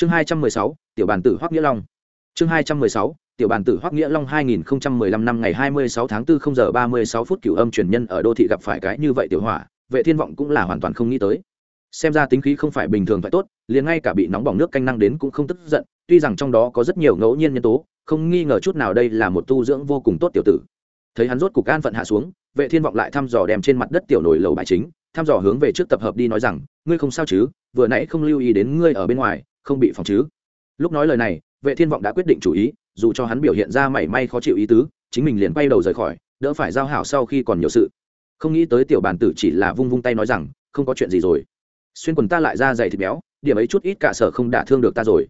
chương hai trăm mười sáu, tiểu bàn tử hoắc nghĩa long. Chương hai trăm mười sáu, tiểu bàn tử hoắc nghĩa long hai nghìn không trăm mười lăm năm ngày hai mươi sáu tháng 4 0 giờ ba mươi sáu phút cửu âm truyền nhân ở đô thị gặp phải cái như vậy tiểu hỏa, vệ thiên vọng cũng là hoàn toàn không nghĩ tới. Xem ra tính khí không phải bình thường phải tốt, liền ngay cả bị nóng bỏng nước canh năng đến cũng không tức giận, tuy rằng trong đó có rất nhiều ngẫu nhiên nhân tố, không nghi ngờ chút nào đây là một tu dưỡng vô cùng tốt tiểu tử. Thấy hắn rốt cục an phận hạ xuống, vệ thiên vọng lại thăm dò đem trên mặt đất tiểu nổi lầu bài chính, thăm dò hướng về trước tập hợp đi nói rằng, ngươi không sao chứ? Vừa nãy không lưu ý đến ngươi ở bên ngoài không bị phòng chứ? Lúc nói lời này, vệ thiên vọng đã quyết định chủ ý, dù cho hắn biểu hiện ra mảy may khó chịu ý tứ, chính mình liền bay đầu rời khỏi, đỡ phải giao hảo sau khi còn nhiều sự. Không nghĩ tới tiểu bàn tử chỉ là vung vung tay nói rằng, không có chuyện gì rồi. Xuyên quần ta lại ra dày thịt béo, điểm ấy chút ít cả sở không đả thương được ta rồi.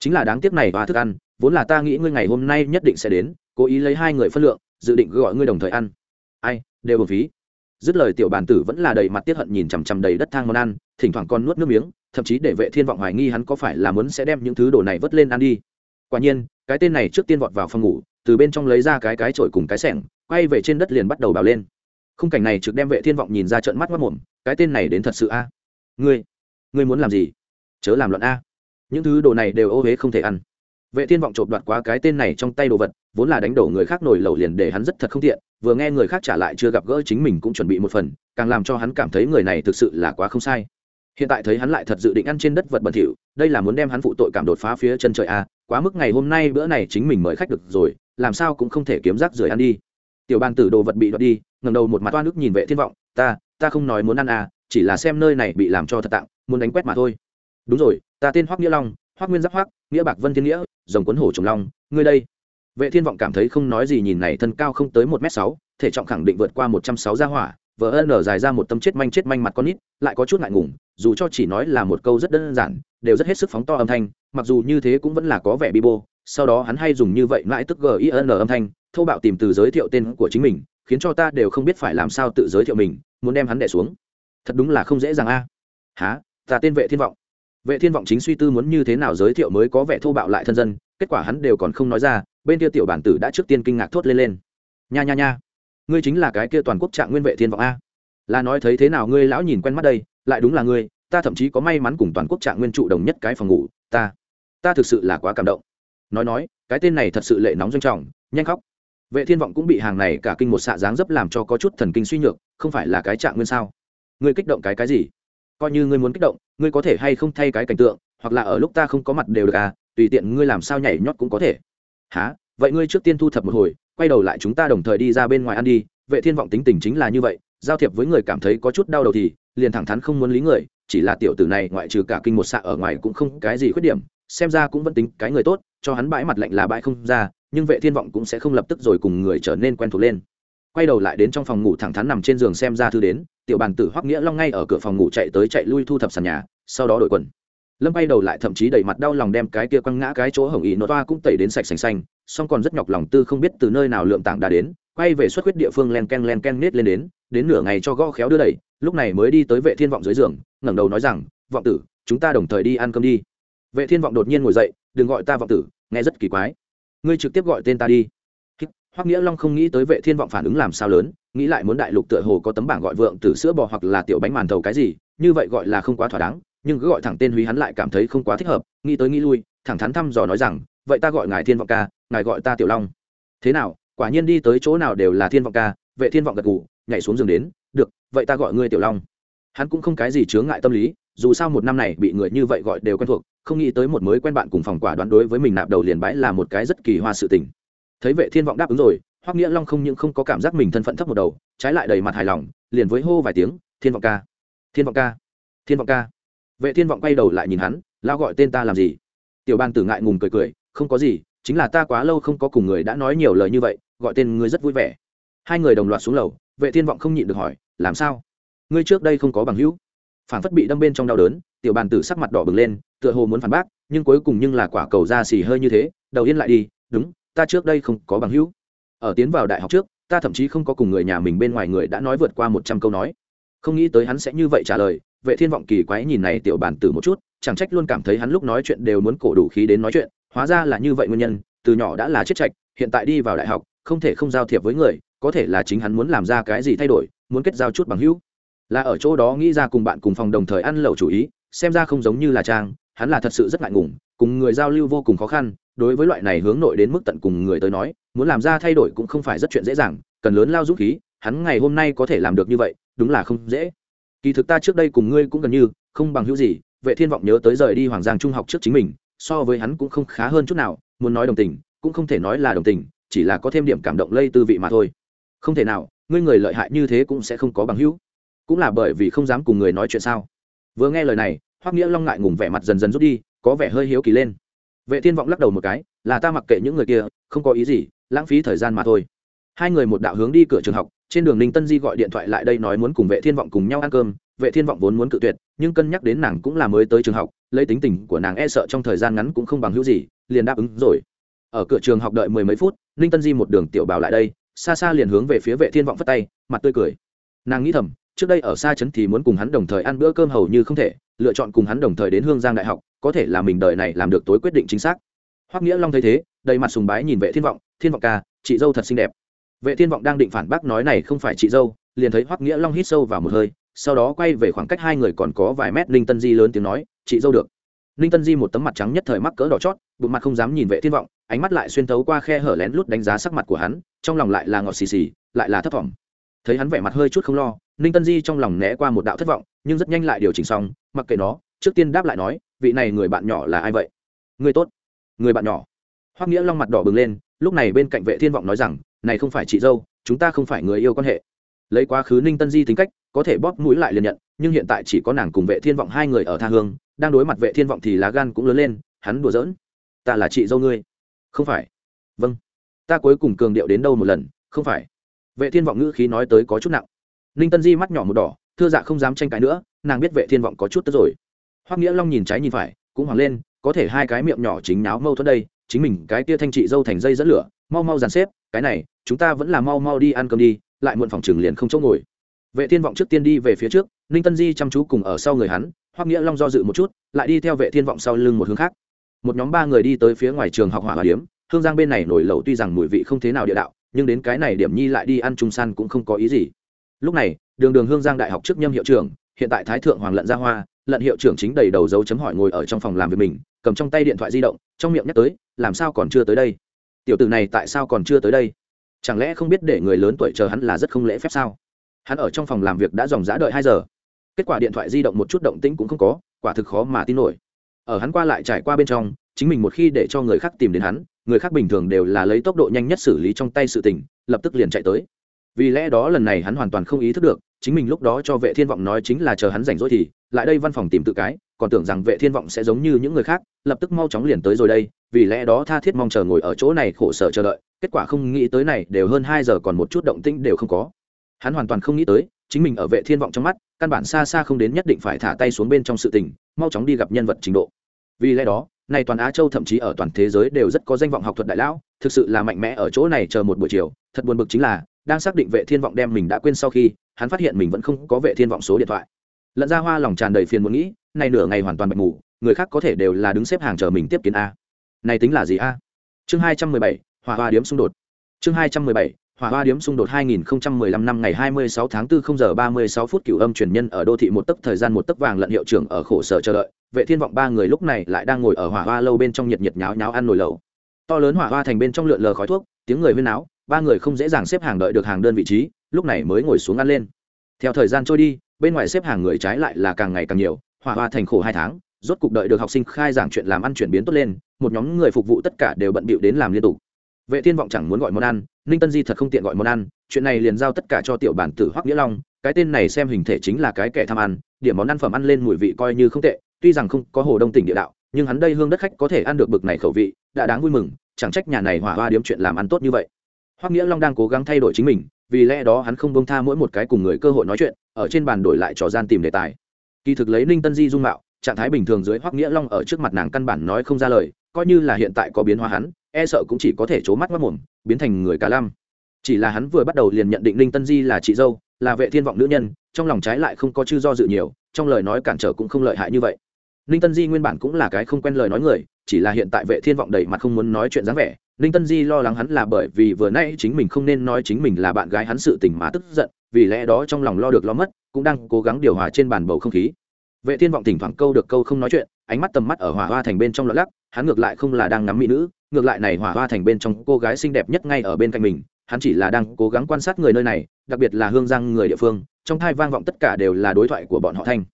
Chính là đáng tiếc này và thức ăn, vốn là ta nghĩ ngươi ngày hôm nay nhất định sẽ đến, cố ý lấy hai người phân lượng, dự định gọi ngươi đồng thời ăn. Ai, đều một phí. Dứt lời tiểu bàn tử vẫn là đầy mặt tiết hận nhìn chằm chằm đầy đất thang món ăn, thỉnh thoảng còn nuốt nước miếng thậm chí để vệ thiên vọng hoài nghi hắn có phải là muốn sẽ đem những thứ đồ này vớt lên ăn đi. Quả nhiên, cái tên này trước tiên vọt vào phòng ngủ, từ bên trong lấy ra cái cái chổi cùng cái sẻng, quay về trên đất liền bắt đầu bào lên. Khung cảnh này trực đem vệ thiên vọng nhìn ra trận mắt mắt mồm, cái tên này đến thật sự a? À? Ngươi ngươi muốn làm gì? Chớ làm loạn a. Những thứ đồ này đều ô huế không thể ăn. Vệ thiên vọng chộp đoạt quá cái tên này trong tay đồ vật, vốn là đánh đổ người khác nổi lẩu liền để hắn rất thật không tiện, vừa nghe người khác trả lại chưa gặp gỡ chính mình cũng chuẩn bị một phần, càng làm cho hắn cảm thấy người này thực sự là quá không sai hiện tại thấy hắn lại thật dự định ăn trên đất vật bẩn thỉu, đây là muốn đem hắn phụ tội cảm đột phá phía chân trời a, quá mức ngày hôm nay bữa này chính mình mời khách được rồi, làm sao cũng không thể kiếm rác rưởi ăn đi. Tiểu bàn tử đồ vật bị đoạt đi ngầm đầu một mặt toan nước nhìn vệ thiên vọng, ta ta không nói muốn ăn à chỉ là xem nơi này bị làm cho thật tặng, muốn đánh quét mà thôi. Đúng rồi, ta tên hoắc nghĩa long, hoắc nguyên giáp hoắc, nghĩa bạc vân thiên nghĩa rồng cuốn hổ trồng long, ngươi đây. Vệ thiên vọng cảm thấy không nói gì nhìn này thân cao không tới một m sáu, thể trọng khẳng định vượt qua một trăm sáu gia hỏa vợ ân ở dài ra một tâm chết manh chết manh mặt con nít, lại có chút ngại ngùng, dù cho chỉ nói là một câu rất đơn giản, đều rất hết sức phóng to âm thanh, mặc dù như thế cũng vẫn là có vẻ bi bô, sau đó hắn hay dùng như vậy mãi tức gin âm thanh, thô bạo tìm từ giới thiệu tên của chính mình, khiến cho ta đều không biết phải làm sao tự giới thiệu mình, muốn đem hắn đẻ xuống. Thật đúng là không dễ dàng a. À. há ta tên vệ thiên vọng. Vệ thiên vọng chính suy tư muốn như thế nào giới thiệu mới có vẻ thô bạo lại thân dân, kết quả hắn đều còn không nói ra, bên kia tiểu bản tử đã trước tiên kinh ngạc thốt lên lên. Nha nha nha ngươi chính là cái kia toàn quốc trạng nguyên vệ thiên vọng a. Là nói thấy thế nào ngươi lão nhìn quen mắt đây, lại đúng là ngươi, ta thậm chí có may mắn cùng toàn quốc trạng nguyên trụ đồng nhất cái phòng ngủ, ta ta thực sự là quá cảm động. Nói nói, cái tên này thật sự lệ nóng doanh trọng, nhanh khóc. Vệ thiên vọng cũng bị hàng này cả kinh một xạ dáng dấp làm cho có chút thần kinh suy nhược, không phải là cái trạng nguyên sao? Ngươi kích động cái cái gì? Coi như ngươi muốn kích động, ngươi có thể hay không thay cái cảnh tượng, hoặc là ở lúc ta không có mặt đều được à tùy tiện ngươi làm sao nhảy nhót cũng có thể. Há vậy ngươi trước tiên thu thập một hồi quay đầu lại chúng ta đồng thời đi ra bên ngoài ăn đi. Vệ thiên vọng tính tình chính là như vậy, giao thiệp với người cảm thấy có chút đau đầu thì liền thẳng thắn không muốn lý người, chỉ là tiểu tử này ngoại trừ cả kinh một xạ ở ngoài cũng không cái gì khuyết điểm, xem ra cũng vẫn tính cái người tốt, cho hắn bãi mặt lạnh là bãi không ra, nhưng vệ thiên vọng cũng sẽ không lập tức rồi cùng người trở nên quen thuộc lên. Quay đầu lại đến trong phòng ngủ thẳng thắn nằm trên giường xem ra thư đến, tiểu bàn tử hoắc nghĩa long ngay ở cửa phòng ngủ chạy tới chạy lui thu thập sàn nhà, sau đó đổi quần lâm bay đầu lại thậm chí đẩy mặt đau lòng đem cái kia quăng ngã cái chỗ hồng ý nó toa cũng tẩy đến sạch sành xanh, song còn rất nhọc lòng tư không biết từ nơi nào lượng tảng đã đến, quay về xuất huyết địa phương len ken len ken nết lên đến đến nửa ngày cho gõ khéo đưa đẩy, lúc này mới đi tới vệ thiên vọng dưới giường, ngẩng đầu nói rằng, vọng tử, chúng ta đồng thời đi ăn cơm đi. Vệ thiên vọng đột nhiên ngồi dậy, đừng gọi ta vọng tử, nghe rất kỳ quái. Ngươi trực tiếp gọi tên ta đi. Hoắc nghĩa long không nghĩ tới vệ thiên vọng phản ứng làm sao lớn, nghĩ lại muốn đại lục tựa hồ có tấm bảng gọi vượng tử sữa bò hoặc là tiểu bánh màn thầu cái gì, như vậy gọi là không quá thỏa đáng nhưng cứ gọi thẳng tên húy hắn lại cảm thấy không quá thích hợp, nghĩ tới nghĩ lui, thẳng thắn thăm dò nói rằng, vậy ta gọi ngài thiên vọng ca, ngài gọi ta tiểu long. Thế nào, quả nhiên đi tới chỗ nào đều là thiên vọng ca, vệ thiên vọng gật gù, nhảy xuống giường đến, được, vậy ta gọi ngươi tiểu long. Hắn cũng không cái gì chướng ngại tâm lý, dù sao một năm này bị người như vậy gọi đều quen thuộc, không nghĩ tới một mới quen bạn cùng phòng quả đoán đối với mình nạp đầu liền bãi là một cái rất kỳ hoa sự tình. Thấy vệ thiên vọng đáp ứng rồi, hoắc nghĩa long không những không có cảm giác mình thân phận thấp một đầu, trái lại đầy mặt hài lòng, liền với hô vài tiếng, thiên vọng ca, thiên vọng ca, thiên vọng ca vệ thiên vọng quay đầu lại nhìn hắn lao gọi tên ta làm gì? Tiểu ban tử ngại ngùng cười cười, không có gì, chính là ta quá lâu không có cùng người đã nói nhiều lời như vậy, gọi tên ngươi rất vui vẻ. Hai người đồng loạt xuống lầu, vệ thiên vọng không nhịn được hỏi, làm sao? Ngươi trước đây không có bằng hữu? Phản phất bị đâm bên trong đau đớn, tiểu bàn tử sắc mặt đỏ bừng lên, tựa hồ muốn phản bác, nhưng cuối cùng nhưng là quả cầu da xì hơi như thế, đầu yên lại đi, đúng, ta trước đây không có bằng hữu. Ở tiến vào đại học trước, ta thậm chí không có cùng người nhà mình bên ngoài người đã nói vượt qua một trăm câu nói. Không nghĩ tới hắn sẽ như vậy trả lời vệ thiên vọng kỳ quái nhìn này tiểu bản tử một chút, chẳng trách luôn cảm thấy hắn lúc nói chuyện đều muốn cổ đủ khí đến nói chuyện, hóa ra là như vậy nguyên nhân, từ nhỏ đã là chết trạch, hiện tại đi vào đại học, không thể không giao thiệp với người, có thể là chính hắn muốn làm ra cái gì thay đổi, muốn kết giao chút bằng hữu. Là ở chỗ đó nghĩ ra cùng bạn cùng phòng đồng thời ăn lẩu chủ ý, xem ra không giống như là trang, hắn là thật sự rất ngại ngùng, cùng người giao lưu vô cùng khó khăn, đối với loại này hướng nội đến mức tận cùng người tới nói, muốn làm ra thay đổi cũng không phải rất chuyện dễ dàng, cần lớn lao dũng khí, hắn ngày hôm nay có thể làm được như vậy, đúng là không dễ kỳ thực ta trước đây cùng ngươi cũng gần như, không bằng hữu gì, vệ thiên vọng nhớ tới rời đi hoàng giang trung học trước chính mình, so với hắn cũng không khá hơn chút nào, muốn nói đồng tình, cũng không thể nói là đồng tình, chỉ là có thêm điểm cảm động lây tư vị mà thôi. Không thể nào, ngươi người lợi hại như thế cũng sẽ không có bằng hữu. Cũng là bởi vì không dám cùng người nói chuyện sao? Vừa nghe lời này, hoắc nghĩa long ngại ngùng vẻ mặt dần dần rút đi, có vẻ hơi hiếu kỳ lên. Vệ thiên vọng lắc đầu một cái, là ta mặc kệ những người kia, không có ý gì, lãng phí thời gian mà thôi hai người một đạo hướng đi cửa trường học, trên đường ninh tân di gọi điện thoại lại đây nói muốn cùng vệ thiên vọng cùng nhau ăn cơm. Vệ thiên vọng vốn muốn cự tuyệt, nhưng cân nhắc đến nàng cũng là mới tới trường học, lấy tính tình của nàng e sợ trong thời gian ngắn cũng không bằng hữu gì, liền đáp ứng rồi. Ở cửa trường học đợi mười mấy phút, ninh tân di một đường tiểu bảo lại đây, xa xa liền hướng về phía vệ thiên vọng phất tay, mặt tươi cười. Nàng nghĩ thầm, trước đây ở xa trấn thì muốn cùng hắn đồng thời ăn bữa cơm hầu như không thể, lựa chọn cùng hắn đồng thời đến hương giang đại học, có thể là mình đời này làm được tối quyết định chính xác. Hoắc nghĩa long thấy thế, đầy mặt sùng bái nhìn vệ thiên vọng thiên vọng ca, chị dâu thật xinh đẹp vệ thiên vọng đang định phản bác nói này không phải chị dâu, liền thấy hoắc nghĩa long hít sâu vào một hơi, sau đó quay về khoảng cách hai người còn có vài mét ninh tân di lớn tiếng nói, chị dâu được. Ninh tân di một tấm mặt trắng nhất thời mắc cỡ đỏ chót, bụng mặt không dám nhìn vệ thiên vọng, ánh mắt lại xuyên thấu qua khe hở lén lút đánh giá sắc mặt của hắn, trong lòng lại là ngọt xì xì, lại là thất vọng thấy hắn vẻ mặt hơi chút không lo, ninh tân di trong lòng né qua một đạo thất vọng, nhưng rất nhanh lại điều chỉnh xong, mặc kệ nó, trước tiên đáp lại nói, vị này người bạn nhỏ là ai vậy? Người tốt. Người bạn nhỏ. Hoắc nghĩa long mặt đỏ bừng lên, lúc này bên cạnh vệ thiên vọng nói rằng này không phải chị dâu, chúng ta không phải người yêu quan hệ. Lấy quá khứ ninh tân di tính cách, có thể bóp mũi lại liền nhận, nhưng hiện tại chỉ có nàng cùng vệ thiên vọng hai người ở tha hương, đang đối mặt vệ thiên vọng thì lá gan cũng lớn lên, hắn đùa giỡn. Ta là chị dâu ngươi. Không phải. Vâng. Ta cuối cùng cường điệu đến đâu một lần, không phải. Vệ thiên vọng ngữ khí nói tới có chút nặng. Ninh tân di mắt nhỏ một đỏ, thưa dạ không dám tranh cãi nữa, nàng biết vệ thiên vọng có chút tức rồi. Hoắc nghĩa long nhìn trái nhìn phải, cũng hoảng lên, có thể hai cái miệng nhỏ chính náo mâu thuẫn đây, chính mình cái tia thanh trị dâu thành dây dẫn lửa, mau mau dàn xếp cái này, chúng ta vẫn là mau mau đi ăn cơm đi, lại muộn phòng trường liền không chỗ ngồi. Vệ thiên vọng trước tiên đi về phía trước, ninh tân di chăm chú cùng ở sau người hắn, hoắc nghĩa long do dự một chút, lại đi theo vệ thiên vọng sau lưng một hướng khác. Một nhóm ba người đi tới phía ngoài trường học hỏa hòa điếm, hương giang bên này nổi lẩu tuy rằng mùi vị không thế nào địa đạo, nhưng đến cái này điểm nhi lại đi ăn trung san cũng không có ý gì. Lúc này, đường đường hương giang đại học trước nhâm hiệu trưởng, hiện tại thái thượng hoàng lận gia hoa, lận hiệu trưởng chính đầy đầu dấu chấm hỏi ngồi ở trong phòng làm việc mình, cầm trong tay điện thoại di động, trong miệng nhắc tới, làm sao còn chưa tới đây? Tiểu tử này tại sao còn chưa tới đây? Chẳng lẽ không biết để người lớn tuổi chờ hắn là rất không lễ phép sao? Hắn ở trong phòng làm việc đã dòng giã đợi hai giờ. Kết quả điện thoại di động một chút động tĩnh cũng không có, quả thực khó mà tin nổi. Ở hắn qua lại trải qua bên trong, chính mình một khi để cho người khác tìm đến hắn, người khác bình thường đều là lấy tốc độ nhanh nhất xử lý trong tay sự tình, lập tức liền chạy tới. Vì lẽ đó lần này hắn hoàn toàn không ý thức được, chính mình lúc đó cho vệ thiên vọng nói chính là chờ hắn rảnh rỗi thì, lại đây văn phòng tìm tự cái còn tưởng rằng vệ thiên vọng sẽ giống như những người khác, lập tức mau chóng liền tới rồi đây, vì lẽ đó tha thiết mong chờ ngồi ở chỗ này khổ sở chờ đợi, kết quả không nghĩ tới này đều hơn hai giờ còn một chút động tĩnh đều không có. Hắn hoàn toàn không nghĩ tới, chính mình ở vệ thiên vọng trong mắt, căn bản xa xa không đến nhất định phải thả tay xuống bên trong sự tình, mau chóng đi gặp nhân vật trình độ. Vì lẽ đó, này toàn á châu thậm chí ở toàn thế giới đều rất có danh vọng học thuật đại lão, thực sự là mạnh mẽ ở chỗ này chờ một buổi chiều, thật buồn bực chính là, đang xác định vệ thiên vọng đem mình đã quên sau khi, hắn phát hiện mình vẫn không có vệ thiên vọng số điện thoại. Lận ra hoa lòng tràn đầy phiền muốn nghĩ này nửa ngày hoàn toàn bạch ngủ người khác có thể đều là đứng xếp hàng chờ mình tiếp kiến a. Này tính là gì a? Chương hai trăm mười bảy, hỏa hoa điếm xung đột. Chương hai trăm mười bảy, hỏa hoa điếm xung đột 2015 năm ngày 26 tháng 4 0 giờ 36 phút cửu âm truyền nhân ở đô thị một tấc thời gian một tấc vàng lận hiệu trưởng ở khổ sở chờ đợi. Vệ thiên vọng ba người lúc này lại đang ngồi ở hỏa hoa lâu bên trong nhiệt nhiệt nháo nháo ăn nồi lẩu. To lớn hỏa hoa thành bên trong lượn lờ khói thuốc, tiếng người huyên náo, ba người không dễ dàng xếp hàng đợi được hàng đơn vị trí, lúc này mới ngồi xuống ăn lên. Theo thời gian trôi đi, bên ngoài xếp hàng người trái lại là càng ngày càng nhiều hỏa hoa thành khổ hai tháng, rốt cục đợi được học sinh khai giảng chuyện làm ăn chuyển biến tốt lên, một nhóm người phục vụ tất cả đều bận bịu đến làm liên tục. Vệ thiên vọng chẳng muốn gọi món ăn, ninh tân di thật không tiện gọi món ăn, chuyện này liền giao tất cả cho tiểu bản tử hoắc nghĩa long, cái tên này xem hình thể chính là cái kẻ tham ăn, điểm món ăn phẩm ăn lên mùi vị coi như không tệ, tuy rằng không có hồ đông tỉnh địa đạo, nhưng hắn đây hương đất khách có thể ăn được bực này khẩu vị, đã đáng vui mừng, chẳng trách nhà này hỏa hoa điếm chuyện làm ăn tốt như vậy. Hoắc nghĩa long đang cố gắng thay đổi chính mình, vì lẽ đó hắn không bông tha mỗi một cái cùng người cơ hội nói chuyện, ở trên bàn đổi lại trò gian tìm đề tài kỳ thực lấy ninh tân di dung mạo, trạng thái bình thường dưới hoắc nghĩa long ở trước mặt nàng căn bản nói không ra lời, coi như là hiện tại có biến hóa hắn e sợ cũng chỉ có thể c mắt mất mồm, biến thành người cả lam chỉ là hắn vừa bắt đầu liền nhận định ninh tân di là chị dâu, là vệ thiên vọng nữ nhân, trong lòng trái lại không có chư do dự nhiều, trong lời nói cản trở cũng không lợi hại như vậy. Ninh tân di nguyên bản cũng là cái không quen lời nói người, chỉ là hiện tại vệ thiên vọng đầy mặt không muốn nói chuyện dáng vẻ, ninh tân di lo lắng hắn là bởi vì vừa nay chính mình không nên nói chính mình là bạn gái hắn sự tình mà tức giận, vì lẽ đó trong lòng lo được lo mất cũng đang cố gắng điều hòa trên bàn bầu không khí. Vệ thiên vọng thỉnh thoảng câu được câu không nói chuyện, ánh mắt tầm mắt ở hỏa hoa thành bên trong lọt lắc hắn ngược lại không là đang ngắm mỹ nữ, ngược lại này hỏa hoa thành bên trong cô gái xinh đẹp nhất ngay ở bên cạnh mình, hắn chỉ là đang cố gắng quan sát người nơi này, đặc biệt là hương giang người địa phương, trong thai vang vọng tất cả đều là đối thoại của bọn họ thanh.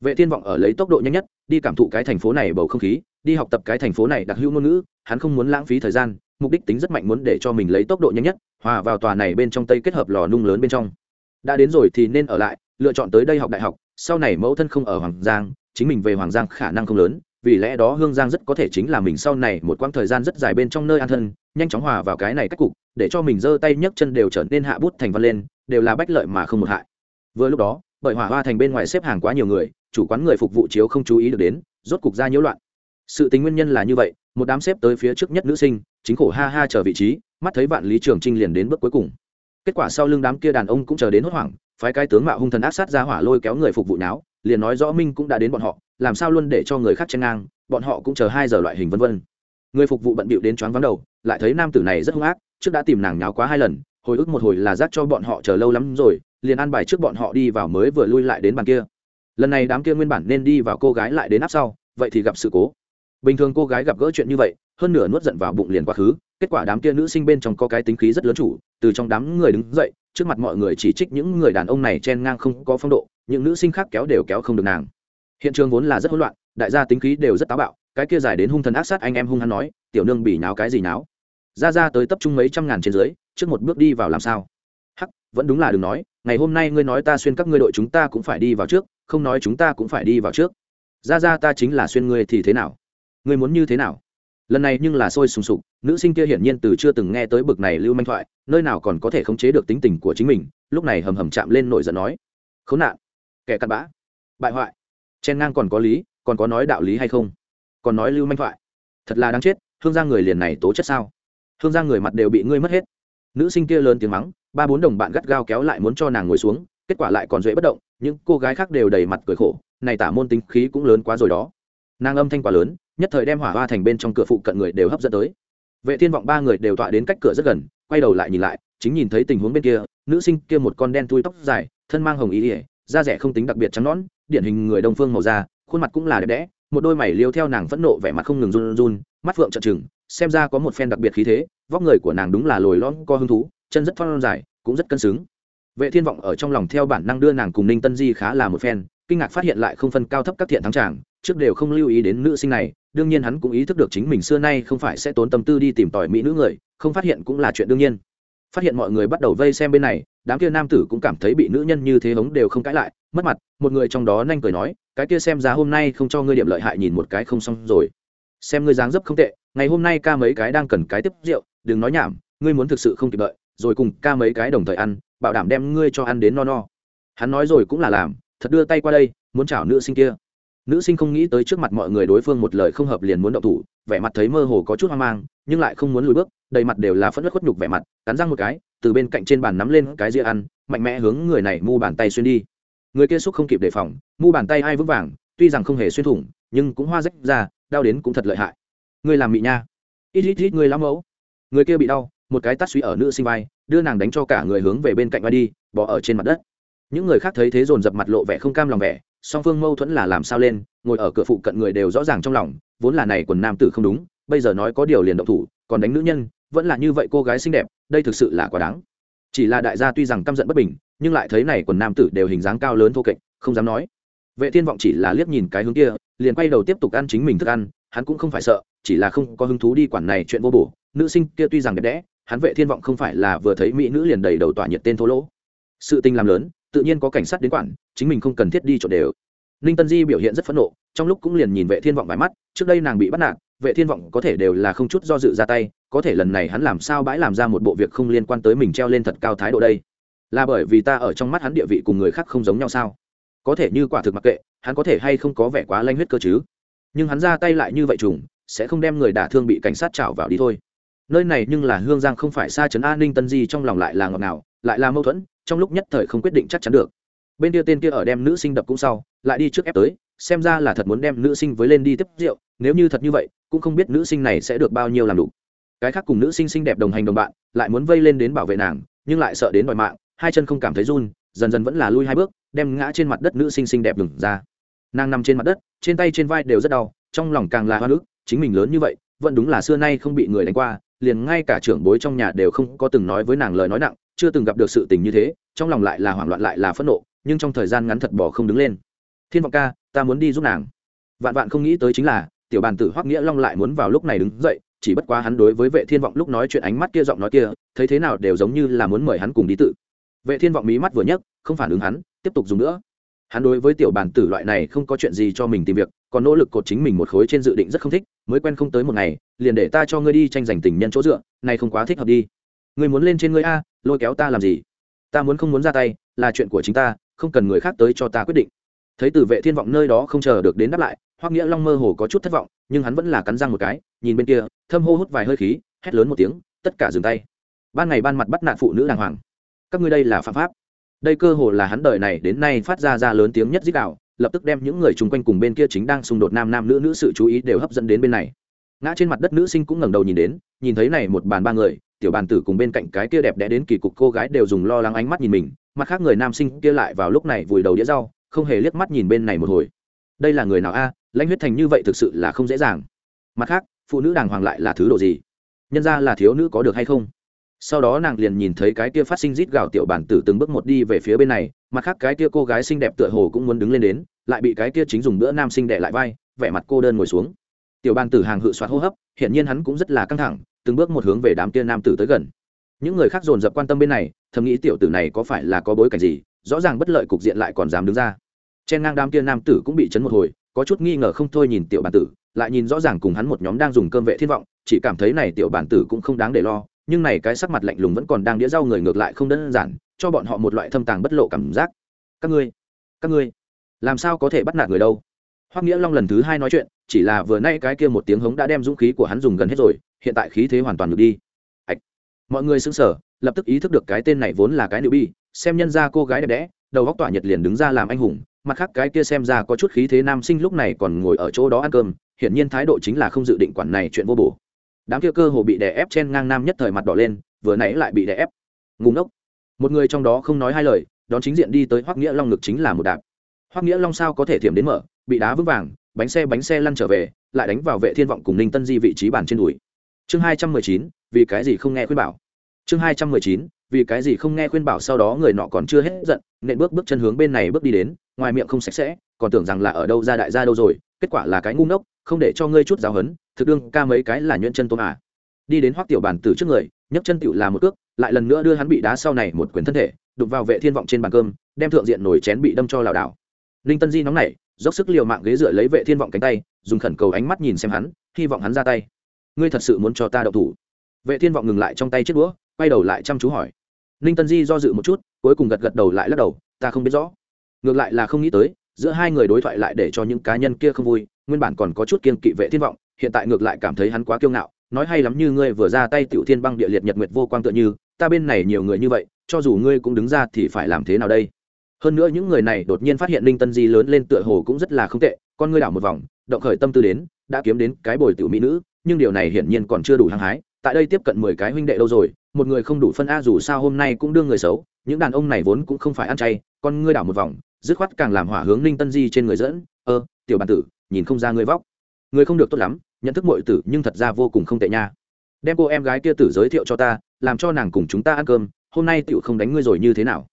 Vệ thiên vọng ở lấy tốc độ nhanh nhất, đi cảm thụ cái thành phố này bầu không khí, đi học tập cái thành phố này đặc hữu ngôn ngữ, hắn không muốn lãng phí thời gian, mục đích tính rất mạnh muốn để cho mình lấy tốc độ nhanh nhất, hòa vào tòa này bên trong tây kết hợp lò nung lớn bên trong. Đã đến rồi thì nên ở lại lựa chọn tới đây học đại học, sau này mẫu thân không ở hoàng giang, chính mình về hoàng giang khả năng không lớn, vì lẽ đó hương giang rất có thể chính là mình sau này một quãng thời gian rất dài bên trong nơi an thân, nhanh chóng hòa vào cái này cách cục, để cho mình giơ tay nhấc chân đều trở nên hạ bút thành văn lên, đều là bách lợi mà không một hại. Vừa lúc đó, bởi hỏa hoa thành bên ngoài xếp hàng quá nhiều người, chủ quán người phục vụ chiếu không chú ý được đến, rốt cục ra nhiễu loạn. Sự tính nguyên nhân là như vậy, một đám xếp tới phía trước nhất nữ sinh, chính khổ ha ha chờ vị trí, mắt thấy vạn lý trường trinh liền đến bước cuối cùng. Kết quả sau lưng đám kia đàn ông cũng chờ đến hốt hoảng phái cái tướng mạo hung thần ác sát ra hỏa lôi kéo người phục vụ náo, liền nói rõ minh cũng đã đến bọn họ, làm sao luôn để cho người khác chen ngang, bọn họ cũng chờ hai giờ loại hình vân vân. Người phục vụ bận bịu đến choáng vắng đầu, lại thấy nam tử này rất hung ác, trước đã tìm nàng nháo quá hai lần, hồi ức một hồi là giác cho bọn họ chờ lâu lắm rồi, liền an bài trước bọn họ đi vào mới vừa lui lại đến bàn kia. Lần này đám kia nguyên bản nên đi vào cô gái lại đến áp sau, vậy thì gặp sự cố. Bình thường cô gái gặp gỡ chuyện như vậy, hơn nửa nuốt giận vào bụng liền quá khứ kết quả đám kia nữ sinh bên trong có cái tính khí rất lớn chủ, từ trong đám người đứng dậy, trước mặt mọi người chỉ trích những người đàn ông này chen ngang không có phong độ, những nữ sinh khác kéo đều kéo không được nàng. Hiện trường vốn là rất hỗn loạn, đại gia tính khí đều rất táo bạo, cái kia dài đến hung thần ác sát anh em hung hắn nói, tiểu nương bỉ nháo cái gì náo ra ra tới tập trung mấy trăm ngàn trên dưới, trước một bước đi vào làm sao? Hắc, vẫn đúng là đừng nói, ngày hôm nay ngươi nói ta xuyên các ngươi đội chúng ta cũng phải đi vào trước, không nói chúng ta cũng phải đi vào trước. Ra ra ta chính là xuyên ngươi thì thế nào? Ngươi muốn như thế nào? Lần này nhưng là sôi sùng sục, nữ sinh kia hiển nhiên từ chưa từng nghe tới bực này lưu manh thoại, nơi nào còn có thể khống chế được tính tình của chính mình, lúc này hầm hầm chạm lên nổi giận nói. Khốn nạn, kẻ cặn bã, bại hoại. Chen ngang còn có lý, còn có nói đạo lý hay không? Còn nói lưu manh thoại. Thật là đáng chết, hương giang người liền này tố chất sao? Hương giang người mặt đều bị ngươi mất hết. Nữ sinh kia lớn tiếng mắng, ba bốn đồng bạn gắt gao kéo lại muốn cho nàng ngồi xuống, kết quả lại còn dễ bất động, những cô gái khác đều đầy mặt cười khổ, này tả môn tính khí cũng lớn quá rồi đó. Nàng âm thanh quá lớn nhất thời đem hỏa hoa thành bên trong cửa phụ cận người đều hấp dẫn tới. Vệ thiên vọng ba người đều tọa đến cách cửa rất gần, quay đầu lại nhìn lại, chính nhìn thấy tình huống bên kia, nữ sinh kia một con đen thui tóc dài, thân mang hồng ý ỉa da rẻ không tính đặc biệt trắng nõn, điển hình người đông phương màu da, khuôn mặt cũng là đẹp đẽ, một đôi mày liêu theo nàng phẫn nộ vẻ mặt không ngừng run run, mắt phượng trợn trừng, xem ra có một phen đặc biệt khí thế, vóc người của nàng đúng là lồi lõm co hứng thú, chân rất thon dài, cũng rất cân xứng. Vệ thiên vọng ở trong lòng theo bản năng đưa nàng cùng ninh tân di khá là một phen kinh ngạc phát hiện lại không phân cao thấp các thiện thắng tràng trước đều không lưu ý đến nữ sinh này, đương nhiên hắn cũng ý thức được chính mình xưa nay không phải sẽ tốn tâm tư đi tìm tòi mỹ nữ người, không phát hiện cũng là chuyện đương nhiên. Phát hiện mọi người bắt đầu vây xem bên này, đám kia nam tử cũng cảm thấy bị nữ nhân như thế hống đều không cãi lại, mất mặt, một người trong đó nhanh cười nói, cái kia xem giá hôm nay không cho ngươi điểm lợi hại nhìn một cái không xong rồi. Xem ngươi dáng dấp không tệ, ngày hôm nay ca mấy cái đang cần cái tiếp rượu, đừng nói nhảm, ngươi muốn thực sự không kịp đợi, rồi cùng ca mấy cái đồng thời ăn, bảo đảm đem ngươi cho ăn đến no no. Hắn nói rồi cũng là làm thật đưa tay qua đây, muốn chảo nữ sinh kia. Nữ sinh không nghĩ tới trước mặt mọi người đối phương một lời không hợp liền muốn động thủ, vẻ mặt thấy mơ hồ có chút hoang mang, nhưng lại không muốn lùi bước, đầy mặt đều là phất đất khuất nhục vẻ mặt, cắn răng một cái, từ bên cạnh trên bàn nắm lên cái dĩa ăn, mạnh mẽ hướng người này mu bàn tay xuyên đi. Người kia xúc không kịp đề phòng, mu bàn tay ai vững vàng, tuy rằng không hề xuyên thủng, nhưng cũng hoa rách ra, đau đến cũng thật lợi hại. Người làm mị nha. Ít ít ít, người lắm mẫu. Người kia bị đau, một cái tắt suy ở nữ sinh vai, đưa nàng đánh cho cả người hướng về bên cạnh vai đi bỏ ở trên mặt đất những người khác thấy thế dồn dập mặt lộ vẻ không cam lòng vẻ, song phương mâu thuẫn là làm sao lên, ngồi ở cửa phụ cận người đều rõ ràng trong lòng, vốn là này quần nam tử không đúng, bây giờ nói có điều liền động thủ, còn đánh nữ nhân, vẫn là như vậy cô gái xinh đẹp, đây thực sự là quá đáng. Chỉ là đại gia tuy rằng căm giận bất bình, nhưng lại thấy này quần nam tử đều hình dáng cao lớn thô kệch, không dám nói. Vệ thiên vọng chỉ là liếc nhìn cái hướng kia, liền quay đầu tiếp tục ăn chính mình thức ăn, hắn cũng không phải sợ, chỉ là không có hứng thú đi quản này chuyện vô bổ. Nữ sinh kia tuy rằng đẹp đẽ, hắn vệ thiên vọng không phải là vừa thấy mỹ nữ liền đầy đầu tỏa nhiệt tên thô lỗ. Sự tình làm lớn tự nhiên có cảnh sát đến quản, chính mình không cần thiết đi trộn đều. Ninh tân di biểu hiện rất phẫn nộ, trong lúc cũng liền nhìn vệ thiên vọng vài mắt, trước đây nàng bị bắt nạt, vệ thiên vọng có thể đều là không chút do dự ra tay, có thể lần này hắn làm sao bãi làm ra một bộ việc không liên quan tới mình treo lên thật cao thái độ đây? Là bởi vì ta ở trong mắt hắn địa vị cùng người khác không giống nhau sao? Có thể như quả thực mặc kệ, hắn có thể hay không có vẻ quá lanh huyết cơ chứ? Nhưng hắn ra tay lại như vậy trùng, sẽ không đem người đả thương bị cảnh sát chảo vào đi thôi. Nơi này nhưng là hương giang không phải xa trấn an ninh tân di trong lòng lại là ngọt nào lại là mâu thuẫn trong lúc nhất thời không quyết định chắc chắn được. Bên kia tên kia ở đem nữ sinh đập cũng sau, lại đi trước ép tới, xem ra là thật muốn đem nữ sinh với lên đi tiếp rượu, nếu như thật như vậy, cũng không biết nữ sinh này sẽ được bao nhiêu làm đủ. Cái khác cùng nữ sinh xinh đẹp đồng hành đồng bạn, lại muốn vây lên đến bảo vệ nàng, nhưng lại sợ đến đòi mạng, hai chân không cảm thấy run, dần dần vẫn là lui hai bước, đem ngã trên mặt đất nữ sinh xinh đẹp đừng ra. Nàng nằm trên mặt đất, trên tay trên vai đều rất đau, trong lòng càng là hoa nước chính mình lớn như vậy, vẫn đúng là xưa nay không bị người đánh qua, liền ngay cả trưởng bối trong nhà đều không có từng nói với nàng lời nói nặng chưa từng gặp được sự tình như thế, trong lòng lại là hoảng loạn lại là phẫn nộ, nhưng trong thời gian ngắn thật bỏ không đứng lên. Thiên vọng ca, ta muốn đi giúp nàng. Vạn vạn không nghĩ tới chính là, tiểu bàn tử hoắc nghĩa long lại muốn vào lúc này đứng dậy, chỉ bất quá hắn đối với vệ thiên vọng lúc nói chuyện ánh mắt kia giọng nói kia, thấy thế nào đều giống như là muốn mời hắn cùng đi tự. Vệ thiên vọng mí mắt vừa nhấc, không phản ứng hắn, tiếp tục dùng nữa. Hắn đối với tiểu bàn tử loại này không có chuyện gì cho mình tìm việc, còn nỗ lực cột chính mình một khối trên dự định rất không thích, mới quen không tới một ngày, liền để ta cho ngươi đi tranh giành tình nhân chỗ dựa này không quá thích hợp đi ngươi muốn lên trên ngươi a, lôi kéo ta làm gì? Ta muốn không muốn ra tay, là chuyện của chính ta, không cần người khác tới cho ta quyết định. Thấy từ vệ thiên vọng nơi đó không chờ được đến đáp lại, hoắc nghĩa long mơ hồ có chút thất vọng, nhưng hắn vẫn là cắn răng một cái, nhìn bên kia, thâm hô hút vài hơi khí, hét lớn một tiếng, tất cả dừng tay. Ban ngày ban mặt bắt nạt phụ nữ đàng hoàng. Các ngươi đây là phạm pháp. Đây cơ hồ là hắn đời này đến nay phát ra ra lớn tiếng nhất dích đạo, lập tức đem những người chung quanh cùng bên kia chính đang xung đột nam nam nữ nữ sự chú ý đều hấp dẫn đến bên này ngã trên mặt đất nữ sinh cũng ngẩng đầu nhìn đến, nhìn thấy này một bàn ba người, tiểu bàn tử cùng bên cạnh cái kia đẹp đẽ đến kỳ cục cô gái đều dùng lo lắng ánh mắt nhìn mình, mặt khác người nam sinh kia lại vào lúc này vùi đầu đĩa rau, không hề liếc mắt nhìn bên này một hồi. Đây là người nào a? Lãnh huyết thành như vậy thực sự là không dễ dàng. Mặt khác, phụ nữ đàng hoàng lại là thứ đồ gì? Nhân ra là thiếu nữ có được hay không? Sau đó nàng liền nhìn thấy cái kia phát sinh rít gào tiểu bản tử từng bước một đi về phía bên này, mặt khác cái kia cô gái xinh đẹp tựa hồ cũng muốn đứng lên đến, lại bị cái kia chính dùng bữa nam sinh đẻ lại vai, vẻ mặt cô đơn ngồi xuống tiểu bàn tử hàng hự soạt hô hấp hiện nhiên hắn cũng rất là căng thẳng, từng bước một hướng về đám tiên nam tử tới gần. Những người khác dồn dập quan tâm bên này, thầm nghĩ tiểu tử này có phải là có bối cảnh gì, rõ ràng bất lợi cục diện lại còn dám đứng ra. Trên ngang đám tiên nam tử cũng bị chấn một hồi, có chút nghi ngờ không thôi nhìn tiểu bản tử, lại nhìn rõ ràng cùng hắn một nhóm đang dùng cơm vệ thiên vọng, chỉ cảm thấy này tiểu bản tử cũng không đáng để lo, nhưng này cái sắc mặt lạnh lùng vẫn còn đang đĩa rau người ngược lại không đơn giản, cho bọn họ một loại thâm tàng bất lộ cảm giác. Các ngươi các ngươi, làm sao có thể bắt nạt người đâu? Hoắc nghĩa long lần thứ hai nói chuyện, chỉ là vừa nay cái kia một tiếng hống đã đem dũng khí của hắn dùng gần hết rồi, hiện tại khí thế hoàn toàn ngược đi. Ạch. Mọi người sững sờ, lập tức ý thức được cái tên này vốn là cái nữ bi, xem nhân ra cô gái đẹp đẽ, đầu góc tỏa nhiệt liền đứng ra làm anh hùng, mặt khác cái kia xem ra có chút khí thế nam sinh lúc này còn ngồi ở chỗ đó ăn cơm, hiển nhiên thái độ chính là không dự định quản này chuyện vô bổ. Đám kia cơ hồ bị đè ép trên ngang nam nhất thời mặt đỏ lên, vừa nãy lại bị đè ép. Ngùng ốc một người trong đó không nói hai lời, đón chính diện đi tới hoắc nghĩa long ngực chính là một đạp. Hoắc nghĩa long sao có thể thiểm đến mở? Bị đá vững vàng, bánh xe bánh xe lăn trở về, lại đánh vào vệ thiên vọng cùng ninh tân di vị trí bàn trên đùi. Chương hai trăm mười chín, vì cái gì không nghe khuyên bảo? Chương hai trăm mười chín, vì cái gì không nghe khuyên bảo sau đó người nọ còn chưa hết giận nện bước bước chân hướng bên này bước đi đến, ngoài miệng không sạch sẽ, còn tưởng rằng là ở đâu ra đại gia đâu rồi, kết quả là cái ngu ngốc, không để cho ngươi chút giáo hấn, thực đương ca mấy cái là nhuyễn chân tôm à. đi đến hoắc tiểu bàn tử trước người, nhấc chân tiểu là một cước, lại lần nữa đưa hắn bị đá sau này một quyền thân thể đục vào vệ thiên vọng trên bàn cơm, đem thượng diện nổi chén bị đâm cho lảo đảo ninh tân di nóng nảy, dốc sức liều mạng ghế dựa lấy vệ thiên vọng cánh tay, dùng khẩn cầu ánh mắt nhìn xem hắn, hy vọng hắn ra tay. Ngươi thật sự muốn cho ta đậu thủ? Vệ thiên vọng ngừng lại trong tay chiếc đũa, quay đầu lại chăm chú hỏi. Ninh tân di do dự một chút, cuối cùng gật gật đầu lại lắc đầu, ta không biết rõ. Ngược lại là không nghĩ tới, giữa hai người đối thoại lại để cho những cá nhân kia không vui, nguyên bản còn có chút kiên kỵ vệ thiên vọng, hiện tại ngược lại cảm thấy hắn quá kiêu ngạo, nói hay lắm như ngươi vừa ra tay tiểu thiên băng địa liệt nhật nguyệt vô quang tựa như, ta bên này nhiều người như vậy, cho dù ngươi cũng đứng ra thì phải làm thế nào đây? Hơn nữa những người này đột nhiên phát hiện linh tân di lớn lên tựa hồ cũng rất là không tệ, con ngươi đảo một vòng, động khởi tâm tư đến, đã kiếm đến cái bồi tiểu mỹ nữ, nhưng điều này hiển nhiên còn chưa đủ hăng hái, tại đây tiếp cận mười cái huynh đệ đâu rồi, một người không đủ phân a, dù sao hôm nay cũng đương người xấu, những đàn ông này vốn cũng không phải ăn chay, con ngươi đảo một vòng, dứt khoát càng làm hỏa hướng ninh tân di trên người dẫn, ơ, tiểu bàn tử, nhìn không ra ngươi vóc. Người không được tốt lắm, nhận thức mọi tử, nhưng thật ra vô cùng không tệ nha. Đem cô em gái kia tử giới thiệu cho ta, làm cho nàng cùng chúng ta ăn cơm, hôm nay tiểu không đánh ngươi rồi như thế nào?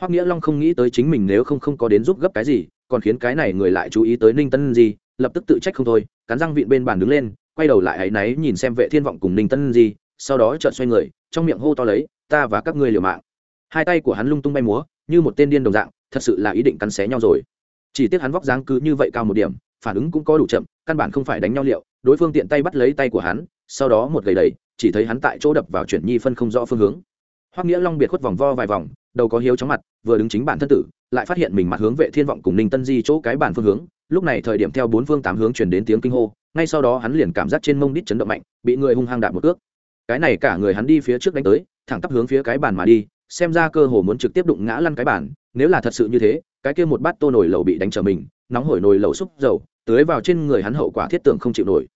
Hoắc nghĩa long không nghĩ tới chính mình nếu không không có đến giúp gấp cái gì, còn khiến cái này người lại chú ý tới ninh tân di, lập tức tự trách không thôi, cắn răng vịn bên bàn đứng lên, quay đầu lại áy náy nhìn xem vệ thiên vọng cùng ninh tân di, sau đó chợt xoay người, trong miệng hô to lấy, ta và các ngươi liều mạng. Hai tay của hắn lung tung bay múa, như một tên điên đồng dạng, thật sự là ý định cắn xé nhau rồi. Chỉ tiếc hắn vóc dáng cứ như vậy cao một điểm, phản ứng cũng có đủ chậm, căn bản không phải đánh nhau liệu, đối phương tiện tay bắt lấy tay của hắn, sau đó một gầy đầy, chỉ thấy hắn tại chỗ đập vào chuyển nhi phân không rõ phương hướng. Hoắc nghĩa long biệt khuất vòng vo vài vòng đầu có hiếu chóng mặt, vừa đứng chính bản thân tử, lại phát hiện mình mặt hướng vệ thiên vọng cùng ninh tân di chỗ cái bản phương hướng. Lúc này thời điểm theo bốn phương tám hướng truyền đến tiếng kinh hô, ngay sau đó hắn liền cảm giác trên mông đít chấn động mạnh, bị người hung hăng đạp một cước. Cái này cả người hắn đi phía trước đánh tới, thẳng tắp hướng phía cái bàn mà đi, xem ra cơ hồ muốn trực tiếp đụng ngã lăn cái bàn, nếu là thật sự như thế, cái kia một bát tô nồi lẩu bị đánh trở mình, nóng hổi nồi lẩu xúc dầu, tưới vào trên người hắn hậu quả thiết tưởng không chịu nổi.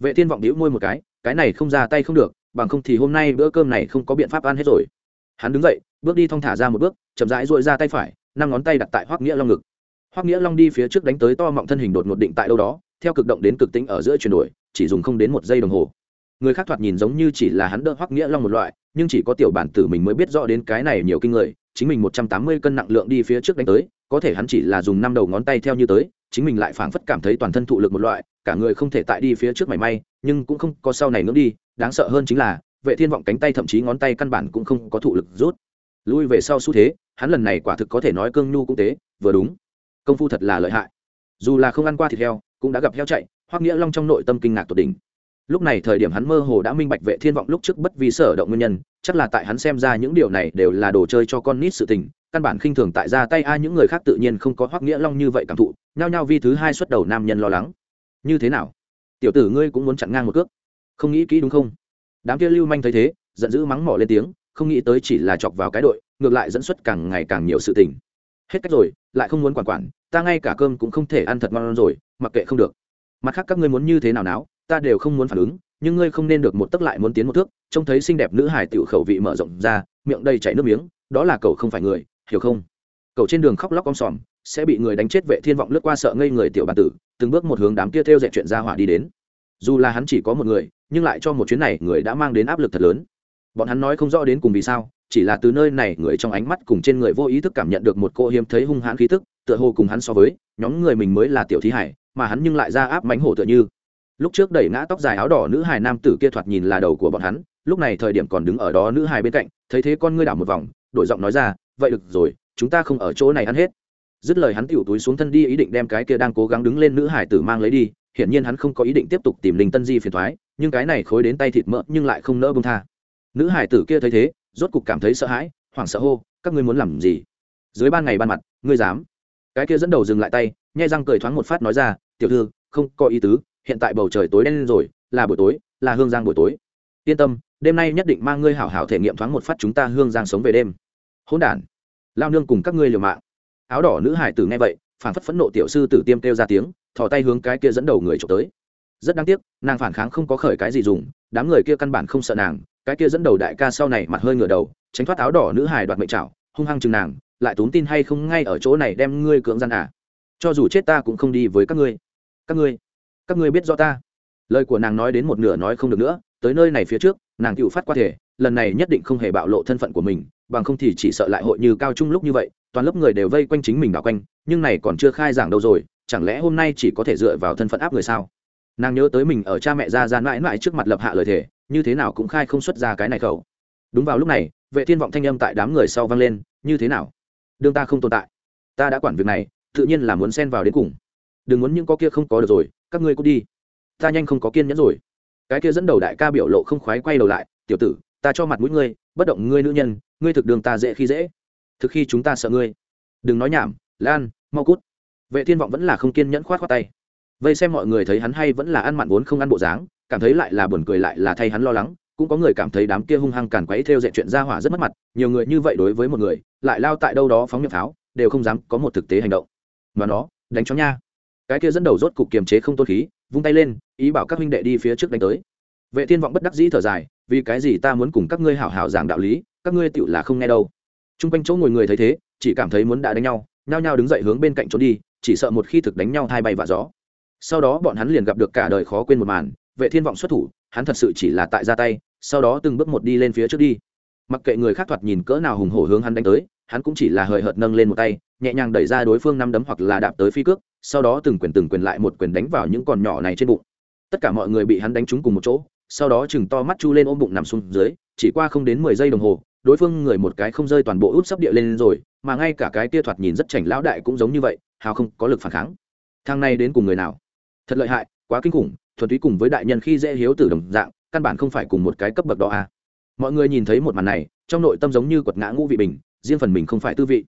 Vệ thiên vọng đĩu môi một cái cái này không ra tay không được, bằng không thì hôm nay bữa cơm này không có biện pháp ăn hết rồi hắn đứng dậy, bước đi thong thả ra một bước, chậm rãi duỗi ra tay phải, năm ngón tay đặt tại hoắc nghĩa long ngực. Hoắc nghĩa long đi phía trước đánh tới to mọng thân hình đột ngột định tại đâu đó, theo cực động đến cực tính ở giữa chuyển đổi, chỉ dùng không đến một giây đồng hồ. Người khác thoạt nhìn giống như chỉ là hắn đỡ hoắc nghĩa long một loại, nhưng chỉ có tiểu bản tử mình mới biết rõ đến cái này nhiều kinh người, chính mình một trăm tám mươi cân nặng lượng đi phía trước đánh tới, có thể hắn chỉ là dùng năm đầu ngón tay theo như tới, chính mình lại phảng phất cảm thấy toàn thân thụ lực một loại, cả người không thể tại đi phía trước mảy may, nhưng cũng không có sau này nữa đi, đáng sợ hơn chính là vệ thiên vọng cánh tay thậm chí ngón tay căn bản cũng không có thụ lực rút. Lui về sau xu thế, hắn lần này quả thực có thể nói cương nhu cũng tế, vừa đúng. Công phu thật là lợi hại. Dù là không ăn qua thịt heo, cũng đã gặp heo chạy hoặc nghĩa long trong nội tâm kinh ngạc tột đỉnh. Lúc này thời điểm hắn mơ hồ đã minh bạch vệ thiên vọng lúc trước bất vì sở động nguyên nhân, chắc là tại hắn xem ra những điều này đều là đồ chơi cho con nít sự tình, căn bản khinh thường tại ra tay ai những người khác tự nhiên không có hoắc nghĩa long như vậy cảm thụ, nhao nhao vi thứ hai xuất đầu nam nhân lo lắng. Như thế nào? Tiểu tử ngươi cũng muốn chặn ngang một cước. Không nghĩ kỹ đúng không? Đám kia lưu manh thấy thế, giận dữ mắng mỏ lên tiếng, không nghĩ tới chỉ là chọc vào cái đội, ngược lại dẫn xuất càng ngày càng nhiều sự tình. Hết cách rồi, lại không muốn quản quản, ta ngay cả cơm cũng không thể ăn thật ngon rồi, mặc kệ không được. Mặt khác các ngươi muốn như thế nào náo, ta đều không muốn phản ứng, nhưng ngươi không nên được một tấc lại muốn tiến một thước, trông thấy xinh đẹp nữ hải tiểu khẩu vị mở rộng ra, miệng đầy chảy nước miếng, đó là cậu không phải người, hiểu không? Cậu trên đường khóc lóc om sòm, sẽ bị người đánh chết vệ thiên vọng lướt qua sợ ngây người tiểu bản tử, từng bước một hướng đám kia theo dệt chuyện ra hỏa đi đến. Dù là hắn chỉ có một người nhưng lại cho một chuyến này người đã mang đến áp lực thật lớn. Bọn hắn nói không rõ đến cùng vì sao, chỉ là từ nơi này người trong ánh mắt cùng trên người vô ý thức cảm nhận được một cô hiếm thấy hung hãn khí tức, tựa hồ cùng hắn so với, nhóm người mình mới là tiểu thí hải, mà hắn nhưng lại ra áp mánh hổ tựa như. Lúc trước đẩy ngã tóc dài áo đỏ nữ hài nam tử kia thoạt nhìn là đầu của bọn hắn, lúc này thời điểm còn đứng ở đó nữ hài bên cạnh, thấy thế con ngươi đảo một vòng, đổi giọng nói ra, vậy được rồi, chúng ta không ở chỗ này ăn hết. Dứt lời hắn tiểu túi xuống thân đi, ý định đem cái kia đang cố gắng đứng lên nữ hải tử mang lấy đi, hiển nhiên hắn không có ý định tiếp tục tìm linh tân di phiền thoái nhưng cái này khối đến tay thịt mỡ nhưng lại không nỡ bông tha. Nữ hải tử kia thấy thế, rốt cục cảm thấy sợ hãi, hoảng sợ hô, các ngươi muốn làm gì? Dưới ban ngày ban mặt, ngươi dám? Cái kia dẫn đầu dừng lại tay, nhai răng cười thoáng một phát nói ra, tiểu thư, không có ý tứ, hiện tại bầu trời tối đen lên rồi, là buổi tối, là hương giang buổi tối. Yên tâm, đêm nay nhất định mang ngươi hảo hảo thể nghiệm thoáng một phát chúng ta hương giang sống về đêm. Hỗn đản, lao nương cùng các ngươi liều mạng. Áo đỏ nữ hải tử nghe vậy phản phất phẫn nộ tiểu sư tử tiêm kêu ra tiếng, thò tay hướng cái kia dẫn đầu người trộm tới rất đáng tiếc, nàng phản kháng không có khởi cái gì dùng, đám người kia căn bản không sợ nàng, cái kia dẫn đầu đại ca sau này mặt hơi ngửa đầu, tránh thoát áo đỏ nữ hài đoạt mệnh trảo hung hăng chừng nàng, lại tốn tin hay không ngay ở chỗ này đem ngươi cưỡng gian à? Cho dù chết ta cũng không đi với các ngươi. Các ngươi các ngươi biết rõ ta. Lời của nàng nói đến một nửa nói không được nữa, tới nơi này phía trước, nàng cựu phát qua thể, lần này nhất định không hề bạo lộ thân phận của mình, bằng không thì chỉ sợ lại hội như cao trung lúc như vậy, toàn lớp người đều vây quanh chính mình đảo quanh, nhưng này còn chưa khai giảng đâu rồi, chẳng lẽ hôm nay chỉ có thể dựa vào thân phận áp người sao? Nàng nhớ tới mình ở cha mẹ ra ra mãi mãi trước mặt lập hạ lời thề, như thế nào cũng khai không xuất ra cái này khẩu. Đúng vào lúc này, vệ thiên vọng thanh âm tại đám người sau vang lên, như thế nào? Đương ta không tồn tại. Ta đã quản việc này, tự nhiên là muốn xen vào đến cùng. Đừng muốn những có kia không có được rồi, các ngươi cũng đi. Ta nhanh không có kiên nhẫn rồi. Cái kia dẫn đầu đại ca biểu lộ không khoái quay đầu lại, tiểu tử, ta cho mặt mũi ngươi, bất động ngươi nữ nhân, ngươi thực đường ta dễ khi dễ. Thực khi chúng ta sợ ngươi. Đừng nói nhảm, lan, mau cút. Vệ thiên vọng vẫn là không kiên nhẫn khoát khoát tay vây xem mọi người thấy hắn hay vẫn là ăn mặn vốn không ăn bộ dáng, cảm thấy lại là buồn cười lại là thay hắn lo lắng. Cũng có người cảm thấy đám kia hung hăng càn quấy theo dệt chuyện ra hỏa rất mất mặt, nhiều người như vậy đối với một người, lại lao tại đâu đó phóng miệng pháo đều không dám có một thực tế hành động. Mà nó, đánh chó nha. Cái kia dẫn đầu rốt cục kiềm chế không tôn khí, vung tay lên, ý bảo các huynh đệ đi phía trước đánh tới. Vệ thiên vọng bất đắc dĩ thở dài, vì cái gì ta muốn cùng các ngươi hảo hảo giảng đạo lý, các ngươi tựu là không nghe đâu. Trung quanh chỗ ngồi người thấy thế, chỉ cảm thấy muốn đã đánh nhau, nhao nhao đứng dậy hướng bên cạnh trốn đi, chỉ sợ một khi thực đánh nhau thay bay và gió sau đó bọn hắn liền gặp được cả đời khó quên một màn, vệ thiên vọng xuất thủ, hắn thật sự chỉ là tại ra tay, sau đó từng bước một đi lên phía trước đi. Mặc kệ người khác thoạt nhìn cỡ nào hùng hổ hướng hắn đánh tới, hắn cũng chỉ là hời hợt nâng lên một tay, nhẹ nhàng đẩy ra đối phương năm đấm hoặc là đạp tới phi cước, sau đó từng quyền từng quyền lại một quyền đánh vào những con nhỏ này trên bụng. Tất cả mọi người bị hắn đánh trúng cùng một chỗ, sau đó chừng to mắt chu lên ôm bụng nằm xuống dưới, chỉ qua không đến mười giây đồng hồ, đối phương người một cái không rơi toàn bộ út sấp địa lên rồi, mà ngay cả cái tia thoạt nhìn rất chảnh lão đại cũng giống như vậy, hào không có lực phản kháng. Thang này đến cùng người nào? Thật lợi hại, quá kinh khủng, thuần túy cùng với đại nhân khi dễ hiếu tử đồng dạng, căn bản không phải cùng một cái cấp bậc đó à. mọi người nhìn thấy một màn này, trong nội tâm giống như quật ngã ngũ vị bình, riêng phần mình không phải tư vị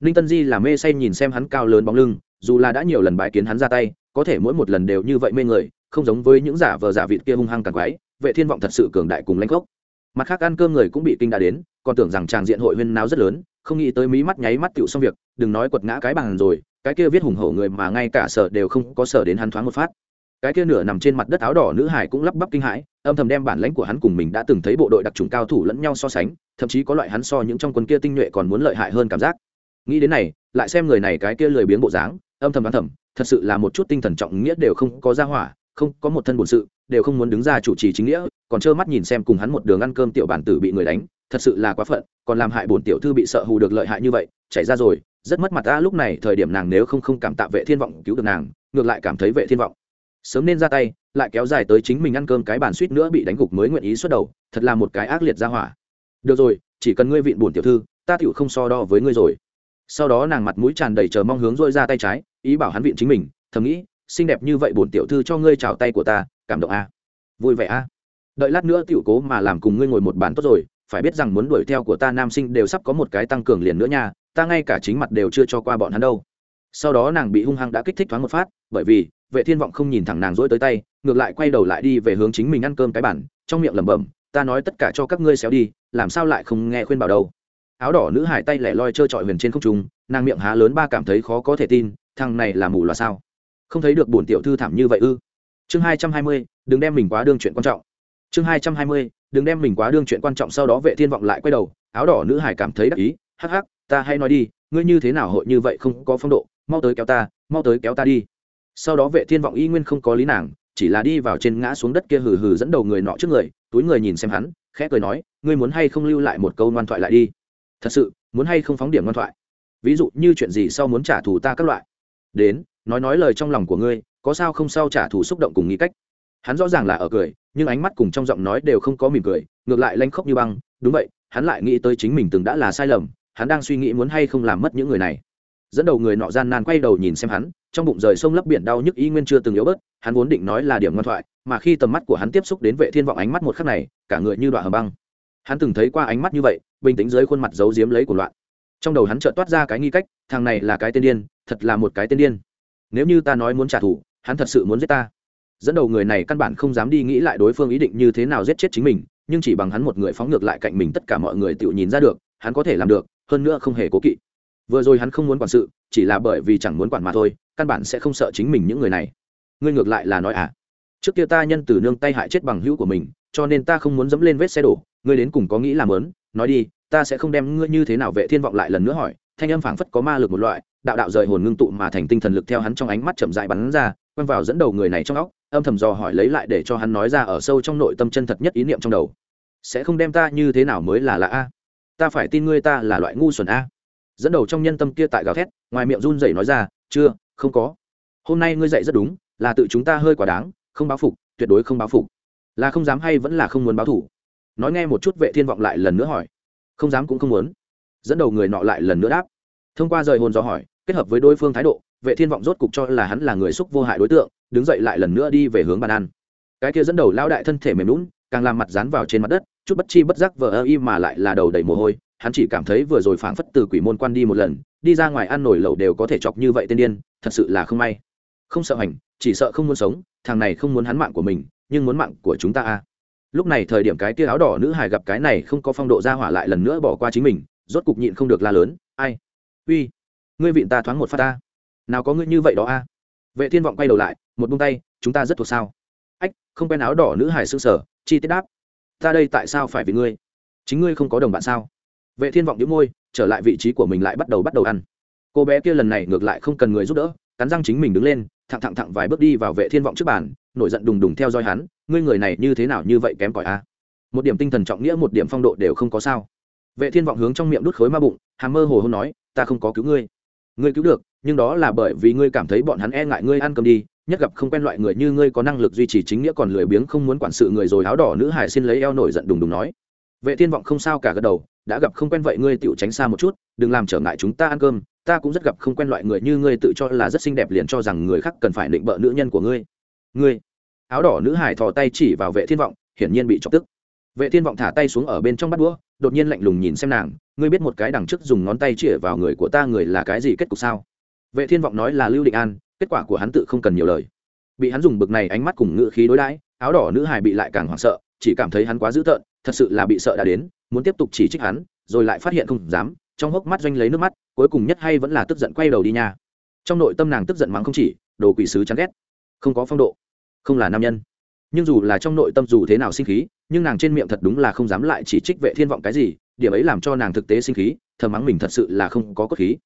ninh tân di là mê say nhìn xem hắn cao lớn bóng lưng, dù là đã nhiều lần bái kiến hắn ra tay, có thể mỗi một lần đều như vậy mê người, không giống với những giả vờ giả vịt kia hung hăng càng quái, vệ thiên vọng thật sự cường đại cùng lãnh gốc mặt khác ăn cơm người cũng bị kinh đã đến, còn tưởng rằng tràng diện hội huyên náo rất lớn, không nghĩ tới mí mắt nháy mắt tựu xong việc, đừng nói quật ngã cái bàn rồi cái kia viết hùng hổ người mà ngay cả sợ đều không có sợ đến hắn thoáng một phát. Cái kia nửa nằm trên mặt đất áo đỏ nữ hải cũng lắp bắp kinh hãi, âm thầm đem bản lãnh của hắn cùng mình đã từng thấy bộ đội đặc trùng cao thủ lẫn nhau so sánh, thậm chí có loại hắn so những trong quân kia tinh nhuệ còn muốn lợi hại hơn cảm giác. Nghĩ đến này, lại xem người này cái kia lười biếng bộ dáng, âm thầm đoán thầm, thật sự là một chút tinh thần trọng nghĩa đều không có ra hỏa, không có một thân bổn sự, đều không muốn đứng ra chủ trì chính nghĩa, còn trơ mắt nhìn xem cùng hắn một đường ăn cơm tiểu bản tử bị người đánh thật sự là quá phận, còn làm hại bổn tiểu thư bị sợ hù được lợi hại như vậy, chảy ra rồi, rất mất mặt ta lúc này, thời điểm nàng nếu không không cảm tạ vệ thiên vọng cứu được nàng, ngược lại cảm thấy vệ thiên vọng. Sớm nên ra tay, lại kéo dài tới chính mình ăn cơm cái bàn suýt nữa bị đánh gục mới nguyện ý xuất đầu, thật là một cái ác liệt ra hỏa. Được rồi, chỉ cần ngươi vịn bổn tiểu thư, ta tiểu không so đo với ngươi rồi. Sau đó nàng mặt mũi tràn đầy chờ mong hướng dôi ra tay trái, ý bảo hắn vịn chính mình, thầm nghĩ, xinh đẹp như vậy bổn tiểu thư cho ngươi chào tay của ta, cảm động a. Vui vẻ a. Đợi lát nữa tiểu cố mà làm cùng ngươi ngồi một bàn tốt rồi phải biết rằng muốn đuổi theo của ta nam sinh đều sắp có một cái tăng cường liền nữa nha, ta ngay cả chính mặt đều chưa cho qua bọn hắn đâu. Sau đó nàng bị hung hăng đã kích thích thoáng một phát, bởi vì, vệ thiên vọng không nhìn thẳng nàng dỗi tới tay, ngược lại quay đầu lại đi về hướng chính mình ăn cơm cái bản trong miệng lẩm bẩm, ta nói tất cả cho các ngươi xéo đi, làm sao lại không nghe khuyên bảo đâu? Áo đỏ nữ hải tay lẻ loi trơ trọi huyền trên không trung, nàng miệng há lớn ba cảm thấy khó có thể tin, thằng này là mù là sao? Không thấy được bổn tiểu thư thảm như vậy ư? Chương hai trăm hai mươi, đừng đem mình quá đương chuyện quan trọng. Chương hai trăm hai mươi đừng đem mình quá đương chuyện quan trọng sau đó vệ thiên vọng lại quay đầu, áo đỏ nữ hải cảm thấy đắc ý, hắc hắc, ta hay nói đi, ngươi như thế nào hội như vậy không có phong độ, mau tới kéo ta, mau tới kéo ta đi. Sau đó vệ thiên vọng y nguyên không có lý nàng, chỉ là đi vào trên ngã xuống đất kia hừ hừ dẫn đầu người nọ trước người, túi người nhìn xem hắn, khẽ cười nói, ngươi muốn hay không lưu lại một câu ngoan thoại lại đi? Thật sự, muốn hay không phóng điểm ngoan thoại? Ví dụ như chuyện gì sau muốn trả thù ta các loại? Đến, nói nói lời trong lòng của ngươi, có sao không sao trả thù xúc động cùng nghĩ cách? Hắn rõ ràng là ở cười, nhưng ánh mắt cùng trong giọng nói đều không có mỉm cười, ngược lại lanh khóc như băng. Đúng vậy, hắn lại nghĩ tới chính mình từng đã là sai lầm, hắn đang suy nghĩ muốn hay không làm mất những người này. Dẫn đầu người nọ gian nan quay đầu nhìn xem hắn, trong bụng rời sông lấp biển đau nhức y nguyên chưa từng yếu bớt, hắn vốn định nói là điểm ngoan thoại, mà khi tầm mắt của hắn tiếp xúc đến vệ thiên vọng ánh mắt một khắc này, cả người như đoạn hầm băng. Hắn từng thấy qua ánh mắt như vậy, bình tĩnh dưới khuôn mặt giấu giếm lấy của loạn. Trong đầu hắn chợt toát ra cái nghi cách, thằng này là cái tên điên, thật là một cái tên điên. Nếu như ta nói muốn trả thù, hắn thật sự muốn giết ta dẫn đầu người này căn bản không dám đi nghĩ lại đối phương ý định như thế nào giết chết chính mình, nhưng chỉ bằng hắn một người phóng ngược lại cạnh mình tất cả mọi người tự nhìn ra được, hắn có thể làm được, hơn nữa không hề cố kỵ. Vừa rồi hắn không muốn quản sự, chỉ là bởi vì chẳng muốn quản mà thôi, căn bản sẽ không sợ chính mình những người này. Ngươi ngược lại là nói à? Trước kia ta nhân từ nương tay hại chết bằng hữu của mình, cho nên ta không muốn dẫm lên vết xe đổ, ngươi đến cùng có nghĩ làm lớn, nói đi, ta sẽ không đem ngươi như thế nào vệ thiên vọng lại lần nữa hỏi, thanh âm phảng phất có ma lực một loại, đạo đạo rời hồn ngưng tụ mà thành tinh thần lực theo hắn trong ánh mắt chậm dại bắn ra, quăng vào dẫn đầu người này trong óc âm thầm dò hỏi lấy lại để cho hắn nói ra ở sâu trong nội tâm chân thật nhất ý niệm trong đầu. Sẽ không đem ta như thế nào mới là lạ a? Ta phải tin ngươi ta là loại ngu xuẩn a. Dẫn đầu trong nhân tâm kia tại gào thét, ngoài miệng run rẩy nói ra, chưa, không có. Hôm nay ngươi dạy rất đúng, là tự chúng ta hơi quá đáng, không báo phục, tuyệt đối không báo phục. Là không dám hay vẫn là không muốn báo thủ. Nói nghe một chút vệ thiên vọng lại lần nữa hỏi. Không dám cũng không muốn. Dẫn đầu người nọ lại lần nữa đáp. Thông qua rời hồn dò hỏi, kết hợp với đối phương thái độ, vệ thiên vọng rốt cục cho là hắn là người xúc vô hại đối tượng đứng dậy lại lần nữa đi về hướng bàn ăn. Cái kia dẫn đầu lao đại thân thể mềm lún càng làm mặt dán vào trên mặt đất, chút bất chi bất giác vờ ơ y mà lại là đầu đầy mồ hôi, hắn chỉ cảm thấy vừa rồi phảng phất từ quỷ môn quan đi một lần, đi ra ngoài ăn nổi lẩu đều có thể chọc như vậy tên điên, thật sự là không may. Không sợ hành, chỉ sợ không muốn sống, thằng này không muốn hắn mạng của mình, nhưng muốn mạng của chúng ta a lúc này thời điểm cái tia áo đỏ nữ hài gặp cái này không có phong độ ra hỏa lại lần nữa bỏ qua chính mình, rốt cục nhịn không được la lớn, ai? Uy, ngươi vịn ta thoáng một phát ta. Nào có ngươi như vậy đó a vệ thiên vọng quay đầu lại một buông tay, chúng ta rất thuộc sao. Ách, không quen áo đỏ nữ hải sương sở chi tiết đáp. Ta đây tại sao phải vì ngươi? Chính ngươi không có đồng bạn sao? Vệ thiên vọng đĩu môi, trở lại vị trí của mình lại bắt đầu bắt đầu ăn. Cô bé kia lần này ngược lại không cần người giúp đỡ, cắn răng chính mình đứng lên, thẳng thẳng thẳng vài bước đi vào vệ thiên vọng trước bàn, nổi giận đùng đùng theo dõi hắn, ngươi người này như thế nào như vậy kém cỏi a một điểm tinh thần trọng nghĩa, một điểm phong độ đều không có sao. Vệ thiên vọng hướng trong miệng đút khối ma bụng, hàm mơ hồ hôn nói, ta không có cứu ngươi. Ngươi cứu được, nhưng đó là bởi vì ngươi cảm thấy bọn hắn e ngại ngươi ăn cơm đi nhất gặp không quen loại người như ngươi có năng lực duy trì chính nghĩa còn lười biếng không muốn quản sự người rồi áo đỏ nữ hải xin lấy eo nổi giận đùng đùng nói. Vệ thiên vọng không sao cả gật đầu, đã gặp không quen vậy ngươi tựu tránh xa một chút, đừng làm trở ngại chúng ta ăn cơm, ta cũng rất gặp không quen loại người như ngươi tự cho là rất xinh đẹp liền cho rằng người khác cần phải định bợ nữ nhân của ngươi. Ngươi. Áo đỏ nữ hải thò tay chỉ vào vệ thiên vọng, hiển nhiên bị chọc tức. Vệ thiên vọng thả tay xuống ở bên trong bắt đũa, đột nhiên lạnh lùng nhìn xem nàng, ngươi biết một cái đằng trước dùng ngón tay chĩa vào người của ta người là cái gì kết cục sao? Vệ thiên vọng nói là lưu định an kết quả của hắn tự không cần nhiều lời. Bị hắn dùng bực này ánh mắt cùng ngữ khí đối đãi, áo đỏ nữ hài bị lại càng hoảng sợ, chỉ cảm thấy hắn quá dữ tợn, thật sự là bị sợ đã đến, muốn tiếp tục chỉ trích hắn, rồi lại phát hiện không dám, trong hốc mắt doanh lấy nước mắt, cuối cùng nhất hay vẫn là tức giận quay đầu đi nha. Trong nội tâm nàng tức giận mắng không chỉ, đồ quỷ sứ chán ghét. Không có phong độ, không là nam nhân. Nhưng dù là trong nội tâm dù thế nào sinh khí, nhưng nàng trên miệng thật đúng là không dám lại chỉ trích vệ thiên vọng cái gì, điểm ấy làm cho nàng thực tế sinh khí thờ mắng mình thật sự là không có cốt khí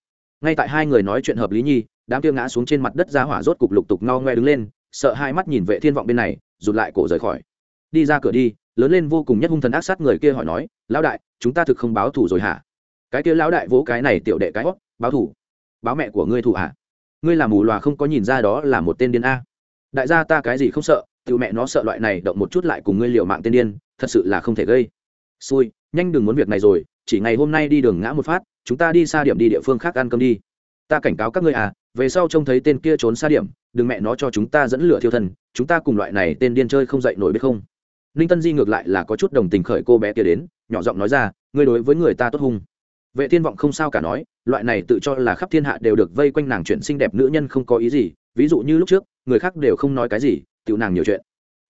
ngay tại hai người nói chuyện hợp lý nhi, đám kia ngã xuống trên mặt đất ra hỏa rốt cục lục tục no ngoe đứng lên, sợ hai mắt nhìn vệ thiên vọng bên này, rụt lại cổ rời khỏi. Đi ra cửa đi, lớn lên vô cùng nhất hung thần ác sát người kia hỏi nói, lão đại, chúng ta thực không báo thủ rồi hả? Cái kia lão đại vỗ cái này tiểu đệ cái hót báo thủ báo mẹ của ngươi thủ hả? Ngươi làm mù lòa không có nhìn ra đó là một tên điên a. Đại gia ta cái gì không sợ tự mẹ nó sợ loại này động một chút lại cùng ngươi liều mạng tên điên, thật sự là không thể gây. Xui, nhanh đừng muốn việc này rồi, chỉ ngày hôm nay đi đường ngã một phát chúng ta đi xa điểm đi địa phương khác ăn cơm đi. Ta cảnh cáo các ngươi à về sau trông thấy tên kia trốn xa điểm, đừng mẹ nó cho chúng ta dẫn lửa thiêu thân, chúng ta cùng loại này tên điên chơi không dậy nổi biết không? Ninh tân di ngược lại là có chút đồng tình khởi cô bé kia đến, nhỏ giọng nói ra, ngươi đối với người ta tốt hung. Vệ thiên vọng không sao cả nói, loại này tự cho là khắp thiên hạ đều được vây quanh nàng chuyện xinh đẹp nữ nhân không có ý gì, ví dụ như lúc trước, người khác đều không nói cái gì, tiểu nàng nhiều chuyện.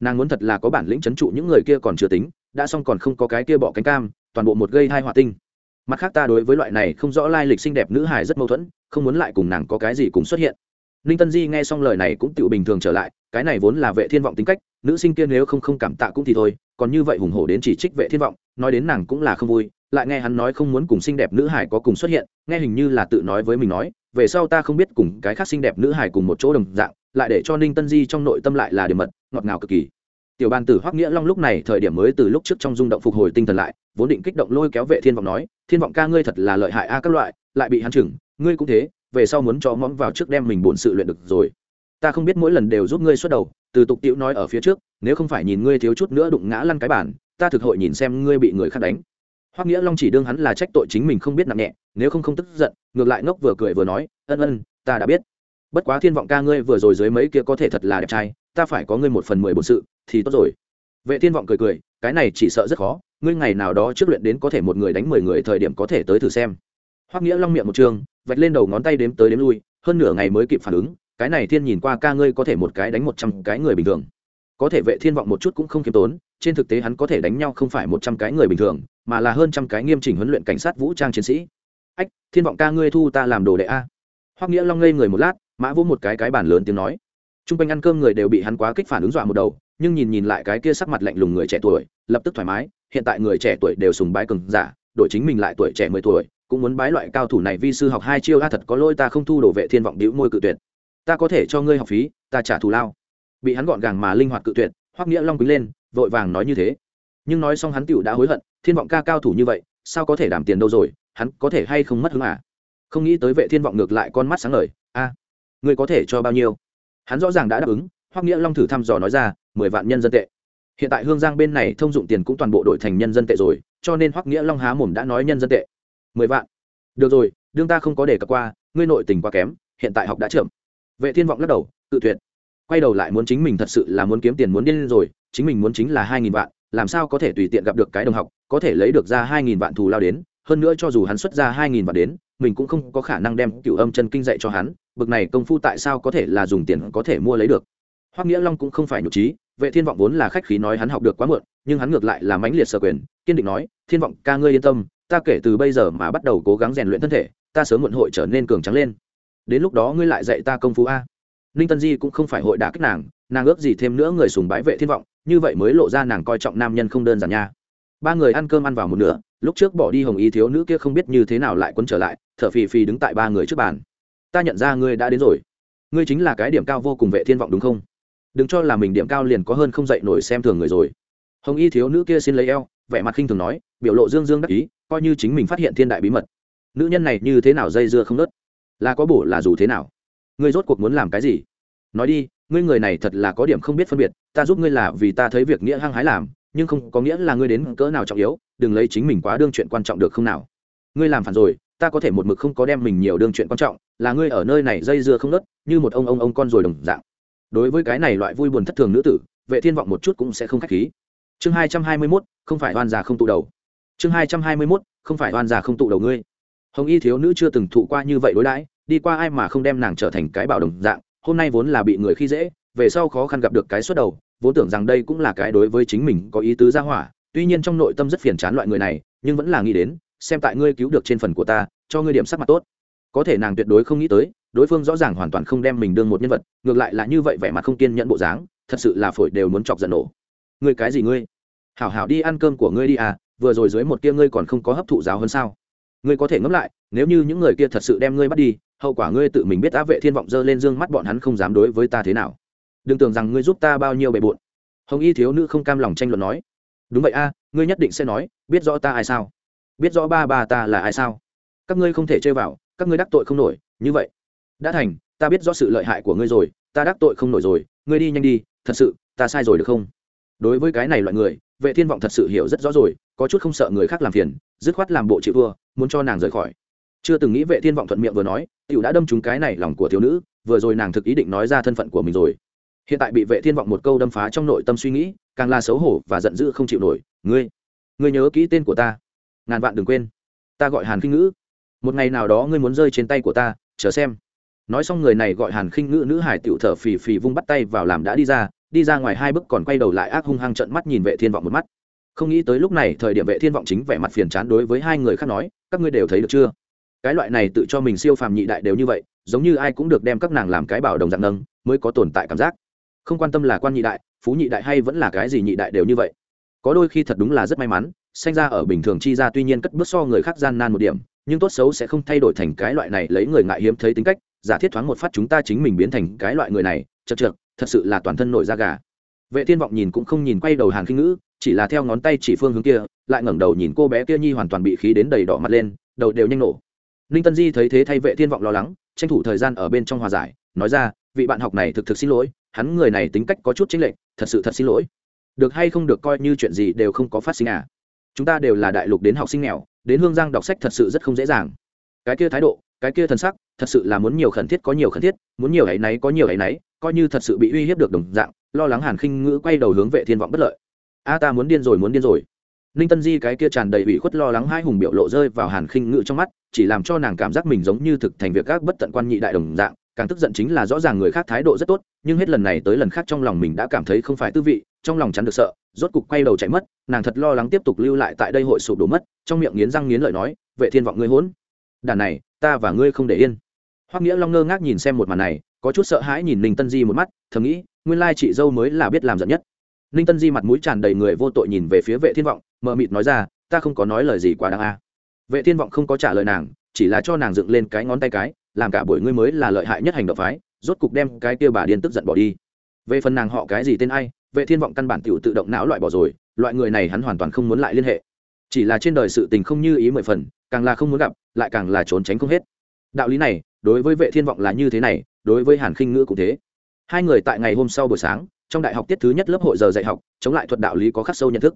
Nàng muốn thật là có bản lĩnh chấn trụ những người kia còn chưa tính, đã xong còn không có cái kia bỏ cánh cam, toàn bộ một gây hai họa tinh mặt khác ta đối với loại này không rõ lai lịch xinh đẹp nữ hài rất mâu thuẫn, không muốn lại cùng nàng có cái gì cùng xuất hiện. Ninh tân di nghe xong lời này cũng tự bình thường trở lại, cái này vốn là vệ thiên vọng tính cách, nữ sinh kia nếu không không cảm tạ cũng thì thôi, còn như vậy hùng hổ đến chỉ trích vệ thiên vọng, nói đến nàng cũng là không vui, lại nghe hắn nói không muốn cùng xinh đẹp nữ hải có cùng xuất hiện, nghe hình như là tự nói với mình nói, về sau ta không biết cùng cái khác xinh đẹp nữ hải cùng một chỗ đồng dạng, lại để cho ninh tân di trong nội tâm lại là điểm mật, ngọt ngào cực kỳ tiểu ban tử hoắc nghĩa long lúc này thời điểm mới từ lúc trước trong rung động phục hồi tinh thần lại, vốn định kích động lôi kéo vệ thiên vọng nói, thiên vọng ca ngươi thật là lợi hại a các loại, lại bị hắn chừng ngươi cũng thế, về sau muốn cho món vào trước đem mình bổn sự luyện được rồi. Ta không biết mỗi lần đều giúp ngươi xuất đầu, từ tục tiễu nói ở phía trước, nếu không phải nhìn ngươi thiếu chút nữa đụng ngã lăn cái bản ta thực hội nhìn xem ngươi bị người khác đánh. Hoắc nghĩa long chỉ đương hắn là trách tội chính mình không biết nặng nhẹ, nếu không không tức giận, ngược lại ngốc vừa cười vừa nói, ân ân, ta đã biết. Bất quá thiên vọng ca ngươi vừa rồi dưới mấy kia có thể thật là đẹp trai, ta phải có ngươi một phần mười bổn sự thì tốt rồi. Vệ thiên vọng cười cười, cái này chỉ sợ rất khó, ngươi ngày nào đó trước luyện đến có thể một người đánh mười người thời điểm có thể tới thử xem. Hoắc nghĩa long miệng một trường, vạch lên đầu ngón tay đếm tới đếm lui, hơn nửa ngày mới kịp phản ứng, cái này thiên nhìn qua ca ngươi có thể một cái đánh một trăm cái người bình thường. Có thể vệ thiên vọng một chút cũng không kiêm tốn, trên thực tế hắn có thể đánh nhau không phải một trăm cái người bình thường, mà là hơn trăm cái nghiêm chỉnh huấn luyện cảnh sát vũ trang chiến sĩ. Ách, thiên vọng ca ngươi thu ta làm đồ đệ a. Hoắc nghĩa long ngây người một lát, mã vỗ một cái cái bàn lớn tiếng nói. T r u n g quanh ăn cơm người đều bị hắn quá kích phản ứng dọa một đầu nhưng nhìn nhìn lại cái kia sắc mặt lạnh lùng người trẻ tuổi lập tức thoải mái hiện tại người trẻ tuổi đều sùng bái cường giả đổi chính mình lại tuổi trẻ mười tuổi cũng muốn bái loại cao thủ này vi sư học hai chiêu a thật có lôi ta không thu đồ vệ thiên vọng đĩu môi cự tuyệt. Ta có thể cho ngươi học phí ta trả thù lao. Bị hắn gọn gàng mà linh hoạt cự tuyệt hoắc nghĩa long quý lên vội vàng nói như thế. Nhưng nói xong hắn tựu đã hối hận thiên vọng ca cao thủ như vậy sao có thể đảm tiền đâu rồi hắn có thể hay không mất hứng à? Không nghĩ tới vệ thiên vọng ngược lại con mắt sáng ngời a à, ngươi có thể cho bao nhiêu? Hắn rõ ràng đã đáp ứng hoắc nghĩa long thử thăm dò nói ra mười vạn nhân dân tệ. Hiện tại hương giang bên này thông dụng tiền cũng toàn bộ đổi thành nhân dân tệ rồi, cho nên hoắc nghĩa long há mồm đã nói nhân dân tệ. Mười vạn. Được rồi, đương ta không có để cập qua, ngươi nội tình quá kém, hiện tại học đã chậm. Vệ thiên vọng lắc đầu, tự tuyệt. Quay đầu lại muốn chính mình thật sự là muốn kiếm tiền muốn điên rồi, chính mình muốn chính là hai nghìn vạn, làm sao có thể tùy tiện gặp được cái đồng học, có thể lấy được ra hai nghìn vạn thù lao đến, hơn nữa cho dù hắn xuất ra hai nghìn vạn đến, mình cũng không có khả năng đem cựu âm chân kinh dạy cho hắn, bực này công phu tại sao có thể là dùng tiền có thể mua lấy được. Hoắc nghĩa long cũng không phải nhục trí vệ thiên vọng vốn là khách khí nói hắn học được quá muộn, nhưng hắn ngược lại là mãnh liệt sở quyền, kiên định nói, thiên vọng, ca ngươi yên tâm, ta kể từ bây giờ mà bắt đầu cố gắng rèn luyện thân thể, ta sớm muộn hội trở nên cường trắng lên. Đến lúc đó ngươi lại dạy ta công phu a. Ninh tân di cũng không phải hội đả kích nàng nàng ước gì thêm nữa người sùng bái vệ thiên vọng, như vậy mới lộ ra nàng coi trọng nam nhân không đơn giản nha. Ba người ăn cơm ăn vào một nửa, lúc trước bỏ đi hồng y thiếu nữ kia không biết như thế nào lại quấn trở lại, thở phì phì đứng tại ba người trước bàn. Ta nhận ra ngươi đã đến rồi. Ngươi chính là cái điểm cao vô cùng vệ thiên vọng đúng không? Đừng cho là mình điểm cao liền có hơn không dậy nổi xem thường người rồi. Hồng y thiếu nữ kia xin lấy eo, vẻ mặt khinh thường nói, biểu lộ dương dương đắc ý, coi như chính mình phát hiện thiên đại bí mật. Nữ nhân này như thế nào dây dưa không nớt? Là có bổ là dù thế nào? Ngươi rốt cuộc muốn làm cái gì? Nói đi, ngươi người này thật là có điểm không biết phân biệt, ta giúp ngươi là vì ta thấy việc nghĩa hăng hái làm, nhưng không có nghĩa là ngươi đến cỡ nào trọng yếu, đừng lấy chính mình quá đương chuyện quan trọng được không nào? Ngươi làm phản rồi, ta có thể một mực không có đem mình nhiều đương chuyện quan trọng, là ngươi ở nơi này dây dưa không nớt, như một ông ông ông con rồi đồng dạng đối với cái này loại vui buồn thất thường nữ tử vệ thiên vọng một chút cũng sẽ không khách khí. Chương hai trăm hai mươi 221, không phải oan già không tụ đầu. Chương hai trăm hai mươi 221, không phải oan già không tụ đầu ngươi. Hồng y thiếu nữ chưa từng thụ qua như vậy đối đãi đi qua ai mà không đem nàng trở thành cái bảo đồng dạng hôm nay vốn là bị người khi dễ về sau khó khăn gặp được cái xuất đầu vốn tưởng rằng đây cũng là cái đối với chính mình có ý tứ ra hỏa tuy nhiên trong nội tâm rất phiền chán loại người này nhưng vẫn là nghĩ đến xem tại ngươi cứu được trên phần của ta cho ngươi điểm sắc mặt tốt. Có thể nàng tuyệt đối không nghĩ tới đối phương rõ ràng hoàn toàn không đem mình đương một nhân vật, ngược lại là như vậy vẻ mặt không kiên nhẫn bộ dáng, thật sự là phổi đều muốn chọc giận nổ. Ngươi cái gì ngươi? Hảo hảo đi ăn cơm của ngươi đi à vừa rồi dưới một kia ngươi còn không có hấp thụ giáo hơn sao? Ngươi có thể ngẫm lại, nếu như những người kia thật sự đem ngươi bắt đi, hậu quả ngươi tự mình biết á vệ thiên vọng dơ lên dương mắt bọn hắn không dám đối với ta thế nào. Đừng tưởng rằng ngươi giúp ta bao nhiêu bề bộn. Hồng y thiếu nữ không cam lòng tranh luận nói. Đúng vậy a, ngươi nhất định sẽ nói, biết rõ ta ai sao? Biết rõ ba bà ta là ai sao? Các ngươi không thể chơi vào, các ngươi đắc tội không nổi, như vậy đã thành, ta biết rõ sự lợi hại của ngươi rồi, ta đắc tội không nổi rồi, ngươi đi nhanh đi, thật sự, ta sai rồi được không? Đối với cái này loại người, vệ thiên vọng thật sự hiểu rất rõ rồi, có chút không sợ người khác làm phiền, dứt khoát làm bộ chịu vua muốn cho nàng rời khỏi. Chưa từng nghĩ vệ thiên vọng thuận miệng vừa nói, tiểu đã đâm trúng cái này lòng của thiếu nữ, vừa rồi nàng thực ý định nói ra thân phận của mình rồi. Hiện tại bị vệ thiên vọng một câu đâm phá trong nội tâm suy nghĩ, càng là xấu hổ và giận dữ không chịu nổi. Ngươi ngươi nhớ kỹ tên của ta. Ngàn vạn đừng quên. Ta gọi hàn kinh ngữ. Một ngày nào đó ngươi muốn rơi trên tay của ta, chờ xem nói xong người này gọi hàn khinh ngữ nữ hải tiểu thở phì phì vung bắt tay vào làm đã đi ra đi ra ngoài hai bước còn quay đầu lại ác hung hăng trận mắt nhìn vệ thiên vọng một mắt. Không nghĩ tới lúc này thời điểm vệ thiên vọng chính vẻ mặt phiền chán đối với hai người khác nói, các ngươi đều thấy được chưa? Cái loại này tự cho mình siêu phàm nhị đại đều như vậy, giống như ai cũng được đem các nàng làm cái bảo đồng dạng nâng, mới có tồn tại cảm giác. Không quan tâm là quan nhị đại, phú nhị đại hay vẫn là cái gì nhị đại đều như vậy. Có đôi khi thật đúng là rất may mắn, sinh ra ở bình thường chi ra tuy nhiên cất bước so người khác gian nan một điểm, nhưng tốt xấu sẽ không thay đổi thành cái loại này lấy người ngại hiếm thấy tính cách giả thiết thoáng một phát chúng ta chính mình biến thành cái loại người này, chật chật thật sự là toàn thân nổi da gà. Vệ thiên vọng nhìn cũng không nhìn quay đầu hàn khinh ngữ, chỉ là theo ngón tay chỉ phương hướng kia, lại ngẩng đầu nhìn cô bé kia nhi hoàn toàn bị khí đến đầy đỏ mặt lên, đầu đều nhanh nổ. Ninh tân di thấy thế thay vệ thiên vọng lo lắng, tranh thủ thời gian ở bên trong hòa giải, nói ra, vị bạn học này thực thực xin lỗi, hắn người này tính cách có chút chính lệch, thật sự thật xin lỗi. Được hay không được coi như chuyện gì đều không có phát sinh à. Chúng ta đều là đại lục đến học sinh nghèo, đến hương giang đọc sách thật sự rất không dễ dàng. Cái kia thái độ cái kia thần sắc, thật sự là muốn nhiều khẩn thiết có nhiều khẩn thiết, muốn nhiều ấy náy có nhiều ấy náy, coi như thật sự bị uy hiếp được đồng dạng, lo lắng hàn khinh ngữ quay đầu hướng vệ thiên vọng bất lợi. A ta muốn điên rồi, muốn điên rồi. Ninh tân di cái kia tràn đầy ủy khuất lo lắng hai hùng biểu lộ rơi vào hàn khinh ngữ trong mắt, chỉ làm cho nàng cảm giác mình giống như thực thành việc các bất tận quan nhị đại đồng dạng, càng tức giận chính là rõ ràng người khác thái độ rất tốt, nhưng hết lần này tới lần khác trong lòng mình đã cảm thấy không phải tư vị, trong lòng chắn được sợ, rốt cục quay đầu chạy mất, nàng thật lo lắng tiếp tục lưu lại tại đây hội sụp đổ mất, trong miệng nghiến răng nghiến lợi nói, vệ thiên vọng ngươi hỗn đàn này, ta và ngươi không để yên. Hoắc nghĩa long ngơ ngác nhìn xem một màn này, có chút sợ hãi nhìn ninh tân di một mắt, thầm nghĩ, nguyên lai chị dâu mới là biết làm giận nhất. Ninh tân di mặt mũi tràn đầy người vô tội nhìn về phía vệ thiên vọng mờ mịt nói ra, ta không có nói lời gì quá đáng a. Vệ thiên vọng không có trả lời nàng, chỉ là cho nàng dựng lên cái ngón tay cái, làm cả buổi ngươi mới là lợi hại nhất hành động phái, rốt cục đem cái kia bà điên tức giận bỏ đi. Về phần nàng họ cái gì tên ai, vệ thiên vọng căn bản tiểu tự động não loại bỏ rồi, loại người này hắn hoàn toàn không muốn lại liên hệ. Chỉ là trên đời sự tình không như ý mười phần, càng là không muốn gặp lại càng là trốn tránh không hết. Đạo lý này, đối với vệ thiên vọng là như thế này, đối với hàn khinh ngữ cũng thế. Hai người tại ngày hôm sau buổi sáng, trong đại học tiết thứ nhất lớp hội giờ dạy học, chống lại thuật đạo lý có khắc sâu nhận thức.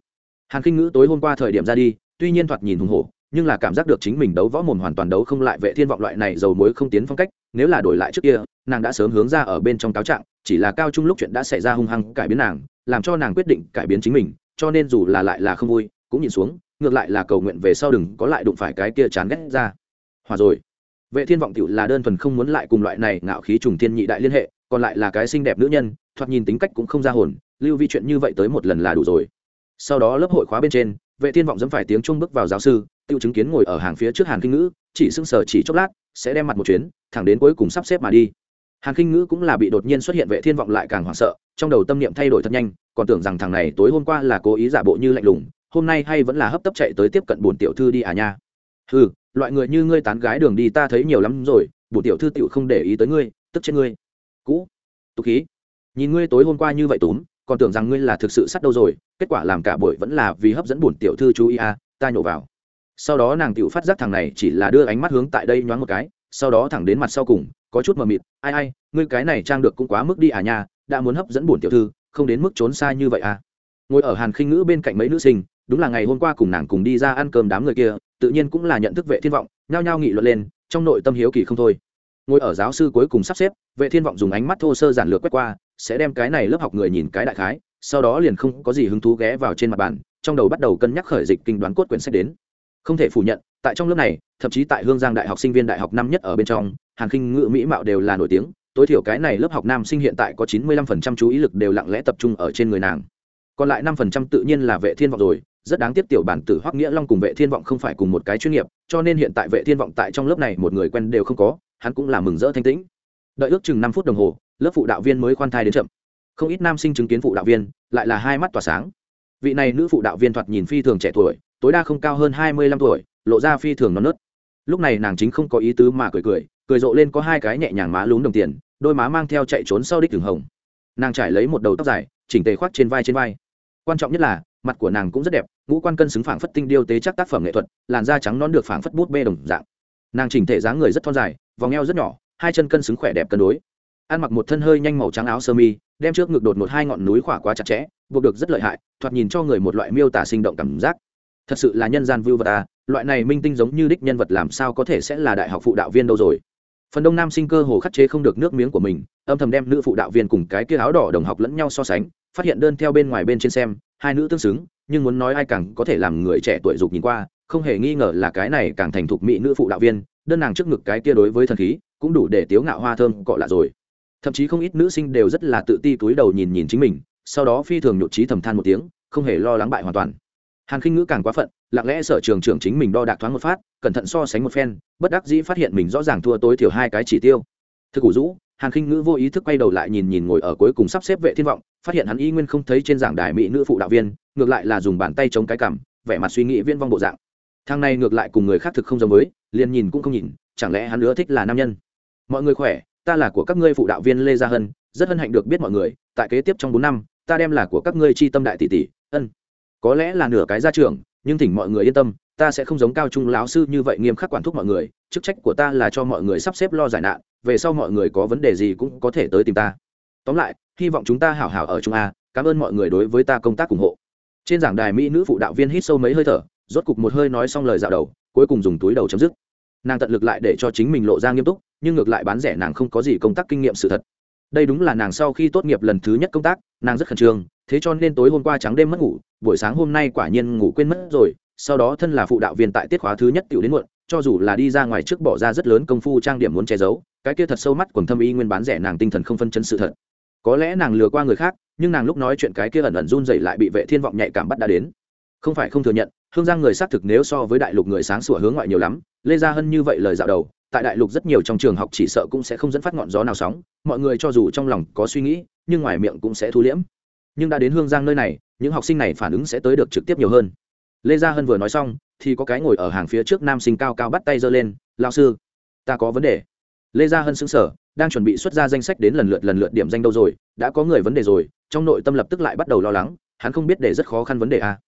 Hàn khinh ngữ tối hôm qua thời điểm ra đi, tuy nhiên thoạt nhìn hùng hổ, nhưng là cảm giác được chính mình đấu võ mồm hoàn toàn đấu không lại vệ thiên vọng loại này dầu muối không tiến phong cách, nếu là đổi lại trước kia, nàng đã sớm hướng ra ở bên trong cáo trạng, chỉ là cao trung lúc chuyện đã xảy ra hung hăng cải biến nàng, làm cho nàng quyết định cải biến chính mình, cho nên dù là lại là không vui, cũng nhìn xuống ngược lại là cầu nguyện về sau đừng có lại đụng phải cái kia chán ghét ra. Hòa rồi. Vệ thiên vọng tiểu là đơn thuần không muốn lại cùng loại này ngạo khí trùng thiên nhị đại liên hệ, còn lại là cái xinh đẹp nữ nhân, thoạt nhìn tính cách cũng không ra hồn, lưu vi chuyện như vậy tới một lần là đủ rồi. Sau đó lớp hội khóa bên trên, vệ thiên vọng dẫm phải tiếng trung bước vào giáo sư, tiêu chứng kiến ngồi ở hàng phía trước hàn kinh ngữ, chỉ sưng sờ chỉ chốc lát, sẽ đem mặt một chuyến, thẳng đến cuối cùng sắp xếp mà đi. Hàn kinh ngữ cũng là bị đột nhiên xuất hiện vệ thiên vọng lại càng hoảng sợ, trong đầu tâm niệm thay đổi thật nhanh, còn tưởng rằng thằng này tối hôm qua là cố ý giả bộ như lạnh lùng hôm nay hay vẫn là hấp tấp chạy tới tiếp cận bổn tiểu thư đi à nha? Ừ loại người như ngươi tán gái đường đi ta thấy nhiều lắm rồi, bổn tiểu thư tiểu không để ý tới ngươi, tức trên ngươi. Cũ, tục khí. Nhìn ngươi tối hôm qua như vậy túm, còn tưởng rằng ngươi là thực sự sắt đâu rồi, kết quả làm cả buổi vẫn là vì hấp dẫn bổn tiểu thư chú ý à ta nhổ vào. Sau đó nàng tiểu phát giác thằng này chỉ là đưa ánh mắt hướng tại đây nhoáng một cái, sau đó thẳng đến mặt sau cùng, có chút mờ mịt, ai ai, ngươi cái này trang được cũng quá mức đi à nha, đã muốn hấp dẫn bổn tiểu thư, không đến mức trốn xa như vậy à. Ngồi ở hàn khinh ngữ bên cạnh mấy nữ sinh đúng là ngày hôm qua cùng nàng cùng đi ra ăn cơm đám người kia, tự nhiên cũng là nhận thức vệ thiên vọng, nhao nhao nghị luận lên, trong nội tâm hiếu kỳ không thôi. Ngồi ở giáo sư cuối cùng sắp xếp, vệ thiên vọng dùng ánh mắt thô sơ giản lược quét qua, sẽ đem cái này lớp học người nhìn cái đại khái, sau đó liền không có gì hứng thú ghé vào trên mặt bàn, trong đầu bắt đầu cân nhắc khởi dịch kinh đoán cốt quyển sách đến. Không thể phủ nhận, tại trong lớp này, thậm chí tại hương giang đại học sinh viên đại học năm nhất ở bên trong hàng khinh ngữ mỹ mạo đều là nổi tiếng, tối thiểu cái này lớp học nam sinh hiện tại có chín mươi lăm phần trăm chú ý lực đều lặng lẽ tập trung ở trên người nàng. Còn lại năm phần trăm tự nhiên là vệ thiên vọng rồi rất đáng tiếc tiểu bản tử hoắc nghĩa long cùng vệ thiên vọng không phải cùng một cái chuyên nghiệp, cho nên hiện tại vệ thiên vọng tại trong lớp này một người quen đều không có, hắn cũng là mừng rỡ thanh tĩnh. Đợi ước chừng năm phút đồng hồ, lớp phụ đạo viên mới khoan thai đến chậm. Không ít nam sinh chứng kiến phụ đạo viên, lại là hai mắt tỏa sáng. Vị này nữ phụ đạo viên thoạt nhìn phi thường trẻ tuổi, tối đa không cao hơn hai mươi lăm tuổi, lộ ra phi thường non nớt. Lúc này nàng chính không có ý tứ mà cười cười cười rộ lên có hai cái nhẹ nhàng má lún đồng tiền, đôi má mang theo chạy trốn sau đích thường hồng. Nàng trải lấy một đầu tóc dài, chỉnh tề khoác trên vai trên vai. Quan trọng nhất là mặt của nàng cũng rất đẹp, ngũ quan cân xứng phảng phất tinh điêu tế chắc tác phẩm nghệ thuật, làn da trắng non được phảng phất bút bê đồng dạng. Nàng chỉnh thể dáng người rất thon dài, vòng eo rất nhỏ, hai chân cân xứng khỏe đẹp cân đối. Ăn mặc một thân hơi nhanh màu trắng áo sơ mi, đem trước ngực đột một hai ngọn núi khỏa quá chặt chẽ, buộc được rất lợi hại, thoạt nhìn cho người một loại miêu tả sinh động cảm giác. Thật sự là nhân gian vưu vật à loại này minh tinh giống như đích nhân vật làm sao có thể sẽ là đại học phụ đạo viên đâu rồi? Phần đông nam sinh cơ hồ khắc chế không được nước miếng của mình, âm thầm đem nữ phụ đạo viên cùng cái kia áo đỏ đồng học lẫn nhau so sánh, phát hiện đơn theo bên ngoài bên trên xem hai nữ tương xứng, nhưng muốn nói ai càng có thể làm người trẻ tuổi dục nhìn qua, không hề nghi ngờ là cái này càng thành thục mỹ nữ phụ đạo viên, đơn nàng trước ngực cái kia đối với thần khí, cũng đủ để tiếu ngạo hoa thơm cọ lạ rồi. Thậm chí không ít nữ sinh đều rất là tự ti túi đầu nhìn nhìn chính mình, sau đó phi thường nhột trí thầm than một tiếng, không hề lo lắng bại hoàn toàn. Hàn khinh ngữ càng quá phận, lặng lẽ sở trường trưởng chính mình đo đạc thoáng một phát, cẩn thận so sánh một phen, bất đắc dĩ phát hiện mình rõ ràng thua tối thiểu hai cái chỉ tiêu. Thực củ rũ hàn khinh ngữ vô ý thức quay đầu lại nhìn nhìn ngồi ở cuối cùng sắp xếp vệ thiên vọng, phát hiện hắn y nguyên không thấy trên giảng đài mỹ nữ phụ đạo viên, ngược lại là dùng bàn tay chống cái cằm, vẻ mặt suy nghĩ viên vong bộ dạng. Thang này ngược lại cùng người khác thực không giống với, liền nhìn cũng không nhìn, chẳng lẽ hắn nữa thích là nam nhân? Mọi người khỏe, ta là của các ngươi phụ đạo viên lê gia hân, rất hân hạnh được biết mọi người, tại kế tiếp trong bốn năm, ta đem là của các ngươi chi tâm đại tỷ tỷ, ân. Có lẽ là nửa cái gia trưởng, nhưng thỉnh mọi người yên tâm ta sẽ không giống cao trung lão sư như vậy nghiêm khắc quản thúc mọi người, chức trách của ta là cho mọi người sắp xếp lo giải nạn, về sau mọi người có vấn đề gì cũng có thể tới tìm ta. Tóm lại, hy vọng chúng ta hảo hảo ở trung a, cảm ơn mọi người đối với ta công tác ủng hộ. Trên giảng đài mỹ nữ phụ đạo viên hít sâu mấy hơi thở, rốt cục một hơi nói xong lời dạo đầu, cuối cùng dùng túi đầu chấm dứt. Nàng tận lực lại để cho chính mình lộ ra nghiêm túc, nhưng ngược lại bán rẻ nàng không có gì công tác kinh nghiệm sự thật. Đây đúng là nàng sau khi tốt nghiệp lần thứ nhất công tác, nàng rất khẩn trương, thế cho nên tối hôm qua trắng đêm mất ngủ, buổi sáng hôm nay quả nhiên ngủ quên mất rồi sau đó thân là phụ đạo viên tại tiết khóa thứ nhất tiểu đến muộn, cho dù là đi ra ngoài trước bỏ ra rất lớn công phu trang điểm muốn che giấu, cái kia thật sâu mắt quần thâm y nguyên bán rẻ nàng tinh thần không phân chân sự thật. Có lẽ nàng lừa qua người khác, nhưng nàng lúc nói chuyện cái kia ẩn ẩn run dậy lại bị vệ thiên vọng nhạy cảm bắt đã đến. Không phải không thừa nhận, hương giang người xác thực nếu so với đại lục người sáng sủa hướng ngoại nhiều lắm, lê gia hân như vậy lời dạo đầu, tại đại lục rất nhiều trong trường học chỉ sợ cũng sẽ không dẫn phát ngọn gió nào sóng, mọi người cho dù trong lòng có suy nghĩ, nhưng ngoài miệng cũng sẽ thu liễm. Nhưng đã đến hương giang nơi này, những học sinh này phản ứng sẽ tới được trực tiếp nhiều hơn lê gia hân vừa nói xong, thì có cái ngồi ở hàng phía trước nam sinh cao cao bắt tay giơ lên lao sư, ta có vấn đề. Lê gia hân xứng sở đang chuẩn bị xuất ra danh sách đến lần lượt lần lượt điểm danh đâu rồi, đã có người vấn đề rồi, trong nội tâm lập tức lại bắt đầu lo lắng, hắn không biết để rất khó khăn vấn đề à.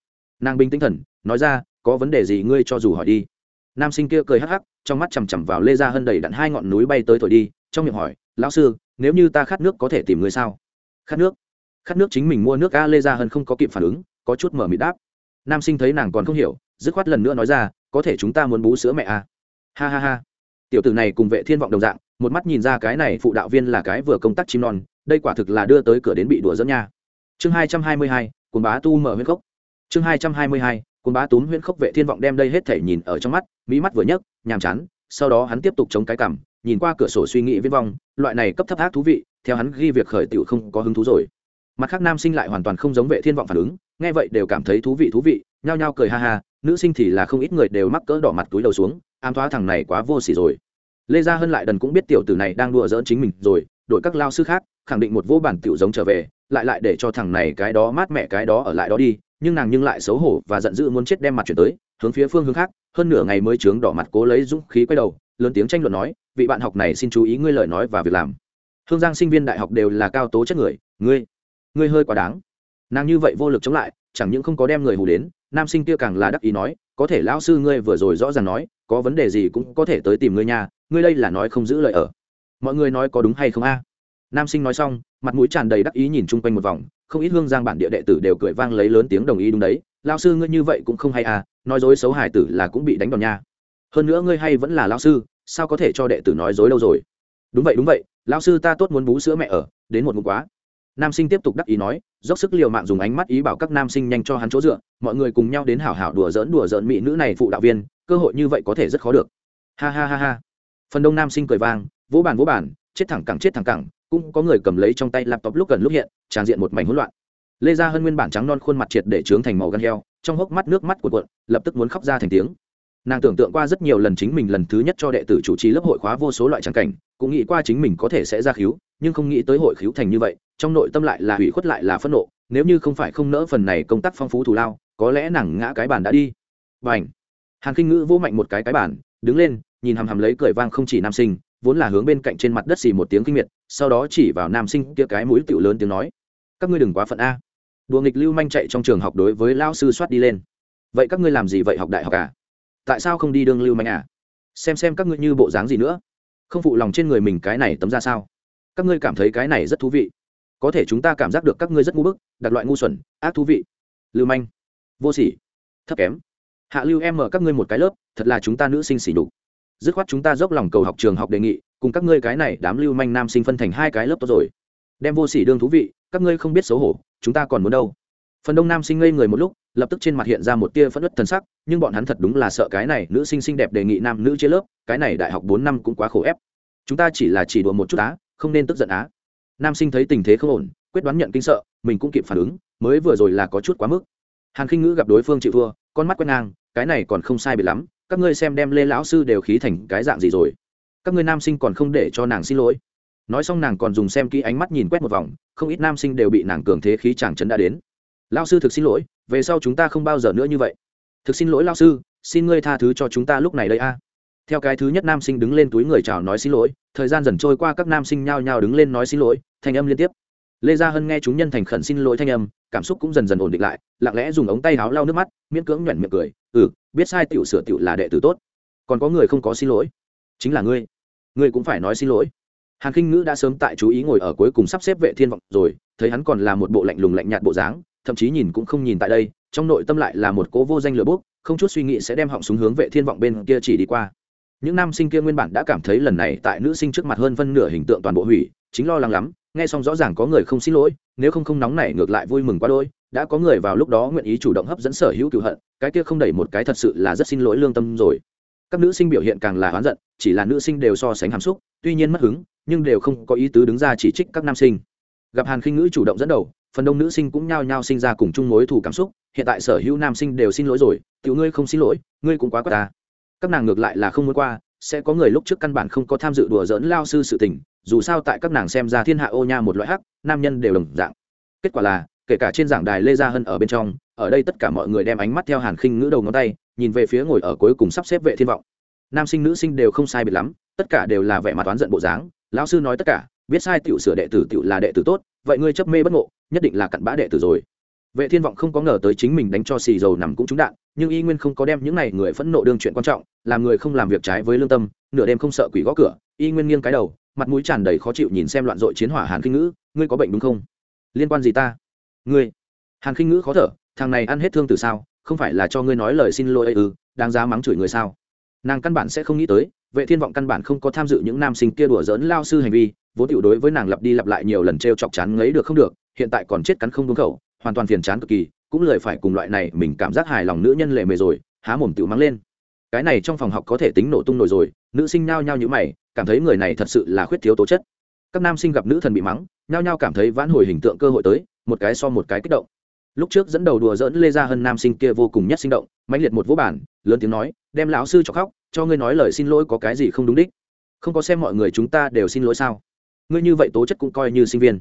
nàng bình tinh thần, nói ra, có vấn đề gì ngươi cho dù hỏi đi. Nam sinh kia cười hắc hắc, trong mắt chằm chằm vào lê gia hân đầy đặn hai ngọn núi bay tới thổi đi, trong miệng hỏi, lão sư, nếu như ta khát nước có thể tìm người sao? Khát nước? Khát nước chính mình mua nước a? Lê gia hân không có kịp phản ứng, có chút mở mịt đáp nam sinh thấy nàng còn không hiểu, dứt khoát lần nữa nói ra, có thể chúng ta muốn bú sữa mẹ à? ha ha ha. Tiểu tử này cùng vệ thiên vọng đồng dạng, một mắt nhìn ra cái này phụ đạo viên là cái vừa công tác chim non, đây quả thực là đưa tới cửa đến bị đùa dẫn nha. Chương hai trăm hai mươi hai, cuốn bá tu mở huyết cốc chương hai trăm hai mươi hai, cuốn bá túm huyễn khốc vệ thiên vọng đem đây hết thể nhìn ở trong mắt mỹ mắt vừa nhấc, nhàm chán, sau đó hắn tiếp tục chống cái cằm, nhìn qua cửa sổ suy nghĩ viễn vong, loại này cấp thấp ác thú vị, theo hắn ghi việc khởi tiểu không có hứng thú rồi. Mặt khác nam sinh lại hoàn toàn không giống vệ thiên vọng phản ứng nghe vậy đều cảm thấy thú vị thú vị, nhao nhao cười ha ha, nữ sinh thì là không ít người đều mắc cỡ đỏ mặt túi đầu xuống, ám thoá thằng này quá vô sỉ rồi. Lê gia hân lại đần cũng biết tiểu tử này đang đùa giỡn chính mình rồi, đổi các lao sư khác, khẳng định một vô bản tiểu giống trở về, lại lại để cho thằng này cái đó mát mẹ cái đó ở lại đó đi, nhưng nàng nhưng lại xấu hổ và giận dữ muốn chết đem mặt chuyển tới, hướng phía phương hướng khác, hơn nửa ngày mới trướng đỏ mặt cố lấy dũng khí quay đầu, lớn tiếng tranh luận nói, vị bạn học này xin chú ý ngươi lời nói và việc làm. Hương giang sinh viên đại học đều là cao tố chất người, ngươi ngươi hơi quá đáng nàng như vậy vô lực chống lại, chẳng những không có đem người hù đến, nam sinh kia càng là đắc ý nói, có thể lão sư ngươi vừa rồi rõ ràng nói, có vấn đề gì cũng có thể tới tìm ngươi nhà ngươi đây là nói không giữ lời ở. Mọi người nói có đúng hay không a? Nam sinh nói xong, mặt mũi tràn đầy đắc ý nhìn chung quanh một vòng, không ít hương giang bản địa đệ tử đều cười vang lấy lớn tiếng đồng ý đúng đấy lao sư ngươi như vậy cũng không hay à nói dối xấu hải tử là cũng bị đánh đòn nha. Hơn nữa ngươi hay vẫn là lao sư, sao có thể cho đệ tử nói dối đâu rồi? Đúng vậy đúng vậy lao sư ta tốt muốn bú sữa mẹ ở, đến một mục quá nam sinh tiếp tục đắc ý nói, dốc sức l i ề u mạng dùng ánh mắt ý bảo các nam sinh nhanh cho hắn chỗ dựa, mọi người cùng nhau đến hảo hảo đùa dỡn đùa dỡn mỹ nữ này phụ đạo viên, cơ hội như vậy có thể rất khó được. Ha ha ha ha. Phần đông nam sinh cười vang, vỗ bàn vỗ bàn, chết thẳng cẳng, chết thẳng cẳng. Cũng có người cầm lấy trong tay laptop lúc gần lúc hiện, tràn diện một mảnh hỗn loạn. Lê gia hơn nguyên bản trắng non khuôn mặt triệt để trướng thành màu gan heo, trong hốc mắt nước mắt của cuộn, lập tức muốn khóc ra thành tiếng nàng tưởng tượng qua rất nhiều lần chính mình lần thứ nhất cho đệ tử chủ trì lớp hội khóa vô số loại tràng cảnh, cũng nghĩ qua chính mình có thể sẽ ra khiếu nhưng không nghĩ tới hội khiếu thành như vậy, trong nội tâm lại là hủy khuất lại là phẫn nộ, nếu như không phải không nỡ phần này công tác phong phú thù lao, có lẽ nàng ngã cái bàn đã đi. Và ảnh hàn kinh ngữ vô mạnh một cái cái bàn, đứng lên, nhìn hằm hằm lấy cười vang không chỉ nam sinh, vốn là hướng bên cạnh trên mặt đất xì một tiếng kinh miệt, sau đó chỉ vào nam sinh kia cái mũi tiểu lớn tiếng nói, các ngươi đừng quá phận a. Đùa nghịch lưu manh chạy trong trường học đối với lao sư soát đi lên. Vậy các ngươi làm gì vậy, học đại học à? Tại sao không đi đương lưu manh à? Xem xem các ngươi như bộ dáng gì nữa. Không phụ lòng trên người mình cái này tấm ra sao? Các ngươi cảm thấy cái này rất thú vị. Có thể chúng ta cảm giác được các ngươi rất ngu bức đặt loại ngu xuẩn, ác thú vị. Lưu manh. Vô sỉ. Thấp kém. Hạ lưu em mở các ngươi một cái lớp, thật là chúng ta nữ sinh sỉ đục dứt khoát chúng ta dốc lòng cầu học trường học đề nghị, cùng các ngươi cái này đám lưu manh nam sinh phân thành hai cái lớp tốt rồi. Đem vô sỉ đương thú vị, các ngươi không biết xấu hổ, chúng ta còn muốn đâu. Phần đông nam sinh ngây người một lúc lập tức trên mặt hiện ra một tia phẫn ất thần sắc, nhưng bọn hắn thật đúng là sợ cái này nữ sinh xinh đẹp đề nghị nam nữ chia lớp, cái này đại học bốn năm cũng quá khổ ép. Chúng ta chỉ là chỉ đùa một chút á, không nên tức giận á. Nam sinh thấy tình thế không ổn, quyết đoán nhận kinh sợ, mình cũng kịp phản ứng, mới vừa rồi là có chút quá mức. Hàn khinh ngữ gặp đối phương chịu thua, con mắt quét ngang, cái này còn không sai biệt lắm, các ngươi xem đem lê lão sư đều khí thành cái dạng gì rồi. Các ngươi nam sinh còn không để cho nàng xin lỗi. Nói xong nàng còn dùng xem kỹ ánh mắt nhìn quét một vòng, không ít nam sinh đều bị nàng cường thế khí chàng chấn đã đến lao sư thực xin lỗi, về sau chúng ta không bao giờ nữa như vậy. Thực xin lỗi lao sư, xin ngươi tha thứ cho chúng ta lúc này đây a. Theo cái thứ nhất nam sinh đứng lên túi người chào nói xin lỗi, thời gian dần trôi qua, các nam sinh nhao nhao đứng lên nói xin lỗi, thanh âm liên tiếp. Lê gia hân nghe chúng nhân thành khẩn xin lỗi thanh âm, cảm xúc cũng dần dần ổn định lại, lặng lẽ dùng ống tay áo lau nước mắt, miễn cưỡng nhoẻn miệng cười ừ biết sai tiểu sửa tiểu là đệ tử tốt. Còn có người không có xin lỗi. Chính là ngươi. Ngươi cũng phải nói xin lỗi. Hàn khinh ngữ đã sớm tại chú ý ngồi ở cuối cùng sắp xếp vệ thiên vọng rồi, thấy hắn còn là một bộ lạnh lùng lạnh nhạt bộ dáng thậm chí nhìn cũng không nhìn tại đây, trong nội tâm lại là một cố vô danh lửa bốc, không chút suy nghĩ sẽ đem họng súng hướng vệ thiên vọng bên kia chỉ đi qua. Những nam sinh kia nguyên bản đã cảm thấy lần này tại nữ sinh trước mặt hơn phân nửa hình tượng toàn bộ hủy, chính lo lắng lắm, nghe xong rõ ràng có người không xin lỗi, nếu không không nóng nảy ngược lại vui mừng quá đôi, đã có người vào lúc đó nguyện ý chủ động hấp dẫn sở hữu cựu hận, cái kia không đẩy một cái thật sự là rất xin lỗi lương tâm rồi. Các nữ sinh biểu hiện càng là oán giận, chỉ là nữ sinh đều so sánh hàm xúc, tuy nhiên mất hứng, nhưng đều không có ý tứ đứng ra chỉ trích các nam sinh. Gặp hàn khinh ngữ chủ động dẫn đầu phần đông nữ sinh cũng nhao nhao sinh ra cùng chung mối thù cảm xúc, hiện tại sở hữu nam sinh đều xin lỗi rồi, tiểu ngươi không xin lỗi, ngươi cũng quá quá ta. Các nàng ngược lại là không muốn qua, sẽ có người lúc trước căn bản không có tham dự đùa dỡn lao sư sự tình, dù sao tại các nàng xem ra thiên hạ ô nha một loại hắc, nam nhân đều đồng dạng. Kết quả là, kể cả trên giảng đài lê gia hân ở bên trong, ở đây tất cả mọi người đem ánh mắt theo hàn khinh ngữ đầu ngón tay, nhìn về phía ngồi ở cuối cùng sắp xếp vệ thiên vọng. Nam sinh nữ sinh đều không sai biệt lắm, tất cả đều là vẻ mặt toán giận bộ dáng, lão sư nói tất cả, biết sai tiểu sửa đệ tử tiểu là đệ tử tốt, vậy ngươi chấp mê bất ngộ nhất định là cặn bã đệ tử rồi. Vệ thiên vọng không có ngờ tới chính mình đánh cho xì dầu nằm cũng trúng đạn, nhưng y nguyên không có đem những này người phẫn nộ đương chuyện quan trọng, làm người không làm việc trái với lương tâm, nửa đêm không sợ quỷ gõ cửa, y nguyên nghiêng cái đầu, mặt mũi tràn đầy khó chịu nhìn xem loạn dội chiến hỏa hàn kinh ngữ, ngươi có bệnh đúng không? Liên quan gì ta? Ngươi. Hàn kinh ngữ khó thở, thằng này ăn hết thương từ sao? Không phải là cho ngươi nói lời xin lỗi ấy ư? Đáng giá mắng chửi người sao? Nàng căn bản sẽ không nghĩ tới, vệ thiên vọng căn bản không có tham dự những nam sinh kia đùa giỡn lao sư hành vi, vốn tiểu đối với nàng lặp đi lặp lại nhiều lần trêu chọc chán ngấy được không được hiện tại còn chết cắn không đúng khẩu, hoàn toàn phiền chán cực kỳ, cũng lời phải cùng loại này mình cảm giác hài lòng nữ nhân lệ mề rồi, há mồm tự mắng lên. Cái này trong phòng học có thể tính nổ tung nổi rồi, nữ sinh nhao nhao như mày, cảm thấy người này thật sự là khuyết thiếu tố chất. Các nam sinh gặp nữ thần bị mắng, nhao nhao cảm thấy vãn hồi hình tượng cơ hội tới, một cái so một cái kích động. Lúc trước dẫn đầu đùa dỡn lê ra hơn nam sinh kia vô cùng nhất sinh động, mãnh liệt một vũ bản lớn tiếng nói, đem lão sư cho khóc, cho ngươi nói lời xin lỗi có cái gì không đúng đích? Không có xem mọi người chúng ta đều xin lỗi sao? Ngươi như vậy tố chất cũng coi như sinh viên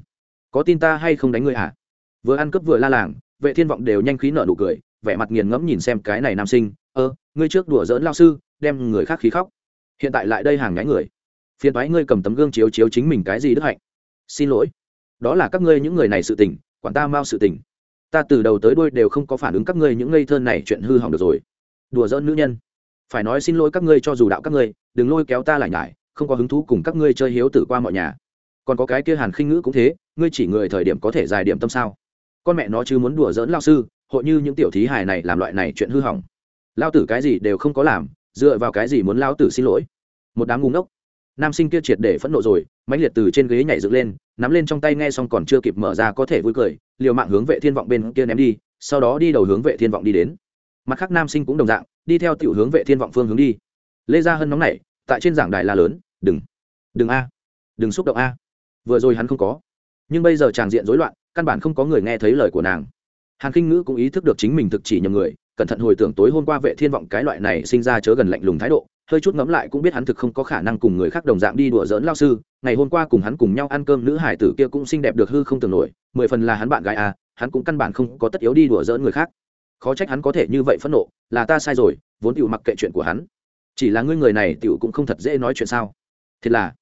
có tin ta hay không đánh ngươi hả? Vừa ăn cướp vừa la làng, vệ thiên vọng đều nhanh khí nợ nụ cười, vẻ mặt nghiền ngẫm nhìn xem cái này nam sinh, ơ, ngươi trước đùa dỡn lao sư, đem người khác khí khóc. Hiện tại lại đây hàng nhái người. Phiền thoái ngươi cầm tấm gương chiếu chiếu chính mình cái gì đức hạnh. Xin lỗi. Đó là các ngươi những người này sự tình, quản ta mau sự tình. Ta từ đầu tới đuôi đều không có phản ứng các ngươi những ngây thơ này chuyện hư hỏng được rồi. Đùa dỡn nữ nhân. Phải nói xin lỗi các ngươi cho dù đạo các ngươi, đừng lôi kéo ta lại nhải, không có hứng thú cùng các ngươi chơi hiếu tử qua mọi nhà. Còn có cái kia hàn khinh ngữ cũng thế ngươi chỉ người thời điểm có thể dài điểm tâm sao? Con mẹ nó chứ muốn đùa dỡn lao sư, hội như những tiểu thí hài này làm loại này chuyện hư hỏng. Lao tử cái gì đều không có làm, dựa vào cái gì muốn lao tử xin lỗi? Một đám ngu ngốc. Nam sinh kia triệt để phẫn nộ rồi, mãnh liệt từ trên ghế nhảy dựng lên, nắm lên trong tay nghe xong còn chưa kịp mở ra có thể vui cười, liều mạng hướng vệ thiên vọng bên kia ném đi, sau đó đi đầu hướng vệ thiên vọng đi đến. Mặt khác nam sinh cũng đồng dạng, đi theo tiểu hướng vệ thiên vọng phương hướng đi. Lê gia hân nóng nảy, tại trên giảng đài la lớn, đừng đừng a, đừng xúc động a. Vừa rồi hắn không có nhưng bây giờ tràng diện rối loạn, căn bản không có người nghe thấy lời của nàng. Hàn kinh ngữ cũng ý thức được chính mình thực chỉ nhầm người, cẩn thận hồi tưởng tối hôm qua vệ thiên vọng cái loại này sinh ra chớ gần lạnh lùng thái độ, hơi chút ngẫm lại cũng biết hắn thực không có khả năng cùng người khác đồng dạng đi đùa giỡn lao sư. Ngày hôm qua cùng hắn cùng nhau ăn cơm nữ hải tử kia cũng xinh đẹp được hư không tưởng nổi, mười phần là hắn bạn gái à hắn cũng căn bản không có tất yếu đi đùa giỡn người khác. Khó trách hắn có thể như vậy phẫn nộ, là ta sai rồi, vốn tiểu mặc kệ chuyện của hắn. Chỉ là ngươi người này tiểu cũng không thật dễ nói chuyện sao. Thiệt là,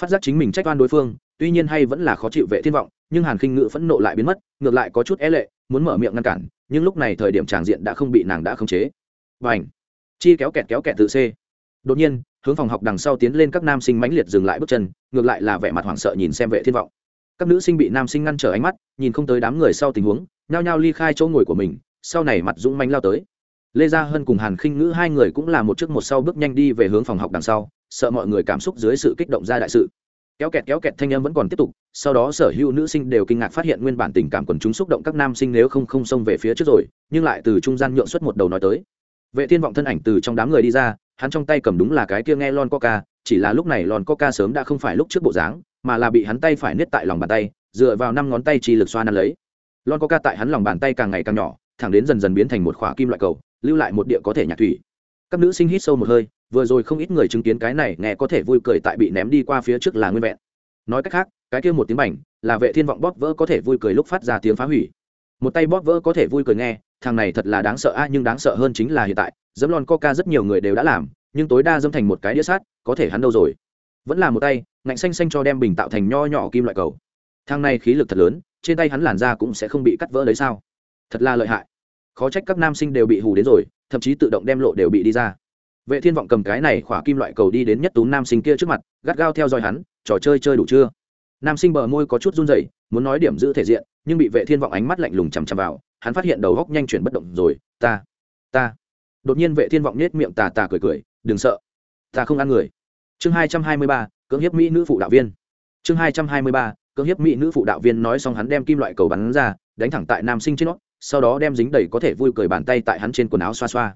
phát giác chính mình trách oan đối phương tuy nhiên hay vẫn là khó chịu vệ thiên vọng, nhưng hàn khinh ngữ phẫn nộ lại biến mất, ngược lại có chút é lệ, muốn mở miệng ngăn cản, nhưng lúc này thời điểm tràng diện đã không bị nàng đã khống chế. Và ảnh chi kéo kẹt kéo kẹt tự c. Đột nhiên, hướng phòng học đằng sau tiến lên các nam sinh mãnh liệt dừng lại bước chân, ngược lại là vẻ mặt hoảng sợ nhìn xem vệ thiên vọng. Các nữ sinh bị nam sinh ngăn trở ánh mắt, nhìn không tới đám người sau tình huống, nhao nhao ly khai chỗ ngồi của mình, sau này mặt dũng mánh lao tới. Lê gia hân cùng hàn khinh ngữ hai người cũng là một trước một sau bước nhanh đi về hướng phòng học đằng sau, sợ mọi người cảm xúc dưới sự kích động ra đại sự kéo kẹt kéo kẹt thanh âm vẫn còn tiếp tục, sau đó sở hữu nữ sinh đều kinh ngạc phát hiện nguyên bản tình cảm quần chúng xúc động các nam sinh nếu không không xông về phía trước rồi, nhưng lại từ trung gian nhượng xuất một đầu nói tới. Vệ thiên vọng thân ảnh từ trong đám người đi ra, hắn trong tay cầm đúng là cái kia nghe lon coca, chỉ là lúc này lon coca sớm đã không phải lúc trước bộ dáng, mà là bị hắn tay phải nết tại lòng bàn tay, dựa vào năm ngón tay chi lực xoa nắn lấy. Lon coca tại hắn lòng bàn tay càng ngày càng nhỏ, thẳng đến dần dần biến thành một khỏa kim loại cầu, lưu lại một địa có thể nhạc thủy. Các nữ sinh hít sâu một hơi vừa rồi không ít người chứng kiến cái này, nghe có thể vui cười tại bị ném đi qua phía trước là nguyên vẹn. Nói cách khác, cái kia một tiếng bảnh là vệ thiên vọng bóp vỡ có thể vui cười lúc phát ra tiếng phá hủy. Một tay bóp vỡ có thể vui cười nghe, thằng này thật là đáng sợ a, nhưng đáng sợ hơn chính là hiện tại, dẫm lon coca rất nhiều người đều đã làm, nhưng tối đa dâm thành một cái đĩa sát, có thể hắn đâu rồi? Vẫn là một tay, ngạnh xanh xanh cho đem bình tạo thành nho nhỏ kim loại cầu. Thang này khí lực thật lớn, trên tay hắn làn da cũng sẽ không bị cắt vỡ lấy sao? Thật là lợi hại. Khó trách các nam sinh đều bị hù đến rồi, thậm chí tự động đem lộ đều bị đi ra vệ thiên vọng cầm cái này khỏa kim loại cầu đi đến nhất tú nam sinh kia trước mặt, gắt gao theo dõi hắn, trò chơi chơi đủ chưa? Nam sinh bờ môi có chút run rẩy, muốn nói điểm giữ thể diện, nhưng bị vệ thiên vọng ánh mắt lạnh lùng chằm chằm vào, hắn phát hiện đầu góc nhanh chuyển bất động rồi, ta ta. Đột nhiên vệ thiên vọng nết miệng tà tà cười cười, đừng sợ, ta không ăn người. Chương hai trăm hai mươi ba, cưỡng hiếp mỹ nữ phụ đạo viên. Chương hai trăm hai mươi ba, cưỡng hiếp mỹ nữ phụ đạo viên nói xong hắn đem kim loại cầu bắn ra, đánh thẳng tại nam sinh trên nó, sau đó đem dính đầy có thể vui cười bàn tay tại hắn trên quần áo xoa xoa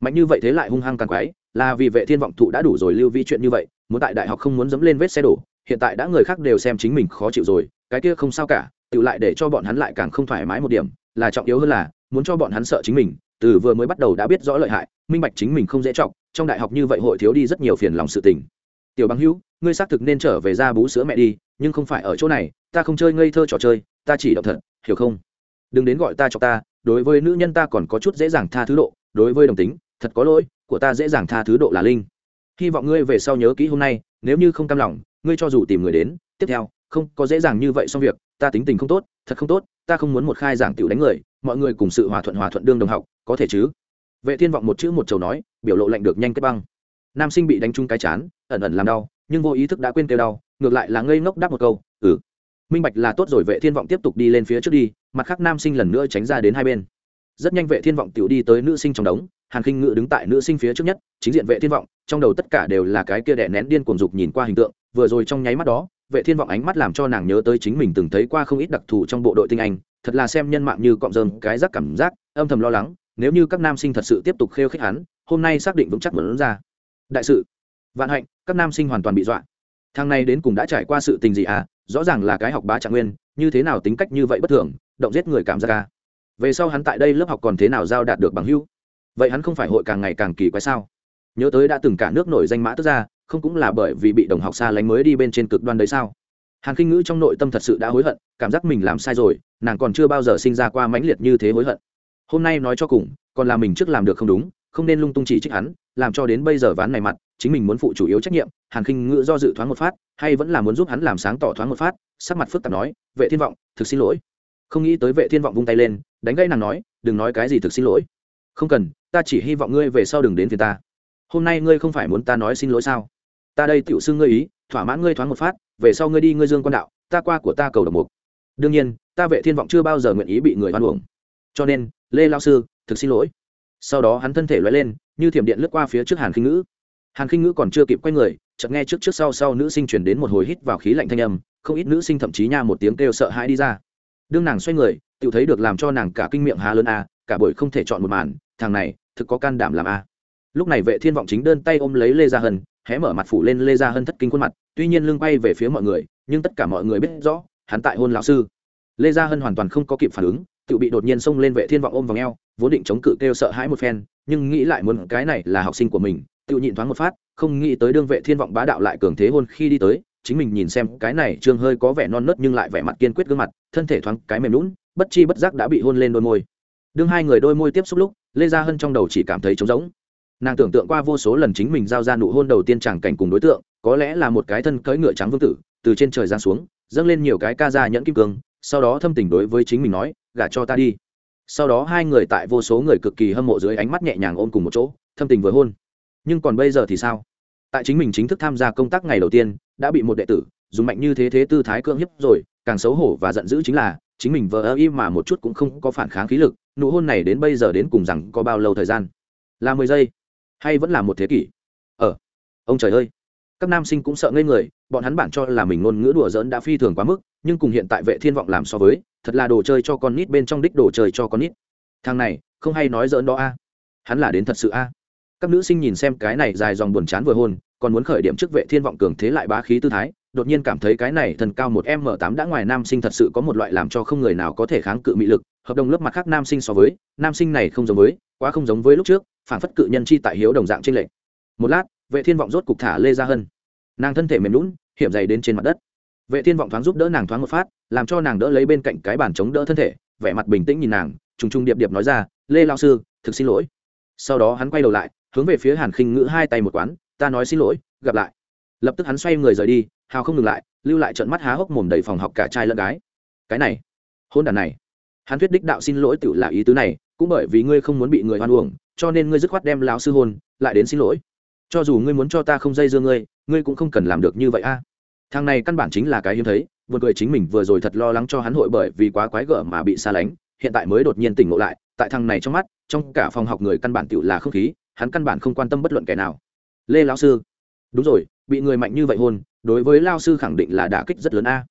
mạnh như vậy thế lại hung hăng càng quái, là vì vệ thiên vọng thụ đã đủ rồi lưu vi chuyện như vậy, muốn tại đại học không muốn dẫm lên vết xe đổ, hiện tại đã người khác đều xem chính mình khó chịu rồi, cái kia không sao cả, tự lại để cho bọn hắn lại càng không thoải mái một điểm, là trọng yếu hơn là, muốn cho bọn hắn sợ chính mình, từ vừa mới bắt đầu đã biết rõ lợi hại, minh bạch chính mình không dễ trọng, trong đại học như vậy hội thiếu đi rất nhiều phiền lòng sự tình. Tiểu bằng hữu, ngươi xác thực nên trở về ra bú sữa mẹ đi, nhưng không phải ở chỗ này, ta không chơi ngây thơ trò chơi, ta chỉ đọc thật, hiểu không? Đừng đến gọi ta cho ta, đối với nữ nhân ta còn có chút dễ dàng tha thứ độ, đối với đồng tính thật có lỗi, của ta dễ dàng tha thứ độ là linh. Hy vọng ngươi về sau nhớ kỹ hôm nay, nếu như không cam lòng, ngươi cho dù tìm người đến, tiếp theo, không có dễ dàng như vậy xong việc, ta tính tình không tốt, thật không tốt, ta không muốn một khai giảng tiểu đánh người, mọi người cùng sự hòa thuận hòa thuận đương đồng học, có thể chứ? Vệ thiên vọng một chữ một chầu nói, biểu lộ lạnh được nhanh kết băng. Nam sinh bị đánh trúng cái chán, ẩn ẩn làm đau, nhưng vô ý thức đã quên kêu đau, ngược lại là ngây ngốc đáp một câu ừ. Minh bạch là tốt rồi, vệ thiên vọng tiếp tục đi lên phía trước đi, mặt khác nam sinh lần nữa tránh ra đến hai bên. Rất nhanh vệ thiên vọng tiểu đi tới nữ sinh trong đống hàn khinh ngự đứng tại nữ sinh phía trước nhất, chính diện vệ thiên vọng, trong đầu tất cả đều là cái kia đẻ nén điên cuồng dục nhìn qua hình tượng, vừa rồi trong nháy mắt đó, vệ thiên vọng ánh mắt làm cho nàng nhớ tới chính mình từng thấy qua không ít đặc thù trong bộ đội tinh anh, thật là xem nhân mạng như cọng rơm, cái giác cảm giác, âm thầm lo lắng, nếu như các nam sinh thật sự tiếp tục khêu khích hắn, hôm nay xác định vững chắc mở ra. Đại sự. Vạn hạnh, các nam sinh hoàn toàn bị dọa. Thằng này đến cùng đã trải qua sự tình gì à? Rõ ràng là cái học bá trạng nguyên, như thế nào tính cách như vậy bất thường, động giết người cảm giác ca về sau hắn tại đây lớp học còn thế nào giao đạt được bằng hưu vậy hắn không phải hội càng ngày càng kỳ quái sao? Nhớ tới đã từng cả nước nổi danh mã tức ra không cũng là bởi vì bị đồng học xa lánh mới đi bên trên cực đoan đấy sao? Hàn khinh ngữ trong nội tâm thật sự đã hối hận, cảm giác mình làm sai rồi, nàng còn chưa bao giờ sinh ra qua mãnh liệt như thế hối hận. Hôm nay nói cho cùng, còn là mình trước làm được không đúng, không nên lung tung chỉ trích hắn, làm cho đến bây giờ ván này mặt, chính mình muốn phụ chủ yếu trách nhiệm, hàn khinh ngữ do dự thoáng một phát, hay vẫn là muốn giúp hắn làm sáng tỏ thoáng một phát, sắc mặt phức tạp nói, vệ thiên vọng, thực xin lỗi. Không nghĩ tới vệ thiên vọng vung tay lên, đánh gây nàng nói, đừng nói cái gì thực xin lỗi không cần, ta chỉ hy vọng ngươi về sau đừng đến phía ta. Hôm nay ngươi không phải muốn ta nói xin lỗi sao? Ta đây tiểu sư ngươi ý, thỏa mãn ngươi thoáng một phát, về sau ngươi đi ngươi dương quan đạo, ta qua của ta cầu đồng mục. Đương nhiên, ta vệ thiên vọng chưa bao giờ nguyện ý bị người hoan uổng. Cho nên, lê lao sư, thực xin lỗi. Sau đó hắn thân thể loay lên, như thiểm điện lướt qua phía trước hàn khinh ngữ. Hàn khinh ngữ còn chưa kịp quay người, chợt nghe trước trước sau sau nữ sinh chuyển đến một hồi hít vào khí lạnh thanh âm, không ít nữ sinh thậm chí nha một tiếng kêu sợ hãi đi ra. Đương nàng xoay người tự thấy được làm cho nàng cả kinh miệng há lớn a, cả buổi không thể chọn một màn thằng này, thực có can đảm làm a. Lúc này vệ thiên vọng chính đơn tay ôm lấy lê gia hân, hé mở mặt phủ lên lê gia hân thất kinh khuôn mặt, tuy nhiên lưng bay về phía mọi người, nhưng tất cả mọi người biết rõ, hắn tại hôn lão sư. Lê gia hân hoàn toàn không có kịp phản ứng, tự bị đột nhiên xông lên vệ thiên vọng ôm vào eo, vốn định chống cự kêu sợ hãi một phen, nhưng nghĩ lại muốn cái này là học sinh của mình, tự nhịn thoáng một phát, không nghĩ tới đương vệ thiên vọng bá đạo lại cường thế hôn khi đi tới, chính mình nhìn xem cái này trương hơi có vẻ non nớt nhưng lại vẻ mặt kiên quyết gương mặt, thân thể thoáng cái mềm lún bất chi bất giác đã bị hôn lên đôi môi. Đương hai người đôi môi tiếp xúc lúc lê gia hân trong đầu chỉ cảm thấy trống rỗng. Nàng tưởng tượng qua vô số lần chính mình giao ra nụ hôn đầu tiên chẳng cảnh cùng đối tượng, có lẽ là một cái thân cưỡi ngựa trắng vương tử, từ trên trời giáng xuống, dâng lên nhiều cái ca ra nhẫn kim cương, sau đó thâm tình đối với chính mình nói, gả cho ta đi. Sau đó hai người tại vô số người cực kỳ hâm mộ dưới ánh mắt nhẹ nhàng ôm cùng một chỗ, thâm tình với hôn. Nhưng còn bây giờ thì sao? Tại chính mình chính thức tham gia công tác ngày đầu tiên, đã bị một đệ tử, dùng mạnh như thế thế tư thái cưỡng hiếp rồi, càng xấu hổ và giận dữ chính là, chính mình vờ ơ y mà một chút cũng không có phản kháng khí lực nụ hôn này đến bây giờ đến cùng rằng có bao lâu thời gian? Là mười giây, hay vẫn là một thế kỷ? Ờ ông trời ơi, các nam sinh cũng sợ ngây người, bọn hắn bản cho là mình ngôn ngữ đùa giỡn đã phi thường quá mức, nhưng cùng hiện tại vệ thiên vọng làm so với, thật là đồ chơi cho con nít bên trong đích đồ chơi cho con nít. Thằng này, không hay nói giỡn đó a. Hắn là đến thật sự a. Các nữ sinh nhìn xem cái này dài dòng buồn chán vừa hôn, còn muốn khởi điểm trước vệ thiên vọng cường thế lại bá khí tư thái, đột nhiên cảm thấy cái này thần cao một m tám đã ngoài nam sinh thật sự có một loại làm cho không người nào có thể kháng cự mị lực hợp đồng lớp mặt khác nam sinh so với, nam sinh này không giống với, quá không giống với lúc trước, phản phất cự nhân chi tại hiếu đồng dạng trên lệ một lát, vệ thiên vọng rốt cục thả lê ra hơn nàng thân thể mềm lún hiểm dày đến trên mặt đất. Vệ thiên vọng thoáng giúp đỡ nàng thoáng một phát, làm cho nàng đỡ lấy bên cạnh cái bàn chống đỡ thân thể, vẻ mặt bình tĩnh nhìn nàng, trùng trùng điệp điệp nói ra, lê lao sư, thực xin lỗi. Sau đó hắn quay đầu lại, hướng về phía hàn khinh ngữ hai tay một quán, ta nói xin lỗi, gặp lại. Lập tức hắn xoay người rời đi, hào không ngừng lại, lưu lại trận mắt há hốc mồm đầy phòng học cả trai lẫn gái. Cái này, hôn đàn này hắn thuyết đích đạo xin lỗi tự là ý tứ này, cũng bởi vì ngươi không muốn bị người hoan uổng, cho nên ngươi dứt khoát đem lão sư hôn, lại đến xin lỗi. Cho dù ngươi muốn cho ta không dây dưa ngươi ngươi cũng không cần làm được như vậy a. Thằng này căn bản chính là cái hiếm thấy vượt cười chính mình vừa rồi thật lo lắng cho hắn hội bởi vì quá quái gở mà bị xa lánh, hiện tại mới đột nhiên tỉnh ngộ lại, tại thằng này trong mắt, trong cả phòng học người căn bản tự là không khí, hắn căn bản không quan tâm bất luận kẻ nào. Lê lão sư, đúng rồi, bị người mạnh như vậy hôn, đối với lao sư khẳng định là đả kích rất lớn a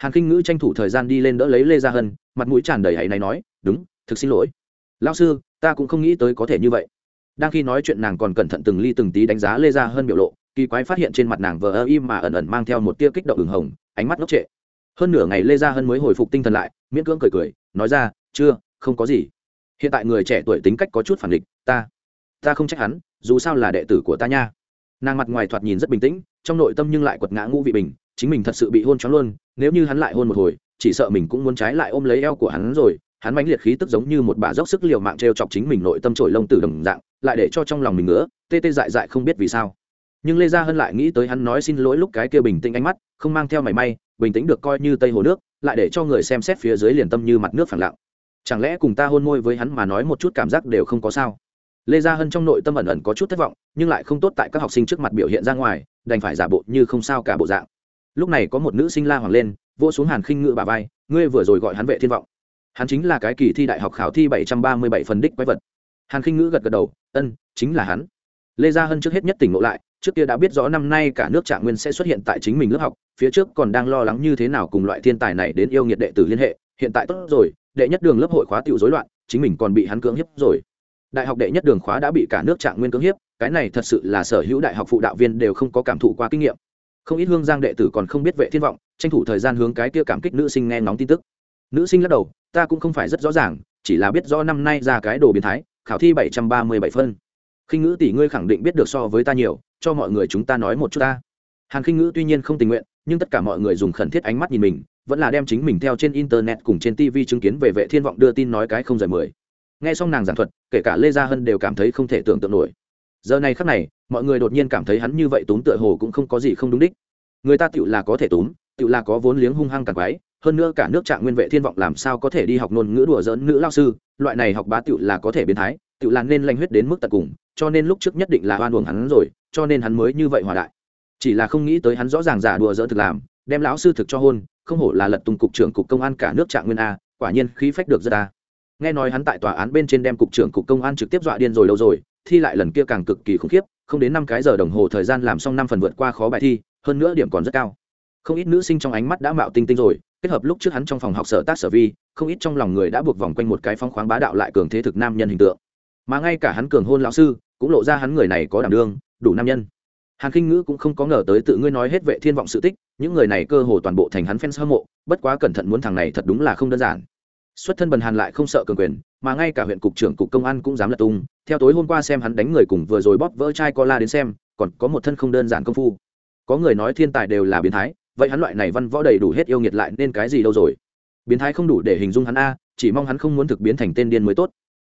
hàn kinh ngữ tranh thủ thời gian đi lên đỡ lấy lê gia hân, mặt mũi tràn đầy hãy này nói, đúng, thực xin lỗi. Lao sư, ta cũng không nghĩ tới có thể như vậy. Đang khi nói chuyện nàng còn cẩn thận từng ly từng tí đánh giá lê gia hân biểu lộ, kỳ quái phát hiện trên mặt nàng vờ ơ im mà ẩn ẩn mang theo một tia kích động ửng hồng, ánh mắt ngốc trệ. Hơn nửa ngày lê gia hân mới hồi phục tinh thần lại, miễn cưỡng cười cười, nói ra, chưa, không có gì. Hiện tại người trẻ tuổi tính cách có chút phản địch ta ta không trách hắn, dù sao là đệ tử của ta nha. Nàng mặt ngoài thoạt nhìn rất bình tĩnh, trong nội tâm nhưng lại quật ngã ngũ vị bình chính mình thật sự bị hôn choáng luôn, nếu như hắn lại hôn một hồi, chỉ sợ mình cũng muốn trái lại ôm lấy eo của hắn rồi. Hắn mãnh liệt khí tức giống như một bà dốc sức liều mạng t r e o chọc chính mình nội tâm trổi lông từ đồng dạng, lại để cho trong lòng mình nữa tê tê dại dại không biết vì sao. Nhưng lê gia hân lại nghĩ tới hắn nói xin lỗi lúc cái kia bình tĩnh ánh mắt, không mang theo mảy may, bình tĩnh được coi như tây hồ nước, lại để cho người xem xét phía dưới liền tâm như mặt nước phẳng lặng. Chẳng lẽ cùng ta hôn môi với hắn mà nói một chút cảm giác đều không có sao? Lê gia hân trong nội tâm ẩn ẩn có chút thất vọng, nhưng lại không tốt tại các học sinh trước mặt biểu hiện ra ngoài, đành phải giả bộ như không sao cả bộ dạng lúc này có một nữ sinh la hoàng lên, vỗ xuống hàn khinh ngự bà vai, ngươi vừa rồi gọi hắn vệ thiên vọng. Hắn chính là cái kỳ thi đại học khảo thi bảy trăm ba mươi bảy phần đích quái vật. Hàn khinh ngữ gật gật đầu, ân, chính là hắn. Lê gia hân trước hết nhất tỉnh ngộ lại, trước kia đã biết rõ năm nay cả nước trạng nguyên sẽ xuất hiện tại chính mình lớp học, phía trước còn đang lo lắng như thế nào cùng loại thiên tài này đến yêu nghiệt đệ tử liên hệ, hiện tại tốt rồi, đệ nhất đường lớp hội khóa tiểu rối loạn, chính mình còn bị hắn cưỡng hiếp rồi. Đại học đệ nhất đường khóa đã bị cả nước trạng nguyên cưỡng hiếp, cái này thật sự là sở hữu đại học phụ đạo viên đều không có cảm thụ qua kinh nghiệm không ít hương giang đệ tử còn không biết vệ thiên vọng, tranh thủ thời gian hướng cái kia cảm kích nữ sinh nghe ngóng tin tức. Nữ sinh lắc đầu, ta cũng không phải rất rõ ràng, chỉ là biết rõ năm nay ra cái đồ biến thái, khảo thi bảy trăm ba mươi bảy phân. Khinh ngữ tỷ ngươi khẳng định biết được so với ta nhiều, cho mọi người chúng ta nói một chút ta. Hàn khinh ngữ tuy nhiên không tình nguyện, nhưng tất cả mọi người dùng khẩn thiết ánh mắt nhìn mình, vẫn là đem chính mình theo trên internet cùng trên tv chứng kiến về vệ thiên vọng đưa tin nói cái không rời mười. Nghe xong nàng giảng thuật, kể cả lê gia hân đều cảm thấy không thể tưởng tượng nổi. Giờ này khắc này mọi người đột nhiên cảm thấy hắn như vậy túm tựa hồ cũng không có gì không đúng đích. Người ta tựu là có thể túm, tựu là có vốn liếng hung hăng càng quái, hơn nữa cả nước trạng nguyên vệ thiên vọng làm sao có thể đi học ngôn ngữ đùa dỡn nữ lao sư, loại này học bá tựu là có thể biến thái, tựu là nên lanh huyết đến mức tận cùng, cho nên lúc trước nhất định là oan uổng hắn rồi, cho nên hắn mới như vậy hòa đại. Chỉ là không nghĩ tới hắn rõ ràng giả đùa dỡn thực làm, đem lão sư thực cho hôn, không hổ là lật tung cục trưởng cục công an cả nước trạng nguyên a, quả nhiên khí phách được rất ta nghe nói hắn tại tòa án bên trên đem cục trưởng cục công an trực tiếp dọa điên rồi lâu rồi, thi lại lần kia càng cực kỳ khủng khiếp không đến năm cái giờ đồng hồ thời gian làm xong năm phần vượt qua khó bài thi, hơn nữa điểm còn rất cao. Không ít nữ sinh trong ánh mắt đã mạo tinh tinh rồi, kết hợp lúc trước hắn trong phòng học sở tác sở vi, không ít trong lòng người đã buộc vòng quanh một cái phong khoáng bá đạo lại cường thế thực nam nhân hình tượng. Mà ngay cả hắn cường hôn lão sư, cũng lộ ra hắn người này có đảm đương, đủ nam nhân. Hàn kinh ngữ cũng không có ngờ tới tự ngươi nói hết vệ thiên vọng sự tích, những người này cơ hồ toàn bộ thành hắn fans hâm mộ, bất quá cẩn thận muốn thằng này thật đúng là không đơn giản xuất thân bần hàn lại không sợ cường quyền, mà ngay cả huyện cục trưởng cục công an cũng dám lật tung. Theo tối hôm qua xem hắn đánh người cùng vừa rồi bóp vỡ chai co la đến xem, còn có một thân không đơn giản công phu. Có người nói thiên tài đều là biến thái, vậy hắn loại này văn võ đầy đủ hết yêu nghiệt lại nên cái gì đâu rồi? Biến thái không đủ để hình dung hắn a, chỉ mong hắn không muốn thực biến thành tên điên mới tốt.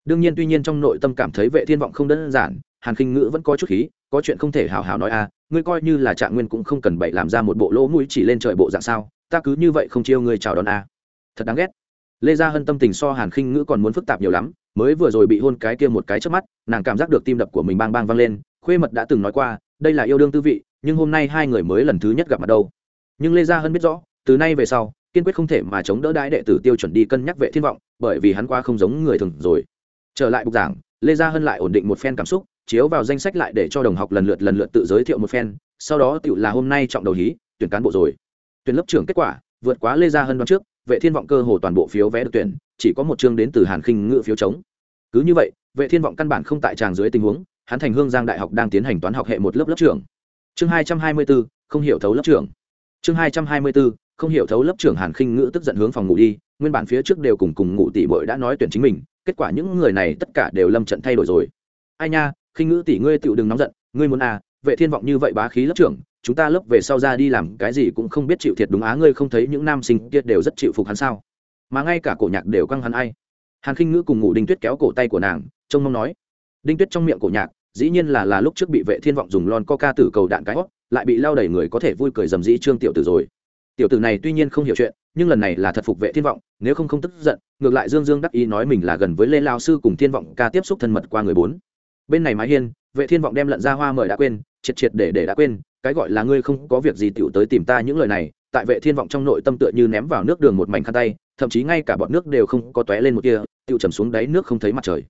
Đương nhiên tuy nhiên trong nội tâm cảm thấy vệ thiên vọng không đơn giản, hàn khinh ngữ vẫn có chút khí, có chuyện không thể hào hào nói a, ngươi coi như là trạng nguyên cũng không cần bậy làm ra một bộ lỗ mũi chỉ lên trời bộ dạng sao, ta cứ như vậy không chiêu ngươi chào đón a. Thật đáng ghét lê gia hân tâm tình so hàn khinh ngữ còn muốn phức tạp nhiều lắm, mới vừa rồi bị hôn cái kia một cái trước mắt, nàng cảm giác được tim đập của mình bang bang vang lên, khuê mật đã từng nói qua, đây là yêu đương tư vị, nhưng hôm nay hai người mới lần thứ nhất gặp mặt đâu. Nhưng lê gia hân biết rõ, từ nay về sau, kiên quyết không thể mà chống đỡ đãi đệ tử tiêu chuẩn đi cân nhắc vệ thiên vọng, bởi vì hắn qua không giống người thường rồi. Trở lại bục giảng, lê gia hân lại ổn định một phen cảm xúc, chiếu vào danh sách lại để cho đồng học lần lượt lần lượt tự giới thiệu một phen, sau đó tự là hôm nay trọng đầu hí, tuyển cán bộ rồi. Tuyển lớp trưởng kết quả, vượt quá lê gia hân đoán trước vệ thiên vọng cơ hồ toàn bộ phiếu vé được tuyển, chỉ có một chương đến từ hàn khinh ngự phiếu chống. Cứ như vậy, vệ thiên vọng căn bản không tại tràng dưới tình huống, hắn thành hương giang đại học đang tiến hành toán học hệ một lớp lớp trưởng. Chương hai trăm hai mươi bốn không hiểu thấu lớp trưởng. Chương hai trăm hai mươi bốn không hiểu thấu lớp trưởng hàn khinh ngữ tức giận hướng phòng ngủ đi, nguyên bản phía trước đều cùng cùng ngủ tỷ bội đã nói tuyển chính mình, kết quả những người này tất cả đều lâm trận thay đổi rồi. Ai nha, khinh ngữ tỷ ngươi tựu đừng nóng giận, ngươi muốn à vệ thiên vọng như vậy bá khí lớp trưởng chúng ta lớp về sau ra đi làm cái gì cũng không biết chịu thiệt đúng á, ngươi không thấy những nam sinh kia đều rất chịu phục hắn sao? Mà ngay cả cổ nhạc đều căng hắn ai? Hàn khinh ngữ cùng ngủ đinh tuyết kéo cổ tay của nàng, trông mong nói. Đinh tuyết trong miệng cổ nhạc, dĩ nhiên là là lúc trước bị vệ thiên vọng dùng lon coca tử cầu đạn cái hót lại bị lao đẩy người có thể vui cười dầm dĩ trương tiểu tử rồi. Tiểu tử này tuy nhiên không hiểu chuyện, nhưng lần này là thật phục vệ thiên vọng, nếu không không tức giận, ngược lại dương dương đắc ý nói mình là gần với lê lao sư cùng thiên vọng ca tiếp xúc thân mật qua người bốn. Bên này mái hiên, vệ thiên vọng đem lận ra hoa mời đã quên, triệt triệt để để đã quên cái gọi là ngươi không có việc gì tiểu tới tìm ta những lời này, tại vệ thiên vọng trong nội tâm tựa như ném vào nước đường một mảnh khăn tay, thậm chí ngay cả bọn nước đều không có tóe lên một kia, tiểu trầm xuống đáy nước không thấy mặt trời.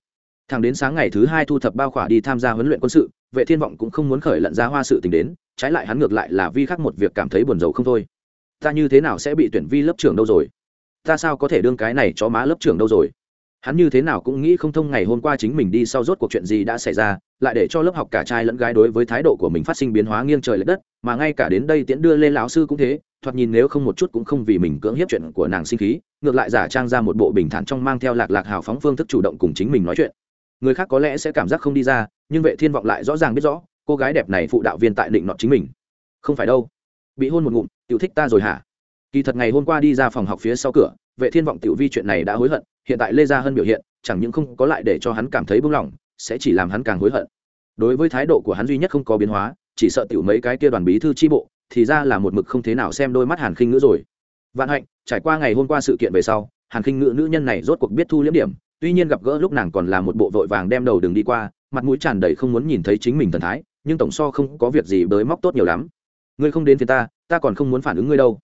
Thẳng đến sáng ngày thứ hai thu thập bao khỏa đi tham gia huấn luyện quân sự, vệ thiên vọng cũng không muốn khởi lận ra hoa sự tình đến, trái lại hắn ngược lại là vi khắc một việc cảm thấy buồn rầu không thôi. Ta như thế nào sẽ bị tuyển vi lớp trưởng đâu rồi? Ta sao có thể đương cái này cho má lớp trưởng đâu rồi? Hắn như thế nào cũng nghĩ không thông ngày hôm qua chính mình đi sau rốt cuộc chuyện gì đã xảy ra, lại để cho lớp học cả trai lẫn gái đối với thái độ của mình phát sinh biến hóa nghiêng trời l ệ đất, mà ngay cả đến đây tiễn đưa lên lão sư cũng thế, thoạt nhìn nếu không một chút cũng không vì mình cưỡng hiếp chuyện của nàng sinh khí, ngược lại giả trang ra một bộ bình thản trong mang theo lạc lạc hào phóng phương thức chủ động cùng chính mình nói chuyện. Người khác có lẽ sẽ cảm giác không đi ra, nhưng vệ thiên vọng lại rõ ràng biết rõ, cô gái đẹp này phụ đạo viên tại định nọ chính mình. Không phải đâu. Bị hôn một ngụm, tiểu thích ta rồi hả? Kỳ thật ngày hôm qua đi ra phòng học phía sau cửa, vệ thiên vọng tiểu vi chuyện này đã hối hận hiện tại lê gia hân biểu hiện, chẳng những không có lại để cho hắn cảm thấy buông lỏng sẽ chỉ làm hắn càng hối hận. Đối với thái độ của hắn duy nhất không có biến hóa, chỉ sợ tiểu mấy cái kia đoàn bí thư tri bộ, thì ra là một mực không thế nào xem đôi mắt hàn khinh ngữ rồi. Vạn hạnh, trải qua ngày hôm qua sự kiện về sau, hàn khinh ngữ nữ nhân này rốt cuộc biết thu liếm điểm, tuy nhiên gặp gỡ lúc nàng còn là một bộ vội vàng đem đầu đường đi qua, mặt mũi tràn đầy không muốn nhìn thấy chính mình thần thái, nhưng tổng so không có việc gì bới móc tốt nhiều lắm. Ngươi không đến phía ta ta còn không muốn phản ứng ngươi đâu.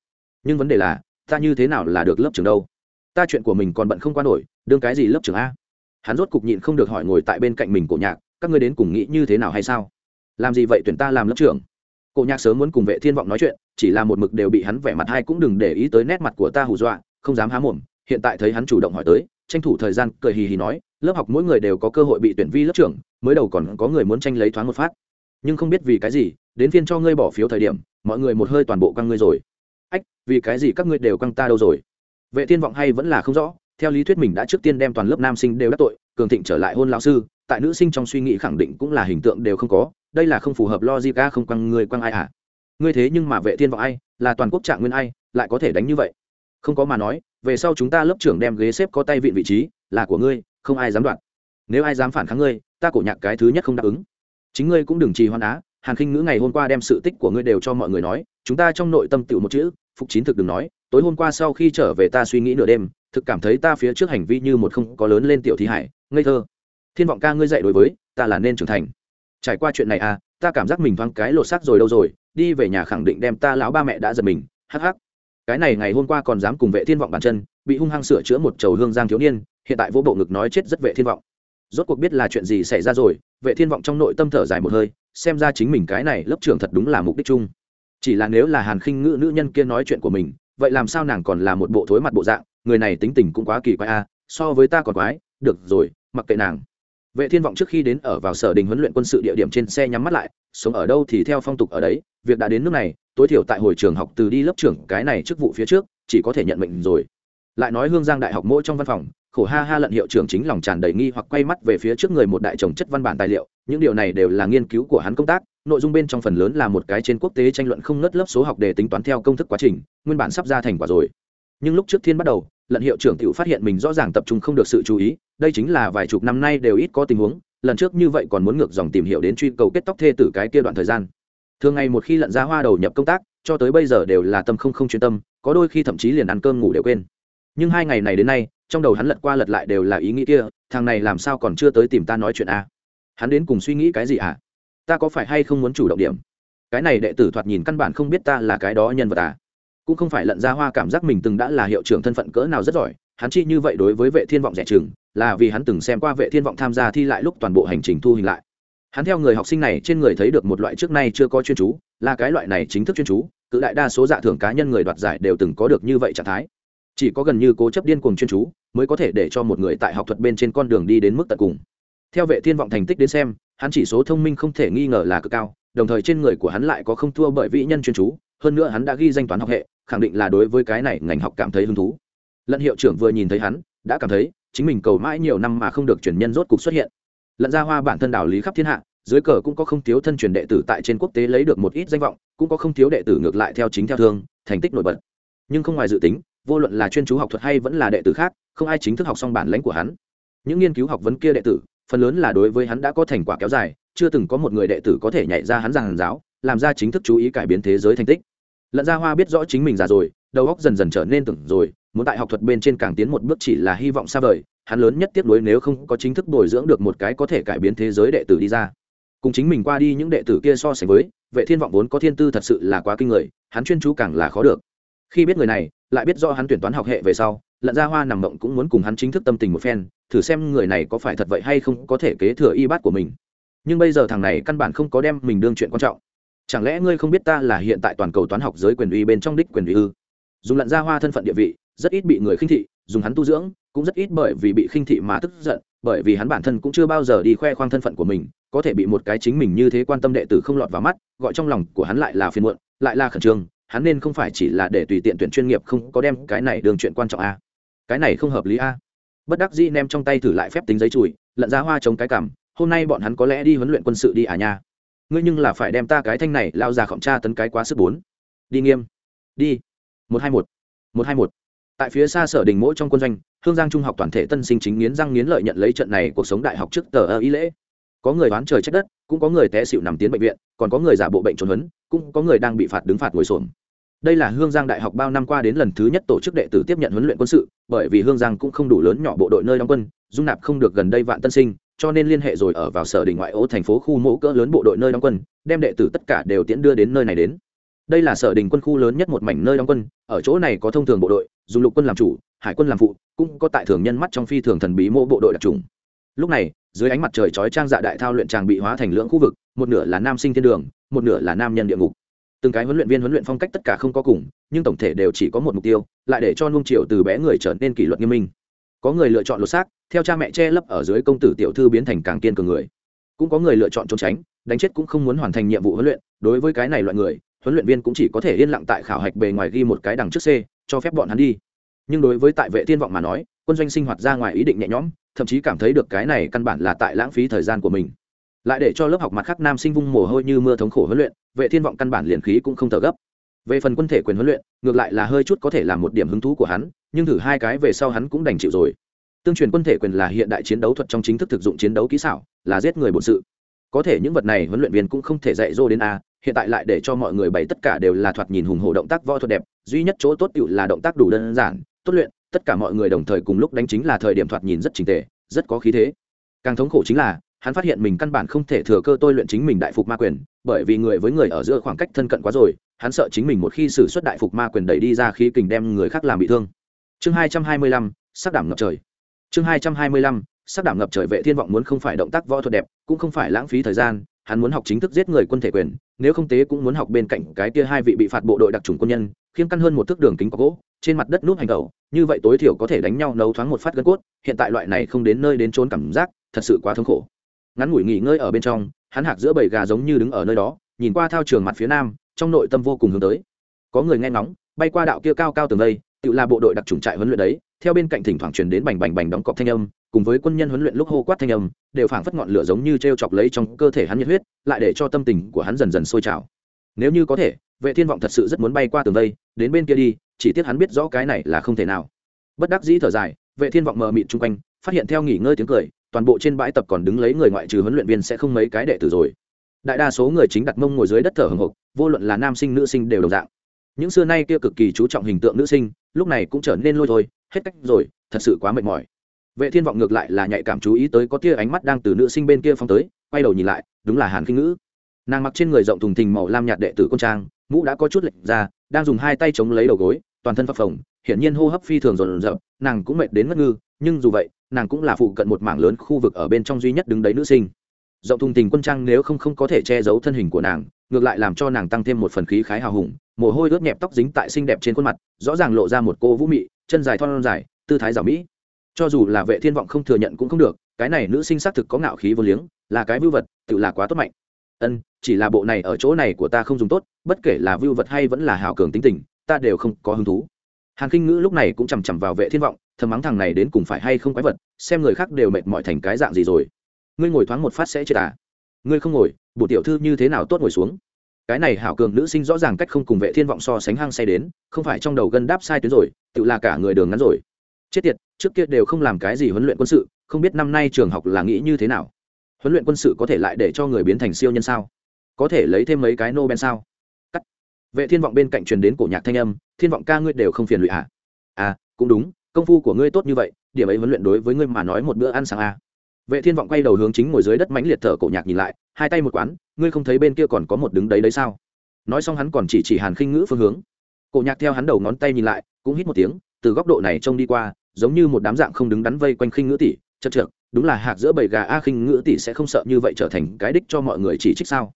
Nhưng vấn đề là, ta như thế nào là được lớp trưởng đâu? Ta chuyện của mình còn bận không qua nổi, đương cái gì lớp trưởng a? Hắn rốt cục nhịn không được hỏi ngồi tại bên cạnh mình cổ nhạc, các ngươi đến cùng nghĩ như thế nào hay sao? Làm gì vậy tuyển ta làm lớp trưởng? Cổ nhạc sớm muốn cùng vệ thiên vọng nói chuyện, chỉ là một mực đều bị hắn vẻ mặt hay cũng đừng để ý tới nét mặt của ta hù dọa, không dám há mồm, hiện tại thấy hắn chủ động hỏi tới, tranh thủ thời gian cười hì hì nói, lớp học mỗi người đều có cơ hội bị tuyển vi lớp trưởng, mới đầu còn có người muốn tranh lấy thoáng một phát. Nhưng không biết vì cái gì, đến phiên cho ngươi bỏ phiếu thời điểm, mọi người một hơi toàn bộ căng ngươi rồi. Ách, vì cái gì các ngươi đều căng ta đâu rồi? Vệ thiên vọng hay vẫn là không rõ, theo lý thuyết mình đã trước tiên đem toàn lớp nam sinh đều đắc tội, cường thịnh trở lại hôn lão sư, tại nữ sinh trong suy nghĩ khẳng định cũng là hình tượng đều không có, đây là không phù hợp logic a không quăng người quăng ai à. Ngươi thế nhưng mà vệ thiên vọng ai, là toàn quốc trạng nguyên ai, lại có thể đánh như vậy? Không có mà nói, về sau chúng ta lớp trưởng đem ghế xếp có tay vịn vị trí, là của ngươi, không ai dám đoạt. Nếu ai dám phản kháng ngươi, ta cổ nhạc cái thứ nhất không đáp ứng. Chính ngươi cũng đừng trì hoan á, hàn khinh ngữ ngày hôm qua đem sự tích của ngươi đều cho mọi người nói, chúng ta trong nội tâm tựu một chữ, phục chín thực đừng nói tối hôm qua sau khi trở về ta suy nghĩ nửa đêm, thực cảm thấy ta phía trước hành vi như một không có lớn lên tiểu thi hải, ngây thơ. Thiên vọng ca ngươi dạy đối với, ta là nên trưởng thành. Trải qua chuyện này à ta cảm giác mình thoáng cái lột xác rồi đâu rồi, đi về nhà khẳng định đem ta lão ba mẹ đã giật mình, hắc hắc. Cái này ngày hôm qua còn dám cùng vệ thiên vọng bàn chân, bị hung hăng sửa chữa một chầu hương giang thiếu niên, hiện tại vô bộ ngực nói chết rất vệ thiên vọng. Rốt cuộc biết là chuyện gì xảy ra rồi, vệ thiên vọng trong nội tâm thở dài một hơi, xem ra chính mình cái này lớp trưởng thật đúng là mục đích chung. Chỉ là nếu là hàn khinh ngữ nữ nhân kia nói chuyện của mình vậy làm sao nàng còn là một bộ thối mặt bộ dạng? Người này tính tình cũng quá kỳ quái a, so với ta còn quái. Được rồi, mặc kệ nàng. Vệ thiên vọng trước khi đến ở vào sở đình huấn luyện quân sự địa điểm trên xe nhắm mắt lại, sống ở đâu thì theo phong tục ở đấy. Việc đã đến nước này, tối thiểu tại hồi trường học từ đi lớp trưởng cái này chức vụ phía trước, chỉ có thể nhận mệnh rồi. Lại nói hương giang đại học mỗi trong văn phòng, khổ ha ha lận hiệu trưởng chính lòng tràn đầy nghi hoặc quay mắt về phía trước người một đại chồng chất văn bản tài liệu. Những điều này đều là nghiên cứu của hắn công tác nội dung bên trong phần lớn là một cái trên quốc tế tranh luận không ngớt lớp số học để tính toán theo công thức quá trình, nguyên bản sắp ra thành quả rồi. Nhưng lúc trước thiên bắt đầu lận hiệu trưởng tự phát hiện mình rõ ràng tập trung không được sự chú ý, đây chính là vài chục năm nay đều ít có tình huống, lần trước như vậy còn muốn ngược dòng tìm hiểu đến truy cầu kết tóc thê tử cái kia đoạn thời gian. Thường ngày một khi lận ra hoa đầu nhập công tác, cho tới bây giờ đều là tâm không không chuyên tâm, có đôi khi thậm chí liền ăn cơm ngủ đều quên. Nhưng hai ngày này đến nay, trong đầu hắn lật qua lật lại đều là ý nghĩ kia, thằng này làm sao còn chưa tới tìm ta nói chuyện à? hắn đến cùng suy nghĩ cái gì à? Ta có phải hay không muốn chủ động điểm? Cái này đệ tử thoạt nhìn căn bản không biết ta là cái đó nhân vật à. Cũng không phải lận ra hoa cảm giác mình từng đã là hiệu trưởng thân phận cỡ nào rất giỏi, hắn chi như vậy đối với vệ thiên vọng rẻ chừng, là vì hắn từng xem qua vệ thiên vọng tham gia thi lại lúc toàn bộ hành trình thu hình lại. Hắn theo người học sinh này trên người thấy được một loại trước nay chưa có chuyên chú, là cái loại này chính thức chuyên chú, cự đại đa số dạ thưởng cá nhân người đoạt giải đều từng có được như vậy trạng thái. Chỉ có gần như cố chấp điên cuồng chuyên chú, mới có thể để cho một người tại học thuật bên trên con đường đi đến mức tận cùng. Theo vệ thiên vọng thành tích đến xem hắn chỉ số thông minh không thể nghi ngờ là cực cao, đồng thời trên người của hắn lại có không thua bởi vĩ nhân chuyên chú, hơn nữa hắn đã ghi danh toán học hệ, khẳng định là đối với cái này ngành học cảm thấy hứng thú. Lận hiệu trưởng vừa nhìn thấy hắn, đã cảm thấy chính mình cầu mãi nhiều năm mà không được chuyển nhân rốt cục xuất hiện. Lận ra hoa bản thân đạo lý khắp thiên hạ, dưới cờ cũng có không thiếu thân truyền đệ tử tại trên quốc tế lấy được một ít danh vọng, cũng có không thiếu đệ tử ngược lại theo chính theo thương, thành tích nổi bật. Nhưng không ngoài dự tính, vô luận là chuyên chú học thuật hay vẫn là đệ tử khác, không ai chính thức học xong bản lãnh của hắn. Những nghiên cứu học vấn kia đệ tử phần lớn là đối với hắn đã có thành quả kéo dài, chưa từng có một người đệ tử có thể nhảy ra hắn giảng giáo, làm ra chính thức chú ý cải biến thế giới thành tích. Lận gia hoa biết rõ chính mình già rồi, đầu óc dần dần trở nên tưởng rồi, muốn tại học thuật bên trên càng tiến một bước chỉ là hy vọng xa vời, hắn lớn nhất tiếp nối nếu không có chính thức bồi dưỡng được một cái có thể cải biến thế giới đệ tử đi ra. Cùng chính mình qua đi những đệ tử kia so sánh với, vệ thiên vọng vốn có thiên tư thật sự là quá kinh người, hắn chuyên chú càng là khó được. Khi biết người này, lại biết do hắn tuyển toán học hệ về sau lận gia hoa nằm mộng cũng muốn cùng hắn chính thức tâm tình một phen, thử xem người này có phải thật vậy hay không có thể kế thừa y bát của mình. Nhưng bây giờ thằng này căn bản không có đem mình đương chuyện quan trọng. Chẳng lẽ ngươi không biết ta là hiện tại toàn cầu toán học giới quyền uy bên trong đích quyền uy ư? Dùng lận gia hoa thân phận địa vị, rất ít bị người khinh thị, dùng hắn tu dưỡng, cũng rất ít bởi vì bị khinh thị mà tức giận, bởi vì hắn bản thân cũng chưa bao giờ đi khoe khoang thân phận của mình, có thể bị một cái chính mình như thế quan tâm đệ tử không lọt vào mắt, gọi trong lòng của hắn lại là phiền muộn, lại là khẩn trương, hắn nên không phải chỉ là để tùy tiện tuyển chuyên nghiệp không có đem cái này đường chuyện quan trọng a cái này không hợp lý a. Bất đắc dĩ nem trong tay thử lại phép tính giấy chùi, lận ra hoa chống cái cảm hôm nay bọn hắn có lẽ đi huấn luyện quân sự đi à nha. Ngươi nhưng là phải đem ta cái thanh này lao ra khổng tra tấn cái quá sức bốn. Đi nghiêm. Đi. Một hai một. Một hai một. Tại phía xa sở đình mỗi trong quân doanh, hương giang trung học toàn thể tân sinh chính nghiến răng nghiến lợi nhận lấy trận này cuộc sống đại học trước tờ ơ ý lễ. Có người đoán trời trách đất, cũng có người té xịu nằm tiến bệnh viện, còn có người giả bộ bệnh trốn huấn, cũng có người đang bị phạt đứng phạt ngồi xổm đây là hương giang đại học bao năm qua đến lần thứ nhất tổ chức đệ tử tiếp nhận huấn luyện quân sự, bởi vì hương giang cũng không đủ lớn nhỏ bộ đội nơi đóng quân, dung nạp không được gần đây vạn tân sinh, cho nên liên hệ rồi ở vào sở đình ngoại ô thành phố khu mẫu cỡ lớn bộ đội nơi đóng quân, đem đệ tử tất cả đều tiễn đưa đến nơi này đến. Đây là sở đình quân khu lớn nhất một mảnh nơi đóng quân, ở chỗ này có thông thường bộ đội, dùng lục quân làm chủ, hải quân làm phụ, cũng có tại thường nhân mắt trong phi thường thần bí mô bộ đội đặc trùng. Lúc này, dưới ánh mặt trời chói trang dạ đại thao luyện tràng bị hóa thành lưỡng khu vực, một nửa là nam sinh thiên đường, một nửa là nam nhân địa ngục từng cái huấn luyện viên huấn luyện phong cách tất cả không có cùng, nhưng tổng thể đều chỉ có một mục tiêu, lại để cho nung triệu từ bé người trở nên kỷ luật nghiêm minh. Có người lựa chọn lột xác, theo cha mẹ che lấp ở dưới công tử tiểu thư biến thành càng kiên cường người. Cũng có người lựa chọn trốn tránh, đánh chết cũng không muốn hoàn thành nhiệm vụ huấn luyện, đối với cái này loại người, huấn luyện viên cũng chỉ có thể yên lặng tại khảo hạch bề ngoài ghi một cái đằng trước c, cho phép bọn hắn đi. Nhưng đối với tại vệ thiên vọng mà nói, quân doanh sinh hoạt ra ngoài ý định nhẹ nhõm, thậm chí cảm thấy được cái này căn bản là tại lãng phí thời gian của mình lại để cho lớp học mặt khác nam sinh vung mồ hôi như mưa thống khổ huấn luyện, vệ thiên vọng căn bản liền khí cũng không thở gấp. Về phần quân thể quyền huấn luyện, ngược lại là hơi chút có thể là một điểm hứng thú của hắn, nhưng thử hai cái về sau hắn cũng đành chịu rồi. Tương truyền quân thể quyền là hiện đại chiến đấu thuật trong chính thức thực dụng chiến đấu kỹ xảo, là giết người bổn sự. Có thể những vật này huấn luyện viên cũng không thể dạy dỗ đến a, hiện tại lại để cho mọi người bày tất cả đều là thoạt nhìn hùng hổ động tác võ thuật đẹp, duy nhất chỗ tốt tựu là động tác đủ đơn giản, tốt luyện, tất cả mọi người đồng thời cùng lúc đánh chính là thời điểm thoạt nhìn rất trình tề, rất có khí thế. Càng thống khổ chính là hắn phát hiện mình căn bản không thể thừa cơ tôi luyện chính mình đại phục ma quyền, bởi vì người với người ở giữa khoảng cách thân cận quá rồi, hắn sợ chính mình một khi xử suất đại phục ma quyền đẩy đi ra khí kình đem người khác làm bị thương. Chương hai trăm hai mươi lăm, sắc đảm ngập trời. Chương hai trăm hai mươi lăm, sắc đảm ngập trời vệ thiên vọng muốn không phải động tác võ thuật đẹp, cũng không phải lãng phí thời gian, hắn muốn học chính thức giết người quân thể quyền, nếu không tế cũng muốn học bên cạnh cái kia hai vị bị phạt bộ đội đặc trùng quân nhân khiêm căn hơn một thước đường kính có gỗ, trên mặt đất núp hành tẩu, như vậy tối thiểu có thể đánh nhau nấu thoáng một phát gân cốt, hiện tại loại này không đến nơi đến trốn cảm giác, thật sự quá thống khổ ngắn ngủi nghỉ ngơi ở bên trong, hắn hạc giữa bầy gà giống như đứng ở nơi đó, nhìn qua thao trường mặt phía nam, trong nội tâm vô cùng hướng tới. Có người nghe ngóng, bay qua đạo kia cao cao tường đây tự là bộ đội đặc trùng trại huấn luyện đấy, theo bên cạnh thỉnh thoảng truyền đến bành bành bành đóng cọp thanh âm, cùng với quân nhân huấn luyện lúc hô quát thanh âm, đều phảng phất ngọn lửa giống như t r e o chọc lấy trong cơ thể hắn nhiệt huyết, lại để cho tâm tình của hắn dần dần sôi trào. Nếu như có thể, vệ thiên vọng thật sự rất muốn bay qua tường đây đến bên kia đi, chỉ tiếc hắn biết rõ cái này là không thể nào. Bất đắc dĩ thở dài, vệ thiên vọng mờ mịt chung quanh, phát hiện theo nghỉ ngơi tiếng cười toàn bộ trên bãi tập còn đứng lấy người ngoại trừ huấn luyện viên sẽ không mấy cái đệ tử rồi. Đại đa số người chính đặt mông ngồi dưới đất thở hồng hộc, vô luận là nam sinh nữ sinh đều đồng dạng. Những xưa nay kia cực kỳ chú trọng hình tượng nữ sinh, lúc này cũng trở nên lôi thôi, hết cách rồi, thật sự quá mệt mỏi. Vệ thiên vọng ngược lại là nhạy cảm chú ý tới có tia ánh mắt đang từ nữ sinh bên kia phong tới, quay đầu nhìn lại, đúng là hàn kinh ngữ. Nàng mặc trên người rộng thùng thình màu lam nhạt đệ tử quân trang, mũ đã có chút lệch ra, đang dùng hai tay chống lấy đầu gối, toàn thân phập phồng hiển nhiên hô hấp phi thường rộn rộn nàng cũng mệt đến ngất ngư, nhưng dù vậy, nàng cũng là phụ cận một mảng lớn khu vực ở bên trong duy nhất đứng đấy nữ sinh. Rộng thùng thình quân trang nếu không không có thể che giấu thân hình của nàng, ngược lại làm cho nàng tăng thêm một phần khí khái hào hùng, mồ hôi ướt nhẹp tóc dính tại xinh đẹp trên khuôn mặt, rõ ràng lộ ra một cô vũ mị, chân dài thon dài, tư thái giảo mỹ. Cho dù là vệ thiên vọng không thừa nhận cũng không được, cái này nữ sinh xác thực có ngạo khí vô liếng, là cái vưu vật, tự là quá tốt mạnh. Ân, chỉ là bộ này ở chỗ này của ta không dùng tốt, bất kể là vưu vật hay vẫn là hảo cường tính tình, ta đều không có hứng thú hàn kinh ngữ lúc này cũng chằm chằm vào vệ thiên vọng, thầm mắng thằng này đến cùng phải hay không quái vật, xem người khác đều mệt mỏi thành cái dạng gì rồi. Ngươi ngồi thoáng một phát sẽ chết à? Ngươi không ngồi bộ tiểu thư như thế nào tốt ngồi xuống? Cái này hảo cường nữ sinh rõ ràng cách không cùng vệ thiên vọng so sánh hang say đến, không phải trong đầu gân đáp sai tuyến rồi, tự là cả người đường ngắn rồi. Chết tiệt, trước kia đều không làm cái gì huấn luyện quân sự, không biết năm nay trường học là nghĩ như thế nào? Huấn luyện quân sự có thể lại để cho người biến thành siêu nhân sao? Có thể lấy thêm mấy cái nobel sao? Vệ thiên vọng bên cạnh truyền đến cổ nhạc thanh âm, thiên vọng ca ngươi đều không phiền lụy à? À cũng đúng, công phu của ngươi tốt như vậy, điểm ấy huấn luyện đối với ngươi mà nói một bữa ăn sáng à. vệ thiên vọng quay đầu hướng chính ngồi dưới đất mãnh liệt thở cổ nhạc nhìn lại, hai tay một quán, ngươi không thấy bên kia còn có một đứng đấy đấy sao? Nói xong hắn còn chỉ chỉ hàn khinh ngữ phương hướng. Cổ nhạc theo hắn đầu ngón tay nhìn lại, cũng hít một tiếng, từ góc độ này trông đi qua, giống như một đám dạng không đứng đắn vây quanh khinh ngữ tỷ chật trượt đúng là hạc giữa bầy gà a, khinh ngữ tỷ sẽ không sợ như vậy trở thành cái đích cho mọi người chỉ trích sao?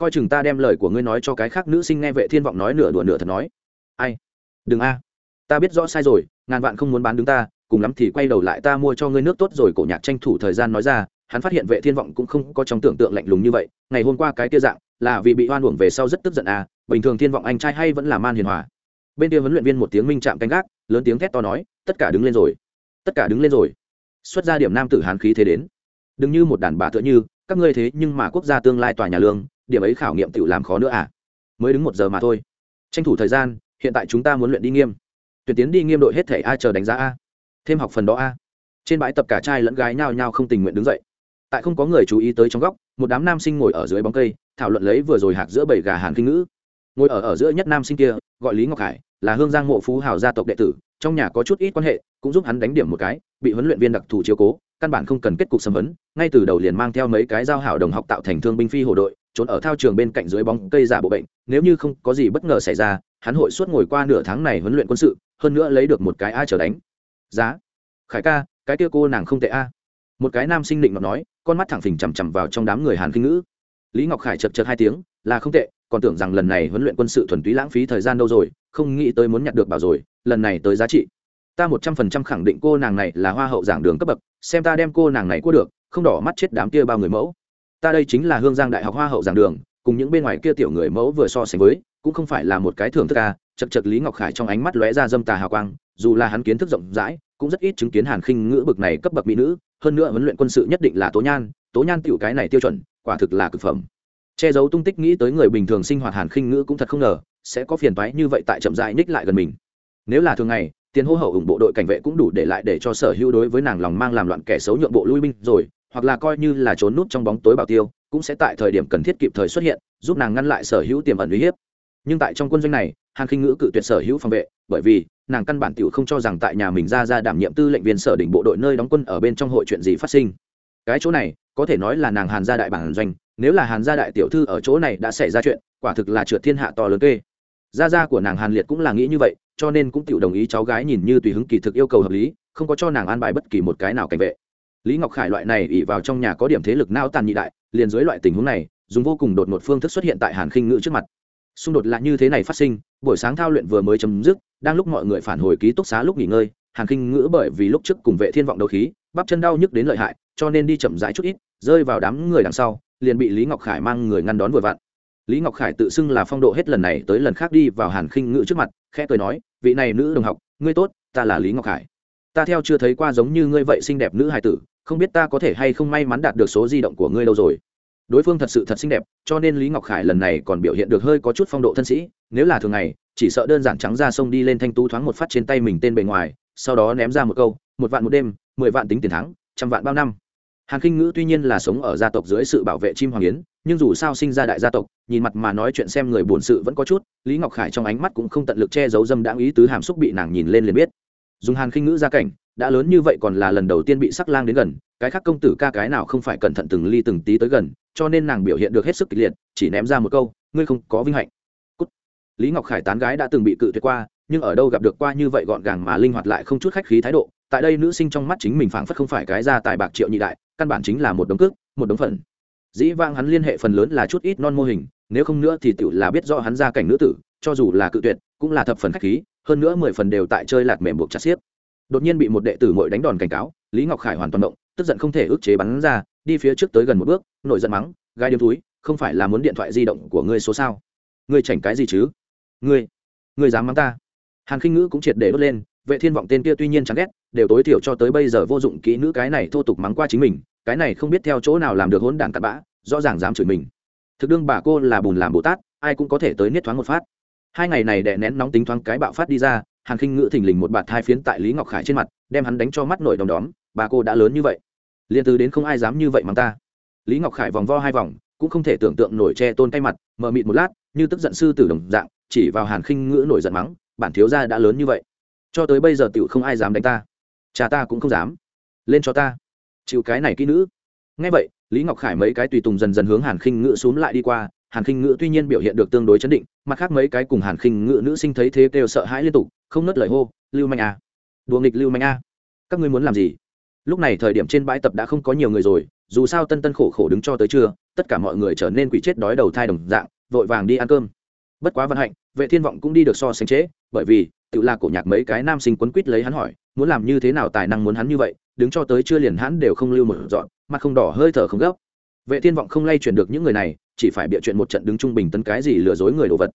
Coi chừng ta đem lời của ngươi nói cho cái khác nữ sinh nghe vệ thiên vọng nói nửa đùa nửa thật nói. Ai? Đừng a. Ta biết rõ sai rồi, ngàn vạn không muốn bán đứng ta, cùng lắm thì quay đầu lại ta mua cho ngươi nước tốt rồi cổ nhạc tranh thủ thời gian nói ra, hắn phát hiện vệ thiên vọng cũng không có trong tưởng tượng lạnh lùng như vậy, ngày hôm qua cái kia dạng, là vì bị oan uổng về sau rất tức giận à bình thường thiên vọng anh trai hay vẫn là man hiền hòa. Bên kia huấn luyện viên một tiếng minh chạm canh gác, lớn tiếng thét to nói, tất cả đứng lên rồi. Tất cả đứng lên rồi. Xuất ra điểm nam tử hán khí thế đến. Đừng như một đàn bà tựa như, các ngươi thế nhưng mà quốc gia tương lai tòa nhà lương điểm ấy khảo nghiệm tự làm khó nữa à? Mới đứng một giờ mà thôi. Tranh thủ thời gian, hiện tại chúng ta muốn luyện đi nghiêm. Tuyển tiến đi nghiêm đội hết thể ai chờ đánh giá a. Thêm học phần đó a. Trên bãi tập cả trai lẫn gái nhao nhao không tình nguyện đứng dậy. Tại không có người chú ý tới trong góc, một đám nam sinh ngồi ở dưới bóng cây, thảo luận lấy vừa rồi hạc giữa bảy gà hàn kinh ngữ. Ngồi ở ở giữa nhất nam sinh kia, gọi lý ngọc hải, là hương giang mộ phú hào gia tộc đệ tử, trong nhà có chút ít quan hệ, cũng giúp hắn đánh điểm một cái, bị huấn luyện viên đặc thù chiếu cố, căn bản không cần kết cục xâm vấn, ngay từ đầu liền mang theo mấy cái giao hảo đồng học tạo thành thương binh phi hộ đội trốn ở thao trường bên cạnh dưới bóng cây giả bộ bệnh, nếu như không có gì bất ngờ xảy ra, hắn hội suốt ngồi qua nửa tháng này huấn luyện quân sự, hơn nữa lấy được một cái ai trở đánh. Giá. Khải ca, cái kia cô nàng không tệ a. Một cái nam sinh định ngọc nói, con mắt thẳng phình chằm chằm vào trong đám người hàn kinh ngữ. Lý ngọc khải chật chật hai tiếng, là không tệ, còn tưởng rằng lần này huấn luyện quân sự thuần túy lãng phí thời gian đâu rồi, không nghĩ tới muốn nhặt được bảo rồi, lần này tới giá trị. Ta một trăm phần trăm khẳng định cô nàng này là hoa hậu giảng đường cấp bậc, xem ta đem cô nàng này cua được, không đỏ mắt chết đám kia bao người mẫu ta đây chính là hương giang đại học hoa hậu giảng đường, cùng những bên ngoài kia tiểu người mẫu vừa so sánh với, cũng không phải là một cái thưởng thức ca chật chật lý ngọc khải trong ánh mắt lóe ra dâm tà hào quang, dù là hắn kiến thức rộng rãi, cũng rất ít chứng kiến hàn khinh ngữ bực này cấp bậc mỹ nữ, hơn nữa huấn luyện quân sự nhất định là tố nhan tố nhan tiểu cái này tiêu chuẩn, quả thực là cực phẩm. Che giấu tung tích nghĩ tới người bình thường sinh hoạt hàn khinh ngữ cũng thật không ngờ, sẽ có phiền toái như vậy tại chậm rãi ních lại gần mình. Nếu là thường ngày, tiền hô hậu ủng bộ đội cảnh vệ cũng đủ để lại để cho sở hữu đối với nàng lòng mang làm loạn kẻ xấu nhượng bộ lui binh rồi hoặc là coi như là trốn nút trong bóng tối bảo tiêu, cũng sẽ tại thời điểm cần thiết kịp thời xuất hiện, giúp nàng ngăn lại sở hữu tiềm ẩn uy hiếp. Nhưng tại trong quân doanh này, hàn khinh ngữ cự tuyệt sở hữu phòng vệ, bởi vì nàng căn bản t không cho rằng tại nhà mình ra ra đảm nhiệm tư lệnh viên sở đỉnh bộ đội nơi đóng quân ở bên trong hội chuyện gì phát sinh. Cái chỗ này, có thể nói là nàng hàn gia đại bản doanh, nếu là hàn gia đại tiểu thư ở chỗ này đã xảy ra chuyện, quả thực là trượt thiên hạ to lớn kê. Gia gia của nàng hàn liệt cũng là nghĩ như vậy, cho nên cũng tự đồng ý cháu gái nhìn như tùy hứng kỳ thực yêu cầu hợp lý, không có cho nàng an bài bất kỳ một cái nào cảnh vệ lý ngọc khải loại này ỉ vào trong nhà có điểm thế lực nao tàn nhị đại, liền dưới loại tình huống này, dùng vô cùng đột ngột phương thức xuất hiện tại hàn khinh ngữ trước mặt. Xung đột lại như thế này phát sinh, buổi sáng thao luyện vừa mới chấm dứt, đang lúc mọi người phản hồi ký túc xá lúc nghỉ ngơi, hàn khinh ngữ bởi vì lúc trước cùng vệ thiên vọng đấu khí, bắp chân đau nhức đến lợi hại, cho nên đi chậm rãi chút ít, rơi vào đám người đằng sau, liền bị lý ngọc khải mang người ngăn đón vừa vặn. Lý ngọc khải tự xưng là phong độ hết lần này tới lần khác đi vào hàn khinh ngữ trước mặt, khẽ cười nói, vị này nữ đồng học, ngươi tốt, ta là lý ngọc khải. Ta theo chưa thấy qua giống như ngươi vậy xinh đẹp nữ hài tử không biết ta có thể hay không may mắn đạt được số di động của ngươi đâu rồi. Đối phương thật sự thật xinh đẹp, cho nên lý ngọc khải lần này còn biểu hiện được hơi có chút phong độ thân sĩ, nếu là thường ngày, chỉ sợ đơn giản trắng ra sông đi lên thanh tú thoáng một phát trên tay mình tên bề ngoài, sau đó ném ra một câu, một vạn một đêm, mười vạn tính tiền thắng, trăm vạn bao năm. Hàn khinh ngữ tuy nhiên là sống ở gia tộc dưới sự bảo vệ chim hoàng yến, nhưng dù sao sinh ra đại gia tộc, nhìn mặt mà nói chuyện xem người buồn sự vẫn có chút, lý ngọc khải trong ánh mắt cũng không tận lực che giấu dâm đãng ý tứ hàm xúc bị nàng nhìn lên liền biết. Dùng hàn khinh ngữ gia cảnh đã lớn như vậy còn là lần đầu tiên bị sắc lang đến gần, cái khác công tử ca cái nào không phải cẩn thận từng ly từng tí tới gần, cho nên nàng biểu hiện được hết sức kịch liệt, chỉ ném ra một câu, ngươi không có vinh hạnh. Cút. lý ngọc khải tán gái đã từng bị cự tuyệt qua, nhưng ở đâu gặp được qua như vậy gọn gàng mà linh hoạt lại không chút khách khí thái độ, tại đây nữ sinh trong mắt chính mình phảng phất không phải cái ra tài bạc triệu nhị đại, căn bản chính là một đống cước, một đống phần dĩ vang hắn liên hệ phần lớn là chút ít non mô hình, nếu không nữa thì tự là biết rõ hắn ra cảnh nữ tử, cho dù là cự tuyệt, cũng là thập phần khách khí, hơn nữa mười phần đều tại chơi lạt mềm buộc chặt xiếc đột nhiên bị một đệ tử mội đánh đòn cảnh cáo, lý ngọc khải hoàn toàn động, tức giận không thể ức chế bắn ra, đi phía trước tới gần một bước, nổi giận mắng gai điếm túi không phải là muốn điện thoại di động của ngươi số sao? Ngươi chảnh cái gì chứ? Ngươi ngươi dám mắng ta? Hàn khinh ngữ cũng triệt để đốt lên, vệ thiên vọng tên kia tuy nhiên chẳng ghét, đều tối thiểu cho tới bây giờ vô dụng kỹ nữ cái này thô tục mắng qua chính mình, cái này không biết theo chỗ nào làm được hỗn đản cặn bã, rõ ràng dám chửi mình. Thực đương bà cô là bùn làm bồ tát, ai cũng có thể tới niết thoáng một phát. Hai ngày này đè nén nóng tính thoáng cái bạo phát đi ra hàn khinh ngữ thình lình một bạt hai phiến tại lý ngọc khải trên mặt, đem hắn đánh cho mắt nổi đồng đóm, bà cô đã lớn như vậy, liền từ đến không ai dám như vậy mắng ta. Lý ngọc khải vòng vo hai vòng, cũng không thể tưởng tượng nổi che tôn tay mặt, mờ mịt một lát, như tức giận sư tử đồng dạng, chỉ vào hàn khinh ngữ nổi giận mắng, bản thiếu gia đã lớn như vậy, cho tới bây giờ tiểu không ai dám đánh ta, cha ta cũng không dám, lên cho ta, chịu cái này kỹ nữ. Ngay vậy, lý ngọc khải mấy cái tùy tùng dần dần hướng hàn khinh ngữ xuống lại đi qua hàn khinh ngữ tuy nhiên biểu hiện được tương đối chấn định mặt khác mấy cái cùng hàn khinh ngữ nữ sinh thấy thế kêu sợ hãi liên tục không nớt lời hô lưu manh a à, đùa nghịch lưu manh a à, các ngươi muốn làm gì? Lúc này thời điểm trên bãi tập đã không có nhiều người rồi dù sao tân tân khổ khổ đứng cho tới trưa tất cả mọi người trở nên quỷ chết đói đầu thai đồng dạng vội vàng đi ăn cơm. Bất quá vận hạnh vệ thiên vọng cũng đi được so sánh chế, bởi vì tự là cổ nhạc mấy cái nam sinh quấn quýt lấy hắn hỏi muốn làm như thế nào tài năng muốn hắn như vậy đứng cho tới chưa liền hắn đều không lưu một dọn mặt không đỏ hơi thở không gấp vệ thiên vọng không lay chuyển được những người này, chỉ phải bịa chuyện một trận đứng trung bình tấn cái gì lừa dối người đồ vật.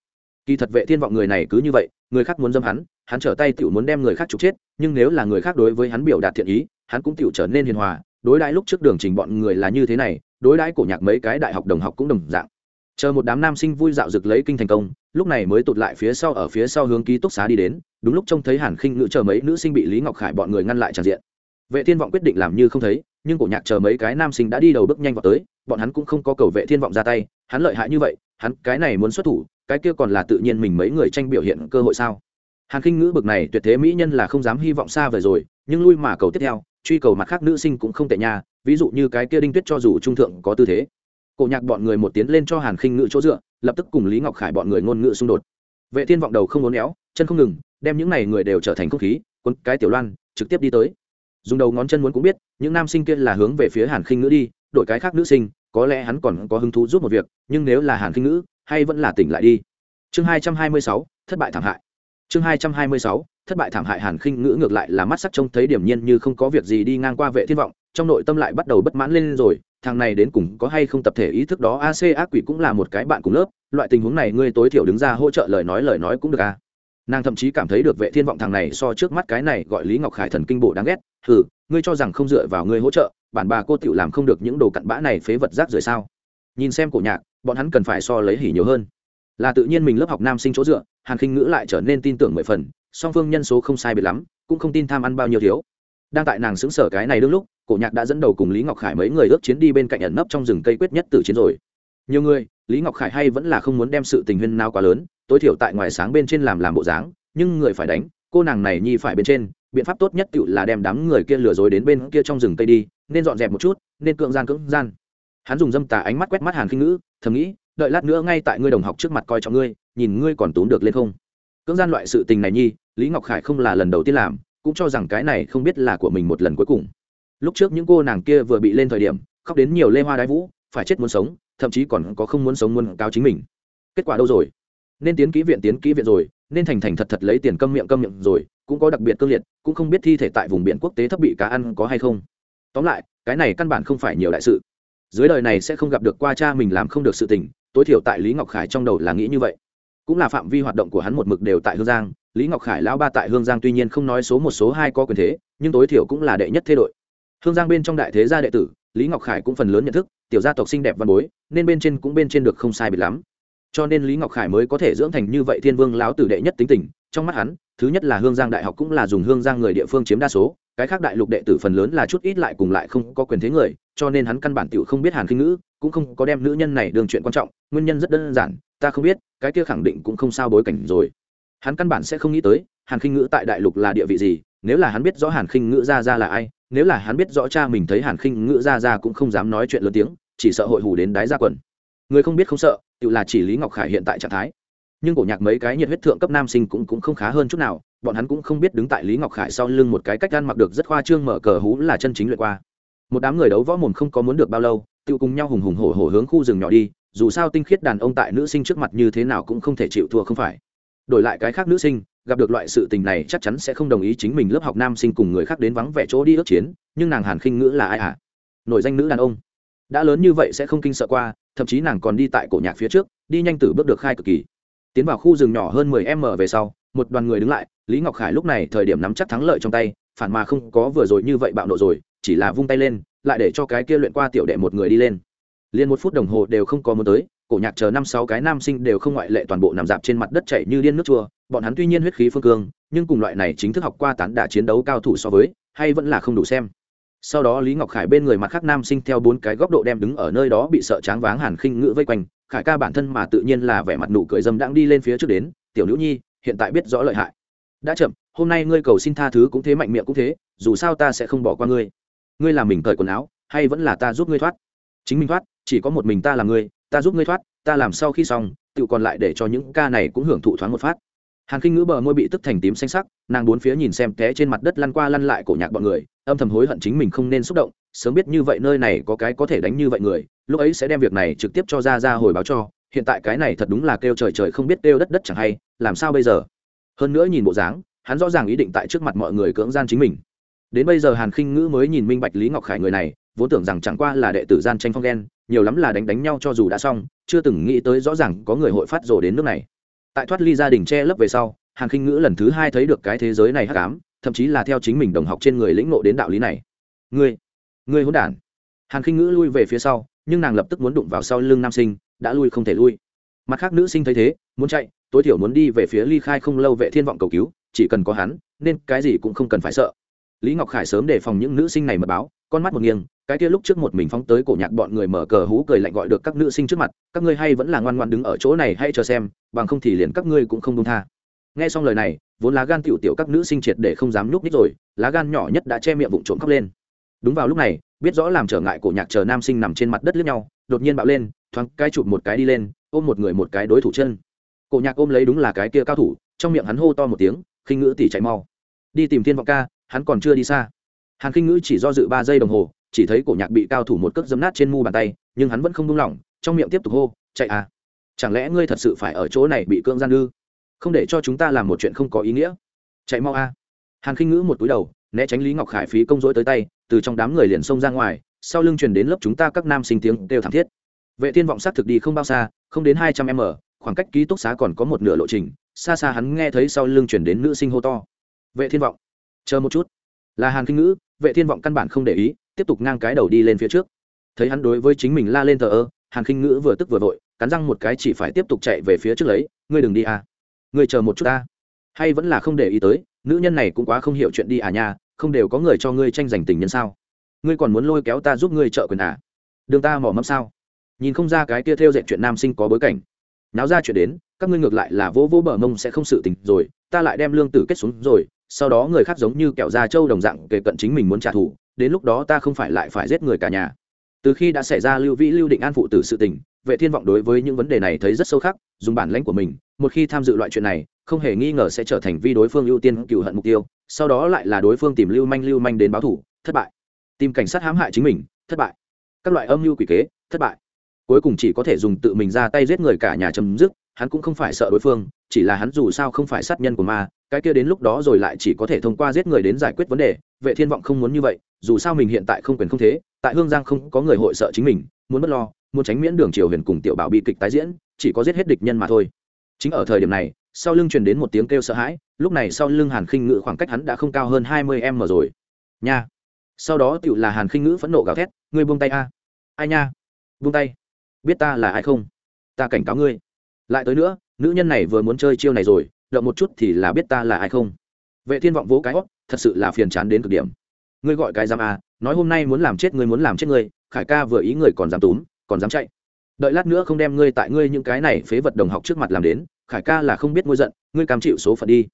Kỳ thật vệ thiên vọng người này cứ như vậy, người khác muốn dâm hắn hắn trở tay tiểu muốn đem người khác trục chết, nhưng nếu là người khác đối với hắn biểu đạt thiện ý, hắn cũng tiểu trở nên hiền hòa, đối đãi lúc trước đường trình bọn người là như thế này, đối đãi cổ nhạc mấy cái đại học đồng học cũng đồng dạng. Chờ một đám nam sinh vui dạo rực lấy kinh thành công, lúc này mới tụt lại phía sau ở phía sau hướng ký túc xá đi đến, đúng lúc trông thấy hàn khinh ngữ chờ mấy nữ sinh bị lý ngọc khải bọn người ngăn lại tràn diện. Vệ thiên vọng quyết định làm như không thấy nhưng cổ nhạc chờ mấy cái nam sinh đã đi đầu bước nhanh vào tới, bọn hắn cũng không có cầu vệ thiên vọng ra tay, hắn lợi hại như vậy, hắn cái này muốn xuất thủ, cái kia còn là tự nhiên mình mấy người tranh biểu hiện cơ hội sao? Hàn khinh ngữ bực này tuyệt thế mỹ nhân là không dám hy vọng xa vời rồi, nhưng lui mà cầu tiếp theo, truy cầu mặt khác nữ sinh cũng không tệ nha, ví dụ như cái kia đinh tuyết cho dù trung thượng có tư thế. Cổ nhạc bọn người một tiến lên cho hàn khinh ngữ chỗ dựa, lập tức cùng lý ngọc khải bọn người ngôn ngữ xung đột. Vệ thiên vọng đầu không ngốn éo, chân không ngừng, đem những này người đều trở thành không khí quân cái tiểu loan, trực tiếp đi tới dùng đầu ngón chân muốn cũng biết, những nam sinh kia là hướng về phía hàn khinh ngữ đi, đổi cái khác nữ sinh, có lẽ hắn còn có hứng thú giúp một việc, nhưng nếu là hàn khinh ngữ, hay vẫn là tỉnh lại đi. Chương hai trăm hai mươi sáu, thất bại thảm hại. Chương hai trăm hai mươi sáu, thất bại thảm hại hàn khinh ngữ ngược lại là mắt sắc trông thấy điểm nhiên như không có việc gì đi ngang qua vệ thiên vọng, trong nội tâm lại bắt đầu bất mãn lên rồi, thằng này đến cùng có hay không tập thể ý thức đó ac ác quỷ cũng là một cái bạn cùng lớp, loại tình huống này ngươi tối thiểu đứng ra hỗ trợ lời nói lời nói cũng được à nàng thậm chí cảm thấy được vệ thiên vọng thằng này so trước mắt cái này gọi lý ngọc khải thần kinh bộ đáng ghét. Hừ, ngươi cho rằng không dựa vào ngươi hỗ trợ, bản bà cô tiểu làm không được những đồ cặn bã này phế vật rác rưởi sao? Nhìn xem cổ nhạc, bọn hắn cần phải so lấy hỉ nhiều hơn. Là tự nhiên mình lớp học nam sinh chỗ dựa, hàn khinh ngữ lại trở nên tin tưởng mười phần, song phương nhân số không sai biệt lắm, cũng không tin tham ăn bao nhiêu thiếu. Đang tại nàng xứng sở cái này đương lúc, cổ nhạc đã dẫn đầu cùng lý ngọc khải mấy người ước chiến đi bên cạnh ẩn nấp trong rừng cây quyết nhất tử chiến rồi. Nhiều người, lý ngọc khải hay vẫn là không muốn đem sự tình huyên nào quá lớn tối thiểu tại ngoài sáng bên trên làm làm bộ dáng, nhưng người phải đánh, cô nàng này nhi phải bên trên, biện pháp tốt nhất tự là đem đám người kia lừa dối đến bên kia trong rừng tây đi, nên dọn dẹp một chút, nên cưỡng gian cưỡng gian. Hắn dùng dâm tà ánh mắt quét mắt hàn khinh ngữ, thầm nghĩ, đợi lát nữa ngay tại ngươi đồng học trước mặt coi trọng ngươi, nhìn ngươi còn tốn được lên không? Cưỡng gian loại sự tình này nhi, lý ngọc khải không là lần đầu tiên làm, cũng cho rằng cái này không biết là của mình một lần cuối cùng. Lúc trước những cô nàng kia vừa bị lên thời điểm, khóc đến nhiều lê hoa đái vũ, phải chết muốn sống, thậm chí còn có không muốn sống muốn cáo chính mình. Kết quả đâu rồi? Nên tiến kỹ viện tiến kỹ viện rồi, nên thành thành thật thật lấy tiền câm miệng câm miệng rồi, cũng có đặc biệt cương liệt, cũng không biết thi thể tại vùng biển quốc tế thấp bị cá ăn có hay không. Tóm lại, cái này căn bản không phải nhiều đại sự. Dưới đời này sẽ không gặp được qua cha mình làm không được sự tình, tối thiểu tại lý ngọc khải trong đầu là nghĩ như vậy. Cũng là phạm vi hoạt động của hắn một mực đều tại hương giang, lý ngọc khải lão ba tại hương giang tuy nhiên không nói số một số hai có quyền thế, nhưng tối thiểu cũng là đệ nhất thế đội. Hương giang bên trong đại thế gia đệ tử, lý ngọc khải cũng phần lớn nhận thức, tiểu gia tộc xinh đẹp văn bối, nên bên trên cũng bên trên được không sai biệt lắm cho nên lý ngọc khải mới có thể dưỡng thành như vậy thiên vương lão tử đệ nhất tính tình. Trong mắt hắn, thứ nhất là hương giang đại học cũng là dùng hương giang người địa phương chiếm đa số, cái khác đại lục đệ tử phần lớn là chút ít lại cùng lại không có quyền thế người, cho nên hắn căn bản tiểu không biết hàn khinh ngữ, cũng không có đem nữ nhân này đường chuyện quan trọng, nguyên nhân rất đơn giản, ta không biết, cái kia khẳng định cũng không sao bối cảnh rồi. Hắn căn bản sẽ không nghĩ tới, hàn khinh ngữ tại đại lục là địa vị gì, nếu là hắn biết rõ hàn khinh ngữ ra ra là ai, nếu là hắn biết rõ cha mình thấy hàn khinh ngữ ra ra cũng không dám nói chuyện lớn tiếng, chỉ sợ hội hủ đến đái ra quần người không biết không sợ, tự là chỉ lý ngọc khải hiện tại trạng thái. Nhưng cổ nhạc mấy cái nhiệt huyết thượng cấp nam sinh cũng cũng không khá hơn chút nào, bọn hắn cũng không biết đứng tại lý ngọc khải sau lưng một cái cách gan mặc được rất khoa trương mở cờ hú là chân chính luyện qua. Một đám người đấu võ mồm không có muốn được bao lâu, tự cùng nhau hùng hùng hổ hổ hướng khu rừng nhỏ đi, dù sao tinh khiết đàn ông tại nữ sinh trước mặt như thế nào cũng không thể chịu thua không phải. Đổi lại cái khác nữ sinh, gặp được loại sự tình này chắc chắn sẽ không đồng ý chính mình lớp học nam sinh cùng người khác đến vắng vẻ chỗ đi ước chiến, nhưng nàng hàn khinh ngữ là ai ạ à? nổi danh nữ đàn ông đã lớn như vậy sẽ không kinh sợ qua, thậm chí nàng còn đi tại cổ nhạc phía trước, đi nhanh từ bước được khai cực kỳ. Tiến vào khu rừng nhỏ hơn mười m về sau, một đoàn người đứng lại, lý ngọc khải lúc này thời điểm nắm chắc thắng lợi trong tay, phản mà không có vừa rồi như vậy bạo nộ rồi, chỉ là vung tay lên, lại để cho cái kia luyện qua tiểu đệ một người đi lên. Liền một phút đồng hồ đều không có muốn tới, cổ nhạc chờ năm sáu cái nam sinh đều không ngoại lệ toàn bộ nằm dạp trên mặt đất chảy như điên nước chua, bọn hắn tuy nhiên huyết khí phương cương, nhưng cùng loại này chính thức học qua tán đả chiến đấu cao thủ so với, hay vẫn là không đủ xem sau đó lý ngọc khải bên người mặt khác nam sinh theo bốn cái góc độ đem đứng ở nơi đó bị sợ tráng váng hàn khinh ngữ vây quanh. Khải ca bản thân mà tự nhiên là vẻ mặt nụ cười dâm đang đi lên phía trước đến, tiểu nữ nhi, hiện tại biết rõ lợi hại. Đã chậm, hôm nay ngươi cầu xin tha thứ cũng thế, mạnh miệng cũng thế, dù sao ta sẽ không bỏ qua ngươi. Ngươi làm mình cởi quần áo, hay vẫn là ta giúp ngươi thoát? Chính mình thoát, chỉ có một mình ta là ngươi, ta giúp ngươi thoát, ta làm sau khi xong tự còn lại để cho những ca này cũng hưởng thụ thoáng một phát hàn khinh ngữ bờ môi bị tức thành tím xanh sắc, nàng bốn phía nhìn xem té trên mặt đất lăn qua lăn lại cổ nhạc bọn người, âm thầm hối hận chính mình không nên xúc động, sớm biết như vậy nơi này có cái có thể đánh như vậy người, lúc ấy sẽ đem việc này trực tiếp cho ra ra hồi báo cho, hiện tại cái này thật đúng là kêu trời trời không biết kêu đất đất chẳng hay, làm sao bây giờ? Hơn nữa nhìn bộ dáng, hắn rõ ràng ý định tại trước mặt mọi người cưỡng gian chính mình. Đến bây giờ hàn khinh ngữ mới nhìn minh bạch lý ngọc khải người này, vốn tưởng rằng chẳng qua là đệ tử gian tranh phong đen nhiều lắm là đánh đánh nhau cho dù đã xong, chưa từng nghĩ tới rõ ràng có người hội phát rồ đến nước này tại thoát ly gia đình che lấp về sau, hàn khinh ngữ lần thứ hai thấy được cái thế giới này hắc ám, thậm chí là theo chính mình đồng học trên người lĩnh ngộ đến đạo lý này. Ngươi ngươi hỗn đản. Hàn khinh ngữ lui về phía sau, nhưng nàng lập tức muốn đụng vào sau lưng nam sinh, đã lui không thể lui. Mặt khác nữ sinh thấy thế, muốn chạy, tối thiểu muốn đi về phía ly khai không lâu vệ thiên vọng cầu cứu, chỉ cần có hắn, nên cái gì cũng không cần phải sợ. Lý ngọc khải sớm đề phòng những nữ sinh này mật báo, con mắt một nghiêng cái kia lúc trước một mình phóng tới cổ nhạc bọn người mở cờ hú cười lạnh gọi được các nữ sinh trước mặt, các ngươi hay vẫn là ngoan ngoan đứng ở chỗ này hay chờ xem, bằng không thì liền các ngươi cũng không đông tha. Nghe xong lời này, vốn lá gan tiểu tiểu các nữ sinh triệt để không dám nhúc nhích rồi, lá gan nhỏ nhất đã che miệng vụng trộm khóc lên. Đúng vào lúc này, biết rõ làm trở ngại cổ nhạc chờ nam sinh nằm trên mặt đất lướt nhau, đột nhiên bạo lên, thoáng cái chụp một cái đi lên, ôm một người một cái đối thủ chân. Cổ nhạc ôm lấy đúng là cái kia cao thủ, trong miệng hắn hô to một tiếng, khinh ngữ tỉ chạy mau. Đi tìm thiên vọng ca, hắn còn chưa đi xa. Hàn khinh ngữ chỉ do dự ba giây đồng hồ chỉ thấy cổ nhạc bị cao thủ một cước dấm nát trên mu bàn tay, nhưng hắn vẫn không buông lỏng, trong miệng tiếp tục hô, chạy à! Chẳng lẽ ngươi thật sự phải ở chỗ này bị cưỡng gian ư? Không để cho chúng ta làm một chuyện không có ý nghĩa. Chạy mau a. Hàn khinh ngữ một túi đầu, né tránh lý ngọc khải phí công dỗi tới tay, từ trong đám người liền xông ra ngoài, sau lưng truyền đến lớp chúng ta các nam sinh tiếng đều thảm thiết. Vệ thiên vọng sát thực đi không bao xa, không đến hai trăm m, khoảng cách ký túc xá còn có một nửa lộ trình, xa xa hắn nghe thấy sau lưng truyền đến nữ sinh hô to. Vệ thiên vọng, chờ một chút. Là hàn kinh ngữ, vệ thiên vọng căn bản không để ý tiếp tục ngang cái đầu đi lên phía trước. Thấy hắn đối với chính mình la lên thờ ơ, hàn kinh ngữ vừa tức vừa vội, cắn răng một cái chỉ phải tiếp tục chạy về phía trước lấy, ngươi đừng đi à. Ngươi chờ một chút ta. Hay vẫn là không để ý tới, nữ nhân này cũng quá không hiểu chuyện đi à nha, không đều có người cho ngươi tranh giành tình nhân sao? Ngươi còn muốn lôi kéo ta giúp ngươi trợ quyền à? Đường ta mỏ mẫm sao? Nhìn không ra cái kia theo dệt chuyện nam sinh có bối cảnh. Náo ra chuyện đến, các ngươi ngược lại là vô vô bờ mông sẽ không sự tình rồi, ta lại đem lương tử kết xuống rồi, sau đó người khác giống như kẹo da trâu đồng dạng kể cận chính mình muốn trả thù đến lúc đó ta không phải lại phải giết người cả nhà. Từ khi đã xảy ra lưu vĩ, lưu định an phụ tử sự tình, vệ thiên vọng đối với những vấn đề này thấy rất sâu khắc, dùng bản lãnh của mình, một khi tham dự loại chuyện này, không hề nghi ngờ sẽ trở thành vi đối phương ưu tiên cựu hận mục tiêu, sau đó lại là đối phương tìm lưu manh lưu manh đến báo thủ thất bại. Tìm cảnh sát hãm hại chính mình, thất bại. Các loại âm mưu quỷ kế, thất bại. Cuối cùng chỉ có thể dùng tự mình ra tay giết người cả nhà chấm dứt, hắn cũng không phải sợ đối phương, chỉ là hắn dù sao không phải sát nhân của ma cái kia đến lúc đó rồi lại chỉ có thể thông qua giết người đến giải quyết vấn đề, vệ thiên vọng không muốn như vậy, dù sao mình hiện tại không quyền không thế, tại hương giang không có người hội sợ chính mình, muốn bất lo, muốn tránh miễn đường triều huyền cùng tiểu bảo bị kịch tái diễn, chỉ có giết hết địch nhân mà thôi. Chính ở thời điểm này, sau lưng truyền đến một tiếng kêu sợ hãi, lúc này sau lưng hàn khinh ngữ khoảng cách hắn đã không cao hơn hai mươi m rồi. Nha. Sau đó tựu là hàn khinh ngữ phẫn nộ gào thét, ngươi buông tay a. Ai nha? Buông tay. Biết ta là ai không? Ta cảnh cáo ngươi. Lại tới nữa, nữ nhân này vừa muốn chơi chiêu này rồi động một chút thì là biết ta là ai không? Vệ thiên vọng vỗ cái óc, thật sự là phiền chán đến cực điểm. Ngươi gọi cái dám à nói hôm nay muốn làm chết ngươi muốn làm chết ngươi, khải ca vừa ý người còn dám túm, còn dám chạy. Đợi lát nữa không đem ngươi tại ngươi những cái này phế vật đồng học trước mặt làm đến, khải ca là không biết ngôi giận, ngươi cam chịu số phận đi.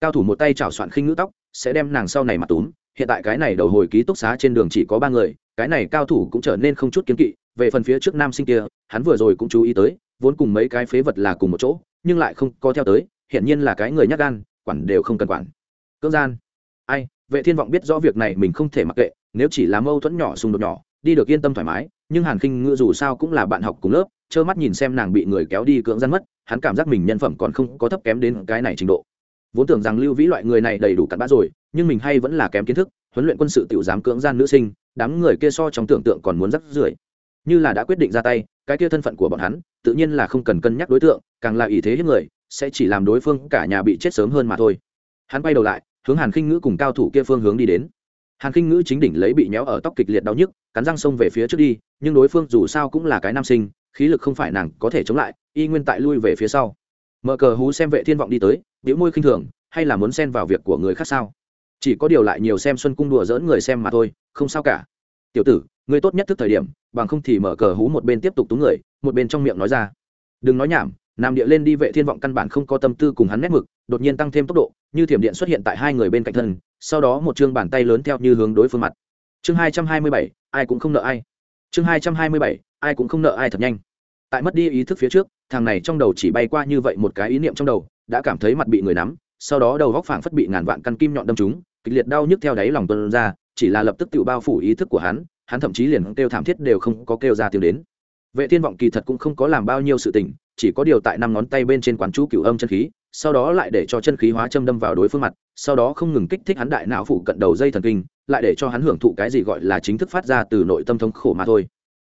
Cao thủ một tay chảo soạn khinh ngữ tóc, sẽ đem nàng sau này mặt túm. Hiện tại cái này đầu hồi ký túc xá trên đường chỉ có ba người, cái này cao thủ cũng trở nên không chút kiến kỵ. Về phần phía trước nam sinh kia, hắn vừa rồi cũng chú ý tới, vốn cùng mấy cái phế vật là cùng một chỗ, nhưng lại không có theo tới hiển nhiên là cái người nhắc gan, quản đều không cần quản. Cưỡng gian. Ai, vệ thiên vọng biết rõ việc này mình không thể mặc kệ, nếu chỉ là mâu thuẫn nhỏ xung đột nhỏ, đi được yên tâm thoải mái, nhưng hàn khinh ngữ dù sao cũng là bạn học cùng lớp, trơ mắt nhìn xem nàng bị người kéo đi cưỡng gian mất, hắn cảm giác mình nhân phẩm còn không có thấp kém đến cái này trình độ. Vốn tưởng rằng lưu vĩ loại người này đầy đủ cặn bã rồi, nhưng mình hay vẫn là kém kiến thức, huấn luyện quân sự tiểu dám cưỡng gian nữ sinh, đám người kia so trong tưởng tượng còn muốn rắc rưởi. Như là đã quyết định ra tay, cái kia thân phận của bọn hắn, tự nhiên là không cần cân nhắc đối tượng, càng là ý thế hiếp người sẽ chỉ làm đối phương cả nhà bị chết sớm hơn mà thôi. Hắn quay đầu lại, hướng hàn khinh ngữ cùng cao thủ kia phương hướng đi đến. Hàn khinh ngữ chính đỉnh lấy bị nhéo ở tóc kịch liệt đau nhức, cắn răng xông về phía trước đi, nhưng đối phương dù sao cũng là cái nam sinh, khí lực không phải nàng có thể chống lại, y nguyên tại lui về phía sau. Mở cờ hú xem vệ thiên vọng đi tới, biểu môi khinh thường, hay là muốn xen vào việc của người khác sao? Chỉ có điều lại nhiều xem xuân cung đùa dỡn người xem mà thôi, không sao cả. Tiểu tử ngươi tốt nhất thức thời điểm, bằng không thì mở cờ hú một bên tiếp tục túng người, một bên trong miệng nói ra. Đừng nói nhảm nam địa lên đi vệ thiên vọng căn bản không có tâm tư cùng hắn nét mực, đột nhiên tăng thêm tốc độ, như thiểm điện xuất hiện tại hai người bên cạnh thân, sau đó một chương bàn tay lớn theo như hướng đối phương mặt. Chương hai trăm hai mươi bảy, ai cũng không nợ ai. Chương hai trăm hai mươi bảy, ai cũng không nợ ai thật nhanh. Tại mất đi ý thức phía trước, thằng này trong đầu chỉ bay qua như vậy một cái ý niệm trong đầu, đã cảm thấy mặt bị người nắm, sau đó đầu góc phảng phất bị ngàn vạn căn kim nhọn đâm trúng, kịch liệt đau nhức theo đáy lòng tuân ra, chỉ là lập tức tự bao phủ ý thức của hắn hắn thậm chí liền kêu thảm thiết đều không có kêu ra tiếng đến. Vệ thiên vọng kỳ thật cũng không có làm bao nhiêu sự tình chỉ có điều tại năm ngón tay bên trên quán chú cửu âm chân khí, sau đó lại để cho chân khí hóa châm đâm vào đối phương mặt, sau đó không ngừng kích thích hắn đại não phụ cận đầu dây thần kinh, lại để cho hắn hưởng thụ cái gì gọi là chính thức phát ra từ nội tâm thống khổ mà thôi.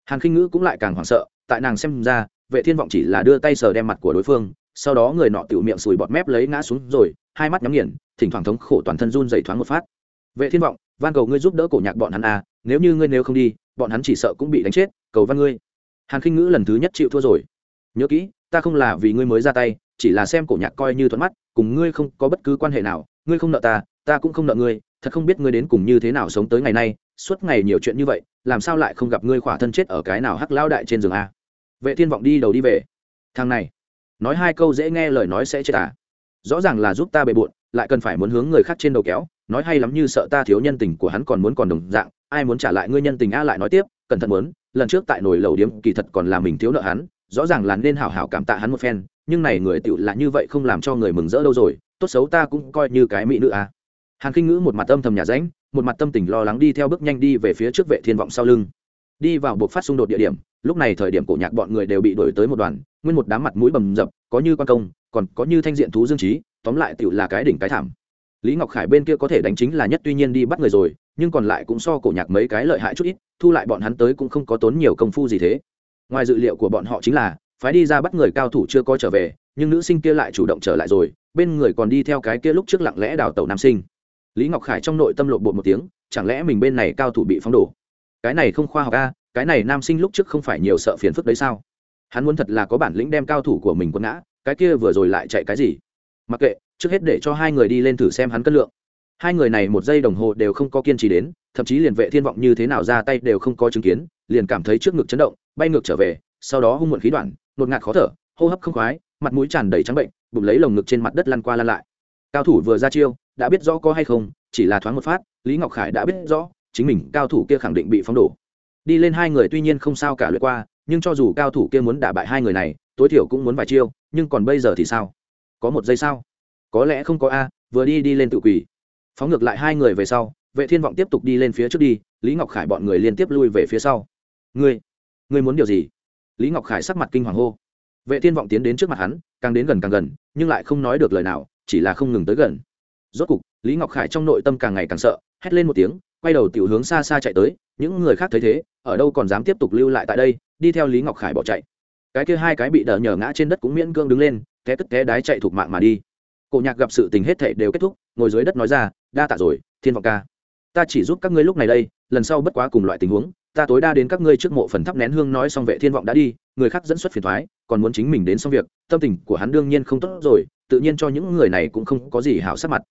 Hàn khinh ngữ cũng lại càng hoảng sợ, tại nàng xem ra, vệ thiên vọng chỉ là đưa tay sờ đem mặt của đối phương, sau đó người nọ tiểu miệng sùi bọt mép lấy ngã xuống rồi, hai mắt nhắm nghiền, thỉnh thoảng thống khổ toàn thân run dày thoáng một phát. Vệ thiên vọng, van cầu ngươi giúp đỡ cổ nhạc bọn hắn à nếu như ngươi nếu không đi, bọn hắn chỉ sợ cũng bị đánh chết, cầu văn ngươi. Hàn khinh ngữ lần thứ nhất chịu thua rồi. Nhớ kỹ ta không là vì ngươi mới ra tay, chỉ là xem cổ nhạc coi như thuận mắt, cùng ngươi không có bất cứ quan hệ nào, ngươi không nợ ta ta cũng không nợ ngươi, thật không biết ngươi đến cùng như thế nào sống tới ngày nay, suốt ngày nhiều chuyện như vậy, làm sao lại không gặp ngươi khỏa thân chết ở cái nào hắc lao đại trên giường a? Vệ thiên vọng đi đầu đi về. Thằng này, nói hai câu dễ nghe lời nói sẽ chết à? Rõ ràng là giúp ta bề bộn, lại cần phải muốn hướng người khác trên đầu kéo, nói hay lắm như sợ ta thiếu nhân tình của hắn còn muốn còn đồng dạng, ai muốn trả lại ngươi nhân tình a lại nói tiếp, cẩn thận muốn, lần trước tại nồi lầu điếm kỳ thật còn là mình thiếu nợ hắn rõ ràng là nên hảo hảo cảm tạ hắn một phen, nhưng này người tựu là như vậy không làm cho người mừng rỡ đâu rồi, tốt xấu ta cũng coi như cái mỹ nữ à. hàn khinh ngữ một mặt âm thầm nhà ránh một mặt tâm tình lo lắng đi theo bước nhanh đi về phía trước vệ thiên vọng sau lưng. Đi vào buộc phát xung đột địa điểm, lúc này thời điểm cổ nhạc bọn người đều bị đuổi tới một đoàn, nguyên một đám mặt mũi bầm dập, có như quan công, còn có như thanh diện thú dương trí, tóm lại tựu là cái đỉnh cái thảm. Lý ngọc khải bên kia có thể đánh chính là nhất tuy nhiên đi bắt người rồi, nhưng còn lại cũng so cổ nhạc mấy cái lợi hại chút ít, thu lại bọn hắn tới cũng không có tốn nhiều công phu gì thế ngoài dự liệu của bọn họ chính là, phái đi ra bắt người cao thủ chưa có trở về, nhưng nữ sinh kia lại chủ động trở lại rồi, bên người còn đi theo cái kia lúc trước lặng lẽ đào tẩu nam sinh. Lý ngọc khải trong nội tâm lộn bột một tiếng, chẳng lẽ mình bên này cao thủ bị phóng đổ? Cái này không khoa học a, cái này nam sinh lúc trước không phải nhiều sợ phiền phức đấy sao? Hắn muốn thật là có bản lĩnh đem cao thủ của mình quấn ngã, cái kia vừa rồi lại chạy cái gì? Mặc kệ, trước hết để cho hai người đi lên thử xem hắn cân lượng. Hai người này một giây đồng hồ đều không có kiên trì đến, thậm chí liền vệ thiên vọng như thế nào ra tay đều không có chứng kiến, liền cảm thấy trước ngực chấn động bay ngược trở về, sau đó hung muộn khí đoạn nột ngạt khó thở, hô hấp không khoái, mặt mũi tràn đầy trắng bệnh bụng lấy lồng ngực trên mặt đất lăn qua lăn lại. Cao thủ vừa ra chiêu, đã biết rõ có hay không, chỉ là thoáng một phát, lý ngọc khải đã biết rõ, chính mình cao thủ kia khẳng định bị phóng đổ. Đi lên hai người tuy nhiên không sao cả lượt qua, nhưng cho dù cao thủ kia muốn đả bại hai người này, tối thiểu cũng muốn vài chiêu, nhưng còn bây giờ thì sao? Có một giây sao có lẽ không có a, vừa đi đi lên tự quỷ. Phóng ngược lại hai người về sau, vệ thiên vọng tiếp tục đi lên phía trước đi, lý ngọc khải bọn người liên tiếp lui về phía sau. Ngươi ngươi muốn điều gì? Lý ngọc khải sắc mặt kinh hoàng hô. Vệ thiên vọng tiến đến trước mặt hắn, càng đến gần càng gần, nhưng lại không nói được lời nào, chỉ là không ngừng tới gần. Rốt cục, lý ngọc khải trong nội tâm càng ngày càng sợ, hét lên một tiếng, quay đầu tiểu hướng xa xa chạy tới, những người khác thấy thế, ở đâu còn dám tiếp tục lưu lại tại đây, đi theo lý ngọc khải bỏ chạy. Cái kia hai cái bị đỡ nhờ ngã trên đất cũng miễn cương đứng lên, té tức té đái chạy thuộc mạng mà đi. Cổ nhạc gặp sự tình hết thảy đều kết thúc, ngồi dưới đất nói ra, đa tạ rồi, thiên vọng ca. Ta chỉ giúp các ngươi lúc này đây, lần sau bất quá cùng loại tình huống ta tối đa đến các ngươi trước mộ phần thắp nén hương nói xong vệ thiên vọng đã đi, người khác dẫn xuất phiền thoái, còn muốn chính mình đến xong việc, tâm tình của hắn đương nhiên không tốt rồi, tự nhiên cho những người này cũng không có gì hảo sắc mặt.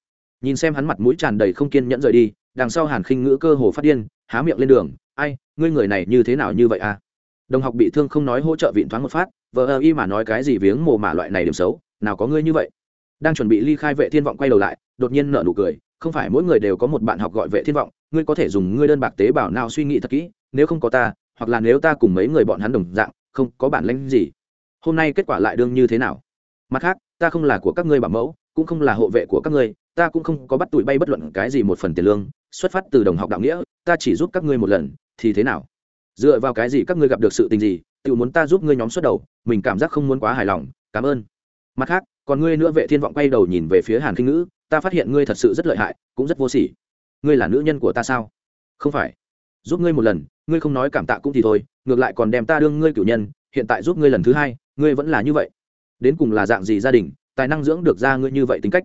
Nhìn xem hắn mặt mũi tràn đầy không kiên nhẫn rời đi, đằng sau hàn khinh ngữ cơ hồ phát điên, há miệng lên đường, ai, ngươi người này như thế nào như vậy à? Đồng học bị thương không nói hỗ trợ vịn thoáng một phát vợ ơ y mà nói cái gì viếng mồ mả loại này điểm xấu, nào có ngươi như vậy. Đang chuẩn bị ly khai vệ thiên vọng quay đầu lại, đột nhiên nở nụ cười, không phải mỗi người đều có một bạn học gọi vệ thiên vọng, ngươi có thể dùng ngươi đơn bạc tế bào nào suy nghĩ thật kỹ nếu không có ta, hoặc là nếu ta cùng mấy người bọn hắn đồng dạng, không có bản lãnh gì, hôm nay kết quả lại đương như thế nào? Mặt khác, ta không là của các ngươi bảo mẫu, cũng không là hộ vệ của các ngươi, ta cũng không có bắt tụi bay bất luận cái gì một phần tiền lương, xuất phát từ đồng học đạo nghĩa, ta chỉ giúp các ngươi một lần, thì thế nào? Dựa vào cái gì các ngươi gặp được sự tình gì, tự muốn ta giúp ngươi nhóm xuất đầu, mình cảm giác không muốn quá hài lòng, cảm ơn. Mặt khác, còn ngươi nữa vệ thiên vọng quay đầu nhìn về phía hàn kinh ngữ, ta phát hiện ngươi thật sự rất lợi hại, cũng rất vô sỉ. Ngươi là nữ nhân của ta sao? Không phải giúp ngươi một lần, ngươi không nói cảm tạ cũng thì thôi, ngược lại còn đem ta đương ngươi cử nhân, hiện tại giúp ngươi lần thứ hai, ngươi vẫn là như vậy. Đến cùng là dạng gì gia đình, tài năng dưỡng được ra ngươi như vậy tính cách.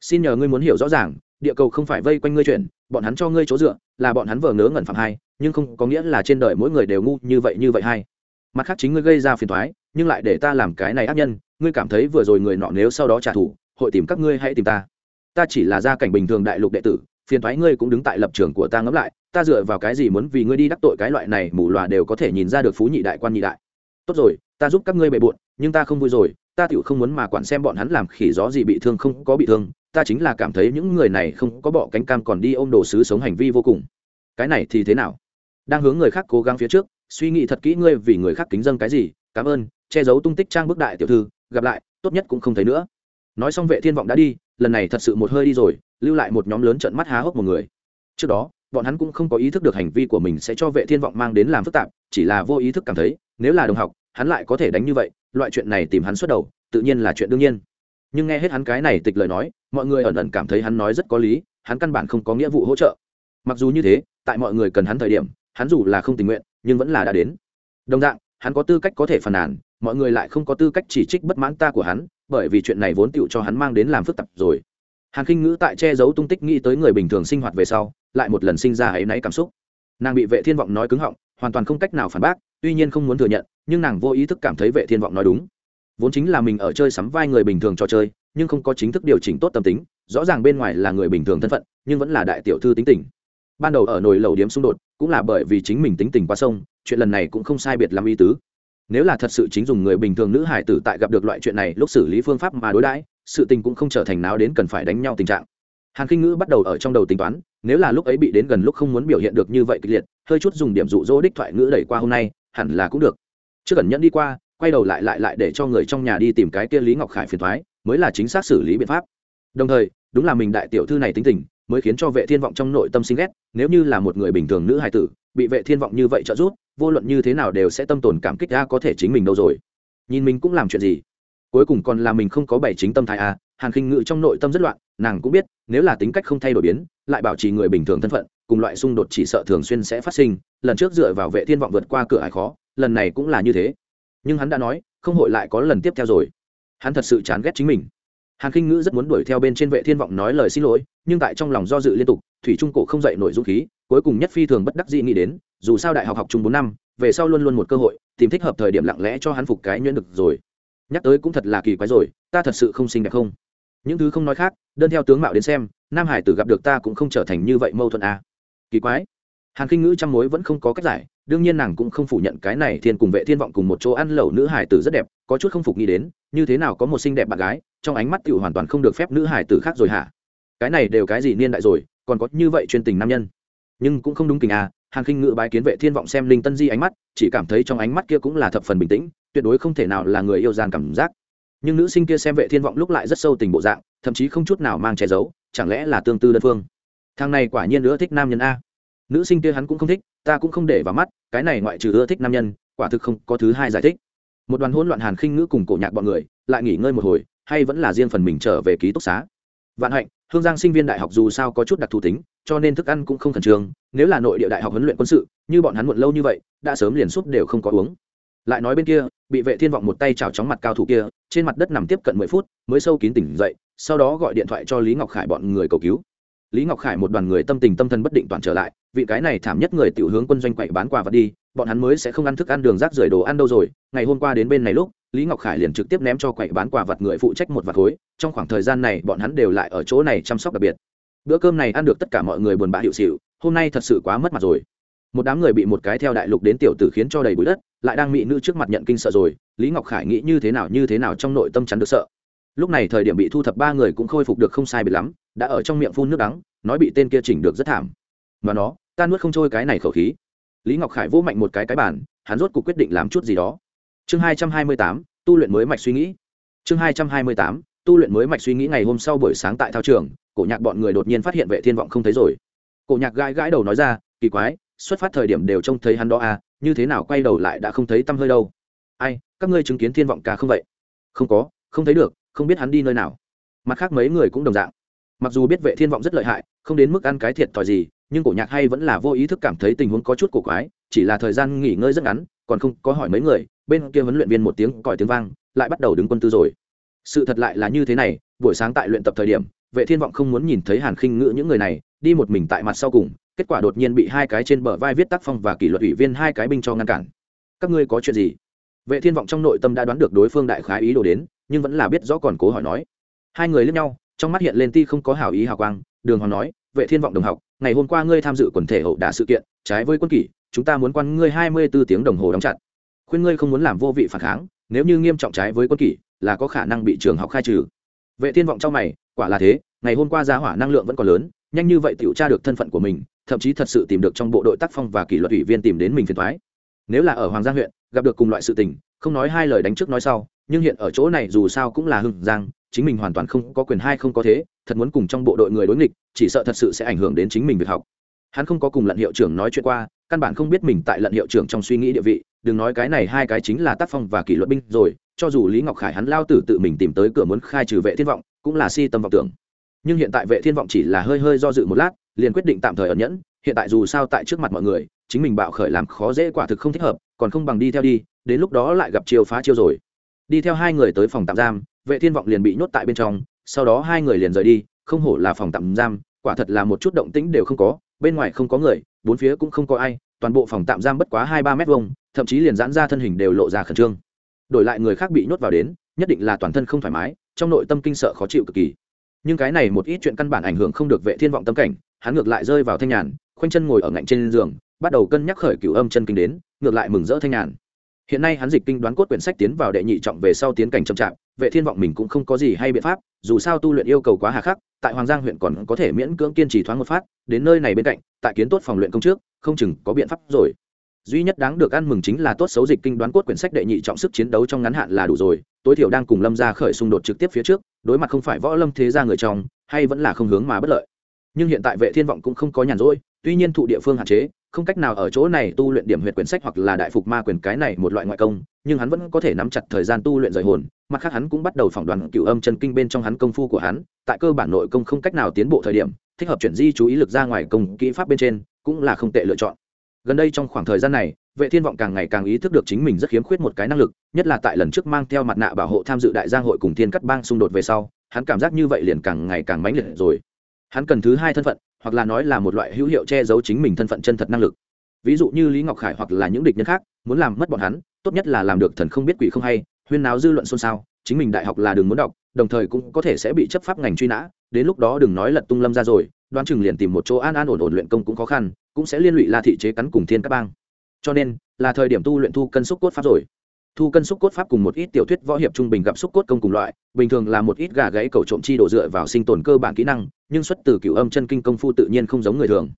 Xin nhờ ngươi muốn hiểu rõ ràng, địa cầu không phải vây quanh ngươi chuyện, bọn hắn cho ngươi chỗ dựa, là bọn hắn vờ ngớ ngẩn phạm hai, nhưng không có nghĩa là trên đời mỗi người đều ngu như vậy như vậy hay mặt khác chính ngươi gây ra phiền thoái nhưng lại để ta làm cái này ác nhân, ngươi cảm thấy vừa rồi người nọ nếu sau đó trả thù, hội tìm các ngươi hãy tìm ta? Ta chỉ là gia cảnh bình thường đại lục đệ tử, phiền thoái ngươi cũng đứng tại lập trường của ta ngẫm lại ta dựa vào cái gì muốn vì ngươi đi đắc tội cái loại này, mù loà đều có thể nhìn ra được phú nhị đại quan nhị đại. Tốt rồi, ta giúp các ngươi bề bộn, nhưng ta không vui rồi, ta tựu không muốn mà quản xem bọn hắn làm khỉ gió gì bị thương không có bị thương, ta chính là cảm thấy những người này không có bọ cánh cam còn đi ôm đồ sứ sống hành vi vô cùng. Cái này thì thế nào? Đang hướng người khác cố gắng phía trước, suy nghĩ thật kỹ ngươi vì người khác kính dân cái gì, cảm ơn, che giấu tung tích trang bức đại tiểu thư, gặp lại, tốt nhất cũng không thấy nữa. Nói xong vệ thiên vọng đã đi, lần này thật sự một hơi đi rồi, lưu lại một nhóm lớn trận mắt há hốc một người. Trước đó bọn hắn cũng không có ý thức được hành vi của mình sẽ cho vệ thiên vọng mang đến làm phức tạp, chỉ là vô ý thức cảm thấy, nếu là đồng học, hắn lại có thể đánh như vậy, loại chuyện này tìm hắn xuất đầu, tự nhiên là chuyện đương nhiên. Nhưng nghe hết hắn cái này tịch lời nói, mọi người ẩn ẩn cảm thấy hắn nói rất có lý, hắn căn bản không có nghĩa vụ hỗ trợ. Mặc dù như thế, tại mọi người cần hắn thời điểm, hắn dù là không tình nguyện, nhưng vẫn là đã đến. Đồng dạng, hắn có tư cách có thể phàn nàn, mọi người lại không có tư cách chỉ trích bất mãn ta của hắn, bởi vì chuyện này vốn tựu cho hắn mang đến làm phức tạp rồi hàn khinh ngữ tại che giấu tung tích nghĩ tới người bình thường sinh hoạt về sau, lại một lần sinh ra áy náy cảm xúc. Nàng bị vệ thiên vọng nói cứng họng, hoàn toàn không cách nào phản bác, tuy nhiên không muốn thừa nhận, nhưng nàng vô ý thức cảm thấy vệ thiên vọng nói đúng. Vốn chính là mình ở chơi sắm vai người bình thường trò chơi, nhưng không có chính thức điều chỉnh tốt tâm tính, rõ ràng bên ngoài là người bình thường thân phận, nhưng vẫn là đại tiểu thư tính tình. Ban đầu ở nồi lầu điếm xung đột, cũng là bởi vì chính mình tính tình qua sông, chuyện lần này cũng không sai biệt làm y tứ. Nếu là thật sự chính dùng người bình thường nữ hải tử tại gặp được loại chuyện này, lúc xử lý phương pháp mà đối đãi sự tình cũng không trở thành náo đến cần phải đánh nhau tình trạng. Hàn kinh ngữ bắt đầu ở trong đầu tính toán, nếu là lúc ấy bị đến gần lúc không muốn biểu hiện được như vậy kịch liệt, hơi chút dùng điểm dụ dỗ đích thoại ngữ đẩy qua hôm nay, hẳn là cũng được. Chưa cần nhẫn đi qua, quay đầu lại lại lại để cho người trong nhà đi tìm cái kia lý ngọc khải phiền thoái, mới là chính xác xử lý biện pháp. Đồng thời, đúng là mình đại tiểu thư này tính tình, mới khiến cho vệ thiên vọng trong nội tâm sinh ghét, nếu như là một người bình thường nữ hài tử, bị vệ thiên vọng như vậy trợ giúp, vô luận như thế nào đều sẽ tâm tồn cảm kích ra có thể chính mình đâu rồi. Nhìn mình cũng làm chuyện gì? Cuối cùng còn là mình không có bảy chính tâm thái à? hàn khinh ngự trong nội tâm rất loạn, nàng cũng biết, nếu là tính cách không thay đổi biến, lại bảo trì người bình thường thân phận, cùng loại xung đột chỉ sợ thường xuyên sẽ phát sinh, lần trước dựa vào vệ thiên vọng vượt qua cửa ải khó, lần này cũng là như thế. Nhưng hắn đã nói, không hội lại có lần tiếp theo rồi. Hắn thật sự chán ghét chính mình. Hàn khinh ngữ rất muốn đuổi theo bên trên vệ thiên vọng nói lời xin lỗi, nhưng tại trong lòng do dự liên tục, thủy trung cổ không dậy nổi dũng khí, cuối cùng nhất phi thường bất đắc dĩ nghĩ đến, dù sao đại học học chung bốn năm, về sau luôn luôn một cơ hội, tìm thích hợp thời điểm lặng lẽ cho hắn phục cái nhuyễn được rồi nhắc tới cũng thật là kỳ quái rồi, ta thật sự không xinh đẹp không? Những thứ không nói khác, đơn theo tướng mạo đến xem, nam hải tử gặp được ta cũng không trở thành như vậy mâu thuẫn à. kỳ quái. Hàn khinh ngữ trăm mối vẫn không có cách giải, đương nhiên nàng cũng không phủ nhận cái này thiên cùng vệ thiên vọng cùng một chỗ ăn lẩu nữ hải tử rất đẹp, có chút không phục nghĩ đến, như thế nào có một xinh đẹp bạn gái, trong ánh mắt tiểu hoàn toàn không được phép nữ hải tử khác rồi hả? Cái này đều cái gì niên đại rồi, còn có như vậy chuyên tình nam nhân. Nhưng cũng không đúng tình à hàn khinh ngữ bái kiến vệ thiên vọng xem linh tân di ánh mắt, chỉ cảm thấy trong ánh mắt kia cũng là thập phần bình tĩnh tuyệt đối không thể nào là người yêu gian cảm giác. Nhưng nữ sinh kia xem vệ thiên vọng lúc lại rất sâu tình bộ dạng, thậm chí không chút nào mang che giấu, chẳng lẽ là tương tư đơn phương? Thằng này quả nhiên nữa thích nam nhân a. Nữ sinh kia hắn cũng không thích, ta cũng không để vào mắt, cái này ngoại trừ ưa thích nam nhân, quả thực không có thứ hai giải thích. Một đoàn hỗn loạn hàn khinh ngữ cùng cổ nhạc bọn người, lại nghỉ ngơi một hồi, hay vẫn là riêng phần mình trở về ký túc xá. Vạn hạnh, hương giang sinh viên đại học dù sao có chút đặc thù tính, cho nên thức ăn cũng không khẩn trương, nếu là nội địa đại học huấn luyện quân sự, như bọn hắn muộn lâu như vậy, đã sớm liền súp đều không có uống lại nói bên kia, bị vệ thiên vọng một tay chào chóng mặt cao thủ kia, trên mặt đất nằm tiếp cận mười phút, mới sâu kín tỉnh dậy, sau đó gọi điện thoại cho lý ngọc khải bọn người cầu cứu. Lý ngọc khải một đoàn người tâm tình tâm thần bất định toàn trở lại, vị cái này thảm nhất người tiểu hướng quân doanh quậy bán quà vật đi, bọn hắn mới sẽ không ăn thức ăn đường rác rưởi đồ ăn đâu rồi. Ngày hôm qua đến bên này lúc, lý ngọc khải liền trực tiếp ném cho quậy bán quà vật người phụ trách một vạt khối, trong khoảng thời gian này bọn hắn đều lại ở chỗ này chăm sóc đặc biệt. Bữa cơm này ăn được tất cả mọi người buồn bã hiệu xịu, hôm nay thật sự quá mất mặt rồi. Một đám người bị một cái theo đại lục đến tiểu tử khiến cho đầy bụi đất lại đang mỹ nữ trước mặt nhận kinh sợ rồi, lý ngọc khải nghĩ như thế nào như thế nào trong nội tâm chắn được sợ. Lúc này thời điểm bị thu thập ba người cũng khôi phục được không sai bị lắm, đã ở trong miệng phun nước đắng, nói bị tên kia chỉnh được rất thảm. Mà nó, ta nuốt không trôi cái này khẩu khí. Lý ngọc khải vỗ mạnh một cái cái bản hắn rốt cuộc quyết định làm chút gì đó. Chương hai trăm hai mươi tám, tu luyện mới mạch suy nghĩ. Chương hai trăm hai mươi tám, tu luyện mới mạch suy nghĩ ngày hôm sau buổi sáng tại thao trường, cổ nhạc bọn người đột nhiên phát hiện vệ thiên vọng không thấy rồi. Cổ nhạc gãi gãi đầu nói ra, kỳ quái, xuất phát thời điểm đều trông thấy hắn đó à như thế nào quay đầu lại đã không thấy tăm hơi đâu. Ai, các ngươi chứng kiến thiên vọng ca không vậy? Không có, không thấy được, không biết hắn đi nơi nào. Mặt khác mấy người cũng đồng dạng. Mặc dù biết vệ thiên vọng rất lợi hại, không đến mức ăn cái thiệt thòi gì, nhưng cổ nhạc hay vẫn là vô ý thức cảm thấy tình huống có chút cổ quái, chỉ là thời gian nghỉ ngơi rất ngắn, còn không có hỏi mấy người, bên kia huấn luyện viên một tiếng còi tiếng vang, lại bắt đầu đứng quân tư rồi. Sự thật lại là như thế này, buổi sáng tại luyện tập thời điểm, vệ thiên vọng không muốn nhìn thấy hàn khinh ngữ những người này, đi một mình tại mặt sau cùng kết quả đột nhiên bị hai cái trên bờ vai viết tác phong và kỷ luật ủy viên hai cái binh cho ngăn cản. Các ngươi có chuyện gì? Vệ thiên vọng trong nội tâm đã đoán được đối phương đại khái ý đồ đến, nhưng vẫn là biết rõ còn cố hỏi nói. Hai người lướt nhau, trong mắt hiện lên ti không có hảo ý hào quang, đường hoàng nói, vệ thiên vọng đồng học, ngày hôm qua ngươi tham dự quần thể hậu đả sự kiện, trái với quân kỷ, chúng ta muốn quan ngươi hai mươi 24 tiếng đồng hồ đóng chặt. Khuyên ngươi không muốn làm vô vị phản kháng, nếu như nghiêm trọng trái với quân kỷ, là có khả năng bị trường học khai trừ. Vệ thiên vọng trong mày, quả là thế, ngày hôm qua giá hỏa năng lượng vẫn còn lớn nhanh như vậy tiểu tra được thân phận của mình, thậm chí thật sự tìm được trong bộ đội tác phong và kỷ luật ủy viên tìm đến mình phiền thoái nếu là ở hoàng giang huyện, gặp được cùng loại sự tình, không nói hai lời đánh trước nói sau, nhưng hiện ở chỗ này dù sao cũng là hưng giang, chính mình hoàn toàn không có quyền hai không có thế, thật muốn cùng trong bộ đội người đối nghịch, chỉ sợ thật sự sẽ ảnh hưởng đến chính mình việc học. Hắn không có cùng lận hiệu trưởng nói chuyện qua, căn bản không biết mình tại lận hiệu trưởng trong suy nghĩ địa vị, đừng nói cái này hai cái chính là tác phong và kỷ luật binh rồi, cho dù lý ngọc khải hắn lao tử tự mình tìm tới cửa muốn khai trừ vệ thiên vọng, cũng là si tâm vọng tưởng nhưng hiện tại vệ thiên vọng chỉ là hơi hơi do dự một lát, liền quyết định tạm thời ẩn nhẫn, hiện tại dù sao tại trước mặt mọi người, chính mình bạo khởi làm khó dễ quả thực không thích hợp, còn không bằng đi theo đi, đến lúc đó lại gặp chiêu phá chiêu rồi. Đi theo hai người tới phòng tạm giam, vệ thiên vọng liền bị nhốt tại bên trong, sau đó hai người liền rời đi, không hổ là phòng tạm giam, quả thật là một chút động tĩnh đều không có, bên ngoài không có người, bốn phía cũng không có ai, toàn bộ phòng tạm giam bất quá hai ba mét vuông, thậm chí liền giãn ra thân hình đều lộ ra khẩn trương. Đổi lại người khác bị nhốt vào đến, nhất định là toàn thân không thoải mái, trong nội tâm kinh sợ khó chịu cực kỳ nhưng cái này một ít chuyện căn bản ảnh hưởng không được vệ thiên vọng tâm cảnh, hắn ngược lại rơi vào thanh nhàn, khoanh chân ngồi ở ngạnh trên giường, bắt đầu cân nhắc khởi cửu âm chân kinh đến, ngược lại mừng rỡ thanh nhàn. Hiện nay hắn dịch kinh đoán cốt quyển sách tiến vào đệ nhị trọng về sau tiến cảnh chậm chạp, vệ thiên vọng mình cũng không có gì hay biện pháp, dù sao tu luyện yêu cầu quá hà khắc, tại hoàng giang huyện còn có thể miễn cưỡng kiên trì thoáng một phát, đến nơi này bên cạnh, tại kiến tốt phòng luyện công trước, không chừng có biện pháp rồi duy nhất đáng được ăn mừng chính là tốt xấu dịch kinh đoán cốt quyển sách đệ nhị trọng sức chiến đấu trong ngắn hạn là đủ rồi. Tối thiểu đang cùng lâm gia khởi xung đột trực tiếp phía trước, đối mặt không phải võ lâm thế gia người trong, hay vẫn là không hướng mà bất lợi. Nhưng hiện tại vệ thiên vọng cũng không có nhàn rỗi, tuy nhiên thụ địa phương hạn chế, không cách nào ở chỗ này tu luyện điểm huyệt quyển sách hoặc là đại phục ma quyền cái này một loại ngoại công, nhưng hắn vẫn có thể nắm chặt thời gian tu luyện rời hồn. Mặt khác hắn cũng bắt đầu phỏng đoán cựu âm chân kinh bên trong hắn công phu của hắn, tại cơ bản nội công không cách nào tiến bộ thời điểm, thích hợp chuyển di chú ý lực ra ngoài công kỹ pháp bên trên, cũng là không tệ lựa chọn gần đây trong khoảng thời gian này, vệ thiên vọng càng ngày càng ý thức được chính mình rất khiếm khuyết một cái năng lực, nhất là tại lần trước mang theo mặt nạ bảo hộ tham dự đại giang hội cùng thiên cắt bang xung đột về sau, hắn cảm giác như vậy liền càng ngày càng mãnh liệt rồi. Hắn cần thứ hai thân phận, hoặc là nói là một loại hữu hiệu che giấu chính mình thân phận chân thật năng lực. Ví dụ như lý ngọc khải hoặc là những địch nhân khác, muốn làm mất bọn hắn, tốt nhất là làm được thần không biết quỷ không hay, huyên náo dư luận xôn xao, chính mình đại học là đừng muốn đọc, đồng thời cũng có thể sẽ bị chấp pháp ngành truy nã, đến lúc đó đừng nói lật tung lâm ra rồi đoán chừng liền tìm một chỗ an an ổn ổn luyện công cũng khó khăn, cũng sẽ liên lụy la thị chế cắn cùng thiên các bang. Cho nên, là thời điểm tu luyện thu cân xúc cốt pháp rồi. Thu cân xúc cốt pháp cùng một ít tiểu thuyết võ hiệp trung bình gặp xúc cốt công cùng loại, bình thường là một ít gà gãy cầu trộm chi đổ dựa vào sinh tồn cơ bản kỹ năng, nhưng xuất từ cửu âm chân kinh công phu tự nhiên không giống người thường.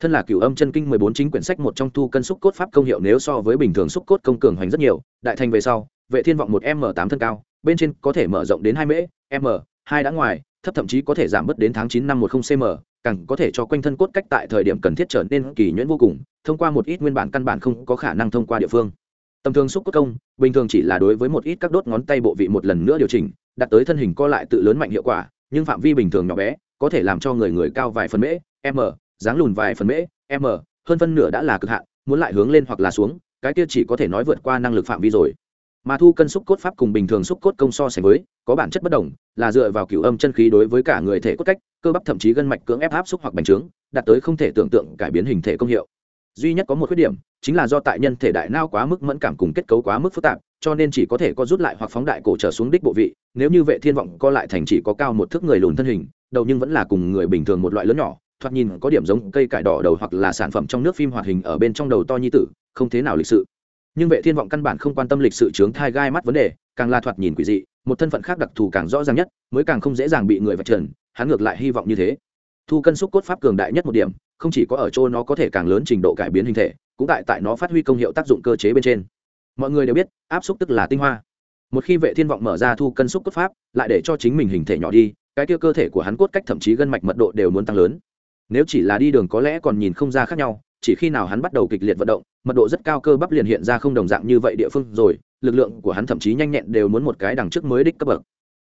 Thân là cửu âm chân kinh mười bốn chính quyển sách một trong thu cân xúc cốt pháp công hiệu nếu so với bình thường xúc cốt công cường hoành rất nhiều, đại thành về sau, vệ thiên vọng một m tám thân cao, bên trên có thể mở rộng đến hai mễ, m, hai đã ngoài thấp thậm chí có thể giảm bớt đến tháng chín năm một không cm, càng có thể cho quanh thân cốt cách tại thời điểm cần thiết trở nên kỳ nhuyễn vô cùng, thông qua một ít nguyên bản căn bản không có khả năng thông qua địa phương. Tầm thường xúc cốt công, bình thường chỉ là đối với một ít các đốt ngón tay bộ vị một lần nữa điều chỉnh đặt tới thân hình co lại tự lớn mạnh hiệu quả, nhưng phạm vi bình thường nhỏ bé, có thể làm cho người người cao vài phần mễ, m, dáng lùn vài phần mễ, m, hơn phân nửa đã là cực hạn, muốn lại hướng lên hoặc là xuống, cái kia chỉ có thể nói vượt qua năng lực phạm vi rồi mà thu cân xúc cốt pháp cùng bình thường xúc cốt công so sánh với, có bản chất bất đồng, là dựa vào cửu âm chân khí đối với cả người thể cốt cách, cơ bắp thậm chí gân mạch cưỡng ép áp xúc hoặc bành trướng, đạt tới không thể tưởng tượng cải biến hình thể công hiệu. Duy nhất có một khuyết điểm, chính là do tại nhân thể đại nao quá mức mẫn cảm cùng kết cấu quá mức phức tạp, cho nên chỉ có thể có rút lại hoặc phóng đại cổ trở xuống đích bộ vị, nếu như vệ thiên vọng co lại thành chỉ có cao một thước người lùn thân hình, đầu nhưng vẫn là cùng người bình thường một loại lớn nhỏ, thoạt nhìn có điểm giống cây cải đỏ đầu hoặc là sản phẩm trong nước phim hoạt hình ở bên trong đầu to nhi tử, không thế nào lịch sự nhưng vệ thiên vọng căn bản không quan tâm lịch sự chướng thai gai mắt vấn đề, càng là thoạt nhìn quỷ dị, một thân phận khác đặc thù càng rõ ràng nhất, mới càng không dễ dàng bị người vạch trần, hắn ngược lại hy vọng như thế. Thu cân xúc cốt pháp cường đại nhất một điểm, không chỉ có ở chỗ nó có thể càng lớn trình độ cải biến hình thể, cũng tại tại nó phát huy công hiệu tác dụng cơ chế bên trên. Mọi người đều biết, áp xúc tức là tinh hoa. Một khi vệ thiên vọng mở ra thu cân xúc cốt pháp, lại để cho chính mình hình thể nhỏ đi, cái kia cơ thể của hắn cốt cách thậm chí gân mạch mật độ đều muốn tăng lớn. Nếu chỉ là đi đường có lẽ còn nhìn không ra khác nhau chỉ khi nào hắn bắt đầu kịch liệt vận động, mật độ rất cao cơ bắp liền hiện ra không đồng dạng như vậy địa phương rồi, lực lượng của hắn thậm chí nhanh nhẹn đều muốn một cái đằng trước mới đích cấp bậc.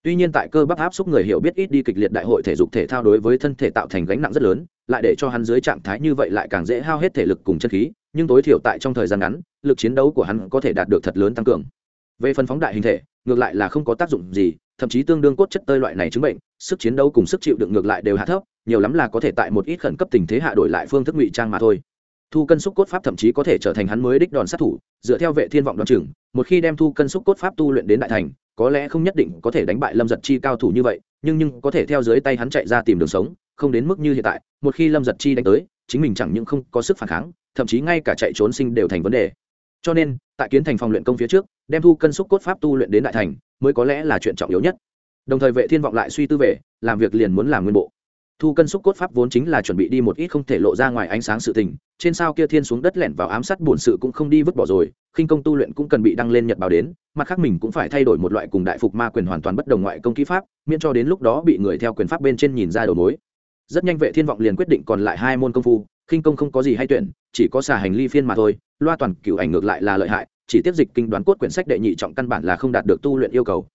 Tuy nhiên tại cơ bắp áp xúc người hiểu biết ít đi kịch liệt đại hội thể dục thể thao đối với thân thể tạo thành gánh nặng rất lớn, lại để cho hắn dưới trạng thái như vậy lại càng dễ hao hết thể lực cùng chân khí, nhưng tối thiểu tại trong thời gian ngắn, lực chiến đấu của hắn có thể đạt được thật lớn tăng cường. Về phần phóng đại hình thể, ngược lại là không có tác dụng gì, thậm chí tương đương cốt chất tơi loại này chứng bệnh, sức chiến đấu cùng sức chịu đựng ngược lại đều hạ thấp, nhiều lắm là có thể tại một ít khẩn cấp tình thế hạ đổi lại phương thức ngụy trang mà thôi thu cân xúc cốt pháp thậm chí có thể trở thành hắn mới đích đòn sát thủ, dựa theo vệ thiên vọng đoán chừng, một khi đem thu cân xúc cốt pháp tu luyện đến đại thành, có lẽ không nhất định có thể đánh bại lâm giật chi cao thủ như vậy, nhưng nhưng có thể theo dưới tay hắn chạy ra tìm đường sống, không đến mức như hiện tại, một khi lâm giật chi đánh tới, chính mình chẳng những không có sức phản kháng, thậm chí ngay cả chạy trốn sinh đều thành vấn đề. Cho nên, tại kiến thành phòng luyện công phía trước, đem thu cân xúc cốt pháp tu luyện đến đại thành, mới có lẽ là chuyện trọng yếu nhất. Đồng thời vệ thiên vọng lại suy tư về, làm việc liền muốn làm nguyên bộ. Thu cân xúc cốt pháp vốn chính là chuẩn bị đi một ít không thể lộ ra ngoài ánh sáng sự tình trên sao kia thiên xuống đất lẻn vào ám sát bổn sự cũng không đi vứt bỏ rồi, khinh công tu luyện cũng cần bị đăng lên nhật báo đến, mặt khác mình cũng phải thay đổi một loại cùng đại phục ma quyền hoàn toàn bất đồng ngoại công kỹ pháp, miễn cho đến lúc đó bị người theo quyền pháp bên trên nhìn ra đầu mối. Rất nhanh vệ thiên vọng liền quyết định còn lại hai môn công phu, khinh công không có gì hay tuyển, chỉ có xà hành ly phiên mà thôi, loa toàn cửu ảnh ngược lại là lợi hại, chỉ tiếp dịch kinh đoán cốt quyển sách đệ nhị trọng căn bản là không đạt được tu luyện yêu cầu.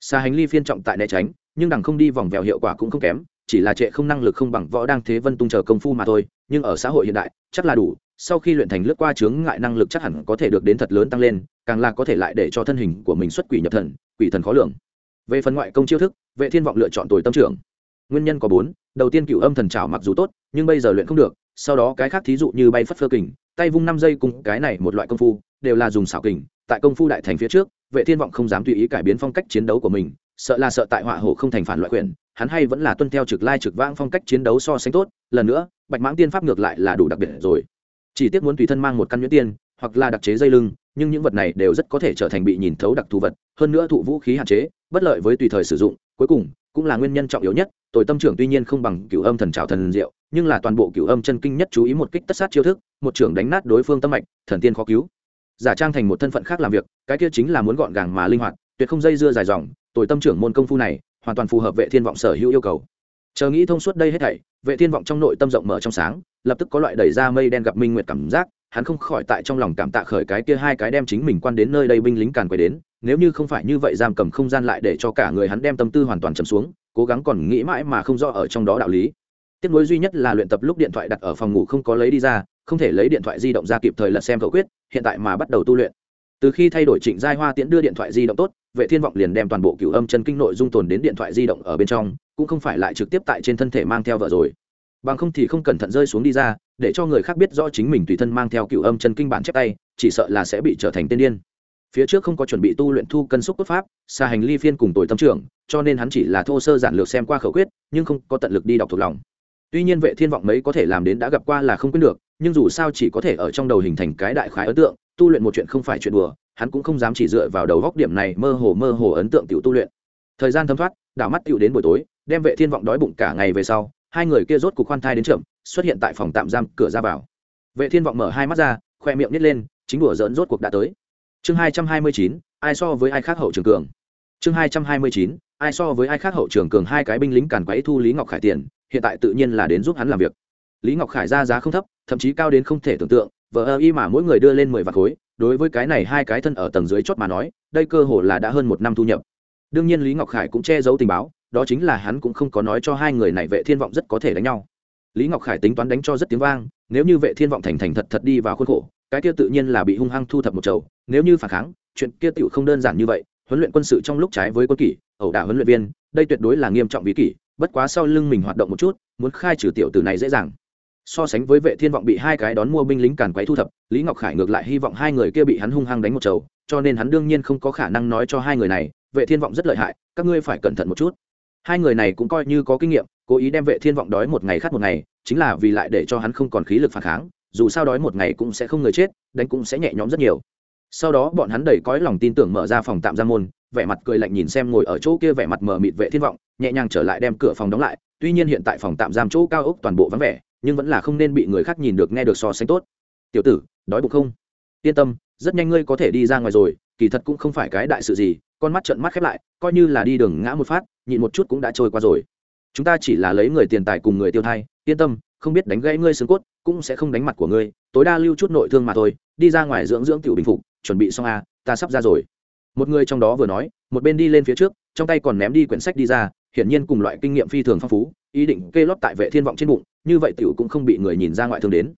Xà hành ly phiên trọng tại né tránh, nhưng đằng không đi vòng vèo hiệu quả cũng không kém, chỉ là trệ không năng lực không bằng võ đang thế vân tung chờ công phu mà thôi nhưng ở xã hội hiện đại, chắc là đủ. Sau khi luyện thành lướt qua chướng ngại năng lực chắc hẳn có thể được đến thật lớn tăng lên, càng là có thể lại để cho thân hình của mình xuất quỷ nhập thần, quỷ thần khó lường. Về phần ngoại công chiêu thức, vệ thiên vọng lựa chọn tuổi tâm trưởng. Nguyên nhân có bốn, đầu tiên cựu âm thần trào mặc dù tốt, nhưng bây giờ luyện không được, sau đó cái khác thí dụ như bay phất phơ kình, tay vung năm giây cùng cái này một loại công phu, đều là dùng xảo kình. Tại công phu đại thành phía trước, vệ thiên vọng không dám tùy ý cải biến phong cách chiến đấu của mình sợ là sợ tại họa hổ không thành phản loại quyền, hắn hay vẫn là tuân theo trực lai trực vãng phong cách chiến đấu so sánh tốt, lần nữa, bạch mãng tiên pháp ngược lại là đủ đặc biệt rồi. Chỉ tiếc muốn tùy thân mang một căn nhuyễn tiên, hoặc là đặc chế dây lưng, nhưng những vật này đều rất có thể trở thành bị nhìn thấu đặc thù vật, hơn nữa thụ vũ khí hạn chế, bất lợi với tùy thời sử dụng, cuối cùng, cũng là nguyên nhân trọng yếu nhất tội tâm trưởng tuy nhiên không bằng cửu âm thần trào thần diệu, nhưng là toàn bộ cửu âm chân kinh nhất chú ý một kích tất sát chiêu thức, một trưởng đánh nát đối phương tâm mạch, thần tiên khó cứu. Giả trang thành một thân phận khác làm việc, cái kia chính là muốn gọn gàng mà linh hoạt, tuyệt không dây dưa dài dòng tội tâm trưởng môn công phu này, hoàn toàn phù hợp vệ thiên vọng sở hữu yêu cầu. Chờ nghĩ thông suốt đây hết thảy, vệ thiên vọng trong nội tâm rộng mở trong sáng, lập tức có loại đẩy ra mây đen gặp minh nguyệt cảm giác, hắn không khỏi tại trong lòng cảm tạ khởi cái kia hai cái đem chính mình quan đến nơi đây binh lính càn quay đến, nếu như không phải như vậy giam cầm không gian lại để cho cả người hắn đem tâm tư hoàn toàn trầm xuống, cố gắng còn nghĩ mãi mà không rõ ở trong đó đạo lý. Tiếc nối duy nhất là luyện tập lúc điện thoại đặt ở phòng ngủ không có lấy đi ra, không thể lấy điện thoại di động ra kịp thời lật xem khẩu quyết, hiện tại mà bắt đầu tu luyện từ khi thay đổi trịnh giai hoa tiễn đưa điện thoại di động tốt, vệ thiên vọng liền đem toàn bộ cửu âm chân kinh nội dung tồn đến điện thoại di động ở bên trong, cũng không phải lại trực tiếp tại trên thân thể mang theo vợ rồi. Bằng không thì không cẩn thận rơi xuống đi ra, để cho người khác biết rõ chính mình tùy thân mang theo cửu âm chân kinh bản chép tay, chỉ sợ là sẽ bị trở thành tên điên. Phía trước không có chuẩn bị tu luyện thu cân xúc cốt pháp xa hành ly phiên cùng tuổi tâm trưởng, cho nên hắn chỉ là thô sơ giản lược xem qua khẩu quyết, nhưng không có tận lực đi đọc thuộc lòng. Tuy nhiên vệ thiên vọng mấy có thể làm đến đã gặp qua là không quyết được, nhưng dù sao chỉ có thể ở trong đầu hình thành cái đại khái ấn tượng tu luyện một chuyện không phải chuyện đùa, hắn cũng không dám chỉ dựa vào đầu góc điểm này mơ hồ mơ hồ ấn tượng tiểu tu luyện. Thời gian thấm thoát, đảo mắt tiểu đến buổi tối, đem vệ thiên vọng đói bụng cả ngày về sau, hai người kia rốt cục khoan thai đến chậm, xuất hiện tại phòng tạm giam cửa ra vào. Vệ thiên vọng mở hai mắt ra, khoe miệng nít lên, chính đùa giỡn rốt cuộc đã tới. Chương hai trăm hai mươi chín, ai so với ai khác hậu trường cường? Chương hai trăm hai mươi chín, ai so với ai khác hậu trường cường hai cái binh lính càn quấy thu lý ngọc khải tiền, hiện tại tự nhiên là đến giúp hắn làm việc. Lý ngọc khải ra giá không thấp, thậm chí cao đến không thể tưởng tượng vợ ơ y mà mỗi người đưa lên mười vạt khối, đối với cái này hai cái thân ở tầng dưới chót mà nói, đây cơ hồ là đã hơn một năm thu nhập. Đương nhiên lý ngọc khải cũng che giấu tình báo, đó chính là hắn cũng không có nói cho hai người này vệ thiên vọng rất có thể đánh nhau. Lý ngọc khải tính toán đánh cho rất tiếng vang, nếu như vệ thiên vọng thành thành thật thật đi vào khuôn khổ, cái kia tự nhiên là bị hung hăng thu thập một chầu, nếu như phản kháng, chuyện kia tựu không đơn giản như vậy, huấn luyện quân sự trong lúc trái với quân kỷ, ẩu đả huấn luyện viên, đây tuyệt đối là nghiêm trọng bí kỷ, bất quá sau lưng mình hoạt động một chút, muốn khai trừ tiểu tử này dễ dàng so sánh với vệ thiên vọng bị hai cái đón mua binh lính càn quấy thu thập, lý ngọc khải ngược lại hy vọng hai người kia bị hắn hung hăng đánh một chầu, cho nên hắn đương nhiên không có khả năng nói cho hai người này, vệ thiên vọng rất lợi hại, các ngươi phải cẩn thận một chút. Hai người này cũng coi như có kinh nghiệm, cố ý đem vệ thiên vọng đói một ngày khát một ngày, chính là vì lại để cho hắn không còn khí lực phản kháng, dù sao đói một ngày cũng sẽ không người chết, đánh cũng sẽ nhẹ nhõm rất nhiều. Sau đó bọn hắn đầy cõi lòng tin tưởng mở ra phòng tạm giam môn, vẻ mặt cười lạnh nhìn xem ngồi ở chỗ kia vẻ mặt mờ mịt vệ thiên vọng, nhẹ nhàng trở lại đem cửa phòng đóng lại, tuy nhiên hiện tại phòng tạm giam chỗ cao ốc toàn bộ vắng vẻ nhưng vẫn là không nên bị người khác nhìn được nghe được so sánh tốt. Tiểu tử đói bụng không? Yên tâm rất nhanh ngươi có thể đi ra ngoài rồi kỳ thật cũng không phải cái đại sự gì con mắt trận mắt khép lại coi như là đi đường ngã một phát nhịn một chút cũng đã trôi qua rồi. Chúng ta chỉ là lấy người tiền tài cùng người tiêu thai yên tâm không biết đánh gãy ngươi xương cốt cũng sẽ không đánh mặt của ngươi tối đa lưu chút nội thương mà thôi đi ra ngoài dưỡng dưỡng tiểu bình phục chuẩn bị xong a à, ta sắp ra rồi. Một người trong đó vừa nói một bên đi lên phía trước trong tay còn ném đi quyển sách đi ra hiển nhiên cùng loại kinh nghiệm phi thường phong phú ý định kê lót tại vệ thiên vọng trên bụng như vậy tiểu cũng không bị người nhìn ra ngoại thương đến.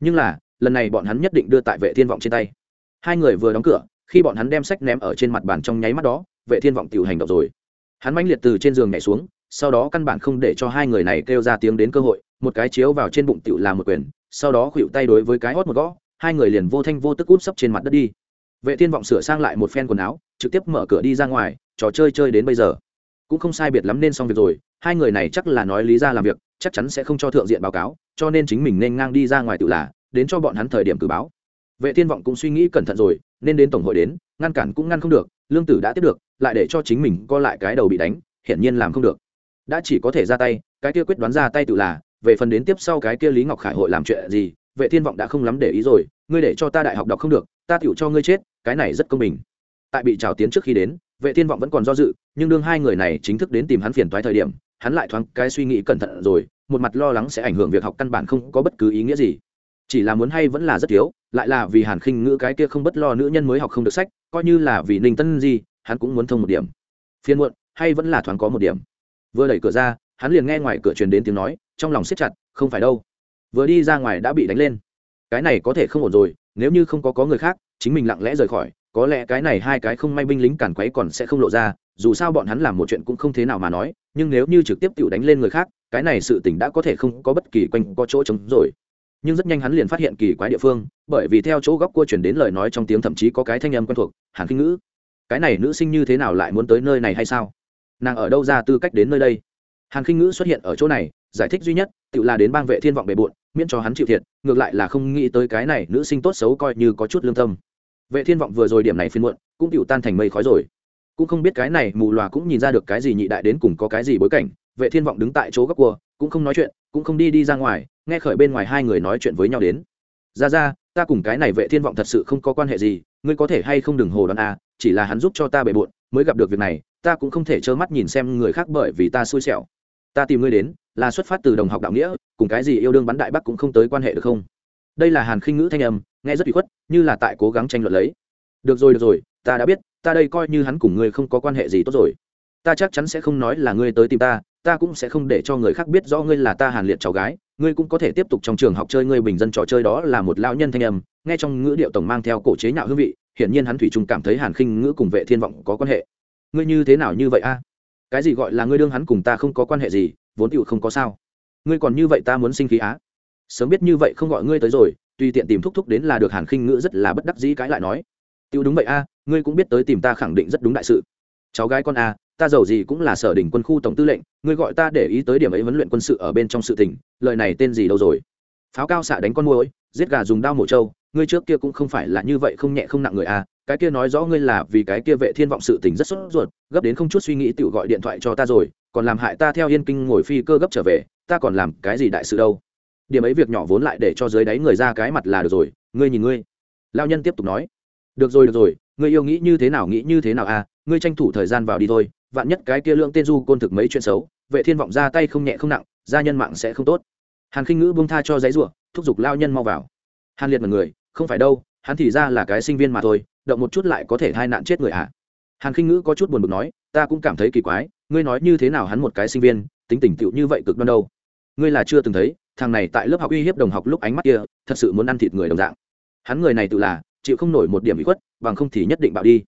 Nhưng là, lần này bọn hắn nhất định đưa tại vệ thiên vọng trên tay. Hai người vừa đóng cửa, khi bọn hắn đem sách ném ở trên mặt bàn trong nháy mắt đó, vệ thiên vọng tiểu hành động rồi. Hắn mãnh liệt từ trên giường nhảy xuống, sau đó căn bản không để cho hai người này kêu ra tiếng đến cơ hội, một cái chiếu vào trên bụng tiểu làm một quyền, sau đó khuỵu tay đối với cái hót một gõ, hai người liền vô thanh vô tức út sấp trên mặt đất đi. Vệ thiên vọng sửa sang lại một phen quần áo, trực tiếp mở cửa đi ra ngoài, trò chơi chơi đến bây giờ. Cũng không sai biệt lắm nên xong việc rồi, hai người này chắc là nói lý ra làm việc chắc chắn sẽ không cho thượng diện báo cáo, cho nên chính mình nên ngang đi ra ngoài tự là, đến cho bọn hắn thời điểm cử báo. Vệ thiên vọng cũng suy nghĩ cẩn thận rồi, nên đến tổng hội đến, ngăn cản cũng ngăn không được, lương tử đã tiếp được, lại để cho chính mình co lại cái đầu bị đánh, hiển nhiên làm không được. Đã chỉ có thể ra tay, cái kia quyết đoán ra tay tự là, về phần đến tiếp sau cái kia lý ngọc khải hội làm chuyện gì, vệ thiên vọng đã không lắm để ý rồi, ngươi để cho ta đại học đọc không được, ta tựu cho ngươi chết, cái này rất công bình. Tại bị trào tiến trước khi đến, vệ thiên vọng vẫn còn do dự, nhưng đương hai người này chính thức đến tìm hắn phiền toái thời điểm hắn lại thoáng cái suy nghĩ cẩn thận rồi, một mặt lo lắng sẽ ảnh hưởng việc học căn bản không có bất cứ ý nghĩa gì. Chỉ là muốn hay vẫn là rất thiếu, lại là vì hàn khinh ngữ cái kia không bất lo nữ nhân mới học không được sách, coi như là vì ninh tân gì hắn cũng muốn thông một điểm. Phiên muộn, hay vẫn là thoáng có một điểm. Vừa đẩy cửa ra, hắn liền nghe ngoài cửa truyền đến tiếng nói, trong lòng siết chặt, không phải đâu. Vừa đi ra ngoài đã bị đánh lên. Cái này có thể không ổn rồi, nếu như không có có người khác, chính mình lặng lẽ rời khỏi có lẽ cái này hai cái không may binh lính cản quấy còn sẽ không lộ ra, dù sao bọn hắn làm một chuyện cũng không thế nào mà nói, nhưng nếu như trực tiếp tự đánh lên người khác, cái này sự tình đã có thể không có bất kỳ quanh có chỗ trống rồi. Nhưng rất nhanh hắn liền phát hiện kỳ quái địa phương, bởi vì theo chỗ góc cua chuyển đến lời nói trong tiếng thậm chí có cái thanh âm quen thuộc, hàn kinh ngữ. Cái này nữ sinh như thế nào lại muốn tới nơi này hay sao? Nàng ở đâu ra tư cách đến nơi đây? Hàn kinh ngữ xuất hiện ở chỗ này, giải thích duy nhất tự là đến bang vệ thiên vọng bề bộn, miễn cho hắn chịu thiệt, ngược lại là không nghĩ tới cái này nữ sinh tốt xấu coi như có chút lương tâm vệ thiên vọng vừa rồi điểm này phiên muộn, cũng tiểu tan thành mây khói rồi. Cũng không biết cái này mù loà cũng nhìn ra được cái gì nhị đại đến cùng có cái gì bối cảnh. Vệ thiên vọng đứng tại chỗ góc cua, cũng không nói chuyện, cũng không đi đi ra ngoài, nghe khởi bên ngoài hai người nói chuyện với nhau đến. Ra ra, ta cùng cái này vệ thiên vọng thật sự không có quan hệ gì, ngươi có thể hay không đừng hồ đoán a chỉ là hắn giúp cho ta bề bộn, mới gặp được việc này, ta cũng không thể trơ mắt nhìn xem người khác bởi vì ta xui xẻo. Ta tìm ngươi đến, là xuất phát từ đồng học đạo nghĩa, cùng cái gì yêu đương bắn đại bắc cũng không tới quan hệ được không? Đây là hàn khinh ngữ thanh âm, nghe rất bị khuất, như là tại cố gắng tranh luận lấy. Được rồi được rồi, ta đã biết, ta đây coi như hắn cùng ngươi không có quan hệ gì tốt rồi. Ta chắc chắn sẽ không nói là ngươi tới tìm ta ta cũng sẽ không để cho người khác biết rõ ngươi là ta hàn liệt cháu gái. Ngươi cũng có thể tiếp tục trong trường học chơi ngươi bình dân trò chơi đó là một lão nhân thanh âm, nghe trong ngữ điệu tổng mang theo cổ chế nhạo hương vị, hiển nhiên hắn thủy chung cảm thấy hàn khinh ngữ cùng vệ thiên vọng có quan hệ. Ngươi như thế nào như vậy a? Cái gì gọi là ngươi đương hắn cùng ta không có quan hệ gì, vốn tựu không có sao. Ngươi còn như vậy ta muốn sinh khí á? Sớm biết như vậy không gọi ngươi tới rồi, tùy tiện tìm thúc thúc đến là được, hàn khinh ngữ rất là bất đắc dĩ cãi lại nói. Tiêu đúng vậy a, ngươi cũng biết tới tìm ta khẳng định rất đúng đại sự. Cháu gái con a, ta giàu gì cũng là sở đỉnh quân khu tổng tư lệnh, ngươi gọi ta để ý tới điểm ấy huấn luyện quân sự ở bên trong sự tình, lời này tên gì đâu rồi? Pháo cao xạ đánh con môi giết gà dùng đao mổ trâu, ngươi trước kia cũng không phải là như vậy không nhẹ không nặng người a, cái kia nói rõ ngươi là vì cái kia vệ thiên vọng sự tình rất sốt ruột, gấp đến không chút suy nghĩ tự gọi điện thoại cho ta rồi, còn làm hại ta theo yên kinh ngồi phi cơ gấp trở về, ta còn làm cái gì đại sự đâu? Điểm ấy việc nhỏ vốn lại để cho dưới đáy người ra cái mặt là được rồi, ngươi nhìn ngươi. Lao nhân tiếp tục nói. Được rồi được rồi, ngươi yêu nghĩ như thế nào nghĩ như thế nào à ngươi tranh thủ thời gian vào đi thôi, vạn nhất cái kia lượng tên du côn thực mấy chuyện xấu, vệ thiên vọng ra tay không nhẹ không nặng, gia nhân mạng sẽ không tốt. Hàn khinh ngữ buông tha cho giấy ruộng thúc giục lao nhân mau vào. Hàn liệt một người, không phải đâu, hắn thì ra là cái sinh viên mà thôi, động một chút lại có thể hai nạn chết người à. Hàn khinh ngữ có chút buồn bực nói, ta cũng cảm thấy kỳ quái, ngươi nói như thế nào hắn một cái sinh viên, tính tình tựu như vậy cực đoan đâu. Ngươi là chưa từng thấy thằng này tại lớp học uy hiếp đồng học lúc ánh mắt kia, thật sự muốn ăn thịt người đồng dạng. Hắn người này tự là, chịu không nổi một điểm bị khuất, bằng không thì nhất định bạo đi.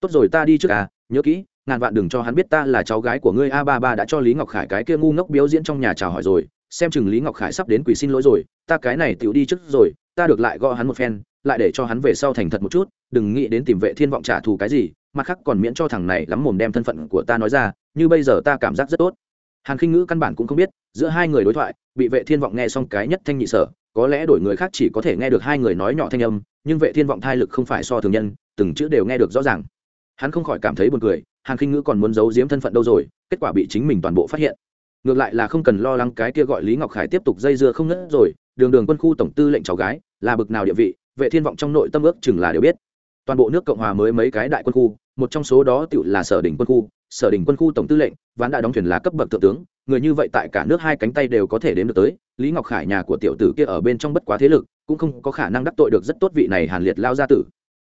Tốt rồi, ta đi trước à nhớ kỹ, ngàn vạn đừng cho hắn biết ta là cháu gái của ngươi. A ba ba đã cho lý ngọc khải cái kia ngu ngốc biếu diễn trong nhà chào hỏi rồi, xem chừng lý ngọc khải sắp đến quỳ xin lỗi rồi, ta cái này tiểu đi trước rồi, ta được lại gõ hắn một phen, lại để cho hắn về sau thành thật một chút, đừng nghĩ đến tìm vệ thiên vọng trả thù cái gì, mặt khác còn miễn cho thằng này lắm mồm đem thân phận của ta nói ra, như bây giờ ta cảm giác rất tốt hàn khinh ngữ căn bản cũng không biết, giữa hai người đối thoại, bị vệ thiên vọng nghe xong cái nhất thanh nhị sở, có lẽ đổi người khác chỉ có thể nghe được hai người nói nhỏ thanh âm, nhưng vệ thiên vọng thai lực không phải so thường nhân, từng chữ đều nghe được rõ ràng. Hắn không khỏi cảm thấy buồn cười, hàn khinh ngữ còn muốn giấu giếm thân phận đâu rồi, kết quả bị chính mình toàn bộ phát hiện. Ngược lại là không cần lo lắng cái kia gọi lý ngọc khải tiếp tục dây dưa không ngớt rồi, đường đường quân khu tổng tư lệnh cháu gái, là bực nào địa vị, vệ thiên vọng trong nội tâm ước chừng là đều biết. Toàn bộ nước cộng hòa mới mấy cái đại quân khu, một trong số đó tựu là sở đỉnh quân khu sở đình quân khu tổng tư lệnh, ván đã đóng thuyền là cấp bậc thượng tướng, người như vậy tại cả nước hai cánh tay đều có thể đếm được tới. Lý ngọc khải nhà của tiểu tử kia ở bên trong bất quá thế lực, cũng không có khả năng đắc tội được rất tốt vị này hàn liệt lao gia tử.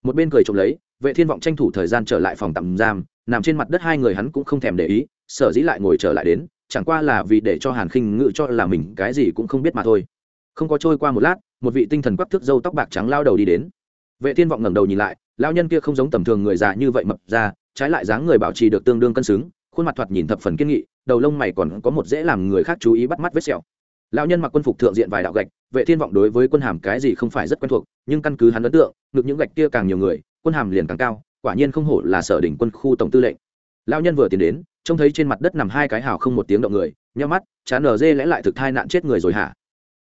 Một bên cười trộm lấy, vệ thiên vọng tranh thủ thời gian trở lại phòng tạm giam, nằm trên mặt đất hai người hắn cũng không thèm để ý, sở dĩ lại ngồi trở lại đến, chẳng qua là vì để cho hàn khinh ngự cho là mình cái gì cũng không biết mà thôi. Không có trôi qua một lát, một vị tinh thần quắc thước dâu tóc bạc trắng lao đầu đi đến. Vệ thiên vọng ngẩng đầu nhìn lại lao nhân kia không giống tầm thường người già như vậy mập ra trái lại dáng người bảo trì được tương đương cân xứng, khuôn mặt thoạt nhìn thập phần kiên nghị, đầu lông mày còn có một dễ làm người khác chú ý bắt mắt vết sẹo. Lão nhân mặc quân phục thượng diện vài đạo gạch, vệ thiên vọng đối với quân hàm cái gì không phải rất quen thuộc, nhưng căn cứ hắn ấn tượng, ngực những gạch kia càng nhiều người, quân hàm liền càng cao, quả nhiên không hổ là sở đỉnh quân khu tổng tư lệnh. Lão nhân vừa tiến đến, trông thấy trên mặt đất nằm hai cái hào không một tiếng động người nhắm mắt chán nở dê lẽ lại thực thai nạn chết người rồi hả?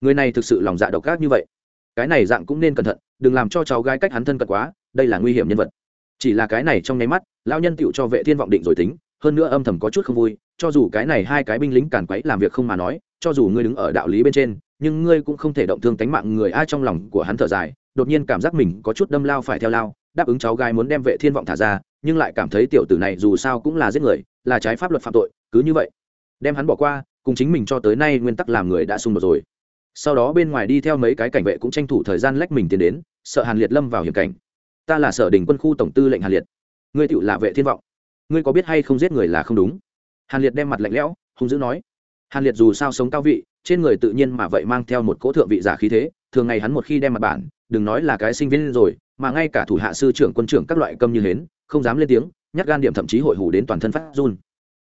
Người này thực sự lòng dạ độc ác như vậy. Cái này dạng cũng nên cẩn thận, đừng làm cho cháu gái cách hắn thân cận quá, đây là nguy hiểm nhân vật chỉ là cái này trong nháy mắt, lão nhân tựu cho vệ thiên vọng định rồi tính, hơn nữa âm thầm có chút không vui, cho dù cái này hai cái binh lính càn quấy làm việc không mà nói, cho dù ngươi đứng ở đạo lý bên trên, nhưng ngươi cũng không thể động thương tánh mạng người ai trong lòng của hắn thở dài, đột nhiên cảm giác mình có chút đâm lao phải theo lao, đáp ứng cháu gái muốn đem vệ thiên vọng thả ra, nhưng lại cảm thấy tiểu tử này dù sao cũng là giết người, là trái pháp luật phạm tội, cứ như vậy, đem hắn bỏ qua, cùng chính mình cho tới nay nguyên tắc làm người đã xung đột rồi. Sau đó bên ngoài đi theo mấy cái cảnh vệ cũng tranh thủ thời gian lách mình tiến đến, sợ hàn liệt lâm vào hiểm cảnh ta là sở đình quân khu tổng tư lệnh hàn liệt. Ngươi tựu là vệ thiên vọng. Ngươi có biết hay không giết người là không đúng? Hàn liệt đem mặt lạnh lẽo, hung dữ nói. Hàn liệt dù sao sống cao vị, trên người tự nhiên mà vậy mang theo một cỗ thượng vị giả khí thế, thường ngày hắn một khi đem mặt bản, đừng nói là cái sinh viên rồi, mà ngay cả thủ hạ sư trưởng quân trưởng các loại câm như hến, không dám lên tiếng, nhắc gan điểm thậm chí hội hủ đến toàn thân phát run.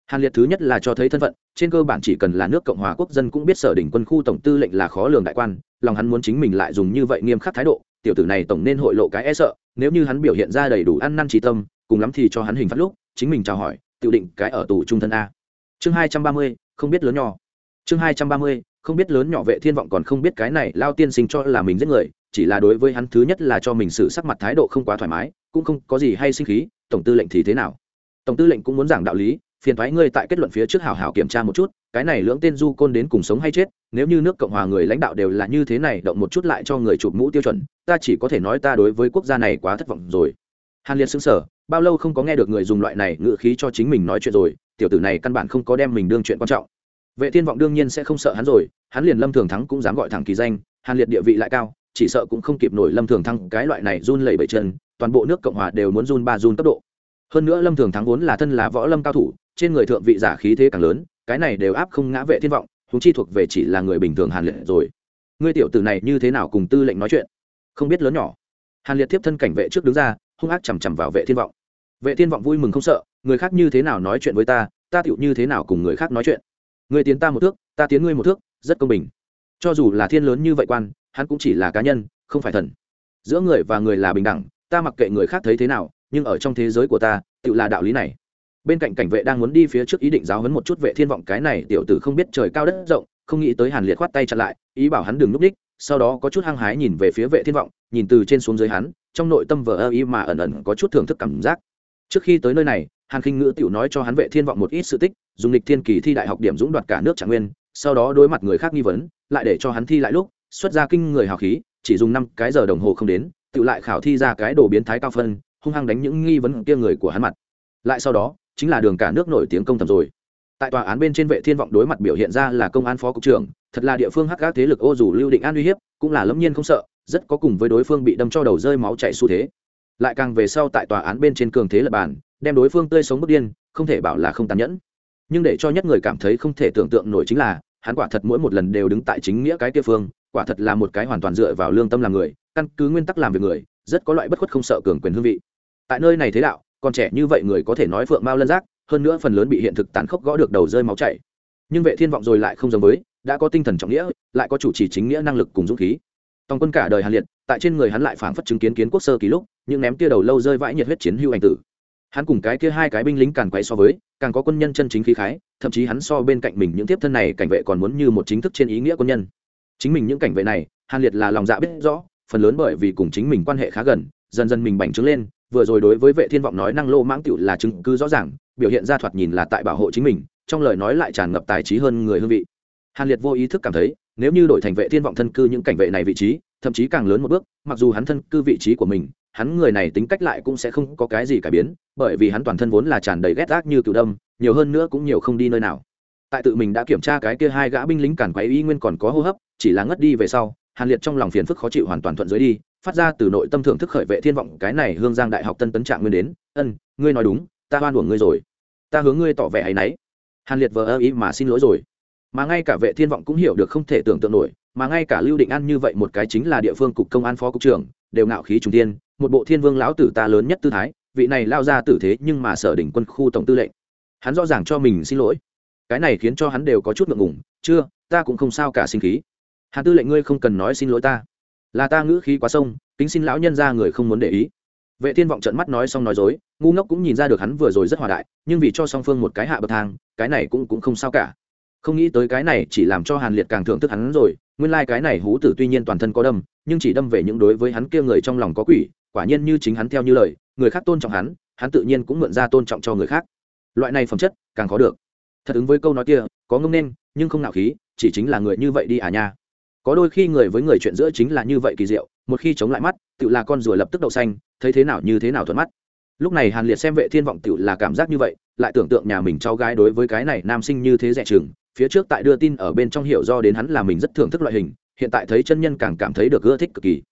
Hàn liệt thứ nhất là cho thấy thân phận, trên cơ bản chỉ cần là nước cộng hòa quốc dân cũng biết sở đỉnh quân khu tổng tư lệnh là khó lường đại quan, lòng hắn muốn chính mình lại dùng như vậy nghiêm khắc thái độ tiểu tử này tổng nên hội lộ cái e sợ, nếu như hắn biểu hiện ra đầy đủ ăn năn trí tâm, cùng lắm thì cho hắn hình phát lúc, chính mình chào hỏi, tự định cái ở tù trung thân a. Chương hai trăm ba mươi, không biết lớn nhỏ. Chương hai trăm ba mươi, không biết lớn nhỏ vệ thiên vọng còn không biết cái này lao tiên sinh cho là mình giết người, chỉ là đối với hắn thứ nhất là cho mình sự sắc mặt thái độ không quá thoải mái, cũng không có gì hay sinh khí, tổng tư lệnh thì thế nào? Tổng tư lệnh cũng muốn giảng đạo lý phiền thoái ngươi tại kết luận phía trước hảo hảo kiểm tra một chút, cái này lưỡng tên du côn đến cùng sống hay chết, nếu như nước cộng hòa người lãnh đạo đều là như thế này động một chút lại cho người chụp mũ tiêu chuẩn, ta chỉ có thể nói ta đối với quốc gia này quá thất vọng rồi. Hàn liệt xứng sở bao lâu không có nghe được người dùng loại này ngự khí cho chính mình nói chuyện rồi, tiểu tử này căn bản không có đem mình đương chuyện quan trọng. Vệ thiên vọng đương nhiên sẽ không sợ hắn rồi, hắn liền lâm thường thắng cũng dám gọi thẳng kỳ danh, hàn liệt địa vị lại cao, chỉ sợ cũng không kịp nổi lâm thường thắng cái loại này run lẩy bẩy chân, toàn bộ nước cộng hòa đều muốn run ba run cấp độ. Hơn nữa lâm thường thắng vốn là thân là võ lâm cao thủ trên người thượng vị giả khí thế càng lớn, cái này đều áp không ngã vệ thiên vọng chúng chi thuộc về chỉ là người bình thường hàn liệt rồi. Ngươi tiểu tử này như thế nào cùng tư lệnh nói chuyện? Không biết lớn nhỏ. Hàn liệt tiếp thân cảnh vệ trước đứng ra, hung ác chằm chằm vào vệ thiên vọng. Vệ thiên vọng vui mừng không sợ, người khác như thế nào nói chuyện với ta ta tựu như thế nào cùng người khác nói chuyện? Người tiến ta một thước, ta tiến ngươi một thước, rất công bình. Cho dù là thiên lớn như vậy quan, hắn cũng chỉ là cá nhân, không phải thần. Giữa người và người là bình đẳng, ta mặc kệ người khác thấy thế nào, nhưng ở trong thế giới của ta tự là đạo lý này bên cạnh cảnh vệ đang muốn đi phía trước ý định giáo hấn một chút vệ thiên vọng cái này, tiểu tử không biết trời cao đất rộng, không nghĩ tới hàn liệt khoát tay chặn lại, ý bảo hắn đừng núp đích, sau đó có chút hăng hái nhìn về phía vệ thiên vọng, nhìn từ trên xuống dưới hắn, trong nội tâm vờ ơ y mà ẩn ẩn có chút thưởng thức cảm giác. Trước khi tới nơi này, hàn khinh ngữ tiểu nói cho hắn vệ thiên vọng một ít sự tích, dùng lịch thiên kỳ thi đại học điểm dũng đoạt cả nước trạng nguyên, sau đó đối mặt người khác nghi vấn, lại để cho hắn thi lại lúc, xuất ra kinh người hào khí, chỉ dùng năm cái giờ đồng hồ không đến, tự lại khảo thi ra cái đồ biến thái cao phân, hung hăng đánh những nghi vấn kia người của hắn mặt. Lại sau đó chính là đường cả nước nổi tiếng công thầm rồi. Tại tòa án bên trên vệ thiên vọng đối mặt biểu hiện ra là công an phó cục trưởng, thật là địa phương hắc các thế lực ô dù lưu định an uy hiếp, cũng là lẫm nhiên không sợ, rất có cùng với đối phương bị đâm cho đầu rơi máu chảy xu thế. Lại càng về sau tại tòa án bên trên cường thế lập bàn, đem đối phương tươi sống bất điên, không thể bảo là không tàn nhẫn. Nhưng để cho nhất người cảm thấy không thể tưởng tượng nổi chính là, hắn quả thật mỗi một lần đều đứng tại chính nghĩa cái kia phương, quả thật là một cái hoàn toàn dựa vào lương tâm làm người, căn cứ nguyên tắc làm việc người, rất có loại bất khuất không sợ cường quyền hương vị. Tại nơi này thế đạo còn trẻ như vậy người có thể nói phượng mao lân giác, hơn nữa phần lớn bị hiện thực tàn khốc gõ được đầu rơi máu chảy. Nhưng vệ thiên vọng rồi lại không giống với, đã có tinh thần trọng nghĩa, lại có chủ trì chính nghĩa năng lực cùng dũng khí. Tòng quân cả đời hàn liệt, tại trên người hắn lại phảng phất chứng kiến kiến quốc sơ ký lúc, những ném tia đầu lâu rơi vãi nhiệt huyết chiến hưu ảnh tử. Hắn cùng cái kia hai cái binh lính càng quấy so với, càng có quân nhân chân chính khí khái, thậm chí hắn so bên cạnh mình những tiếp thân này cảnh vệ còn muốn như một chính thức trên ý nghĩa quân nhân. Chính mình những cảnh vệ này, hàn liệt là lòng dạ biết rõ, phần lớn bởi vì cùng chính mình quan hệ khá gần, dần dần mình bành trướng lên vừa rồi đối với vệ thiên vọng nói năng lô mãng tiểu là chứng cứ rõ ràng, biểu hiện ra thoạt nhìn là tại bảo hộ chính mình, trong lời nói lại tràn ngập tài trí hơn người hương vị. Hàn liệt vô ý thức cảm thấy, nếu như đổi thành vệ thiên vọng thân cư những cảnh vệ này vị trí, thậm chí càng lớn một bước, mặc dù hắn thân cư vị trí của mình, hắn người này tính cách lại cũng sẽ không có cái gì cải biến, bởi vì hắn toàn thân vốn là tràn đầy ghét ác như cựu đâm, nhiều hơn nữa cũng nhiều không đi nơi nào. Tại tự mình đã kiểm tra cái kia hai gã binh lính cản quấy y nguyên còn có hô hấp, chỉ là ngất đi về sau, hàn liệt trong lòng phiền phức khó chịu hoàn toàn thuận dưới đi phát ra từ nội tâm thưởng thức khởi vệ thiên vọng, cái này hương giang đại học tân tấn trạng nguyên đến. Ân, ngươi nói đúng, ta hoan uổng ngươi rồi. Ta hướng ngươi tỏ vẻ hay nấy hàn liệt vờ ơ ý mà xin lỗi rồi. Mà ngay cả vệ thiên vọng cũng hiểu được không thể tưởng tượng nổi, mà ngay cả lưu định an như vậy một cái chính là địa phương cục công an phó cục trưởng, đều ngạo khí trung tiên một bộ thiên vương lão tử ta lớn nhất tư thái, vị này lao ra tử thế nhưng mà sở đỉnh quân khu tổng tư lệnh. Hắn rõ ràng cho mình xin lỗi. Cái này khiến cho hắn đều có chút ngượng ngùng, chưa, ta cũng không sao cả sinh khí. Hàn tư lệnh ngươi không cần nói xin lỗi ta là ta ngữ khí quá sông, kính xin lão nhân ra người không muốn để ý. Vệ thiên vọng trận mắt nói xong nói dối, ngu ngốc cũng nhìn ra được hắn vừa rồi rất hòa đại, nhưng vì cho song phương một cái hạ bậc thang, cái này cũng cũng không sao cả. Không nghĩ tới cái này chỉ làm cho hàn liệt càng thưởng thức hắn rồi, nguyên lai cái này hú tử tuy nhiên toàn thân có đâm, nhưng chỉ đâm về những đối với hắn kia người trong lòng có quỷ, quả nhiên như chính hắn theo như lời, người khác tôn trọng hắn hắn tự nhiên cũng mượn ra tôn trọng cho người khác. Loại này phẩm chất, càng khó được. Thật ứng với câu nói kia, có ngông nên, nhưng không nạo khí, chỉ chính là người như vậy đi à nha có đôi khi người với người chuyện giữa chính là như vậy kỳ diệu, một khi chống lại mắt tự là con rùa lập tức đậu xanh, thấy thế nào như thế nào thuận mắt. Lúc này hàn liệt xem vệ thiên vọng tự là cảm giác như vậy, lại tưởng tượng nhà mình cháu gái đối với cái này nam sinh như thế rẻ chừng, phía trước tại đưa tin ở bên trong hiểu do đến hắn là mình rất thưởng thức loại hình, hiện tại thấy chân nhân càng cảm thấy được ưa thích cực kỳ.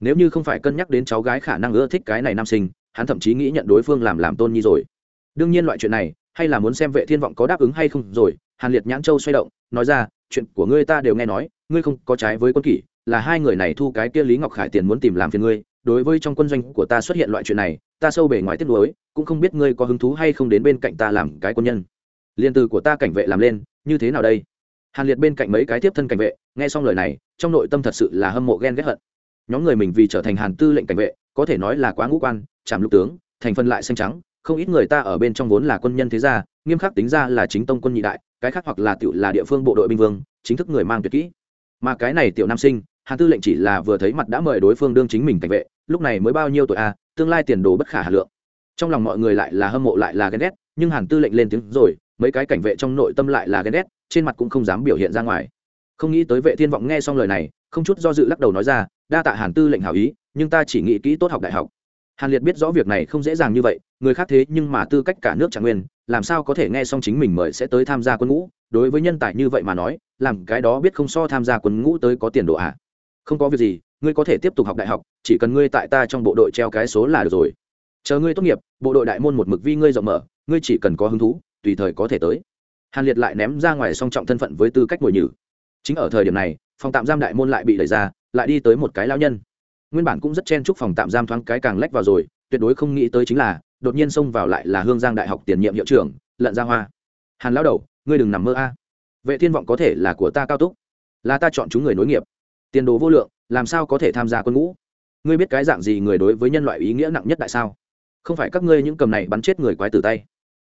Nếu như không phải cân nhắc đến cháu gái khả năng ưa thích cái này nam sinh, hắn thậm chí nghĩ nhận đối phương làm làm tôn nhi rồi. Đương nhiên loại chuyện này, hay là muốn xem vệ thiên vọng có đáp ứng hay không rồi, hàn liệt nhãn châu xoay động, nói ra, chuyện của ngươi ta đều nghe nói ngươi không có trái với quân kỷ, là hai người này thu cái kia lý ngọc khải tiền muốn tìm làm phiền ngươi, đối với trong quân doanh của ta xuất hiện loại chuyện này, ta sâu bề ngoài tiết nuối, cũng không biết ngươi có hứng thú hay không đến bên cạnh ta làm cái quân nhân. Liên từ của ta cảnh vệ làm lên, như thế nào đây? Hàn liệt bên cạnh mấy cái tiếp thân cảnh vệ, nghe xong lời này, trong nội tâm thật sự là hâm mộ ghen ghét hận. Nhóm người mình vì trở thành hàn tư lệnh cảnh vệ, có thể nói là quá ngũ quan, chạm lục tướng, thành phân lại xanh trắng, không ít người ta ở bên trong vốn là quân nhân thế gia, nghiêm khắc tính ra là chính tông quân nhị đại, cái khác hoặc là tiểu là địa phương bộ đội binh vương, chính thức người mang tuyệt kỹ mà cái này tiểu nam sinh, hàn tư lệnh chỉ là vừa thấy mặt đã mời đối phương đương chính mình cảnh vệ, lúc này mới bao nhiêu tuổi a tương lai tiền đồ bất khả hà lượng. Trong lòng mọi người lại là hâm mộ lại là ghen ghét, nhưng hàn tư lệnh lên tiếng rồi, mấy cái cảnh vệ trong nội tâm lại là ghen ghét, trên mặt cũng không dám biểu hiện ra ngoài. Không nghĩ tới vệ thiên vọng nghe xong lời này, không chút do dự lắc đầu nói ra, đa tạ hàn tư lệnh hảo ý, nhưng ta chỉ nghĩ kỹ tốt học đại học hàn liệt biết rõ việc này không dễ dàng như vậy, người khác thế nhưng mà tư cách cả nước trạng nguyên, làm sao có thể nghe xong chính mình mời sẽ tới tham gia quân ngũ? Đối với nhân tài như vậy mà nói, làm cái đó biết không so tham gia quân ngũ tới có tiền đồ ạ à. không có việc gì, ngươi có thể tiếp tục học đại học, chỉ cần ngươi tại ta trong bộ đội treo cái số là được rồi. Chờ ngươi tốt nghiệp, bộ đội đại môn một mực vi ngươi rộng mở, ngươi chỉ cần có hứng thú, tùy thời có thể tới. Hàn liệt lại ném ra ngoài song trọng thân phận với tư cách ngồi nhử. Chính ở thời điểm này, phòng tạm giam đại môn lại bị đẩy ra, lại đi tới một cái lao nhân nguyên bản cũng rất chen chúc phòng tạm giam thoáng cái càng lách vào rồi, tuyệt đối không nghĩ tới chính là, đột nhiên xông vào lại là hương giang đại học tiền nhiệm hiệu trưởng, lận gia hoa. Hàn lao đầu, ngươi đừng nằm mơ a. Vệ thiên vọng có thể là của ta cao túc, là ta chọn chúng người nối nghiệp. Tiền đồ vô lượng, làm sao có thể tham gia quân ngũ? Ngươi biết cái dạng gì người đối với nhân loại ý nghĩa nặng nhất tại sao? Không phải các ngươi những cầm này bắn chết người quái từ tay,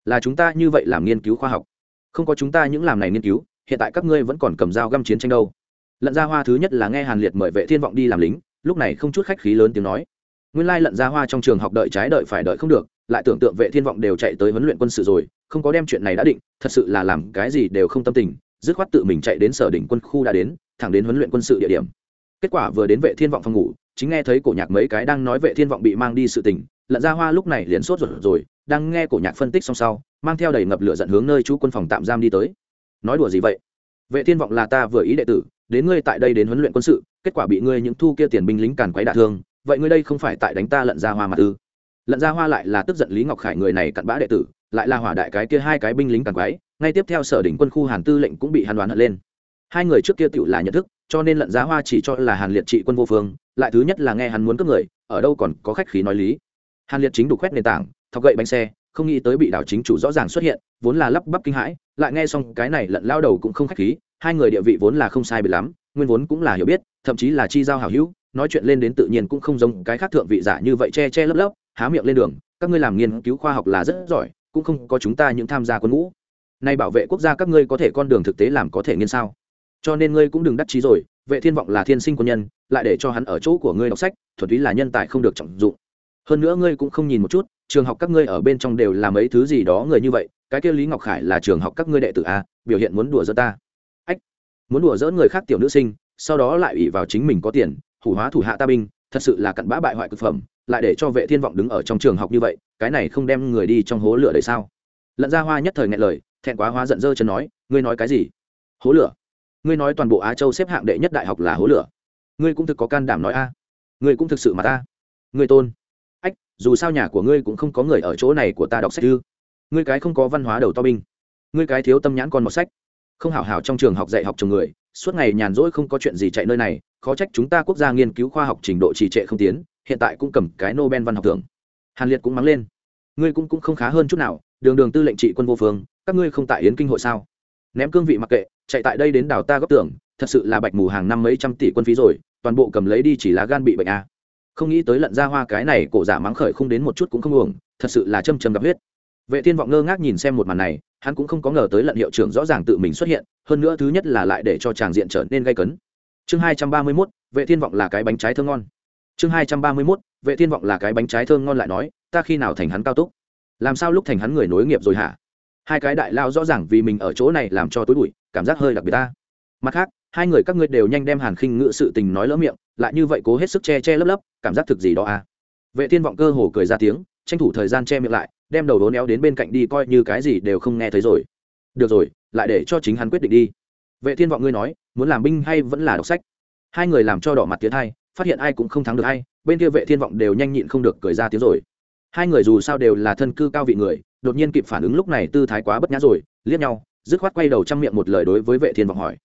là chúng ta như vậy làm nghiên cứu khoa học. Không có chúng ta những làm này nghiên cứu, hiện tại các ngươi vẫn còn cầm dao găm chiến tranh đâu. Lận gia hoa thứ nhất là nghe hàn liệt mời vệ thiên vọng đi làm lính lúc này không chút khách khí lớn tiếng nói. Nguyên lai lận gia hoa trong trường học đợi trái đợi phải đợi không được, lại tưởng tượng vệ thiên vọng đều chạy tới huấn luyện quân sự rồi, không có đem chuyện này đã định, thật sự là làm cái gì đều không tâm tình, dứt khoát tự mình chạy đến sở đỉnh quân khu đã đến, thẳng đến huấn luyện quân sự địa điểm. Kết quả vừa đến vệ thiên vọng phòng ngủ, chính nghe thấy cổ nhạc mấy cái đang nói vệ thiên vọng bị mang đi sự tình, lận gia hoa lúc này liền sốt ruột rồi, đang nghe cổ nhạc phân tích xong sau, mang theo đầy ngập lửa dẫn hướng nơi chú quân phòng tạm giam đi tới. Nói đùa gì vậy? Vệ thiên vọng là ta vừa ý đệ tử, đến ngươi tại đây đến huấn luyện quân sự kết quả bị ngươi những thu kia tiền binh lính càn quấy đả thương, vậy ngươi đây không phải tại đánh ta lận ra hoa mặt ư lận ra hoa lại là tức giận lý ngọc khải người này cặn bã đệ tử, lại là hỏa đại cái kia hai cái binh lính càn quấy, ngay tiếp theo sở đỉnh quân khu hàn tư lệnh cũng bị hàn đoán hận lên. Hai người trước kia tựu là nhận thức, cho nên lận ra hoa chỉ cho là hàn liệt trị quân vô phương, lại thứ nhất là nghe hắn muốn cướp người, ở đâu còn có khách khí nói lý. Hàn liệt chính đủ khoét nền tảng, thọc gậy bánh xe, không nghĩ tới bị đảo chính chủ rõ ràng xuất hiện, vốn là lắp bắp kinh hãi, lại nghe xong cái này lận lao đầu cũng không khách khí, hai người địa vị vốn là không sai bị lắm nguyên vốn cũng là hiểu biết, thậm chí là chi giao hảo hữu, nói chuyện lên đến tự nhiên cũng không giống cái khác thượng vị giả như vậy che che lấp lấp, há miệng lên đường, các ngươi làm nghiên cứu khoa học là rất giỏi, cũng không có chúng ta những tham gia quân ngũ. Nay bảo vệ quốc gia các ngươi có thể con đường thực tế làm có thể nghiên sao? Cho nên ngươi cũng đừng đắc chí rồi, vệ thiên vọng là thiên sinh quân nhân, lại để cho hắn ở chỗ của ngươi đọc sách thuật túy là nhân tài không được trọng dụng. Hơn nữa ngươi cũng không nhìn một chút, trường học các ngươi ở bên trong đều là mấy thứ gì đó người như vậy, cái kia lý ngọc khải là trường học các ngươi đệ tử a, biểu hiện muốn đùa giỡn ta muốn đùa dỡ người khác tiểu nữ sinh, sau đó lại ủy vào chính mình có tiền hủ hóa thủ hạ ta binh, thật sự là cặn bã bại hoại cực phẩm, lại để cho vệ thiên vọng đứng ở trong trường học như vậy, cái này không đem người đi trong hố lửa đấy sao? Lận ra hoa nhất thời nghe lời, thẹn quá hóa giận dơ chân nói, ngươi nói cái gì? Hố lửa? Ngươi nói toàn bộ á châu xếp hạng đệ nhất đại học là hố lửa. Ngươi cũng thực có can đảm nói a. Ngươi cũng thực sự mà ta. Ngươi tôn. Ách, dù sao nhà của ngươi cũng không có người ở chỗ này của ta đọc sách ư ngươi cái không có văn hóa đầu to binh. Ngươi cái thiếu tâm nhãn còn một sách không hảo hảo trong trường học dạy học chồng người, suốt ngày nhàn rỗi không có chuyện gì chạy nơi này, khó trách chúng ta quốc gia nghiên cứu khoa học trình độ trì trệ không tiến, hiện tại cũng cầm cái nobel văn học thưởng. Hàn liệt cũng mắng lên. Ngươi cũng cũng không khá hơn chút nào, đường đường tư lệnh trị quân vô phương, các ngươi không tại yến kinh hội sao? Ném cương vị mặc kệ, chạy tại đây đến đảo ta góp tưởng thật sự là bạch mù hàng năm mấy trăm tỷ quân phí rồi, toàn bộ cầm lấy đi chỉ là gan bị bệnh à. không nghĩ tới lận ra hoa cái này, cổ giả mắng khởi không đến một chút cũng không uổng, thật sự là châm châm gặp huyết vệ thiên vọng ngơ ngác nhìn xem một màn này hắn cũng không có ngờ tới lận hiệu trưởng rõ ràng tự mình xuất hiện hơn nữa thứ nhất là lại để cho tràng diện trở nên gay cấn. Chương hai trăm ba mươi 231, vệ thiên vọng là cái bánh trái thơm ngon. Chương hai trăm ba mươi 231, vệ thiên vọng là cái bánh trái thơm ngon lại nói ta khi nào thành hắn cao túc? Làm sao lúc thành hắn người nối nghiệp rồi hả? Hai cái đại lao rõ ràng vì mình ở chỗ này làm cho tối bụi cảm giác hơi đặc biệt ta. Mặt khác hai người các ngươi đều nhanh đem hàn khinh ngự sự tình nói lỡ miệng lại như vậy cố hết sức che che lấp lấp cảm giác thực gì đó à? Vệ thiên vọng cơ hồ cười ra tiếng tranh thủ thời gian che miệng lại đem đầu đố néo đến bên cạnh đi coi như cái gì đều không nghe thấy rồi. Được rồi, lại để cho chính hắn quyết định đi. Vệ thiên vọng ngươi nói, muốn làm binh hay vẫn là đọc sách? Hai người làm cho đỏ mặt tiến hai, phát hiện ai cũng không thắng được ai, bên kia vệ thiên vọng đều nhanh nhịn không được cười ra tiếng rồi. Hai người dù sao đều là thân cư cao vị người, đột nhiên kịp phản ứng lúc này tư thái quá bất nhã rồi, liếc nhau, dứt khoát quay đầu trang miệng một lời đối với vệ thiên vọng hỏi.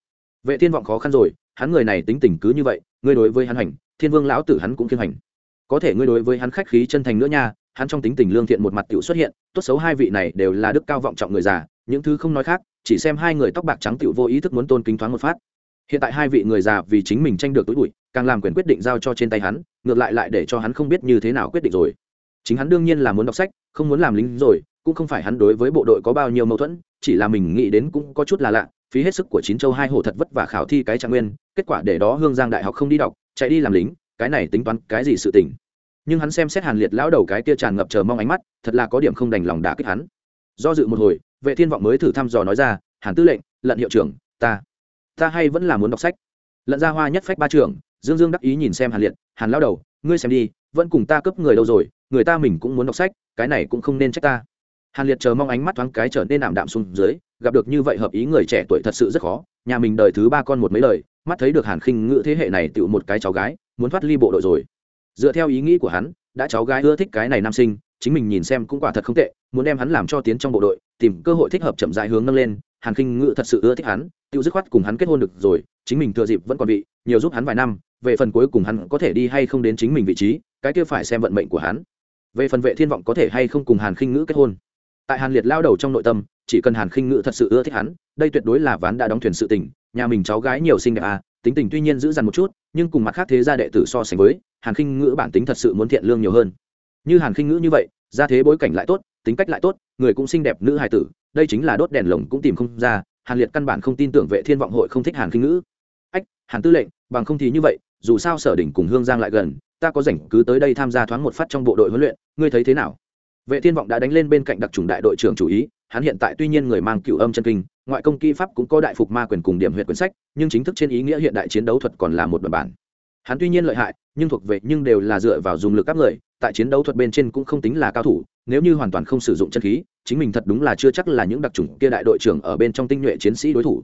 Vệ thiên vọng khó khăn rồi, hắn người này tính tình cứ như vậy, ngươi đối với hắn hành, thiên vương lão tử hắn cũng kiên hành. Có thể ngươi đối với hắn khách khí chân thành nữa nha hắn trong tính tình lương thiện một mặt tiểu xuất hiện, tốt xấu hai vị này đều là đức cao vọng trọng người già, những thứ không nói khác, chỉ xem hai người tóc bạc trắng tiểu vô ý thức muốn tôn kính thoáng một phát. Hiện tại hai vị người già vì chính mình tranh được túi bụi, càng làm quyền quyết định giao cho trên tay hắn, ngược lại lại để cho hắn không biết như thế nào quyết định rồi. Chính hắn đương nhiên là muốn đọc sách, không muốn làm lính rồi, cũng không phải hắn đối với bộ đội có bao nhiêu mâu thuẫn, chỉ là mình nghĩ đến cũng có chút là lạ, phí hết sức của chín châu hai hồ thật vất vả khảo thi cái trạng nguyên, kết quả để đó hương giang đại học không đi đọc, chạy đi làm lính, cái này tính toán cái gì sự tình? Nhưng hắn xem xét hàn liệt lão đầu cái kia tràn ngập chờ mong ánh mắt, thật là có điểm không đành lòng đả kích hắn. Do dự một hồi, vệ thiên vọng mới thử thăm dò nói ra, hàn tư lệnh, lận hiệu trưởng, ta ta hay vẫn là muốn đọc sách. Lận ra hoa nhất phách ba trưởng, dương dương đắc ý nhìn xem hàn liệt, hàn lão đầu, ngươi xem đi, vẫn cùng ta cướp người đâu rồi, người ta mình cũng muốn đọc sách, cái này cũng không nên trách ta. Hàn liệt chờ mong ánh mắt thoáng cái trở nên ảm đạm xuống dưới, gặp được như vậy hợp ý người trẻ tuổi thật sự rất khó, nhà mình đời thứ ba con một mấy lời, mắt thấy được hàn khinh ngữ thế hệ này tựu một cái cháu gái, muốn thoát ly bộ đội rồi dựa theo ý nghĩ của hắn, đã cháu gái ưa thích cái này nam sinh, chính mình nhìn xem cũng quả thật không tệ, muốn đem hắn làm cho tiến trong bộ đội, tìm cơ hội thích hợp chậm rãi hướng nâng lên, hàn khinh Ngự thật sự ưa thích hắn tự dứt khoát cùng hắn kết hôn được rồi, chính mình thừa dịp vẫn còn vị, nhiều giúp hắn vài năm, về phần cuối cùng hắn có thể đi hay không đến chính mình vị trí, cái kia phải xem vận mệnh của hắn. Về phần vệ thiên vọng có thể hay không cùng hàn khinh ngữ kết hôn. Tại hàn liệt lao đầu trong nội tâm, chỉ cần hàn khinh ngữ thật sự ưa thích hắn, đây tuyệt đối là ván đã đóng thuyền sự tình, nhà mình cháu gái nhiều xinh đẹp à tính tình tuy nhiên giữ dằn một chút, nhưng cùng mặt khác thế gia đệ tử so sánh với, hàn khinh ngữ bản tính thật sự muốn thiện lương nhiều hơn. Như hàn khinh ngữ như vậy ra thế bối cảnh lại tốt, tính cách lại tốt, người cũng xinh đẹp nữ hài tử, đây chính là đốt đèn lồng cũng tìm không ra, hàn liệt căn bản không tin tưởng vệ thiên vọng hội không thích hàn khinh ngữ. Ách, hàn tư lệnh, bằng không thì như vậy, dù sao sở đỉnh cùng hương giang lại gần, ta có rảnh cứ tới đây tham gia thoáng một phát trong bộ đội huấn luyện, ngươi thấy thế nào? Vệ thiên vọng đã đánh lên bên cạnh đặc trùng đại đội trưởng chủ ý, hắn hiện tại tuy nhiên người mang cửu âm chân kinh ngoại công kỹ pháp cũng có đại phục ma quyền cùng điểm huyện quyển sách, nhưng chính thức trên ý nghĩa hiện đại chiến đấu thuật còn là một bản bản. Hắn tuy nhiên lợi hại, nhưng thuộc về, nhưng đều là dựa vào dùng lực các người, tại chiến đấu thuật bên trên cũng không tính là cao thủ, nếu như hoàn toàn không sử dụng chân khí, chính mình thật đúng là chưa chắc là những đặc trùng kia đại đội trưởng ở bên trong tinh nhuệ chiến sĩ đối thủ.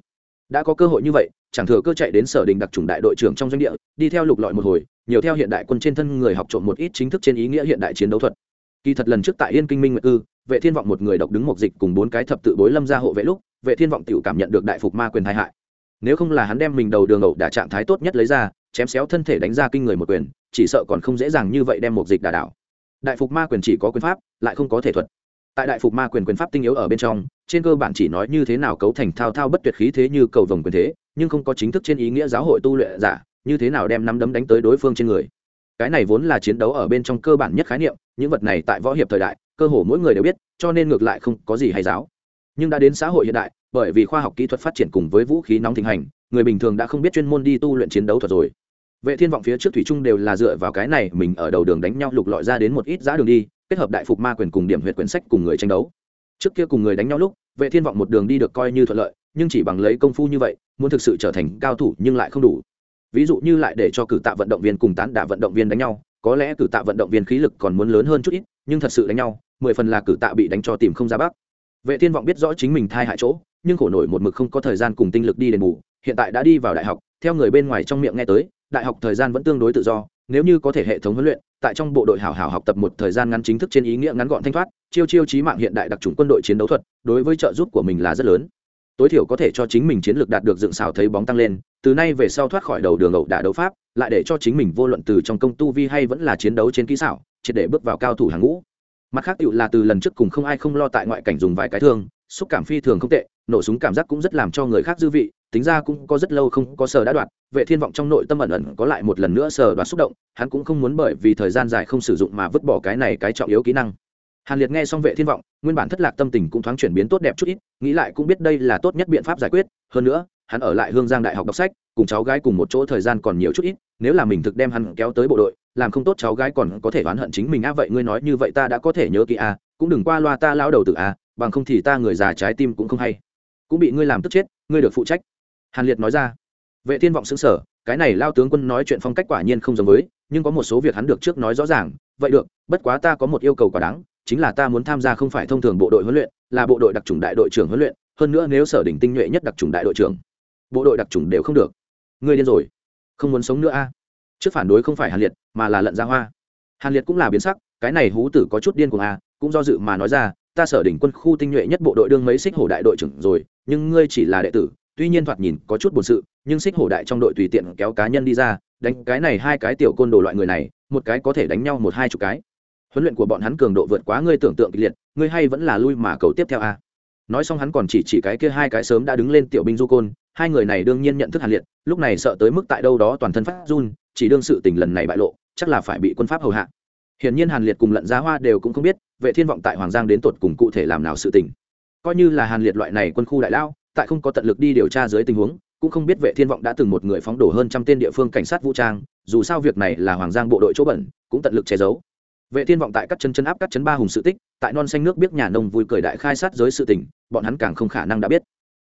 Đã có cơ hội như vậy, chẳng thừa cơ chạy đến sở đình đặc trùng đại đội trưởng trong doanh địa, đi theo lục lọi một hồi, nhiều theo hiện đại quân trên thân người học trộm một ít chính thức trên ý nghĩa hiện đại chiến đấu thuật. Kỳ thật lần trước tại yên kinh minh nguyệt ư, vệ thiên vọng một người độc đứng một dịch cùng bốn cái thập tự bối lâm ra hộ vệ lúc vệ thiên vọng tiểu cảm nhận được đại phục ma quyền tai hại. Nếu không là hắn đem mình đầu đường ẩu đả trạng thái tốt nhất lấy ra, chém xéo thân thể đánh ra kinh người một quyền, chỉ sợ còn không dễ dàng như vậy đem một dịch đả đảo. Đại phục ma quyền chỉ có quyền pháp, lại không có thể thuật. Tại đại phục ma quyền quyền pháp tinh yếu ở bên trong, trên cơ bản chỉ nói như thế nào cấu thành thao thao bất tuyệt khí thế như cầu vồng quyền thế, nhưng không có chính thức trên ý nghĩa giáo hội tu luyện giả, như thế nào đem nắm đấm đánh tới đối phương trên người. Cái này vốn là chiến đấu ở bên trong cơ bản nhất khái niệm, những vật này tại võ hiệp thời đại, cơ hồ mỗi người đều biết, cho nên ngược lại không có gì hay giáo. Nhưng đã đến xã hội hiện đại bởi vì khoa học kỹ thuật phát triển cùng với vũ khí nóng thịnh hành, người bình thường đã không biết chuyên môn đi tu luyện chiến đấu thuật rồi. Vệ thiên vọng phía trước thủy trung đều là dựa vào cái này mình ở đầu đường đánh nhau lục lọi ra đến một ít giá đường đi, kết hợp đại phục ma quyền cùng điểm huyệt quyển sách cùng người tranh đấu. Trước kia cùng người đánh nhau lúc, vệ thiên vọng một đường đi được coi như thuận lợi, nhưng chỉ bằng lấy công phu như vậy, muốn thực sự trở thành cao thủ nhưng lại không đủ. Ví dụ như lại để cho cử tạ vận động viên cùng tán đả vận động viên đánh nhau, có lẽ cử tạ vận động viên khí lực còn muốn lớn hơn chút ít, nhưng thật sự đánh nhau, mười phần là cử tạ bị đánh cho tìm không ra bắc vệ thiên vọng biết rõ chính mình thai hại chỗ nhưng khổ nổi một mực không có thời gian cùng tinh lực đi đền bù, hiện tại đã đi vào đại học, theo người bên ngoài trong miệng nghe tới, đại học thời gian vẫn tương đối tự do, nếu như có thể hệ thống huấn luyện, tại trong bộ đội hảo hảo học tập một thời gian ngắn chính thức trên ý nghĩa ngắn gọn thanh thoát, chiêu chiêu trí mạng hiện đại đặc trùng quân đội chiến đấu thuật, đối với trợ giúp của mình là rất lớn. Tối thiểu có thể cho chính mình chiến lược đạt được dựng xào thấy bóng tăng lên, từ nay về sau thoát khỏi đầu đường ẩu đả đấu pháp, lại để cho chính mình vô luận từ trong công tu vi hay vẫn là chiến đấu trên kỹ xảo, triệt để bước vào cao thủ hàng ngũ. Mặt khác, tựu là từ lần trước cùng không ai không lo tại ngoại cảnh dùng vài cái thương xúc cảm phi thường không tệ, nổ súng cảm giác cũng rất làm cho người khác dư vị, tính ra cũng có rất lâu không có sờ đã đoạt vệ thiên vọng trong nội tâm ẩn ẩn có lại một lần nữa sờ đoạt xúc động, hắn cũng không muốn bởi vì thời gian dài không sử dụng mà vứt bỏ cái này cái trọng yếu kỹ năng. Hàn liệt nghe xong vệ thiên vọng, nguyên bản thất lạc tâm tình cũng thoáng chuyển biến tốt đẹp chút ít, nghĩ lại cũng biết đây là tốt nhất biện pháp giải quyết, hơn nữa, hắn ở lại hương giang đại học đọc sách, cùng cháu gái cùng một chỗ thời gian còn nhiều chút ít, nếu là mình thực đem hắn kéo tới bộ đội, làm không tốt cháu gái còn có thể oán hận chính mình á vậy ngươi nói như vậy ta đã có thể nhớ kỹ a cũng đừng qua loa ta lao đầu tự a à, bằng không thì ta người già trái tim cũng không hay. Cũng bị ngươi làm tức chết, ngươi được phụ trách. Hàn liệt nói ra. Vệ thiên vọng xứng sở cái này lao tướng quân nói chuyện phong cách quả nhiên không giống với, nhưng có một số việc hắn được trước nói rõ ràng. Vậy được, bất quá ta có một yêu cầu quả đáng, chính là ta muốn tham gia không phải thông thường bộ đội huấn luyện, là bộ đội đặc trùng đại đội trưởng huấn luyện, hơn nữa nếu sở đỉnh tinh nhuệ nhất đặc trùng đại đội trưởng, bộ đội đặc trùng đều không được. Ngươi điên rồi, không muốn sống nữa a? Trước phản đối không phải hàn liệt, mà là lận ra hoa. Hàn liệt cũng là biến sắc, cái này hú tử có chút điên cuồng a, cũng do dự mà nói ra ta sở đỉnh quân khu tinh nhuệ nhất bộ đội đương mấy xích hổ đại đội trưởng rồi, nhưng ngươi chỉ là đệ tử, tuy nhiên thoạt nhìn có chút buồn sự, nhưng xích hổ đại trong đội tùy tiện kéo cá nhân đi ra, đánh cái này hai cái tiểu côn đồ loại người này, một cái có thể đánh nhau một hai chục cái. Huấn luyện của bọn hắn cường độ vượt quá ngươi tưởng tượng kịch liệt, ngươi hay vẫn là lui mà cầu tiếp theo a. Nói xong hắn còn chỉ chỉ cái kia hai cái sớm đã đứng lên tiểu binh du côn, hai người này đương nhiên nhận thức hàn liệt, lúc này sợ tới mức tại đâu đó toàn thân phát run, chỉ đương sự tình lần này bại lộ, chắc là phải bị quân pháp hầu hạ hiển nhiên hàn liệt cùng lận giá hoa đều cũng không biết, vệ thiên vọng tại hoàng giang đến tột cùng cụ thể làm nào sự tình. Coi như là hàn liệt loại này quân khu đại lao, tại không có tận lực đi điều tra dưới tình huống, cũng không biết vệ thiên vọng đã từng một người phóng đổ hơn trăm tên địa phương cảnh sát vũ trang, dù sao việc này là hoàng giang bộ đội chỗ bẩn, cũng tận lực che giấu. Vệ thiên vọng tại các chân chân áp các chân ba hùng sự tích, tại non xanh nước biết nhà nông vui cười đại khai sát giới sự tình, bọn hắn càng không khả năng đã biết.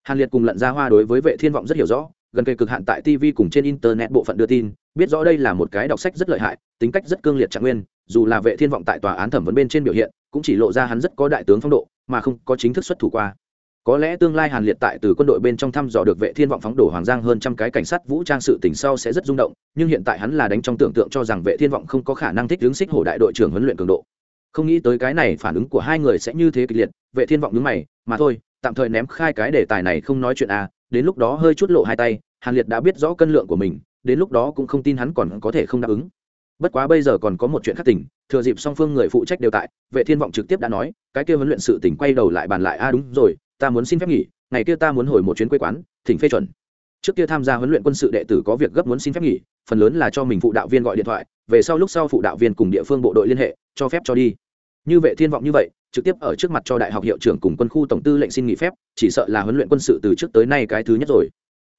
Hàn liệt cùng lận ra hoa đối với vệ thiên vọng rất hiểu rõ gần kề cực hạn tại tv cùng trên internet bộ phận đưa tin, biết rõ đây là một cái đọc sách rất lợi hại, tính cách rất cương liệt trạng nguyên, dù là vệ thiên vọng tại tòa án thẩm vấn bên trên biểu hiện, cũng chỉ lộ ra hắn rất có đại tướng phong độ, mà không có chính thức xuất thủ qua. Có lẽ tương lai hàn liệt tại từ quân đội bên trong thăm dò được vệ thiên vọng phóng đổ hoàng giang hơn trăm cái cảnh sát vũ trang sự tình sau sẽ rất rung động, nhưng hiện tại hắn là đánh trong tưởng tượng cho rằng vệ thiên vọng không có khả năng thích đứng xích hổ đại đội trưởng huấn luyện cường độ. Không nghĩ tới cái này phản ứng của hai người sẽ như thế kịch liệt, vệ thiên vọng đứng mày, mà thôi, tạm thời ném khai cái đề tài này không nói chuyện à đến lúc đó hơi chút lộ hai tay, hàn liệt đã biết rõ cân lượng của mình, đến lúc đó cũng không tin hắn còn có thể không đáp ứng. Bất quá bây giờ còn có một chuyện khác tỉnh thừa dịp song phương người phụ trách đều tại, vệ thiên vọng trực tiếp đã nói, cái kia huấn luyện sự tỉnh quay đầu lại bàn lại, a à đúng rồi, ta muốn xin phép nghỉ, ngày kia ta muốn hồi một chuyến quê quán, thỉnh phê chuẩn. Trước kia tham gia huấn luyện quân sự đệ tử có việc gấp muốn xin phép nghỉ, phần lớn là cho mình phụ đạo viên gọi điện thoại, về sau lúc sau phụ đạo viên cùng địa phương bộ đội liên hệ, cho phép cho đi như vệ thiên vọng như vậy, trực tiếp ở trước mặt cho đại học hiệu trưởng cùng quân khu tổng tư lệnh xin nghỉ phép, chỉ sợ là huấn luyện quân sự từ trước tới nay cái thứ nhất rồi.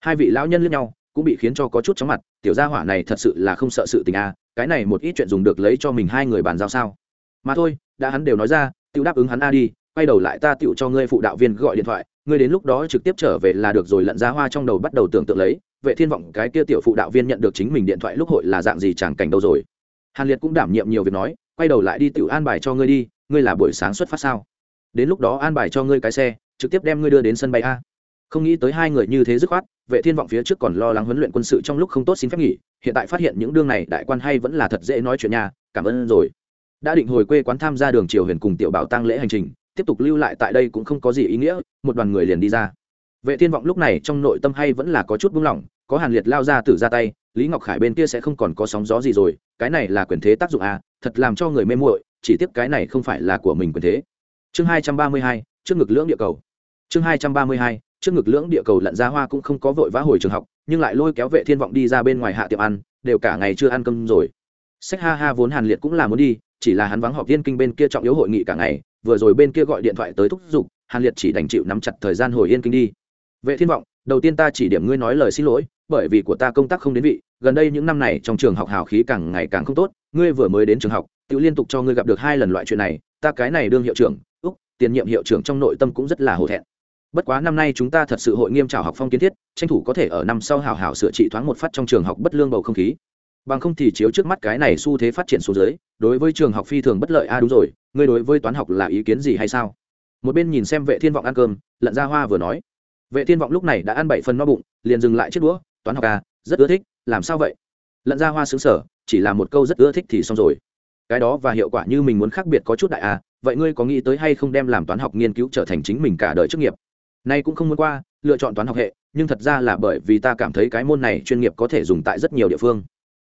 Hai vị lão nhân lẫn nhau, cũng bị khiến cho có chút chóng mặt, tiểu gia hỏa này thật sự là không sợ sự tình a cái này một ít chuyện dùng được lấy cho mình hai người bàn giao sao? Mà thôi, đã hắn đều nói ra tự đáp ứng hắn a đi, quay đầu lại ta tựu cho ngươi phụ đạo viên gọi điện thoại, ngươi đến lúc đó trực tiếp trở về là được rồi, lận ra hoa trong đầu bắt đầu tưởng tượng lấy, vệ thiên vọng cái kia tiểu phụ đạo viên nhận được chính mình điện thoại lúc hội là dạng gì chẳng cảnh đâu rồi. Hàn liệt cũng đảm nhiệm nhiều việc nói quay đầu lại đi tiểu an bài cho ngươi đi, ngươi là buổi sáng xuất phát sao? Đến lúc đó an bài cho ngươi cái xe, trực tiếp đem ngươi đưa đến sân bay a. Không nghĩ tới hai người như thế dứt khoát, vệ thiên vọng phía trước còn lo lắng huấn luyện quân sự trong lúc không tốt xin phép nghỉ, hiện tại phát hiện những đương này đại quan hay vẫn là thật dễ nói chuyện nhà cảm ơn rồi. Đã định hồi quê quán tham gia đường triều huyền cùng tiểu bảo tăng lễ hành trình, tiếp tục lưu lại tại đây cũng không có gì ý nghĩa, một đoàn người liền đi ra. Vệ thiên vọng lúc này trong nội tâm hay vẫn là có chút buông lỏng, có hàn liệt lao ra từ ra tay, lý ngọc khải bên kia sẽ không còn có sóng gió gì rồi, cái này là quyền thế tác dụng à thật làm cho người mê muội, chỉ tiếp cái này không phải là của mình quyền thế. Chương hai trăm ba mươi hai, trước ngực lưỡng địa cầu. Chương hai trăm ba mươi hai, trước ngực lưỡng địa cầu lận ra hoa cũng không có vội vã hồi trường học, nhưng lại lôi kéo vệ thiên vọng đi ra bên ngoài hạ tiệm ăn, đều cả ngày chưa ăn cơm rồi. Sách ha ha vốn hàn liệt cũng là muốn đi, chỉ là hắn vắng họp viên kinh bên kia trọng yếu hội nghị cả ngày, vừa rồi bên kia gọi điện thoại tới thúc giục, hàn liệt chỉ đành chịu nắm chặt thời gian hồi yên kinh đi. Vệ thiên vọng, đầu tiên ta chỉ điểm ngươi nói lời xin lỗi bởi vì của ta công tác không đến vị, gần đây những năm này trong trường học hào khí càng ngày càng không tốt, ngươi vừa mới đến trường học, tự liên tục cho ngươi gặp được hai lần loại chuyện này, ta cái này đương hiệu trưởng, úc, tiền nhiệm hiệu trưởng trong nội tâm cũng rất là hổ thẹn. Bất quá năm nay chúng ta thật sự hội nghiêm trào học phong kiến thiết, tranh thủ có thể ở năm sau hào hào sửa trị thoáng một phát trong trường học bất lương bầu không khí. Bằng không thì chiếu trước mắt cái này xu thế phát triển xuống dưới, đối với trường học phi thường bất lợi a à đúng rồi, ngươi đối với toán học là ý kiến gì hay sao? Một bên nhìn xem vệ thiên vọng ăn cơm, lận ra hoa vừa nói. Vệ thiên vọng lúc này đã ăn bảy phần no bụng, liền dừng lại chiếc đũa toán học à rất ưa thích, làm sao vậy? Lận ra hoa xứng sở, chỉ là một câu rất ưa thích thì xong rồi. Cái đó và hiệu quả như mình muốn khác biệt có chút đại à vậy ngươi có nghĩ tới hay không đem làm toán học nghiên cứu trở thành chính mình cả đời chức nghiệp? Nay cũng không muốn qua, lựa chọn toán học hệ, nhưng thật ra là bởi vì ta cảm thấy cái môn này chuyên nghiệp có thể dùng tại rất nhiều địa phương.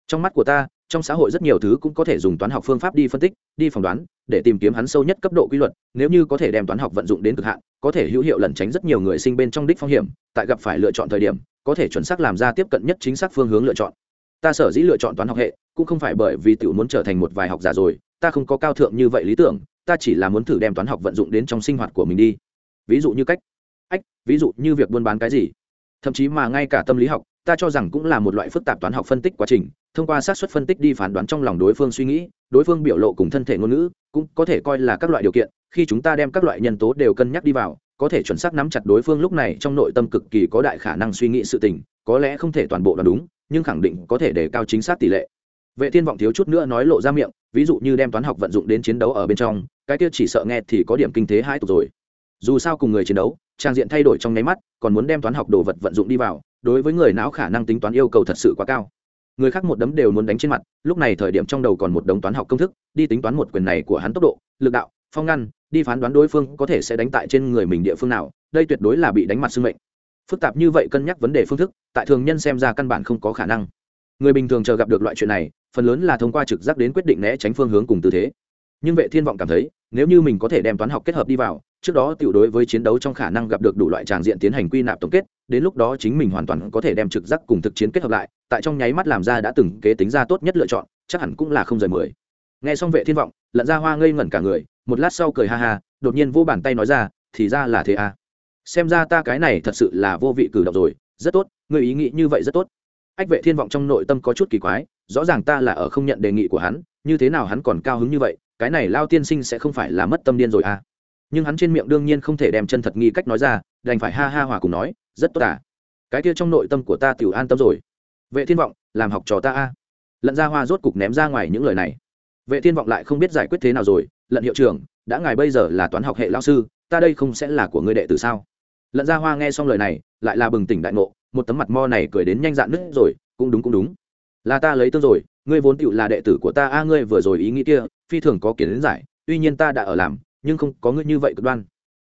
Trong mắt của ta, trong xã hội rất nhiều thứ cũng có thể dùng toán học phương pháp đi phân tích, đi phỏng đoán, để tìm kiếm hắn sâu nhất cấp độ quy luật, nếu như có thể đem toán học vận dụng đến cực hạn, có thể hữu hiệu lẩn tránh rất nhiều người sinh bên trong đích phong hiểm, tại gặp phải lựa chọn thời điểm có thể chuẩn xác làm ra tiếp cận nhất chính xác phương hướng lựa chọn. Ta sở dĩ lựa chọn toán học hệ, cũng không phải bởi vì tự muốn trở thành một vài học giả rồi, ta không có cao thượng như vậy lý tưởng, ta chỉ là muốn thử đem toán học vận dụng đến trong sinh hoạt của mình đi. Ví dụ như cách. Ách, ví dụ như việc buôn bán cái gì. Thậm chí mà ngay cả tâm lý học, ta cho rằng cũng là một loại phức tạp toán học phân tích quá trình, thông qua xác suất phân tích đi phán đoán trong lòng đối phương suy nghĩ, đối phương biểu lộ cùng thân thể ngôn ngữ, cũng có thể coi là các loại điều kiện, khi chúng ta đem các loại nhân tố đều cân nhắc đi vào có thể chuẩn xác nắm chặt đối phương lúc này trong nội tâm cực kỳ có đại khả năng suy nghĩ sự tình, có lẽ không thể toàn bộ đoán đúng, nhưng khẳng định có thể đề cao chính xác tỷ lệ. Vệ thiên vọng thiếu chút nữa nói lộ ra miệng, ví dụ như đem toán học vận dụng đến chiến đấu ở bên trong, cái kia chỉ sợ nghe thì có điểm kinh thế hai tục rồi. Dù sao cùng người chiến đấu, trang diện thay đổi trong nháy mắt, còn muốn đem toán học đồ vật vận dụng đi vào, đối với người não khả năng tính toán yêu cầu thật sự quá cao. Người khác một đấm đều muốn đánh trên mặt, lúc này thời điểm trong đầu còn một đống toán học công thức, đi tính toán một quyền này của hắn tốc độ, lực đạo phong ngăn, đi phán đoán đối phương có thể sẽ đánh tại trên người mình địa phương nào, đây tuyệt đối là bị đánh mặt sưng mệnh. Phức tạp như vậy cân nhắc vấn đề phương thức, tại thường nhân xem ra căn bản không có khả năng. Người bình thường chờ gặp được loại chuyện này, phần lớn là thông qua trực giác đến quyết định né tránh phương hướng cùng tư thế. Nhưng vệ thiên vọng cảm thấy, nếu như mình có thể đem toán học kết hợp đi vào, trước đó tiểu đối với chiến đấu trong khả năng gặp được đủ loại tràng diện tiến hành quy nạp tổng kết, đến lúc đó chính mình hoàn toàn có thể đem trực giác cùng thực chiến kết hợp lại, tại trong nháy mắt làm ra đã từng kế tính ra tốt nhất lựa chọn, chắc hẳn cũng là không rời mười. Nghe xong vệ thiên vọng lận ra hoa ngây ngẩn cả người, một lát sau cười ha ha, đột nhiên vô bàn tay nói ra, thì ra là thế à. Xem ra ta cái này thật sự là vô vị cử động rồi, rất tốt người ý nghĩ như vậy rất tốt. Ách vệ thiên vọng trong nội tâm có chút kỳ quái, rõ ràng ta là ở không nhận đề nghị của hắn, như thế nào hắn còn cao hứng như vậy, cái này lao tiên sinh sẽ không phải là mất tâm điên rồi à. Nhưng hắn trên miệng đương nhiên không thể đem chân thật nghi cách nói ra, đành phải ha ha hòa cùng nói, rất tốt à. Cái kia trong nội tâm của ta tiểu an tâm rồi. Vệ thiên vọng, làm học trò ta a lận ra hoa rốt cục ném ra ngoài những lời này vệ thiên vọng lại không biết giải quyết thế nào rồi, lận hiệu trưởng, đã ngài bây giờ là toán học hệ lao sư, ta đây không sẽ là của ngươi đệ tử sao? Lận Gia hoa nghe xong lời này, lại là bừng tỉnh đại ngộ, một tấm mặt mo này cười đến nhanh dạn nứt rồi, cũng đúng cũng đúng. Là ta lấy tương rồi, ngươi vốn tựu là đệ tử của ta, a, ngươi vừa rồi ý nghĩ kia, phi thường có kiến giải, tuy nhiên ta đã ở làm, nhưng không có ngươi như vậy cực đoan.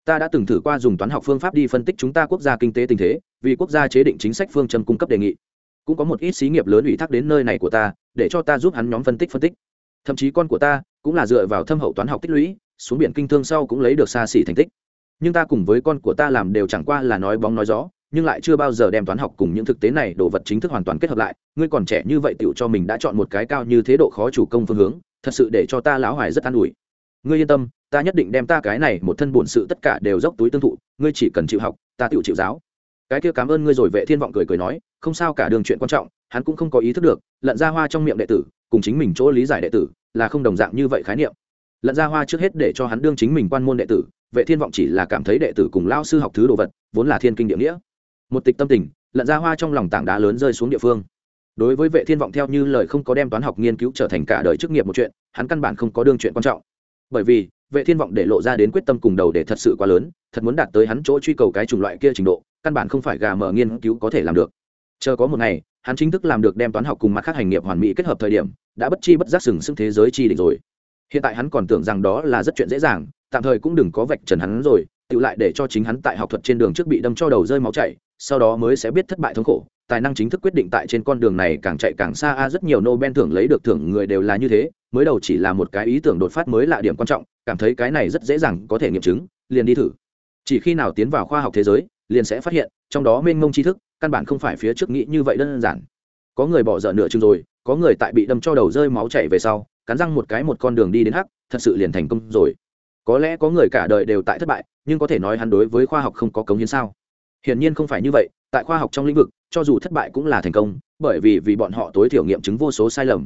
Ta đã từng thử qua dùng toán học phương pháp đi phân tích chúng ta quốc gia kinh tế tình thế, vì quốc gia chế định chính sách phương châm cung cấp đề nghị. Cũng có một ít xí nghiệp lớn ủy thác đến nơi này của ta, để cho ta giúp hắn nhóm phân tích phân tích thậm chí con của ta cũng là dựa vào thâm hậu toán học tích lũy, xuống biển kinh thương sau cũng lấy được xa xỉ thành tích. Nhưng ta cùng với con của ta làm đều chẳng qua là nói bóng nói gió, nhưng lại chưa bao giờ đem toán học cùng những thực tế này, đồ vật chính thức hoàn toàn kết hợp lại. Ngươi còn trẻ như vậy tựu cho mình đã chọn một cái cao như thế độ khó chủ công phương hướng, thật sự để cho ta lão hoài rất an ủi. Ngươi yên tâm, ta nhất định đem ta cái này một thân bổn sự tất cả đều dốc túi tương thụ, ngươi chỉ cần chịu học, ta tự chịu giáo. Cái kia cảm ơn ngươi rồi, vệ thiên vọng cười cười nói, không sao cả, đường chuyện quan trọng, hắn cũng không có ý thức được lận ra hoa trong miệng đệ tử cùng chính mình chỗ lý giải đệ tử, là không đồng dạng như vậy khái niệm. Lận ra hoa trước hết để cho hắn đương chính mình quan môn đệ tử, vệ thiên vọng chỉ là cảm thấy đệ tử cùng lao sư học thứ đồ vật, vốn là thiên kinh địa nghĩa. Một tịch tâm tình, lận ra hoa trong lòng tảng đá lớn rơi xuống địa phương. Đối với vệ thiên vọng theo như lời không có đem toán học nghiên cứu trở thành cả đời chức nghiệp một chuyện, hắn căn bản không có đương chuyện quan trọng. Bởi vì, vệ thiên vọng để lộ ra đến quyết tâm cùng đầu để thật sự quá lớn, thật muốn đạt tới hắn chỗ truy cầu cái chủng loại kia trình độ, căn bản không phải gà mở nghiên cứu có thể làm được. Chờ có một ngày hắn chính thức làm được đem toán học cùng mặt khác hành nghiệp hoàn mỹ kết hợp thời điểm, đã bất chi bất giác sừng sững thế giới chi định rồi. Hiện tại hắn còn tưởng rằng đó là rất chuyện dễ dàng, tạm thời cũng đừng có vạch trần hắn rồi, tự lại để cho chính hắn tại học thuật trên đường trước bị đâm cho đầu rơi máu chảy, sau đó mới sẽ biết thất bại thống khổ. Tài năng chính thức quyết định tại trên con đường này càng chạy càng xa, a, rất nhiều nobel thưởng lấy được thưởng người đều là như thế, mới đầu chỉ là một cái ý tưởng đột phát mới là điểm quan trọng, cảm thấy cái này rất dễ dàng có thể nghiệm chứng, liền đi thử. Chỉ khi nào tiến vào khoa học thế giới liền sẽ phát hiện, trong đó mênh mông tri thức, căn bản không phải phía trước nghĩ như vậy đơn giản. Có người bỏ dở nửa chừng rồi, có người tại bị đâm cho đầu rơi máu chảy về sau, cắn răng một cái một con đường đi đến hắc, thật sự liền thành công rồi. Có lẽ có người cả đời đều tại thất bại, nhưng có thể nói hắn đối với khoa học không có cống hiến sao? Hiển nhiên không phải như vậy, tại khoa học trong lĩnh vực, cho dù thất bại cũng là thành công, bởi vì vì bọn họ tối thiểu nghiệm chứng vô số sai lầm.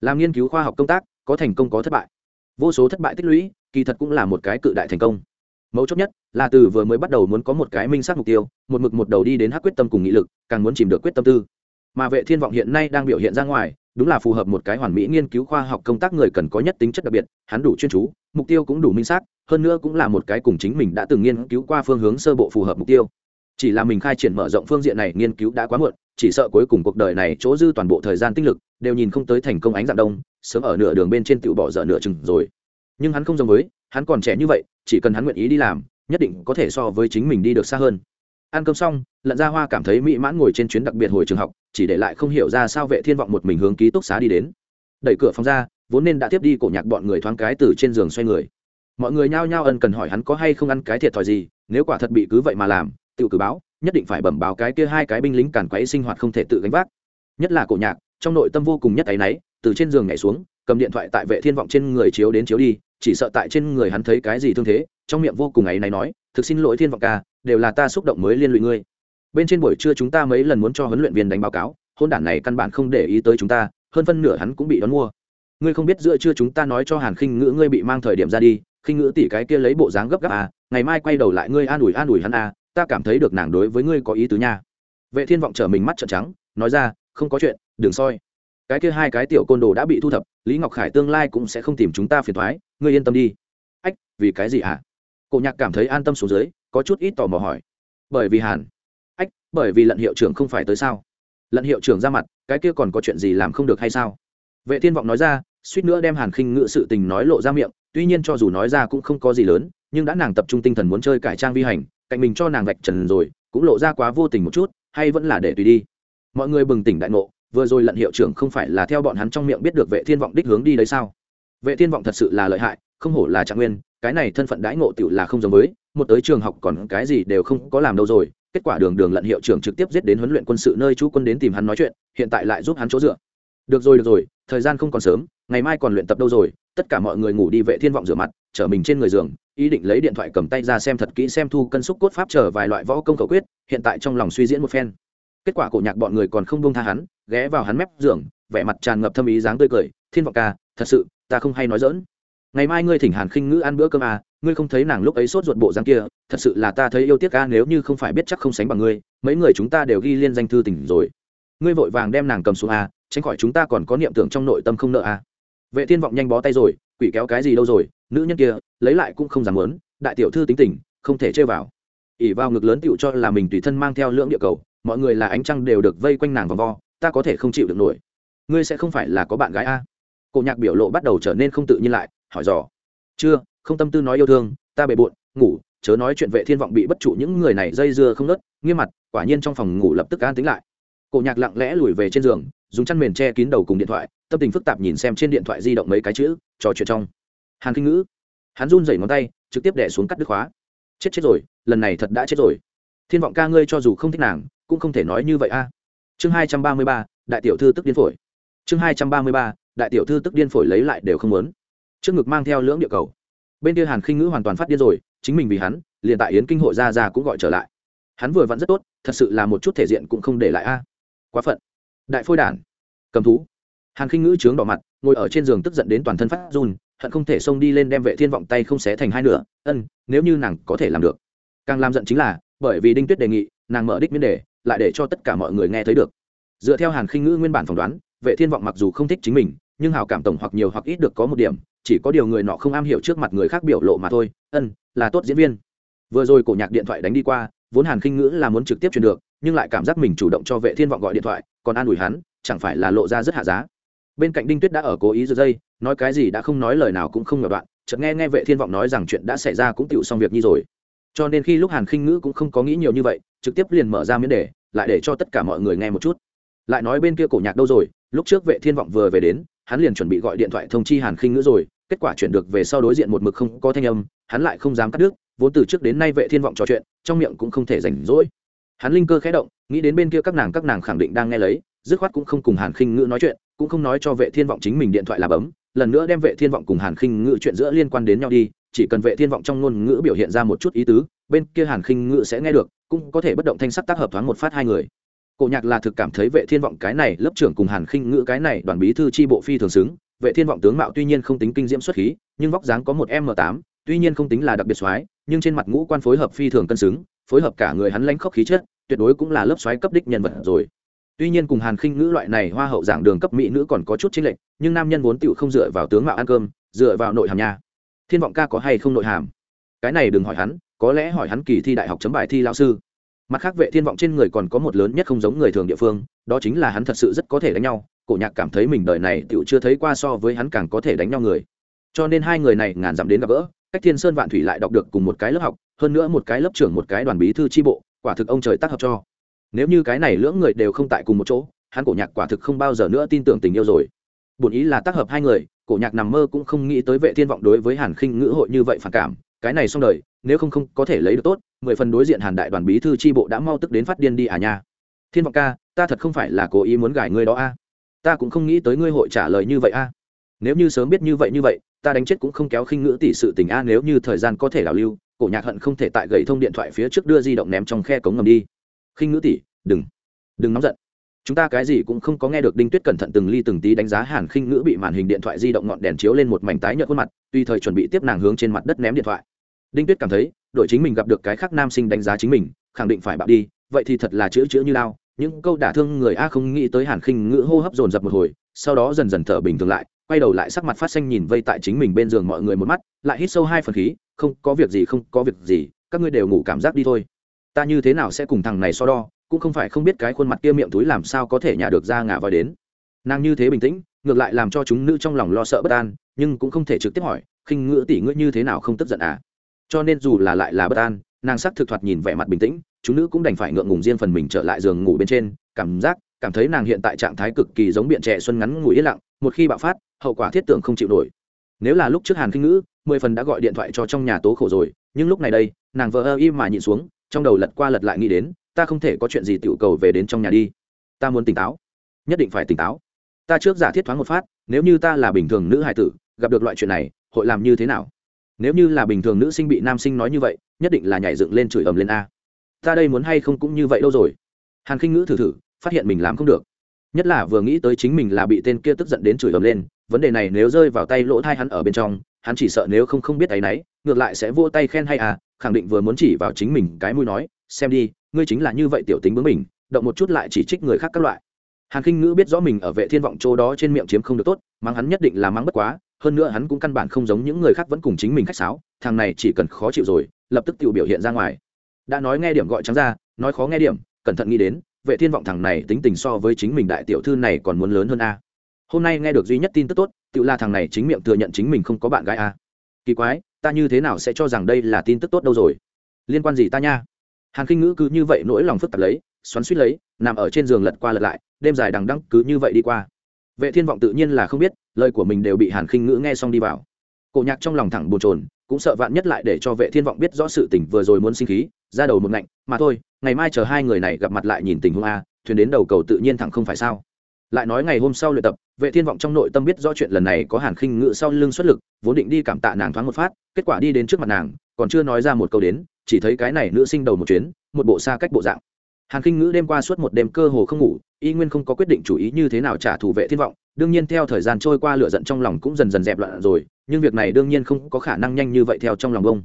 Làm nghiên cứu khoa học công tác, có thành công có thất bại. Vô số thất bại tích lũy, kỳ thật cũng là một cái cự đại thành công mấu chốt nhất là từ vừa mới bắt đầu muốn có một cái minh xác mục tiêu, một mực một đầu đi đến hắc quyết tâm cùng nghị lực, càng muốn chìm được quyết tâm tư. Mà vệ thiên vọng hiện nay đang biểu hiện ra ngoài, đúng là phù hợp một cái hoàn mỹ nghiên cứu khoa học công tác người cần có nhất tính chất đặc biệt, hắn đủ chuyên chú, mục tiêu cũng đủ minh xác, hơn nữa cũng là một cái cùng chính mình đã từng nghiên cứu qua phương hướng sơ bộ phù hợp mục tiêu. Chỉ là mình khai triển mở rộng phương diện này nghiên cứu đã quá muộn, chỉ sợ cuối cùng cuộc đời này chỗ dư toàn bộ thời gian tinh lực đều nhìn không tới thành công ánh dạng đông, sớm ở nửa đường bên trên tự bỏ dở nửa chừng rồi. Nhưng hắn không giống với hắn còn trẻ như vậy, chỉ cần hắn nguyện ý đi làm, nhất định có thể so với chính mình đi được xa hơn. Ăn cơm xong, lận gia hoa cảm thấy mỹ mãn ngồi trên chuyến đặc biệt hồi trường học, chỉ để lại không hiểu ra sao vệ thiên vọng một mình hướng ký túc xá đi đến. Đẩy cửa phòng ra, vốn nên đã tiếp đi cổ nhạc bọn người thoáng cái từ trên giường xoay người. Mọi người nhao nhao ân cần hỏi hắn có hay không ăn cái thiệt thòi gì, nếu quả thật bị cứ vậy mà làm, tự cử báo, nhất định phải bẩm báo cái kia hai cái binh lính càn quấy sinh hoạt không thể tự gánh vác. Nhất là cổ nhạc, trong nội tâm vô cùng nhất áy náy, từ trên giường nhảy xuống, cầm điện thoại tại vệ thiên vọng trên người chiếu đến chiếu đi chỉ sợ tại trên người hắn thấy cái gì thương thế, trong miệng vô cùng ấy này nói, thực xin lỗi thiên vọng ca, đều là ta xúc động mới liên lụy ngươi. Bên trên buổi trưa chúng ta mấy lần muốn cho huấn luyện viên đánh báo cáo, hôn đản này căn bản không để ý tới chúng ta, hơn phân nửa hắn cũng bị đón mua. Ngươi không biết giữa trưa chúng ta nói cho hàn khinh ngữ ngươi bị mang thời điểm ra đi, khinh ngữ tỷ cái kia lấy bộ dáng gấp gáp à ngày mai quay đầu lại ngươi an ủi an ủi hắn à ta cảm thấy được nàng đối với ngươi có ý tứ nha. Vệ thiên vọng trở mình mắt trợn trắng, nói ra, không có chuyện, đừng soi cái kia hai cái tiểu côn đồ đã bị thu thập, lý ngọc khải tương lai cũng sẽ không tìm chúng ta phiền thoái, ngươi yên tâm đi. Ách, vì cái gì hả? À? cổ nhạc cảm thấy an tâm xuống dưới, có chút ít tò mò hỏi. Bởi vì hàn. Ách, bởi vì lận hiệu trưởng không phải tới sao? Lận hiệu trưởng ra mặt, cái kia còn có chuyện gì làm không được hay sao? Vệ thiên vọng nói ra, suýt nữa đem hàn khinh ngự sự tình nói lộ ra miệng, tuy nhiên cho dù nói ra cũng không có gì lớn, nhưng đã nàng tập trung tinh thần muốn chơi cải trang vi hành, cạnh mình cho nàng vạch trần rồi, cũng lộ ra quá vô tình một chút, hay vẫn là để tùy đi. Mọi người bừng tỉnh đại ngộ vừa rồi lận hiệu trưởng không phải là theo bọn hắn trong miệng biết được vệ thiên vọng đích hướng đi đấy sao? Vệ thiên vọng thật sự là lợi hại, không hổ là trạng nguyên, cái này thân phận đãi ngộ tiểu là không giống với, một tới trường học còn cái gì đều không có làm đâu rồi, kết quả đường đường lận hiệu trưởng trực tiếp giết đến huấn luyện quân sự nơi chú quân đến tìm hắn nói chuyện, hiện tại lại giúp hắn chỗ dựa. Được rồi được rồi, thời gian không còn sớm, ngày mai còn luyện tập đâu rồi, tất cả mọi người ngủ đi, vệ thiên vọng rửa mặt chở mình trên người giường, ý định lấy điện thoại cầm tay ra xem thật kỹ xem thu cân xúc cốt pháp chờ vài loại võ công cầu quyết, hiện tại trong lòng suy diễn một phen kết quả cổ nhạc bọn người còn không buông tha hắn, ghé vào hắn mép giường, vẻ mặt tràn ngập thâm ý dáng tươi cười, thiên vọng ca, thật sự, ta không hay nói dỡn ngày mai ngươi thỉnh hàn khinh ngữ ăn bữa cơm à ngươi không thấy nàng lúc ấy sốt ruột bộ dáng kia, thật sự là ta thấy yêu tiếc ca, nếu như không phải biết chắc không sánh bằng ngươi, mấy người chúng ta đều ghi liên danh thư tỉnh rồi. Ngươi vội vàng đem nàng cầm xuống à tránh khỏi chúng ta còn có niệm tưởng trong nội tâm không nợ à. Vệ thiên vọng nhanh bó tay rồi, quỷ kéo cái gì đâu rồi, nữ nhân kia, lấy lại cũng không dám muốn, đại tiểu thư tính tình, không thể chơi vào ỉ vào ngực lớn tựu cho là mình tùy thân mang theo lưỡng địa cầu, mọi người là ánh trăng đều được vây quanh nàng vòng vo, ta có thể không chịu được nổi. Ngươi sẽ không phải là có bạn gái a? Cổ nhạc biểu lộ bắt đầu trở nên không tự nhiên lại, hỏi dò. Chưa, không tâm tư nói yêu thương, ta bề bộn, ngủ, chớ nói chuyện vệ thiên vọng bị bất trụ những người này dây dưa không nớt nghiêm mặt, quả nhiên trong phòng ngủ lập tức an tính lại. Cổ nhạc lặng lẽ lùi về trên giường, dùng chăn mền che kín đầu cùng điện thoại, tâm tình phức tạp nhìn xem trên điện thoại di động mấy cái chữ, trò chuyện trong. Hàn kinh ngữ. Hắn run rẩy ngón tay, trực tiếp đẻ xuống cắt đứt khóa chết chết rồi, lần này thật đã chết rồi. Thiên vọng ca ngươi cho dù không thích nàng, cũng không thể nói như vậy a. Chương hai trăm ba mươi ba, đại tiểu thư tức điên phổi. Chương hai trăm ba mươi ba, đại tiểu thư tức điên phổi lấy lại đều không muốn. Trước ngực mang theo lưỡng địa cầu. Bên kia hàn khinh ngữ hoàn toàn phát điên rồi, chính mình vì hắn, liền tại yến kinh hội ra ra cũng gọi trở lại. Hắn vừa vặn rất tốt, thật sự là một chút thể diện cũng không để lại a. Quá phận. Đại phôi đản. Cầm thú. Hàn khinh ngữ trướng đỏ mặt, ngồi ở trên giường tức giận đến toàn thân phát run hận không thể xông đi lên đem vệ thiên vọng tay không xé thành hai nửa, ân, nếu như nàng có thể làm được. Càng làm giận chính là, bởi vì đinh tuyết đề nghị, nàng mở đích miễn đề, lại để cho tất cả mọi người nghe thấy được. Dựa theo hàn khinh ngữ nguyên bản phỏng đoán, vệ thiên vọng mặc dù không thích chính mình, nhưng hào cảm tổng hoặc nhiều hoặc ít được có một điểm, chỉ có điều người nọ không am hiểu trước mặt người khác biểu lộ mà thôi, ân, là tốt diễn viên. Vừa rồi cổ nhạc điện thoại đánh đi qua, vốn hàn khinh ngữ là muốn trực tiếp truyền được, nhưng lại cảm giác mình chủ động cho vệ thiên vọng gọi điện thoại, còn an ủi hắn, chẳng phải là lộ ra rất hạ giá bên cạnh đinh tuyết đã ở cố ý giật dây, nói cái gì đã không nói lời nào cũng không ngờ đoạn, chợt nghe nghe vệ thiên vọng nói rằng chuyện đã xảy ra cũng tựu xong việc như rồi. Cho nên khi lúc hàn khinh ngữ cũng không có nghĩ nhiều như vậy, trực tiếp liền mở ra miễn đề, lại để cho tất cả mọi người nghe một chút. Lại nói bên kia cổ nhạc đâu rồi, lúc trước vệ thiên vọng vừa về đến, hắn liền chuẩn bị gọi điện thoại thông chi hàn khinh ngữ rồi, kết quả chuyển được về sau đối diện một mực không có thanh âm, hắn lại không dám cắt đứt, vốn từ trước đến nay vệ thiên vọng trò chuyện, trong miệng cũng không thể rảnh rỗi. Hắn linh cơ khẽ động, nghĩ đến bên kia các nàng các nàng khẳng định đang nghe lấy, dứt khoát cũng không cùng hàn khinh ngữ nói chuyện cũng không nói cho vệ thiên vọng chính mình điện thoại là bấm, lần nữa đem vệ thiên vọng cùng hàn khinh ngữ chuyện giữa liên quan đến nhau đi, chỉ cần vệ thiên vọng trong ngôn ngữ biểu hiện ra một chút ý tứ, bên kia hàn khinh ngữ sẽ nghe được, cũng có thể bất động thanh sắc tác hợp thoáng một phát hai người. Cổ nhạc là thực cảm thấy vệ thiên vọng cái này, lớp trưởng cùng hàn khinh ngữ cái này đoàn bí thư tri bộ phi thường xứng, vệ thiên vọng tướng mạo tuy nhiên không tính kinh diễm xuất khí, nhưng vóc dáng có một m 8 tuy nhiên không tính là đặc biệt soái, nhưng trên mặt ngũ quan phối hợp phi thường cân xứng, phối hợp cả người hắn lãnh khốc khí chất, tuyệt đối cũng là lớp soái cấp đích nhân vật rồi tuy nhiên cùng hàn khinh ngữ loại này hoa hậu giảng đường cấp mỹ nữ còn có chút chính lệch, nhưng nam nhân vốn tựu không dựa vào tướng mạo ăn cơm, dựa vào nội hàm nha. Thiên vọng ca có hay không nội hàm? Cái này đừng hỏi hắn, có lẽ hỏi hắn kỳ thi đại học chấm bài thi lao sư. Mặt khác vệ thiên vọng trên người còn có một lớn nhất không giống người thường địa phương, đó chính là hắn thật sự rất có thể đánh nhau, cổ nhạc cảm thấy mình đời này tựu chưa thấy qua so với hắn càng có thể đánh nhau người. Cho nên hai người này ngàn dặm đến gặp gỡ, cách thiên sơn vạn thủy lại đọc được cùng một cái lớp học, hơn nữa một cái lớp trưởng một cái đoàn bí thư tri bộ, quả thực ông trời tác hợp cho nếu như cái này lưỡng người đều không tại cùng một chỗ, hắn cổ nhạc quả thực không bao giờ nữa tin tưởng tình yêu rồi. Bổn ý là tác hợp hai người, cổ nhạc nằm mơ cũng không nghĩ tới vệ thiên vọng đối với hàn khinh ngữ hội như vậy phản cảm. Cái này xong đời, nếu không không có thể lấy được tốt, mười phần đối diện hàn đại đoàn bí thư tri bộ đã mau tức đến phát điên đi à nha. Thiên vọng ca, ta thật không phải là cố ý muốn gài ngươi đó a. Ta cũng không nghĩ tới ngươi hội trả lời như vậy a. Nếu như sớm biết như vậy như vậy, ta đánh chết cũng không kéo khinh ngữ tỷ sự tình a, nếu như thời gian có thể đảo lưu, cổ nhạc hận không thể tại gậy thông điện thoại phía trước đưa di động ném trong khe cống ngầm đi khinh ngữ tỷ đừng đừng nóng giận. Chúng ta cái gì cũng không có nghe được đinh tuyết cẩn thận từng ly từng tí đánh giá hàn khinh ngữ bị màn hình điện thoại di động ngọn đèn chiếu lên một mảnh tái nhợt khuôn mặt, tùy thời chuẩn bị tiếp nàng hướng trên mặt đất ném điện thoại. Đinh tuyết cảm thấy, đội chính mình gặp được cái khác nam sinh đánh giá chính mình, khẳng định phải bạo đi, vậy thì thật là chữ chữ như lao. Những câu đả thương người a không nghĩ tới hàn khinh ngữ hô hấp dồn dập một hồi, sau đó dần dần thở bình thường lại, quay đầu lại sắc mặt phát xanh nhìn vây tại chính mình bên giường mọi người một mắt, lại hít sâu hai phần khí, không có việc gì, không có việc gì, các ngươi đều ngủ cảm giác đi thôi ta như thế nào sẽ cùng thằng này so đo, cũng không phải không biết cái khuôn mặt kia miệng túi làm sao có thể nhả được ra ngả vào đến. Nàng như thế bình tĩnh, ngược lại làm cho chúng nữ trong lòng lo sợ bất an, nhưng cũng không thể trực tiếp hỏi, khinh ngữ tỷ ngựa như thế nào không tức giận à? Cho nên dù là lại là bất an, nàng sắc thực thoạt nhìn vẻ mặt bình tĩnh, chúng nữ cũng đành phải ngượng ngùng riêng phần mình trở lại giường ngủ bên trên, cảm giác, cảm thấy nàng hiện tại trạng thái cực kỳ giống biện trẻ xuân ngắn ngủi yên lặng, một khi bạo phát, hậu quả thiết tưởng không chịu nổi. Nếu là lúc trước hàn kinh ngữ, mười phần đã gọi điện thoại cho trong nhà tố khổ rồi, nhưng lúc này đây, nàng vợ ơ im mà nhịn xuống trong đầu lật qua lật lại nghĩ đến, ta không thể có chuyện gì tiểu cầu về đến trong nhà đi. Ta muốn tỉnh táo. Nhất định phải tỉnh táo. Ta trước giả thiết thoáng một phát, nếu như ta là bình thường nữ hài tử, gặp được loại chuyện này, hội làm như thế nào? Nếu như là bình thường nữ sinh bị nam sinh nói như vậy, nhất định là nhảy dựng lên chửi ầm lên a. Ta đây muốn hay không cũng như vậy đâu rồi. Hàn khinh ngữ thử thử, phát hiện mình làm không được. Nhất là vừa nghĩ tới chính mình là bị tên kia tức giận đến chửi ầm lên, vấn đề này nếu rơi vào tay lỗ thai hắn ở bên trong, hắn chỉ sợ nếu không không biết áy náy ngược lại sẽ vô tay khen hay à khẳng định vừa muốn chỉ vào chính mình cái mũi nói, xem đi, ngươi chính là như vậy tiểu tính bướng mình động một chút lại chỉ trích người khác các loại. Hàn khinh ngữ biết rõ mình ở vệ thiên vọng chỗ đó trên miệng chiếm không được tốt, mắng hắn nhất định là mắng bất quá, hơn nữa hắn cũng căn bản không giống những người khác vẫn cùng chính mình khách sáo, thằng này chỉ cần khó chịu rồi, lập tức tự biểu hiện ra ngoài. Đã nói nghe điểm gọi trắng ra, nói khó nghe điểm, cẩn thận nghĩ đến, vệ thiên vọng thằng này tính tình so với chính mình đại tiểu thư này còn muốn lớn hơn a. Hôm nay nghe được duy nhất tin tức tốt tự là thằng này chính miệng thừa nhận chính mình không có bạn gái a. Kỳ quái ta như thế nào sẽ cho rằng đây là tin tức tốt đâu rồi? Liên quan gì ta nha? Hàn khinh ngữ cứ như vậy nỗi lòng phức tạp lấy, xoắn suýt lấy, nằm ở trên giường lật qua lật lại, đêm dài đằng đăng cứ như vậy đi qua. Vệ thiên vọng tự nhiên là không biết, lời của mình đều bị hàn khinh ngữ nghe xong đi vào. Cổ nhạc trong lòng thẳng bồn chồn, cũng sợ vạn nhất lại để cho vệ thiên vọng biết rõ sự tình vừa rồi muốn sinh khí, ra đầu một ngạnh, mà thôi, ngày mai chờ hai người này gặp mặt lại nhìn tình huống a, thuyền đến đầu cầu tự nhiên thẳng không phải sao? Lại nói ngày hôm sau luyện tập, vệ thiên vọng trong nội tâm biết rõ chuyện lần này có hàn khinh ngự sau lưng xuất lực, vốn định đi cảm tạ nàng thoáng một phát, kết quả đi đến trước mặt nàng, còn chưa nói ra một câu đến, chỉ thấy cái này nữ sinh đầu một chuyến, một bộ xa cách bộ dạng. Hàn khinh ngữ đêm qua suốt một đêm cơ hồ không ngủ, y nguyên không có quyết định chủ ý như thế nào trả thù vệ thiên vọng, đương nhiên theo thời gian trôi qua lửa giận trong lòng cũng dần dần dẹp loạn rồi, nhưng việc này đương nhiên không có khả năng nhanh như vậy theo trong lòng ông.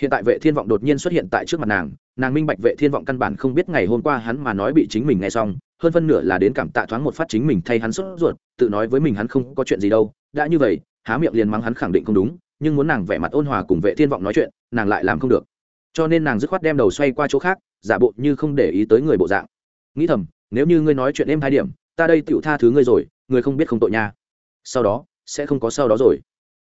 Hiện tại vệ thiên vọng đột nhiên xuất hiện tại trước mặt nàng nàng minh bạch vệ thiên vọng căn bản không biết ngày hôm qua hắn mà nói bị chính mình nghe xong hơn phân nửa là đến cảm tạ thoáng một phát chính mình thay hắn sốt ruột, tự nói với mình hắn không có chuyện gì đâu, đã như vậy, há miệng liền mắng hắn khẳng định không đúng, nhưng muốn nàng vẻ mặt ôn hòa cùng vệ thiên vọng nói chuyện, nàng lại làm không được. Cho nên nàng dứt khoát đem đầu xoay qua chỗ khác, giả bộ như không để ý tới người bộ dạng. Nghĩ thầm, nếu như ngươi nói chuyện em hai điểm, ta đây tựu tha thứ ngươi rồi, ngươi không biết không tội nha. Sau đó, sẽ không có sau đó rồi.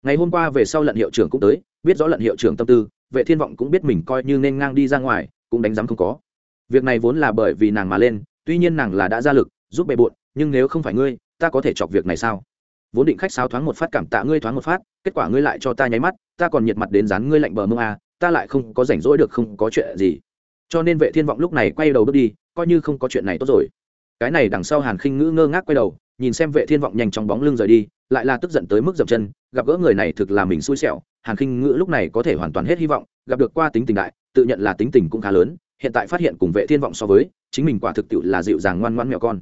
Ngày hôm qua về sau lận hiệu trưởng cũng tới, biết rõ lận hiệu trưởng tâm tư, vệ thiên vọng cũng biết mình coi như nên ngang đi ra ngoài, cũng đánh giám không có. Việc này vốn là bởi vì nàng mà lên tuy nhiên nàng là đã ra lực giúp bề bộn nhưng nếu không phải ngươi ta có thể chọc việc này sao? Vốn định khách sao thoáng một phát cảm tạ ngươi thoáng một phát kết quả ngươi lại cho ta nháy mắt ta còn nhiệt mặt đến dán ngươi lạnh bờ mông à, ta lại không có rảnh rỗi được không có chuyện gì. Cho nên vệ thiên vọng lúc này quay đầu bước đi coi như không có chuyện này tốt rồi. Cái này đằng sau hàn khinh ngữ ngơ ngác quay đầu nhìn xem vệ thiên vọng nhanh trong bóng lưng rời đi lại là tức giận tới mức dập chân gặp gỡ người này thực là mình xui xẻo. Hàn khinh ngữ lúc này có thể hoàn toàn hết hy vọng gặp được qua tính tình đại tự nhận là tính tình cũng khá lớn hiện tại phát hiện cùng vệ thiên vọng so với, chính mình quả thực tiệu là dịu dàng ngoan ngoãn mèo con.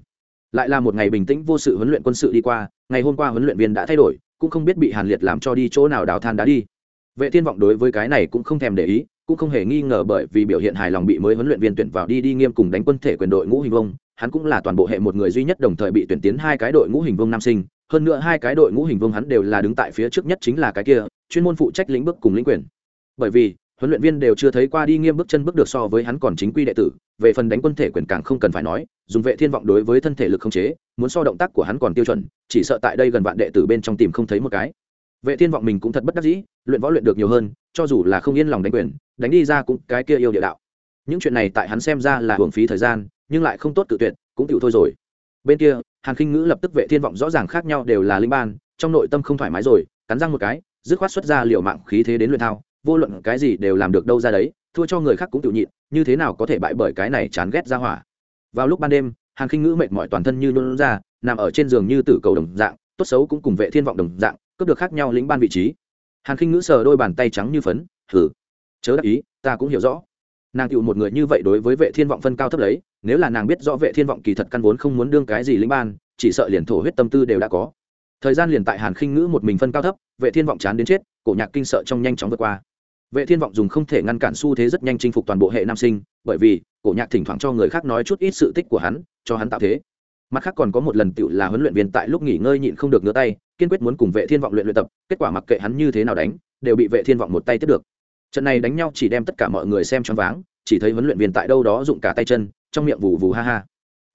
Lại là một ngày bình tĩnh vô sự huấn luyện quân sự đi qua, ngày hôm qua huấn luyện viên đã thay đổi, cũng không biết bị hàn liệt làm cho đi chỗ nào đào than đá đi. Vệ thiên vọng đối với cái này cũng không thèm để ý, cũng không hề nghi ngờ bởi vì biểu hiện hài lòng bị mới huấn luyện viên tuyển vào đi đi nghiêm cùng đánh quân thể quyền đội ngũ hình vông, hắn cũng là toàn bộ hệ một người duy nhất đồng thời bị tuyển tiến hai cái đội ngũ hình vông nam sinh, hơn nữa hai cái đội ngũ hình vông hắn đều là đứng tại phía trước nhất chính là cái kia, chuyên môn phụ trách lĩnh bước cùng lĩnh quyền. Bởi vì huấn luyện viên đều chưa thấy qua đi nghiêm bước chân bước được so với hắn còn chính quy đệ tử, về phần đánh quân thể quyền càng không cần phải nói, dùng vệ thiên vọng đối với thân thể lực không chế, muốn so động tác của hắn còn tiêu chuẩn, chỉ sợ tại đây gần vạn đệ tử bên trong tìm không thấy một cái. Vệ thiên vọng mình cũng thật bất đắc dĩ, luyện võ luyện được nhiều hơn, cho dù là không yên lòng đánh quyền, đánh đi ra cũng cái kia yêu địa đạo. Những chuyện này tại hắn xem ra là hưởng phí thời gian, nhưng lại không tốt tự tuyệt, cũng chịu thôi rồi. Bên kia, hàn khinh ngữ lập tức vệ thiên vọng rõ ràng khác nhau đều là linh ban, trong nội tâm không thoải mái rồi, cắn răng một cái, dứt khoát xuất ra liệu mạng khí thế đến luyện thao vô luận cái gì đều làm được đâu ra đấy, thua cho người khác cũng tự nhịn, như thế nào có thể bại bởi cái này chán ghét ra hỏa. Vào lúc ban đêm, hàn khinh ngữ mệt mỏi toàn thân như luôn ra, nằm ở trên giường như tử cầu đồng dạng, tốt xấu cũng cùng vệ thiên vọng đồng dạng, cướp được khác nhau lĩnh ban vị trí. Hàn khinh ngữ sờ đôi bàn tay trắng như phấn thử chớ đắc ý, ta cũng hiểu rõ. Nàng tựu một người như vậy đối với vệ thiên vọng phân cao thấp lấy, nếu là nàng biết rõ vệ thiên vọng kỳ thật căn vốn không muốn đương cái gì lĩnh ban, chỉ sợ liền thổ huyết tâm tư đều đã có. Thời gian liền tại hàn khinh ngữ một mình phân cao thấp, vệ thiên vọng chán đến chết, cổ nhạc kinh sợ trong nhanh chóng vượt qua vệ thiên vọng dùng không thể ngăn cản xu thế rất nhanh chinh phục toàn bộ hệ nam sinh, bởi vì, cổ nhạc thỉnh thoảng cho người khác nói chút ít sự tích của hắn, cho hắn tạo thế. Mặt khác còn có một lần tựu là huấn luyện viên tại lúc nghỉ ngơi nhịn không được ngửa tay, kiên quyết muốn cùng vệ thiên vọng luyện luyện tập, kết quả mặc kệ hắn như thế nào đánh, đều bị vệ thiên vọng một tay tiếp được. Trận này đánh nhau chỉ đem tất cả mọi người xem choáng váng, chỉ thấy huấn luyện viên tại đâu đó dụng cả tay chân, trong miệng vù vù ha ha.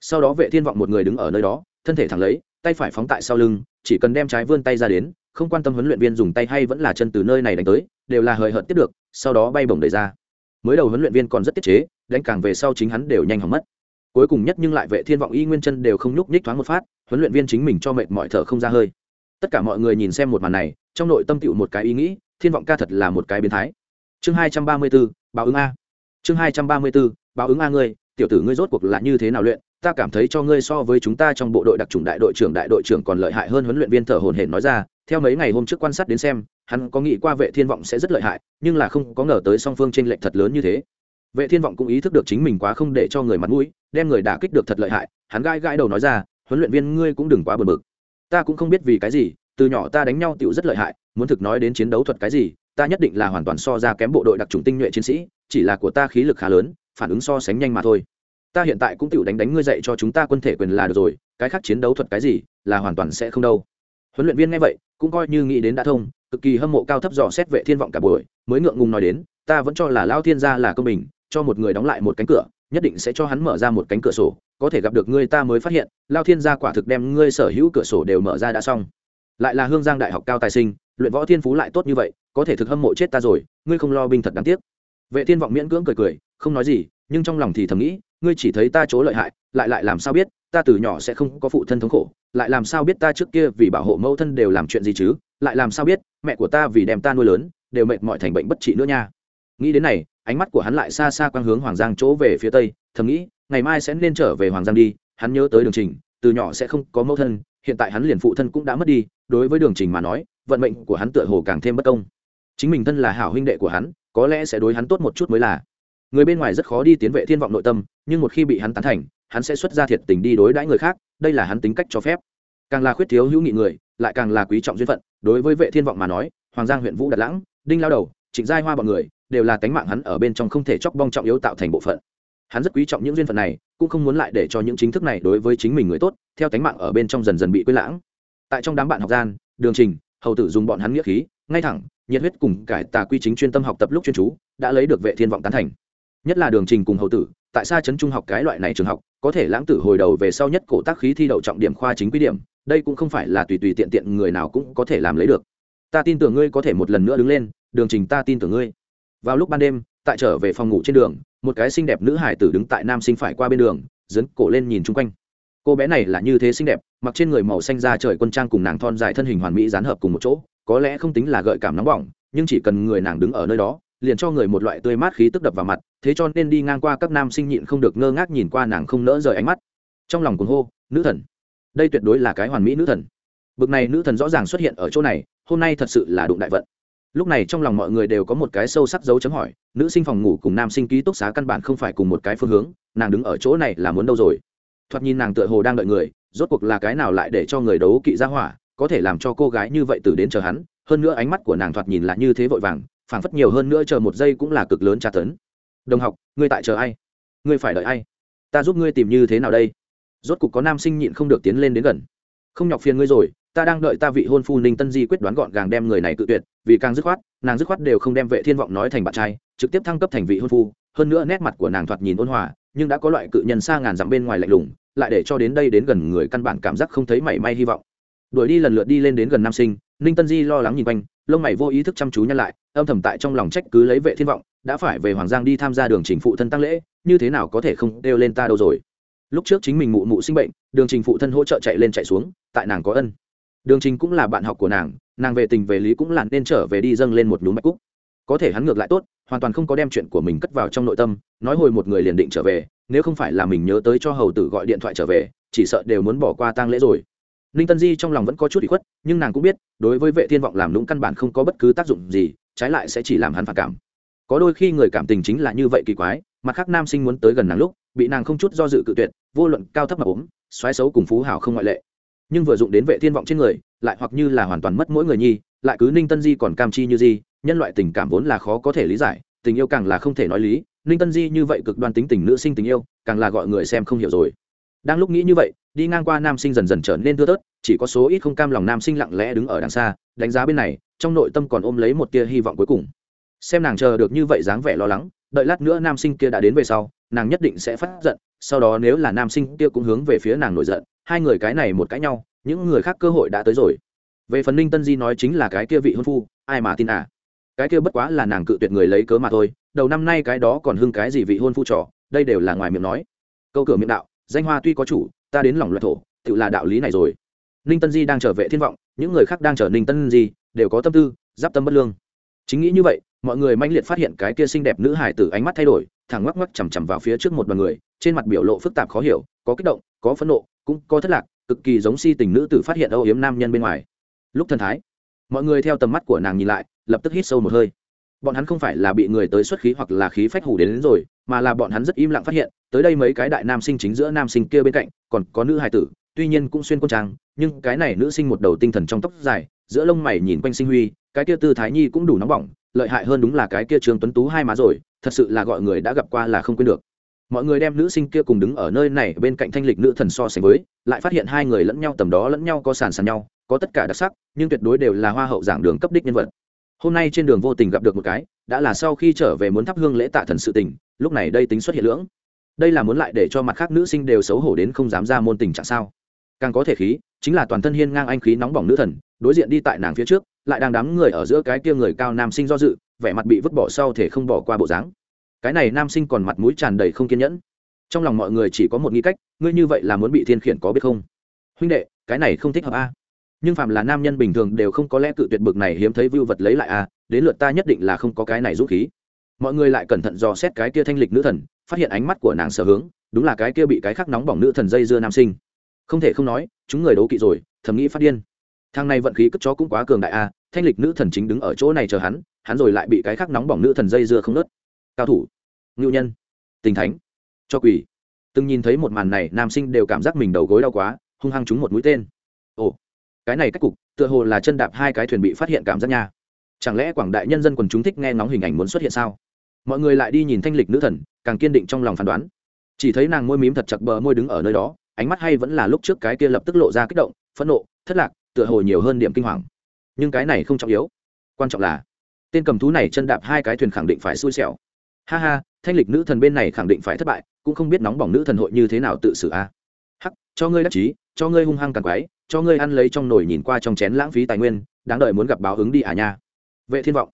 Sau đó vệ thiên vọng một người đứng ở nơi đó, thân thể thẳng lấy, tay phải phóng tại sau lưng, chỉ cần đem trái vươn tay ra đến không quan tâm huấn luyện viên dùng tay hay vẫn là chân từ nơi này đánh tới đều là hời hợt tiếp được sau đó bay bổng đẩy ra. Mới đầu huấn luyện viên còn rất tiết chế đánh càng về sau chính hắn đều nhanh hỏng mất. Cuối cùng nhất nhưng lại vệ thiên vọng y nguyên chân đều không nhúc nhích thoáng một phát huấn luyện viên chính mình cho mệt mọi thở không ra hơi. Tất cả mọi người nhìn xem một màn này trong nội tâm tựu một cái ý nghĩ thiên vọng ca thật là một cái biến thái. Chương hai trăm ba mươi 234, báo ứng a. Chương hai trăm ba mươi 234, báo ứng a ngươi tiểu tử ngươi rốt cuộc là như thế nào luyện ta cảm thấy cho ngươi so với chúng ta trong bộ đội đặc trùng đại đội trưởng đại đội trưởng còn lợi hại hơn huấn luyện viên thở hồn hển nói ra, theo mấy ngày hôm trước quan sát đến xem, hắn có nghĩ qua vệ thiên vọng sẽ rất lợi hại, nhưng là không có ngờ tới song phương tranh lệch thật lớn như thế. Vệ thiên vọng cũng ý thức được chính mình quá không để cho người mặt mũi, đem người đả kích được thật lợi hại, hắn gãi gãi đầu nói ra, huấn luyện viên ngươi cũng đừng quá bực bực. Ta cũng không biết vì cái gì, từ nhỏ ta đánh nhau tựu rất lợi hại, muốn thực nói đến chiến đấu thuật cái gì, ta nhất định là hoàn toàn so ra kém bộ đội đặc trùng tinh nhuệ chiến sĩ, chỉ là của ta khí lực khá lớn, phản ứng so sánh nhanh mà thôi ta hiện tại cũng tựu đánh đánh ngươi dạy cho chúng ta quân thể quyền là được rồi, cái khác chiến đấu thuật cái gì, là hoàn toàn sẽ không đâu. Huấn luyện viên nghe vậy, cũng coi như nghĩ đến đã thông, cực kỳ hâm mộ cao thấp dò xét vệ thiên vọng cả buổi, mới ngượng ngùng nói đến, ta vẫn cho là lao thiên gia là công bình, cho một người đóng lại một cánh cửa, nhất định sẽ cho hắn mở ra một cánh cửa sổ, có thể gặp được ngươi ta mới phát hiện lao thiên gia quả thực đem ngươi sở hữu cửa sổ đều mở ra đã xong. Lại là hương giang đại học cao tài sinh, luyện võ thiên phú lại tốt như vậy, có thể thực hâm mộ chết ta rồi, ngươi không lo binh thật đáng tiếc. Vệ thiên vọng miễn cưỡng cười cười, không nói gì, nhưng trong lòng thì thầm nghĩ ngươi chỉ thấy ta chỗ lợi hại, lại lại làm sao biết, ta từ nhỏ sẽ không có phụ thân thống khổ, lại làm sao biết ta trước kia vì bảo hộ mẫu thân đều làm chuyện gì chứ, lại làm sao biết, mẹ của ta vì đem ta nuôi lớn, đều mệt mỏi thành bệnh bất trị nữa nha. Nghĩ đến này, ánh mắt của hắn lại xa xa quang hướng hoàng giang chỗ về phía tây, thầm nghĩ, ngày mai sẽ nên trở về hoàng giang đi, hắn nhớ tới đường trình, từ nhỏ sẽ không có mẫu thân, hiện tại hắn liền phụ thân cũng đã mất đi, đối với đường trình mà nói, vận mệnh của hắn tựa hồ càng thêm bất công. Chính mình thân là hảo huynh đệ của hắn, có lẽ sẽ đối hắn tốt một chút mới là. Người bên ngoài rất khó đi tiến vệ thiên vọng nội tâm nhưng một khi bị hắn tán thành, hắn sẽ xuất ra thiệt tình đi đối đãi người khác, đây là hắn tính cách cho phép. Càng là khuyết thiếu hữu nghị người, lại càng là quý trọng duyên phận, đối với vệ thiên vọng mà nói, hoàng giang huyện vũ đạt lãng, đinh lao đầu, trịnh giai hoa bọn người, đều là tánh mạng hắn ở bên trong không thể chóc bong trọng yếu tạo thành bộ phận. Hắn rất quý trọng những duyên phận này, cũng không muốn lại để cho những chính thức này đối với chính mình người tốt, theo tánh mạng ở bên trong dần dần bị quên lãng. Tại trong đám bạn học gian, đường trình, hầu tử dùng bọn hắn nghĩa khí, ngay thẳng, nhiệt huyết cùng cải tà quy chính chuyên tâm học tập lúc chuyên chú, đã lấy được vệ thiên vọng tán thành. Nhất là đường trình cùng hầu tử tại sao trấn trung học cái loại này trường học, có thể lãng tử hồi đầu về sau nhất cổ tác khí thi đậu trọng điểm khoa chính quy điểm, đây cũng không phải là tùy tùy tiện tiện người nào cũng có thể làm lấy được. Ta tin tưởng ngươi có thể một lần nữa đứng lên, đường trình ta tin tưởng ngươi. Vào lúc ban đêm, tại trở về phòng ngủ trên đường, một cái xinh đẹp nữ hải tử đứng tại nam sinh phải qua bên đường, dấn cổ lên nhìn chung quanh. Cô bé này là như thế xinh đẹp, mặc trên người màu xanh da trời quân trang cùng nàng thon dài thân hình hoàn mỹ dán hợp cùng một chỗ, có lẽ không tính là gợi cảm nóng bỏng, nhưng chỉ cần người nàng đứng ở nơi đó liền cho người một loại tươi mát khí tức đập vào mặt, thế cho nên đi ngang qua các nam sinh nhịn không được ngơ ngác nhìn qua nàng không nỡ rời ánh mắt. Trong lòng cuồng hô, nữ thần, đây tuyệt đối là cái hoàn mỹ nữ thần. Bực này nữ thần rõ ràng xuất hiện ở chỗ này, hôm nay thật sự là đụng đại vận. Lúc này trong lòng mọi người đều có một cái sâu sắc dấu chấm hỏi, nữ sinh phòng ngủ cùng nam sinh ký túc xá căn bản không phải cùng một cái phương hướng, nàng đứng ở chỗ này là muốn đâu rồi? Thoạt nhìn nàng tựa hồ đang đợi người, rốt cuộc là cái nào lại để cho người đấu kỵ ra hỏa, có thể làm cho cô gái như vậy từ đến chờ hắn, hơn nữa ánh mắt của nàng thoạt nhìn là như thế vội vàng phảng phất nhiều hơn nữa chờ một giây cũng là cực lớn tra tấn. Đồng học, ngươi tại chờ ai? Ngươi phải đợi ai? Ta giúp ngươi tìm như thế nào đây? Rốt cục có nam sinh nhịn không được tiến lên đến gần. Không nhọc phiền ngươi rồi, ta đang đợi ta vị hôn phu ninh tân di quyết đoán gọn gàng đem người này tự tuyệt, vì càng dứt khoát, nàng dứt khoát đều không đem vệ thiên vọng nói thành bạn trai, trực tiếp thăng cấp thành vị hôn phu. Hơn nữa nét mặt của nàng thoạt nhìn ôn hòa, nhưng đã có loại cự nhân xa ngàn dặm bên ngoài lạnh lùng, lại để cho đến đây đến gần người căn bản cảm giác không thấy mảy may hy vọng. Đuổi đi lần lượt đi lên đến gần nam sinh, ninh tân di lo lắng nhìn quanh, lông mày vô ý thức chăm chú nhăn lại âm thầm tại trong lòng trách cứ lấy vệ thiên vọng, đã phải về hoàng giang đi tham gia đường trình phụ thân tăng lễ, như thế nào có thể không đeo lên ta đâu rồi. Lúc trước chính mình mụ mụ sinh bệnh, đường trình phụ thân hỗ trợ chạy lên chạy xuống, tại nàng có ân. Đường trình cũng là bạn học của nàng nàng về tình về lý cũng là nên trở về đi dâng lên một núm bạch cúc. Có thể hắn ngược lại tốt, hoàn toàn không có đem chuyện của mình cất vào trong nội tâm, nói hồi một người liền định trở về, nếu không phải là mình nhớ tới cho hầu tử gọi điện thoại trở về, chỉ sợ đều muốn bỏ qua tang lễ rồi. Ninh tân di trong lòng vẫn có chút bị khuất, nhưng nàng cũng biết, đối với vệ thiên vọng làm lũng căn bản không có bất cứ tác dụng gì trái lại sẽ chỉ làm hắn phản cảm. Có đôi khi người cảm tình chính là như vậy kỳ quái, mặt khác nam sinh muốn tới gần nàng lúc, bị nàng không chút do dự cự tuyệt, vô luận cao thấp mà ốm xoáy xấu cùng phú hào không ngoại lệ. Nhưng vừa dụng đến vệ thiên vọng trên người, lại hoặc như là hoàn toàn mất mỗi người nhi, lại cứ ninh tân di còn cam chi như di, nhân loại tình cảm vốn là khó có thể lý giải, tình yêu càng là không thể nói lý, ninh tân di như vậy cực đoan tính tình nữ sinh tình yêu, càng là gọi người xem không hiểu rồi. Đang lúc nghĩ như vậy, đi ngang qua nam sinh dần dần trở nên thưa thớt, chỉ có số ít không cam lòng nam sinh lặng lẽ đứng ở đằng xa, đánh giá bên này trong nội tâm còn ôm lấy một tia hy vọng cuối cùng. Xem nàng chờ được như vậy dáng vẻ lo lắng, đợi lát nữa nam sinh kia đã đến về sau, nàng nhất định sẽ phát giận, sau đó nếu là nam sinh kia cũng hướng về phía nàng nổi giận, hai người cái này một cãi nhau, những người khác cơ hội đã tới rồi. Về phần ninh tân di nói chính là cái kia vị hôn phu, ai mà tin à? Cái kia bất quá là nàng cự tuyệt người lấy cớ mà thôi, đầu năm nay cái đó còn hưng cái gì vị hôn phu trò, đây đều là ngoài miệng nói. Câu cửa miệng đạo, danh hoa tuy có chủ, ta đến lòng loại thổ, tự là đạo lý này rồi. Ninh tân di đang trở vệ thiên vọng, những người khác đang chờ ninh tân di đều có tâm tư giáp tâm bất lương. Chính nghĩ như vậy mọi người manh liệt phát hiện cái kia xinh đẹp nữ hải tử ánh mắt thay đổi thẳng ngoắc ngoắc chằm chằm vào phía trước một đoàn người trên mặt biểu lộ phức tạp khó hiểu có kích động có phẫn nộ cũng có thất lạc cực kỳ giống si tình nữ tử phát hiện âu yếm nam nhân bên ngoài. Lúc thần thái mọi người theo tầm mắt của nàng nhìn lại lập tức hít sâu một hơi. Bọn hắn không phải là bị người tới xuất khí hoặc là khí phách hủ đến, đến rồi mà là bọn hắn rất im lặng phát hiện tới đây mấy cái đại nam sinh chính giữa nam sinh kia bên cạnh còn có nữ hài tử tuy nhiên cũng xuyên quân trang, nhưng cái này nữ sinh một đầu tinh thần trong tóc dài, giữa lông mày nhìn quanh sinh huy, cái kia tư thái nhi cũng đủ nóng bỏng, lợi hại hơn đúng là cái kia trường tuấn tú hai má rồi, thật sự là gọi người đã gặp qua là không quên được. Mọi người đem nữ sinh kia cùng đứng ở nơi này bên cạnh thanh lịch nữ thần so sánh với, lại phát hiện hai người lẫn nhau tầm đó lẫn nhau có sàn sàn nhau, có tất cả đặc sắc, nhưng tuyệt đối đều là hoa hậu giảng đường cấp đích nhân vật. Hôm nay trên đường vô tình gặp được một cái, đã là sau khi trở về muốn thắp hương lễ tạ thần sự tình, lúc này đây tính xuất hiện lưỡng. Đây là muốn lại để cho mặt khác nữ sinh đều xấu hổ đến không dám ra môn tình trạng sao? Càng có thể khí, chính là toàn thân hiên ngang anh khí nóng bỏng nữ thần, đối diện đi tại nàng phía trước, lại đang đám người ở giữa cái kia người cao nam sinh do dự, vẻ mặt bị vứt bỏ sau thể không bỏ qua bộ dáng. Cái này nam sinh còn mặt mũi tràn đầy không kiên nhẫn. Trong lòng mọi người chỉ có một nghi cách, ngươi như vậy là muốn bị thiên khiển có biết không? Huynh đệ, cái này không thích hợp a. Nhưng phạm là nam nhân bình thường đều không có lẽ cự tuyệt bực này hiếm thấy vưu vật lấy lại a, đến lượt ta nhất định là không có cái này dũng khí. Mọi người lại cẩn thận dò xét cái kia thanh lịch nữ thần, phát hiện ánh mắt của nàng sở hướng, đúng là cái kia bị cái khắc nóng bỏng nữ thần dây dưa nam sinh không thể không nói, chúng người đấu kỵ rồi, thầm nghĩ phát điên. Thang này vận khí cất chó cũng quá cường đại a, thanh lịch nữ thần chính đứng ở chỗ này chờ hắn hắn rồi lại bị cái khắc nóng bỏng nữ thần dây dưa không nớt cao thủ, ngưu nhân, tình thánh, cho quỷ. Từng nhìn thấy một màn này, nam sinh đều cảm giác mình đầu gối đau quá, hung hăng trúng một mũi tên. Ồ, cái này cách cục, tựa hồ là chân đạp hai cái thuyền bị phát hiện cảm giác nha. Chẳng lẽ quảng đại nhân dân quần chúng thích nghe ngóng hình ảnh muốn xuất hiện sao? Mọi người lại đi nhìn thanh lịch nữ thần, càng kiên định trong lòng phán đoán. Chỉ thấy nàng môi mím thật chặt bờ môi đứng ở nơi đó ánh mắt hay vẫn là lúc trước cái kia lập tức lộ ra kích động, phẫn nộ, thất lạc, tựa hồ nhiều hơn điểm kinh hoàng. Nhưng cái này không trọng yếu. Quan trọng là, tên cầm thú này chân đạp hai cái thuyền khẳng định phải xui xẻo. Ha ha, thanh lịch nữ thần bên này khẳng định phải thất bại, cũng không biết nóng bỏng nữ thần hội như thế nào tự xử a. Hắc, cho ngươi đắc chí, cho ngươi hung hăng càng quái, cho ngươi ăn lấy trong nồi nhìn qua trong chén lãng phí tài nguyên, đáng đợi muốn gặp báo ứng đi à nha. Vệ thiên vọng,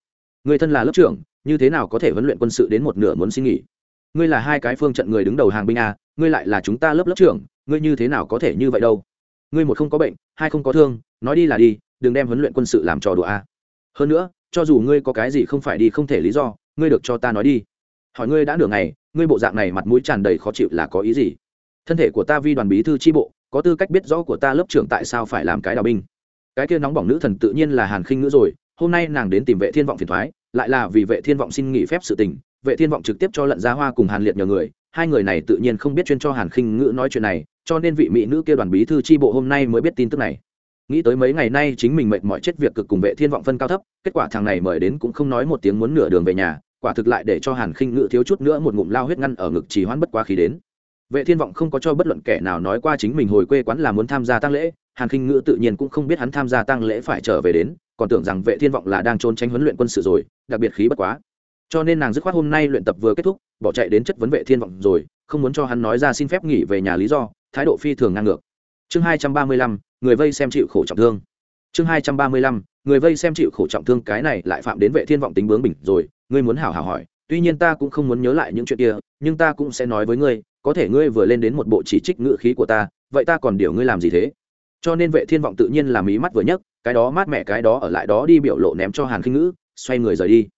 người thân là lớp trưởng, như thế nào có thể huấn luyện quân sự đến một nửa muốn xin nghỉ? Ngươi là hai cái phương trận người đứng đầu hàng binh a, ngươi lại là chúng ta lớp lớp trưởng ngươi như thế nào có thể như vậy đâu? Ngươi một không có bệnh, hai không có thương, nói đi là đi, đừng đem huấn luyện quân sự làm trò đùa a. Hơn nữa, cho dù ngươi có cái gì không phải đi không thể lý do, ngươi được cho ta nói đi. Hỏi ngươi đã nửa ngày, ngươi bộ dạng này mặt mũi tràn đầy khó chịu là có ý gì? Thân thể của ta vi đoàn bí thư tri bộ, có tư cách biết rõ của ta lớp trưởng tại sao phải làm cái đào binh. Cái kia nóng bỏng nữ thần tự nhiên là hàn khinh ngữ rồi, hôm nay nàng đến tìm vệ thiên vọng phiền thoái, lại là vì vệ thiên vọng xin nghỉ phép sự tình, vệ thiên vọng trực tiếp cho lận giá hoa cùng hàn liệt nhờ người, hai người này tự nhiên không biết chuyên cho hàn khinh ngữ nói chuyện này cho nên vị mỹ nữ kia đoàn bí thư tri bộ hôm nay mới biết tin tức này. Nghĩ tới mấy ngày nay chính mình mệt mỏi chết việc cực cùng vệ thiên vọng phân cao thấp, kết quả thằng này mời đến cũng không nói một tiếng muốn nửa đường về nhà, quả thực lại để cho hàn khinh ngự thiếu chút nữa một ngụm lao huyết ngăn ở ngực trì hoãn bất quá khí đến. Vệ thiên vọng không có cho bất luận kẻ nào nói qua chính mình hồi quê quán là muốn tham gia tăng lễ, hàn khinh ngự tự nhiên cũng không biết hắn tham gia tăng lễ phải trở về đến, còn tưởng rằng vệ thiên vọng là đang trốn tránh huấn luyện quân sự rồi, đặc biệt khí bất quá. Cho nên nàng dứt khoát hôm nay luyện tập vừa kết thúc, bỏ chạy đến chất vấn vệ thiên vọng rồi, không muốn cho hắn nói ra xin phép nghỉ về nhà lý do thái độ phi thường ngang ngược. Chương hai trăm ba mươi lăm, người vây xem chịu khổ trọng thương. Chương hai trăm ba mươi lăm, người vây xem chịu khổ trọng thương, cái này lại phạm đến vệ thiên vọng tính bướng bỉnh rồi, ngươi muốn hảo hảo hỏi, tuy nhiên ta cũng không muốn nhớ lại những chuyện kia, nhưng ta cũng sẽ nói với ngươi, có thể ngươi vừa lên đến một bộ chỉ trích ngữ khí của ta, vậy ta còn điều ngươi làm gì thế? Cho nên vệ thiên vọng tự nhiên là mí mắt vừa nhấc, cái đó mát mẹ cái đó ở lại đó đi biểu lộ ném cho hàn khinh ngữ, xoay người rời đi.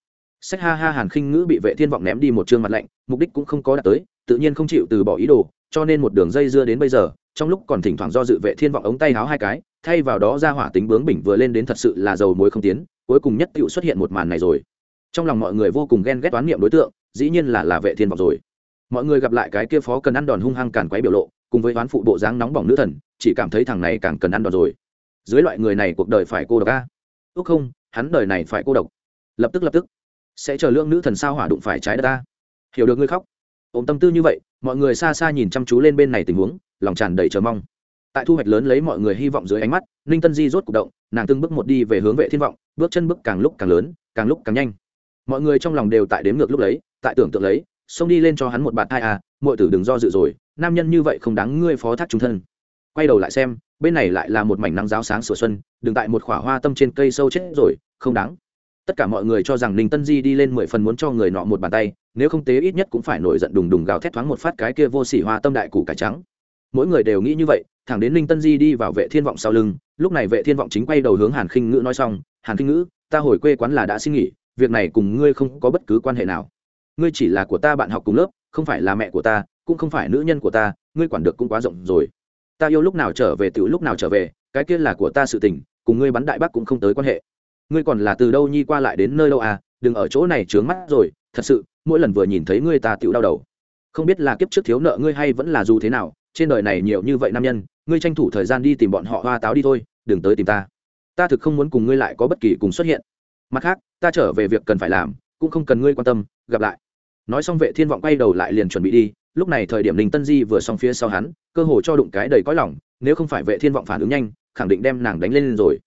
Sách ha ha hàn khinh ngữ bị vệ thiên vọng ném đi một trương mặt lạnh, mục đích cũng không có đạt tới, tự nhiên không chịu từ bỏ ý đồ cho nên một đường dây dưa đến bây giờ, trong lúc còn thỉnh thoảng do dự vệ thiên vọng ống tay háo hai cái, thay vào đó ra hỏa tính bướng bỉnh vừa lên đến thật sự là dầu muối không tiến, cuối cùng nhất tựu xuất hiện một màn này rồi. Trong lòng mọi người vô cùng ghen ghét toán niệm đối tượng, dĩ nhiên là là vệ thiên vọng rồi. Mọi người gặp lại cái kia phó cần ăn đòn hung hăng càn quấy biểu lộ, cùng với toán phụ bộ dáng nóng bỏng nữ thần, chỉ cảm thấy thằng này càng cần ăn đòn rồi. Dưới loại người này cuộc đời phải cô độc a. Ước không, hắn đời này phải cô độc. Lập tức lập tức. Sẽ chờ lượng nữ thần sao hỏa đụng phải trái đất ta hiểu được ngươi khóc ôm tâm tư như vậy, mọi người xa xa nhìn chăm chú lên bên này tình huống, lòng tràn đầy chờ mong. Tại thu hoạch lớn lấy mọi người hy vọng dưới ánh mắt, ninh tân di rốt c ụ c động, nàng từng bước một đi về hướng vệ thiên vọng, bước chân bước càng lúc càng lớn, càng lúc càng nhanh. Mọi người trong lòng đều tại đếm ngược lúc lấy, tại tưởng tượng lấy, xông đi lên cho hắn một bạt hai à mọi tử đừng do dự rồi, nam nhân như vậy không đáng ngươi phó thác trung thân. Quay đầu lại xem, bên này lại là một mảnh nắng giáo sáng sửa xuân, đừng tại một khỏa hoa tâm trên cây sâu chết rồi, không đáng. Tất cả mọi người cho rằng ninh tân di đi lên mười phần muốn cho người nọ một bàn tay nếu không tế ít nhất cũng phải nổi giận đùng đùng gào thét thoáng một phát cái kia vô sỉ hoa tâm đại củ cải trắng. Mỗi người đều nghĩ như vậy, thẳng đến ninh tân di đi vào vệ thiên vọng sau lưng, lúc này vệ thiên vọng chính quay đầu hướng hàn khinh ngữ nói xong, hàn khinh ngữ, ta hồi quê quán là đã xin nghỉ, việc này cùng ngươi không có bất cứ quan hệ nào. Ngươi chỉ là của ta bạn học cùng lớp, không phải là mẹ của ta, cũng không phải nữ nhân của ta, ngươi quản được cũng quá rộng rồi. Ta yêu lúc nào trở về tự lúc nào trở về, cái kia là của ta sự tình, cùng ngươi bắn đại bác cũng không tới quan hệ. Ngươi còn là từ đâu nhi qua lại đến nơi đâu à đừng ở chỗ này trướng mắt rồi, thật sự mỗi lần vừa nhìn thấy ngươi ta tựu đau đầu. Không biết là kiếp trước thiếu nợ ngươi hay vẫn là dù thế nào, trên đời này nhiều như vậy nam nhân, ngươi tranh thủ thời gian đi tìm bọn họ hoa táo đi thôi, đừng tới tìm ta. Ta thực không muốn cùng ngươi lại có bất kỳ cùng xuất hiện. Mặt khác, ta trở về việc cần phải làm, cũng không cần ngươi quan tâm, gặp lại. Nói xong vệ thiên vọng quay đầu lại liền chuẩn bị đi, lúc này thời điểm linh tân di vừa xong phía sau hắn, cơ hồ cho đụng cái đầy cõi lỏng nếu không phải vệ thiên vọng phản ứng nhanh, khẳng định đem nàng đánh lên rồi.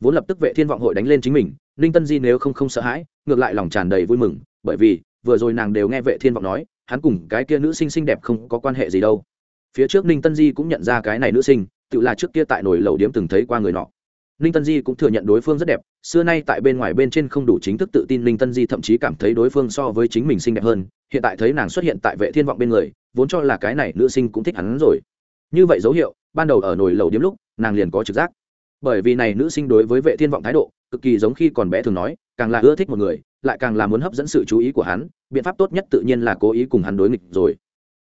Vốn lập tức vệ thiên vọng hội đánh lên chính mình linh tân di nếu không không sợ hãi, ngược lại lòng tràn đầy vui mừng, bởi vì vừa rồi nàng đều nghe vệ thiên vọng nói, hắn cùng cái kia nữ sinh xinh đẹp không có quan hệ gì đâu. Phía trước ninh tân di cũng nhận ra cái này nữ sinh, tự là trước kia tại nồi lẩu điếm từng thấy qua người nọ. Ninh tân di cũng thừa nhận đối phương rất đẹp, xưa nay tại bên ngoài bên trên không đủ chính thức tự tin ninh tân di thậm chí cảm thấy đối phương so với chính mình xinh đẹp hơn, hiện tại thấy nàng xuất hiện tại vệ thiên vọng bên người, vốn cho là cái này nữ sinh cũng thích hắn rồi. Như vậy dấu hiệu, ban đầu ở nồi lẩu điếm lúc, nàng liền có trực giác. Bởi vì này nữ sinh đối với vệ thiên vọng thái độ cực kỳ giống khi còn bé thường nói, càng là ưa thích một người, lại càng là muốn hấp dẫn sự chú ý của hắn, biện pháp tốt nhất tự nhiên là cố ý cùng hắn đối nghịch rồi.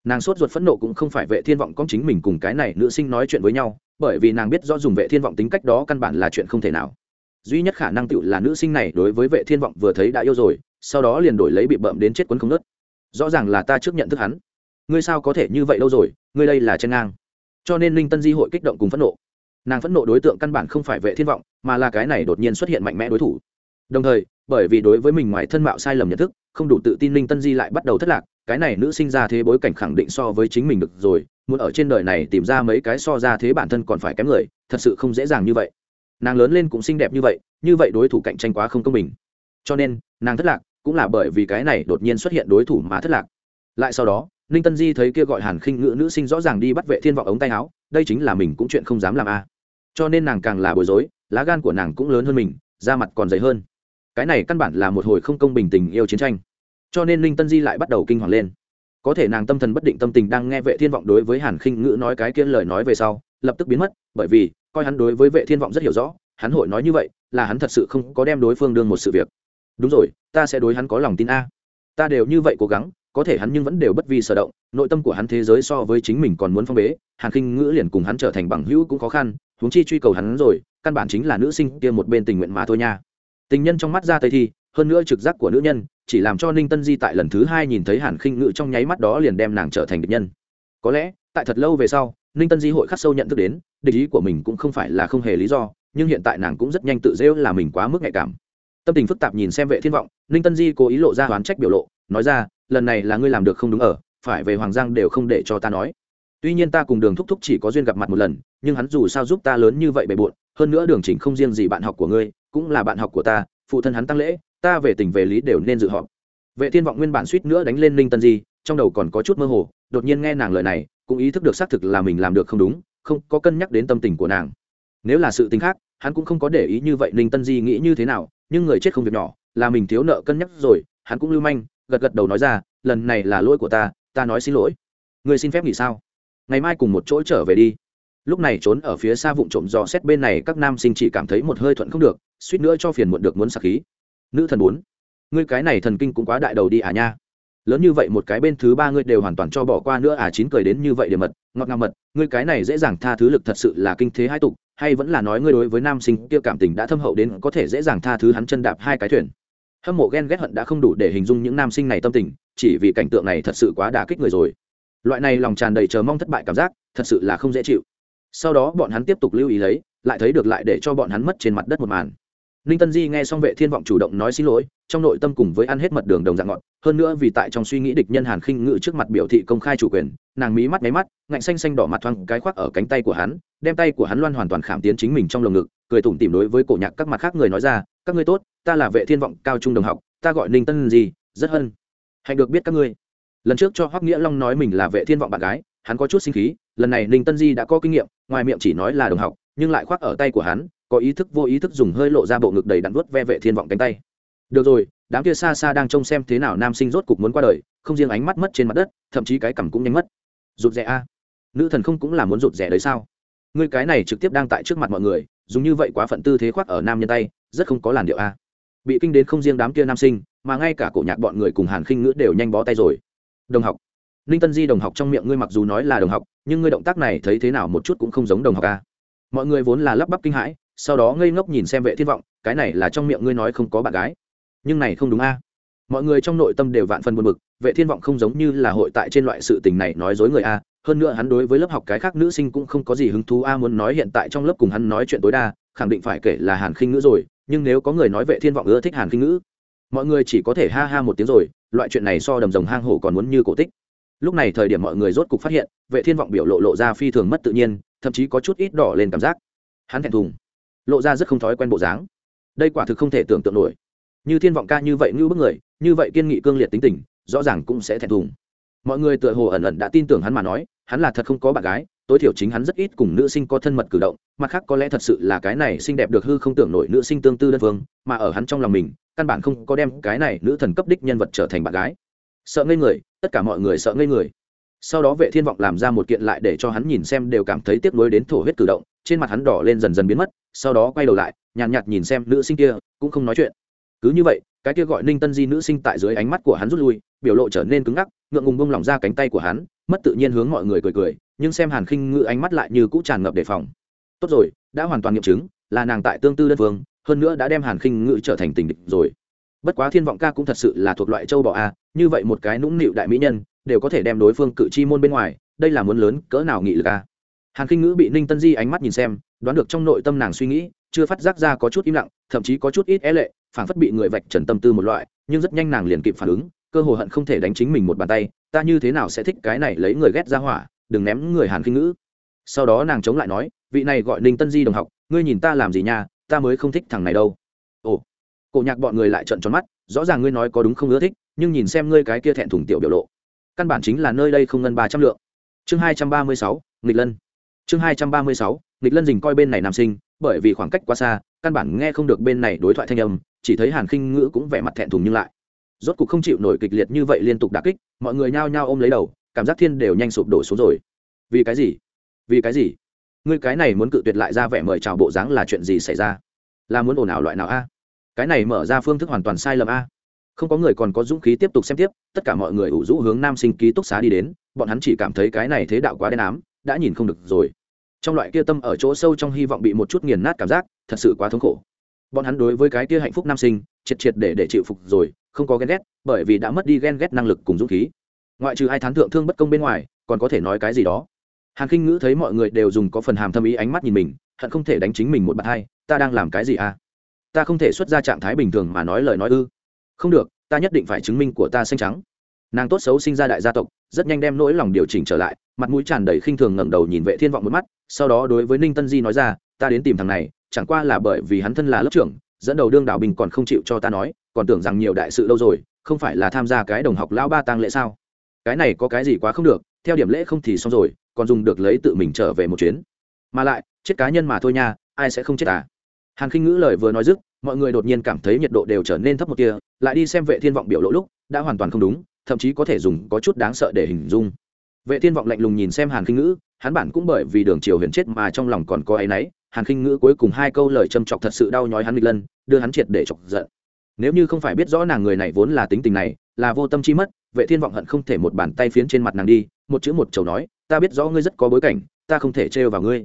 Nàng sốt ruột phẫn nộ cũng không phải vệ thiên vọng con chính mình cùng cái này nữ sinh nói chuyện với nhau, bởi vì nàng biết do dùng vệ thiên vọng tính cách đó căn bản là chuyện không thể nào. Duy nhất khả năng tựu là nữ sinh này đối với vệ thiên vọng vừa thấy đã yêu rồi, sau đó liền đổi lấy bị bậm đến chết quấn không nớt rõ ràng là ta trước nhận thức hắn. Ngươi sao có thể như vậy đâu rồi, ngươi đây là chân ngang. Cho nên linh tân di hội kích động cùng phẫn nộ nàng phẫn nộ đối tượng căn bản không phải vệ thiên vọng, mà là cái này đột nhiên xuất hiện mạnh mẽ đối thủ. Đồng thời, bởi vì đối với mình ngoài thân mạo sai lầm nhận thức, không đủ tự tin linh tân di lại bắt đầu thất lạc, cái này nữ sinh ra thế bối cảnh khẳng định so với chính mình được rồi, muốn ở trên đời này tìm ra mấy cái so ra thế bản thân còn phải kém người, thật sự không dễ dàng như vậy. Nàng lớn lên cũng xinh đẹp như vậy như vậy đối thủ cạnh tranh quá không công bình. Cho nên, nàng thất lạc cũng là bởi vì cái này đột nhiên xuất hiện đối thủ mà thất lạc. Lại sau đó ninh tân di thấy kia gọi hàn khinh ngữ nữ sinh rõ ràng đi bắt vệ thiên vọng ống tay áo, đây chính là mình cũng chuyện không dám làm a cho nên nàng càng là bối rối, lá gan của nàng cũng lớn hơn mình, da mặt còn dày hơn. Cái này căn bản là một hồi không công bình tình yêu chiến tranh. Cho nên ninh tân di lại bắt đầu kinh hoàng lên. Có thể nàng tâm thần bất định tâm tình đang nghe vệ thiên vọng đối với hàn khinh ngữ nói cái kia lời nói về sau, lập tức biến mất, bởi vì, coi hắn đối với vệ thiên vọng rất hiểu rõ, hắn hội nói như vậy, là hắn thật sự không có đem đối phương đương một sự việc. Đúng rồi, ta sẽ đối hắn có lòng tin a. Ta đều như vậy cố gắng, có thể hắn nhưng vẫn đều bất vi sở động, nội tâm của hắn thế giới so với chính mình còn muốn phong bế, hàn khinh ngữ liền cùng hắn trở thành bằng hữu cũng khó khăn huống chi truy cầu hắn rồi, căn bản chính là nữ sinh kia một bên tình nguyện mà thôi nha. Tình nhân trong mắt ra tây thi, hơn nữa trực giác của nữ nhân, chỉ làm cho ninh tân di tại lần thứ hai nhìn thấy hàn khinh ngự trong nháy mắt đó liền đem nàng trở thành địch nhân. Có lẽ, tại thật lâu về sau, ninh tân di hội khắc sâu nhận thức đến, địch ý của mình cũng không phải là không hề lý do, nhưng hiện tại nàng cũng rất nhanh tự rêu là mình quá mức nhạy cảm. Tâm tình phức tạp nhìn xem vệ thiên vọng, ninh tân di cố ý lộ ra oán trách biểu lộ, nói ra, lần này là ngươi làm được không đúng ở, phải về hoàng giang đều không để cho ta nói tuy nhiên ta cùng đường thúc thúc chỉ có duyên gặp mặt một lần, nhưng hắn dù sao giúp ta lớn như vậy bề bộn, hơn nữa đường chỉnh không riêng gì bạn học của ngươi, cũng là bạn học của ta, phụ thân hắn tăng lễ, ta về tình về lý đều nên dự họp. Vệ thiên vọng nguyên bản suýt nữa đánh lên ninh tân di, trong đầu còn có chút mơ hồ, đột nhiên nghe nàng lời này, cũng ý thức được xác thực là mình làm được không đúng, không có cân nhắc đến tâm tình của nàng. Nếu là sự tình khác, hắn cũng không có để ý như vậy ninh tân di nghĩ như thế nào, nhưng người chết không việc nhỏ, là mình thiếu nợ cân nhắc rồi, hắn cũng lưu manh, gật gật đầu nói ra, lần này là lỗi của ta ta nói xin lỗi. Người xin phép nghỉ sao? Ngày mai cùng một chỗ trở về đi. Lúc này trốn ở phía xa vụn trộm dò xét bên này, các nam sinh chỉ cảm thấy một hơi thuận không được, suýt nữa cho phiền muộn được muốn sạc khí. Nữ thần bốn, ngươi cái này thần kinh cũng quá đại đầu đi à nha. Lớn như vậy một cái bên thứ ba ngươi đều hoàn toàn cho bỏ qua nữa à chín cười đến như vậy để mật, ngọt ngào mật, ngươi cái này dễ dàng tha thứ lực thật sự là kinh thế hai tục, hay vẫn là nói ngươi đối với nam sinh kia cảm tình đã thâm hậu đến có thể dễ dàng tha thứ hắn chân đạp hai cái thuyền. Hâm mộ ghen ghét hận đã không đủ để hình dung những nam sinh này tâm tình, chỉ vì cảnh tượng này thật sự quá đả kích người rồi loại này lòng tràn đầy chờ mong thất bại cảm giác, thật sự là không dễ chịu. Sau đó bọn hắn tiếp tục lưu ý lấy, lại thấy được lại để cho bọn hắn mất trên mặt đất một màn. Ninh tân di nghe xong vệ thiên vọng chủ động nói xin lỗi, trong nội tâm cùng với ăn hết mật đường đồng dạng ngọn hơn nữa vì tại trong suy nghĩ địch nhân hàn khinh ngự trước mặt biểu thị công khai chủ quyền, nàng mí mắt nháy mắt, ngạnh xanh xanh đỏ mặt thoang cái khoác ở cánh tay của hắn, đem tay của hắn loan hoàn toàn khảm tiến chính mình trong lồng ngực, cười tủm tỉm đối với cổ nhạc các mặt khác người nói ra, các ngươi tốt, ta là vệ thiên vọng cao trung đồng học, ta gọi ninh tân di, rất hân. Hạnh được biết các ngươi lần trước cho hoắc nghĩa long nói mình là vệ thiên vọng bạn gái, hắn có chút sinh khí, lần này ninh tân di đã có kinh nghiệm, ngoài miệng chỉ nói là đồng học, nhưng lại khoác ở tay của hắn, có ý thức vô ý thức dùng hơi lộ ra bộ ngực đầy đặn vuốt ve vệ thiên vọng cánh tay. Được rồi, đám kia xa xa đang trông xem thế nào nam sinh rốt cục muốn qua đời, không riêng ánh mắt mất trên mặt đất, thậm chí cái cằm cũng nhanh mất. Rụt rẻ a. Nữ thần không cũng là muốn rụt rẻ đấy sao? Ngươi cái này trực tiếp đang tại trước mặt mọi người, dùng như vậy quá phận tư thế khoác ở nam nhân tay, rất không có làn điệu a. Bị kinh đến không riêng đám kia nam sinh, mà ngay cả cổ nhạc bọn người cùng hàn khinh ngữ đều nhanh bó tay rồi đồng học. Ninh tân di đồng học trong miệng ngươi mặc dù nói là đồng học, nhưng ngươi động tác này thấy thế nào một chút cũng không giống đồng học a mọi người vốn là lắp bắp kinh hãi, sau đó ngây ngốc nhìn xem vệ thiên vọng, cái này là trong miệng ngươi nói không có bạn gái. Nhưng này không đúng a mọi người trong nội tâm đều vạn phần buồn bực, vệ thiên vọng không giống như là hội tại trên loại sự tình này nói dối người a hơn nữa hắn đối với lớp học cái khác nữ sinh cũng không có gì hứng thú a muốn nói hiện tại trong lớp cùng hắn nói chuyện tối đa, khẳng định phải kể là hàn khinh ngữ rồi, nhưng nếu có người nói vệ thiên vọng ưa thích hàn khinh ngữ mọi người chỉ có thể ha ha một tiếng rồi, loại chuyện này so đầm rồng hang hổ còn muốn như cổ tích. Lúc này thời điểm mọi người rốt cục phát hiện, vệ thiên vọng biểu lộ lộ ra phi thường mất tự nhiên, thậm chí có chút ít đỏ lên cảm giác. Hắn thẹn thùng, lộ ra rất không thói quen bộ dáng. Đây quả thực không thể tưởng tượng nổi. Như thiên vọng ca như vậy ngưu bức người, như vậy kiên nghị cương liệt tính tình, rõ ràng cũng sẽ thẹn thùng. Mọi người tựa hồ ẩn ẩn đã tin tưởng hắn mà nói, hắn là thật không có bạn gái, tối thiểu chính hắn rất ít cùng nữ sinh có thân mật cử động, mặt khác có lẽ thật sự là cái này xinh đẹp được hư không tưởng nổi nữ sinh tương tư đơn phương, mà ở hắn trong lòng mình căn bản không có đem cái này nữ thần cấp đích nhân vật trở thành bạn gái. Sợ ngây người tất cả mọi người sợ ngây người. Sau đó vệ thiên vọng làm ra một kiện lại để cho hắn nhìn xem đều cảm thấy tiếc nuối đến thổ huyết cử động trên mặt hắn đỏ lên dần dần biến mất sau đó quay đầu lại nhàn nhạt, nhạt nhìn xem nữ sinh kia cũng không nói chuyện. Cứ như vậy cái kia gọi ninh tân di nữ sinh tại dưới ánh mắt của hắn rút lui biểu lộ trở nên cứng ngắc ngượng ngùng bông lỏng ra cánh tay của hắn mất tự nhiên hướng mọi người cười cười nhưng xem hàn khinh ngự ánh mắt lại như cũ tràn ngập đề phòng. Tốt rồi đã hoàn toàn nghiệm chứng là nàng tại tương tư đơn phương hơn nữa đã đem hàn khinh ngự trở thành tình địch rồi. Bất quá thiên vọng ca cũng thật sự là thuộc loại châu bò a, như vậy một cái nũng nịu đại mỹ nhân, đều có thể đem đối phương cự chi môn bên ngoài, đây là muốn lớn cỡ nào nghị lực a? Hàn khinh ngữ bị ninh tân di ánh mắt nhìn xem, đoán được trong nội tâm nàng suy nghĩ, chưa phát giác ra có chút im lặng, thậm chí có chút ít é lệ, phảng phất bị người vạch trần tâm tư một loại, nhưng rất nhanh nàng liền kịp phản ứng, cơ hồ hận không thể đánh chính mình một bàn tay, ta như thế nào sẽ thích cái này lấy người ghét ra hỏa, đừng ném người hàn khinh ngữ sau đó nàng chống lại nói, vị này gọi ninh tân di đồng học, ngươi nhìn ta làm gì nha ta mới không thích thằng này đâu. Ồ, cổ nhạc bọn người lại trận tròn mắt, rõ ràng ngươi nói có đúng không ưa thích, nhưng nhìn xem ngươi cái kia thẹn thùng tiểu biểu lộ, căn bản chính là nơi đây không ngân ba trăm lượng. Chương hai trăm ba mươi sáu, nghịch lân. Chương hai trăm ba mươi sáu, nghịch lân dình coi bên này nam sinh, bởi vì khoảng cách quá xa, căn bản nghe không được bên này đối thoại thanh âm, chỉ thấy hàn khinh ngữ cũng vẻ mặt thẹn thùng nhưng lại. Rốt cuộc không chịu nổi kịch liệt như vậy liên tục đả kích, mọi người nhao nhao ôm lấy đầu, cảm giác thiên đều nhanh sụp đổ xuống rồi. Vì cái gì? Vì cái gì? Ngươi cái này muốn cự tuyệt lại ra vẻ mời chào bộ dáng là chuyện gì xảy ra? Là muốn ồn ào loại nào a? Cái này mở ra phương thức hoàn toàn sai lầm a. Không có người còn có dũng khí tiếp tục xem tiếp, tất cả mọi người ủ rũ hướng nam sinh ký túc xá đi đến, bọn hắn chỉ cảm thấy cái này thế đạo quá đen ám, đã nhìn không được rồi. Trong loại kia tâm ở chỗ sâu trong hy vọng bị một chút nghiền nát cảm giác, thật sự quá thống khổ. Bọn hắn đối với cái kia hạnh phúc nam sinh, triệt triệt để để chịu phục rồi, không có ghen ghét, bởi vì đã mất đi ghen ghét năng lực cùng dũng khí. Ngoại trừ hai thán thượng thương bất công bên ngoài, còn có thể nói cái gì đó? Hàn khinh ngữ thấy mọi người đều dùng có phần hàm thâm ý ánh mắt nhìn mình, hận không thể đánh chính mình một bạt hai, ta đang làm cái gì à? Ta không thể xuất ra trạng thái bình thường mà nói lời nói ư? Không được, ta nhất định phải chứng minh của ta xanh trắng. Nàng tốt xấu sinh ra đại gia tộc, rất nhanh đem nỗi lòng điều chỉnh trở lại, mặt mũi tràn đầy khinh thường ngẩng đầu nhìn vệ thiên vọng một mắt, sau đó đối với ninh tân di nói ra, ta đến tìm thằng này, chẳng qua là bởi vì hắn thân là lớp trưởng, dẫn đầu đương đạo bình còn không chịu cho ta nói, còn tưởng rằng nhiều đại sự lâu rồi, không phải là tham gia cái đồng học lão ba tang lễ sao? Cái này có cái gì quá không được, theo điểm lễ không thì xong rồi còn dùng được lấy tự mình trở về một chuyến. Mà lại, chết cá nhân mà thôi nha, ai sẽ không chết à? Hàn khinh ngữ lời vừa nói dứt, mọi người đột nhiên cảm thấy nhiệt độ đều trở nên thấp một tia, lại đi xem vệ thiên vọng biểu lộ lúc, đã hoàn toàn không đúng, thậm chí có thể dùng có chút đáng sợ để hình dung. Vệ thiên vọng lạnh lùng nhìn xem hàn khinh ngữ, hắn bản cũng bởi vì đường triều huyền chết mà trong lòng còn có áy náy, hàn khinh ngữ cuối cùng hai câu lời châm chọc thật sự đau nhói hắn nghịch lân, đưa hắn triệt để chọc giận. Nếu như không phải biết rõ nàng người này vốn là tính tình này, là vô tâm chi mất, vệ thiên vọng hận không thể một bàn tay phiến trên mặt nàng đi, một chữ một chầu nói ta biết rõ ngươi rất có bối cảnh, ta không thể trêu vào ngươi.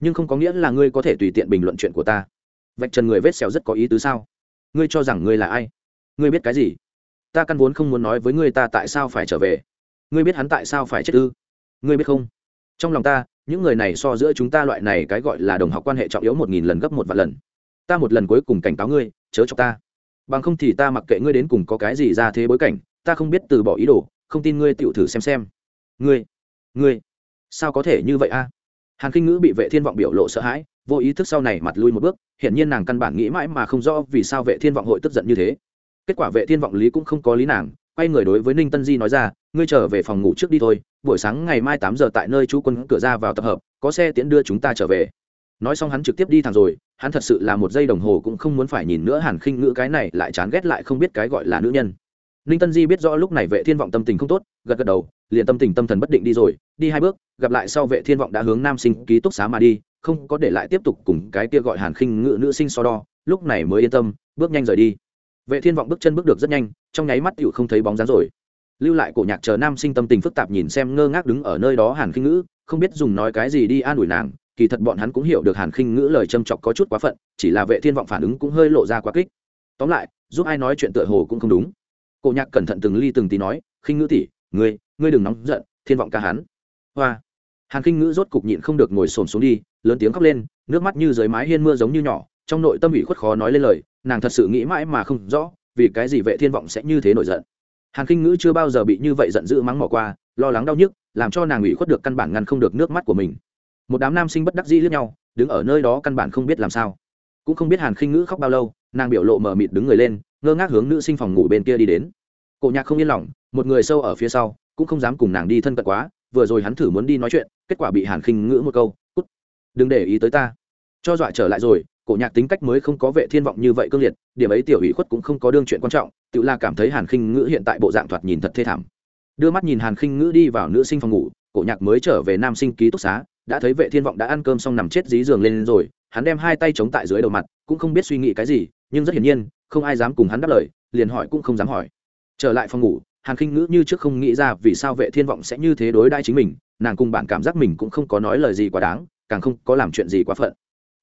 Nhưng không có nghĩa là ngươi có thể tùy tiện bình luận chuyện của ta. Vạch trần người vết xẻo rất có ý tứ sao? Ngươi cho rằng ngươi là ai? Ngươi biết cái gì? Ta căn vốn không muốn nói với ngươi ta tại sao phải trở về. Ngươi biết hắn tại sao phải chết ư? Ngươi biết không? Trong lòng ta, những người này so giữa chúng ta loại này cái gọi là đồng học quan hệ trọng yếu một nghìn lần gấp một vạn lần. Ta một lần cuối cùng cảnh cáo ngươi, chớ cho ta. Bằng không thì ta mặc kệ ngươi đến cùng có cái gì ra thế bối cảnh, ta không biết từ bỏ ý đồ, không tin ngươi tựu thử xem xem. Ngươi ngươi, sao có thể như vậy a? Hàn kinh ngữ bị vệ thiên vọng biểu lộ sợ hãi, vô ý thức sau này mặt lui một bước, hiển nhiên nàng căn bản nghĩ mãi mà không rõ vì sao vệ thiên vọng hội tức giận như thế. Kết quả vệ thiên vọng lý cũng không có lý nàng, quay người đối với ninh tân di nói ra, ngươi trở về phòng ngủ trước đi thôi, buổi sáng ngày mai tám giờ tại nơi chú quân cửa ra vào tập hợp, có xe tiễn đưa chúng ta trở về. Nói xong hắn trực tiếp đi thẳng rồi, hắn thật sự là một giây đồng hồ cũng không muốn phải nhìn nữa hàn khinh ngữ cái này lại chán ghét lại không biết cái gọi là nữ nhân ninh tân di biết rõ lúc này vệ thiên vọng tâm tình không tốt, gật gật đầu, liền tâm tình tâm thần bất định đi rồi, đi hai bước, gặp lại sau vệ thiên vọng đã hướng nam sinh ký túc xá mà đi, không có để lại tiếp tục cùng cái kia gọi hàn khinh ngữ nữ sinh so đo, lúc này mới yên tâm, bước nhanh rời đi. Vệ thiên vọng bước chân bước được rất nhanh, trong nháy mắt tựu không thấy bóng dáng rồi. Lưu lại cổ nhạc chờ nam sinh tâm tình phức tạp nhìn xem ngơ ngác đứng ở nơi đó hàn khinh ngữ không biết dùng nói cái gì đi an ủi nàng, kỳ thật bọn hắn cũng hiểu được hàn khinh ngữ lời châm chọc có chút quá phận, chỉ là vệ thiên vọng phản ứng cũng hơi lộ ra quá kích. Tóm lại, giúp ai nói chuyện tựa hồ cũng không đúng cổ nhạc cẩn thận từng ly từng tí nói, khinh ngữ tỷ, ngươi ngươi đừng nóng giận, thiên vọng ca hắn. Hoa. Hàn khinh ngữ rốt cục nhịn không được ngồi xổm xuống đi, lớn tiếng khóc lên, nước mắt như dưới mái hiên mưa giống như nhỏ, trong nội tâm ủy khuất khó nói lên lời, nàng thật sự nghĩ mãi mà không rõ, vì cái gì vệ thiên vọng sẽ như thế nổi giận. Hàn khinh ngữ chưa bao giờ bị như vậy giận dữ mắng mỏ qua, lo lắng đau nhức, làm cho nàng ủy khuất được căn bản ngăn không được nước mắt của mình. Một đám nam sinh bất đắc dĩ lướt nhau, đứng ở nơi đó căn bản không biết làm sao. Cũng không biết hàn khinh ngữ khóc bao lâu, nàng biểu lộ mờ mịt đứng người lên ngơ ngác hướng nữ sinh phòng ngủ bên kia đi đến. Cổ nhạc không yên lòng, một người sâu ở phía sau, cũng không dám cùng nàng đi thân cận quá, vừa rồi hắn thử muốn đi nói chuyện, kết quả bị hàn khinh ngữ một câu, cút, đừng để ý tới ta. Cho dọa trở lại rồi, cổ nhạc tính cách mới không có vệ thiên vọng như vậy cương liệt, điểm ấy tiểu ủy khuất cũng không có đương chuyện quan trọng, tự là cảm thấy hàn khinh ngữ hiện tại bộ dạng thoạt nhìn thật thê thảm. Đưa mắt nhìn hàn khinh ngữ đi vào nữ sinh phòng ngủ, cổ nhạc mới trở về nam sinh ký túc xá, đã thấy vệ thiên vọng đã ăn cơm xong nằm chết dí giường lên rồi, hắn đem hai tay chống tại dưới đầu mặt, cũng không biết suy nghĩ cái gì, nhưng rất hiển nhiên không ai dám cùng hắn đáp lời, liền hỏi cũng không dám hỏi. Trở lại phòng ngủ, hàn khinh ngữ như trước không nghĩ ra vì sao vệ thiên vọng sẽ như thế đối đãi chính mình, nàng cùng bạn cảm giác mình cũng không có nói lời gì quá đáng, càng không có làm chuyện gì quá phận.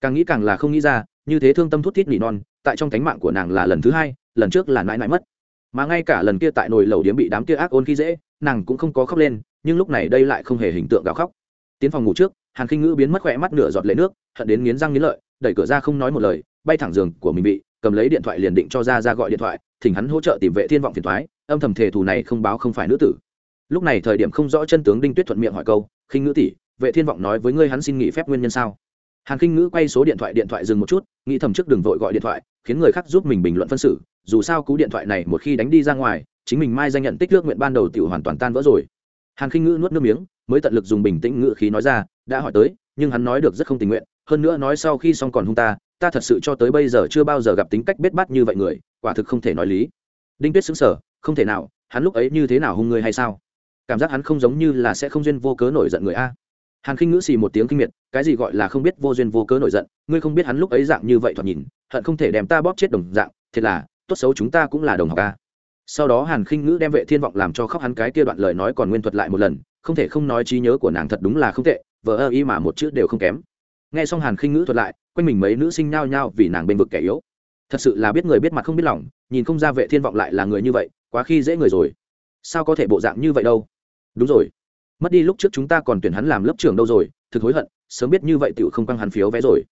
Càng nghĩ càng là không nghĩ ra, như thế thương tâm thút thít nỉ non, tại trong cánh mạng của nàng là lần thứ hai, lần trước là mãi mãi mất. Mà ngay cả lần kia tại nồi lẩu điếm bị đám kia ác ôn khi dễ, nàng cũng không có khóc lên, nhưng lúc này đây lại không hề hình tượng gào khóc. Tiến phòng ngủ trước, hàn khinh ngữ biến mất khỏe mắt nửa giọt lệ nước, hận đến nghiến răng nghiến lợi, đẩy cửa ra không nói một lời, bay thẳng giường của mình bị cầm lấy điện thoại liền định cho ra ra gọi điện thoại, thỉnh hắn hỗ trợ tìm vệ thiên vọng phiền thoái âm thầm thể thù này không báo không phải nữ tử. Lúc này thời điểm không rõ chân tướng đinh tuyết thuận miệng hỏi câu, khinh ngữ tỷ, vệ thiên vọng nói với ngươi hắn xin nghỉ phép nguyên nhân sao? Hàn khinh ngữ quay số điện thoại điện thoại dừng một chút, nghĩ thầm trước đừng vội gọi điện thoại, khiến người khác giúp mình bình luận phân xử, dù sao cú điện thoại này một khi đánh đi ra ngoài, chính mình mai danh nhận tích nước nguyện ban đầu tiểu hoàn toàn tan vỡ rồi. Hàn khinh ngữ nuốt nước miếng, mới tận lực dùng bình tĩnh ngữ khí nói ra, đã hỏi tới, nhưng hắn nói được rất không tình nguyện, hơn nữa nói sau khi xong còn hung ta ta thật sự cho tới bây giờ chưa bao giờ gặp tính cách bết bát như vậy người, quả thực không thể nói lý. Đinh tuyết xứng sở không thể nào, hắn lúc ấy như thế nào hung người hay sao? Cảm giác hắn không giống như là sẽ không duyên vô cớ nổi giận người a. Hàn khinh ngữ xì một tiếng kinh miệt, cái gì gọi là không biết vô duyên vô cớ nổi giận, ngươi không biết hắn lúc ấy dạng như vậy thoạt nhìn, hận không thể đem ta bóp chết đồng dạng, thiệt là, tốt xấu chúng ta cũng là đồng học a. Sau đó hàn khinh ngữ đem vệ thiên vọng làm cho khóc hắn cái kia đoạn lời nói còn nguyên thuật lại một lần, không thể không nói trí nhớ của nàng thật đúng là không tệ, vờ ơ y mà một chữ đều không kém. Nghe xong hàn khinh ngữ thuật lại quanh mình mấy nữ sinh nhao nhao vì nàng bên vực kẻ yếu. Thật sự là biết người biết mặt không biết lòng, nhìn không ra vệ thiên vọng lại là người như vậy, quá khi dễ người rồi. Sao có thể bộ dạng như vậy đâu? Đúng rồi. Mất đi lúc trước chúng ta còn tuyển hắn làm lớp trưởng đâu rồi, thực hối hận, sớm biết như vậy tựu không căng hắn phiếu vé rồi.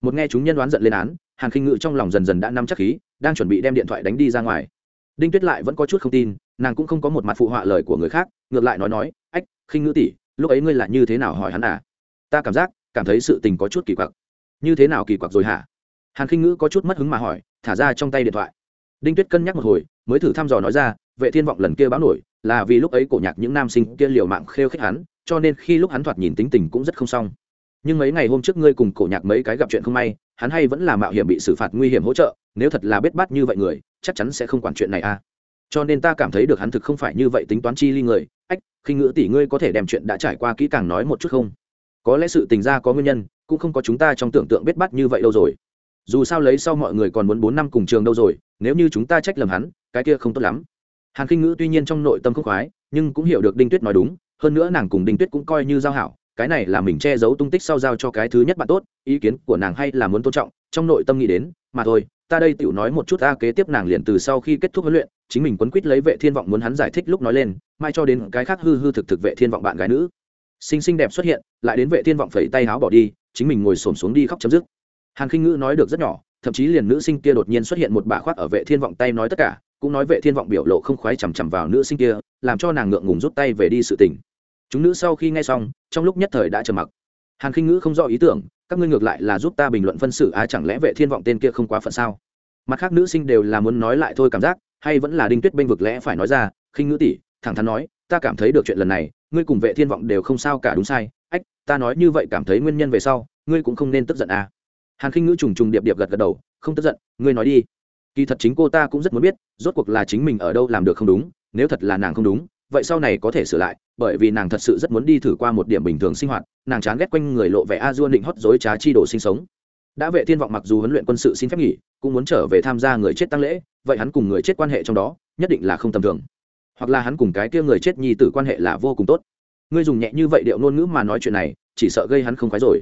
Một nghe chúng nhân đoán giận lên án, hàn khinh ngự trong lòng dần dần đã nắm chắc khí, đang chuẩn bị đem điện thoại đánh đi ra ngoài. Đinh tuyết lại vẫn có chút không tin, nàng cũng không có một mặt phụ họa lời của người khác, ngược lại nói nói, ách khinh ngữ tỷ, lúc ấy ngươi là như thế nào hỏi hắn à? Ta cảm giác, cảm thấy sự tình có chút kỳ quặc như thế nào kỳ quặc rồi hả? Hàn khinh ngữ có chút mất hứng mà hỏi, thả ra trong tay điện thoại. Đinh tuyết cân nhắc một hồi, mới thử thăm dò nói ra, vệ thiên vọng lần kia báo nổi, là vì lúc ấy cổ nhạc những nam sinh kia liều mạng khêu khích hắn, cho nên khi lúc hắn thoạt nhìn tính tình cũng rất không xong. Nhưng mấy ngày hôm trước ngươi cùng cổ nhạc mấy cái gặp chuyện không may, hắn hay vẫn là mạo hiểm bị xử phạt nguy hiểm hỗ trợ, nếu thật là biết bắt như vậy người, chắc chắn sẽ không quản chuyện này a à. cho nên ta cảm thấy được hắn thực không phải như vậy tính toán chi ly người. Ách khi ngữ tỷ ngươi có thể đem chuyện đã trải qua kỹ càng nói một chút không? Có lẽ sự tình ra có nguyên nhân, cũng không có chúng ta trong tưởng tượng biết bắt như vậy đâu rồi. Dù sao lấy sau mọi người còn muốn bốn năm cùng trường đâu rồi, nếu như chúng ta trách lầm hắn, cái kia không tốt lắm. Hàn khinh ngữ tuy nhiên trong nội tâm không khoái, nhưng cũng hiểu được đinh tuyết nói đúng, hơn nữa nàng cùng đinh tuyết cũng coi như giao hảo, cái này là mình che giấu tung tích sau giao cho cái thứ nhất bạn tốt, ý kiến của nàng hay là muốn tôn trọng, trong nội tâm nghĩ đến, mà thôi, ta đây tiểu nói một chút ta kế tiếp nàng liền từ sau khi kết thúc huấn luyện, chính mình quấn quýt lấy vệ thiên vọng muốn hắn giải thích lúc nói lên, mai cho đến cái khác hư hư thực thực vệ thiên vọng bạn gái nữ xinh xinh đẹp xuất hiện, lại đến vệ thiên vọng phẩy tay áo bỏ đi, chính mình ngồi xổm xuống đi khóc chấm dứt. Hàn khinh ngữ nói được rất nhỏ, thậm chí liền nữ sinh kia đột nhiên xuất hiện một bà khoác ở vệ thiên vọng tay nói tất cả, cũng nói vệ thiên vọng biểu lộ không khoái chằm chằm vào nữ sinh kia, làm cho nàng ngượng ngùng rút tay về đi sự tình. Chúng nữ sau khi nghe xong, trong lúc nhất thời đã trầm mặc. Hàn khinh ngữ không rõ ý tưởng, các ngươi ngược lại là giúp ta bình luận phân xử á chẳng lẽ vệ thiên vọng tên kia không quá phận sao? Mặt khác nữ sinh đều là muốn nói lại thôi cảm giác, hay vẫn là đinh tuyết bênh vực lẽ phải nói ra, khinh ngữ tỷ, thẳng thắn nói, ta cảm thấy được chuyện lần này ngươi cùng vệ thiên vọng đều không sao cả đúng sai, ách, ta nói như vậy cảm thấy nguyên nhân về sau, ngươi cũng không nên tức giận à. Hàn khinh ngữ trùng trùng điệp điệp gật gật đầu, không tức giận, ngươi nói đi. Kỳ thật chính cô ta cũng rất muốn biết, rốt cuộc là chính mình ở đâu làm được không đúng, nếu thật là nàng không đúng, vậy sau này có thể sửa lại, bởi vì nàng thật sự rất muốn đi thử qua một điểm bình thường sinh hoạt, nàng chán ghét quanh người lộ vẻ a dua định hót dối trá chi đồ sinh sống. Đã vệ thiên vọng mặc dù huấn luyện quân sự xin phép nghỉ, cũng muốn trở về tham gia người chết tăng lễ, vậy hắn cùng người chết quan hệ trong đó, nhất định là không tầm thường hoặc là hắn cùng cái kia người chết nhi tử quan hệ là vô cùng tốt. Ngươi dùng nhẹ như vậy điệu ngôn ngữ mà nói chuyện này, chỉ sợ gây hắn không khoái rồi.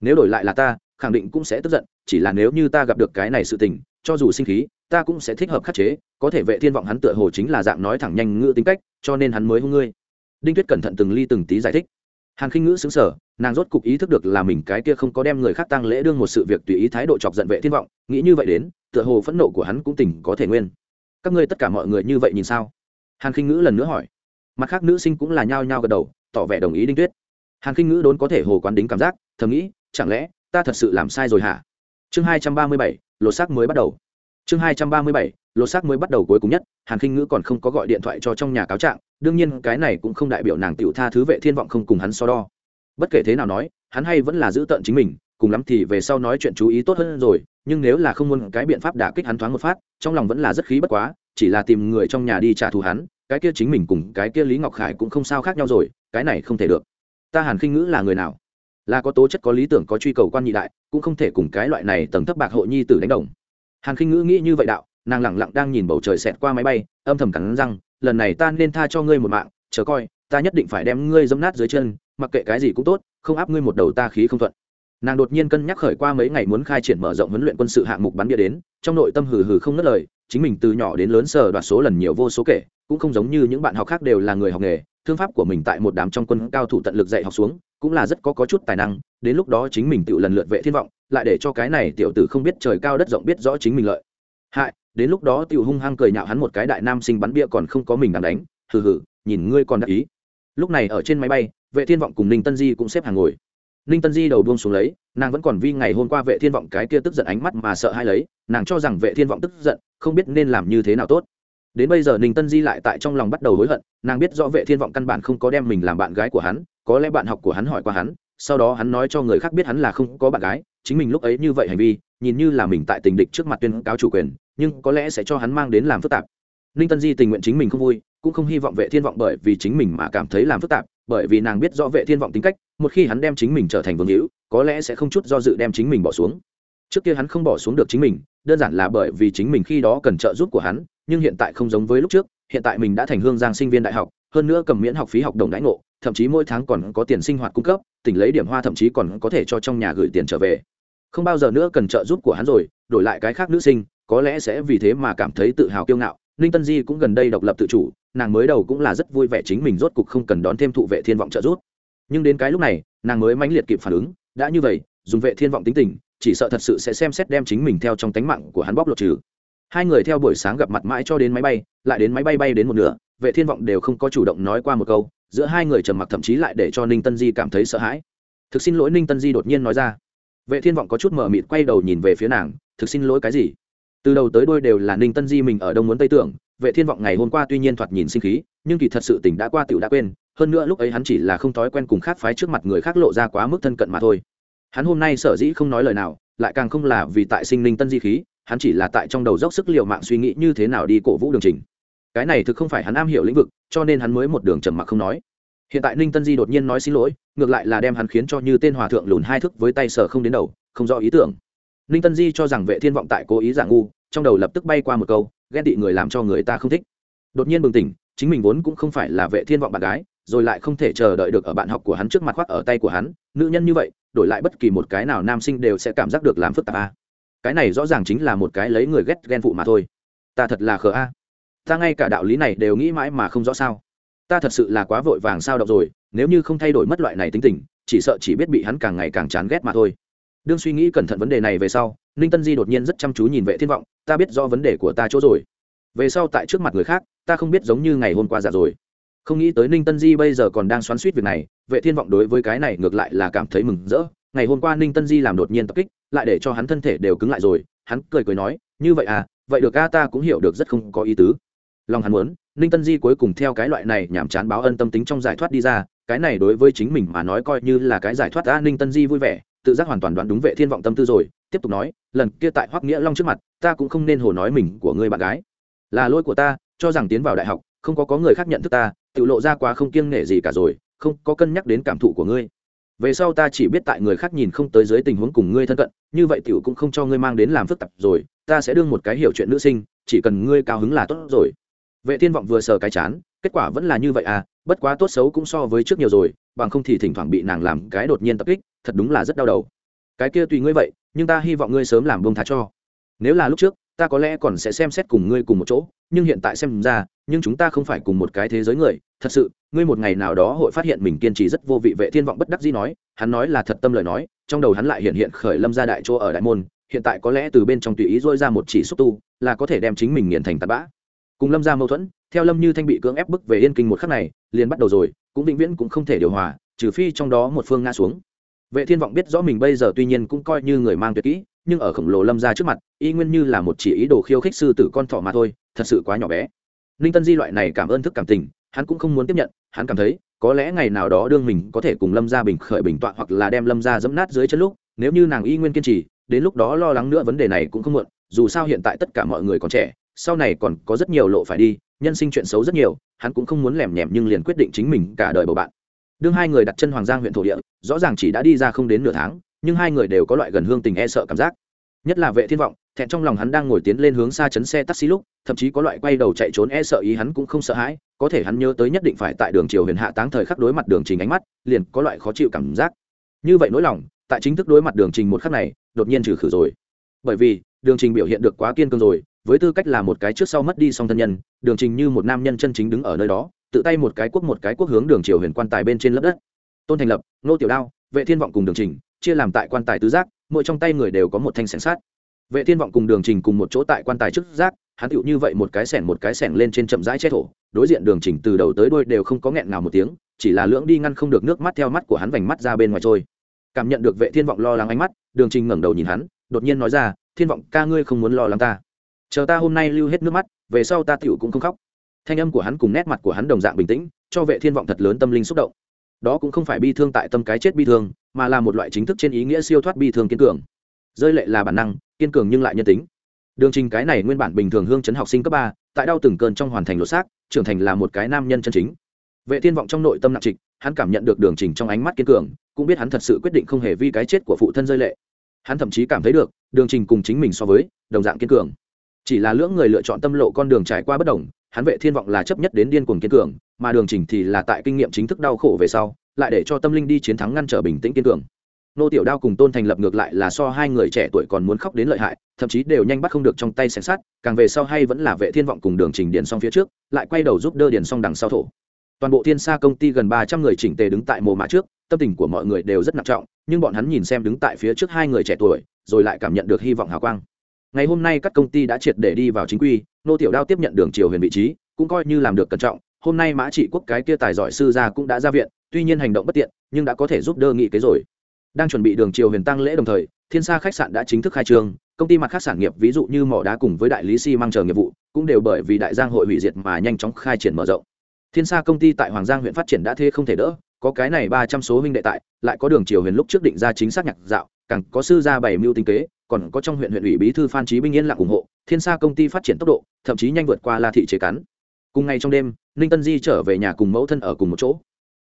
Nếu đổi lại là ta, khẳng định cũng sẽ tức giận, chỉ là nếu như ta gặp được cái này sự tình, cho dù sinh khí, ta cũng sẽ thích hợp khắc chế, có thể vệ thiên vọng hắn tựa hồ chính là dạng nói thẳng nhanh ngữ tính cách, cho nên hắn mới hung ngươi. Đinh tuyết cẩn thận từng ly từng tí giải thích. Hàn khinh ngữ xứng sở nàng rốt cục ý thức được là mình cái kia không có đem người khác tăng lễ đương một sự việc tùy ý thái độ chọc giận vệ thiên vọng, nghĩ như vậy đến, tựa hồ phẫn nộ của hắn cũng tỉnh có thể nguyên. Các ngươi tất cả mọi người như vậy nhìn sao? Hàn khinh ngữ lần nữa hỏi. Mặt khác nữ sinh cũng là nhao nhao gật đầu, tỏ vẻ đồng ý đinh tuyết. Hàn khinh ngữ đốn có thể hồ quán đính cảm giác, thầm nghĩ, chẳng lẽ ta thật sự làm sai rồi hả? Chương hai trăm ba mươi bảy, lột xác mới bắt đầu. Chương hai trăm ba mươi bảy, lột xác mới bắt đầu cuối cùng nhất, hàn khinh ngữ còn không có gọi điện thoại cho trong nhà cáo trạng, đương nhiên cái này cũng không đại biểu nàng tiểu tha thứ vệ thiên vọng không cùng hắn so đo. Bất kể thế nào nói, hắn hay vẫn là giữ tận chính mình, cùng lắm thì về sau nói chuyện chú ý tốt hơn rồi, nhưng nếu là không muốn cái biện pháp đả kích hắn thoáng một phát, trong lòng vẫn là rất khí bất quá, chỉ là tìm người trong nhà đi trả thù hắn cái kia chính mình cùng cái kia lý ngọc khải cũng không sao khác nhau rồi, cái này không thể được. Ta hàn khinh ngữ là người nào? Là có tố chất, có lý tưởng, có truy cầu quan nhị đại, cũng không thể cùng cái loại này tầng thấp bạc hộ nhi tử đánh đồng. Hàn khinh ngữ nghĩ như vậy đạo, nàng lẳng lặng đang nhìn bầu trời xẹt qua máy bay, âm thầm cắn răng, lần này ta nên tha cho ngươi một mạng, chờ coi, ta nhất định phải đem ngươi dấm nát dưới chân, mặc kệ cái gì cũng tốt, không áp ngươi một đầu ta khí không thuận nàng đột nhiên cân nhắc khởi qua mấy ngày muốn khai triển mở rộng huấn luyện quân sự hạng mục bắn bia đến, trong nội tâm hừ hừ không ngất lời, chính mình từ nhỏ đến lớn sờ đoạt số lần nhiều vô số kể, cũng không giống như những bạn học khác đều là người học nghề, thương pháp của mình tại một đám trong quân cao thủ tận lực dạy học xuống, cũng là rất có có chút tài năng, đến lúc đó chính mình tự lần lượt vệ thiên vọng, lại để cho cái này tiểu tử không biết trời cao đất rộng biết rõ chính mình lợi. Hại, đến lúc đó tiểu hung hăng cười nhạo hắn một cái đại nam sinh bắn bia còn không có mình đang đánh, hừ hừ, nhìn ngươi còn đắc ý. Lúc này ở trên máy bay, vệ thiên vọng cùng ninh tân di cũng xếp hàng ngồi ninh tân di đầu buông xuống lấy, nàng vẫn còn vi ngày hôm qua vệ thiên vọng cái kia tức giận ánh mắt mà sợ hai lấy, nàng cho rằng vệ thiên vọng tức giận, không biết nên làm như thế nào tốt. Đến bây giờ ninh tân di lại tại trong lòng bắt đầu hối hận, nàng biết rõ vệ thiên vọng căn bản không có đem mình làm bạn gái của hắn, có lẽ bạn học của hắn hỏi qua hắn, sau đó hắn nói cho người khác biết hắn là không có bạn gái, chính mình lúc ấy như vậy hành vi, nhìn như là mình tại tình địch trước mặt tuyên cáo chủ quyền, nhưng có lẽ sẽ cho hắn mang đến làm phức tạp. Ninh tân di tình nguyện chính mình không vui, cũng không hy vọng vệ thiên vọng bởi vì chính mình mà cảm thấy làm phức tạp bởi vì nàng biết rõ vệ thiên vọng tính cách, một khi hắn đem chính mình trở thành vương hữu, có lẽ sẽ không chút do dự đem chính mình bỏ xuống. Trước kia hắn không bỏ xuống được chính mình, đơn giản là bởi vì chính mình khi đó cần trợ giúp của hắn, nhưng hiện tại không giống với lúc trước, hiện tại mình đã thành hương giang sinh viên đại học, hơn nữa cầm miễn học phí học đồng đãi ngộ, thậm chí mỗi tháng còn có tiền sinh hoạt cung cấp, tỉnh lấy điểm hoa thậm chí còn có thể cho trong nhà gửi tiền trở về. Không bao giờ nữa cần trợ giúp của hắn rồi, đổi lại cái khác nữ sinh, có lẽ sẽ vì thế mà cảm thấy tự hào kiêu ngạo, ninh tân di cũng gần đây độc lập tự chủ nàng mới đầu cũng là rất vui vẻ chính mình rốt cục không cần đón thêm thụ vệ thiên vọng trợ giúp. Nhưng đến cái lúc này, nàng mới mãnh liệt kịp phản ứng, đã như vậy, dùng vệ thiên vọng tính tình, chỉ sợ thật sự sẽ xem xét đem chính mình theo trong tánh mạng của hắn bóc lột trừ. Hai người theo buổi sáng gặp mặt mãi cho đến máy bay, lại đến máy bay bay đến một nửa, vệ thiên vọng đều không có chủ động nói qua một câu, giữa hai người trầm mặc thậm chí lại để cho ninh tân di cảm thấy sợ hãi. Thực xin lỗi ninh tân di đột nhiên nói ra. Vệ thiên vọng có chút mở mịt quay đầu nhìn về phía nàng, thực xin lỗi cái gì? Từ đầu tới đôi đều là ninh tân di mình ở đông muốn tây tưởng vệ thiên vọng ngày hôm qua tuy nhiên thoạt nhìn sinh khí, nhưng kỳ thật sự tình đã qua tiểu đã quên, hơn nữa lúc ấy hắn chỉ là không thói quen cùng khác phái trước mặt người khác lộ ra quá mức thân cận mà thôi. Hắn hôm nay sở dĩ không nói lời nào, lại càng không là vì tại sinh linh tân di khí, hắn chỉ là tại trong đầu dốc sức liệu mạng suy nghĩ như thế nào đi cổ vũ đường trình. Cái này thực không phải hắn am hiểu lĩnh vực, cho nên hắn mới một đường trầm mặc không nói. Hiện tại ninh tân di đột nhiên nói xin lỗi, ngược lại là đem hắn khiến cho như tên hòa thượng lùn hai thức với tay sở không đến đầu, không rõ ý tưởng. Ninh tân di cho rằng vệ thiên vọng tại cố ý giả ngu trong đầu lập tức bay qua một câu, ghen tị người làm cho người ta không thích. Đột nhiên bừng tỉnh, chính mình vốn cũng không phải là vệ thiên vọng bạn gái, rồi lại không thể chờ đợi được ở bạn học của hắn trước mặt khoác ở tay của hắn, nữ nhân như vậy, đổi lại bất kỳ một cái nào nam sinh đều sẽ cảm giác được làm phức tạp a. Cái này rõ ràng chính là một cái lấy người ghét ghen phụ mà thôi. Ta thật là khờ a. Ta ngay cả đạo lý này đều nghĩ mãi mà không rõ sao. Ta thật sự là quá vội vàng sao động rồi, nếu như không thay đổi mất loại này tính tình, chỉ sợ chỉ biết bị hắn càng ngày càng chán ghét mà thôi đương suy nghĩ cẩn thận vấn đề này về sau, ninh tân di đột nhiên rất chăm chú nhìn vệ thiên vọng, ta biết do vấn đề của ta chỗ rồi. Về sau tại trước mặt người khác, ta không biết giống như ngày hôm qua giả rồi. Không nghĩ tới ninh tân di bây giờ còn đang xoắn suýt việc này, vệ thiên vọng đối với cái này ngược lại là cảm thấy mừng rỡ. Ngày hôm qua ninh tân di làm đột nhiên tập kích, lại để cho hắn thân thể đều cứng lại rồi, hắn cười cười nói, như vậy à vậy được a, ta cũng hiểu được rất không có ý tứ. Lòng hắn muốn, ninh tân di cuối cùng theo cái loại này nhảm chán báo ân tâm tính trong giải thoát đi ra, cái này đối với chính mình mà nói coi như là cái giải thoát a, ninh tân di vui vẻ tự giác hoàn toàn đoán đúng vệ thiên vọng tâm tư rồi, tiếp tục nói, lần kia tại hoắc nghĩa long trước mặt, ta cũng không nên hồ nói mình của người bạn gái. Là lỗi của ta, cho rằng tiến vào đại học, không có có người khác nhận thức ta, tự lộ ra quá không kiêng nể gì cả rồi, không có cân nhắc đến cảm thụ của ngươi. Về sau ta chỉ biết tại người khác nhìn không tới dưới tình huống cùng ngươi thân cận, như vậy tiểu cũng không cho ngươi mang đến làm phức tạp rồi, ta sẽ đương một cái hiểu chuyện nữ sinh, chỉ cần ngươi cao hứng là tốt rồi. Vệ thiên vọng vừa sờ cái chán, kết quả vẫn là như vậy à bất quá tốt xấu cũng so với trước nhiều rồi, bằng không thì thỉnh thoảng bị nàng làm cái đột nhiên tập kích, thật đúng là rất đau đầu. Cái kia tùy ngươi vậy, nhưng ta hy vọng ngươi sớm làm bông thá cho. Nếu là lúc trước, ta có lẽ còn sẽ xem xét cùng ngươi cùng một chỗ, nhưng hiện tại xem ra, nhưng chúng ta không phải cùng một cái thế giới người. Thật sự, ngươi một ngày nào đó hội phát hiện mình kiên trì rất vô vị vệ thiên vọng bất đắc dĩ nói, hắn nói là thật tâm lời nói, trong đầu hắn lại hiện hiện khởi lâm ra đại chỗ ở đại môn, hiện tại có lẽ từ bên trong tùy ý dôi ra một chỉ xúc tu, là có thể đem chính mình nghiền thành tạt bã. Cùng lâm ra mâu thuẫn theo lâm như thanh bị cưỡng ép bức về yên kinh một khắc này, liền bắt đầu rồi, cũng vĩnh viễn cũng không thể điều hòa, trừ phi trong đó một phương ngã xuống. Vệ thiên vọng biết rõ mình bây giờ tuy nhiên cũng coi như người mang tuyệt kỹ, nhưng ở khổng lồ lâm ra trước mặt, y nguyên như là một chỉ ý đồ khiêu khích sư tử con thỏ mà thôi, thật sự quá nhỏ bé. Ninh tân di loại này cảm ơn thức cảm tình, hắn cũng không muốn tiếp nhận, hắn cảm thấy, có lẽ ngày nào đó đương mình có thể cùng lâm gia bình khởi bình tọa hoặc là đem lâm gia dẫm nát dưới chân lúc, nếu như nàng y nguyên kiên trì, đến lúc đó lo lắng nữa vấn đề này cũng không muộn, dù sao hiện tại tất cả mọi người còn trẻ, sau này còn có rất nhiều lộ phải đi nhân sinh chuyện xấu rất nhiều, hắn cũng không muốn lèm nhèm nhưng liền quyết định chính mình cả đời bầu bạn. Đương hai người đặt chân hoàng giang huyện thổ địa, rõ ràng chỉ đã đi ra không đến nửa tháng, nhưng hai người đều có loại gần hương tình e sợ cảm giác. Nhất là vệ thiên vọng, thẹn trong lòng hắn đang ngồi tiến lên hướng xa chấn xe taxi lúc, thậm chí có loại quay đầu chạy trốn e sợ ý hắn cũng không sợ hãi, có thể hắn nhớ tới nhất định phải tại đường triều huyền hạ táng thời khắc đối mặt đường trình ánh mắt, liền có loại khó chịu cảm giác. Như vậy nỗi lòng, tại chính thức đối mặt đường trình một khắc này, đột nhiên trừ khử rồi. Bởi vì, đường trình biểu hiện được quá kiên cường rồi với tư cách là một cái trước sau mất đi song thân nhân, đường trình như một nam nhân chân chính đứng ở nơi đó, tự tay một cái quốc một cái quốc hướng đường triều huyền quan tài bên trên lớp đất. Tôn thành lập, nô tiểu đao, vệ thiên vọng cùng đường trình, chia làm tại quan tài tứ giác, mỗi trong tay người đều có một thanh sẻng sát vệ thiên vọng cùng đường trình cùng một chỗ tại quan tài trước giác, hắn tựu như vậy một cái sẻng một cái sẻng lên trên chậm rãi che thổ, đối diện đường trình từ đầu tới đuôi đều không có nghẹn nào một tiếng, chỉ là lưỡng đi ngăn không được nước mắt theo mắt của hắn vành mắt ra bên ngoài trôi. Cảm nhận được vệ thiên vọng lo lắng ánh mắt, đường trình ngẩng đầu nhìn hắn, đột nhiên nói ra, thiên vọng ca ngươi không muốn lo lắng ta chờ ta hôm nay lưu hết nước mắt, về sau ta tựu cũng không khóc. Thanh âm của hắn cùng nét mặt của hắn đồng dạng bình tĩnh, cho vệ thiên vọng thật lớn tâm linh xúc động. Đó cũng không phải bi thương tại tâm cái chết bi thương, mà là một loại chính thức trên ý nghĩa siêu thoát bi thương kiên cường. Rơi lệ là bản năng, kiên cường nhưng lại nhân tính. Đường trình cái này nguyên bản bình thường hương chấn học sinh cấp ba, tại đau từng cơn trong hoàn thành lột xác, trưởng thành là một cái nam nhân chân chính. Vệ thiên vọng trong nội tâm nặng trịch, hắn cảm nhận được đường trình trong ánh mắt kiên cường, cũng biết hắn thật sự quyết định không hề vi cái chết của phụ thân rơi lệ. Hắn thậm chí cảm thấy được, đường trình cùng chính mình so với, đồng dạng kiên cường chỉ là lưỡng người lựa chọn tâm lộ con đường trải qua bất đồng, hắn vệ thiên vọng là chấp nhất đến điên cuồng kiên cường, mà đường trình thì là tại kinh nghiệm chính thức đau khổ về sau, lại để cho tâm linh đi chiến thắng ngăn trở bình tĩnh kiên cường. Nô tiểu đao cùng tôn thành lập ngược lại là so hai người trẻ tuổi còn muốn khóc đến lợi hại, thậm chí đều nhanh bắt không được trong tay xem sát càng về sau hay vẫn là vệ thiên vọng cùng đường trình điền xong phía trước, lại quay đầu giúp đỡ điền xong đằng sau thổ. Toàn bộ thiên sa công ty gần ba trăm người chỉnh tề đứng tại mồ mã trước, tâm tình của mọi người đều rất nặng trọng, nhưng bọn hắn nhìn xem đứng tại phía trước hai người trẻ tuổi, rồi lại cảm nhận được hy vọng hào quang ngày hôm nay các công ty đã triệt để đi vào chính quy, nô tiểu đao tiếp nhận đường triều huyền vị trí, cũng coi như làm được cẩn trọng. Hôm nay mã trị quốc cái kia tài giỏi sư gia cũng đã ra viện, tuy nhiên hành động bất tiện, nhưng đã có thể giúp đỡ nghị kế rồi. Đang chuẩn bị đường triều huyền tăng lễ đồng thời, thiên sa khách sạn đã chính thức khai trương. Công ty mặt khác sản nghiệp, ví dụ như mỏ đá cùng với đại lý xi、si、măng chờ nghiệp vụ, cũng đều bởi vì đại giang hội hủy diệt mà nhanh chóng khai triển mở rộng. Thiên sa công ty tại hoàng giang huyện phát triển đã thế không thể đỡ, có cái này ba trăm số huynh đệ tại, lại có đường triều huyền lúc trước định ra chính xác nhạc dạo càng có sư gia bảy mưu tinh kế, còn có trong huyện huyện ủy bí thư phan trí binh yên lặng ủng hộ, thiên sa công ty phát triển tốc độ, thậm chí nhanh vượt qua la thị chế cắn cùng ngày trong đêm, ninh tân di trở về nhà cùng mẫu thân ở cùng một chỗ.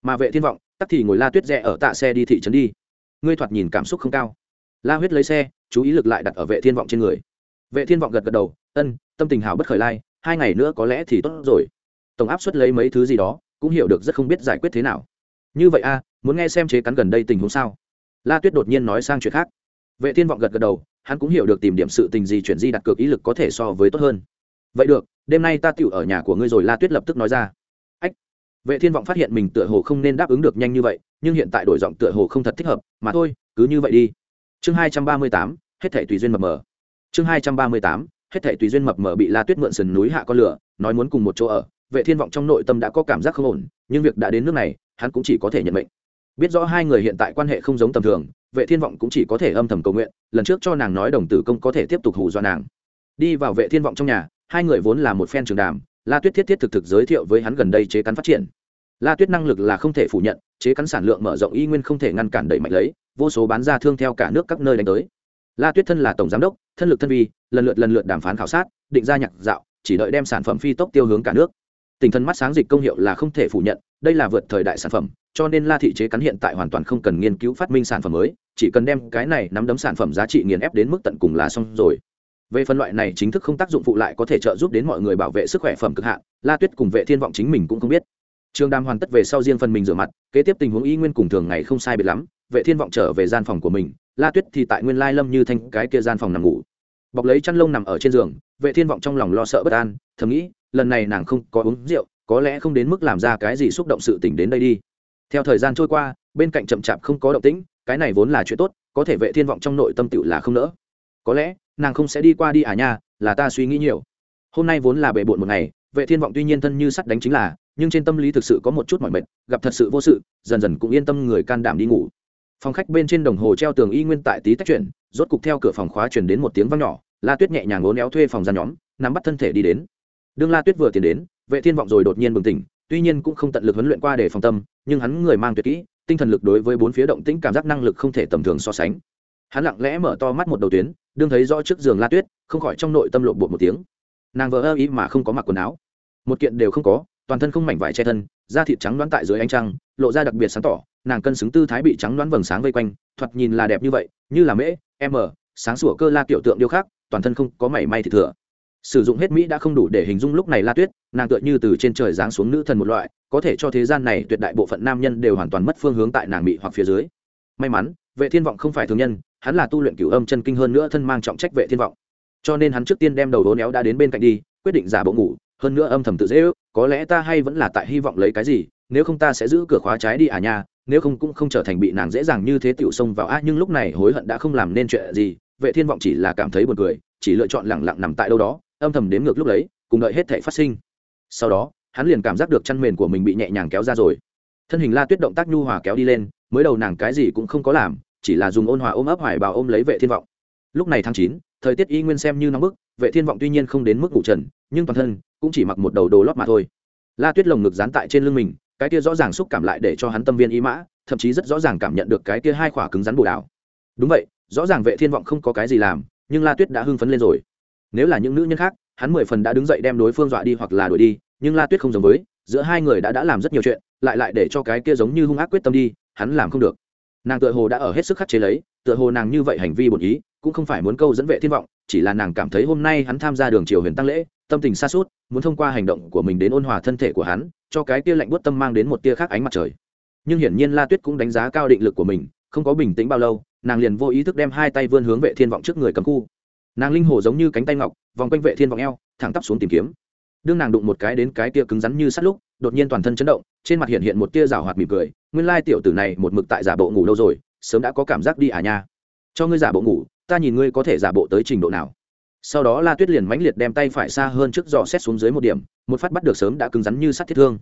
Mà vệ thiên vọng, tắc thì ngồi la tuyết rẽ ở tạ xe đi thị trấn đi. Ngươi thoạt nhìn cảm xúc không cao. La huyết lấy xe, chú ý lực lại đặt ở vệ thiên vọng trên người. Vệ thiên vọng gật gật đầu, ân, tâm tình hào bất khởi lai, hai ngày nữa có lẽ thì tốt rồi. Tổng áp suất lấy mấy thứ gì đó, cũng hiểu được rất không biết giải quyết thế nào. Như vậy a, muốn nghe xem chế cắn gần đây tình huống sao? La tuyết đột nhiên nói sang chuyện khác. Vệ thiên vọng gật gật đầu, hắn cũng hiểu được tìm điểm sự tình gì chuyển di đặt cược ý lực có thể so với tốt hơn. Vậy được, đêm nay ta tựu ở nhà của ngươi rồi, la tuyết lập tức nói ra. Ách. Vệ thiên vọng phát hiện mình tựa hồ không nên đáp ứng được nhanh như vậy, nhưng hiện tại đổi giọng tựa hồ không thật thích hợp, mà thôi, cứ như vậy đi. Chương hai trăm ba mươi tám, hết thể tùy duyên mập mờ. Chương hai trăm ba mươi tám, hết thể tùy duyên mập mờ bị la tuyết mượn sườn núi hạ con lửa, nói muốn cùng một chỗ ở. Vệ thiên vọng trong nội tâm đã có cảm giác không ổn, nhưng việc đã đến nước này, hắn cũng chỉ có thể nhận mệnh biết rõ hai người hiện tại quan hệ không giống tầm thường, vệ thiên vọng cũng chỉ có thể âm thầm cầu nguyện, lần trước cho nàng nói đồng tử công có thể tiếp tục hù do nàng. Đi vào vệ thiên vọng trong nhà, hai người vốn là một phen trường đàm, la tuyết thiết thiết thực thực giới thiệu với hắn gần đây chế cắn phát triển. La tuyết năng lực là không thể phủ nhận, chế cắn sản lượng mở rộng y nguyên không thể ngăn cản đẩy mạnh lấy, vô số bán ra thương theo cả nước các nơi đánh tới. La tuyết thân là tổng giám đốc, thân lực thân vi, lần lượt lần lượt đàm phán khảo sát, định ra nhạc dạo, chỉ đợi đem sản phẩm phi tốc tiêu hướng cả nước tình thần mắt sáng dịch công hiệu là không thể phủ nhận, đây là vượt thời đại sản phẩm, cho nên la thị chế cắn hiện tại hoàn toàn không cần nghiên cứu phát minh sản phẩm mới, chỉ cần đem cái này nắm đấm sản phẩm giá trị nghiền ép đến mức tận cùng là xong rồi. Về phân loại này chính thức không tác dụng phụ lại có thể trợ giúp đến mọi người bảo vệ sức khỏe phẩm cực hạn, la tuyết cùng vệ thiên vọng chính mình cũng không biết. Trường đàm hoàn tất về sau riêng phần mình rửa mặt, kế tiếp tình huống y nguyên cùng thường ngày không sai biệt lắm, vệ thiên vọng trở về gian phòng của mình, la tuyết thì tại nguyên lai lâm như thanh cái kia gian phòng nằm ngủ. Bọc lấy chăn lông nằm ở trên giường, vệ thiên vọng trong lòng lo sợ bất an, thầm nghĩ lần này nàng không có uống rượu, có lẽ không đến mức làm ra cái gì xúc động sự tình đến đây đi. Theo thời gian trôi qua, bên cạnh chậm chạp không có động tĩnh, cái này vốn là chuyện tốt, có thể vệ thiên vọng trong nội tâm tựu là không nỡ. Có lẽ, nàng không sẽ đi qua đi à nha, là ta suy nghĩ nhiều. Hôm nay vốn là bề bộn một ngày, vệ thiên vọng tuy nhiên thân như sắt đánh chính là, nhưng trên tâm lý thực sự có một chút mỏi mệt, gặp thật sự vô sự, dần dần cũng yên tâm người can đảm đi ngủ. Phòng khách bên trên đồng hồ treo tường y nguyên tại tí tách chuyển, rốt cục theo cửa phòng khóa chuyển đến một tiếng vang nhỏ, la tuyết nhẹ nhàng ngốn éo thuê phòng gian nhóm, nắm bắt thân thể đi đến đương la tuyết vừa tiến đến, vệ thiên vọng rồi đột nhiên bừng tỉnh, tuy nhiên cũng không tận lực huấn luyện qua để phòng tâm, nhưng hắn người mang tuyệt kỹ, tinh thần lực đối với bốn phía động tĩnh cảm giác năng lực không thể tầm thường so sánh. Hắn lặng lẽ mở to mắt một đầu tuyến, đương thấy rõ trước giường la tuyết, không khỏi trong nội tâm lộ bột một tiếng. Nàng vỡ ơ ý mà không có mặc quần áo. Một kiện đều không có, toàn thân không mảnh vải che thân, da thịt trắng đoán tại dưới ánh trăng, lộ ra đặc biệt sáng tỏ, nàng cân xứng tư thái bị trắng đoán vầng sáng vây quanh, thoạt nhìn là đẹp như vậy, như là mễ m sáng sủa cơ la kiểu tượng điêu khác toàn thân không có mảy may thì thừa sử dụng hết mỹ đã không đủ để hình dung lúc này la tuyết, nàng tựa như từ trên trời giáng xuống nữ thần một loại, có thể cho thế gian này tuyệt đại bộ phận nam nhân đều hoàn toàn mất phương hướng tại nàng mỹ hoặc phía dưới. May mắn, vệ thiên vọng không phải thường nhân, hắn là tu luyện cửu âm chân kinh hơn nữa thân mang trọng trách vệ thiên vọng. Cho nên hắn trước tiên đem đầu đố néo đã đến bên cạnh đi, quyết định giả bộ ngủ, hơn nữa âm thầm tự dễ ước, có lẽ ta hay vẫn là tại hy vọng lấy cái gì, nếu không ta sẽ giữ cửa khóa trái đi à nha, nếu không cũng không trở thành bị nàng dễ dàng như thế tiểu xông vào a nhưng lúc này hối hận đã không làm nên chuyện gì, vệ thiên vọng chỉ là cảm thấy buồn cười, chỉ lựa chọn lẳng lặng nằm tại đâu đó âm thầm đếm ngược lúc đấy, cùng đợi hết thể phát sinh. Sau đó, hắn liền cảm giác được chăn mền của mình bị nhẹ nhàng kéo ra rồi. Thân hình la tuyết động tác nhu hòa kéo đi lên, mới đầu nàng cái gì cũng không có làm, chỉ là dùng ôn hòa ôm ấp hoài bào ôm lấy vệ thiên vọng. Lúc này tháng chín, thời tiết y nguyên xem như nóng bức, vệ thiên vọng tuy nhiên không đến mức ngủ trần, nhưng toàn thân cũng chỉ mặc một đầu đồ lót mà thôi. La tuyết lồng ngực dán tại trên lưng mình, cái kia rõ ràng xúc cảm lại để cho hắn tâm viên ý mã, thậm chí rất rõ ràng cảm nhận được cái kia hai khỏa cứng rắn bù đảo đúng vậy, rõ ràng vệ thiên vọng không có cái gì làm, nhưng la tuyết đã hưng phấn lên rồi nếu là những nữ nhân khác, hắn mười phần đã đứng dậy đem đối phương dọa đi hoặc là đuổi đi, nhưng la tuyết không giống với, giữa hai người đã đã làm rất nhiều chuyện, lại lại để cho cái kia giống như hung ác quyết tâm đi, hắn làm không được. Nàng tựa hồ đã ở hết sức khắc chế lấy, tựa hồ nàng như vậy hành vi bổn ý, cũng không phải muốn câu dẫn vệ thiên vọng, chỉ là nàng cảm thấy hôm nay hắn tham gia đường triều huyền tăng lễ, tâm tình xa suốt muốn thông qua hành động của mình đến ôn hòa thân thể của hắn, cho cái kia lạnh buốt tâm mang đến một tia khác ánh mặt trời. Nhưng hiển nhiên la tuyết cũng đánh giá cao định lực của mình, không có bình tĩnh bao lâu, nàng liền vô ý thức đem hai tay vươn hướng vệ thiên vọng trước người cầm khu nàng linh hồ giống như cánh tay ngọc, vòng quanh vệ thiên vọng eo, thẳng tắp xuống tìm kiếm. Đương nàng đụng một cái đến cái kia cứng rắn như sắt lúc, đột nhiên toàn thân chấn động, trên mặt hiện hiện một tia rào hoạt mỉm cười, nguyên lai tiểu tử này một mực tại giả bộ ngủ lâu rồi, sớm đã có cảm giác đi à nha. Cho ngươi giả bộ ngủ, ta nhìn ngươi có thể giả bộ tới trình độ nào. Sau đó la tuyết liền mãnh liệt đem tay phải xa hơn trước dò xét xuống dưới một điểm, một phát bắt được sớm đã cứng rắn như sắt thiết thương.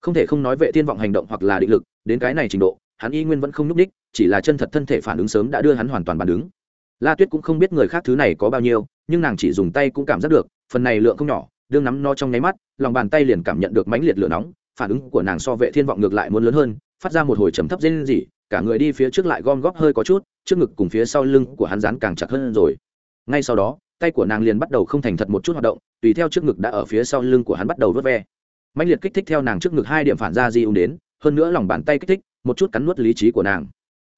Không thể không nói vệ thiên vọng hành động hoặc là định lực, đến cái này trình độ, hắn y nguyên vẫn không nhúc đích chỉ là chân thật thân thể phản ứng sớm đã đưa hắn hoàn toàn bàn đứng la tuyết cũng không biết người khác thứ này có bao nhiêu, nhưng nàng chỉ dùng tay cũng cảm giác được, phần này lượng không nhỏ, đương nắm no trong nháy mắt, lòng bàn tay liền cảm nhận được mãnh liệt lửa nóng, phản ứng của nàng so vệ thiên vọng ngược lại muốn lớn hơn, phát ra một hồi trầm thấp dên gì cả người đi phía trước lại gom góp hơi có chút, trước ngực cùng phía sau lưng của hắn dán càng chặt hơn rồi. Ngay sau đó, tay của nàng liền bắt đầu không thành thật một chút hoạt động, tùy theo trước ngực đã ở phía sau lưng của hắn bắt đầu vớt ve. Mạnh liệt kích thích theo nàng trước ngực hai điểm phản ra di ung đến, hơn nữa lòng bàn tay kích thích, một chút cắn nuốt lý trí của nàng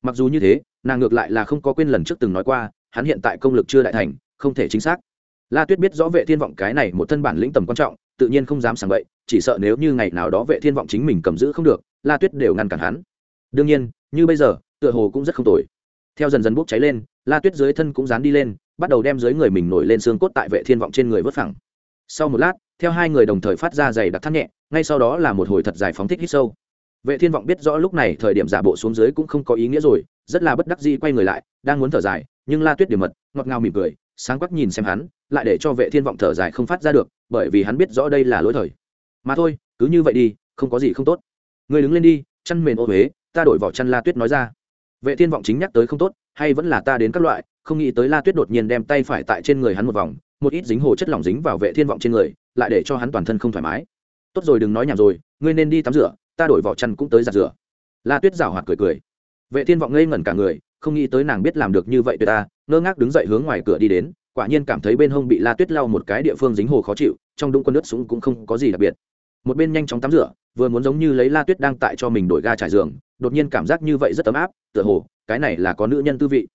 mặc dù như thế, nàng ngược lại là không có quên lần trước từng nói qua, hắn hiện tại công lực chưa đại thành, không thể chính xác. La tuyết biết rõ vệ thiên vọng cái này một thân bản lĩnh tầm quan trọng, tự nhiên không dám sảng bậy, chỉ sợ nếu như ngày nào đó vệ thiên vọng chính mình cầm giữ không được, la tuyết đều ngăn cản hắn. Đương nhiên, như bây giờ, tựa hồ cũng rất không tồi. Theo dần dần bốc cháy lên, la tuyết dưới thân cũng dán đi lên, bắt đầu đem dưới người mình nổi lên xương cốt tại vệ thiên vọng trên người vớt phẳng. Sau một lát, theo hai người đồng thời phát ra giày đặc thắt nhẹ, ngay sau đó là một hồi thật dài phóng thích hít sâu vệ thiên vọng biết rõ lúc này thời điểm giả bộ xuống dưới cũng không có ý nghĩa rồi, rất là bất đắc dĩ quay người lại, đang muốn thở dài, nhưng la tuyết điểm mật, ngọt ngào mỉm cười, sáng quắc nhìn xem hắn, lại để cho vệ thiên vọng thở dài không phát ra được, bởi vì hắn biết rõ đây là lỗi thời. Mà thôi, cứ như vậy đi, không có gì không tốt. Người đứng lên đi, chăn mền ô huế ta đổi vỏ chăn la tuyết nói ra. Vệ thiên vọng chính nhắc tới không tốt, hay vẫn là ta đến các loại, không nghĩ tới la tuyết đột nhiên đem tay phải tại trên người hắn một vòng, một ít dính hồ chất lỏng dính vào vệ thiên vọng trên người, lại để cho hắn toàn thân không thoải mái. Tốt rồi đừng nói nhảm rồi, ngươi nên đi tắm rửa ta đổi vỏ chăn cũng tới giặt rửa. La tuyết rảo hoạt cười cười. Vệ thiên vọng ngây ngẩn cả người, không nghĩ tới nàng biết làm được như vậy tuyệt ta, ngơ ngác đứng dậy hướng ngoài cửa đi đến, quả nhiên cảm thấy bên hông bị la tuyết lau một cái địa phương dính hồ khó chịu, trong đũng quân nước súng cũng không có gì đặc biệt. Một bên nhanh chóng tắm rửa, vừa muốn giống như lấy la tuyết đang tại cho mình đổi ga trải giường, đột nhiên cảm giác như vậy rất ấm áp, tựa hồ, cái này là có nữ nhân tư vị.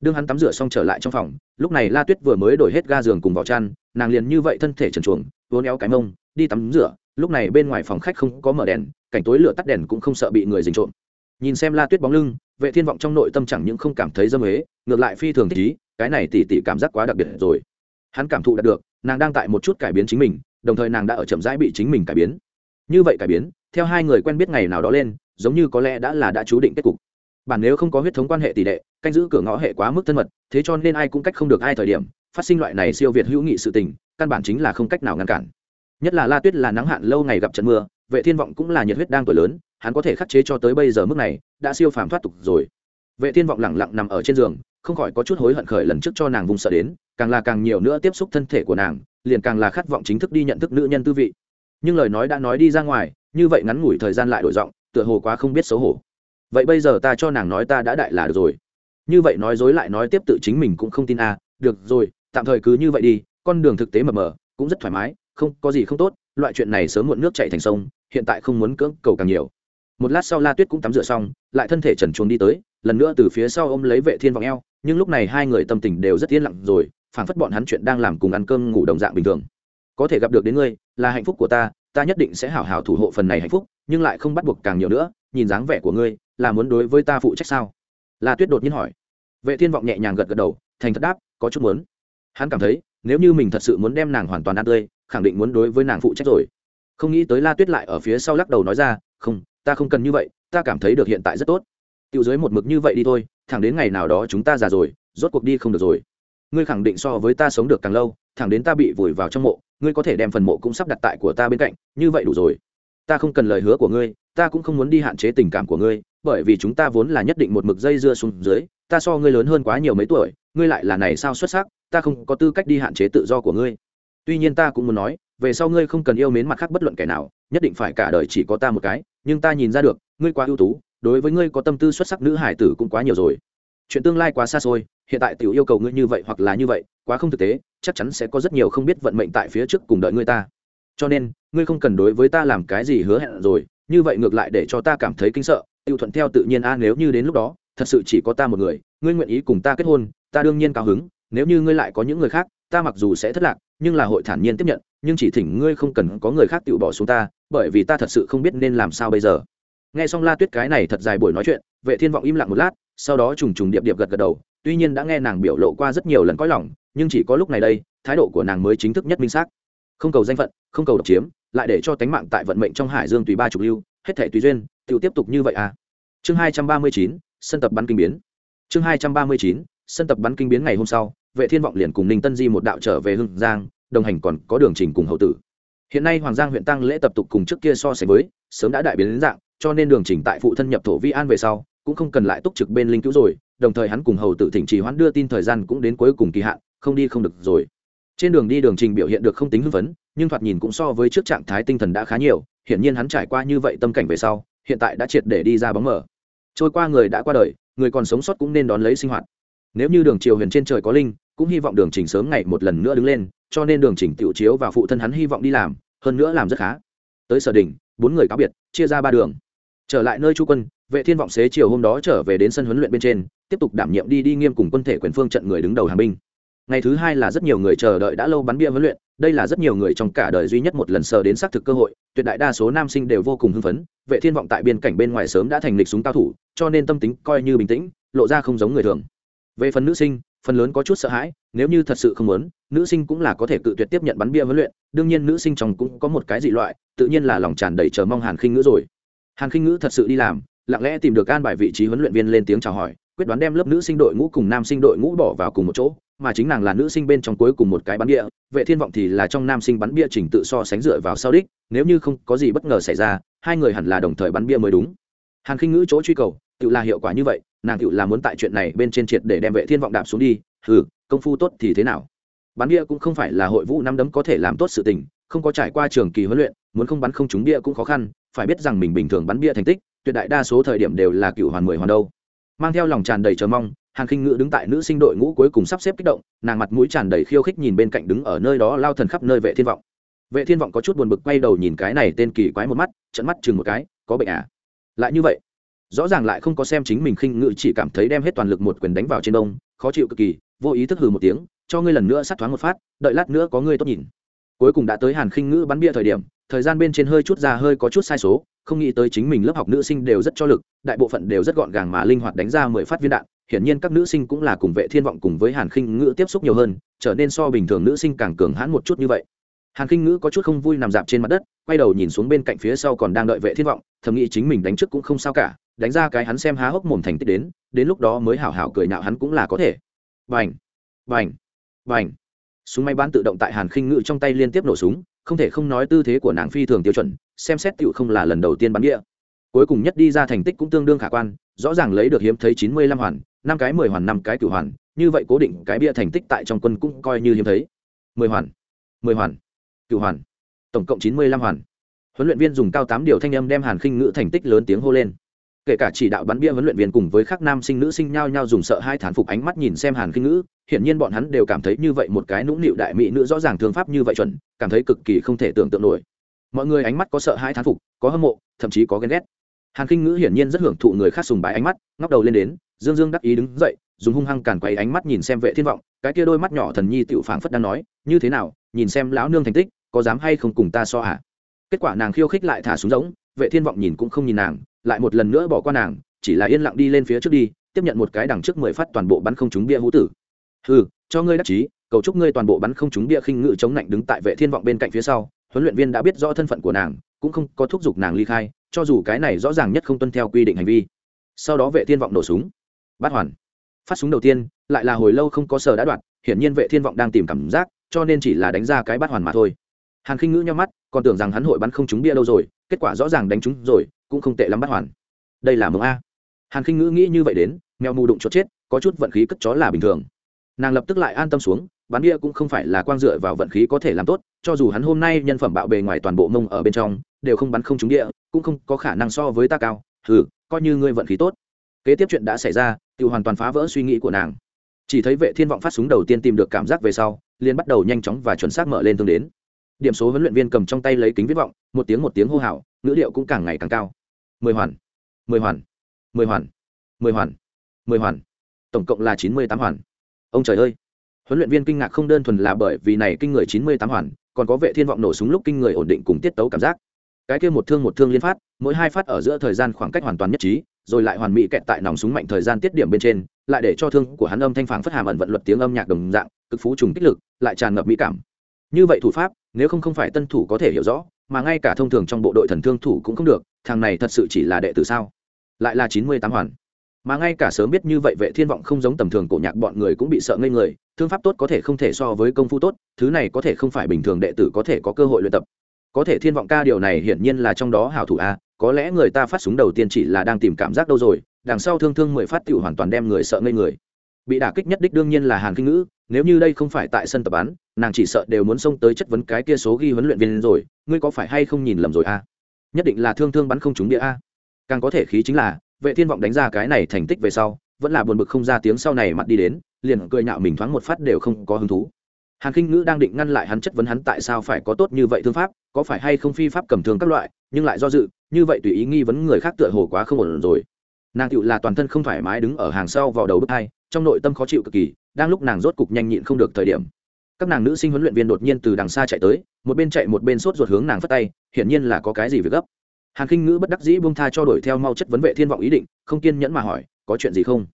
Đương hắn tắm rửa xong trở lại trong phòng, lúc này la tuyết vừa mới đổi hết ga giường cùng vào chăn, nàng liền như vậy thân thể trần chuồng vốn éo cái mông, đi tắm rửa lúc này bên ngoài phòng khách không có mở đèn, cảnh tối lửa tắt đèn cũng không sợ bị người dình trộm. Nhìn xem la tuyết bóng lưng, vệ thiên vọng trong nội tâm chẳng những không cảm thấy dâm huế ngược lại phi thường thích ý, cái này tỉ tỉ cảm giác quá đặc biệt rồi. Hắn cảm thụ đạt được, nàng đang tại một chút cải biến chính mình, đồng thời nàng đã ở chậm rãi bị chính mình cải biến. Như vậy cải biến, theo hai người quen biết ngày nào đó lên, giống như có lẽ đã là đã chú định kết cục. Bản nếu không có huyết thống quan hệ tỷ đệ canh giữ cửa ngõ hệ quá mức thân mật, thế cho nên ai cũng cách không được ai thời điểm, phát sinh loại này siêu việt hữu nghị sự tình, căn bản chính là không cách nào ngăn cản nhất là la tuyết là nắng hạn lâu ngày gặp trận mưa, vệ thiên vọng cũng là nhiệt huyết đang tuổi lớn, hắn có thể khắc chế cho tới bây giờ mức này, đã siêu phàm thoát tục rồi. Vệ thiên vọng lẳng lặng nằm ở trên giường, không khỏi có chút hối hận khởi lần trước cho nàng vùng sợ đến, càng là càng nhiều nữa tiếp xúc thân thể của nàng, liền càng là khát vọng chính thức đi nhận thức nữ nhân tư vị. Nhưng lời nói đã nói đi ra ngoài, như vậy ngắn ngủi thời gian lại đổi giọng, tựa hồ quá không biết xấu hổ. Vậy bây giờ ta cho nàng nói ta đã đại là được rồi. Như vậy nói dối lại nói tiếp tự chính mình cũng không tin a à. được rồi, tạm thời cứ như vậy đi, con đường thực tế mờ mờ, cũng rất thoải mái không, có gì không tốt, loại chuyện này sớm muộn nước chạy thành sông, hiện tại không muốn cưỡng cầu càng nhiều. Một lát sau la tuyết cũng tắm rửa xong, lại thân thể trần chuồng đi tới, lần nữa từ phía sau ôm lấy vệ thiên vọng eo, nhưng lúc này hai người tâm tình đều rất yên lặng rồi, phảng phất bọn hắn chuyện đang làm cùng ăn cơm ngủ đồng dạng bình thường. Có thể gặp được đến ngươi, là hạnh phúc của ta ta nhất định sẽ hảo hảo thủ hộ phần này hạnh phúc, nhưng lại không bắt buộc càng nhiều nữa, nhìn dáng vẻ của ngươi, là muốn đối với ta phụ trách sao? La tuyết đột nhiên hỏi. Vệ thiên vọng nhẹ nhàng gật gật đầu, thành thật đáp, có chút muốn. Hắn cảm thấy, nếu như mình thật sự muốn đem nàng hoàn toàn ăn tươi khẳng định muốn đối với nàng phụ trách rồi. Không nghĩ tới la tuyết lại ở phía sau lắc đầu nói ra, không, ta không cần như vậy, ta cảm thấy được hiện tại rất tốt. Tiểu dưới một mực như vậy đi thôi, thẳng đến ngày nào đó chúng ta già rồi, rốt cuộc đi không được rồi. Ngươi khẳng định so với ta sống được càng lâu, thẳng đến ta bị vùi vào trong mộ, ngươi có thể đem phần mộ cũng sắp đặt tại của ta bên cạnh, như vậy đủ rồi. Ta không cần lời hứa của ngươi, ta cũng không muốn đi hạn chế tình cảm của ngươi, bởi vì chúng ta vốn là nhất định một mực dây dưa xuống dưới, ta so ngươi lớn hơn quá nhiều mấy tuổi, ngươi lại là này sao xuất sắc, ta không có tư cách đi hạn chế tự do của ngươi tuy nhiên ta cũng muốn nói, về sau ngươi không cần yêu mến mặt khác bất luận kẻ nào, nhất định phải cả đời chỉ có ta một cái, nhưng ta nhìn ra được, ngươi quá ưu tú, đối với ngươi có tâm tư xuất sắc nữ hải tử cũng quá nhiều rồi. Chuyện tương lai quá xa xôi, hiện tại tiểu yêu cầu ngươi như vậy hoặc là như vậy, quá không thực tế, chắc chắn sẽ có rất nhiều không biết vận mệnh tại phía trước cùng đợi ngươi ta. Cho nên, ngươi không cần đối với ta làm cái gì hứa hẹn rồi, như vậy ngược lại để cho ta cảm thấy kinh sợ tiêu thuận theo tự nhiên a, nếu như đến lúc đó, thật sự chỉ có ta một người, ngươi nguyện ý cùng ta kết hôn, ta đương nhiên cao hứng nếu như ngươi lại có những người khác, ta mặc dù sẽ thất lạc, nhưng là hội thản nhiên tiếp nhận, nhưng chỉ thỉnh ngươi không cần có người khác tự bỏ xuống ta, bởi vì ta thật sự không biết nên làm sao bây giờ. Nghe xong la tuyết cái này thật dài buổi nói chuyện, vệ thiên vọng im lặng một lát, sau đó trùng trùng điệp điệp gật gật đầu, tuy nhiên đã nghe nàng biểu lộ qua rất nhiều lần cõi lòng, nhưng chỉ có lúc này đây, thái độ của nàng mới chính thức nhất minh xác. Không cầu danh phận, không cầu độc chiếm, lại để cho tánh mạng tại vận mệnh trong hải dương tùy ba trục lưu, hết thể tùy duyên, tự tiếp tục như vậy à? Chương hai trăm ba mươi chín, sân tập bắn kinh biến. Chương hai trăm ba mươi chín, sân tập bắn kinh biến ngày hôm sau vệ thiên vọng liền cùng ninh tân di một đạo trở về hưng giang, đồng hành còn có đường trình cùng hậu tử. Hiện nay hoàng giang huyện tăng lễ tập tục cùng trước kia so sánh với, sớm đã đại biến đến dạng, cho nên đường trình tại phụ thân nhập thổ vi an về sau, cũng không cần lại túc trực bên linh cứu rồi, đồng thời hắn cùng hầu tử thỉnh trì hoãn đưa tin thời gian cũng đến cuối cùng kỳ hạn, không đi không được rồi. Trên đường đi đường trình biểu hiện được không tính hưng phấn, nhưng thoạt nhìn cũng so với trước trạng thái tinh thần đã khá nhiều, hiển nhiên hắn trải qua như vậy tâm cảnh về sau, hiện tại đã triệt để đi ra bóng mở trôi qua người đã qua đời, người còn sống sót cũng nên đón lấy sinh hoạt nếu như đường triều huyền trên trời có linh, cũng hy vọng đường trình sớm ngày một lần nữa đứng lên, cho nên đường trình tiểu chiếu và phụ thân hắn hy vọng đi làm, hơn nữa làm rất khá. Tới sở đình bốn người cáo biệt, chia ra ba đường. Trở lại nơi chu quân, vệ thiên vọng xế chiều hôm đó trở về đến sân huấn luyện bên trên, tiếp tục đảm nhiệm đi đi nghiêm cùng quân thể quyền phương trận người đứng đầu hàng binh. Ngày thứ hai là rất nhiều người chờ đợi đã lâu bắn bia huấn luyện, đây là rất nhiều người trong cả đời duy nhất một lần sờ đến xác thực cơ hội, tuyệt đại đa số nam sinh đều vô cùng hưng phấn, vệ thiên vọng tại biên cảnh bên ngoài sớm đã thành lịch súng cao thủ, cho nên tâm tính coi như bình tĩnh, lộ ra không giống người thường về phần nữ sinh, phần lớn có chút sợ hãi, nếu như thật sự không muốn, nữ sinh cũng là có thể tự tuyệt tiếp nhận bắn bia huấn luyện. Đương nhiên nữ sinh trong cũng có một cái dị loại, tự nhiên là lòng tràn đầy chờ mong hàn khinh ngữ rồi. Hàn khinh ngữ thật sự đi làm, lặng lẽ tìm được an bài vị trí huấn luyện viên lên tiếng chào hỏi, quyết đoán đem lớp nữ sinh đội ngũ cùng nam sinh đội ngũ bỏ vào cùng một chỗ, mà chính nàng là nữ sinh bên trong cuối cùng một cái bắn bia. Vệ thiên vọng thì là trong nam sinh bắn bia chỉnh tự so sánh dựa vào sau đích, nếu như không có gì bất ngờ xảy ra, hai người hẳn là đồng thời bắn bia mới đúng. Hàn khinh ngữ chỗ truy cầu, tự là hiệu quả như vậy nàng tự là muốn tại chuyện này bên trên triệt để đem vệ thiên vọng đạp xuống đi, hừ, công phu tốt thì thế nào? Bắn bia cũng không phải là hội vũ năm đấm có thể làm tốt sự tình, không có trải qua trường kỳ huấn luyện, muốn không bắn không trúng bia cũng khó khăn, phải biết rằng mình bình thường bắn bia thành tích, tuyệt đại đa số thời điểm đều là cựu hoàn mười hoàn đâu. Mang theo lòng tràn đầy chờ mong hàng khinh ngữ đứng tại nữ sinh đội ngũ cuối cùng sắp xếp kích động, nàng mặt mũi tràn đầy khiêu khích nhìn bên cạnh đứng ở nơi đó lao thần khắp nơi vệ thiên vọng. Vệ thiên vọng có chút buồn bực quay đầu nhìn cái này tên kỳ quái một mắt trận mắt chừng một cái, có bệnh à? Lại như vậy rõ ràng lại không có xem chính mình khinh ngự, chỉ cảm thấy đem hết toàn lực một quyền đánh vào trên đông khó chịu cực kỳ, vô ý thức hừ một tiếng, cho ngươi lần nữa sát thoáng một phát, đợi lát nữa có ngươi tốt nhìn. Cuối cùng đã tới hàn khinh ngữ bắn bia thời điểm, thời gian bên trên hơi chút ra hơi có chút sai số, không nghĩ tới chính mình lớp học nữ sinh đều rất cho lực, đại bộ phận đều rất gọn gàng mà linh hoạt đánh ra mười phát viên đạn, hiển nhiên các nữ sinh cũng là cùng vệ thiên vọng cùng với hàn khinh ngữ tiếp xúc nhiều hơn, trở nên so bình thường nữ sinh càng cường hãn một chút như vậy. Hàn khinh ngữ có chút không vui nằm dạp trên mặt đất, quay đầu nhìn xuống bên cạnh phía sau còn đang đợi vệ thiên vọng, thầm nghĩ chính mình đánh trước cũng không sao cả đánh ra cái hắn xem há hốc mồm thành tích đến đến lúc đó mới hảo hảo cười nhạo hắn cũng là có thể. Vành vành vành súng máy bán tự động tại hàn khinh Ngự trong tay liên tiếp nổ súng, không thể không nói tư thế của nàng phi thường tiêu chuẩn, xem xét tựu không là lần đầu tiên bắn địa. Cuối cùng nhất đi ra thành tích cũng tương đương khả quan, rõ ràng lấy được hiếm thấy chín mươi lăm hoàn, năm cái mười hoàn, năm cái cửu hoàn, như vậy cố định cái bia thành tích tại trong quân cũng coi như hiếm thấy. mười hoàn mười hoàn, cửu hoàn, tổng cộng chín mươi lăm hoàn. Huấn luyện viên dùng cao tám điều thanh âm đem hàn khinh Ngự thành tích lớn tiếng hô lên kể cả chỉ đạo bắn bia huấn luyện viên cùng với các nam sinh nữ sinh nhau nhau dùng sợ hai thán phục ánh mắt nhìn xem hàn Kinh ngữ, hiển nhiên bọn hắn đều cảm thấy như vậy một cái nũng nịu đại mỹ nữ rõ ràng thương pháp như vậy chuẩn, cảm thấy cực kỳ không thể tưởng tượng nổi. Mọi người ánh mắt có sợ hai thán phục, có hâm mộ, thậm chí có ghen ghét. Hàn Kinh ngữ hiển nhiên rất hưởng thụ người khác sùng bái ánh mắt, ngóc đầu lên đến, dương dương đắc ý đứng dậy, dùng hung hăng càn quay ánh mắt nhìn xem vệ thiên vọng, cái kia đôi mắt nhỏ thần nhi tiểu phảng phất đang nói, như thế nào, nhìn xem lão nương thành tích, có dám hay không cùng ta so hả? Kết quả nàng khiêu khích lại thả xuống giống, vệ thiên vọng nhìn cũng không nhìn nàng lại một lần nữa bỏ qua nàng, chỉ là yên lặng đi lên phía trước đi, tiếp nhận một cái đằng trước mười phát toàn bộ bắn không trúng bia hữu tử. Ừ cho ngươi đắc chí, cầu chúc ngươi toàn bộ bắn không trúng bia khinh ngự chống lạnh đứng tại vệ thiên vọng bên cạnh phía sau. Huấn luyện viên đã biết rõ thân phận của nàng, cũng không có thúc giục nàng ly khai, cho dù cái này rõ ràng nhất không tuân theo quy định hành vi. Sau đó vệ thiên vọng nổ súng. Bắt hoàn. Phát súng đầu tiên, lại là hồi lâu không có sờ đã đoạt, hiển nhiên vệ thiên vọng đang tìm cảm giác, cho nên chỉ là đánh ra cái bắt hoàn mà thôi. Hàn khinh ngữ nhau mắt, còn tưởng rằng hắn hội bắn không trúng bia đâu rồi, kết quả rõ ràng đánh trúng rồi cũng không tệ lắm bắt hoàn. Đây là mừng a. Hàn khinh ngữ nghĩ như vậy đến, mèo mù đụng chốt chết, có chút vận khí cất chó là bình thường. Nàng lập tức lại an tâm xuống bắn bia cũng không phải là quang dựa vào vận khí có thể làm tốt, cho dù hắn hôm nay nhân phẩm bạo bề ngoài toàn bộ mông ở bên trong, đều không bắn không trúng địa, cũng không có khả năng so với ta cao. Ừ coi như ngươi vận khí tốt. Kế tiếp chuyện đã xảy ra tự hoàn toàn phá vỡ suy nghĩ của nàng. Chỉ thấy vệ thiên vọng phát súng đầu tiên tìm được cảm giác về sau, liền bắt đầu nhanh chóng và chuẩn xác mở lên tương đến. Điểm số huấn luyện viên cầm trong tay lấy kính viết vọng, một tiếng một tiếng hô hào, ngữ liệu cũng càng ngày càng cao mười hoàn. Mười hoàn. Mười hoàn. Mười hoàn. Mười hoàn. Tổng cộng là chín mươi tám hoàn. Ông trời ơi. Huấn luyện viên kinh ngạc không đơn thuần là bởi vì này kinh người chín mươi tám hoàn, còn có vệ thiên vọng nổ súng lúc kinh người ổn định cùng tiết tấu cảm giác. Cái kia một thương một thương liên phát, mỗi hai phát ở giữa thời gian khoảng cách hoàn toàn nhất trí, rồi lại hoàn mỹ kẹt tại nòng súng mạnh thời gian tiết điểm bên trên, lại để cho thương của hắn âm thanh phảng phất hàm ẩn vận luật tiếng âm nhạc đồng dạng, cực phú trùng kích lực, lại tràn ngập mỹ cảm. Như vậy thủ pháp, nếu không không phải tân thủ có thể hiểu rõ mà ngay cả thông thường trong bộ đội thần thương thủ cũng không được, thằng này thật sự chỉ là đệ tử sao? Lại là chín mươi tám hoàn. Mà ngay cả sớm biết như vậy vệ thiên vọng không giống tầm thường cổ nhạc bọn người cũng bị sợ ngây người, thương pháp tốt có thể không thể so với công phu tốt, thứ này có thể không phải bình thường đệ tử có thể có cơ hội luyện tập. Có thể thiên vọng ca điều này hiển nhiên là trong đó hảo thủ a, có lẽ người ta phát súng đầu tiên chỉ là đang tìm cảm giác đâu rồi, đằng sau thương thương mười phát tiểu hoàn toàn đem người sợ ngây người. Bị đả kích nhất đích đương nhiên là hàn kinh ngữ nếu như đây không phải tại sân tập bắn nàng chỉ sợ đều muốn xông tới chất vấn cái kia số ghi huấn luyện viên rồi, ngươi có phải hay không nhìn lầm rồi a nhất định là thương thương bắn không trúng địa a. Càng có thể khí chính là, vệ thiên vọng đánh ra cái này thành tích về sau, vẫn là buồn bực không ra tiếng sau này mặt đi đến, liền cười nhạo mình thoáng một phát đều không có hứng thú. Hàn kinh ngữ đang định ngăn lại hắn chất vấn hắn tại sao phải có tốt như vậy thương pháp, có phải hay không phi pháp cầm thương các loại, nhưng lại do dự, như vậy tùy ý nghi vấn người khác tựa hồ quá không ổn rồi. Nàng tựu là toàn thân không thoải mái đứng ở hàng sau vào đầu bước hai, trong nội tâm khó chịu cực kỳ đang lúc nàng rốt cục nhanh nhịn không được thời điểm. Các nàng nữ sinh huấn luyện viên đột nhiên từ đằng xa chạy tới, một bên chạy một bên sốt ruột hướng nàng phất tay, hiển nhiên là có cái gì việc gấp. Hàn kinh ngữ bất đắc dĩ buông tha cho đổi theo mau chất vấn vệ thiên vọng ý định, không kiên nhẫn mà hỏi, có chuyện gì không?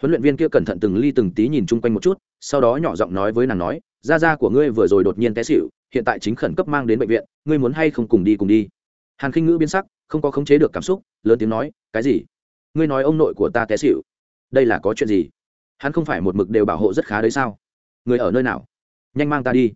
Huấn luyện viên kia cẩn thận từng ly từng tí nhìn chung quanh một chút, sau đó nhỏ giọng nói với nàng nói, gia gia của ngươi vừa rồi đột nhiên té xỉu, hiện tại chính khẩn cấp mang đến bệnh viện, ngươi muốn hay không cùng đi cùng đi? Hàn kinh ngữ biến sắc, không có khống chế được cảm xúc, lớn tiếng nói, cái gì? Ngươi nói ông nội của ta té xỉu, đây là có chuyện gì? Hắn không phải một mực đều bảo hộ rất khá đấy sao? Người ở nơi nào? Nhanh mang ta đi.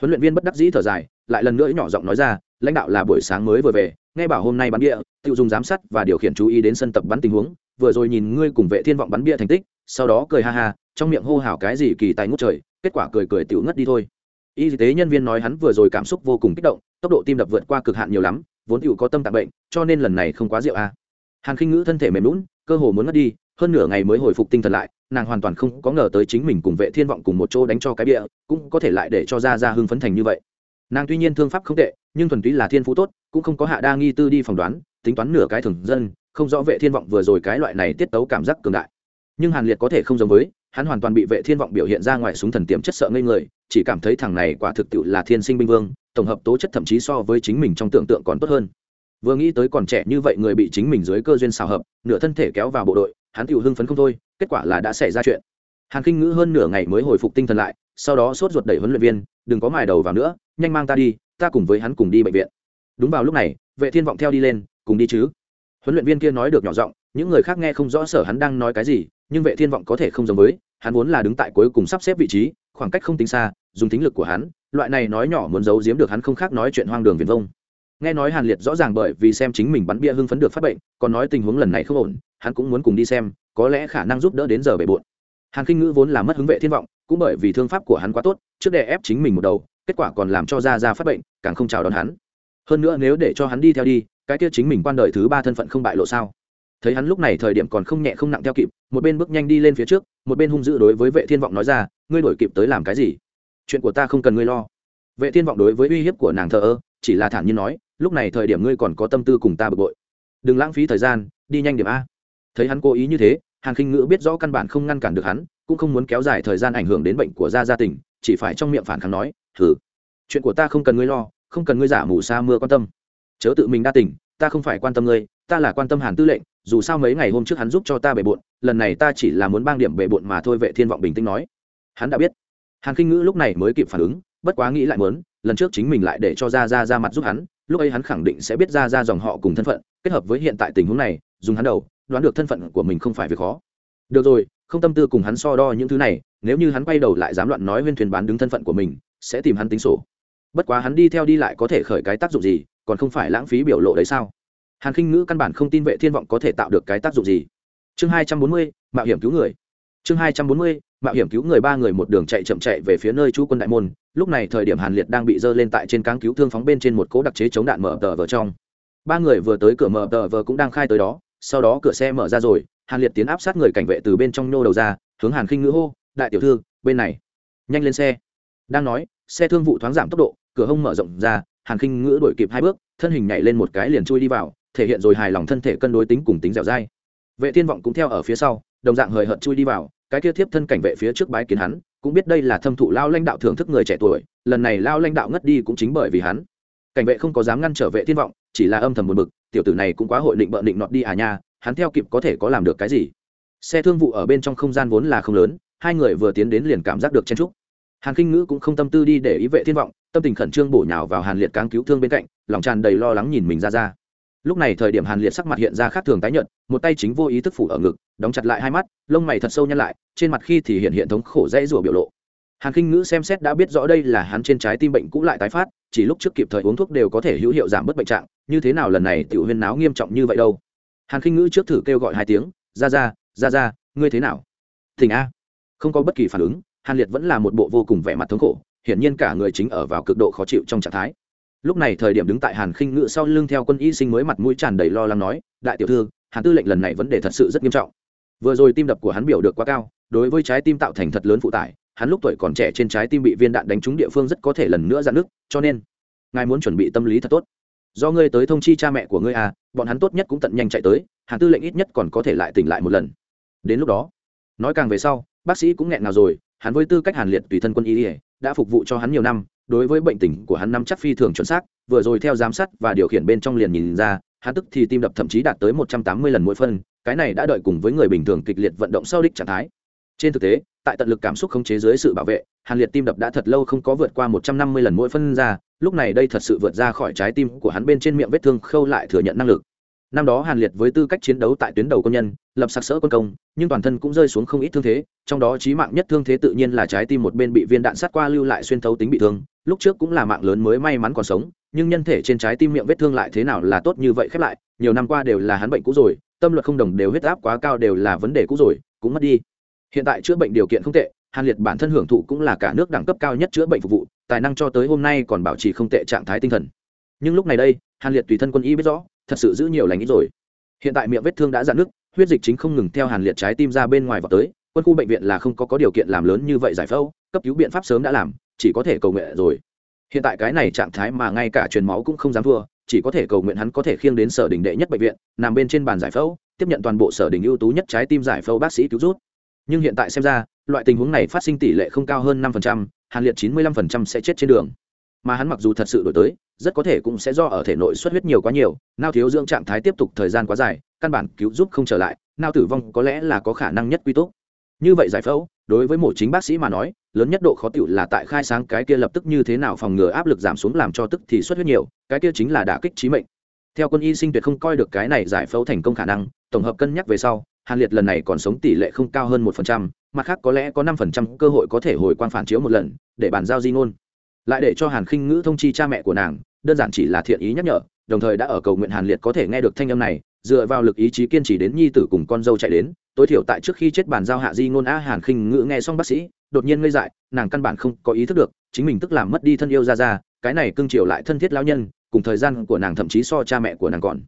Huấn luyện viên bất đắc dĩ thở dài, lại lần nữa nhỏ giọng nói ra, lãnh đạo là buổi sáng mới vừa về, nghe bảo hôm nay bắn bia, tự dùng giám sát và điều khiển chú ý đến sân tập bắn tình huống, vừa rồi nhìn ngươi cùng vệ thiên vọng bắn bia thành tích, sau đó cười ha ha, trong miệng hô hào cái gì kỳ tài ngút trời, kết quả cười cười tiểu ngất đi thôi. Y tế nhân viên nói hắn vừa rồi cảm xúc vô cùng kích động, tốc độ tim đập vượt qua cực hạn nhiều lắm, vốn tiểu có tâm tạng bệnh, cho nên lần này không quá rượu a. À. hàn khinh ngữ thân thể mềm lún cơ hồ muốn ngất đi, hơn nửa ngày mới hồi phục tinh thần lại nàng hoàn toàn không có ngờ tới chính mình cùng vệ thiên vọng cùng một chỗ đánh cho cái bia cũng có thể lại để cho ra ra hưng phấn thành như vậy. Nàng tuy nhiên thương pháp không tệ, nhưng thuần túy là thiên phú tốt, cũng không có hạ đa nghi tư đi phỏng đoán, tính toán nửa cái thường dân, không rõ vệ thiên vọng vừa rồi cái loại này tiết tấu cảm giác cường đại. Nhưng hàn liệt có thể không giống với, hắn hoàn toàn bị vệ thiên vọng biểu hiện ra ngoài súng thần tiềm chất sợ ngây người, chỉ cảm thấy thằng này quả thực tiệu là thiên sinh binh vương, tổng hợp tố chất thậm chí so với chính mình trong tưởng tượng còn tốt hơn. Vừa nghĩ tới còn trẻ như vậy người bị chính mình dưới cơ duyên xào hợp, nửa thân thể kéo vào bộ đội, hắn tiệu hưng phấn không thôi kết quả là đã xảy ra chuyện. Hàn kinh ngữ hơn nửa ngày mới hồi phục tinh thần lại, sau đó sốt ruột đẩy huấn luyện viên, đừng có mài đầu vào nữa, nhanh mang ta đi, ta cùng với hắn cùng đi bệnh viện. Đúng vào lúc này, vệ thiên vọng theo đi lên, cùng đi chứ. Huấn luyện viên kia nói được nhỏ giọng, những người khác nghe không rõ sở hắn đang nói cái gì, nhưng vệ thiên vọng có thể không giống với, hắn vốn là đứng tại cuối cùng sắp xếp vị trí, khoảng cách không tính xa, dùng tính lực của hắn, loại này nói nhỏ muốn giấu giếm được hắn không khác nói chuyện hoang đường viền vông. Nghe nói hàn liệt rõ ràng bởi vì xem chính mình bắn bia hưng phấn được phát bệnh, còn nói tình huống lần này không ổn, hắn cũng muốn cùng đi xem có lẽ khả năng giúp đỡ đến giờ bể bộn. Hàn kinh ngữ vốn là mất hứng vệ thiên vọng, cũng bởi vì thương pháp của hắn quá tốt, trước đè ép chính mình một đầu, kết quả còn làm cho ra ra phát bệnh, càng không chào đón hắn. Hơn nữa nếu để cho hắn đi theo đi, cái kia chính mình quan đời thứ ba thân phận không bại lộ sao? Thấy hắn lúc này thời điểm còn không nhẹ không nặng theo kịp, một bên bước nhanh đi lên phía trước, một bên hung dữ đối với vệ thiên vọng nói ra, ngươi đổi kịp tới làm cái gì? Chuyện của ta không cần ngươi lo. Vệ thiên vọng đối với uy hiếp của nàng thờ ơ, chỉ là thản nhiên nói, lúc này thời điểm ngươi còn có tâm tư cùng ta bực bội. Đừng lãng phí thời gian, đi nhanh điểm a thấy hắn cố ý như thế hàn khinh ngữ biết rõ căn bản không ngăn cản được hắn cũng không muốn kéo dài thời gian ảnh hưởng đến bệnh của gia gia tỉnh chỉ phải trong miệng phản kháng nói thử chuyện của ta không cần ngươi lo không cần ngươi giả mù xa mưa quan tâm. Chớ tự mình đa tình, ta không phải quan tâm ngươi ta là quan tâm hàn tư lệnh dù sao mấy ngày hôm trước hắn giúp cho ta bề bộn lần này ta chỉ là muốn bang điểm bề bộn mà thôi vệ thiên vọng bình tĩnh nói. Hắn đã biết. Hàn kinh ngữ lúc này mới kịp phản ứng bất quá nghĩ lại muốn lần trước chính mình lại để cho ra ra ra mặt giúp hắn lúc ấy hắn khẳng định sẽ biết ra ra dòng họ cùng thân phận kết hợp với hiện tại tình huống này dùng hắn đầu đoán được thân phận của mình không phải việc khó. Được rồi, không tâm tư cùng hắn so đo những thứ này, nếu như hắn quay đầu lại dám loạn nói huyên thuyền bán đứng thân phận của mình, sẽ tìm hắn tính sổ. Bất quá hắn đi theo đi lại có thể khởi cái tác dụng gì, còn không phải lãng phí biểu lộ đấy sao? Hàn khinh ngữ căn bản không tin vệ thiên vọng có thể tạo được cái tác dụng gì. Chương hai trăm bốn mươi, mạo hiểm cứu người. Chương hai trăm bốn mươi, mạo hiểm cứu người ba người một đường chạy chậm chạy về phía nơi chú quân đại môn, lúc này thời điểm hàn liệt đang bị dơ lên tại trên cáng cứu thương phóng bên trên một cố đặc chế chống đạn mở tờ vờ trong. Ba người vừa tới cửa mở tờ vờ cũng đang khai tới đó sau đó cửa xe mở ra rồi, hàn liệt tiến áp sát người cảnh vệ từ bên trong nhô đầu ra, hướng hàn khinh ngữ hô, đại tiểu thư, bên này. Nhanh lên xe. Đang nói, xe thương vụ thoáng giảm tốc độ, cửa hông mở rộng ra, hàn khinh ngữ đổi kịp hai bước, thân hình nhảy lên một cái liền chui đi vào, thể hiện rồi hài lòng thân thể cân đối tính cùng tính dẻo dai. Vệ thiên vọng cũng theo ở phía sau, đồng dạng hời hợt chui đi vào, cái kia thiếp thân cảnh vệ phía trước bái kiến hắn, cũng biết đây là thâm thụ lao lãnh đạo thưởng thức người trẻ tuổi, lần này lao lãnh đạo ngất đi cũng chính bởi vì hắn. Cảnh vệ không có dám ngăn trở vệ thiên vọng, chỉ là âm thầm buồn bực tiểu tử này cũng quá hội định bợ định nọt đi à nha, hắn theo kịp có thể có làm được cái gì? Xe thương vụ ở bên trong không gian vốn là không lớn, hai người vừa tiến đến liền cảm giác được chen trúc hàn kinh ngữ cũng không tâm tư đi để ý vệ thiên vọng, tâm tình khẩn trương bổ nhào vào hàn liệt cáng cứu thương bên cạnh, lòng tràn đầy lo lắng nhìn mình ra ra. Lúc này thời điểm hàn liệt sắc mặt hiện ra khác thường tái nhợt, một tay chính vô ý thức phủ ở ngực, đóng chặt lại hai mắt, lông mày thật sâu nhăn lại, trên mặt khi thì hiện hiện thống khổ dãy rủa biểu lộ hàn kinh ngữ xem xét đã biết rõ đây là hắn trên trái tim bệnh cũ lại tái phát, chỉ lúc trước kịp thời uống thuốc đều có thể hữu hiệu giảm bớt bệnh trạng, như thế nào lần này tiểu huyên náo nghiêm trọng như vậy đâu? Hàn kinh ngữ trước thử kêu gọi hai tiếng, ra ra ra ra, ngươi thế nào? Thỉnh a. Không có bất kỳ phản ứng, hàn liệt vẫn là một bộ vô cùng vẻ mặt thống khổ, hiển nhiên cả người chính ở vào cực độ khó chịu trong trạng thái. Lúc này thời điểm đứng tại hàn khinh Ngữ sau lưng theo quân y sinh mới mặt mũi tràn đầy lo lắng nói, đại tiểu thư, hàn tư lệnh lần này vấn đề thật sự rất nghiêm trọng. Vừa rồi tim đập của hắn biểu được quá cao, đối với trái tim tạo thành thật lớn phụ tải hắn lúc tuổi còn trẻ trên trái tim bị viên đạn đánh trúng địa phương rất có thể lần nữa dạn nước cho nên, ngài muốn chuẩn bị tâm lý thật tốt. Do ngươi tới thông chi cha mẹ của ngươi à bọn hắn tốt nhất cũng tận nhanh chạy tới, hàn tư lệnh ít nhất còn có thể lại tỉnh lại một lần. Đến lúc đó, nói càng về sau, bác sĩ cũng nghẹn nào rồi, hắn với tư cách hàn liệt tùy thân quân y đã phục vụ cho hắn nhiều năm, đối với bệnh tình của hắn năm chắc phi thường chuẩn xác, vừa rồi theo giám sát và điều khiển bên trong liền nhìn ra, hắn tức thì tim đập thậm chí đạt tới một trăm tám mươi lần mỗi phân, cái này đã đợi cùng với người bình thường kịch liệt vận động sau đích trạng thái trên thực tế, tại tận lực cảm xúc khống chế dưới sự bảo vệ, hàn liệt tim đập đã thật lâu không có vượt qua một trăm năm mươi lần mỗi phân ra, lúc này đây thật sự vượt ra khỏi trái tim của hắn bên trên miệng vết thương khâu lại thừa nhận năng lực. Năm đó hàn liệt với tư cách chiến đấu tại tuyến đầu quân nhân, lập sặc sỡ quân công, nhưng toàn thân cũng rơi xuống không ít thương thế, trong đó trí mạng nhất thương thế tự nhiên là trái tim một bên bị viên đạn sát qua lưu lại xuyên thấu tính bị thương, lúc trước cũng là mạng lớn mới may mắn còn sống, nhưng nhân thể trên trái tim miệng vết thương lại thế nào là tốt như vậy khép lại, nhiều năm qua đều là hắn bệnh cũ rồi, tâm luật không đồng đều huyết áp quá cao đều là vấn đề cũ rồi, cũng mất đi hiện tại chữa bệnh điều kiện không tệ, hàn liệt bản thân hưởng thụ cũng là cả nước đẳng cấp cao nhất chữa bệnh phục vụ, tài năng cho tới hôm nay còn bảo trì không tệ trạng thái tinh thần. Nhưng lúc này đây, hàn liệt tùy thân quân y biết rõ, thật sự giữ nhiều lành ít rồi. Hiện tại miệng vết thương đã dạn nước huyết dịch chính không ngừng theo hàn liệt trái tim ra bên ngoài vào tới, quân khu bệnh viện là không có có điều kiện làm lớn như vậy giải phẫu, cấp cứu biện pháp sớm đã làm, chỉ có thể cầu nguyện rồi. Hiện tại cái này trạng thái mà ngay cả truyền máu cũng không dám thua, chỉ có thể cầu nguyện hắn có thể khiêng đến sở đình đệ nhất bệnh viện, nằm bên trên bàn giải phẫu, tiếp nhận toàn bộ sở đình ưu tú nhất trái tim giải phẫu bác sĩ cứu rút nhưng hiện tại xem ra, loại tình huống này phát sinh tỷ lệ không cao hơn năm hàn liệt chín mươi lăm sẽ chết trên đường. Mà hắn mặc dù thật sự đổi tới, rất có thể cũng sẽ do ở thể nội xuất huyết nhiều quá nhiều, nao thiếu dưỡng trạng thái tiếp tục thời gian quá dài, căn bản cứu giúp không trở lại, nao tử vong có lẽ là có khả năng nhất quy tốt như vậy giải phẫu, đối với một chính bác sĩ mà nói, lớn nhất độ khó tựu là tại khai sáng cái kia lập tức như thế nào phòng ngừa áp lực giảm xuống làm cho tức thì xuất huyết nhiều, cái kia chính là đả kích trí mệnh. Theo quân y sinh tuyệt không coi được cái này giải phẫu thành công khả năng, tổng hợp cân nhắc về sau hàn liệt lần này còn sống tỷ lệ không cao hơn một phần trăm, mặt khác có lẽ có năm phần trăm cơ hội có thể hồi quang phản chiếu một lần, để bàn giao di ngôn. Lại để cho hàn khinh ngữ thông chi cha mẹ của nàng, đơn giản chỉ là thiện ý nhắc nhở, đồng thời đã ở cầu nguyện hàn liệt có thể nghe được thanh âm này, dựa vào lực ý chí kiên trì đến nhi tử cùng con dâu chạy đến, tối thiểu tại trước khi chết bàn giao hạ di ngôn a hàn khinh ngữ nghe xong bác sĩ, đột nhiên ngây dại, nàng căn bản không có ý thức được, chính mình tức làm mất đi thân yêu ra ra, cái này cưng chiều lại thân thiết lao nhân, cùng thời gian của nàng thậm chí so cha mẹ của nàng còn.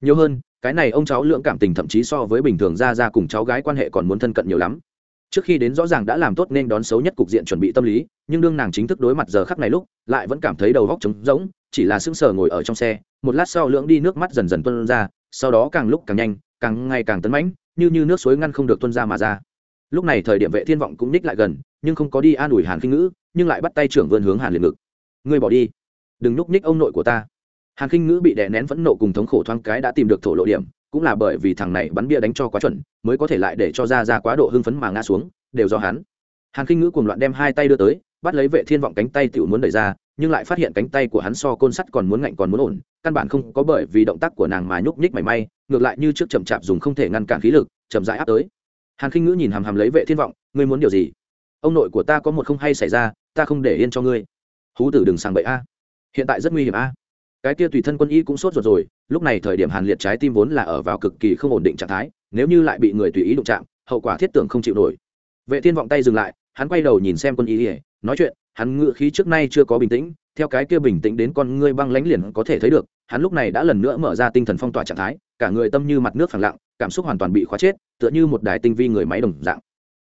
Nhiều hơn cái này ông cháu lượng cảm tình thậm chí so với bình thường ra ra cùng cháu gái quan hệ còn muốn thân cận nhiều lắm. Trước khi đến rõ ràng đã làm tốt nên đón xấu nhất cục diện chuẩn bị tâm lý, nhưng đương nàng chính thức đối mặt giờ khắc này lúc, lại vẫn cảm thấy đầu góc trống rỗng, chỉ là sững sờ ngồi ở trong xe, một lát sau lưỡng đi nước mắt dần dần tuân ra, sau đó càng lúc càng nhanh, càng ngày càng tấn mãnh, như như nước suối ngăn không được tuân ra mà ra. Lúc này thời điểm vệ thiên vọng cũng ních lại gần, nhưng không có đi an ủi hàn kinh ngữ, nhưng lại bắt tay trưởng vươn hướng hàn liền ngực. Ngươi bỏ đi, đừng núp ních ông nội của ta hàn kinh ngữ bị đè nén phẫn nộ cùng thống khổ thoáng cái đã tìm được thổ lộ điểm, cũng là bởi vì thằng này bắn bia đánh cho quá chuẩn, mới có thể lại để cho ra ra quá độ hưng phấn mà ngã xuống, đều do hắn. Hàn kinh ngữ cùng loạn đem hai tay đưa tới, bắt lấy vệ thiên vọng cánh tay tiểu muốn đẩy ra, nhưng lại phát hiện cánh tay của hắn so côn sắt còn muốn ngạnh còn muốn ổn, căn bản không có bởi vì động tác của nàng mà nhúc nhích mảy may, ngược lại như trước chậm chạp dùng không thể ngăn cản khí lực, chậm rãi áp tới. Hàn khinh ngữ nhìn hàm hàm lấy vệ thiên vọng, ngươi muốn điều gì? Ông nội của ta có một không hay xảy ra, ta không để yên cho ngươi. Hú tử đừng sàng bậy a. Hiện tại rất nguy hiểm a cái kia tùy thân quân y cũng sốt ruột rồi, lúc này thời điểm hàn liệt trái tim vốn là ở vào cực kỳ không ổn định trạng thái, nếu như lại bị người tùy ý đụng chạm, hậu quả thiết tưởng không chịu nổi. Vệ thiên vọng tay dừng lại, hắn quay đầu nhìn xem quân y nói chuyện, hắn ngựa khí trước nay chưa có bình tĩnh, theo cái kia bình tĩnh đến con ngươi băng lánh liền có thể thấy được, hắn lúc này đã lần nữa mở ra tinh thần phong tỏa trạng thái, cả người tâm như mặt nước phẳng lặng, cảm xúc hoàn toàn bị khóa chết, tựa như một đài tinh vi người máy đồng dạng.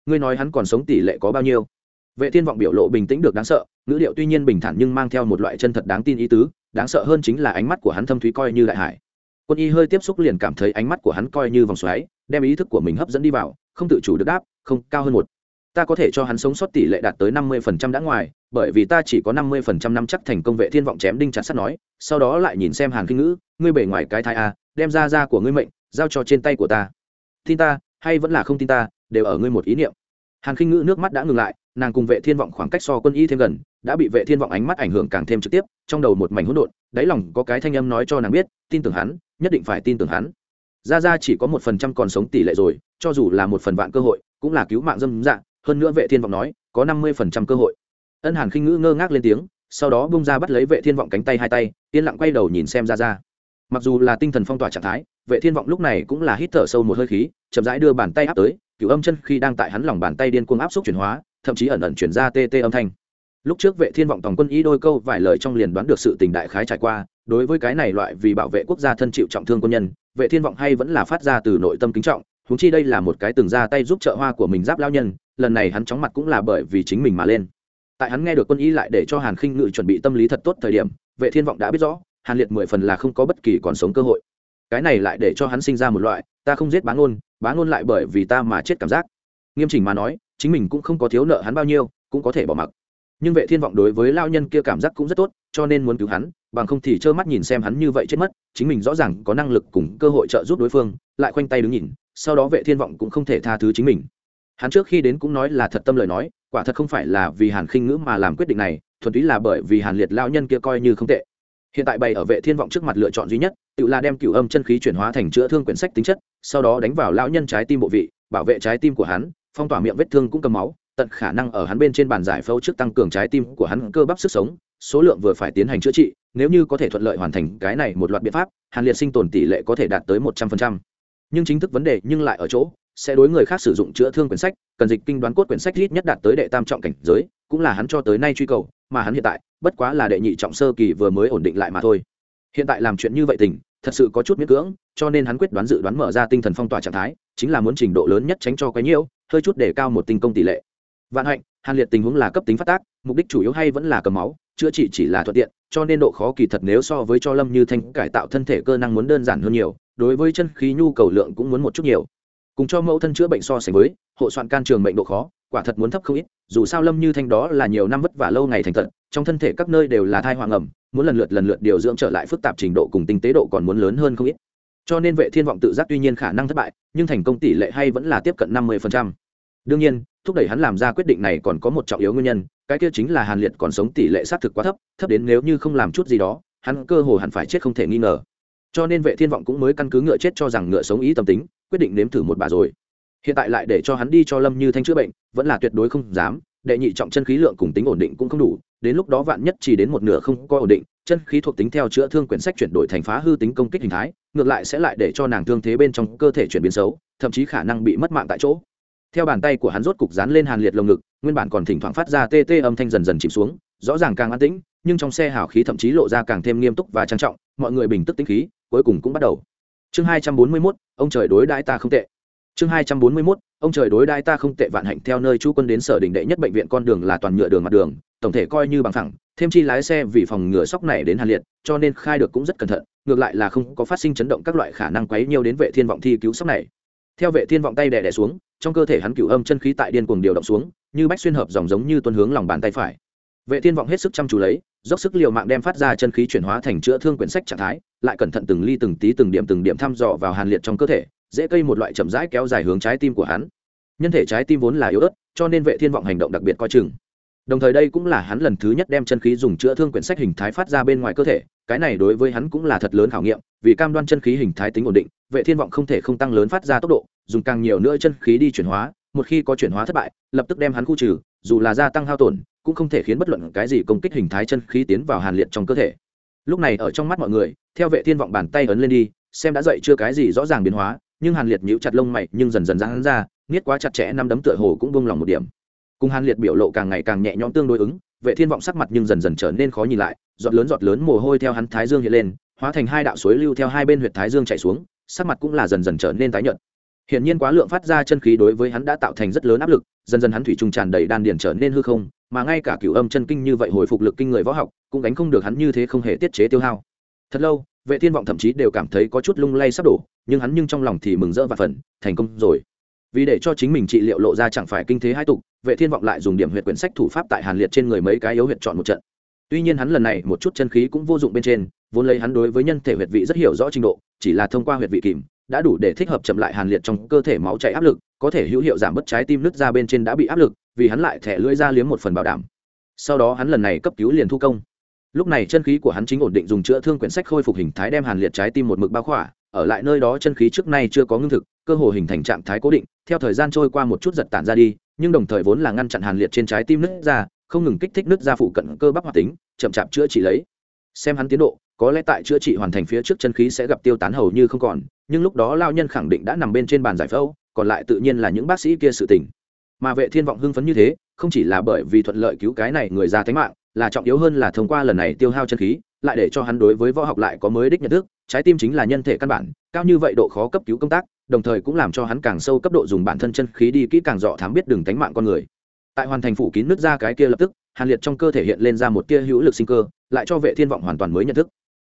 Ngươi nói hắn còn sống tỷ lệ có bao nhiêu? Vệ thiên vọng biểu lộ bình tĩnh được đáng sợ, ngữ điệu tuy nhiên bình thản nhưng mang theo một loại chân thật đáng tin ý tứ đáng sợ hơn chính là ánh mắt của hắn thâm thúy coi như đại hải. Quân y hơi tiếp xúc liền cảm thấy ánh mắt của hắn coi như vòng xoáy, đem ý thức của mình hấp dẫn đi vào, không tự chủ được đáp, không, cao hơn một. Ta có thể cho hắn sống sót tỷ lệ đạt tới năm mươi phần trăm đã ngoài, bởi vì ta chỉ có năm mươi phần trăm năm chắc thành công vệ thiên vọng chém đinh chặt sắt nói, sau đó lại nhìn xem hàn kinh ngữ, ngươi bể ngoài cái thai a, đem ra ra của ngươi mệnh, giao cho trên tay của ta. Tin ta, hay vẫn là không tin ta, đều ở ngươi một ý niệm. Hàn kinh ngữ nước mắt đã ngừng lại, nàng cùng vệ thiên vọng khoảng cách so quân y thêm gần đã bị vệ thiên vọng ánh mắt ảnh hưởng càng thêm trực tiếp, trong đầu một mảnh hỗn độn, đáy lòng có cái thanh âm nói cho nàng biết, tin tưởng hắn, nhất định phải tin tưởng hắn. Ra ra chỉ có một phần trăm còn sống tỷ lệ rồi, cho dù là một phần vạn cơ hội, cũng là cứu mạng dâm dạng hơn nữa vệ thiên vọng nói, có năm mươi phần trăm cơ hội. Ân hàn khinh ngữ ngơ ngác lên tiếng, sau đó bung ra bắt lấy vệ thiên vọng cánh tay hai tay, yên lặng quay đầu nhìn xem ra ra mặc dù là tinh thần phong tỏa trạng thái, vệ thiên vọng lúc này cũng là hít thở sâu một hơi khí, chậm rãi đưa bàn tay áp tới, cửu âm chân khi đang tại hắn lòng bàn tay điên cuồng áp xúc chuyển hóa, thậm chí ẩn ẩn chuyển ra tê tê âm thanh lúc trước vệ thiên vọng tổng quân ý đôi câu vài lời trong liền đoán được sự tình đại khái trải qua, đối với cái này loại vì bảo vệ quốc gia thân chịu trọng thương quân nhân, vệ thiên vọng hay vẫn là phát ra từ nội tâm kính trọng húng chi đây là một cái từng ra tay giúp trợ hoa của mình giáp lao nhân, lần này hắn chóng mặt cũng là bởi vì chính mình mà lên. Tại hắn nghe được quân ý lại để cho hàn khinh ngự chuẩn bị tâm lý thật tốt thời điểm, vệ thiên vọng đã biết rõ, hàn liệt mười phần là không có bất kỳ còn sống cơ hội. Cái này lại để cho hắn sinh ra một loại, ta không giết bá ngôn bá ngôn lại bởi vì ta mà chết cảm giác. Nghiêm chỉnh mà nói, chính mình cũng không có thiếu nợ hắn bao nhiêu, cũng có thể bỏ mặc nhưng vệ thiên vọng đối với lao nhân kia cảm giác cũng rất tốt, cho nên muốn cứu hắn, bằng không thì trơ mắt nhìn xem hắn như vậy chết mất, chính mình rõ ràng có năng lực cùng cơ hội trợ giúp đối phương, lại khoanh tay đứng nhìn, sau đó vệ thiên vọng cũng không thể tha thứ chính mình. Hắn trước khi đến cũng nói là thật tâm lời nói, quả thật không phải là vì hàn khinh ngữ mà làm quyết định này, thuần túy là bởi vì hàn liệt lao nhân kia coi như không tệ. Hiện tại bày ở vệ thiên vọng trước mặt lựa chọn duy nhất, tự là đem cửu âm chân khí chuyển hóa thành chữa thương quyển sách tính chất, sau đó đánh vào lão nhân trái tim bộ vị, bảo vệ trái tim của hắn, phong tỏa miệng vết thương cũng cầm máu tận khả năng ở hắn bên trên bàn giải phẫu trước tăng cường trái tim của hắn cơ bắp sức sống, số lượng vừa phải tiến hành chữa trị, nếu như có thể thuận lợi hoàn thành cái này một loạt biện pháp, hàn liệt sinh tồn tỷ lệ có thể đạt tới một trăm phần trăm. Nhưng chính thức vấn đề nhưng lại ở chỗ, sẽ đối người khác sử dụng chữa thương quyển sách, cần dịch kinh đoán cốt quyển sách ít nhất đạt tới đệ tam trọng cảnh giới, cũng là hắn cho tới nay truy cầu, mà hắn hiện tại, bất quá là đệ nhị trọng sơ kỳ vừa mới ổn định lại mà thôi. Hiện tại làm chuyện như vậy tình, thật sự có chút miễn cưỡng, cho nên hắn quyết đoán dự đoán mở ra tinh thần phong tỏa trạng thái, chính là muốn trình độ lớn nhất tránh cho quấy nhiễu, hơi chút để cao một tinh công tỷ lệ vạn hạnh, hàn liệt tình huống là cấp tính phát tác, mục đích chủ yếu hay vẫn là cầm máu, chữa trị chỉ là thuận tiện, cho nên độ khó kỳ thật nếu so với cho lâm như thanh cải tạo thân thể cơ năng muốn đơn giản hơn nhiều, đối với chân khí nhu cầu lượng cũng muốn một chút nhiều. Cùng cho mẫu thân chữa bệnh so sánh với, hộ soạn can trường bệnh độ khó, quả thật muốn thấp không ít, dù sao lâm như thanh đó là nhiều năm vất vả lâu ngày thành thật, trong thân thể các nơi đều là thai hoàng ẩm, muốn lần lượt lần lượt điều dưỡng trở lại phức tạp trình độ cùng tinh tế độ còn muốn lớn hơn không ít. Cho nên vệ thiên vọng tự giác tuy nhiên khả năng thất bại, nhưng thành công tỷ lệ hay vẫn là tiếp cận năm mươi đương nhiên, thúc đẩy hắn làm ra quyết định này còn có một trọng yếu nguyên nhân, cái kia chính là hàn liệt còn sống tỷ lệ xác thực quá thấp thấp đến nếu như không làm chút gì đó, hắn cơ hồ hẳn phải chết không thể nghi ngờ. Cho nên vệ thiên vọng cũng mới căn cứ ngựa chết cho rằng ngựa sống ý tâm tính, quyết định nếm thử một bà rồi. Hiện tại lại để cho hắn đi cho lâm như thanh chữa bệnh, vẫn là tuyệt đối không dám, đệ nhị trọng chân khí lượng cùng tính ổn định cũng không đủ, đến lúc đó vạn nhất chỉ đến một nửa không có ổn định, chân khí thuộc tính theo chữa thương quyển sách chuyển đổi thành phá hư tính công kích hình thái, ngược lại sẽ lại để cho nàng thương thế bên trong cơ thể chuyển biến xấu, thậm chí khả năng bị mất mạng tại chỗ theo bàn tay của hắn rốt cục dán lên hàn liệt lồng ngực, nguyên bản còn thỉnh thoảng phát ra tê tê âm thanh dần dần chìm xuống, rõ ràng càng an tĩnh, nhưng trong xe hào khí thậm chí lộ ra càng thêm nghiêm túc và trang trọng, mọi người bình tức tĩnh khí, cuối cùng cũng bắt đầu. Chương hai trăm bốn mươi mốt, ông trời đối đãi ta không tệ. Chương hai trăm bốn mươi mốt, ông trời đối đãi ta không tệ vạn hạnh theo nơi chú quân đến sở đình đệ nhất bệnh viện con đường là toàn nhựa đường mặt đường, tổng thể coi như bằng thẳng thêm chi lái xe vì phòng ngừa sóc này đến hàn liệt, cho nên khai được cũng rất cẩn thận, ngược lại là không có phát sinh chấn động các loại khả năng quấy nhiều đến vệ thiên vọng thi cứu sóc này. Theo vệ thiên vọng tay đè đè xuống trong cơ thể hắn cửu âm chân khí tại điên cuồng điều động xuống, như bách xuyên hợp dòng giống như tuân hướng lòng bàn tay phải. Vệ thiên vọng hết sức chăm chú lấy, dốc sức liều mạng đem phát ra chân khí chuyển hóa thành chữa thương quyển sách trạng thái, lại cẩn thận từng ly từng tí từng điểm từng điểm thăm dò vào hàn liệt trong cơ thể, dễ cây một loại chậm rãi kéo dài hướng trái tim của hắn. Nhân thể trái tim vốn là yếu ớt, cho nên vệ thiên vọng hành động đặc biệt coi chừng. Đồng thời đây cũng là hắn lần thứ nhất đem chân khí dùng chữa thương quyển sách hình thái phát ra bên ngoài cơ thể cái này đối với hắn cũng là thật lớn khảo nghiệm, vì cam đoan chân khí hình thái tính ổn định, vệ thiên vọng không thể không tăng lớn phát ra tốc độ, dùng càng nhiều nữa chân khí đi chuyển hóa, một khi có chuyển hóa thất bại, lập tức đem hắn khu trừ, dù là gia tăng hao tổn, cũng không thể khiến bất luận cái gì công kích hình thái chân khí tiến vào hàn liệt trong cơ thể. Lúc này ở trong mắt mọi người, theo vệ thiên vọng bàn tay ấn lên đi, xem đã dậy chưa cái gì rõ ràng biến hóa, nhưng hàn liệt nhíu chặt lông mày, nhưng dần dần giãn ra niết quá chặt chẽ năm đấm tựa hồ cũng buông lòng một điểm. Cùng hàn liệt biểu lộ càng ngày càng nhẹ nhõm tương đối ứng, vệ thiên vọng sắc mặt nhưng dần dần trở nên khó nhìn lại giọt lớn giọt lớn mồ hôi theo hắn thái dương hiện lên hóa thành hai đạo suối lưu theo hai bên huyệt thái dương chảy xuống sắc mặt cũng là dần dần trở nên tái nhợt Hiển nhiên quá lượng phát ra chân khí đối với hắn đã tạo thành rất lớn áp lực, dần dần hắn thủy trùng tràn đầy đan điền trở nên hư không, mà ngay cả cửu âm chân kinh như vậy hồi phục lực kinh người võ học, cũng đánh không được hắn như thế không hề tiết chế tiêu hao. Thật lâu, Vệ Thiên vọng thậm chí đều cảm thấy có chút lung lay sắp đổ, nhưng hắn nhưng trong lòng thì mừng rỡ và phần, thành công rồi. vì để cho chính mình trị liệu lộ ra chẳng phải kinh thế hai tục vệ thiên vọng lại dùng điểm huyệt quyển sách thủ pháp tại hàn liệt trên người mấy cái yếu huyệt chọn một trận tuy nhiên hắn lần này một chút chân khí cũng vô dụng bên trên, vốn lấy hắn đối với nhân thể huyệt vị rất hiểu rõ trình độ, chỉ là thông qua huyệt vị kìm, đã đủ để thích hợp chậm lại hàn liệt trong cơ thể máu chảy áp lực, có thể hữu hiệu giảm bớt trái tim nứt ra bên trên đã bị áp lực, vì hắn lại thẻ lưỡi ra liếm một phần bảo đảm. Sau đó hắn lần này cấp cứu liền thu công. Lúc này chân khí của hắn chính ổn định dùng chữa thương quyển sách khôi phục hình thái đem hàn liệt trái tim một mực bao khỏa, ở lại nơi đó chân khí trước nay chưa có ngưng thực, cơ hồ hình thành trạng thái cố định, theo thời gian trôi qua một chút giật tản ra đi, nhưng đồng thời vốn là ngăn chặn hàn liệt trên trái tim nứt ra không ngừng kích thích nứt ra phụ cận cơ bắp hoạt tính, chậm chạp chữa trị lấy. Xem hắn tiến độ, có lẽ tại chữa trị hoàn thành phía trước chân khí sẽ gặp tiêu tán hầu như không còn, nhưng lúc đó lao nhân khẳng định đã nằm bên trên bàn giải phẫu, còn lại tự nhiên là những bác sĩ kia sự tỉnh mà vệ thiên vọng hưng phấn như thế, không chỉ là bởi vì thuận lợi cứu cái này người ra tính mạng, là trọng yếu hơn là thông qua lần này tiêu hao chân khí, lại để cho hắn đối với võ học lại có mới đích nhận thức, trái tim chính là nhân thể căn bản, cao như vậy độ khó cấp cứu công tác, đồng thời cũng làm cho hắn càng sâu cấp độ dùng bản thân chân khí đi kỹ càng dọ thám biết đường tánh mạng con người tại hoàn thành phủ kín nứt ra cái kia lập tức, hàn liệt trong cơ thể hiện lên ra một tia hữu lực sinh cơ, lại cho vệ thiên vọng hoàn toàn mới nhận thức.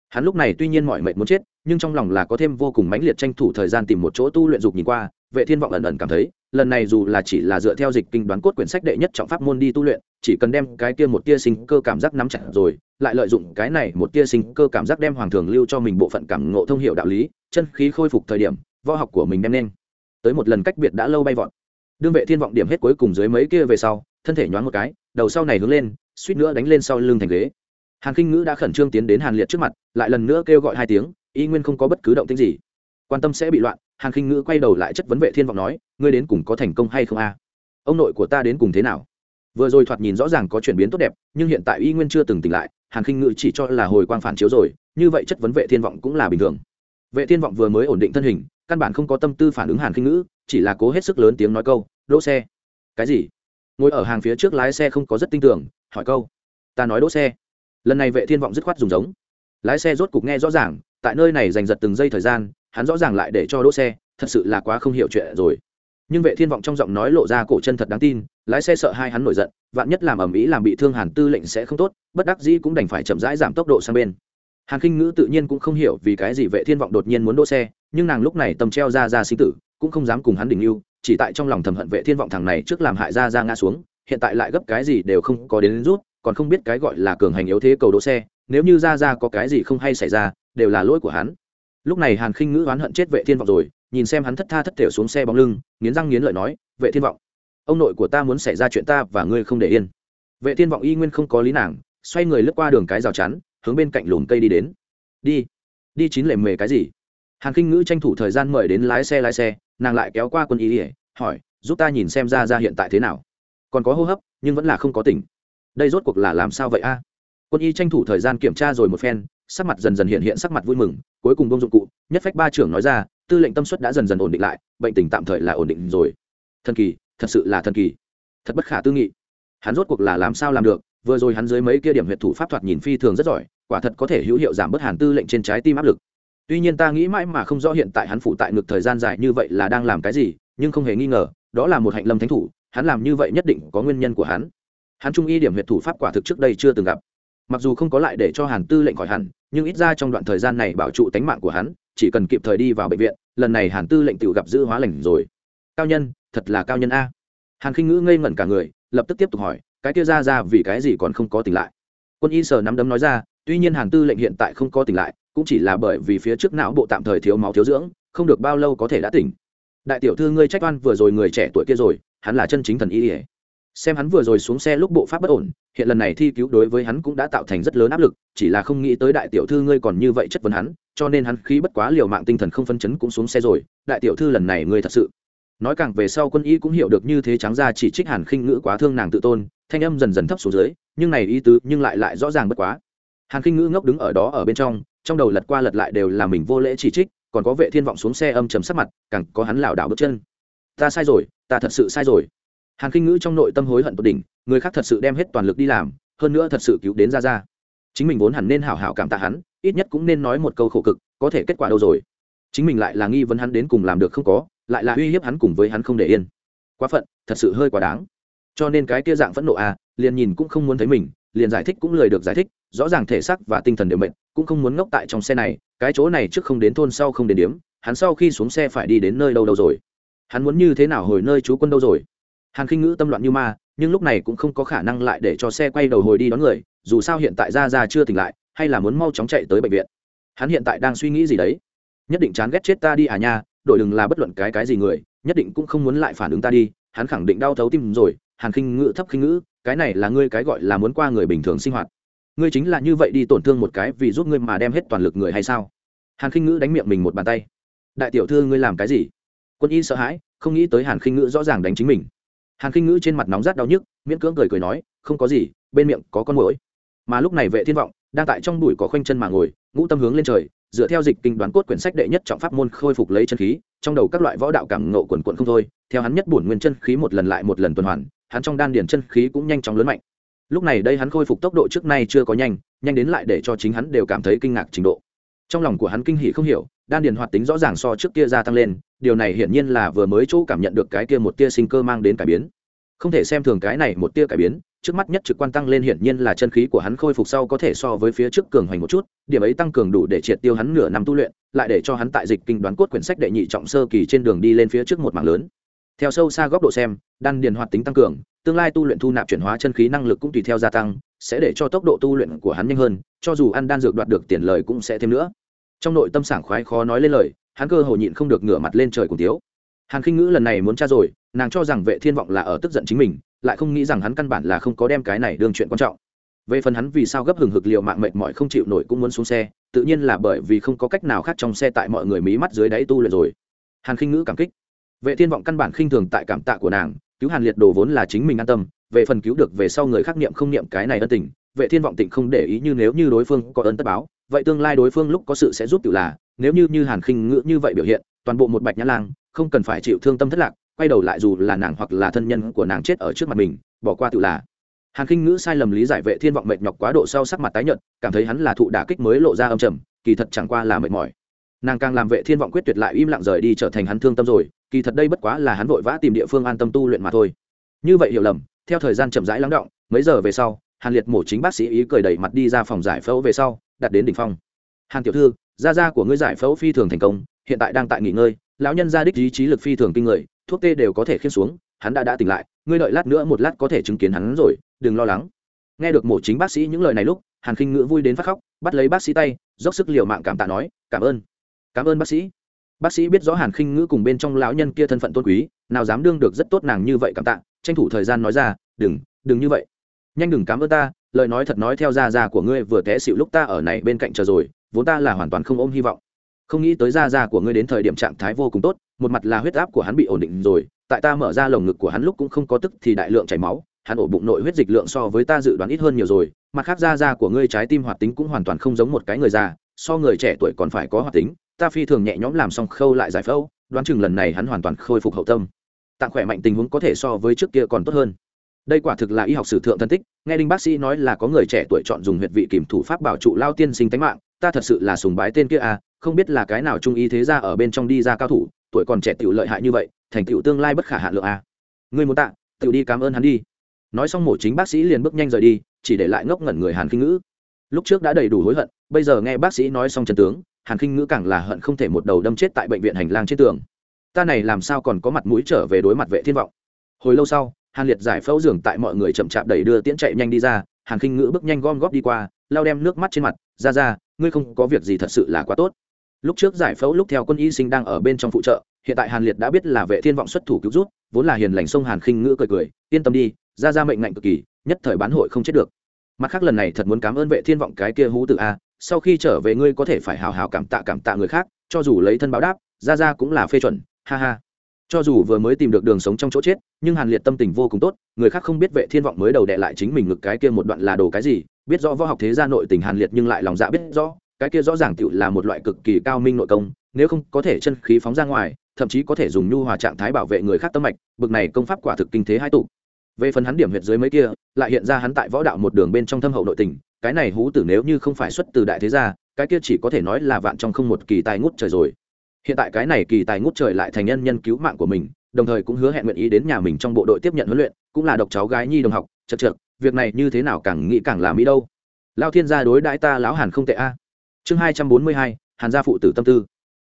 Hắn lúc này tuy nhiên mọi mệnh muốn chết, nhưng trong lòng là có thêm vô cùng mãnh liệt tranh thủ thời gian tìm một chỗ tu luyện dục nhìn qua, vệ thiên vọng ẩn ẩn cảm thấy, lần này dù là chỉ là dựa theo dịch kinh đoán cốt quyển sách đệ nhất trọng pháp môn đi tu luyện, chỉ cần đem cái kia một tia sinh cơ cảm giác nắm chặt rồi, lại lợi dụng cái này một tia sinh cơ cảm giác đem hoàng thường lưu cho mình bộ phận cảm ngộ thông hiệu đạo lý, chân khí khôi phục thời điểm, võ học của mình đem nên. Tới một lần cách biệt đã lâu bay vọt đương vệ thiên vọng điểm hết cuối cùng dưới mấy kia về sau, thân thể nhoáng một cái, đầu sau này hướng lên, suýt nữa đánh lên sau lưng thành ghế. Hàn kinh ngữ đã khẩn trương tiến đến hàn liệt trước mặt, lại lần nữa kêu gọi hai tiếng, y nguyên không có bất cứ động tĩnh gì. Quan tâm sẽ bị loạn, hàn kinh ngữ quay đầu lại chất vấn vệ thiên vọng nói, ngươi đến cùng có thành công hay không a? Ông nội của ta đến cùng thế nào? Vừa rồi thoạt nhìn rõ ràng có chuyển biến tốt đẹp, nhưng hiện tại y nguyên chưa từng tỉnh lại, hàn kinh ngữ chỉ cho là hồi quang phản chiếu rồi, như vậy chất vấn vệ thiên vọng cũng là bình thường vệ thiên vọng vừa mới ổn định thân hình, căn bản không có tâm tư phản ứng hàn kinh ngữ, chỉ là cố hết sức lớn tiếng nói câu, đỗ xe. Cái gì? Ngồi ở hàng phía trước lái xe không có rất tin tưởng, hỏi câu, ta nói đỗ xe. Lần này vệ thiên vọng dứt khoát dùng giống. Lái xe rốt cục nghe rõ ràng, tại nơi này giành giật từng giây thời gian, hắn rõ ràng lại để cho đỗ xe, thật sự là quá không hiểu chuyện rồi. Nhưng vệ thiên vọng trong giọng nói lộ ra cổ chân thật đáng tin, lái xe sợ hai hắn nổi giận, vạn nhất làm ầm ĩ làm bị thương hàn tư lệnh sẽ không tốt, bất đắc dĩ cũng đành phải chậm rãi giảm tốc độ sang bên hàn khinh ngữ tự nhiên cũng không hiểu vì cái gì vệ thiên vọng đột nhiên muốn đỗ xe nhưng nàng lúc này tầm treo ra ra sinh tử cũng không dám cùng hắn đỉnh lưu, chỉ tại trong lòng thầm hận vệ thiên vọng thằng này trước làm hại ra ra ngã xuống hiện tại lại gấp cái gì đều không có đến, đến rút còn không biết cái gọi là cường hành yếu thế cầu đỗ xe nếu như ra ra có cái gì không hay xảy ra đều là lỗi của hắn. Lúc này hàn khinh ngữ oán hận chết vệ thiên vọng rồi nhìn xem hắn thất tha thất thểu xuống xe bóng lưng nghiến răng nghiến lợi nói vệ thiên vọng ông nội của ta muốn xảy ra chuyện ta và ngươi không để yên. Vệ thiên vọng y nguyên không có lý nàng xoay người lướt qua đường cái rào chắn hướng bên cạnh lùm cây đi đến. Đi đi chín lề mề cái gì? Hàn khinh ngữ tranh thủ thời gian mời đến lái xe lái xe, nàng lại kéo qua quân y ỉa hỏi, giúp ta nhìn xem ra ra hiện tại thế nào? Còn có hô hấp, nhưng vẫn là không có tỉnh. Đây rốt cuộc là làm sao vậy a? Quân y tranh thủ thời gian kiểm tra rồi một phen, sắc mặt dần dần hiện hiện sắc mặt vui mừng, cuối cùng bông dụng cụ, nhất phách ba trưởng nói ra, tư lệnh tâm suất đã dần dần ổn định lại, bệnh tình tạm thời là ổn định rồi. Thần kỳ, thật sự là thần kỳ. Thật bất khả tư nghị. Hắn rốt cuộc là làm sao làm được, vừa rồi hắn dưới mấy kia điểm huyệt thủ pháp thuật nhìn phi thường rất giỏi quả thật có thể hữu hiệu giảm bớt hàn tư lệnh trên trái tim áp lực. Tuy nhiên ta nghĩ mãi mà không rõ hiện tại hắn phụ tại ngược thời gian dài như vậy là đang làm cái gì, nhưng không hề nghi ngờ, đó là một hạnh lâm thánh thủ, hắn làm như vậy nhất định có nguyên nhân của hắn. Hắn trung y điểm huyệt thủ pháp quả thực trước đây chưa từng gặp. Mặc dù không có lại để cho hàn tư lệnh khỏi hẳn, nhưng ít ra trong đoạn thời gian này bảo trụ tánh mạng của hắn, chỉ cần kịp thời đi vào bệnh viện, lần này hàn tư lệnh tự gặp giữ hóa lành rồi. Cao nhân, thật là cao nhân a. Hàn khinh ngữ ngây ngẩn cả người, lập tức tiếp tục hỏi, cái kia ra ra vì cái gì còn không có tỉnh lại? Quân y sở nắm đấm nói ra tuy nhiên hàn tư lệnh hiện tại không có tỉnh lại, cũng chỉ là bởi vì phía trước não bộ tạm thời thiếu máu thiếu dưỡng, không được bao lâu có thể đã tỉnh. Đại tiểu thư ngươi trách oan vừa rồi người trẻ tuổi kia rồi, hắn là chân chính thần y ỉa xem hắn vừa rồi xuống xe lúc bộ pháp bất ổn, hiện lần này thi cứu đối với hắn cũng đã tạo thành rất lớn áp lực, chỉ là không nghĩ tới đại tiểu thư ngươi còn như vậy chất vấn hắn, cho nên hắn khí bất quá liều mạng tinh thần không phân chấn cũng xuống xe rồi, đại tiểu thư lần này ngươi thật sự. Nói càng về sau quân y cũng hiểu được như thế trắng ra chỉ trích hàn khinh ngữ quá thương nàng tự tôn, thanh âm dần dần thấp xuống dưới, nhưng này ý tứ nhưng lại lại rõ ràng bất quá hàn khinh ngữ ngốc đứng ở đó ở bên trong trong đầu lật qua lật lại đều là mình vô lễ chỉ trích, còn có vệ thiên vọng xuống xe âm trầm sắc mặt, càng có hắn lảo đảo bước chân. Ta sai rồi, ta thật sự sai rồi. Hàn khinh ngữ trong nội tâm hối hận tột đỉnh, người khác thật sự đem hết toàn lực đi làm, hơn nữa thật sự cứu đến ra ra. Chính mình vốn hẳn nên hảo hảo cảm tạ hắn, ít nhất cũng nên nói một câu khổ cực, có thể kết quả đâu rồi? Chính mình lại là nghi vấn hắn đến cùng làm được không có, lại là uy hiếp hắn cùng với hắn không để yên. Quá phận, thật sự hơi quá đáng. Cho nên cái kia dạng phẫn nộ à liền nhìn cũng không muốn thấy mình liền giải thích cũng lười được giải thích, rõ ràng thể xác và tinh thần đều mệt, cũng không muốn ngốc tại trong xe này, cái chỗ này trước không đến thôn sau không đến điếm, hắn sau khi xuống xe phải đi đến nơi đâu đâu rồi? Hắn muốn như thế nào hồi nơi chú quân đâu rồi? Hàn khinh ngữ tâm loạn như ma, nhưng lúc này cũng không có khả năng lại để cho xe quay đầu hồi đi đón người, dù sao hiện tại ra ra chưa tỉnh lại, hay là muốn mau chóng chạy tới bệnh viện. Hắn hiện tại đang suy nghĩ gì đấy? Nhất định chán ghét chết ta đi à nha, đổi đừng là bất luận cái cái gì người, nhất định cũng không muốn lại phản ứng ta đi, hắn khẳng định đau thấu tim rồi hàn khinh ngữ, thấp khinh ngữ, cái này là ngươi cái gọi là muốn qua người bình thường sinh hoạt. Ngươi chính là như vậy đi tổn thương một cái vì giúp ngươi mà đem hết toàn lực người hay sao? Hàn khinh ngữ đánh miệng mình một bàn tay. Đại tiểu thư ngươi làm cái gì? Quân y sợ hãi, không nghĩ tới hàn khinh ngữ rõ ràng đánh chính mình. Hàn khinh ngữ trên mặt nóng rát đau nhức, miễn cưỡng cười cười nói, không có gì, bên miệng có con mũi mà lúc này vệ thiên vọng, đang tại trong bụi có khoanh chân mà ngồi, ngũ tâm hướng lên trời, dựa theo dịch kinh đoán cốt quyển sách đệ nhất trọng pháp môn khôi phục lấy chân khí, trong đầu các loại võ đạo cảm ngộ quần quận không thôi, theo hắn nhất bổn nguyên chân khí một lần lại một lần tuần hoàn hắn trong đan điển chân khí cũng nhanh chóng lớn mạnh. Lúc này đây hắn khôi phục tốc độ trước nay chưa có nhanh nhanh đến lại để cho chính hắn đều cảm thấy kinh ngạc trình độ. Trong lòng của hắn kinh hỉ không hiểu, đan điền hoạt tính rõ ràng so trước kia gia tăng lên, điều này hiển nhiên là vừa mới chỗ cảm nhận được cái kia một tia sinh cơ mang đến cải biến. Không thể xem thường cái này một tia cải biến, trước mắt nhất trực quan tăng lên hiển nhiên là chân khí của hắn khôi phục sau có thể so với phía trước cường hoành một chút, điểm ấy tăng cường đủ để triệt tiêu hắn nửa năm tu luyện, lại để cho hắn tại dịch kinh đoán cốt quyển sách đệ nhị trọng sơ kỳ trên đường đi lên phía trước một mảng lớn theo sâu xa góc độ xem, đan điền hoạt tính tăng cường, tương lai tu luyện thu nạp chuyển hóa chân khí năng lực cũng tùy theo gia tăng, sẽ để cho tốc độ tu luyện của hắn nhanh hơn, cho dù ăn đan dược đoạt được tiền lời cũng sẽ thêm nữa. Trong nội tâm sảng khoái khó nói lên lời, hắn cơ hồ nhịn không được ngửa mặt lên trời cùng tiếu. Hàn khinh ngữ lần này muốn tra rồi, nàng cho rằng vệ thiên vọng là ở tức giận chính mình, lại không nghĩ rằng hắn căn bản là không có đem cái này đương chuyện quan trọng. Về phần hắn vì sao gấp hừng hực liệu mạng mệt mỏi không chịu nổi cũng muốn xuống xe, tự nhiên là bởi vì không có cách nào khác trong xe tại mọi người mí mắt dưới đáy tu luyện rồi. Hàn khinh ngữ cảm kích vệ thiên vọng căn bản khinh thường tại cảm tạ của nàng, cứu hàn liệt đồ vốn là chính mình an tâm, về phần cứu được về sau người khác niệm không niệm cái này ân tình, vệ thiên vọng tịnh không để ý như nếu như đối phương có ơn tất báo, vậy tương lai đối phương lúc có sự sẽ giúp tự là, nếu như như hàn khinh ngữ như vậy biểu hiện, toàn bộ một bạch nhã lang, không cần phải chịu thương tâm thất lạc, quay đầu lại dù là nàng hoặc là thân nhân của nàng chết ở trước mặt mình, bỏ qua tự là. Hàn khinh ngữ sai lầm lý giải vệ thiên vọng mệt nhọc quá độ sau sắc mặt tái nhợt, cảm thấy hắn là thụ đả kích mới lộ ra âm trầm, kỳ thật chẳng qua là mệt mỏi nàng càng làm vệ thiên vọng quyết tuyệt lại im lặng rời đi trở thành hắn thương tâm rồi, kỳ thật đây bất quá là hắn vội vã tìm địa phương an tâm tu luyện mà thôi. Như vậy hiểu lầm, theo thời gian chậm rãi lắng động, mấy giờ về sau, hàn liệt mổ chính bác sĩ ý cười đẩy mặt đi ra phòng giải phẫu về sau, đặt đến đỉnh phong. Hàn tiểu thư, gia gia của ngươi giải phẫu phi thường thành công, hiện tại đang tại nghỉ ngơi, lão nhân gia đích ý trí lực phi thường kinh người, thuốc tê đều có thể khiên xuống, hắn đã đã tỉnh lại, ngươi đợi lát nữa một lát có thể chứng kiến hắn rồi, đừng lo lắng. Nghe được mổ chính bác sĩ những lời này lúc, hàn khinh ngữ vui đến phát khóc, bắt lấy bác sĩ tay, dốc sức liều mạng cảm tạ nói, cảm ơn cảm ơn bác sĩ. Bác sĩ biết rõ hàn khinh ngữ cùng bên trong lão nhân kia thân phận tôn quý, nào dám đương được rất tốt nàng như vậy cảm tạ, tranh thủ thời gian nói ra, đừng đừng như vậy. Nhanh đừng cảm ơn ta, lời nói thật nói theo gia gia của ngươi vừa té xịu lúc ta ở này bên cạnh chờ rồi, vốn ta là hoàn toàn không ôm hy vọng. Không nghĩ tới gia gia của ngươi đến thời điểm trạng thái vô cùng tốt, một mặt là huyết áp của hắn bị ổn định rồi, tại ta mở ra lồng ngực của hắn lúc cũng không có tức thì đại lượng chảy máu, hắn ổ bụng nội huyết dịch lượng so với ta dự đoán ít hơn nhiều rồi, mặt khác gia gia của ngươi trái tim hoạt tính cũng hoàn toàn không giống một cái người già, so người trẻ tuổi còn phải có hoạt tính ta phi thường nhẹ nhõm làm xong khâu lại giải phẫu, đoán chừng lần này hắn hoàn toàn khôi phục hậu tâm. Tạng khỏe mạnh tình huống có thể so với trước kia còn tốt hơn. Đây quả thực là y học sử thượng thân tích, nghe đinh bác sĩ nói là có người trẻ tuổi chọn dùng huyệt vị kìm thủ pháp bảo trụ lao tiên sinh tánh mạng, ta thật sự là sùng bái tên kia à không biết là cái nào trung y thế ra ở bên trong đi ra cao thủ, tuổi còn trẻ tiểu lợi hại như vậy, thành tựu tương lai bất khả hạ lượng à. Người muốn tạ, tiểu đi cảm ơn hắn đi. Nói xong mổ chính bác sĩ liền bước nhanh rời đi, chỉ để lại ngốc ngẩn người hàn kinh ngữ. Lúc trước đã đầy đủ hối hận, bây giờ nghe bác sĩ nói xong trần tướng hàn kinh ngữ càng là hận không thể một đầu đâm chết tại bệnh viện hành lang trên tường. Ta này làm sao còn có mặt mũi trở về đối mặt vệ thiên vọng? Hồi lâu sau, hàn liệt giải phẫu giường tại mọi người chậm chạp đẩy đưa tiễn chạy nhanh đi ra, hàn khinh ngữ bước nhanh gom góp đi qua lao đem nước mắt trên mặt, ra ra, ngươi không có việc gì thật sự là quá tốt. Lúc trước giải phẫu lúc theo quân y sinh đang ở bên trong phụ trợ, hiện tại hàn liệt đã biết là vệ thiên vọng xuất thủ cứu rút vốn là hiền lành sông hàn khinh ngữ cười cười, yên tâm đi, ra ra mệnh ngạnh cực kỳ, nhất thời bán hội không chết được. Mặt khác lần này thật muốn cảm ơn vệ thiên vọng cái kia hú tự a sau khi trở về ngươi có thể phải hào hào cảm tạ cảm tạ người khác, cho dù lấy thân báo đáp ra ra cũng là phê chuẩn, ha ha. Cho dù vừa mới tìm được đường sống trong chỗ chết, nhưng hàn liệt tâm tình vô cùng tốt, người khác không biết vệ thiên vọng mới đầu đệ lại chính mình ngực cái kia một đoạn là đồ cái gì, biết rõ võ học thế gia nội tình hàn liệt nhưng lại lòng dạ biết rõ, cái kia rõ ràng tựu là một loại cực kỳ cao minh nội công, nếu không có thể chân khí phóng ra ngoài, thậm chí có thể dùng nhu hòa trạng thái bảo vệ người khác tâm mạch, bực này công pháp quả thực kinh thế hai tụ về phần hắn điểm huyệt dưới mấy kia, lại hiện ra hắn tại võ đạo một đường bên trong thâm hậu nội tình, cái này hú tử nếu như không phải xuất từ đại thế gia, cái kia chỉ có thể nói là vạn trong không một kỳ tài ngút trời rồi. Hiện tại cái này kỳ tài ngút trời lại thành nhân nhân cứu mạng của mình, đồng thời cũng hứa hẹn nguyện ý đến nhà mình trong bộ đội tiếp nhận huấn luyện, cũng là độc cháu gái nhi đồng học, chật chật việc này như thế nào càng nghĩ càng làm mỹ đâu. Lao thiên gia đối đãi ta lão hàn không tệ a. Chương hai trăm bốn mươi hai, hàn gia phụ tử tâm tư.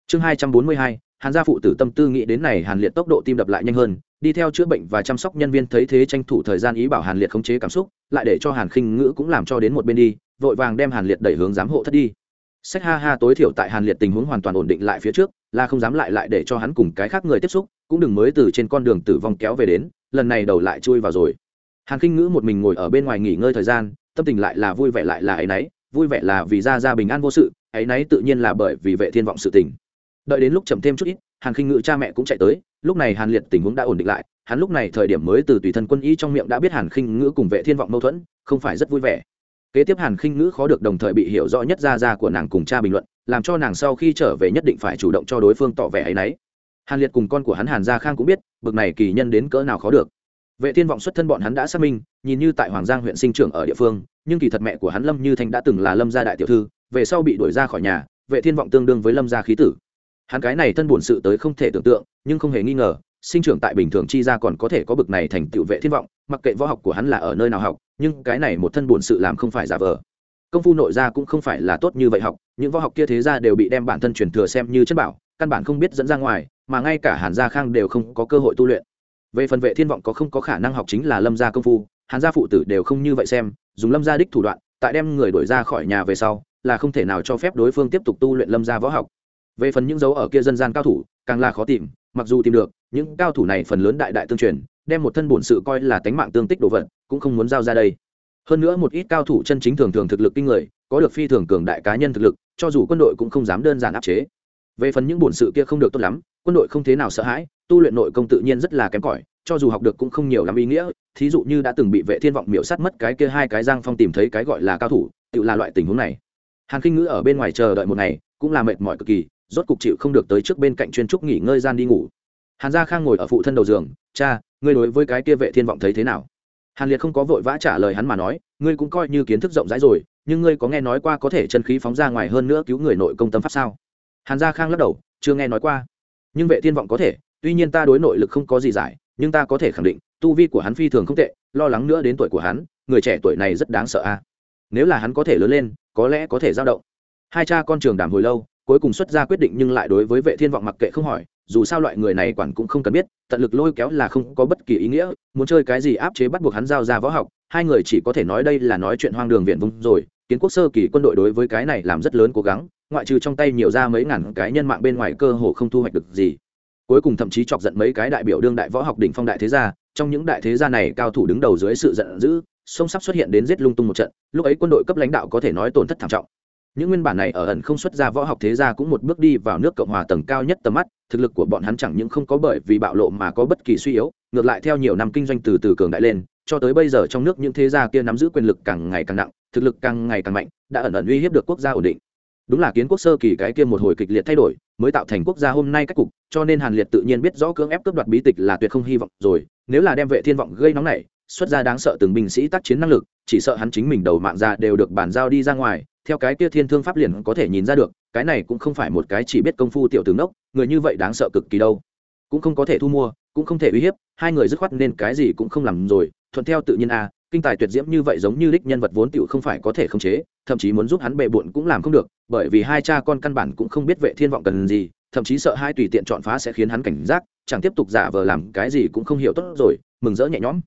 Chương hai trăm bốn mươi hai, hàn gia phụ tử tâm tư nghĩ đến này hàn liệt tốc độ tim đập lại nhanh hơn đi theo chữa bệnh và chăm sóc nhân viên thấy thế tranh thủ thời gian ý bảo hàn liệt khống chế cảm xúc, lại để cho hàn khinh ngữ cũng làm cho đến một bên đi, vội vàng đem hàn liệt đẩy hướng giám hộ thất đi. Sách ha ha tối thiểu tại hàn liệt tình huống hoàn toàn ổn định lại phía trước, là không dám lại lại để cho hắn cùng cái khác người tiếp xúc, cũng đừng mới từ trên con đường tử vong kéo về đến, lần này đầu lại chui vào rồi. Hàn khinh ngữ một mình ngồi ở bên ngoài nghỉ ngơi thời gian, tâm tình lại là vui vẻ lại là ấy y vui vẻ là vì ra ra bình an vô sự, ấy y tự nhiên là bởi vì vệ thiên vọng sự tình. Đợi đến lúc chậm thêm chút ít, hàn khinh ngữ cha mẹ cũng chạy tới lúc này hàn liệt tình huống đã ổn định lại, hắn lúc này thời điểm mới từ tùy thân quân y trong miệng đã biết hàn khinh ngữ cùng vệ thiên vọng mâu thuẫn, không phải rất vui vẻ. Kế tiếp hàn khinh ngữ khó được đồng thời bị hiểu rõ nhất ra ra của nàng cùng cha bình luận, làm cho nàng sau khi trở về nhất định phải chủ động cho đối phương tỏ vẻ ấy nấy. Hàn liệt cùng con của hắn hàn gia khang cũng biết, bực này kỳ nhân đến cỡ nào khó được. Vệ thiên vọng xuất thân bọn hắn đã xác minh, nhìn như tại hoàng giang huyện sinh trưởng ở địa phương, nhưng kỳ thật mẹ của hắn lâm như thanh đã từng là lâm gia đại tiểu thư, về sau bị đuổi ra khỏi nhà, vệ thiên vọng tương đương với lâm gia khí tử hắn cái này thân buồn sự tới không thể tưởng tượng, nhưng không hề nghi ngờ, sinh trưởng tại bình thường chi ra còn có thể có bực này thành tựu vệ thiên vọng, mặc kệ võ học của hắn là ở nơi nào học, nhưng cái này một thân buồn sự làm không phải giả vờ. Công phu nội gia cũng không phải là tốt như vậy học, những võ học kia thế ra đều bị đem bản thân truyền thừa xem như chất bảo, căn bản không biết dẫn ra ngoài, mà ngay cả hàn gia khang đều không có cơ hội tu luyện. Về phần vệ thiên vọng có không có khả năng học chính là lâm gia công phu, hàn gia phụ tử đều không như vậy xem, dùng lâm gia đích thủ đoạn, tại đem người đuổi ra khỏi nhà về sau, là không thể nào cho phép đối phương tiếp tục tu luyện lâm gia võ học về phần những dấu ở kia dân gian cao thủ, càng là khó tìm, mặc dù tìm được, những cao thủ này phần lớn đại đại tương truyền, đem một thân bổn sự coi là tánh mạng tương tích đồ vật, cũng không muốn giao ra đây. Hơn nữa một ít cao thủ chân chính thường thường thực lực kinh người, có được phi thường cường đại cá nhân thực lực, cho dù quân đội cũng không dám đơn giản áp chế. Về phần những bổn sự kia không được tốt lắm, quân đội không thế nào sợ hãi, tu luyện nội công tự nhiên rất là kém cỏi, cho dù học được cũng không nhiều lắm ý nghĩa, thí dụ như đã từng bị vệ thiên vọng miểu sát mất cái kia hai cái giang phong tìm thấy cái gọi là cao thủ, tự là loại tình huống này. Hàn kinh ngữ ở bên ngoài chờ đợi một ngày, cũng là mệt mỏi cực kỳ rốt cục chịu không được tới trước bên cạnh chuyên trúc nghỉ ngơi gian đi ngủ. Hàn gia khang ngồi ở phụ thân đầu giường, cha, ngươi đối với cái kia vệ thiên vọng thấy thế nào? Hàn liệt không có vội vã trả lời hắn mà nói, ngươi cũng coi như kiến thức rộng rãi rồi, nhưng ngươi có nghe nói qua có thể chân khí phóng ra ngoài hơn nữa cứu người nội công tâm pháp sao? Hàn gia khang lắc đầu, chưa nghe nói qua. Nhưng vệ thiên vọng có thể, tuy nhiên ta đối nội lực không có gì giải, nhưng ta có thể khẳng định, tu vi của hắn phi thường không tệ, lo lắng nữa đến tuổi của hắn, người trẻ tuổi này rất đáng sợ a. Nếu là hắn có thể lớn lên, có lẽ có thể giao động. Hai cha con trường đàm hồi lâu cuối cùng xuất ra quyết định nhưng lại đối với vệ thiên vọng mặc kệ không hỏi, dù sao loại người này quản cũng không cần biết, tận lực lôi kéo là không có bất kỳ ý nghĩa, muốn chơi cái gì áp chế bắt buộc hắn giao ra võ học, hai người chỉ có thể nói đây là nói chuyện hoang đường viện vung rồi, kiến quốc sơ kỳ quân đội đối với cái này làm rất lớn cố gắng, ngoại trừ trong tay nhiều ra mấy ngàn cái nhân mạng bên ngoài cơ hồ không thu hoạch được gì. Cuối cùng thậm chí chọc giận mấy cái đại biểu đương đại võ học đỉnh phong đại thế gia, trong những đại thế gia này cao thủ đứng đầu dưới sự giận dữ sông sắp xuất hiện đến giết lung tung một trận, lúc ấy quân đội cấp lãnh đạo có thể nói tổn thất thảm trọng những nguyên bản này ở ẩn không xuất ra võ học thế gia cũng một bước đi vào nước cộng hòa tầng cao nhất tầm mắt, thực lực của bọn hắn chẳng những không có bởi vì bạo lộ mà có bất kỳ suy yếu, ngược lại theo nhiều năm kinh doanh từ từ cường đại lên, cho tới bây giờ trong nước những thế gia kia nắm giữ quyền lực càng ngày càng nặng, thực lực càng ngày càng mạnh, đã ẩn ẩn uy hiếp được quốc gia ổn định. Đúng là kiến quốc sơ kỳ cái kia một hồi kịch liệt thay đổi, mới tạo thành quốc gia hôm nay cách cục, cho nên hàn liệt tự nhiên biết rõ cưỡng ép cướp đoạt bí tịch là tuyệt không hy vọng rồi, nếu là đem vệ thiên vọng gây nóng này xuất ra đáng sợ từng binh sĩ tác chiến năng lực, chỉ sợ hắn chính mình đầu mạng ra đều được bàn giao đi ra ngoài theo cái kia thiên thương pháp liền có thể nhìn ra được, cái này cũng không phải một cái chỉ biết công phu tiểu tướng đốc người như vậy đáng sợ cực kỳ đâu. Cũng không có thể thu mua, cũng không thể uy hiếp, hai người dứt khoát nên cái gì cũng không làm rồi, thuận theo tự nhiên a, kinh tài tuyệt diễm như vậy giống như đích nhân vật vốn tiểu không phải có thể khống chế, thậm chí muốn giúp hắn bệ bội cũng làm không được, bởi vì hai cha con căn bản cũng không biết vệ thiên vọng cần gì, thậm chí sợ hai tùy tiện chọn phá sẽ khiến hắn cảnh giác, chẳng tiếp tục giả vờ làm cái gì cũng không hiểu tốt rồi, mừng rỡ nhẹ nhõm.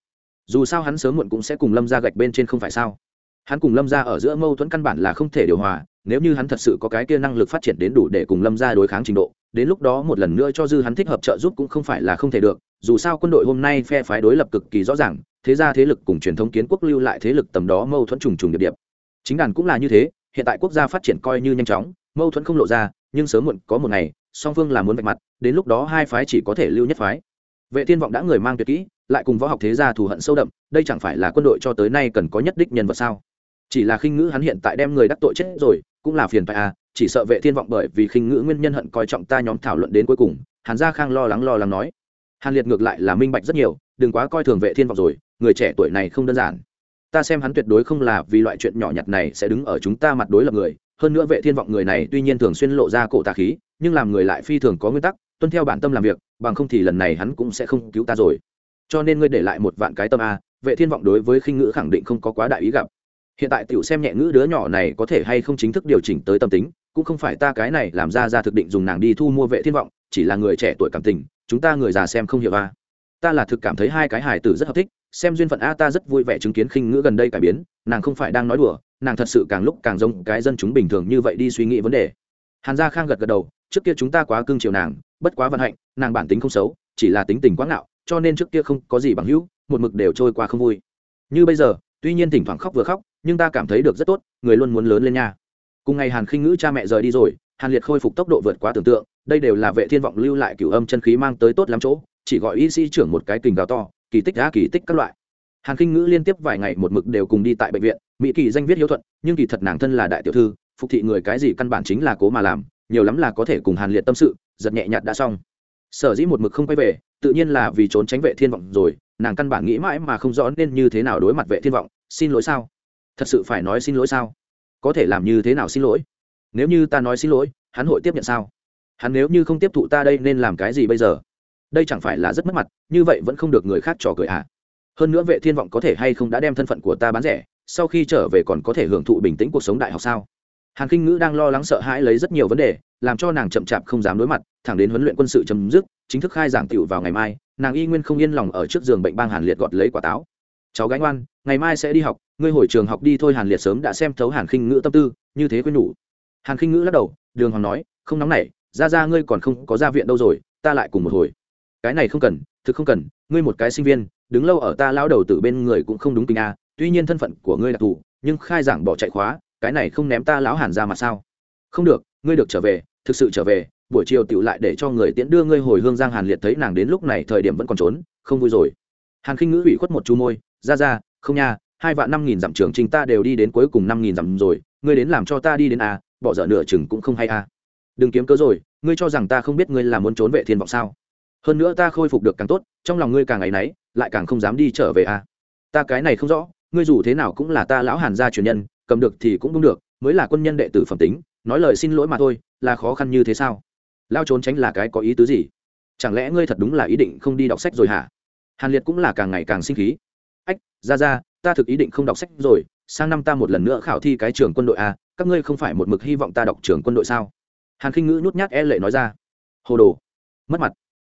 Dù sao hắn sớm muộn cũng sẽ cùng lâm ra gạch bên trên không phải sao? Hắn cùng lâm ra ở giữa mâu thuẫn căn bản là không thể điều hòa, nếu như hắn thật sự có cái kia năng lực phát triển đến đủ để cùng lâm ra đối kháng trình độ, đến lúc đó một lần nữa cho dư hắn thích hợp trợ giúp cũng không phải là không thể được, dù sao quân đội hôm nay phe phái đối lập cực kỳ rõ ràng, thế ra thế lực cùng truyền thống kiến quốc lưu lại thế lực tầm đó mâu thuẫn trùng trùng điệp điệp. Chính đàn cũng là như thế, hiện tại quốc gia phát triển coi như nhanh chóng, mâu thuẫn không lộ ra, nhưng sớm muộn có một ngày, song phương là muốn vạch mặt, đến lúc đó hai phái chỉ có thể lưu nhất phái. Vệ thiên vọng đã người mang tuyệt kỹ, lại cùng võ học thế gia thù hận sâu đậm, đây chẳng phải là quân đội cho tới nay cần có nhất đích nhân vật sao? Chỉ là khinh ngữ hắn hiện tại đem người đắc tội chết rồi, cũng là phiền phải à chỉ sợ vệ thiên vọng bởi vì khinh ngữ nguyên nhân hận coi trọng ta nhóm thảo luận đến cuối cùng, hàn gia khang lo lắng lo lắng nói. Hàn liệt ngược lại là minh bạch rất nhiều, đừng quá coi thường vệ thiên vọng rồi, người trẻ tuổi này không đơn giản. Ta xem hắn tuyệt đối không là vì loại chuyện nhỏ nhặt này sẽ đứng ở chúng ta mặt đối lập người, hơn nữa vệ thiên vọng người này tuy nhiên thường xuyên lộ ra cổ tà khí, nhưng làm người lại phi thường có nguyên tắc, tuân theo bản tâm làm việc, bằng không thì lần này hắn cũng sẽ không cứu ta rồi. Cho nên ngươi để lại một vạn cái tâm a vệ thiên vọng đối với khinh ngữ khẳng định không có quá đại ý gặp hiện tại tiểu xem nhẹ ngữ đứa nhỏ này có thể hay không chính thức điều chỉnh tới tâm tính, cũng không phải ta cái này làm ra ra thực định dùng nàng đi thu mua vệ thiên vọng, chỉ là người trẻ tuổi cảm tình, chúng ta người già xem không hiểu a. Ta là thực cảm thấy hai cái hài tử rất hợp thích, xem duyên phận a ta rất vui vẻ chứng kiến khinh ngữ gần đây cải biến, nàng không phải đang nói đùa, nàng thật sự càng lúc càng giống cái dân chúng bình thường như vậy đi suy nghĩ vấn đề. Hàn gia khang gật gật đầu, trước kia chúng ta quá cưng chiều nàng, bất quá vận hạnh, nàng bản tính không xấu, chỉ là tính tình quá ngạo, cho nên trước kia không có gì bằng hữu, một mực đều trôi qua không vui. Như bây giờ, tuy nhiên thỉnh thoảng khóc vừa khóc nhưng ta cảm thấy được rất tốt, người luôn muốn lớn lên nha. Cùng ngày hàn khinh ngữ cha mẹ rời đi rồi, hàn liệt khôi phục tốc độ vượt quá tưởng tượng, đây đều là vệ thiên vọng lưu lại cửu âm chân khí mang tới tốt lắm chỗ, chỉ gọi y sĩ trưởng một cái kình gào to, kỳ tích đã kỳ tích các loại. Hàn khinh ngữ liên tiếp vài ngày một mực đều cùng đi tại bệnh viện, mỹ kỳ danh viết hiếu thuận, nhưng kỳ thật nàng thân là đại tiểu thư, phục thị người cái gì căn bản chính là cố mà làm, nhiều lắm là có thể cùng hàn liệt tâm sự, giật nhẹ nhạt đã xong. Sở dĩ một mực không quay về, tự nhiên là vì trốn tránh vệ thiên vọng rồi, nàng căn bản nghĩ mãi mà không rõ nên như thế nào đối mặt vệ thiên vọng, xin lỗi sao? Thật sự phải nói xin lỗi sao? Có thể làm như thế nào xin lỗi? Nếu như ta nói xin lỗi, hắn hội tiếp nhận sao? Hắn nếu như không tiếp thụ ta đây nên làm cái gì bây giờ? Đây chẳng phải là rất mất mặt, như vậy vẫn không được người khác trò cười à? Hơn nữa vệ thiên vọng có thể hay không đã đem thân phận của ta bán rẻ, sau khi trở về còn có thể hưởng thụ bình tĩnh cuộc sống đại học sao? Hàn kinh ngữ đang lo lắng sợ hãi lấy rất nhiều vấn đề, làm cho nàng chậm chạp không dám đối mặt, thẳng đến huấn luyện quân sự chấm dứt, chính thức khai giảng tiểu vào ngày mai, nàng y nguyên không yên lòng ở trước giường bệnh bang hàn liệt gọt lấy quả táo cháu gái ngoan, ngày mai sẽ đi học, ngươi hồi trường học đi thôi hàn liệt sớm đã xem thấu hàn khinh ngữ tâm tư, như thế quên nhủ. Hàn khinh ngữ lắc đầu, đường hoàng nói, không nóng nảy, ra ra ngươi còn không có ra viện đâu rồi, ta lại cùng một hồi. Cái này không cần, thực không cần, ngươi một cái sinh viên, đứng lâu ở ta lao đầu từ bên người cũng không đúng tình a, tuy nhiên thân phận của ngươi là thù, nhưng khai giảng bỏ chạy khóa, cái này không ném ta lão hàn ra mà sao? Không được, ngươi được trở về, thực sự trở về, buổi chiều tựu lại để cho người tiễn đưa ngươi hồi hương giang hàn liệt thấy nàng đến lúc này thời điểm vẫn còn trốn, không vui rồi. Hàn khinh ngữ ủy khuất một chú môi ra ra, không nha, hai vạn năm nghìn dặm trường trình ta đều đi đến cuối cùng năm nghìn dặm rồi, ngươi đến làm cho ta đi đến a bỏ dở nửa chừng cũng không hay a đừng kiếm cớ rồi, ngươi cho rằng ta không biết ngươi là muốn trốn vệ thiên vọng sao. Hơn nữa ta khôi phục được càng tốt, trong lòng ngươi càng ngày nấy lại càng không dám đi trở về a ta cái này không rõ, ngươi dù thế nào cũng là ta lão hàn gia truyền nhân, cầm được thì cũng đúng được, mới là quân nhân đệ tử phẩm tính, nói lời xin lỗi mà thôi, là khó khăn như thế sao? Lao trốn tránh là cái có ý tứ gì? Chẳng lẽ ngươi thật đúng là ý định không đi đọc sách rồi hả? Hàn liệt cũng là càng ngày càng sinh khí ra ra, ta thực ý định không đọc sách rồi, sang năm ta một lần nữa khảo thi cái trường quân đội a, các ngươi không phải một mực hy vọng ta đọc trường quân đội sao? Hàn khinh ngữ nhút nhát e lệ nói ra. Hồ đồ, mất mặt.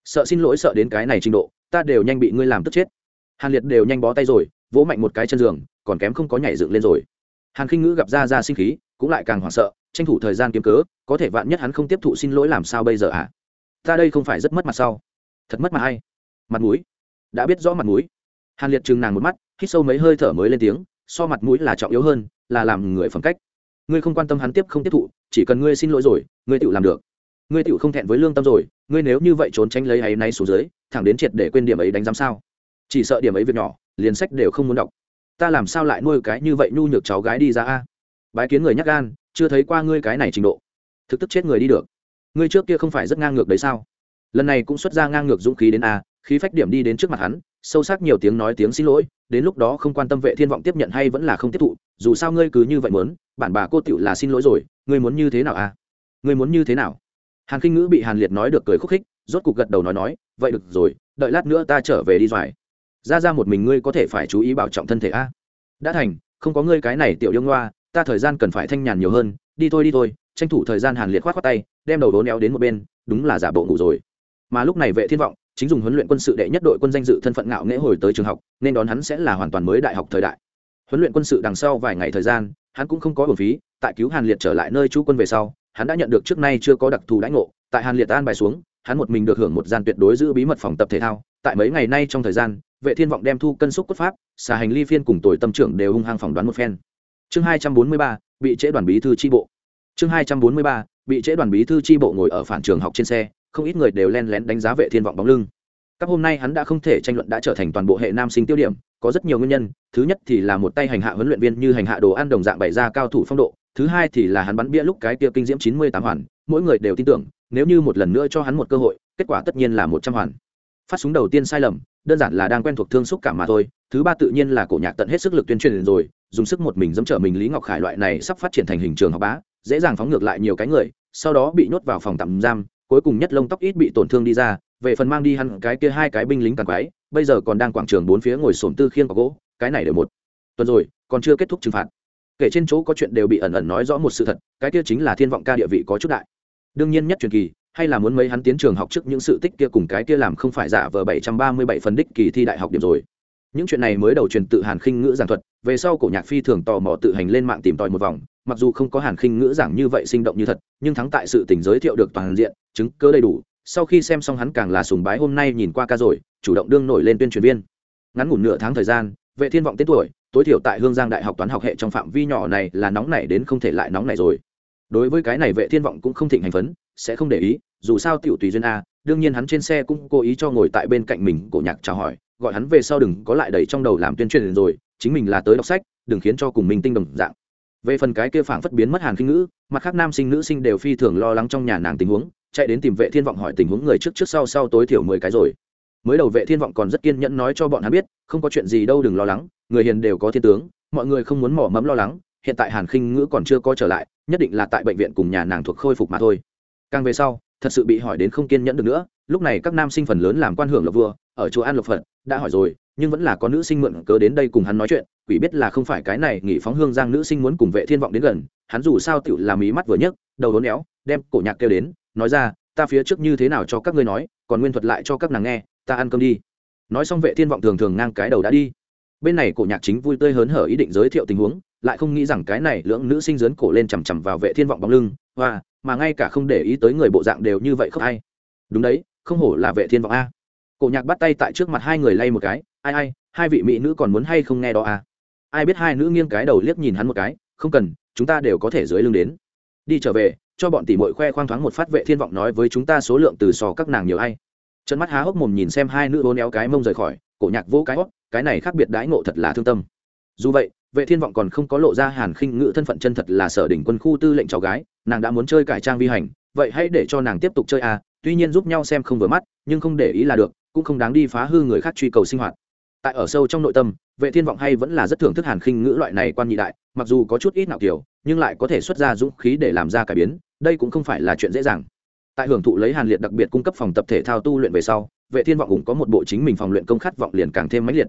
Sợ xin lỗi sợ đến cái này trình độ, ta đều nhanh bị ngươi làm tức chết. Hàn liệt đều nhanh bó tay rồi, vỗ mạnh một cái chân giường, còn kém không có nhảy dựng lên rồi. Hàn khinh ngữ gặp ra ra sinh khí, cũng lại càng hoảng sợ, tranh thủ thời gian kiếm cớ, có thể vạn nhất hắn không tiếp thụ xin lỗi làm sao bây giờ ạ? À? ta đây không phải rất mất mặt sau thật mất mặt hay? Mặt mũi. Đã biết rõ mặt mũi. Hàn liệt chừng nàng một mắt hít sâu mấy hơi thở mới lên tiếng, so mặt mũi là trọng yếu hơn, là làm người phẩm cách. Ngươi không quan tâm hắn tiếp không tiếp thụ, chỉ cần ngươi xin lỗi rồi, ngươi tự làm được. Ngươi tự không thẹn với lương tâm rồi, ngươi nếu như vậy trốn tránh lấy ấy nay xuống dưới, thẳng đến triệt để quên điểm ấy đánh giám sao. Chỉ sợ điểm ấy việc nhỏ, liền sách đều không muốn đọc. Ta làm sao lại nuôi cái như vậy nhu nhược cháu gái đi ra a? Bái kiến người nhắc gan, chưa thấy qua ngươi cái này trình độ. Thực tức chết người đi được. Ngươi trước kia không phải rất ngang ngược đấy sao? Lần này cũng xuất ra ngang ngược dũng khí đến a khí phách điểm đi đến trước mặt hắn, sâu sắc nhiều tiếng nói tiếng xin lỗi, đến lúc đó không quan tâm vệ thiên vọng tiếp nhận hay vẫn là không tiếp thụ, dù sao ngươi cứ như vậy muốn, bản bà cô tựu là xin lỗi rồi, ngươi muốn như thế nào a ngươi muốn như thế nào? Hàn kinh ngữ bị hàn liệt nói được cười khúc khích, rốt cục gật đầu nói nói, vậy được rồi, đợi lát nữa ta trở về đi doài. Ra ra một mình ngươi có thể phải chú ý bảo trọng thân thể a. Đã thành, không có ngươi cái này tiểu yêu ngoa, ta thời gian cần phải thanh nhàn nhiều hơn, đi thôi đi thôi, tranh thủ thời gian hàn liệt khoát khoát tay, đem đầu đố néo đến một bên, đúng là giả bộ ngủ rồi. Mà lúc này vệ thiên vọng chính dùng huấn luyện quân sự đệ nhất đội quân danh dự thân phận ngạo nghễ hồi tới trường học, nên đón hắn sẽ là hoàn toàn mới đại học thời đại. Huấn luyện quân sự đằng sau vài ngày thời gian, hắn cũng không có bổn phí, tại cứu hàn liệt trở lại nơi trú quân về sau, hắn đã nhận được trước nay chưa có đặc thù đãi ngộ, tại hàn liệt an bài xuống, hắn một mình được hưởng một gian tuyệt đối giữ bí mật phòng tập thể thao, tại mấy ngày nay trong thời gian, vệ thiên vọng đem thu cân xúc cốt pháp, xà hành ly phiên cùng tuổi tâm trưởng đều hung hăng phỏng đoán một phen. Chương hai trăm bốn mươi ba, bị trễ đoàn bí thư tri bộ. Chương hai trăm bốn mươi ba, bị trễ đoàn bí thư tri bộ ngồi ở phản trường học trên xe không ít người đều len lén đánh giá vệ thiên vọng bóng lưng. Các hôm nay hắn đã không thể tranh luận đã trở thành toàn bộ hệ nam sinh tiêu điểm, có rất nhiều nguyên nhân, thứ nhất thì là một tay hành hạ huấn luyện viên như hành hạ đồ ăn đồng dạng bày ra cao thủ phong độ, thứ hai thì là hắn bắn bia lúc cái kia kinh diễm chín mươi tám hoàn, mỗi người đều tin tưởng, nếu như một lần nữa cho hắn một cơ hội, kết quả tất nhiên là một trăm hoàn. Phát súng đầu tiên sai lầm, đơn giản là đang quen thuộc thương xúc cảm mà thôi, thứ ba tự nhiên là cổ nhạc tận hết sức lực tuyên truyền rồi, dùng sức một mình dẫm trở mình lý ngọc khải loại này sắp phát triển thành hình trường học bá, dễ dàng phóng ngược lại nhiều cái người, sau đó bị nhốt vào phòng tạm giam cuối cùng nhất lông tóc ít bị tổn thương đi ra, về phần mang đi hắn cái kia hai cái binh lính càng quái, bây giờ còn đang quảng trường bốn phía ngồi sổm tư khiêng có gỗ, cái này đều một tuần rồi, còn chưa kết thúc trừng phạt. Kể trên chỗ có chuyện đều bị ẩn ẩn nói rõ một sự thật, cái kia chính là thiên vọng ca địa vị có chút đại. Đương nhiên nhất truyền kỳ, hay là muốn mấy hắn tiến trường học trước những sự tích kia cùng cái kia làm không phải giả vờ bảy trăm ba mươi bảy phần đích kỳ thi đại học điểm rồi. Những chuyện này mới đầu truyền tự hàn khinh ngữ giảng thuật, về sau cổ nhạc phi thường tò mò tự hành lên mạng tìm tòi một vòng, mặc dù không có hàn khinh ngữ giảng như vậy sinh động như thật, nhưng thắng tại sự tình giới thiệu được toàn diện chứng cơ đầy đủ, sau khi xem xong hắn càng là sùng bái hôm nay nhìn qua ca rồi, chủ động đương nổi lên tuyên truyền viên. Ngắn ngủn nửa tháng thời gian, vệ thiên vọng tên tuổi, tối thiểu tại hương giang đại học toán học hệ trong phạm vi nhỏ này là nóng nảy đến không thể lại nóng nảy rồi. Đối với cái này vệ thiên vọng cũng không thịnh hành phấn, sẽ không để ý, dù sao tiểu tùy duyên a, đương nhiên hắn trên xe cũng cố ý cho ngồi tại bên cạnh mình, cổ nhạc chào hỏi, gọi hắn về sau đừng có lại đẩy trong đầu làm tuyên truyền rồi, chính mình là tới đọc sách, đừng khiến cho cùng mình tinh đồng dạng. Về phần cái kia phảng phất biến mất hàn kinh ngữ, mặt khác nam sinh nữ sinh đều phi thường lo lắng trong nhà nàng tình huống chạy đến tìm vệ thiên vọng hỏi tình huống người trước trước sau sau tối thiểu mười cái rồi. Mới đầu vệ thiên vọng còn rất kiên nhẫn nói cho bọn hắn biết, không có chuyện gì đâu đừng lo lắng, người hiền đều có thiên tướng, mọi người không muốn mỏ mẫm lo lắng, hiện tại hàn khinh ngữ còn chưa có trở lại, nhất định là tại bệnh viện cùng nhà nàng thuộc khôi phục mà thôi. Càng về sau, thật sự bị hỏi đến không kiên nhẫn được nữa, lúc này các nam sinh phần lớn làm quan hưởng lộc vua, ở chùa an lộc phật, đã hỏi rồi, nhưng vẫn là có nữ sinh mượn cớ đến đây cùng hắn nói chuyện, quỷ biết là không phải cái này nghỉ phóng hương giang nữ sinh muốn cùng vệ thiên vọng đến gần, hắn dù sao tựu làm ý mắt vừa nhấc, đầu đốn éo, đem cổ nhạc kêu đến nói ra, ta phía trước như thế nào cho các ngươi nói, còn nguyên thuật lại cho các nàng nghe, ta ăn cơm đi. Nói xong vệ thiên vọng thường thường ngang cái đầu đã đi. Bên này cổ nhạc chính vui tươi hớn hở ý định giới thiệu tình huống, lại không nghĩ rằng cái này lưỡng nữ sinh dớn cổ lên chằm chằm vào vệ thiên vọng bóng lưng và mà ngay cả không để ý tới người bộ dạng đều như vậy không ai. Đúng đấy, không hổ là vệ thiên vọng a. Cổ nhạc bắt tay tại trước mặt hai người lay một cái, ai ai, hai vị mỹ nữ còn muốn hay không nghe đó à? Ai biết hai nữ nghiêng cái đầu liếc nhìn hắn một cái, không cần, chúng ta đều có thể dưới lưng đến. Đi trở về cho bọn tỷ muội khoe khoang thoáng một phát vệ thiên vọng nói với chúng ta số lượng từ sò các nàng nhiều ai. Trận mắt há hốc mồm nhìn xem hai nữ bố éo cái mông rời khỏi, cổ nhạc vỗ cái hót, cái này khác biệt đãi ngộ thật là thương tâm. Dù vậy, vệ thiên vọng còn không có lộ ra hàn khinh ngữ thân phận chân thật là sở đỉnh quân khu tư lệnh cháu gái, nàng đã muốn chơi cải trang vi hành, vậy hãy để cho nàng tiếp tục chơi à tuy nhiên giúp nhau xem không vừa mắt, nhưng không để ý là được, cũng không đáng đi phá hư người khác truy cầu sinh hoạt. Tại ở sâu trong nội tâm, vệ thiên vọng hay vẫn là rất thưởng thức hàn khinh ngữ loại này quan nhị đại, mặc dù có chút ít nạo kiểu nhưng lại có thể xuất ra dũng khí để làm ra cải biến, đây cũng không phải là chuyện dễ dàng. Tại hưởng thụ lấy hàn liệt đặc biệt cung cấp phòng tập thể thao tu luyện về sau, vệ thiên vọng cũng có một bộ chính mình phòng luyện công khát vọng liền càng thêm mãnh liệt.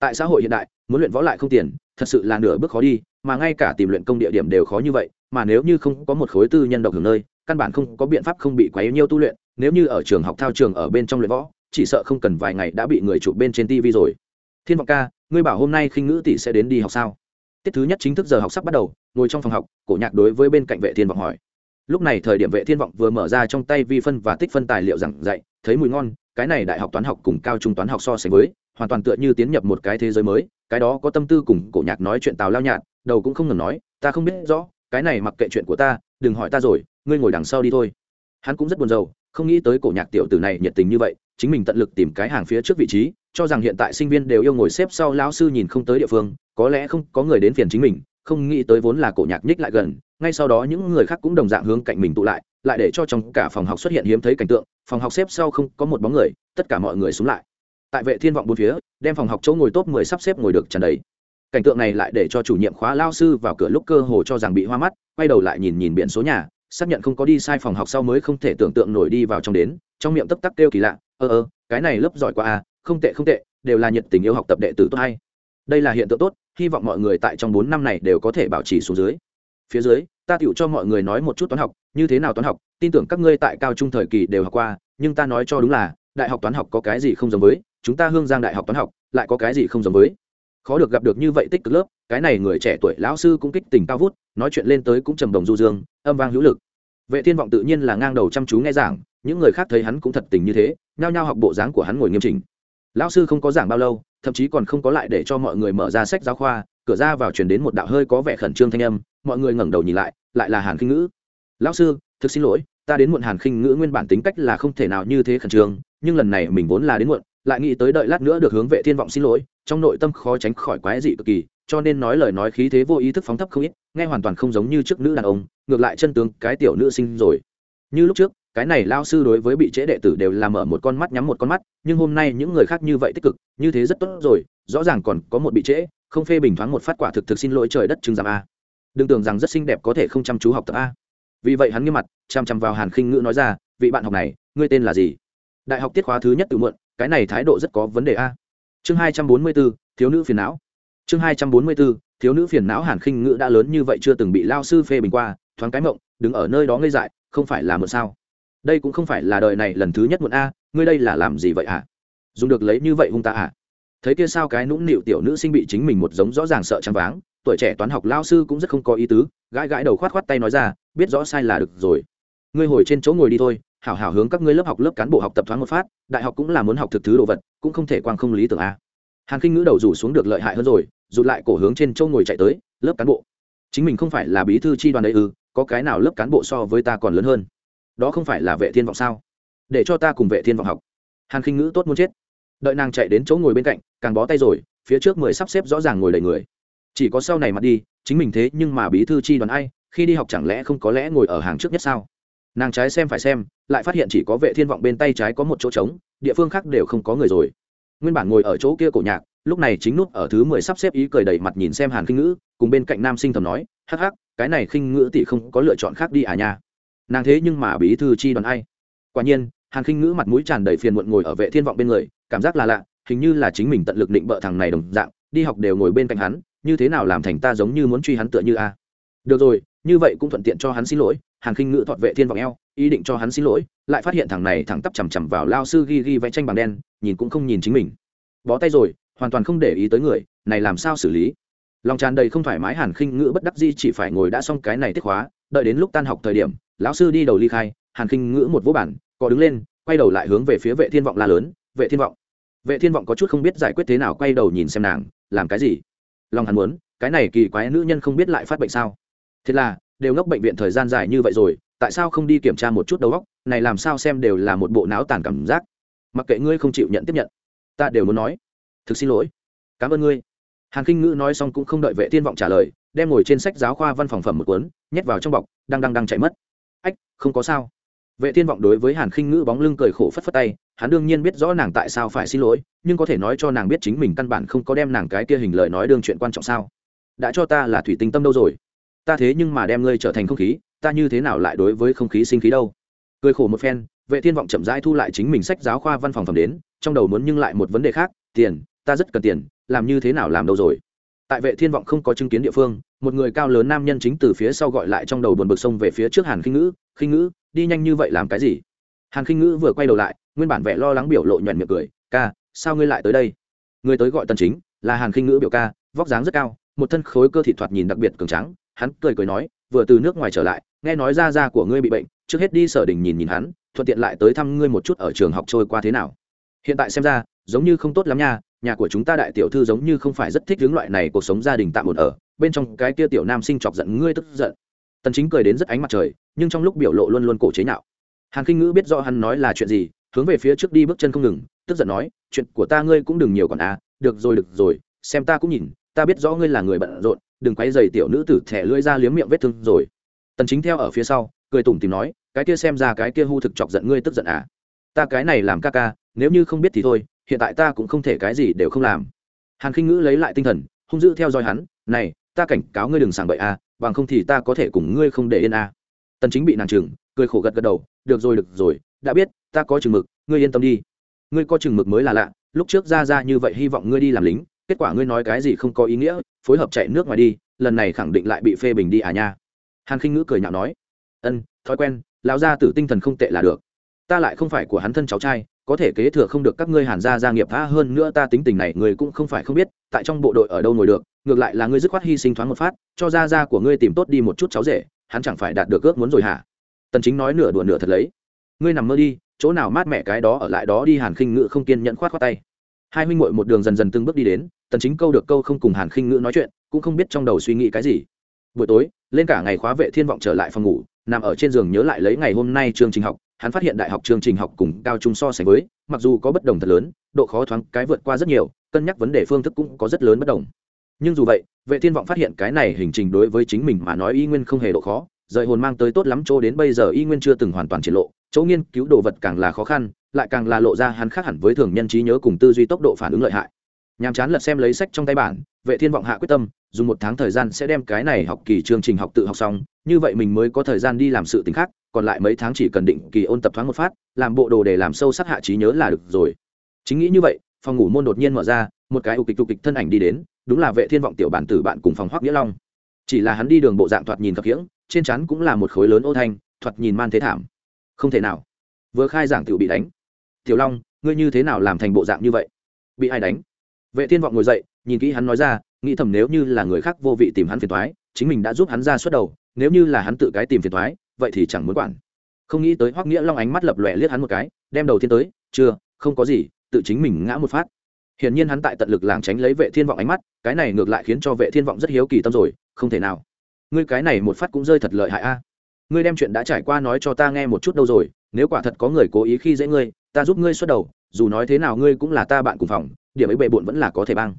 Tại xã hội hiện đại, muốn luyện võ lại không tiền, thật sự là nửa bước khó đi, mà ngay cả tìm luyện công địa điểm đều khó như vậy, mà nếu như không có một khối tư nhân độc hưởng nơi, căn bản không có biện pháp không bị quá yếu nhiêu tu luyện, nếu như ở trường học thao trường ở bên trong luyện võ, chỉ sợ không cần vài ngày đã bị người chụp bên trên tv rồi. Thiên vọng ca, ngươi bảo hôm nay khinh ngữ tỷ sẽ đến đi học sao? Tiết thứ nhất chính thức giờ học sắp bắt đầu ngồi trong phòng học, cổ nhạc đối với bên cạnh vệ thiên vọng hỏi. Lúc này thời điểm vệ thiên vọng vừa mở ra trong tay vi phân và tích phân tài liệu giảng dạy, thấy mùi ngon, cái này đại học toán học cùng cao trung toán học so sánh với, hoàn toàn tựa như tiến nhập một cái thế giới mới, cái đó có tâm tư cùng cổ nhạc nói chuyện tào lao nhạt, đầu cũng không ngừng nói, ta không biết rõ, cái này mặc kệ chuyện của ta, đừng hỏi ta rồi, ngươi ngồi đằng sau đi thôi. Hắn cũng rất buồn rầu, không nghĩ tới cổ nhạc tiểu tử này nhiệt tình như vậy, chính mình tận lực tìm cái hàng phía trước vị trí, cho rằng hiện tại sinh viên đều yêu ngồi xếp sau lão sư nhìn không tới địa phương, có lẽ không có người đến phiền chính mình không nghĩ tới vốn là cổ nhạc nhích lại gần, ngay sau đó những người khác cũng đồng dạng hướng cạnh mình tụ lại lại để cho trong cả phòng học xuất hiện hiếm thấy cảnh tượng, phòng học xếp sau không có một bóng người, tất cả mọi người xuống lại. Tại vệ thiên vọng bốn phía, đem phòng học chỗ ngồi top 10 sắp xếp ngồi được tràn đầy. Cảnh tượng này lại để cho chủ nhiệm khóa lao sư vào cửa lúc cơ hồ cho rằng bị hoa mắt, quay đầu lại nhìn nhìn biển số nhà, xác nhận không có đi sai phòng học sau mới không thể tưởng tượng nổi đi vào trong đến, trong miệng tấp tắc kêu kỳ lạ ơ ơ cái này lớp giỏi quá à không tệ không tệ, đều là nhiệt tình yêu học tập đệ tử tốt hay đây là hiện tượng tốt, hy vọng mọi người tại trong bốn năm này đều có thể bảo trì xuống dưới. Phía dưới, ta tựu cho mọi người nói một chút toán học, như thế nào toán học, tin tưởng các ngươi tại cao trung thời kỳ đều học qua, nhưng ta nói cho đúng là, đại học toán học có cái gì không giống với, chúng ta hương giang đại học toán học lại có cái gì không giống với. Khó được gặp được như vậy tích cực lớp, cái này người trẻ tuổi lão sư cũng kích tình cao vút, nói chuyện lên tới cũng trầm đồng du dương, âm vang hữu lực. Vệ thiên vọng tự nhiên là ngang đầu chăm chú nghe giảng, những người khác thấy hắn cũng thật tình như thế, nhao nhao học bộ dáng của hắn ngồi nghiêm chỉnh lão sư không có giảng bao lâu, thậm chí còn không có lại để cho mọi người mở ra sách giáo khoa, cửa ra vào truyền đến một đạo hơi có vẻ khẩn trương thanh âm, mọi người ngẩng đầu nhìn lại lại là hàn khinh ngữ. Lão sư, thực xin lỗi, ta đến muộn hàn khinh ngữ nguyên bản tính cách là không thể nào như thế khẩn trương, nhưng lần này mình vốn là đến muộn, lại nghĩ tới đợi lát nữa được hướng vệ thiên vọng xin lỗi, trong nội tâm khó tránh khỏi quái dị cực kỳ, cho nên nói lời nói khí thế vô ý thức phóng thấp không ít, nghe hoàn toàn không giống như trước nữ đàn ông, ngược lại chân tướng, cái tiểu nữ sinh rồi. Như lúc trước cái này lao sư đối với bị trễ đệ tử đều làm mở một con mắt, nhắm một con mắt, nhưng hôm nay những người khác như vậy tích cực, như thế rất tốt rồi, rõ ràng còn có một bị trễ, không phê bình thoáng một phát quả thực thực xin lỗi trời đất chứng giảm a. Đừng tưởng rằng rất xinh đẹp có thể không chăm chú học tập a. Vì vậy hắn nghiêm mặt, chăm chăm vào hàn khinh ngữ nói ra, vị bạn học này, ngươi tên là gì? Đại học tiết khóa thứ nhất tự muộn, cái này thái độ rất có vấn đề a. Chương hai trăm bốn mươi bốn, thiếu nữ phiền não. Chương hai trăm bốn mươi bốn, thiếu nữ phiền não hàn khinh ngữ đã lớn như vậy chưa từng bị lao sư phê bình qua, thoáng cái mộng, đứng ở nơi đó ngây dại, không phải là mượn sao? Đây cũng không phải là đời này lần thứ nhất muộn a, ngươi đây là làm gì vậy hả? Dùng được lấy như vậy hung ta à? Thấy kia sao cái nũng nịu tiểu nữ sinh bị chính mình một giống rõ ràng sợ trắng váng, tuổi trẻ toán học lao sư cũng rất không có ý tứ, gãi gãi đầu khoát khoát tay nói ra, biết rõ sai là được rồi. Ngươi hồi trên chỗ ngồi đi thôi, hảo hảo hướng các ngươi lớp học lớp cán bộ học tập thoáng một phát, đại học cũng là muốn học thực thứ đồ vật, cũng không thể quang không lý tưởng a. Hàn khinh ngữ đầu rủ xuống được lợi hại hơn rồi, rụt lại cổ hướng trên chỗ ngồi chạy tới, lớp cán bộ. Chính mình không phải là bí thư tri đoàn đấy ư, có cái nào lớp cán bộ so với ta còn lớn hơn? Đó không phải là vệ thiên vọng sao? Để cho ta cùng vệ thiên vọng học. Hàn khinh ngữ tốt muốn chết. Đợi nàng chạy đến chỗ ngồi bên cạnh, càng bó tay rồi, phía trước mười sắp xếp rõ ràng ngồi đầy người. Chỉ có sau này mặt đi, chính mình thế nhưng mà bí thư chi đoàn ai, khi đi học chẳng lẽ không có lẽ ngồi ở hàng trước nhất sao? Nàng trái xem phải xem, lại phát hiện chỉ có vệ thiên vọng bên tay trái có một chỗ trống, địa phương khác đều không có người rồi. Nguyên bản ngồi ở chỗ kia cổ nhạc, lúc này chính nút ở thứ mười sắp xếp ý cười đầy mặt nhìn xem hàn khinh ngữ, cùng bên cạnh nam sinh thầm nói, hắc hắc, cái này khinh ngữ tỷ không có lựa chọn khác đi à nha nàng thế nhưng mà bí thư chi đoàn ai? Quả nhiên, hàn khinh ngữ mặt mũi tràn đầy phiền muộn ngồi ở vệ thiên vọng bên người, cảm giác là lạ, hình như là chính mình tận lực định bợ thằng này đồng dạng, đi học đều ngồi bên cạnh hắn, như thế nào làm thành ta giống như muốn truy hắn tựa như a? Được rồi, như vậy cũng thuận tiện cho hắn xin lỗi, hàn khinh ngữ thọt vệ thiên vọng eo, ý định cho hắn xin lỗi, lại phát hiện thằng này thẳng tắp chằm chằm vào lao sư ghi ghi vẽ tranh bằng đen, nhìn cũng không nhìn chính mình. Bó tay rồi, hoàn toàn không để ý tới người, này làm sao xử lý? Lòng tràn đầy không thoải mái hàn khinh ngữ bất đắc di chỉ phải ngồi đã xong cái này tiết hóa đợi đến lúc tan học thời điểm lão sư đi đầu ly khai, hàn khinh ngữ một vô bản có đứng lên, quay đầu lại hướng về phía vệ thiên vọng la lớn, vệ thiên vọng. Vệ thiên vọng có chút không biết giải quyết thế nào, quay đầu nhìn xem nàng, làm cái gì? Lòng hắn muốn, cái này kỳ quái nữ nhân không biết lại phát bệnh sao? Thế là, đều ngốc bệnh viện thời gian dài như vậy rồi, tại sao không đi kiểm tra một chút đầu óc? Này làm sao xem đều là một bộ não tàn cảm giác. Mặc kệ ngươi không chịu nhận tiếp nhận, ta đều muốn nói. Thực xin lỗi. Cảm ơn ngươi. Hàn kinh ngữ nói xong cũng không đợi vệ thiên vọng trả lời, đem ngồi trên sách giáo khoa văn phòng phẩm một cuốn, nhét vào trong bọc, đang đang đang chạy mất không có sao. Vệ thiên vọng đối với hàn khinh ngữ bóng lưng cười khổ phất phất tay, hắn đương nhiên biết rõ nàng tại sao phải xin lỗi, nhưng có thể nói cho nàng biết chính mình căn bản không có đem nàng cái kia hình lời nói đương chuyện quan trọng sao. Đã cho ta là thủy tinh tâm đâu rồi? Ta thế nhưng mà đem ngươi trở thành không khí, ta như thế nào lại đối với không khí sinh khí đâu? Cười khổ một phen, vệ thiên vọng chậm rãi thu lại chính mình sách giáo khoa văn phòng phẩm đến, trong đầu muốn nhưng lại một vấn đề khác, tiền, ta rất cần tiền, làm như thế nào làm đâu rồi? Tại vệ thiên vọng không có chứng kiến địa phương, một người cao lớn nam nhân chính từ phía sau gọi lại trong đầu buồn bực sông về phía trước hàn khinh ngữ khinh ngữ, đi nhanh như vậy làm cái gì? Hàn khinh ngữ vừa quay đầu lại, nguyên bản vẻ lo lắng biểu lộ nhuận miệng cười, ca, sao ngươi lại tới đây? Người tới gọi Tần chính, là hàn khinh ngữ biểu ca, vóc dáng rất cao, một thân khối cơ thị thoạt nhìn đặc biệt cường trắng hắn cười cười nói, vừa từ nước ngoài trở lại, nghe nói ra da của ngươi bị bệnh, trước hết đi sở đình nhìn nhìn hắn, thuận tiện lại tới thăm ngươi một chút ở trường học trôi qua thế nào. Hiện tại xem ra, giống như không tốt lắm nha, nhà của chúng ta đại tiểu thư giống như không phải rất thích hướng loại này cuộc sống gia đình tạm ổn ở, bên trong cái kia tiểu nam sinh chọc giận ngươi tức giận. Tần chính cười đến rất ánh mặt trời nhưng trong lúc biểu lộ luôn luôn cổ chế nhạo. Hàn kinh ngữ biết rõ hắn nói là chuyện gì, hướng về phía trước đi bước chân không ngừng, tức giận nói, chuyện của ta ngươi cũng đừng nhiều còn à được rồi được rồi, xem ta cũng nhìn, ta biết rõ ngươi là người bận rộn, đừng quấy rầy tiểu nữ tử thẻ lưỡi ra liếm miệng vết thương rồi. Tần chính theo ở phía sau, cười tủm tìm nói, cái kia xem ra cái kia hu thực chọc giận ngươi tức giận à. Ta cái này làm ca ca, nếu như không biết thì thôi, hiện tại ta cũng không thể cái gì đều không làm. Hàn khinh ngữ lấy lại tinh thần, hung dữ theo dõi hắn, này, ta cảnh cáo ngươi đừng sảng bậy à bằng không thì ta có thể cùng ngươi không để yên à tần chính bị nàng chừng, cười khổ gật gật đầu, được rồi được rồi, đã biết, ta có chừng mực, ngươi yên tâm đi. Ngươi có chừng mực mới là lạ, lúc trước ra ra như vậy hy vọng ngươi đi làm lính, kết quả ngươi nói cái gì không có ý nghĩa, phối hợp chạy nước ngoài đi, lần này khẳng định lại bị phê bình đi à nha. Hàn khinh ngữ cười nhạo nói, ân, thói quen, lão gia tử tinh thần không tệ là được. Ta lại không phải của hắn thân cháu trai, có thể kế thừa không được các ngươi hàn gia gia nghiệp tha hơn nữa ta tính tình này người cũng không phải không biết, tại trong bộ đội ở đâu ngồi được, ngược lại là ngươi dứt khoát hy sinh thoáng một phát, cho gia gia của ngươi tìm tốt đi một chút cháu rể hắn chẳng phải đạt được ước muốn rồi hả? Tần chính nói nửa đùa nửa thật lấy. Ngươi nằm mơ đi, chỗ nào mát mẹ cái đó ở lại đó đi, hàn khinh ngự không kiên nhẫn khoát khoát tay. Hai huynh muội một đường dần dần từng bước đi đến, tần chính câu được câu không cùng hàn khinh ngự nói chuyện, cũng không biết trong đầu suy nghĩ cái gì. Buổi tối, lên cả ngày khóa vệ thiên vọng trở lại phòng ngủ, nằm ở trên giường nhớ lại lấy ngày hôm nay chương trình học, hắn phát hiện đại học chương trình học cùng cao trung so sánh với, mặc dù có bất đồng thật lớn, độ khó thoáng cái vượt qua rất nhiều, cân nhắc vấn đề phương thức cũng có rất lớn bất đồng nhưng dù vậy, vệ thiên vọng phát hiện cái này hình trình đối với chính mình mà nói y nguyên không hề độ khó, rời hồn mang tới tốt lắm chỗ đến bây giờ y nguyên chưa từng hoàn toàn triển lộ, chỗ nghiên cứu đồ vật càng là khó khăn, lại càng là lộ ra hắn khác hẳn với thường nhân trí nhớ cùng tư duy tốc độ phản ứng lợi hại. Nhàm chán lật xem lấy sách trong tay bản, vệ thiên vọng hạ quyết tâm, dùng một tháng thời gian sẽ đem cái này học kỳ chương trình học tự học xong, như vậy mình mới có thời gian đi làm sự tính khác, còn lại mấy tháng chỉ cần định kỳ ôn tập thoáng một phát, làm bộ đồ để làm sâu sắc hạ trí nhớ là được rồi. Chính nghĩ như vậy, phòng ngủ môn đột nhiên mở ra, một cái ục kịch ục kịch thân ảnh đi đến đúng là vệ thiên vọng tiểu bản tử bạn cùng phòng hoắc nghĩa long. Chỉ là hắn đi đường bộ dạng thoạt nhìn khập khiễng, trên chắn cũng là một khối lớn ô thanh, thoạt nhìn man thế thảm. Không thể nào. Vừa khai giảng tiểu bị đánh. Tiểu long, ngươi như thế nào làm thành bộ dạng như vậy? Bị ai đánh? Vệ thiên vọng ngồi dậy, nhìn kỹ hắn nói ra, nghĩ thầm nếu như là người khác vô vị tìm hắn phiền toái, chính mình đã giúp hắn ra suốt đầu, nếu như là hắn tự cái tìm phiền toái, vậy thì chẳng muốn quản. Không nghĩ tới hoắc nghĩa long ánh mắt lập lòe liếc hắn một cái, đem đầu thiên tới, chưa, không có gì, tự chính mình ngã một phát hiển nhiên hắn tại tận lực làng tránh lấy vệ thiên vọng ánh mắt, cái này ngược lại khiến cho vệ thiên vọng rất hiếu kỳ tâm rồi, không thể nào. Ngươi cái này một phát cũng rơi thật lợi hại a. Ngươi đem chuyện đã trải qua nói cho ta nghe một chút đâu rồi, nếu quả thật có người cố ý khi dễ ngươi, ta giúp ngươi xuất đầu, dù nói thế nào ngươi cũng là ta bạn cùng phòng, điểm ấy bệ bộn vẫn là có thể băng.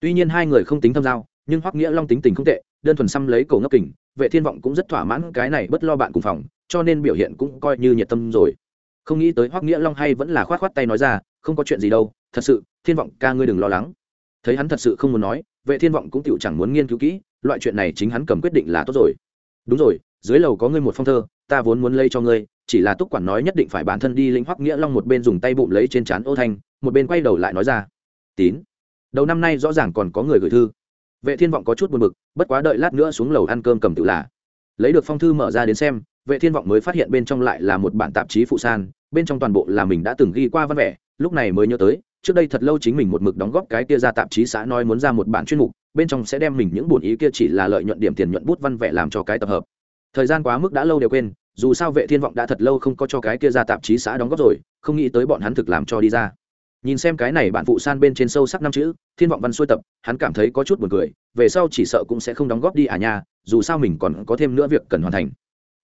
Tuy nhiên hai người không tính thâm giao, nhưng hoắc nghĩa long tính tình không tệ, đơn thuần xăm lấy cổ ngấp kình, vệ thiên vọng cũng rất thỏa mãn cái này bất lo bạn cùng phòng, cho nên biểu hiện cũng coi như nhiệt tâm rồi. Không nghĩ tới hoắc nghĩa long hay vẫn là khoát khoát tay nói ra, không có chuyện gì đâu thật sự, thiên vọng ca ngươi đừng lo lắng. Thấy hắn thật sự không muốn nói, vệ thiên vọng cũng tựu chẳng muốn nghiên cứu kỹ, loại chuyện này chính hắn cầm quyết định là tốt rồi. Đúng rồi, dưới lầu có ngươi một phong thơ, ta vốn muốn lấy cho ngươi, chỉ là túc quản nói nhất định phải bản thân đi lĩnh hoắc nghĩa long một bên dùng tay bụng lấy trên trán ô thanh, một bên quay đầu lại nói ra. Tín, đầu năm nay rõ ràng còn có người gửi thư. Vệ thiên vọng có chút buồn bực, bất quá đợi lát nữa xuống lầu ăn cơm cầm tự là. Lấy được phong thư mở ra đến xem, vệ thiên vọng mới phát hiện bên trong lại là một bản tạp chí phụ san, bên trong toàn bộ là mình đã từng ghi qua văn vẻ lúc này mới nhớ tới, trước đây thật lâu chính mình một mực đóng góp cái kia ra tạp chí xã nói muốn ra một bản chuyên mục, bên trong sẽ đem mình những buồn ý kia chỉ là lợi nhuận điểm tiền nhuận bút văn vẽ làm cho cái tập hợp. Thời gian quá mức đã lâu đều quên, dù sao vệ thiên vọng đã thật lâu không có cho cái kia ra tạp chí xã đóng góp rồi, không nghĩ tới bọn hắn thực làm cho đi ra. Nhìn xem cái này bản phụ san bên trên sâu sắc năm chữ, thiên vọng văn xuôi tập, hắn cảm thấy có chút buồn cười, về sau chỉ sợ cũng sẽ không đóng góp đi à nha, dù sao mình còn có thêm nữa việc cần hoàn thành.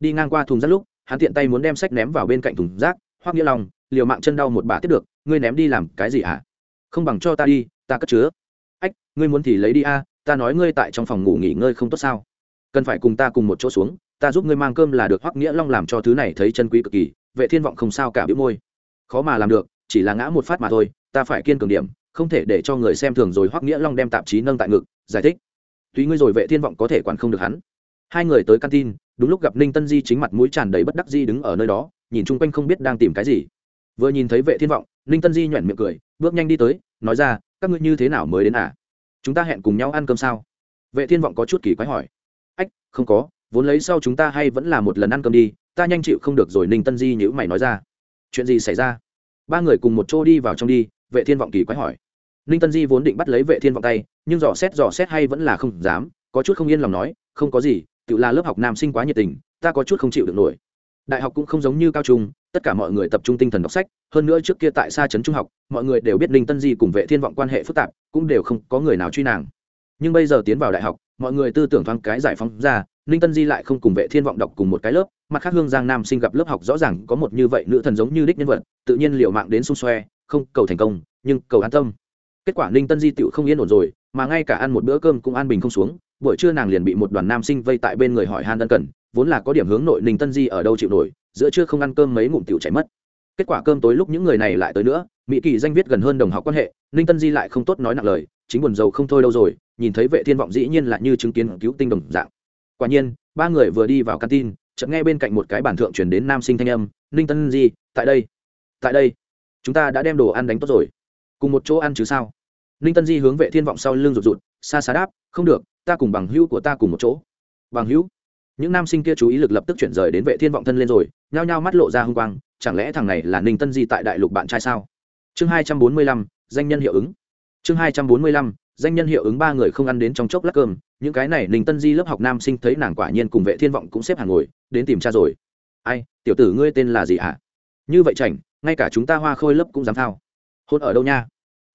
Đi ngang qua thùng rác lúc, hắn tiện tay muốn đem sách ném vào bên cạnh thùng rác, hoắc nghĩa long, liều mạng chân đau một bà tiếp được ngươi ném đi làm cái gì hả? Không bằng cho ta đi, ta cất chứa. Ách, ngươi muốn thì lấy đi a, ta nói ngươi tại trong phòng ngủ nghỉ ngơi không tốt sao? Cần phải cùng ta cùng một chỗ xuống, ta giúp ngươi mang cơm là được, hoắc nghĩa long làm cho thứ này thấy chân quý cực kỳ, vệ thiên vọng không sao cả biểu môi. Khó mà làm được, chỉ là ngã một phát mà thôi, ta phải kiên cường điểm, không thể để cho người xem thường rồi hoắc nghĩa long đem tạp chí nâng tại ngực, giải thích. Tuy ngươi rồi vệ thiên vọng có thể quản không được hắn. Hai người tới căn tin, đúng lúc gặp ninh tân di chính mặt mũi tràn đầy bất đắc di đứng ở nơi đó, nhìn chung quanh không biết đang tìm cái gì. Vừa nhìn thấy vệ thiên vọng ninh tân di nhoẻn miệng cười, bước nhanh đi tới, nói ra, các ngươi như thế nào mới đến à? Chúng ta hẹn cùng nhau ăn cơm sao? Vệ thiên vọng có chút kỳ quái hỏi. Ách, không có, vốn lấy sau chúng ta hay vẫn là một lần ăn cơm đi, ta nhanh chịu không được rồi. Ninh tân di nhữ mày nói ra. Chuyện gì xảy ra? Ba người cùng một chỗ đi vào trong đi, vệ thiên vọng kỳ quái hỏi. Ninh tân di vốn định bắt lấy vệ thiên vọng tay, nhưng dò xét dò xét hay vẫn là không dám, có chút không yên lòng nói, không có gì, tự là lớp học nam sinh quá nhiệt tình, ta có chút không chịu được nổi. Đại học cũng không giống như cao trung tất cả mọi người tập trung tinh thần đọc sách, hơn nữa trước kia tại xa trấn trung học, mọi người đều biết ninh tân di cùng vệ thiên vọng quan hệ phức tạp, cũng đều không có người nào truy nàng. Nhưng bây giờ tiến vào đại học, mọi người tư tưởng thoáng cái giải phóng ra, ninh tân di lại không cùng vệ thiên vọng đọc cùng một cái lớp, mặt khác hương giang nam sinh gặp lớp học rõ ràng có một như vậy nữ thần giống như đích nhân vật, tự nhiên liệu mạng đến xung xoe, không, cầu thành công, nhưng cầu an tâm. Kết quả ninh tân di tựu không yên ổn rồi, mà ngay cả ăn một bữa cơm cũng an bình không xuống, buổi trưa nàng liền bị một đoàn nam sinh vây tại bên người hỏi han ân cần vốn là có điểm hướng nội ninh tân di ở đâu chịu nổi giữa trưa không ăn cơm mấy ngụm tiểu chảy mất. Kết quả cơm tối lúc những người này lại tới nữa, mỹ kỳ danh viết gần hơn đồng học quan hệ, ninh tân di lại không tốt nói nặng lời, chính buồn giàu không thôi đâu rồi, nhìn thấy vệ thiên vọng dĩ nhiên là như chứng kiến cứu tinh đồng dạng. Quả nhiên, ba người vừa đi vào căn tin chợt nghe bên cạnh một cái bản thượng chuyển đến nam sinh thanh âm, ninh tân di, tại đây tại đây, chúng ta đã đem đồ ăn đánh tốt rồi. Cùng một chỗ ăn chứ sao? Ninh tân di hướng vệ thiên vọng sau lưng rụt rụt xa xa đáp, không được, ta cùng bằng hữu của ta cùng một chỗ. Bằng hữu? Những nam sinh kia chú ý lực lập tức chuyển rời đến vệ thiên vọng thân lên rồi, nhao nhao mắt lộ ra hung quang, chẳng lẽ thằng này là ninh tân di tại đại lục bạn trai sao? Chương hai trăm bốn mươi lăm, danh nhân hiệu ứng. Chương hai trăm bốn mươi lăm, danh nhân hiệu ứng ba người không ăn đến trong chốc lát cơm, những cái này ninh tân di lớp học nam sinh thấy nàng quả nhiên cùng vệ thiên vọng cũng xếp hàng ngồi, đến tìm cha rồi. Ai, tiểu tử ngươi tên là gì hả như vậy chảnh, ngay cả chúng ta hoa khôi lớp cũng dám thao. Hôn ở đâu nha?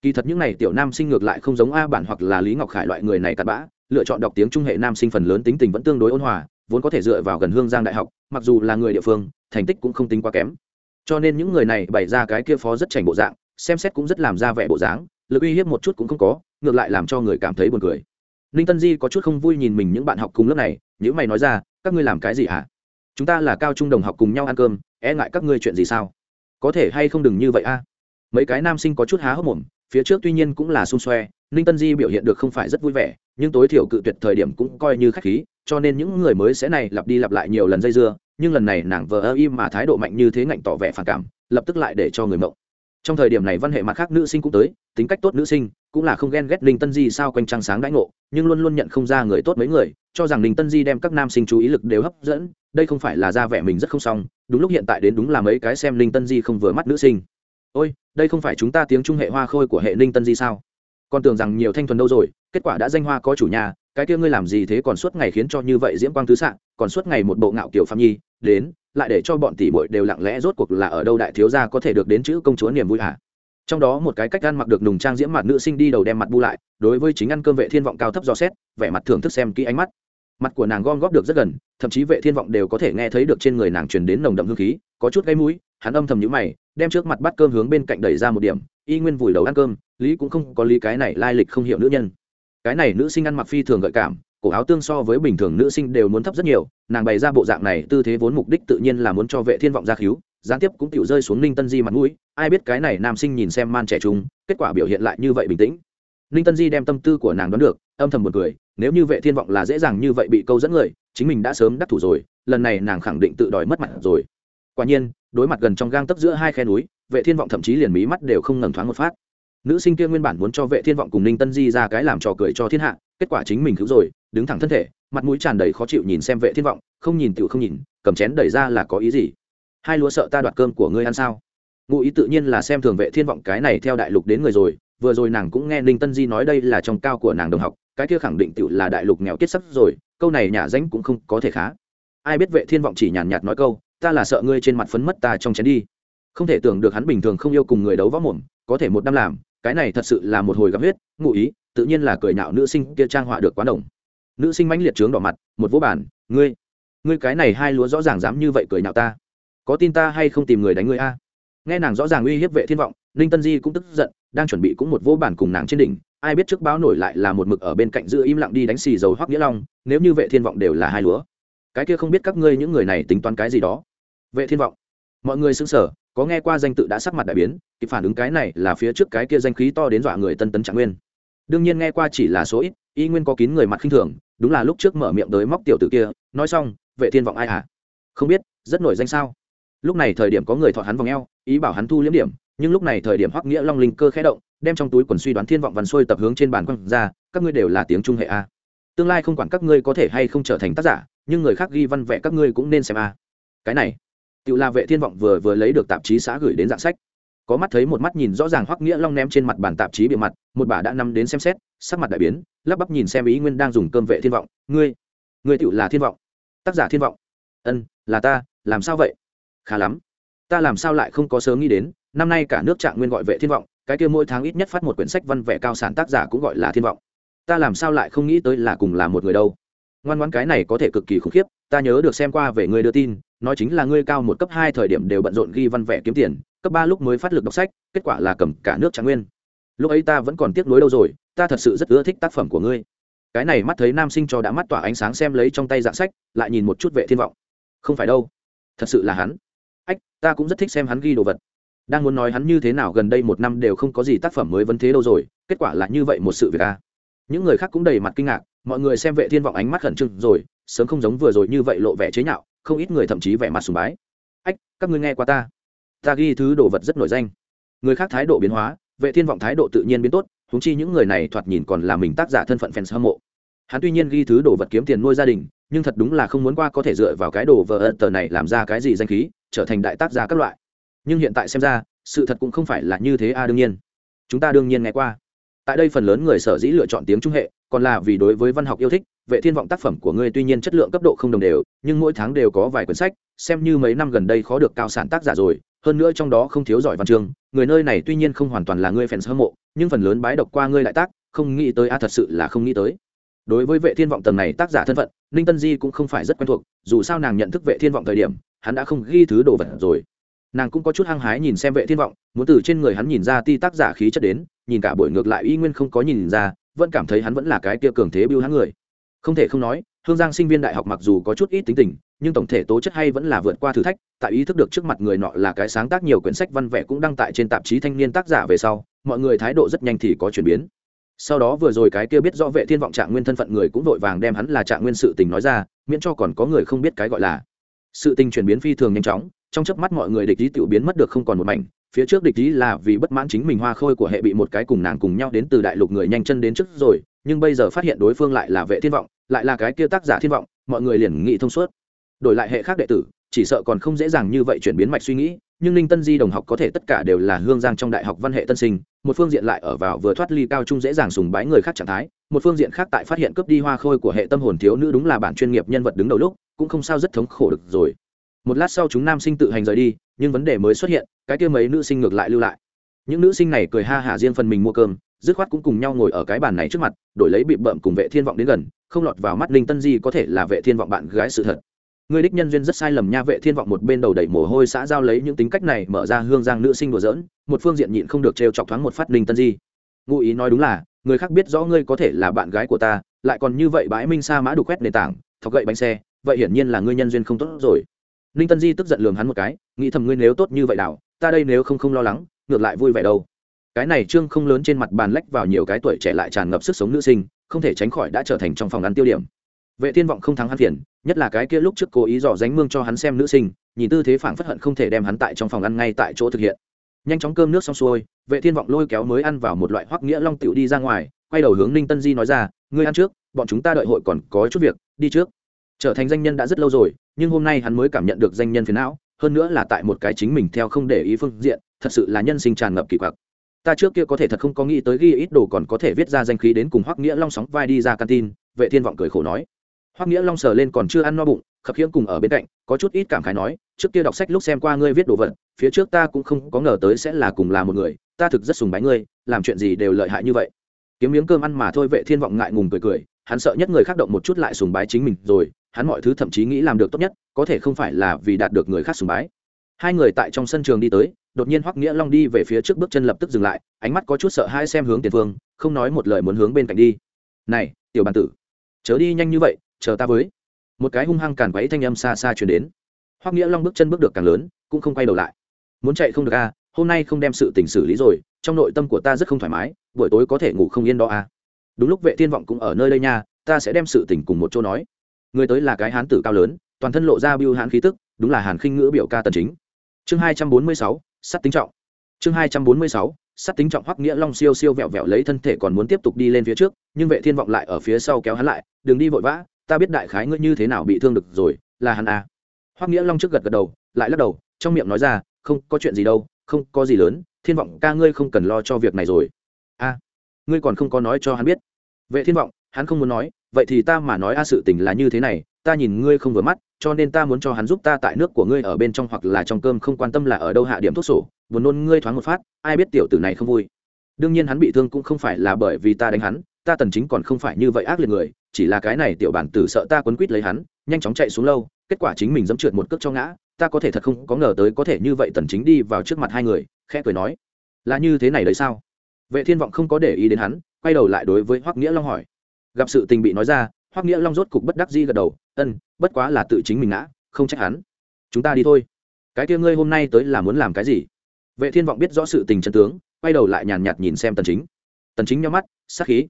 Kỳ thật những này tiểu nam sinh ngược lại không giống a bản hoặc là lý ngọc khải loại người này cặn bã, lựa chọn đọc tiếng trung hệ nam sinh phần lớn tính tình vẫn tương đối ôn hòa vốn có thể dựa vào gần hương giang đại học, mặc dù là người địa phương, thành tích cũng không tính quá kém. Cho nên những người này bày ra cái kia phó rất chảnh bộ dạng, xem xét cũng rất làm ra vẻ bộ dáng, lực uy hiếp một chút cũng không có, ngược lại làm cho người cảm thấy buồn cười. Ninh tân di có chút không vui nhìn mình những bạn học cùng lớp này những mày nói ra, các ngươi làm cái gì hả? Chúng ta là cao trung đồng học cùng nhau ăn cơm e ngại các ngươi chuyện gì sao? Có thể hay không đừng như vậy a? Mấy cái nam sinh có chút há hốc mồm, phía trước tuy nhiên cũng là xung xoe, ninh tân di biểu hiện được không phải rất vui vẻ nhưng tối thiểu cự tuyệt thời điểm cũng coi như khách khí, cho nên những người mới sẽ này lặp đi lặp lại nhiều lần dây dưa, nhưng lần này nàng vờ ơ im mà thái độ mạnh như thế ngạnh tỏ vẻ phản cảm, lập tức lại để cho người mộng. Trong thời điểm này văn hệ mặt khác nữ sinh cũng tới, tính cách tốt nữ sinh, cũng là không ghen ghét ninh tân di sao quanh trăng sáng đãi ngộ, nhưng luôn luôn nhận không ra người tốt mấy người, cho rằng ninh tân di đem các nam sinh chú ý lực đều hấp dẫn, đây không phải là ra vẻ mình rất không xong, đúng lúc hiện tại đến đúng là mấy cái xem ninh tân di không vừa mắt nữ sinh. Ôi, đây không phải chúng ta tiếng trung hệ hoa khôi của hệ ninh tân di sao? Còn tưởng rằng nhiều thanh thuần đâu rồi, kết quả đã danh hoa có chủ nhà, cái kia ngươi làm gì thế còn suốt ngày khiến cho như vậy diễm quang tứ sạn còn suốt ngày một bộ ngạo kiểu phạm nhi, đến, lại để cho bọn tỷ muội đều lặng lẽ rốt cuộc là ở đâu đại thiếu gia có thể được đến chữ công chúa niềm vui hả? Trong đó một cái cách ăn mặc được nùng trang diễm mặt nữ sinh đi đầu đem mặt bu lại, đối với chính ăn cơm vệ thiên vọng cao thấp do xét, vẻ mặt thưởng thức xem kỹ ánh mắt. Mặt của nàng gom góp được rất gần, thậm chí vệ thiên vọng đều có thể nghe thấy được trên người nàng truyền đến nồng đậm hương khí, có chút gây mũi hắn âm thầm nhíu mày, đem trước mặt bắt cơm hướng bên cạnh đẩy ra một điểm, y nguyên vùi đầu ăn cơm, lý cũng không có lý cái này lai lịch không hiểu nữ nhân. Cái này nữ sinh ăn mặc phi thường gợi cảm, cổ áo tương so với bình thường nữ sinh đều muốn thấp rất nhiều, nàng bày ra bộ dạng này, tư thế vốn mục đích tự nhiên là muốn cho vệ thiên vọng ra khíu, gián tiếp cũng tiểu rơi xuống ninh tân di mặt mũi, ai biết cái này nam sinh nhìn xem man trẻ trung, kết quả biểu hiện lại như vậy bình tĩnh. Ninh tân di đem tâm tư của nàng đoán được, âm thầm một cười, nếu như vệ thiên vọng là dễ dàng như vậy bị câu dẫn người, chính mình đã sớm đắc thủ rồi, lần này nàng khẳng định tự đòi mất mặt rồi. Quả nhiên đối mặt gần trong gang tấp giữa hai khe núi, vệ thiên vọng thậm chí liền mí mắt đều không ngẩng thoáng một phát. Nữ sinh kia nguyên bản muốn cho vệ thiên vọng cùng ninh tân di ra cái làm trò cười cho thiên hạ, kết quả chính mình cứu rồi, đứng thẳng thân thể, mặt mũi tràn đầy khó chịu nhìn xem vệ thiên vọng, không nhìn tựu không nhìn, cầm chén đẩy ra là có ý gì? Hai lúa sợ ta đoạt cơm của ngươi ăn sao? Ngụ ý tự nhiên là xem thường vệ thiên vọng cái này theo đại lục đến người rồi, vừa rồi nàng cũng nghe ninh tân di nói đây là trong cao của nàng đồng học, cái kia khẳng định tựu là đại lục nghèo kết sắc rồi, câu này nhà danh cũng không có thể khá. Ai biết vệ thiên vọng chỉ nhàn nhạt nói câu ta là sợ ngươi trên mặt phấn mất ta trong chén đi. Không thể tưởng được hắn bình thường không yêu cùng người đấu võ mồm, có thể một năm làm, cái này thật sự là một hồi gặp huyết, ngụ ý, tự nhiên là cười nhạo nữ sinh kia trang họa được quá đồng. Nữ sinh mãnh liệt trướng đỏ mặt, một vô bản ngươi ngươi cái này hai lúa rõ ràng dám như vậy cười nhạo ta. Có tin ta hay không tìm người đánh ngươi a? Nghe nàng rõ ràng uy hiếp vệ thiên vọng, ninh tân di cũng tức giận, đang chuẩn bị cũng một vô bản cùng nàng trên đỉnh, ai biết trước báo nổi lại là một mực ở bên cạnh giữ im lặng đi đánh xì dầu hoắc nghĩa long, nếu như vệ thiên vọng đều là hai lúa. Cái kia không biết các ngươi những người này tính toán cái gì đó vệ thiên vọng. Mọi người xứng sở có nghe qua danh tự đã sắc mặt đại biến, kịp phản ứng cái này là phía trước cái kia danh khí to đến dọa người tân tấn trạng nguyên. Đương nhiên nghe qua chỉ là số ít, y nguyên có kín người mặt khinh thường, đúng là lúc trước mở miệng tới móc tiểu tử kia, nói xong, vệ thiên vọng ai hả? Không biết, rất nổi danh sao? Lúc này thời điểm có người thọ hắn vòng eo, ý bảo hắn thu liếm điểm, nhưng lúc này thời điểm hoắc nghĩa long linh cơ khẽ động, đem trong túi quần suy đoán thiên vọng văn xuôi tập hướng trên bàn quăng ra, các ngươi đều là tiếng trung hệ a. Tương lai không quản các ngươi có thể hay không trở thành tác giả, nhưng người khác ghi văn vẽ các ngươi cũng nên xem a. Cái này tự là vệ thiên vọng vừa vừa lấy được tạp chí xã gửi đến dạng sách. Có mắt thấy một mắt nhìn rõ ràng hoắc nghĩa long ném trên mặt bàn tạp chí bề mặt, một bà đã nằm đến xem xét, sắc mặt đại biến, lắp bắp nhìn xem ý nguyên đang dùng cơm vệ thiên vọng. Ngươi ngươi tự là thiên vọng, tác giả thiên vọng. Ân, là ta, làm sao vậy? Khá lắm, ta làm sao lại không có sớm nghĩ đến, năm nay cả nước trạng nguyên gọi vệ thiên vọng, cái kia mỗi tháng ít nhất phát một quyển sách văn vẻ cao sản tác giả cũng gọi là thiên vọng. Ta làm sao lại không nghĩ tới là cùng là một người đâu? Ngoan ngoãn cái này có thể cực kỳ khủng khiếp, ta nhớ được xem qua về ngươi đưa tin, nói chính là ngươi cao một cấp hai thời điểm đều bận rộn ghi văn vẻ kiếm tiền, cấp ba lúc mới phát lực đọc sách, kết quả là cầm cả nước trạng nguyên. Lúc ấy ta vẫn còn tiếc nuối đâu rồi, ta thật sự rất ưa thích tác phẩm của ngươi. Cái này mắt thấy nam sinh cho đã mắt tỏa ánh sáng xem lấy trong tay dạng sách, lại nhìn một chút vệ thiên vọng. Không phải đâu, thật sự là hắn. Ách, ta cũng rất thích xem hắn ghi đồ vật. Đang muốn nói hắn như thế nào gần đây một năm đều không có gì tác phẩm mới vấn thế đâu rồi, kết quả là như vậy một sự việc a những người khác cũng đầy mặt kinh ngạc mọi người xem vệ thiên vọng ánh mắt khẩn trương rồi, sớm không giống vừa rồi như vậy lộ vẻ chế nhạo, không ít người thậm chí vẻ mặt sùng bái. Ách, các ngươi nghe qua ta. Ta ghi thứ đồ vật rất nổi danh. Người khác thái độ biến hóa, vệ thiên vọng thái độ tự nhiên biến tốt húng chi những người này thoạt nhìn còn là mình tác giả thân phận fans hâm mộ. Hắn tuy nhiên ghi thứ đồ vật kiếm tiền nuôi gia đình, nhưng thật đúng là không muốn qua có thể dựa vào cái đồ vờ ân tờ này làm ra cái gì danh khí, trở thành đại tác gia các loại. Nhưng hiện tại xem ra, sự thật cũng không phải là như thế a đương nhiên. Chúng ta đương nhiên nghe qua tại đây phần lớn người sở dĩ lựa chọn tiếng trung hệ, còn là vì đối với văn học yêu thích, vệ thiên vọng tác phẩm của ngươi tuy nhiên chất lượng cấp độ không đồng đều, nhưng mỗi tháng đều có vài quyển sách, xem như mấy năm gần đây khó được cao sản tác giả rồi, hơn nữa trong đó không thiếu giỏi văn chương, người nơi này tuy nhiên không hoàn toàn là ngươi fans hâm mộ, nhưng phần lớn bái độc qua ngươi lại tác, không nghĩ tới a, thật sự là không nghĩ tới. Đối với vệ thiên vọng tầng này tác giả thân phận, ninh tân di cũng không phải rất quen thuộc, dù sao nàng nhận thức vệ thiên vọng thời điểm, hắn đã không ghi thứ đồ vật rồi nàng cũng có chút hăng hái nhìn xem vệ thiên vọng, muốn từ trên người hắn nhìn ra ti tác giả khí chất đến, nhìn cả buổi ngược lại y nguyên không có nhìn ra, vẫn cảm thấy hắn vẫn là cái kia cường thế biêu hắn người. Không thể không nói, hương giang sinh viên đại học mặc dù có chút ít tính tình, nhưng tổng thể tố chất hay vẫn là vượt qua thử thách, tại ý thức được trước mặt người nọ là cái sáng tác nhiều quyển sách văn vẻ cũng đăng tại trên tạp chí thanh niên tác giả về sau, mọi người thái độ rất nhanh thì có chuyển biến. Sau đó vừa rồi cái kia biết rõ vệ thiên vọng trạng nguyên thân phận người cũng vội vàng đem hắn là trạng nguyên sự tình nói ra, miễn cho còn có người không biết cái gọi là. Sự tình chuyển biến phi thường nhanh chóng trong chớp mắt mọi người địch ý tiểu biến mất được không còn một mảnh, phía trước địch ý là vì bất mãn chính mình hoa khôi của hệ bị một cái cùng nàng cùng nhau đến từ đại lục người nhanh chân đến trước rồi, nhưng bây giờ phát hiện đối phương lại là vệ thiên vọng, lại là cái kia tác giả thiên vọng, mọi người liền nghĩ thông suốt. Đổi lại hệ khác đệ tử, chỉ sợ còn không dễ dàng như vậy chuyển biến mạch suy nghĩ, nhưng ninh tân di đồng học có thể tất cả đều là hương giang trong đại học văn hệ tân sinh, một phương diện lại ở vào vừa thoát ly cao trung dễ dàng sùng bái người khác trạng thái, một phương diện khác tại phát hiện cướp đi hoa khôi của hệ tâm hồn thiếu nữ đúng là bản chuyên nghiệp nhân vật đứng đầu lúc, cũng không sao rất thống khổ được rồi một lát sau chúng nam sinh tự hành rời đi, nhưng vấn đề mới xuất hiện, cái kia mấy nữ sinh ngược lại lưu lại. Những nữ sinh này cười ha hả riêng phần mình mua cơm, dứt khoát cũng cùng nhau ngồi ở cái bàn này trước mặt, đổi lấy bị bợm cùng vệ thiên vọng đến gần, không lọt vào mắt linh tân di có thể là vệ thiên vọng bạn gái sự thật. Người đích nhân duyên rất sai lầm nha, vệ thiên vọng một bên đầu đẩy mồ hôi xã giao lấy những tính cách này mở ra hương giang nữ sinh đùa giỡn, một phương diện nhịn không được trêu chọc thoáng một phát linh tân di. Ngụ ý nói đúng là, người khác biết rõ ngươi có thể là bạn gái của ta, lại còn như vậy bãi minh sa mã đủ quét nền tảng, thọc gậy bánh xe, vậy hiển nhiên là ngươi nhân duyên không tốt rồi ninh tân di tức giận lường hắn một cái, nghĩ thầm ngươi nếu tốt như vậy đảo, ta đây nếu không không lo lắng, ngược lại vui vẻ đâu. Cái này trương không lớn trên mặt bàn lách vào nhiều cái tuổi trẻ lại tràn ngập sức sống nữ sinh, không thể tránh khỏi đã trở thành trong phòng ăn tiêu điểm. Vệ thiên vọng không thắng hắn phiền, nhất là cái kia lúc trước cố ý dò dánh mương cho hắn xem nữ sinh, nhìn tư thế phản phất hận không thể đem hắn tại trong phòng ăn ngay tại chỗ thực hiện. Nhanh chóng cơm nước xong xuôi, vệ thiên vọng lôi kéo mới ăn vào một loại hoắc nghĩa long tiểu đi ra ngoài, quay đầu hướng ninh tân di nói ra, ngươi ăn trước, bọn chúng ta đợi hội còn có chút việc, đi trước. Trở thành danh nhân đã rất lâu rồi nhưng hôm nay hắn mới cảm nhận được danh nhân phiền não, hơn nữa là tại một cái chính mình theo không để ý phương diện, thật sự là nhân sinh tràn ngập kỳ quặc. Ta trước kia có thể thật không có nghĩ tới ghi ít đồ còn có thể viết ra danh khí đến cùng hoắc nghĩa long sóng vai đi ra canteen, vệ thiên vọng cười khổ nói. Hoắc nghĩa long sờ lên còn chưa ăn no bụng, khập khiễng cùng ở bên cạnh, có chút ít cảm khái nói, trước kia đọc sách lúc xem qua ngươi viết đồ vật, phía trước ta cũng không có ngờ tới sẽ là cùng là một người, ta thực rất sùng bái ngươi, làm chuyện gì đều lợi hại như vậy. Kiếm miếng cơm ăn mà thôi, vệ thiên vọng ngại ngùng cười cười, hắn sợ nhất người khác động một chút lại sùng bái chính mình rồi hắn mọi thứ thậm chí nghĩ làm được tốt nhất có thể không phải là vì đạt được người khác sùng bái. Hai người tại trong sân trường đi tới đột nhiên hoắc nghĩa long đi về phía trước bước chân lập tức dừng lại ánh mắt có chút sợ hai xem hướng tiền phương không nói một lời muốn hướng bên cạnh đi. Này tiểu bàn tử chớ đi nhanh như vậy chờ ta với. Một cái hung hăng càn quấy thanh âm xa xa chuyển đến. Hoắc nghĩa long bước chân bước được càng lớn cũng không quay đầu lại. Muốn chạy không được a à, hôm nay không đem sự tình xử lý rồi trong nội tâm của ta rất không thoải mái buổi tối có thể ngủ không yên đó a à. đúng lúc vệ thiên vọng cũng ở nơi đây nha ta sẽ đem sự tình cùng một chỗ nói người tới là cái hán tử cao lớn toàn thân lộ ra biêu hán khí tức đúng là hàn khinh ngữ biểu ca tần chính. Chương hai trăm bốn mươi sáu, sắt tính trọng. Chương hai trăm bốn mươi sáu, sắt tính trọng hoắc nghĩa long siêu siêu vẹo vẹo lấy thân thể còn muốn tiếp tục đi lên phía trước nhưng vệ thiên vọng lại ở phía sau kéo hắn lại đừng đi vội vã ta biết đại khái ngươi như thế nào bị thương được rồi là hắn à. hoắc nghĩa long trước gật gật đầu lại lắc đầu trong miệng nói ra không có chuyện gì đâu không có gì lớn thiên vọng ca ngươi không cần lo cho việc này rồi. A ngươi còn không có nói cho hắn biết. Vệ thiên vọng hắn không muốn nói vậy thì ta mà nói a sự tình là như thế này, ta nhìn ngươi không vừa mắt, cho nên ta muốn cho hắn giúp ta tại nước của ngươi ở bên trong hoặc là trong cơm không quan tâm là ở đâu hạ điểm thuốc sổ, buồn nôn ngươi thoáng một phát, ai biết tiểu tử này không vui. Đương nhiên hắn bị thương cũng không phải là bởi vì ta đánh hắn, ta tần chính còn không phải như vậy ác liệt người, chỉ là cái này tiểu bản tử sợ ta quấn quýt lấy hắn, nhanh chóng chạy xuống lâu, kết quả chính mình dẫm trượt một cước cho ngã, ta có thể thật không có ngờ tới có thể như vậy tần chính đi vào trước mặt hai người, khẽ cười nói, là như thế này đấy sao? Vệ thiên vọng không có để ý đến hắn, quay đầu lại đối với hoắc nghĩa long hỏi gặp sự tình bị nói ra, hoắc nghĩa long rốt cục bất đắc dĩ gật đầu, ân, bất quá là tự chính mình ngã, không trách hắn. Chúng ta đi thôi. Cái kia ngươi hôm nay tới là muốn làm cái gì? Vệ thiên vọng biết rõ sự tình chân tướng, quay đầu lại nhàn nhạt nhìn xem tần chính. Tần chính nhắm mắt, sát khí.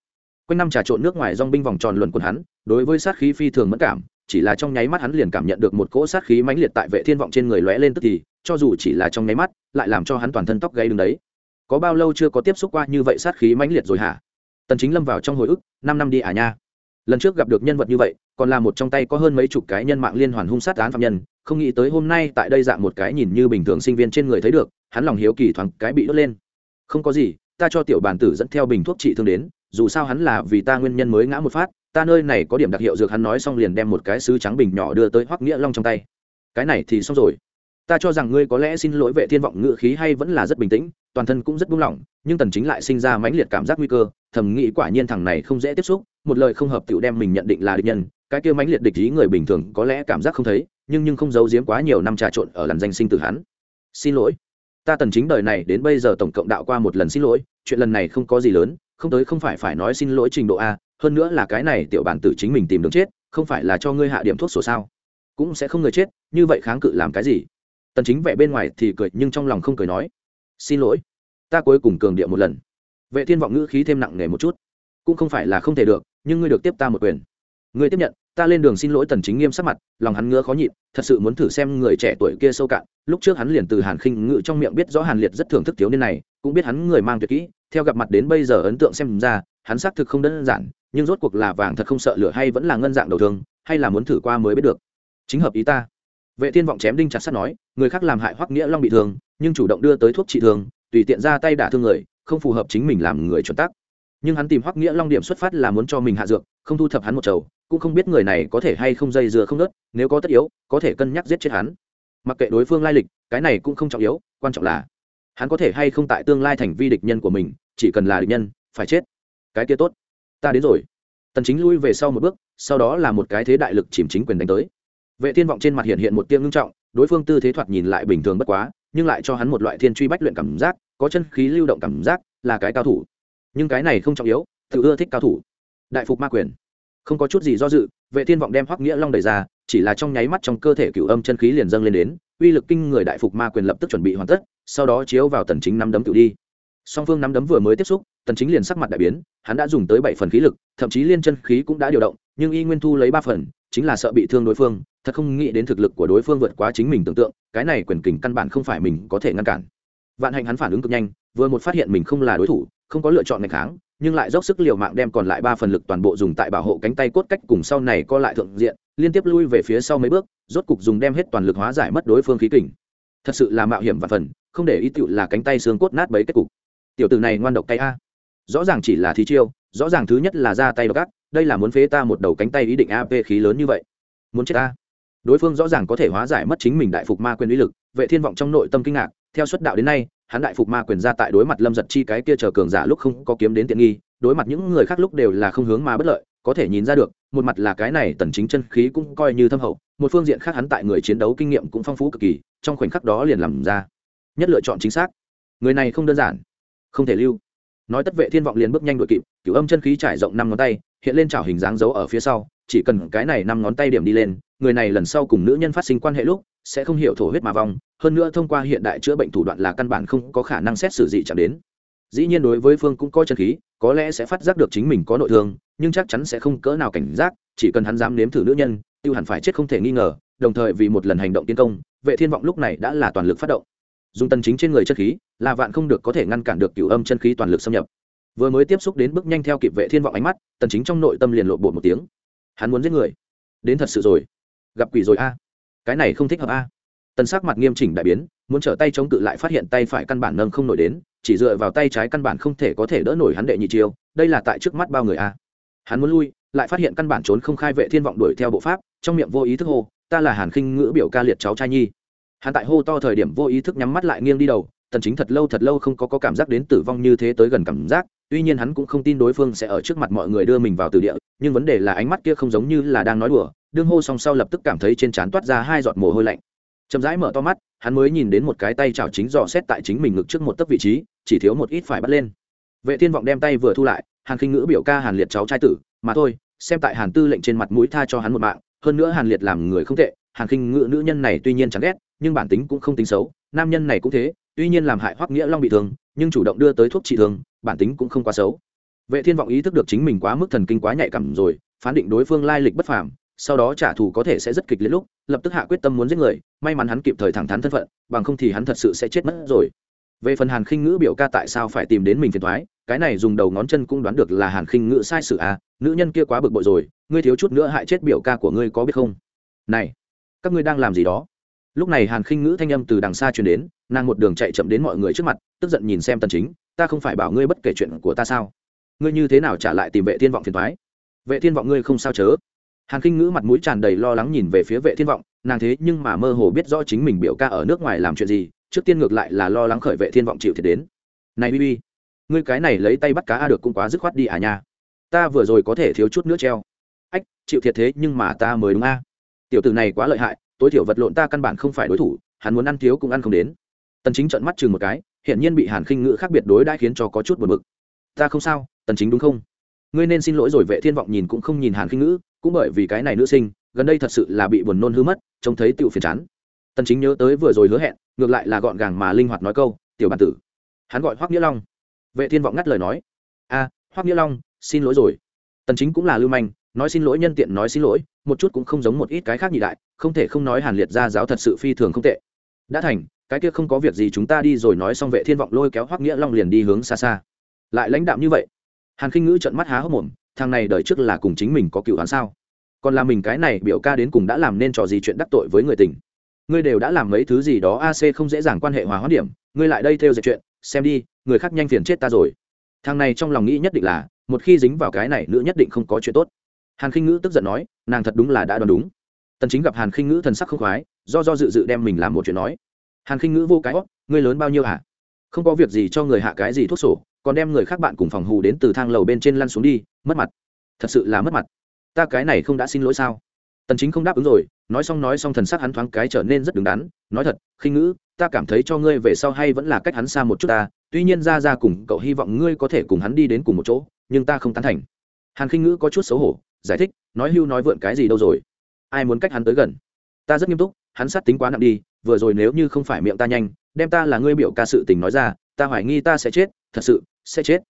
Quanh năm trà trộn nước ngoài dòng binh vòng tròn luận quần hắn, đối với sát khí phi thường mẫn cảm, chỉ là trong nháy mắt hắn liền cảm nhận được một cỗ sát khí mãnh liệt tại vệ thiên vọng trên người lóe lên tức thì, cho dù chỉ là trong nháy mắt, lại làm cho hắn toàn thân tóc gáy đứng đấy. Có bao lâu chưa có tiếp xúc qua như vậy sát khí mãnh liệt rồi hả? Tần chính lâm vào trong hồi ức, năm năm đi à nha. Lần trước gặp được nhân vật như vậy, còn là một trong tay có hơn mấy chục cái nhân mạng liên hoàn hung sát án phạm nhân, không nghĩ tới hôm nay tại đây dạng một cái nhìn như bình thường sinh viên trên người thấy được, hắn lòng hiếu kỳ thoáng cái bị đốt lên. Không có gì, ta cho tiểu bản tử dẫn theo bình thuốc trị thương đến, dù sao hắn là vì ta nguyên nhân mới ngã một phát, ta nơi này có điểm đặc hiệu dược hắn nói xong liền đem một cái sứ trắng bình nhỏ đưa tới hoắc nghĩa long trong tay. Cái này thì xong rồi ta cho rằng ngươi có lẽ xin lỗi vệ thiên vọng ngự khí hay vẫn là rất bình tĩnh, toàn thân cũng rất buông lỏng, nhưng tần chính lại sinh ra mãnh liệt cảm giác nguy cơ, thầm nghĩ quả nhiên thằng này không dễ tiếp xúc, một lời không hợp tiểu đem mình nhận định là địch nhân, cái kia mãnh liệt địch ý người bình thường có lẽ cảm giác không thấy, nhưng nhưng không giấu giếm quá nhiều năm trà trộn ở lần danh sinh từ hắn. Xin lỗi. Ta tần chính đời này đến bây giờ tổng cộng đạo qua một lần xin lỗi, chuyện lần này không có gì lớn, không tới không phải phải nói xin lỗi trình độ a, hơn nữa là cái này tiểu bản tử chính mình tìm đường chết, không phải là cho ngươi hạ điểm thuốc sổ sao? Cũng sẽ không người chết, như vậy kháng cự làm cái gì? Tần chính vẻ bên ngoài thì cười nhưng trong lòng không cười nói, xin lỗi, ta cuối cùng cường điệu một lần. Vệ thiên vọng ngữ khí thêm nặng nề một chút. Cũng không phải là không thể được, nhưng ngươi được tiếp ta một quyền. Ngươi tiếp nhận, ta lên đường xin lỗi tần chính nghiêm sắc mặt, lòng hắn ngứa khó nhịn, thật sự muốn thử xem người trẻ tuổi kia sâu cạn. Lúc trước hắn liền từ hàn khinh ngự trong miệng biết rõ hàn liệt rất thưởng thức thiếu niên này, cũng biết hắn người mang tuyệt kỹ, theo gặp mặt đến bây giờ ấn tượng xem ra, hắn xác thực không đơn giản, nhưng rốt cuộc là vàng thật không sợ lửa hay vẫn là ngân dạng đầu thương, hay là muốn thử qua mới biết được. Chính hợp ý ta vệ thiên vọng chém đinh chặt sắt nói, người khác làm hại hoắc nghĩa long bị thương, nhưng chủ động đưa tới thuốc trị thương, tùy tiện ra tay đả thương người, không phù hợp chính mình làm người chuẩn tắc. Nhưng hắn tìm hoắc nghĩa long điểm xuất phát là muốn cho mình hạ dược, không thu thập hắn một chầu, cũng không biết người này có thể hay không dây dừa không nớt, nếu có tất yếu, có thể cân nhắc giết chết hắn. Mặc kệ đối phương lai lịch, cái này cũng không trọng yếu, quan trọng là hắn có thể hay không tại tương lai thành vi địch nhân của mình, chỉ cần là địch nhân, phải chết. Cái kia tốt, ta đến rồi. Tần chính lui về sau một bước, sau đó là một cái thế đại lực chìm chính quyền đánh tới vệ thiên vọng trên mặt hiện hiện một tiêm ngưng trọng, đối phương tư thế thoạt nhìn lại bình thường bất quá, nhưng lại cho hắn một loại thiên truy bách luyện cảm giác, có chân khí lưu động cảm giác, là cái cao thủ. Nhưng cái này không trọng yếu, tự ưa thích cao thủ. Đại phục ma quyền. Không có chút gì do dự, vệ thiên vọng đem hoắc nghĩa long đẩy ra, chỉ là trong nháy mắt trong cơ thể cửu âm chân khí liền dâng lên đến, uy lực kinh người đại phục ma quyền lập tức chuẩn bị hoàn tất, sau đó chiếu vào tần chính năm đấm tự đi. Song phương năm đấm vừa mới tiếp xúc, tần chính liền sắc mặt đại biến, hắn đã dùng tới bảy phần khí lực, thậm chí liên chân khí cũng đã điều động, nhưng y nguyên thu lấy ba phần, chính là sợ bị thương đối phương thật không nghĩ đến thực lực của đối phương vượt quá chính mình tưởng tượng, cái này quyền kình căn bản không phải mình có thể ngăn cản. Vạn hạnh hắn phản ứng cực nhanh, vừa một phát hiện mình không là đối thủ, không có lựa chọn ngày kháng, nhưng lại dốc sức liều mạng đem còn lại ba phần lực toàn bộ dùng tại bảo hộ cánh tay cốt cách cùng sau này co lại thượng diện, liên tiếp lui về phía sau mấy bước, rốt cục dùng đem hết toàn lực hóa giải mất đối phương khí kình. Thật sự là mạo hiểm và phần, không để ý tựu là cánh tay xương cốt nát bấy kết cục. Tiểu tử này ngoan độc tay a. Rõ ràng chỉ là thí chiêu, rõ ràng thứ nhất là ra tay độc ác, đây là muốn phế ta một đầu cánh tay ý định ap khí lớn như vậy. Muốn chết ta đối phương rõ ràng có thể hóa giải mất chính mình đại phục ma quyền uy lực, vệ thiên vọng trong nội tâm kinh ngạc, theo xuất đạo đến nay, hắn đại phục ma quyền ra tại đối mặt lâm giật chi cái kia chờ cường giả lúc không có kiếm đến tiện nghi, đối mặt những người khác lúc đều là không hướng mà bất lợi, có thể nhìn ra được, một mặt là cái này tần chính chân khí cũng coi như thâm hậu, một phương diện khác hắn tại người chiến đấu kinh nghiệm cũng phong phú cực kỳ, trong khoảnh khắc đó liền làm ra nhất lựa chọn chính xác. Người này không đơn giản, không thể lưu. Nói tất vệ thiên vọng liền bước nhanh đội kịp, cửu âm chân khí trải rộng năm ngón tay, hiện lên chảo hình dáng dấu ở phía sau, chỉ cần cái này năm ngón tay điểm đi lên người này lần sau cùng nữ nhân phát sinh quan hệ lúc, sẽ không hiểu thổ huyết mà vong, hơn nữa thông qua hiện đại chữa bệnh thủ đoạn là căn bản không có khả năng xét xử gì chạm đến. Dĩ nhiên đối với phương cũng có chân khí, có lẽ sẽ phát giác được chính mình có nội thương, nhưng chắc chắn sẽ không cỡ nào cảnh giác, chỉ cần hắn dám nếm thử nữ nhân, tiêu hẳn phải chết không thể nghi ngờ, đồng thời vì một lần hành động tiến công, vệ thiên vọng lúc này đã là toàn lực phát động. Dùng tần chính trên người chân khí, là vạn không được có thể ngăn cản được cửu âm chân khí toàn lực xâm nhập. Vừa mới tiếp xúc đến bước nhanh theo kịp vệ thiên vọng ánh mắt, tần chính trong nội tâm liền lộ bộ một tiếng. Hắn muốn giết người. Đến thật sự rồi gặp quỷ rồi a. Cái này không thích hợp a. Tần sắc mặt nghiêm chỉnh đại biến muốn trở tay chống cự lại phát hiện tay phải căn bản nâng không nổi đến chỉ dựa vào tay trái căn bản không thể có thể đỡ nổi hắn đệ nhị chiêu đây là tại trước mắt bao người a. Hắn muốn lui lại phát hiện căn bản trốn không khai vệ thiên vọng đuổi theo bộ pháp trong miệng vô ý thức hô ta là hàn khinh ngữ biểu ca liệt cháu trai nhi. Hắn tại hô to thời điểm vô ý thức nhắm mắt lại nghiêng đi đầu tần chính thật lâu thật lâu không có, có cảm giác đến tử vong như thế tới gần cảm giác tuy nhiên hắn cũng không tin đối phương sẽ ở trước mặt mọi người đưa mình vào từ địa, nhưng vấn đề là ánh mắt kia không giống như là đang nói đùa, đương hô song sau lập tức cảm thấy trên trán toát ra hai giọt mồ hôi lạnh. Chậm rãi mở to mắt, hắn mới nhìn đến một cái tay chảo chính dò xét tại chính mình ngực trước một tấc vị trí, chỉ thiếu một ít phải bắt lên. Vệ thiên vọng đem tay vừa thu lại, hàn khinh ngữ biểu ca hàn liệt cháu trai tử, mà thôi, xem tại hàn tư lệnh trên mặt mũi tha cho hắn một mạng, hơn nữa hàn liệt làm người không tệ, hàn khinh ngữ nữ nhân này tuy nhiên chẳng ghét nhưng bản tính cũng không tính xấu, nam nhân này cũng thế, tuy nhiên làm hại hoắc nghĩa long bị thương, nhưng chủ động đưa tới thuốc trị thương, bản tính cũng không quá xấu. Vệ thiên vọng ý thức được chính mình quá mức thần kinh quá nhạy cảm rồi, phán định đối phương lai lịch bất phàm, sau đó trả thù có thể sẽ rất kịch liệt lúc, lập tức hạ quyết tâm muốn giết người, may mắn hắn kịp thời thẳng thắn thân phận, bằng không thì hắn thật sự sẽ chết mất rồi. Về phần hàn khinh ngữ biểu ca tại sao phải tìm đến mình phiền thoái cái này dùng đầu ngón chân cũng đoán được là hàn khinh ngữ sai sự à nữ nhân kia quá bực bội rồi, ngươi thiếu chút nữa hại chết biểu ca của ngươi có biết không? Này, các ngươi đang làm gì đó? Lúc này hàn khinh ngữ thanh âm từ đằng xa truyền đến, nàng một đường chạy chậm đến mọi người trước mặt, tức giận nhìn xem tần chính, ta không phải bảo ngươi bất kể chuyện của ta sao? Ngươi như thế nào trả lại tìm vệ thiên vọng phiền thoái vệ thiên vọng ngươi không sao chớ? Hàn khinh ngữ mặt mũi tràn đầy lo lắng nhìn về phía vệ thiên vọng, nàng thế nhưng mà mơ hồ biết rõ chính mình biểu ca ở nước ngoài làm chuyện gì, trước tiên ngược lại là lo lắng khởi vệ thiên vọng chịu thiệt đến. Này bi, ngươi cái này lấy tay bắt cá a được cũng quá dứt khoát đi à nha. Ta vừa rồi có thể thiếu chút nữa treo. Ách, chịu thiệt thế nhưng mà ta mới đúng a. Tiểu tử này quá lợi hại tối thiểu vật lộn ta căn bản không phải đối thủ, hắn muốn ăn thiếu cũng ăn không đến. Tần chính trợn mắt chừng một cái hiện nhiên bị hàn khinh ngữ khác biệt đối đãi khiến cho có chút buồn bực. Ta không sao, tần chính đúng không? Ngươi nên xin lỗi rồi, vệ thiên vọng nhìn cũng không nhìn hàn khinh ngữ cũng bởi vì cái này nữ sinh, gần đây thật sự là bị buồn nôn hư mất, trông thấy tiểu phiền chán. Tần chính nhớ tới vừa rồi hứa hẹn, ngược lại là gọn gàng mà linh hoạt nói câu, tiểu bản tử. Hắn gọi hoắc nghĩa long. Vệ thiên vọng ngắt lời nói, a, hoắc nghĩa long, xin lỗi rồi. Tần chính cũng là lưu manh, nói xin lỗi nhân tiện nói xin lỗi một chút cũng không giống một ít cái khác nhị đại, không thể không nói hàn liệt gia giáo thật sự phi thường không tệ. Đã thành, cái kia không có việc gì chúng ta đi rồi nói xong vệ thiên vọng lôi kéo hoắc nghĩa long liền đi hướng xa xa. Lại lãnh đạm như vậy, hàn khinh ngữ trợn mắt há hốc mồm, thằng này đời trước là cùng chính mình có cựu hắn sao? Còn là mình cái này biểu ca đến cùng đã làm nên trò gì chuyện đắc tội với người tình? Ngươi đều đã làm mấy thứ gì đó ac không dễ dàng quan hệ hòa hóa điểm, ngươi lại đây theo dệt chuyện, xem đi, người khác nhanh phiền chết ta rồi. Thằng này trong lòng nghĩ nhất định là, một khi dính vào cái này nữa nhất định không có chuyện tốt hàn khinh ngữ tức giận nói, nàng thật đúng là đã đoán đúng. Tần chính gặp hàn khinh ngữ thần sắc không khoái, do do dự dự đem mình làm một chuyện nói. Hàn khinh ngữ vô cái óc ngươi lớn bao nhiêu hả? Không có việc gì cho người hạ cái gì thuốc sổ, còn đem người khác bạn cùng phòng hù đến từ thang lầu bên trên lăn xuống đi, mất mặt. Thật sự là mất mặt. Ta cái này không đã xin lỗi sao? Tần chính không đáp ứng rồi, nói xong nói xong thần sắc hắn thoáng cái trở nên rất đứng đắn, nói thật, khinh ngữ, ta cảm thấy cho ngươi về sau hay vẫn là cách hắn xa một chút ta, tuy nhiên ra ra cùng cậu hy vọng ngươi có thể cùng hắn đi đến cùng một chỗ, nhưng ta không tán thành. Hàn khinh ngữ có chút xấu hổ giải thích nói hưu nói vượn cái gì đâu rồi? Ai muốn cách hắn tới gần? Ta rất nghiêm túc hắn sát tính quá nặng đi vừa rồi nếu như không phải miệng ta nhanh đem ta là ngươi biểu ca sự tình nói ra ta hoài nghi ta sẽ chết thật sự sẽ chết.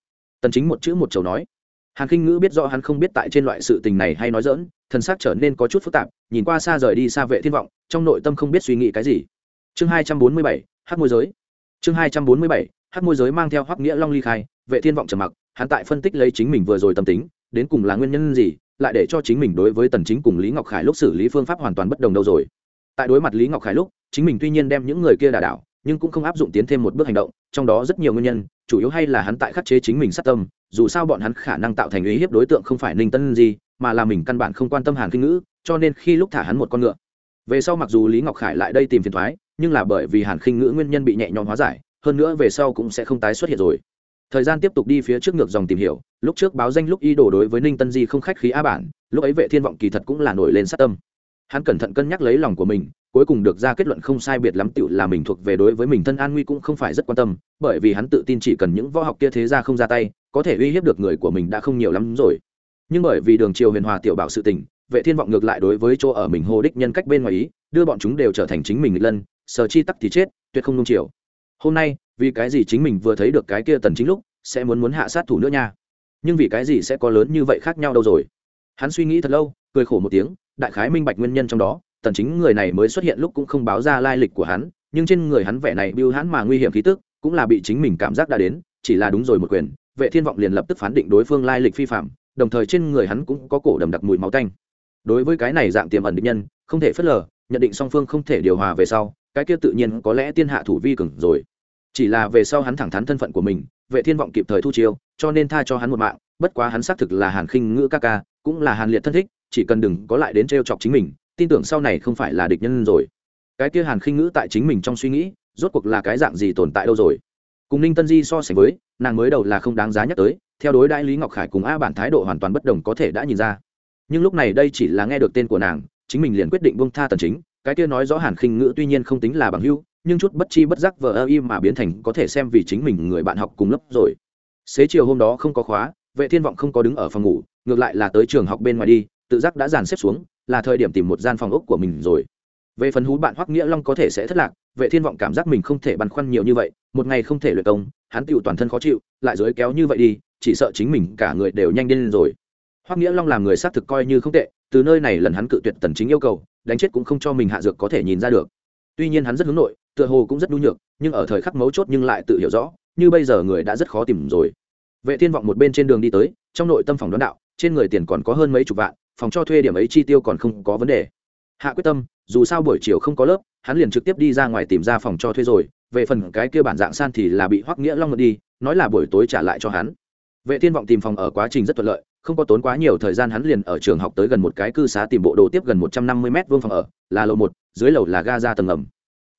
Tần chính một chữ một chầu nói. Hàn kinh ngữ biết rõ hắn không biết tại trên loại sự tình này hay nói dỡn thần sắc trở nên có chút phức tạp nhìn qua xa rời đi xa vệ thiên vọng trong nội tâm không biết suy nghĩ cái gì. Chương 247, hắc môi giới. Chương 247, hắc môi giới mang theo hoắc nghĩa long ly khai vệ thiên vọng trầm mặc hắn tại phân tích lấy chính mình vừa rồi tâm tính đến cùng là nguyên nhân gì lại để cho chính mình đối với tần chính cùng lý ngọc khải lúc xử lý phương pháp hoàn toàn bất đồng đâu rồi. Tại đối mặt lý ngọc khải lúc, chính mình tuy nhiên đem những người kia đả đảo, nhưng cũng không áp dụng tiến thêm một bước hành động, trong đó rất nhiều nguyên nhân, chủ yếu hay là hắn tại khắc chế chính mình sát tâm, dù sao bọn hắn khả năng tạo thành ý hiếp đối tượng không phải ninh tân gì mà là mình căn bản không quan tâm hàn kinh ngữ, cho nên khi lúc thả hắn một con ngựa. Về sau mặc dù lý ngọc khải lại đây tìm phiền thoái, nhưng là bởi vì hàn khinh ngữ nguyên nhân bị nhẹ nhõm hóa giải, hơn nữa về sau cũng sẽ không tái xuất hiện rồi thời gian tiếp tục đi phía trước ngược dòng tìm hiểu, lúc trước báo danh lúc y đổ đối với ninh tân di không khách khí á bản, lúc ấy vệ thiên vọng kỳ thật cũng là nổi lên sát tâm. Hắn cẩn thận cân nhắc lấy lòng của mình, cuối cùng được ra kết luận không sai biệt lắm tựu là mình thuộc về đối với mình thân an nguy cũng không phải rất quan tâm, bởi vì hắn tự tin chỉ cần những võ học kia thế ra không ra tay, có thể uy hiếp được người của mình đã không nhiều lắm rồi. Nhưng bởi vì đường triều huyền hòa tiểu bảo sự tình, vệ thiên vọng ngược lại đối với chỗ ở mình hồ đích nhân cách bên ngoài ý, đưa bọn chúng đều trở thành chính mình lân, sở chi tắc thì chết, tuyệt không nung chiều. Hôm nay vì cái gì chính mình vừa thấy được cái kia tần chính lúc, sẽ muốn muốn hạ sát thủ nữa nha? Nhưng vì cái gì sẽ có lớn như vậy khác nhau đâu rồi? Hắn suy nghĩ thật lâu, cười khổ một tiếng, đại khái minh bạch nguyên nhân trong đó, tần chính người này mới xuất hiện lúc cũng không báo ra lai lịch của hắn, nhưng trên người hắn vẻ này biêu hắn mà nguy hiểm khí tức, cũng là bị chính mình cảm giác đã đến, chỉ là đúng rồi một quyền, vệ thiên vọng liền lập tức phán định đối phương lai lịch phi phạm, đồng thời trên người hắn cũng có cổ đầm đặc mùi máu tanh. Đối với cái này dạng tiềm ẩn định nhân, không thể phớt lờ, nhận định song phương không thể điều hòa về sau, cái kia tự nhiên có lẽ tiên hạ thủ vi cường rồi chỉ là về sau hắn thẳng thắn thân phận của mình, vệ thiên vọng kịp thời thu chiêu, cho nên tha cho hắn một mạng, bất quá hắn xác thực là hàn khinh ngữ ca ca, cũng là hàn liệt thân thích, chỉ cần đừng có lại đến trêu chọc chính mình, tin tưởng sau này không phải là địch nhân rồi cái kia hàn khinh ngữ tại chính mình trong suy nghĩ, rốt cuộc là cái dạng gì tồn tại đâu rồi cùng ninh tân di so sánh với, nàng mới đầu là không đáng giá nhắc tới, theo đối đại lý ngọc khải cùng a bản thái độ hoàn toàn bất đồng có thể đã nhìn ra nhưng lúc này đây chỉ là nghe được tên của nàng, chính mình liền quyết định bông tha tần chính, cái kia nói rõ hàn khinh ngữ tuy nhiên không tính là bằng hữu nhưng chút bất chi bất giác vờ ơ im mà biến thành có thể xem vì chính mình người bạn học cùng lớp rồi. Xế chiều hôm đó không có khóa, vệ thiên vọng không có đứng ở phòng ngủ, ngược lại là tới trường học bên ngoài đi, tự giác đã dàn xếp xuống, là thời điểm tìm một gian phòng ốc của mình rồi. Về phần hú bạn hoắc nghĩa long có thể sẽ thất lạc, vệ thiên vọng cảm giác mình không thể băn khoăn nhiều như vậy, một ngày không thể luyện công, hắn tựu toàn thân khó chịu, lại dối kéo như vậy đi, chỉ sợ chính mình cả người đều nhanh điên rồi. Hoắc nghĩa long làm người xác thực coi như không tệ, từ nơi này lần hắn cự tuyệt tần chính yêu cầu, đánh chết cũng không cho mình hạ dược có thể nhìn ra được. Tuy nhiên hắn rất hướng nội tựa hồ cũng rất nhu nhược, nhưng ở thời khắc mấu chốt nhưng lại tự hiểu rõ, như bây giờ người đã rất khó tìm rồi. Vệ thiên vọng một bên trên đường đi tới, trong nội tâm phòng đoán đạo, trên người tiền còn có hơn mấy chục vạn, phòng cho thuê điểm ấy chi tiêu còn không có vấn đề. Hạ quyết tâm, dù sao buổi chiều không có lớp, hắn liền trực tiếp đi ra ngoài tìm ra phòng cho thuê rồi, về phần cái kia bản dạng san thì là bị hoắc nghĩa long đi, nói là buổi tối trả lại cho hắn. Vệ thiên vọng tìm phòng ở quá trình rất thuận lợi, không có tốn quá nhiều thời gian hắn liền ở trường học tới gần một cái cư xá tìm bộ đồ tiếp gần một trăm năm mươi mét vuông phòng ở, là lầu một, dưới lầu là ga ra tầng ngầm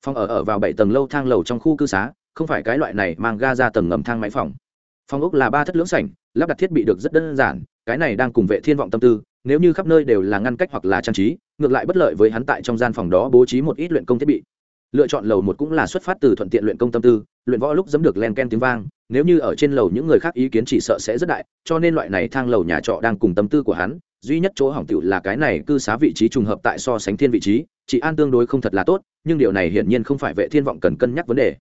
phòng ở ở vào bảy tầng lâu thang lầu trong khu cư xá, không phải cái loại này mang ga ra tầng ngầm thang máy phòng. Phòng ốc là ba thất lưỡng sảnh, lắp đặt thiết bị được rất đơn giản, cái này đang cùng vệ thiên vọng tâm tư, nếu như khắp nơi đều là ngăn cách hoặc là trang trí, ngược lại bất lợi với hắn tại trong gian phòng đó bố trí một ít luyện công thiết bị. Lựa chọn lầu một cũng là xuất phát từ thuận tiện luyện công tâm tư, luyện võ lúc dám được len ken tiếng vang, nếu như ở trên lầu những người khác ý kiến chỉ sợ sẽ rất đại, cho nên loại này thang lầu nhà trọ đang cùng tâm tư của hắn duy nhất chỗ hỏng tiểu là cái này cư xá vị trí trùng hợp tại so sánh thiên vị trí, chị an tương đối không thật là tốt, nhưng điều này hiển nhiên không phải vệ thiên vọng cần cân nhắc vấn đề.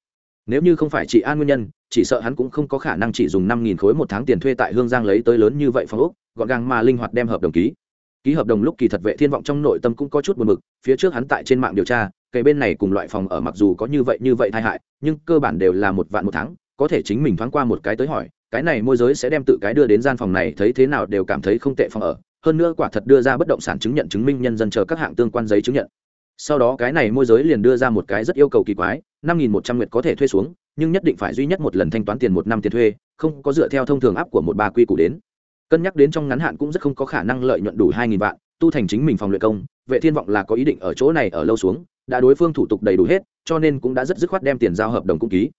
Nếu như không phải chị an nguyên nhân, chỉ sợ hắn cũng không có khả năng chỉ dùng năm nghìn khối một tháng tiền thuê tại hương giang lấy tới lớn như vậy phòng úc gọn gàng mà linh hoạt đem hợp đồng ký. Ký hợp đồng lúc kỳ thật vệ thiên vọng trong nội tâm cũng có chút buồn mực phía trước hắn tại trên mạng điều tra cây bên này cùng loại phòng ở mặc dù có như vậy như vậy tai hại, nhưng cơ bản đều là một vạn một tháng, có thể chính mình thoáng qua một cái tới hỏi, cái này môi giới sẽ đem tự cái đưa đến gian phòng này, thấy thế nào đều cảm thấy không tệ phòng ở hơn nữa quả thật đưa ra bất động sản chứng nhận chứng minh nhân dân chờ các hạng tương quan giấy chứng nhận. Sau đó cái này môi giới liền đưa ra một cái rất yêu cầu kỳ quái, năm nghìn một trăm nguyệt có thể thuê xuống, nhưng nhất định phải duy nhất một lần thanh toán tiền một năm tiền thuê, không có dựa theo thông thường áp của một ba quy củ đến. Cân nhắc đến trong ngắn hạn cũng rất không có khả năng lợi nhuận đủ hai nghìn vạn, tu thành chính mình phòng luyện công, vệ thiên vọng là có ý định ở chỗ này ở lâu xuống, đã đối phương thủ tục đầy đủ hết, cho nên cũng đã rất dứt khoát đem tiền giao hợp đồng cũng ký.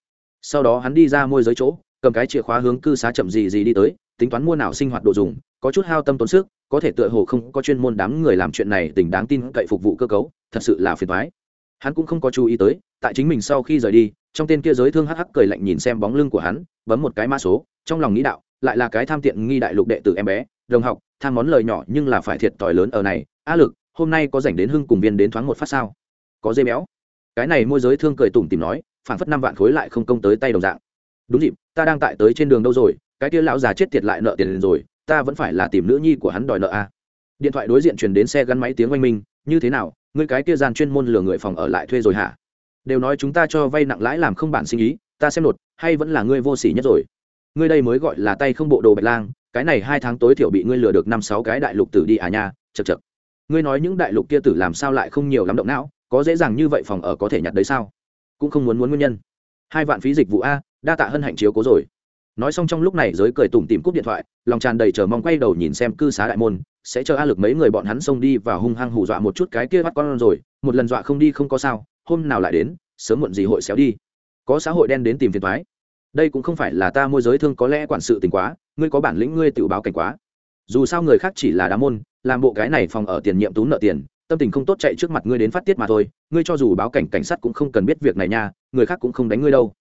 Sau đó hắn đi ra môi giới chỗ, cầm cái chìa khóa hướng cư xá chậm gì gì đi tới tính toán mua nào sinh hoạt đồ dùng, có chút hao tâm tốn sức, có thể tựa hồ không có chuyên môn đám người làm chuyện này tỉnh đáng tin cậy phục vụ cơ cấu, thật sự là phiền thoái hắn cũng không có chú ý tới, tại chính mình sau khi rời đi, trong tên kia giới thương hắc hắc cười lạnh nhìn xem bóng lưng của hắn, bấm một cái mã số, trong lòng nghĩ đạo, lại là cái tham tiện nghi đại lục đệ tử em bé, đồng học, tham món lời nhỏ nhưng là phải thiệt tỏi lớn ở này, a lực, hôm nay có dành đến hưng cùng viên đến thoáng một phát sao? Có dây béo. Cái này môi giới thương cười tủm tìm nói, phản phất năm vạn khối lại không công tới tay đồng dạng. Đúng dịp, ta đang tại tới trên đường đâu rồi cái kia lão già chết tiệt lại nợ tiền rồi, ta vẫn phải là tìm nữ nhi của hắn đòi nợ a à. điện thoại đối diện truyền đến xe gắn máy tiếng oanh minh, như thế nào, ngươi cái kia gian chuyên môn lừa người phòng ở lại thuê rồi hả? Đều nói chúng ta cho vay nặng lãi làm không bản sinh ý, ta xem nột, hay vẫn là ngươi vô sỉ nhất rồi? Ngươi đây mới gọi là tay không bộ đồ bạch lang, cái này hai tháng tối thiểu bị ngươi lừa được năm sáu cái đại lục tử đi à nha chật chật ngươi nói những đại lục kia tử làm sao lại không nhiều lắm động não, có dễ dàng như vậy phòng ở có thể nhặt đấy sao? Cũng không muốn muốn nguyên nhân. Hai vạn phí dịch vụ a, đa tạ hân hạnh chiếu cố rồi nói xong trong lúc này giới cười tủm tìm cúp điện thoại, lòng tràn đầy chờ mong quay đầu nhìn xem cư xá đại môn, sẽ chờ a lực mấy người bọn hắn xông đi và hung hăng hù dọa một chút cái kia bắt con rồi, một lần dọa không đi không có sao, hôm nào lại đến, sớm muộn gì hội xéo đi. Có xã hội đen đến tìm phiền thoái đây cũng không phải là ta môi giới thương có lẽ quản sự tình quá, ngươi có bản lĩnh ngươi tự báo cảnh quá. Dù sao người khác chỉ là đá môn, làm bộ cái này phòng ở tiền nhiệm tú nợ tiền, tâm tình không tốt chạy trước mặt ngươi đến phát tiết mà thôi, ngươi cho dù báo cảnh cảnh sát cũng không cần biết việc này nha, người khác cũng không đánh ngươi đâu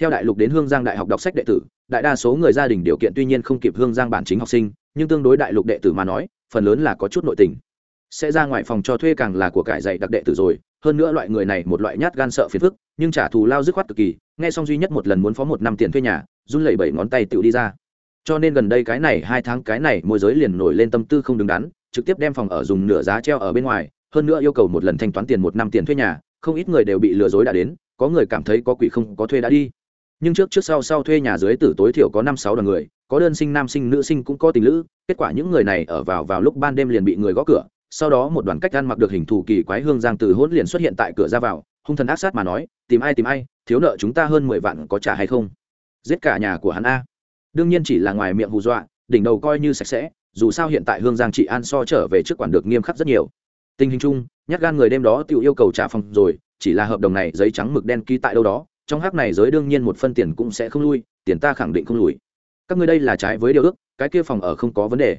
theo đại lục đến hương giang đại học đọc sách đệ tử, đại đa số người gia đình điều kiện tuy nhiên không kịp hương giang bản chính học sinh, nhưng tương đối đại lục đệ tử mà nói, phần lớn là có chút nội tình. Sẽ ra ngoài phòng cho thuê càng là của cải dạy đặc đệ tử rồi, hơn nữa loại người này một loại nhát gan sợ phiền phức, nhưng trả thù lao dứt khoát cực kỳ, nghe xong duy nhất một lần muốn phó một năm tiền thuê nhà, run lẩy bảy ngón tay tự đi ra. Cho nên gần đây cái này, hai tháng cái này, môi giới liền nổi lên tâm tư không đứng đắn, trực tiếp đem phòng ở dùng nửa giá treo ở bên ngoài, hơn nữa yêu cầu một lần thanh toán tiền một năm tiền thuê nhà, không ít người đều bị lừa dối đã đến, có người cảm thấy có quỷ không có thuê đã đi nhưng trước trước sau sau thuê nhà dưới tử tối thiểu có năm sáu đoàn người, có đơn sinh nam sinh nữ sinh cũng có tình lữ, kết quả những người này ở vào vào lúc ban đêm liền bị người gõ cửa, sau đó một đoàn cách ăn mặc được hình thù kỳ quái hương giang từ hỗn liền xuất hiện tại cửa ra vào, hung thần ác sát mà nói, tìm ai tìm ai, thiếu nợ chúng ta hơn mười vạn có trả hay không? Giết cả nhà của hắn a. Đương nhiên chỉ là ngoài miệng hù dọa, đỉnh đầu coi như sạch sẽ, dù sao hiện tại hương giang chị an so trở về trước quản được nghiêm khắc rất nhiều. Tình hình chung nhắc gan người đêm đó tự yêu cầu trả phòng rồi, chỉ là hợp đồng này giấy trắng mực đen ký tại đâu đó trong hắc này giới đương nhiên một phân tiền cũng sẽ không lui, tiền ta khẳng định không lùi. Các ngươi đây là trái với điều ước, cái kia phòng ở không có vấn đề.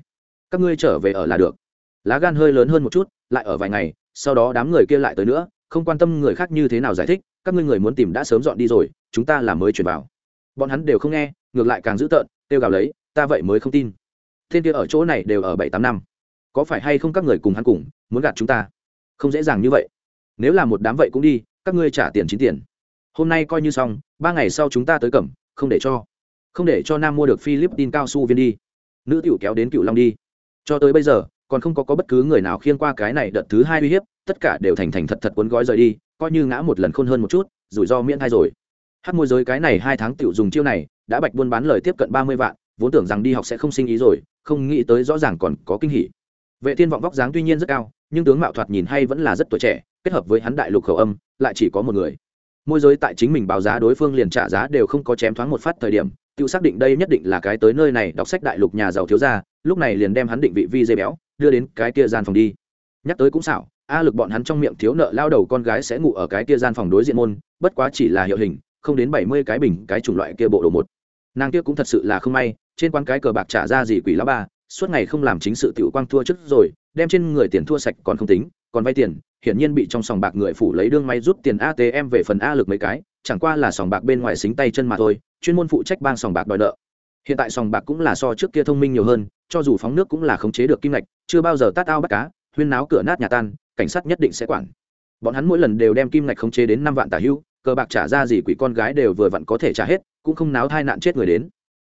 Các ngươi trở về ở là được. Lá gan hơi lớn hơn một chút, lại ở vài ngày, sau đó đám người kia lại tới nữa, không quan tâm người khác như thế nào giải thích, các ngươi người muốn tìm đã sớm dọn đi rồi, chúng ta là mới chuyển vào. Bọn hắn đều không nghe, ngược lại càng dữ tợn, kêu gào lấy, ta vậy mới không tin. Thiên kia ở chỗ này đều ở bảy tám năm. Có phải hay không các người cùng hắn cùng, muốn gạt chúng ta? Không dễ dàng như vậy. Nếu là một đám vậy cũng đi, các ngươi trả tiền chín tiền hôm nay coi như xong ba ngày sau chúng ta tới cẩm không để cho không để cho nam mua được philippines cao su viên đi. Nữ tiểu kéo đến cựu long đi. Cho tới bây giờ còn không có, có bất cứ người nào khiêng qua cái này đợt thứ hai uy hiếp tất cả đều thành thành thật thật cuốn gói rời đi coi như ngã một lần khôn hơn một chút rủi ro miễn hai rồi. Hát môi giới cái này hai tháng tiểu dùng chiêu này đã bạch buôn bán lời tiếp cận ba mươi vạn vốn tưởng rằng đi học sẽ không sinh ý rồi không nghĩ tới rõ ràng còn có kinh hỉ. Vệ thiên vọng vóc dáng tuy nhiên rất cao nhưng tướng mạo thoạt nhìn hay vẫn là rất tuổi trẻ kết hợp với hắn đại lục khẩu âm lại chỉ có một người môi giới tại chính mình báo giá đối phương liền trả giá đều không có chém thoáng một phát thời điểm, tự xác định đây nhất định là cái tới nơi này đọc sách đại lục nhà giàu thiếu gia, lúc này liền đem hắn định vị vi dây béo, đưa đến cái kia gian phòng đi. Nhắc tới cũng xảo, a lực bọn hắn trong miệng thiếu nợ lao đầu con gái sẽ ngủ ở cái kia gian phòng đối diện môn, bất quá chỉ là hiệu hình, không đến bảy mươi cái bình, cái chủng loại kia bộ đồ một. Nàng kia cũng thật sự là không may, trên quán cái cờ bạc trả ra gì quỷ lá ba, suốt ngày không làm chính sự tiểu quang thua trước rồi, đem trên người tiền thua sạch còn không tính còn vay tiền, hiển nhiên bị trong sòng bạc người phủ lấy đương may rút tiền atm về phần a lực mấy cái, chẳng qua là sòng bạc bên ngoài xính tay chân mà thôi, chuyên môn phụ trách bang sòng bạc đòi nợ. Hiện tại sòng bạc cũng là so trước kia thông minh nhiều hơn, cho dù phóng nước cũng là khống chế được kim ngạch, chưa bao giờ tát ao bắt cá, huyên náo cửa nát nhà tan, cảnh sát nhất định sẽ quản. Bọn hắn mỗi lần đều đem kim ngạch khống chế đến năm vạn tả hữu cờ bạc trả ra gì quỷ con gái đều vừa vặn có thể trả hết, cũng không náo thai nạn chết người đến.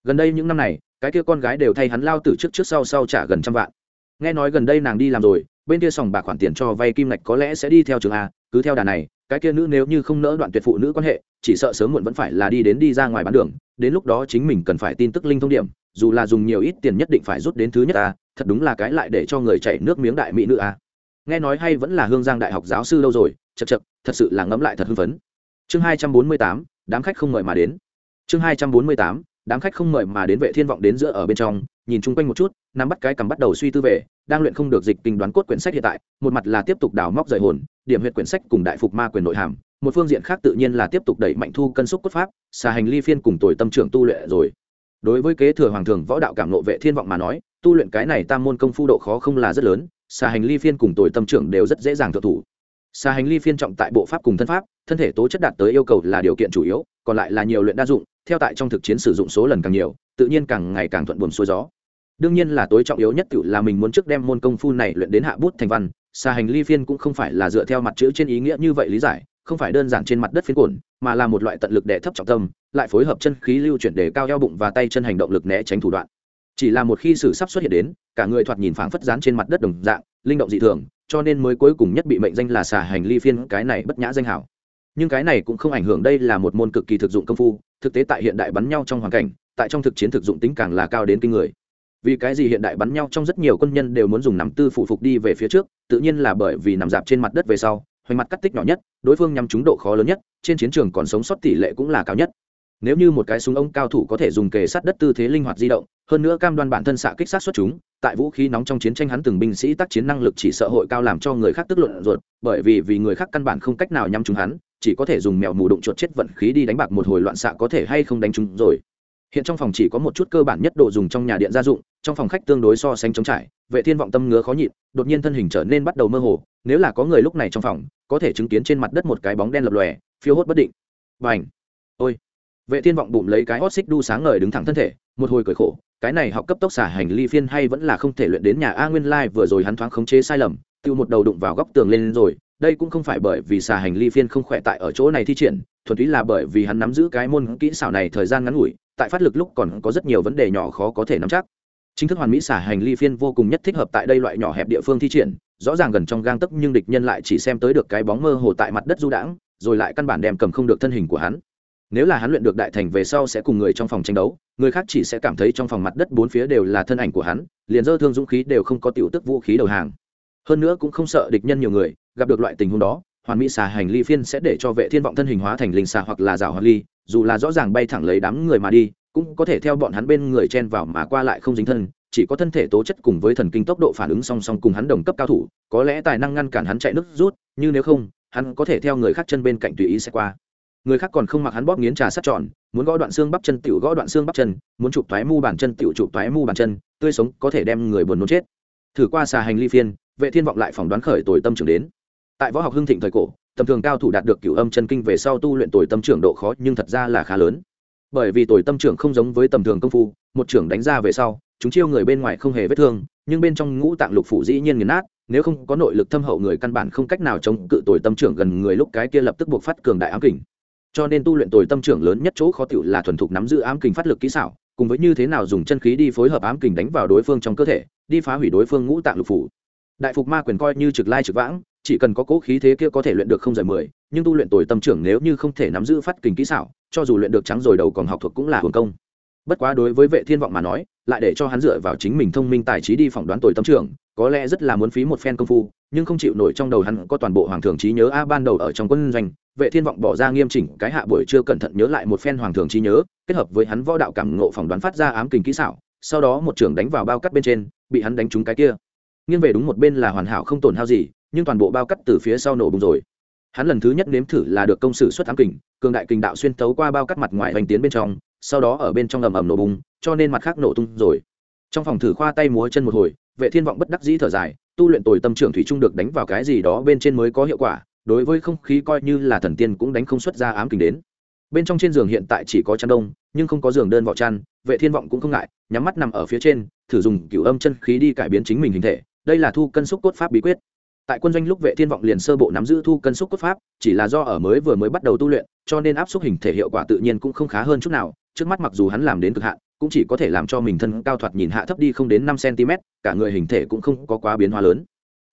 Gần đây những năm này, cái kia con gái đều thay hắn lao từ trước trước sau sau trả gần trăm vạn. Nghe nói gần đây nàng đi làm rồi bên kia sòng bạc khoản tiền cho vay kim ngạch có lẽ sẽ đi theo trường a, cứ theo đà này, cái kia nữ nếu như không nỡ đoạn tuyệt phụ nữ quan hệ, chỉ sợ sớm muộn vẫn phải là đi đến đi ra ngoài bán đường, đến lúc đó chính mình cần phải tin tức linh thông điểm, dù là dùng nhiều ít tiền nhất định phải rút đến thứ nhất a, thật đúng là cái lại để cho người chảy nước miếng đại mỹ nữ a. Nghe nói hay vẫn là hương giang đại học giáo sư lâu rồi chật chật thật sự là ngẫm lại thật hưng phấn. Chương hai trăm bốn mươi tám, đám khách không mời mà đến. Chương hai trăm bốn mươi tám đám khách không mời mà đến vệ thiên vọng đến giữa ở bên trong, nhìn chung quanh một chút, nắm bắt cái cầm bắt đầu suy tư về, đang luyện không được dịch kinh đoán cốt quyển sách hiện tại, một mặt là tiếp tục đào móc rời hồn, điểm huyệt quyển sách cùng đại phục ma quyền nội hàm, một phương diện khác tự nhiên là tiếp tục đẩy mạnh thu cân xúc cốt pháp, xà hành ly phiên cùng tuổi tâm trưởng tu luyện rồi. Đối với kế thừa hoàng thường võ đạo cảm nộ vệ thiên vọng mà nói, tu luyện cái này tam môn công phu độ khó không là rất lớn, xà hành ly phiên cùng tuổi tâm trưởng đều rất dễ dàng thượng thủ. Xà hành ly phiên trọng tại bộ pháp cùng thân pháp, thân thể tố chất đạt tới yêu cầu là điều kiện chủ yếu, còn lại là nhiều luyện đa dụng theo tại trong thực chiến sử dụng số lần càng nhiều tự nhiên càng ngày càng thuận buồm xuôi gió. Đương nhiên là tối trọng yếu nhất tự là mình muốn trước đem môn công phu này luyện đến hạ bút thành văn xà hành ly phiên cũng không phải là dựa theo mặt chữ trên ý nghĩa như vậy lý giải không phải đơn giản trên mặt đất phiến cuộn, mà là một loại tận lực để thấp trọng tâm lại phối hợp chân khí lưu chuyển để cao eo bụng và tay chân hành động lực né tránh thủ đoạn. Chỉ là một khi sự sắp xuất hiện đến cả người thoạt nhìn phảng phất dán trên mặt đất đồng dạng linh động dị thường cho nên mới cuối cùng nhất bị mệnh danh là xà hành ly phiên cái này bất nhã danh hảo nhưng cái này cũng không ảnh hưởng đây là một môn cực kỳ thực dụng công phu, thực tế tại hiện đại bắn nhau trong hoàn cảnh, tại trong thực chiến thực dụng tính càng là cao đến kinh người. Vì cái gì hiện đại bắn nhau trong rất nhiều quân nhân đều muốn dùng nắm tư phụ phục đi về phía trước, tự nhiên là bởi vì nằm dạp trên mặt đất về sau, hoành mặt cắt tích nhỏ nhất, đối phương nhắm trúng độ khó lớn nhất, trên chiến trường còn sống sót tỷ lệ cũng là cao nhất. Nếu như một cái súng ống cao thủ có thể dùng kề sát đất tư thế linh hoạt di động, hơn nữa cam đoan bản thân xạ kích sát xuất chúng, tại vũ khí nóng trong chiến tranh hắn từng binh sĩ tác chiến năng lực chỉ sợ hội cao làm cho người khác tức luận ruột, bởi vì vì người khác căn bản không cách nào nhắm trúng hắn chỉ có thể dùng mèo mù đụng chuột chết vận khí đi đánh bạc một hồi loạn xạ có thể hay không đánh trúng rồi. Hiện trong phòng chỉ có một chút cơ bản nhất độ dùng trong nhà điện gia dụng, trong phòng khách tương đối so sánh trống trải, vệ thiên vọng tâm ngứa khó nhịn, đột nhiên thân hình trở nên bắt đầu mơ hồ, nếu là có người lúc này trong phòng, có thể chứng kiến trên mặt đất một cái bóng đen lập lòe, phiêu hốt bất định. Và ảnh ôi! Vệ thiên vọng bụng lấy cái hót xích đu sáng ngời đứng thẳng thân thể, một hồi cười khổ, cái này học cấp tốc xả hành ly phiên hay vẫn là không thể luyện đến nhà a nguyên lai vừa rồi hắn thoáng khống chế sai lầm, tiêu một đầu đụng vào góc tường lên rồi đây cũng không phải bởi vì xà hành ly phiên không khỏe tại ở chỗ này thi triển, thuần túy là bởi vì hắn nắm giữ cái môn kỹ xảo này thời gian ngắn ngủi, tại phát lực lúc còn có rất nhiều vấn đề nhỏ khó có thể nắm chắc. Chính thức hoàn mỹ xả hành ly phiên vô cùng nhất thích hợp tại đây loại nhỏ hẹp địa phương thi triển, rõ ràng gần trong gang tấc nhưng địch nhân lại chỉ xem tới được cái bóng mơ hồ tại mặt đất du đãng, rồi lại căn bản đem cầm không được thân hình của hắn. Nếu là hắn luyện được đại thành về sau sẽ cùng người trong phòng tranh đấu, người khác chỉ sẽ cảm thấy trong phòng mặt đất bốn phía đều là thân ảnh của hắn, liền dơ thương dũng khí đều không có tiểu tức vũ khí đầu hàng. Hơn nữa cũng không sợ địch nhân nhiều người gặp được loại tình huống đó, hoàn mỹ xà hành ly phiên sẽ để cho vệ thiên vọng thân hình hóa thành linh xà hoặc là rào hoa ly, dù là rõ ràng bay thẳng lấy đám người mà đi, cũng có thể theo bọn hắn bên người chen vào mà qua lại không dính thân, chỉ có thân thể tố chất cùng với thần kinh tốc độ phản ứng song song cùng hắn đồng cấp cao thủ, có lẽ tài năng ngăn cản hắn chạy nước rút, như nếu không, hắn có thể theo người khác chân bên cạnh tùy ý sẽ qua. Người khác còn không mặc hắn bóp nghiến trà sắt tròn, muốn gõ đoạn xương bắp chân tiểu gõ đoạn xương bắp chân, muốn chụp toái mu bàn chân tiểu chụp toái mu bàn chân, tươi sống có thể đem người buồn nôn chết. Thử qua xà hành ly phiên, vệ thiên vọng lại phỏng đoán khởi tồi tâm trưởng đến tại võ học hưng thịnh thời cổ, tầm thường cao thủ đạt được cửu âm chân kinh về sau tu luyện tồi tâm trưởng độ khó nhưng thật ra là khá lớn. Bởi vì tồi tâm trưởng không giống với tầm thường công phu, một trưởng đánh ra về sau, chúng chiêu người bên ngoài không hề vết thương, nhưng bên trong ngũ tạng lục phủ dĩ nhiên nghiền nát, nếu không có nội lực thâm hậu người căn bản không cách nào chống cự tồi tâm trưởng gần người lúc cái kia lập tức buộc phát cường đại ám kình. Cho nên tu luyện tồi tâm trưởng lớn nhất chỗ khó tiểu là thuần thục nắm giữ ám kình phát lực kỹ xảo, cùng với như thế nào dùng chân khí đi phối hợp ám kình đánh vào đối phương trong cơ thể, đi phá hủy đối phương ngũ tạng lục phủ. Đại phục ma quyền coi như trực lai trực vãng chỉ cần có cố khí thế kia có thể luyện được không rời mười, nhưng tu luyện tồi tâm trưởng nếu như không thể nắm giữ phát kình kỹ xảo, cho dù luyện được trắng rồi đầu còn học thuộc cũng là hồn công. Bất quá đối với vệ thiên vọng mà nói, lại để cho hắn dựa vào chính mình thông minh tài trí đi phỏng đoán tồi tâm trưởng, có lẽ rất là muốn phí một phen công phu, nhưng không chịu nổi trong đầu hắn có toàn bộ hoàng thường trí nhớ a ban đầu ở trong quân doanh, vệ thiên vọng bỏ ra nghiêm chỉnh, cái hạ buổi chưa cẩn thận nhớ lại một phen hoàng thường trí nhớ, kết hợp với hắn võ đạo cảm ngộ phỏng đoán phát ra ám kình kỹ xảo, sau đó một trưởng đánh vào bao cắt bên trên, bị hắn đánh trúng cái kia. Nghiêng về đúng một bên là hoàn hảo không tổn hao gì nhưng toàn bộ bao cắt từ phía sau nổ bùng rồi. Hắn lần thứ nhất nếm thử là được công sử xuất ám kình, cường đại kình đạo xuyên tấu qua bao cắt mặt ngoài hoành tiến bên trong, sau đó ở bên trong ầm ầm nổ bùng, cho nên mặt khác nổ tung rồi. Trong phòng thử khoa tay múa chân một hồi, vệ thiên vọng bất đắc dĩ thở dài, tu luyện tồi tâm trưởng thủy trung được đánh vào cái gì đó bên trên mới có hiệu quả, đối với không khí coi như là thần tiên cũng đánh không xuất ra ám kình đến. Bên trong trên giường hiện tại chỉ có chăn đông, nhưng không có giường đơn vỏ chăn, vệ thiên vọng cũng không ngại, nhắm mắt nằm ở phía trên, thử dùng cửu âm chân khí đi cải biến chính mình hình thể, đây là thu cân xúc cốt pháp bí quyết tại quân doanh lúc vệ thiên vọng liền sơ bộ nắm giữ thu cân xúc cốt pháp, chỉ là do ở mới vừa mới bắt đầu tu luyện, cho nên áp xúc hình thể hiệu quả tự nhiên cũng không khá hơn chút nào, trước mắt mặc dù hắn làm đến cực hạn, cũng chỉ có thể làm cho mình thân cao thoạt nhìn hạ thấp đi không đến năm cm, cả người hình thể cũng không có quá biến hóa lớn.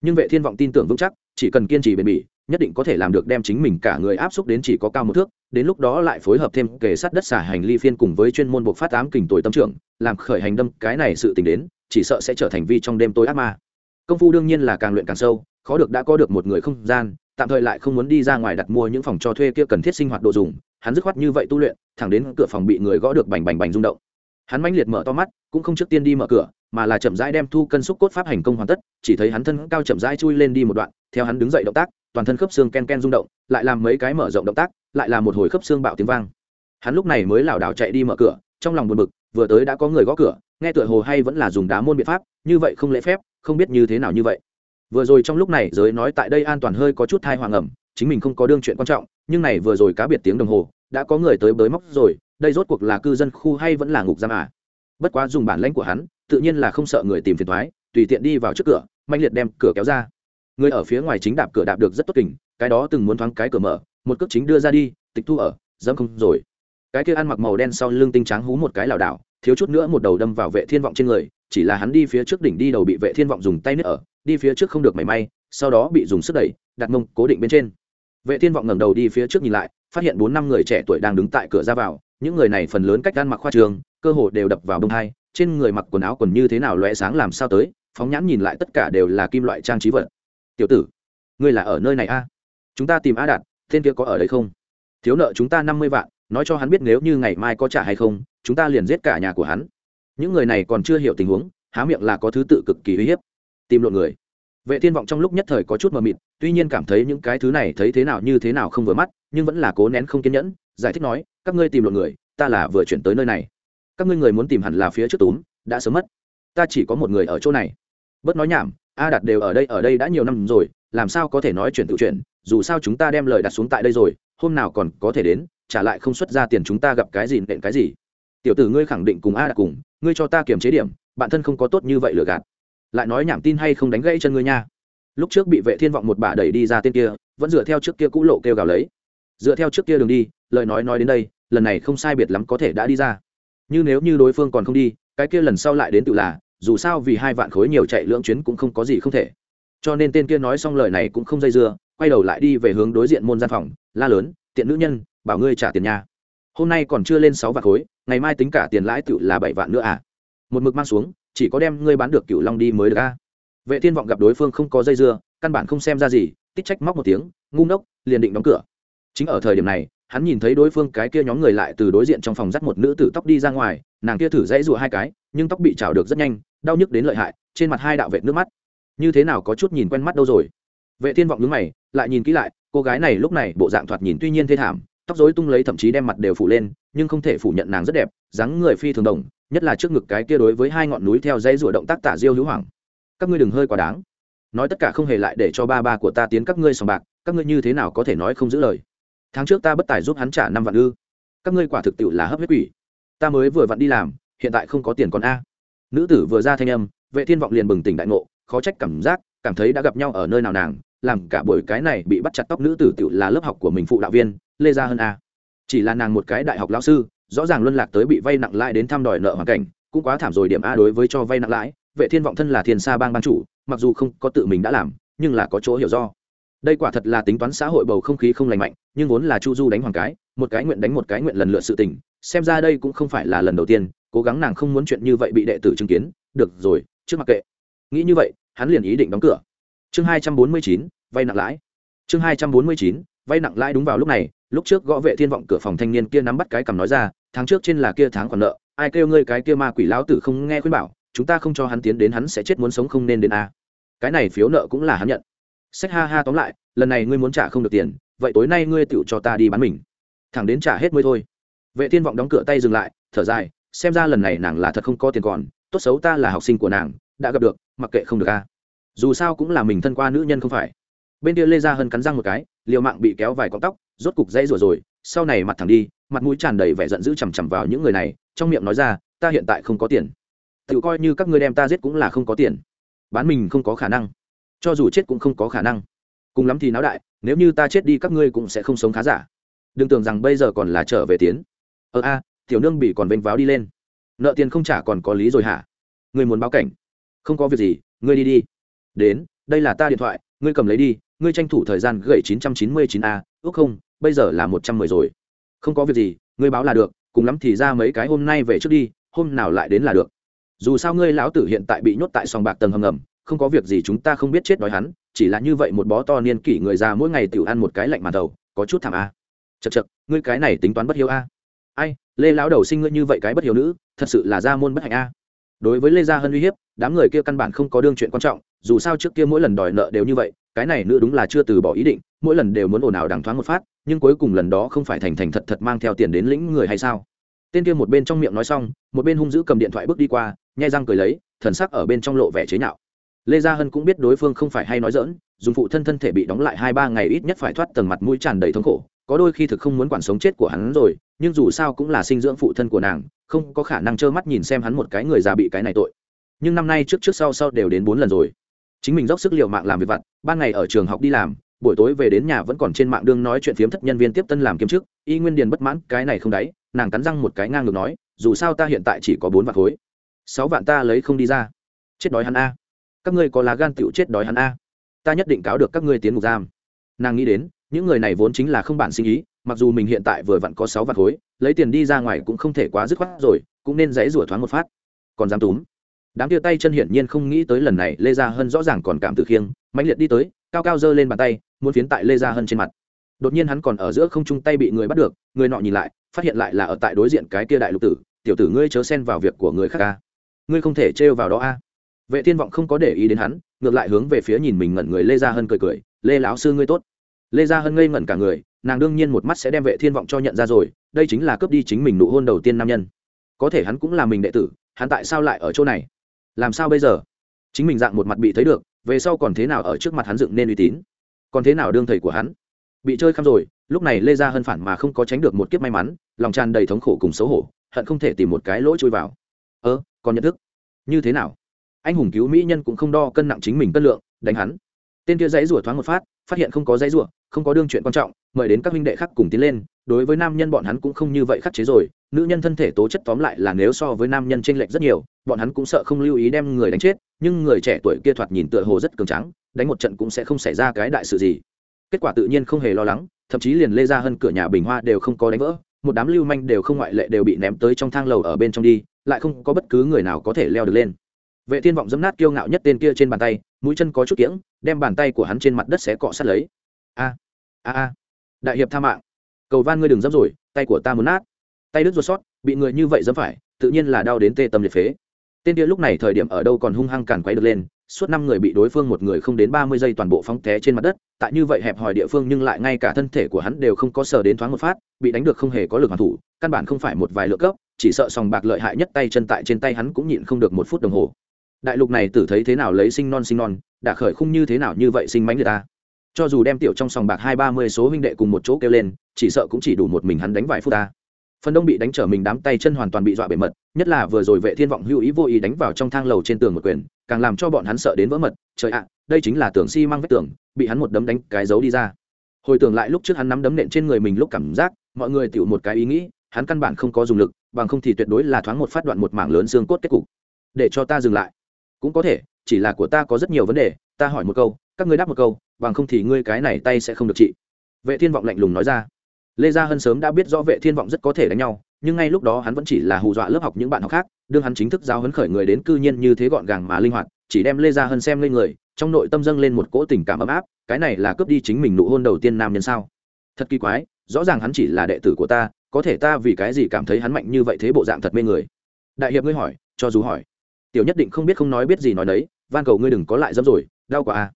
Nhưng vệ thiên vọng tin tưởng vững chắc, chỉ cần kiên trì bền bỉ, nhất định có thể làm được đem chính mình cả người áp xúc đến chỉ có cao một thước, đến lúc đó lại phối hợp thêm kề sát đất xả hành ly phiên cùng với chuyên môn buộc phát ám kình tuổi tâm trưởng, làm khởi hành đâm, cái này sự tình đến, chỉ sợ sẽ trở thành vi trong đêm tối ác ma. Công phu đương nhiên là càng luyện càng sâu khó được đã có được một người không gian, tạm thời lại không muốn đi ra ngoài đặt mua những phòng cho thuê kia cần thiết sinh hoạt đồ dùng. Hắn dứt khoát như vậy tu luyện, thẳng đến cửa phòng bị người gõ được bành bành bành rung động. Hắn mãnh liệt mở to mắt, cũng không trước tiên đi mở cửa, mà là chậm rãi đem thu cân xúc cốt pháp hành công hoàn tất, chỉ thấy hắn thân cao chậm rãi chui lên đi một đoạn, theo hắn đứng dậy động tác, toàn thân khớp xương ken ken rung động, lại làm mấy cái mở rộng động tác, lại là một hồi khớp xương bạo tiếng vang. Hắn lúc này mới lảo đảo chạy đi mở cửa, trong lòng buồn bực, vừa tới đã có người gõ cửa, nghe tựa hồ hay vẫn là dùng đá môn biện pháp, như vậy không lễ phép, không biết như thế nào như vậy vừa rồi trong lúc này giới nói tại đây an toàn hơi có chút thai hoàng ẩm, chính mình không có đương chuyện quan trọng, nhưng này vừa rồi cá biệt tiếng đồng hồ, đã có người tới bới móc rồi, đây rốt cuộc là cư dân khu hay vẫn là ngục giam à? Bất quá dùng bản lãnh của hắn, tự nhiên là không sợ người tìm phiền thoái tùy tiện đi vào trước cửa, mạnh liệt đem cửa kéo ra. Người ở phía ngoài chính đạp cửa đạp được rất tốt kình, cái đó từng muốn thoáng cái cửa mở, một cước chính đưa ra đi, tịch thu ở, dẫm không rồi. Cái kia ăn mặc màu đen sau lưng tinh trắng hú một cái lảo đảo, thiếu chút nữa một đầu đâm vào vệ thiên vọng trên người, chỉ là hắn đi phía trước đỉnh đi đầu bị vệ thiên vọng dùng tay nứt ở đi phía trước không được mảy may, sau đó bị dùng sức đẩy, đặt mông cố định bên trên. Vệ thiên vọng ngẩng đầu đi phía trước nhìn lại, phát hiện bốn năm người trẻ tuổi đang đứng tại cửa ra vào, những người này phần lớn cách ăn mặc khoa trường, cơ hồ đều đập vào đông hai, trên người mặc quần áo quần như thế nào lóe sáng làm sao tới, phóng nhãn nhìn lại tất cả đều là kim loại trang trí vật. Tiểu tử, ngươi là ở nơi này a? À? chúng ta tìm a đạt, tên kia có ở đây không? Thiếu nợ chúng ta năm mươi vạn, nói cho hắn biết nếu như ngày mai có trả hay không, chúng ta liền giết cả nhà của hắn. Những người này còn chưa hiểu tình huống, há miệng là có thứ tự cực kỳ uy hiếp tìm lộn người. Vệ thiên vọng trong lúc nhất thời có chút mờ mịt, tuy nhiên cảm thấy những cái thứ này thấy thế nào như thế nào không vừa mắt, nhưng vẫn là cố nén không kiên nhẫn, giải thích nói, các ngươi tìm lộn người, ta là vừa chuyển tới nơi này. Các ngươi người muốn tìm hẳn là phía trước túm, đã sớm mất. Ta chỉ có một người ở chỗ này. Bớt nói nhảm, a đạt đều ở đây ở đây đã nhiều năm rồi, làm sao có thể nói chuyện tự chuyển dù sao chúng ta đem lời đặt xuống tại đây rồi, hôm nào còn có thể đến, trả lại không xuất ra tiền chúng ta gặp cái gì, nện cái gì. Tiểu tử ngươi khẳng định cùng a đạt cùng, ngươi cho ta kiềm chế điểm bản thân không có tốt như vậy lừa gạt lại nói nhảm tin hay không đánh gãy chân ngươi nha. Lúc trước bị vệ thiên vọng một bà đẩy đi ra tên kia, vẫn dựa theo trước kia cũ lộ kêu gào lấy. Dựa theo trước kia đường đi, lời nói nói đến đây, lần này không sai biệt lắm có thể đã đi ra. Như nếu như đối phương còn không đi, cái kia lần sau lại đến tự là, dù sao vì hai vạn khối nhiều chạy lưỡng chuyến cũng không có gì không thể. Cho nên tên kia nói xong lời này cũng không dây dưa, quay đầu lại đi về hướng đối diện môn gian phòng, la lớn, tiện nữ nhân, bảo ngươi trả tiền nhà hôm nay còn chưa lên sáu vạn khối, ngày mai tính cả tiền lãi tự là bảy vạn nữa à? Một mực mang xuống chỉ có đem ngươi bán được cựu long đi mới được a. Vệ thiên vọng gặp đối phương không có dây dưa, căn bản không xem ra gì, tích trách móc một tiếng, ngu ngốc, liền định đóng cửa. Chính ở thời điểm này, hắn nhìn thấy đối phương cái kia nhóm người lại từ đối diện trong phòng dắt một nữ tử tóc đi ra ngoài, nàng kia thử dãy rụa hai cái, nhưng tóc bị trào được rất nhanh, đau nhức đến lợi hại, trên mặt hai đạo vệ nước mắt. Như thế nào có chút nhìn quen mắt đâu rồi? Vệ thiên vọng nhướng mày, lại nhìn kỹ lại, cô gái này lúc này bộ dạng thoạt nhìn tuy nhiên thê thảm, tóc rối tung lấy thậm chí đem mặt đều phủ lên, nhưng không thể phủ nhận nàng rất đẹp, dáng người phi thường đồng nhất là trước ngực cái kia đối với hai ngọn núi theo dây rủa động tác tả diêu hữu hoàng các ngươi đừng hơi quá đáng. Nói tất cả không hề lại để cho ba ba của ta tiến các ngươi sòng bạc, các ngươi như thế nào có thể nói không giữ lời? Tháng trước ta bất tài giúp hắn trả năm vạn ư. Các ngươi quả thực tiệu là hấp huyết quỷ. Ta mới vừa vặn đi làm, hiện tại không có tiền còn a. Nữ tử vừa ra thanh âm, vệ thiên vọng liền bừng tỉnh đại ngộ, khó trách cảm giác, cảm thấy đã gặp nhau ở nơi nào nàng, làm cả buổi cái này bị bắt chặt tóc nữ tử tiệu là lớp học của mình phụ đạo viên, lê gia hơn a. Chỉ là nàng một cái đại học lão sư rõ ràng luân lạc tới bị vay nặng lãi đến thăm đòi nợ hoàn cảnh, cũng quá thảm rồi điểm a đối với cho vay nặng lãi, vệ thiên vọng thân là thiên sa bang ban chủ, mặc dù không có tự mình đã làm, nhưng là có chỗ hiểu do. Đây quả thật là tính toán xã hội bầu không khí không lành mạnh, nhưng vốn là chu du đánh hoàng cái, một cái nguyện đánh một cái nguyện lần lượt sự tình, xem ra đây cũng không phải là lần đầu tiên, cố gắng nàng không muốn chuyện như vậy bị đệ tử chứng kiến, được rồi, trước mặc kệ. Nghĩ như vậy, hắn liền ý định đóng cửa. Chương hai trăm bốn mươi chín, vay nặng lãi. Chương hai trăm bốn mươi chín, vay nặng lãi đúng vào lúc này, lúc trước gõ vệ thiên vọng cửa phòng thanh niên kia nắm bắt cái cầm nói ra tháng trước trên là kia tháng còn nợ, ai kêu ngươi cái kia ma quỷ lão tử không nghe khuyên bảo, chúng ta không cho hắn tiến đến hắn sẽ chết muốn sống không nên đến a. Cái này phiếu nợ cũng là hắn nhận. Sách ha ha tóm lại, lần này ngươi muốn trả không được tiền, vậy tối nay ngươi tựu cho ta đi bán mình. Thẳng đến trả hết mới thôi. Vệ thiên vọng đóng cửa tay dừng lại, thở dài, xem ra lần này nàng là thật không có tiền còn, tốt xấu ta là học sinh của nàng, đã gặp được, mặc kệ không được a. Dù sao cũng là mình thân qua nữ nhân không phải. Bên kia lê ra hơn cắn răng một cái, liều mạng bị kéo vài cọng tóc, rốt cục dây rủa rồi, sau này mặt thẳng đi mặt mũi tràn đầy vẻ giận dữ chằm chằm vào những người này, trong miệng nói ra, ta hiện tại không có tiền. Tự coi như các ngươi đem ta giết cũng là không có tiền. Bán mình không có khả năng. Cho dù chết cũng không có khả năng. Cùng lắm thì náo đại, nếu như ta chết đi các ngươi cũng sẽ không sống khá giả. Đừng tưởng rằng bây giờ còn là trở về tiến. Ờ a, tiểu nương bị còn vênh váo đi lên. Nợ tiền không trả còn có lý rồi hả? Ngươi muốn báo cảnh. Không có việc gì, ngươi đi đi. Đến, đây là ta điện thoại, ngươi cầm lấy đi, ngươi tranh thủ thời gian gậy chín trăm chín mươi chín a, ước không, bây giờ là một trăm mười rồi không có việc gì, ngươi báo là được, cùng lắm thì ra mấy cái hôm nay về trước đi, hôm nào lại đến là được. Dù sao ngươi lão tử hiện tại bị nhốt tại sòng bạc tầng hầm ngầm, không có việc gì chúng ta không biết chết đói hắn, chỉ là như vậy một bó to niên kỷ người già mỗi ngày tự ăn một cái lạnh màn đầu, có chút thảm a. Chật chật ngươi cái này tính toán bất hiếu a. Ai, lê lão đầu sinh ngươi như vậy cái bất hiếu nữ, thật sự là gia môn bất hạnh a đối với lê gia hân uy hiếp, đám người kia căn bản không có đương chuyện quan trọng, dù sao trước kia mỗi lần đòi nợ đều như vậy, cái này nữa đúng là chưa từ bỏ ý định, mỗi lần đều muốn ồn ào đằng thoáng một phát, nhưng cuối cùng lần đó không phải thành thành thật thật mang theo tiền đến lĩnh người hay sao? Tên kia một bên trong miệng nói xong, một bên hung dữ cầm điện thoại bước đi qua, nhai răng cười lấy, thần sắc ở bên trong lộ vẻ chế nhạo. Lê gia hân cũng biết đối phương không phải hay nói dỡn dùng phụ thân thân thể bị đóng lại hai ba ngày ít nhất phải thoát tầng mặt mũi tràn đầy thống khổ có đôi khi thực không muốn quản sống chết của hắn rồi, nhưng dù sao cũng là sinh dưỡng phụ thân của nàng, không có khả năng trơ mắt nhìn xem hắn một cái người già bị cái này tội. Nhưng năm nay trước trước sau sau đều đến bốn lần rồi. Chính mình dốc sức l mạng làm việc vặt, ban ngày ở trường học đi làm, buổi tối về đến nhà vẫn còn trên mạng đương nói chuyện phiếm thất nhân viên tiếp tân làm kiếm chức, y nguyên điền bất mãn, cái này không đáy nàng cắn răng một cái ngang ngược nói, dù sao ta hiện tại chỉ có bốn vạn khối. Sáu vạn ta lấy không đi ra. Chết đói hắn a. Các ngươi có lá gan tựu chết đói hắn a. Ta nhất định cáo được các ngươi tiến ngục giam. Nàng nghĩ đến những người này vốn chính là không bản sinh ý, mặc dù mình hiện tại vừa vặn có sáu vạn khối, lấy tiền đi ra ngoài cũng không thể quá dứt khoát rồi, cũng nên dãy rủa thoáng một phát. Còn dám túm? Đám tia tay chân hiển nhiên không nghĩ tới lần này lê gia hân rõ ràng còn cảm tử khiêng mạnh liệt đi tới, cao cao giơ lên bàn tay, muốn phiến tại lê gia hân trên mặt. Đột nhiên hắn còn ở giữa không trung tay bị người bắt được, người nọ nhìn lại, phát hiện lại là ở tại đối diện cái kia đại lục tử, tiểu tử ngươi chớ xen vào việc của người khác ca ngươi không thể trêu vào đó a. Vệ thiên vọng không có để ý đến hắn, ngược lại hướng về phía nhìn mình ngẩn người lê gia hân cười cười, lê lão sư ngươi tốt lê gia hân ngây ngẩn cả người, nàng đương nhiên một mắt sẽ đem vệ thiên vọng cho nhận ra rồi, đây chính là cướp đi chính mình nụ hôn đầu tiên nam nhân. Có thể hắn cũng là mình đệ tử, hắn tại sao lại ở chỗ này? Làm sao bây giờ? Chính mình dạng một mặt bị thấy được, về sau còn thế nào ở trước mặt hắn dựng nên uy tín? Còn thế nào đương thầy của hắn? Bị chơi khăm rồi, lúc này lê gia hân phản mà không có tránh được một kiếp may mắn, lòng tràn đầy thống khổ cùng xấu hổ, hận không thể tìm một cái lỗ chui vào. Ơ, còn nhận thức? Như thế nào? Anh hùng cứu mỹ nhân cũng không đo cân nặng chính mình cân lượng, đánh hắn. Tên kia dãy rủa thoáng một phát phát hiện không có dãy rủa không có đương chuyện quan trọng, mời đến các huynh đệ khác cùng tiến lên, đối với nam nhân bọn hắn cũng không như vậy khắc chế rồi, nữ nhân thân thể tố chất tóm lại là nếu so với nam nhân tranh lệch rất nhiều, bọn hắn cũng sợ không lưu ý đem người đánh chết, nhưng người trẻ tuổi kia thoạt nhìn tựa hồ rất cường trắng đánh một trận cũng sẽ không xảy ra cái đại sự gì. Kết quả tự nhiên không hề lo lắng, thậm chí liền lê ra hơn cửa nhà bình hoa đều không có đánh vỡ, một đám lưu manh đều không ngoại lệ đều bị ném tới trong thang lầu ở bên trong đi, lại không có bất cứ người nào có thể leo được lên. Vệ thiên vọng dấm nát kiêu ngạo nhất tên kia trên bàn tay, mũi chân có chút kiễng, đem bàn tay của hắn trên mặt đất xé cọ sát lấy. A! A a, đại hiệp tha mạng, cầu van ngươi đừng dẫm rồi, tay của ta muốn nát. Tay đứt ruột sót, bị người như vậy dẫm phải, tự nhiên là đau đến tê tâm liệt phế. Tên kia lúc này thời điểm ở đâu còn hung hăng càn quay được lên, suốt năm người bị đối phương một người không đến ba mươi giây toàn bộ phóng té trên mặt đất, tại như vậy hẹp hòi địa phương nhưng lại ngay cả thân thể của hắn đều không có sờ đến thoáng một phát, bị đánh được không hề có lực hoàn thủ, căn bản không phải một vài lượng cấp, chỉ sợ sòng bạc lợi hại nhất tay chân tại trên tay hắn cũng nhịn không được một phút đồng hồ. Đại lục này tử thấy thế nào lấy sinh non sinh non đã khởi khung như thế nào như vậy sinh mánh người ta cho dù đem tiểu trong sòng bạc hai ba mươi số huynh đệ cùng một chỗ kêu lên, chỉ sợ cũng chỉ đủ một mình hắn đánh vài phút ta. Phần đông bị đánh trở mình đám tay chân hoàn toàn bị dọa bề mật, nhất là vừa rồi vệ thiên vọng hữu ý vô ý đánh vào trong thang lầu trên tường một quyền, càng làm cho bọn hắn sợ đến vỡ mật. Trời ạ, đây chính là tường xi si măng vết tường, bị hắn một đấm đánh cái dấu đi ra. Hồi tưởng lại lúc trước hắn nắm đấm nện trên người mình lúc cảm giác, mọi người tiểu một cái ý nghĩ, hắn căn bản không có dùng lực, bằng không thì tuyệt đối là thoáng một phát đoạn một mảng lớn xương cốt kết cục. Để cho ta dừng lại. Cũng có thể, chỉ là của ta có rất nhiều vấn đề, ta hỏi một câu các ngươi đáp một câu, bằng không thì ngươi cái này tay sẽ không được trị. Vệ thiên vọng lạnh lùng nói ra. Lê gia hân sớm đã biết rõ vệ thiên vọng rất có thể đánh nhau, nhưng ngay lúc đó hắn vẫn chỉ là hù dọa lớp học những bạn học khác, đương hắn chính thức giáo hấn khởi người đến cư nhiên như thế gọn gàng mà linh hoạt, chỉ đem lê gia hân xem lên người, trong nội tâm dâng lên một cỗ tình cảm ấm áp, cái này là cướp đi chính mình nụ hôn đầu tiên nam nhân sao? Thật kỳ quái, rõ ràng hắn chỉ là đệ tử của ta, có thể ta vì cái gì cảm thấy hắn mạnh như vậy thế bộ dạng thật mê người? Đại hiệp ngươi hỏi, cho dù hỏi. Tiểu nhất định không biết không nói biết gì nói đấy, van cầu ngươi đừng có lại dâm rồi, đau quá à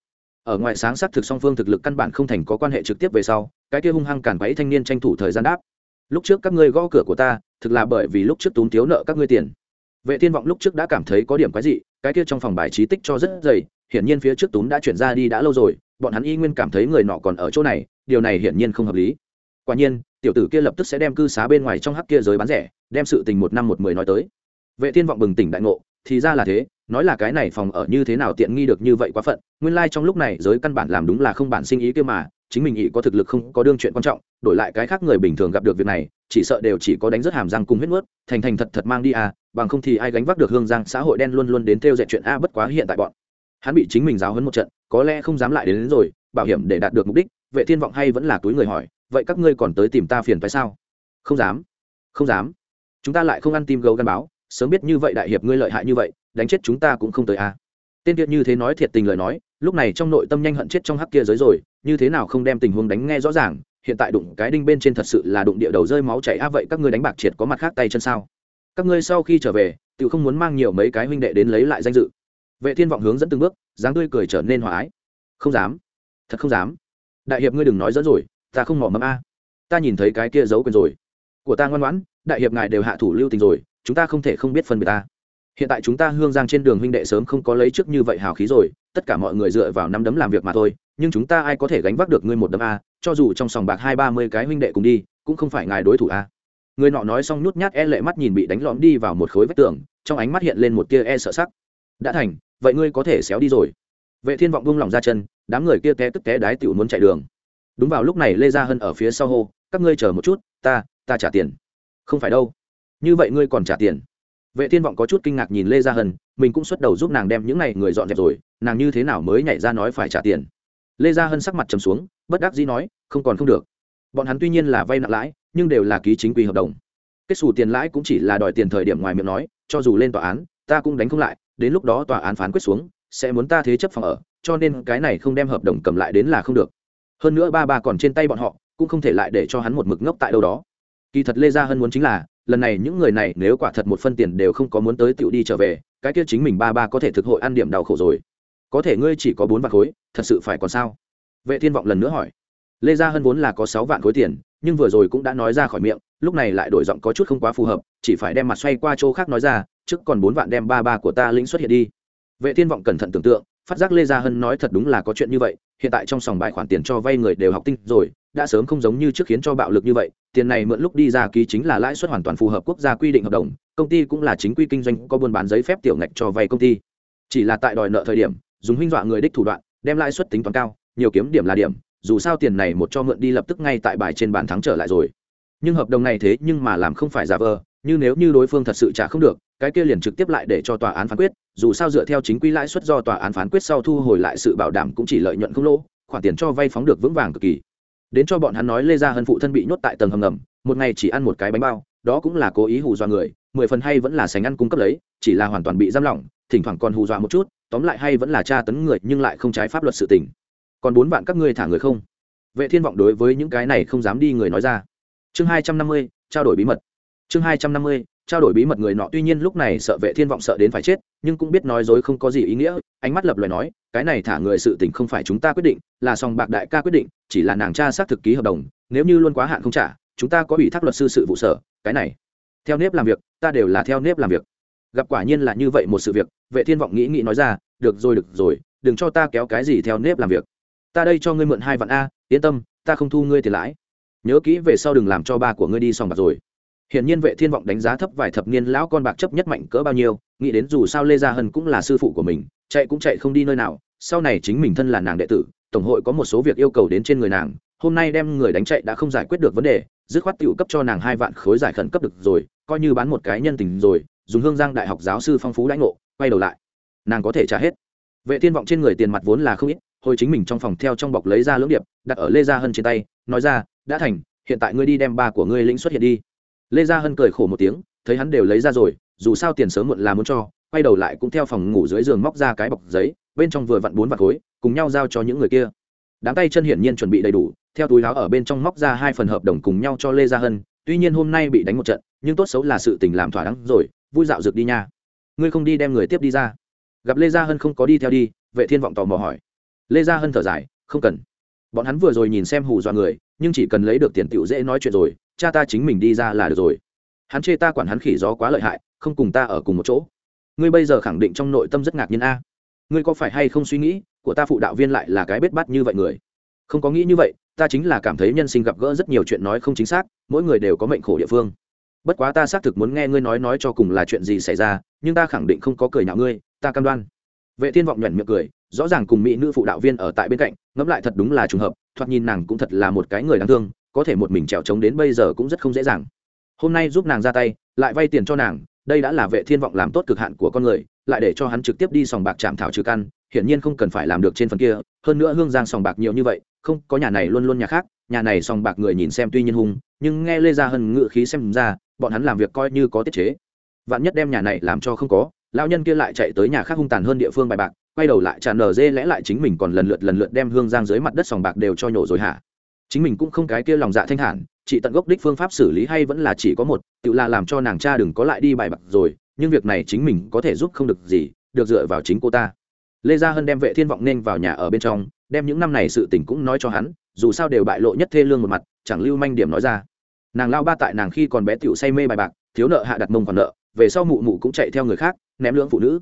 ở ngoài sáng sắc thực song phương thực lực căn bản không thành có quan hệ trực tiếp về sau, cái kia hung hăng cản bẫy thanh niên tranh thủ thời gian đáp. Lúc trước các ngươi gõ cửa của ta, thực là bởi vì lúc trước túng thiếu nợ các ngươi tiền. Vệ thiên vọng lúc trước đã cảm thấy có điểm quái dị, cái kia trong phòng bài trí tích cho rất dày, hiển nhiên phía trước túng đã chuyển ra đi đã lâu rồi, bọn hắn y nguyên cảm thấy người nọ còn ở chỗ này, điều này hiển nhiên không hợp lý. Quả nhiên, tiểu tử kia lập tức sẽ đem cư xá bên ngoài trong hắc kia giới bán rẻ, đem sự tình một năm một mười nói tới. Vệ thiên vọng bừng tỉnh đại ngộ, thì ra là thế nói là cái này phòng ở như thế nào tiện nghi được như vậy quá phận nguyên lai、like、trong lúc này giới căn bản làm đúng là không bản sinh ý kia mà chính mình ý có thực lực không có đương chuyện quan trọng đổi lại cái khác người bình thường gặp được việc này chỉ sợ đều chỉ có đánh rất hàm răng cùng huyết nuốt thành thành thật thật mang đi à bằng không thì ai gánh vác được hương giang xã hội đen luôn luôn đến theo dệt chuyện a bất quá hiện tại bọn hắn bị chính mình giáo hấn một trận có lẽ không dám lại đến, đến rồi bảo hiểm để đạt được mục đích vệ thiên vọng hay vẫn là túi người hỏi vậy các ngươi còn tới tìm ta phiền phải sao? Không dám không dám. Chúng ta lại không ăn tim gấu gắn báo sớm biết như vậy đại hiệp ngươi lợi hại như vậy, đánh chết chúng ta cũng không tới a à. tên kiệt như thế nói thiệt tình lời nói, lúc này trong nội tâm nhanh hận chết trong hắc kia giới rồi, như thế nào không đem tình huống đánh nghe rõ ràng, hiện tại đụng cái đinh bên trên thật sự là đụng địa đầu rơi máu chảy a vậy các ngươi đánh bạc triệt có mặt khác tay chân sao? Các ngươi sau khi trở về, tự không muốn mang nhiều mấy cái huynh đệ đến lấy lại danh dự. Vệ thiên vọng hướng dẫn từng bước, dáng tươi cười trở nên hòa ái. Không dám. Thật không dám. Đại hiệp ngươi đừng nói dẫn rồi, ta không mỏ mẫm a. Ta nhìn thấy cái kia giấu quyền rồi. Của ta ngoan ngoãn, đại hiệp ngài đều hạ thủ lưu tình rồi chúng ta không thể không biết phân biệt ta. Hiện tại chúng ta hương giang trên đường huynh đệ sớm không có lấy trước như vậy hào khí rồi, tất cả mọi người dựa vào năm đấm làm việc mà thôi, nhưng chúng ta ai có thể gánh vác được ngươi một đấm a, cho dù trong sòng bạc hai ba mươi cái huynh đệ cùng đi, cũng không phải ngài đối thủ a. Người nọ nói xong nhút nhát e lệ mắt nhìn bị đánh lõm đi vào một khối vách tường, trong ánh mắt hiện lên một tia e sợ sắc. Đã thành, vậy ngươi có thể xéo đi rồi. Vệ thiên vọng buông lỏng ra chân, đám người kia té tức té đái tiểu muốn chạy đường. Đúng vào lúc này lê gia hân ở phía sau hô, các ngươi chờ một chút, ta ta trả tiền. Không phải đâu như vậy ngươi còn trả tiền. Vệ thiên vọng có chút kinh ngạc nhìn lê gia hân, mình cũng xuất đầu giúp nàng đem những này người dọn dẹp rồi, nàng như thế nào mới nhảy ra nói phải trả tiền. Lê gia hân sắc mặt trầm xuống, bất đắc dĩ nói, không còn không được. Bọn hắn tuy nhiên là vay nặng lãi, nhưng đều là ký chính quy hợp đồng. Kết xù tiền lãi cũng chỉ là đòi tiền thời điểm ngoài miệng nói, cho dù lên tòa án, ta cũng đánh không lại, đến lúc đó tòa án phán quyết xuống, sẽ muốn ta thế chấp phòng ở, cho nên cái này không đem hợp đồng cầm lại đến là không được. Hơn nữa ba ba còn trên tay bọn họ, cũng không thể lại để cho hắn một mực ngốc tại đâu đó. Kỳ thật lê gia hân muốn chính là lần này những người này nếu quả thật một phân tiền đều không có muốn tới tựu đi trở về, cái kia chính mình ba ba có thể thực hội ăn điểm đau khổ rồi. Có thể ngươi chỉ có bốn vạn khối, thật sự phải còn sao? Vệ thiên vọng lần nữa hỏi. Lê gia hân vốn là có sáu vạn khối tiền, nhưng vừa rồi cũng đã nói ra khỏi miệng, lúc này lại đổi giọng có chút không quá phù hợp, chỉ phải đem mặt xoay qua chỗ khác nói ra, trước còn bốn vạn đem ba ba của ta lĩnh xuất hiện đi. Vệ thiên vọng cẩn thận tưởng tượng, phát giác lê gia hân nói thật đúng là có chuyện như vậy, hiện tại trong sòng bài khoản tiền cho vay người đều học tinh rồi đã sớm không giống như trước khiến cho bạo lực như vậy, tiền này mượn lúc đi ra ký chính là lãi suất hoàn toàn phù hợp quốc gia quy định hợp đồng, công ty cũng là chính quy kinh doanh, có buôn bán giấy phép tiểu ngạch cho vay công ty. Chỉ là tại đòi nợ thời điểm, dùng huynh dọa người đích thủ đoạn, đem lãi suất tính toán cao, nhiều kiếm điểm là điểm, dù sao tiền này một cho mượn đi lập tức ngay tại bài trên bàn thắng trở lại rồi. Nhưng hợp đồng này thế nhưng mà làm không phải giả vờ, như nếu như đối phương thật sự trả không được, cái kia liền trực tiếp lại để cho tòa án phán quyết, dù sao dựa theo chính quy lãi suất do tòa án phán quyết sau thu hồi lại sự bảo đảm cũng chỉ lợi nhuận không lỗ, khoản tiền cho vay phóng được vững vàng cực kỳ đến cho bọn hắn nói lê gia hân phụ thân bị nhốt tại tầng hầm ngầm, một ngày chỉ ăn một cái bánh bao, đó cũng là cố ý hù dọa người, mười phần hay vẫn là sành ăn cung cấp lấy, chỉ là hoàn toàn bị giam lỏng, thỉnh thoảng còn hù dọa một chút, tóm lại hay vẫn là tra tấn người nhưng lại không trái pháp luật sự tình. Còn bốn bạn các ngươi thả người không? Vệ thiên vọng đối với những cái này không dám đi người nói ra. Chương hai trăm năm mươi, trao đổi bí mật. Chương hai trăm năm mươi trao đổi bí mật người nọ tuy nhiên lúc này sợ vệ thiên vọng sợ đến phải chết, nhưng cũng biết nói dối không có gì ý nghĩa, ánh mắt lập lời nói, cái này thả người sự tình không phải chúng ta quyết định, là song bạc đại ca quyết định, chỉ là nàng cha xác thực ký hợp đồng, nếu như luôn quá hạn không trả, chúng ta có ủy thác luật sư sự vụ sở, cái này, theo nếp làm việc, ta đều là theo nếp làm việc. Gặp quả nhiên là như vậy một sự việc, vệ thiên vọng nghĩ nghĩ nói ra, được rồi được rồi, đừng cho ta kéo cái gì theo nếp làm việc. Ta đây cho ngươi mượn hai vạn a, yên tâm, ta không thu ngươi tiền lãi. Nhớ kỹ về sau đừng làm cho ba của ngươi đi sòng bạc rồi. Hiển nhiên Vệ Thiên vọng đánh giá thấp vài thập niên lão con bạc chấp nhất mạnh cỡ bao nhiêu, nghĩ đến dù sao Lê Gia Hân cũng là sư phụ của mình, chạy cũng chạy không đi nơi nào, sau này chính mình thân là nàng đệ tử, tổng hội có một số việc yêu cầu đến trên người nàng, hôm nay đem người đánh chạy đã không giải quyết được vấn đề, dứt khoát tiểu cấp cho nàng hai vạn khối giải khẩn cấp được rồi, coi như bán một cái nhân tình rồi, dùng Hương Giang đại học giáo sư phong phú lãnh ngộ, quay đầu lại, nàng có thể trả hết. Vệ Thiên vọng trên người tiền mặt vốn là không ít, hồi chính mình trong phòng theo trong bọc lấy ra lưỡng điệp, đặt ở Lê Gia Hân trên tay, nói ra, đã thành, hiện tại ngươi đi đem ba của ngươi lĩnh xuất hiện đi lê gia hân cười khổ một tiếng, thấy hắn đều lấy ra rồi, dù sao tiền sớm muộn là muốn cho, quay đầu lại cũng theo phòng ngủ dưới giường móc ra cái bọc giấy, bên trong vừa vặn bốn vạt khối, cùng nhau giao cho những người kia. Đám tay chân hiển nhiên chuẩn bị đầy đủ, theo túi láo ở bên trong móc ra hai phần hợp đồng cùng nhau cho lê gia hân, tuy nhiên hôm nay bị đánh một trận, nhưng tốt xấu là sự tình làm thỏa đáng rồi, vui dạo rực đi nha. Ngươi không đi đem người tiếp đi ra. Gặp lê gia hân không có đi theo đi, vệ thiên vọng tò mò hỏi. Lê gia hân thở dài, không cần bọn hắn vừa rồi nhìn xem hù dọa người, nhưng chỉ cần lấy được tiền tiểu dễ nói chuyện rồi, cha ta chính mình đi ra là được rồi. Hắn chê ta quản hắn khỉ gió quá lợi hại, không cùng ta ở cùng một chỗ. Ngươi bây giờ khẳng định trong nội tâm rất ngạc nhiên a. Ngươi có phải hay không suy nghĩ, của ta phụ đạo viên lại là cái bết bắt như vậy người? Không có nghĩ như vậy, ta chính là cảm thấy nhân sinh gặp gỡ rất nhiều chuyện nói không chính xác, mỗi người đều có mệnh khổ địa phương. Bất quá ta xác thực muốn nghe ngươi nói nói cho cùng là chuyện gì xảy ra, nhưng ta khẳng định không có cười nhạo ngươi, ta cam đoan. Vệ thiên vọng nhuận miệng cười rõ ràng cùng mỹ nữ phụ đạo viên ở tại bên cạnh, ngẫm lại thật đúng là trùng hợp, thoạt nhìn nàng cũng thật là một cái người đáng thương, có thể một mình trèo trống đến bây giờ cũng rất không dễ dàng. Hôm nay giúp nàng ra tay, lại vay tiền cho nàng, đây đã là vệ thiên vọng làm tốt cực hạn của con người, lại để cho hắn trực tiếp đi sòng bạc chạm thảo trừ căn, hiển nhiên không cần phải làm được trên phần kia, hơn nữa hương giang sòng bạc nhiều như vậy, không, có nhà này luôn luôn nhà khác, nhà này sòng bạc người nhìn xem tuy nhiên hung, nhưng nghe lê ra hơn ngự khí xem ra, bọn hắn làm việc coi như có tiết chế. Vạn nhất đem nhà này làm cho không có, lão nhân kia lại chạy tới nhà khác hung tàn hơn địa phương bài bạc quay đầu lại tràn nở dê lẽ lại chính mình còn lần lượt lần lượt đem hương giang dưới mặt đất sòng bạc đều cho nhổ rồi hả? Chính mình cũng không cái kia lòng dạ thanh thản chỉ tận gốc đích phương pháp xử lý hay vẫn là chỉ có một, tự là làm cho nàng cha đừng có lại đi bài bạc rồi, nhưng việc này chính mình có thể giúp không được gì, được dựa vào chính cô ta. Lê gia hân đem vệ thiên vọng nên vào nhà ở bên trong, đem những năm này sự tình cũng nói cho hắn, dù sao đều bại lộ nhất thê lương một mặt, chẳng lưu manh điểm nói ra. Nàng lao ba tại nàng khi còn bé tiểu say mê bài bạc, thiếu nợ hạ đặt mông còn nợ, về sau mụ mụ cũng chạy theo người khác, ném lưỡng phụ nữ.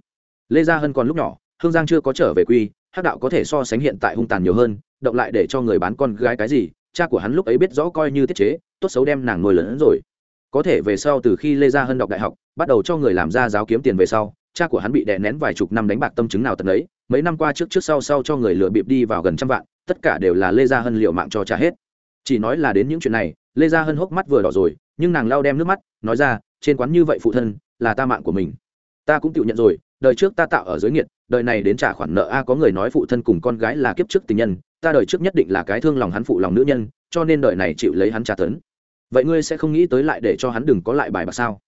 Lê gia hân còn lúc nhỏ hương giang chưa có trở về quy, hắc đạo có thể so sánh hiện tại hung tàn nhiều hơn, động lại để cho người bán con gái cái gì, cha của hắn lúc ấy biết rõ coi như tiết chế, tốt xấu đem nàng nuôi lớn hơn rồi. Có thể về sau từ khi lê gia hân đọc đại học, bắt đầu cho người làm ra giáo kiếm tiền về sau, cha của hắn bị đè nén vài chục năm đánh bạc tâm chứng nào tận ấy, mấy năm qua trước trước sau sau cho người lừa bịp đi vào gần trăm vạn, tất cả đều là lê gia hân liệu mạng cho trả hết. Chỉ nói là đến những chuyện này, lê gia hân hốc mắt vừa đỏ rồi, nhưng nàng lau đem nước mắt, nói ra, trên quán như vậy phụ thân, là ta mạng của mình. Ta cũng tự nhận rồi đời trước ta tạo ở giới nghiệt, đời này đến trả khoản nợ a, có người nói phụ thân cùng con gái là kiếp trước tình nhân, ta đời trước nhất định là cái thương lòng hắn phụ lòng nữ nhân, cho nên đời này chịu lấy hắn trả tấn. Vậy ngươi sẽ không nghĩ tới lại để cho hắn đừng có lại bài bạc sao?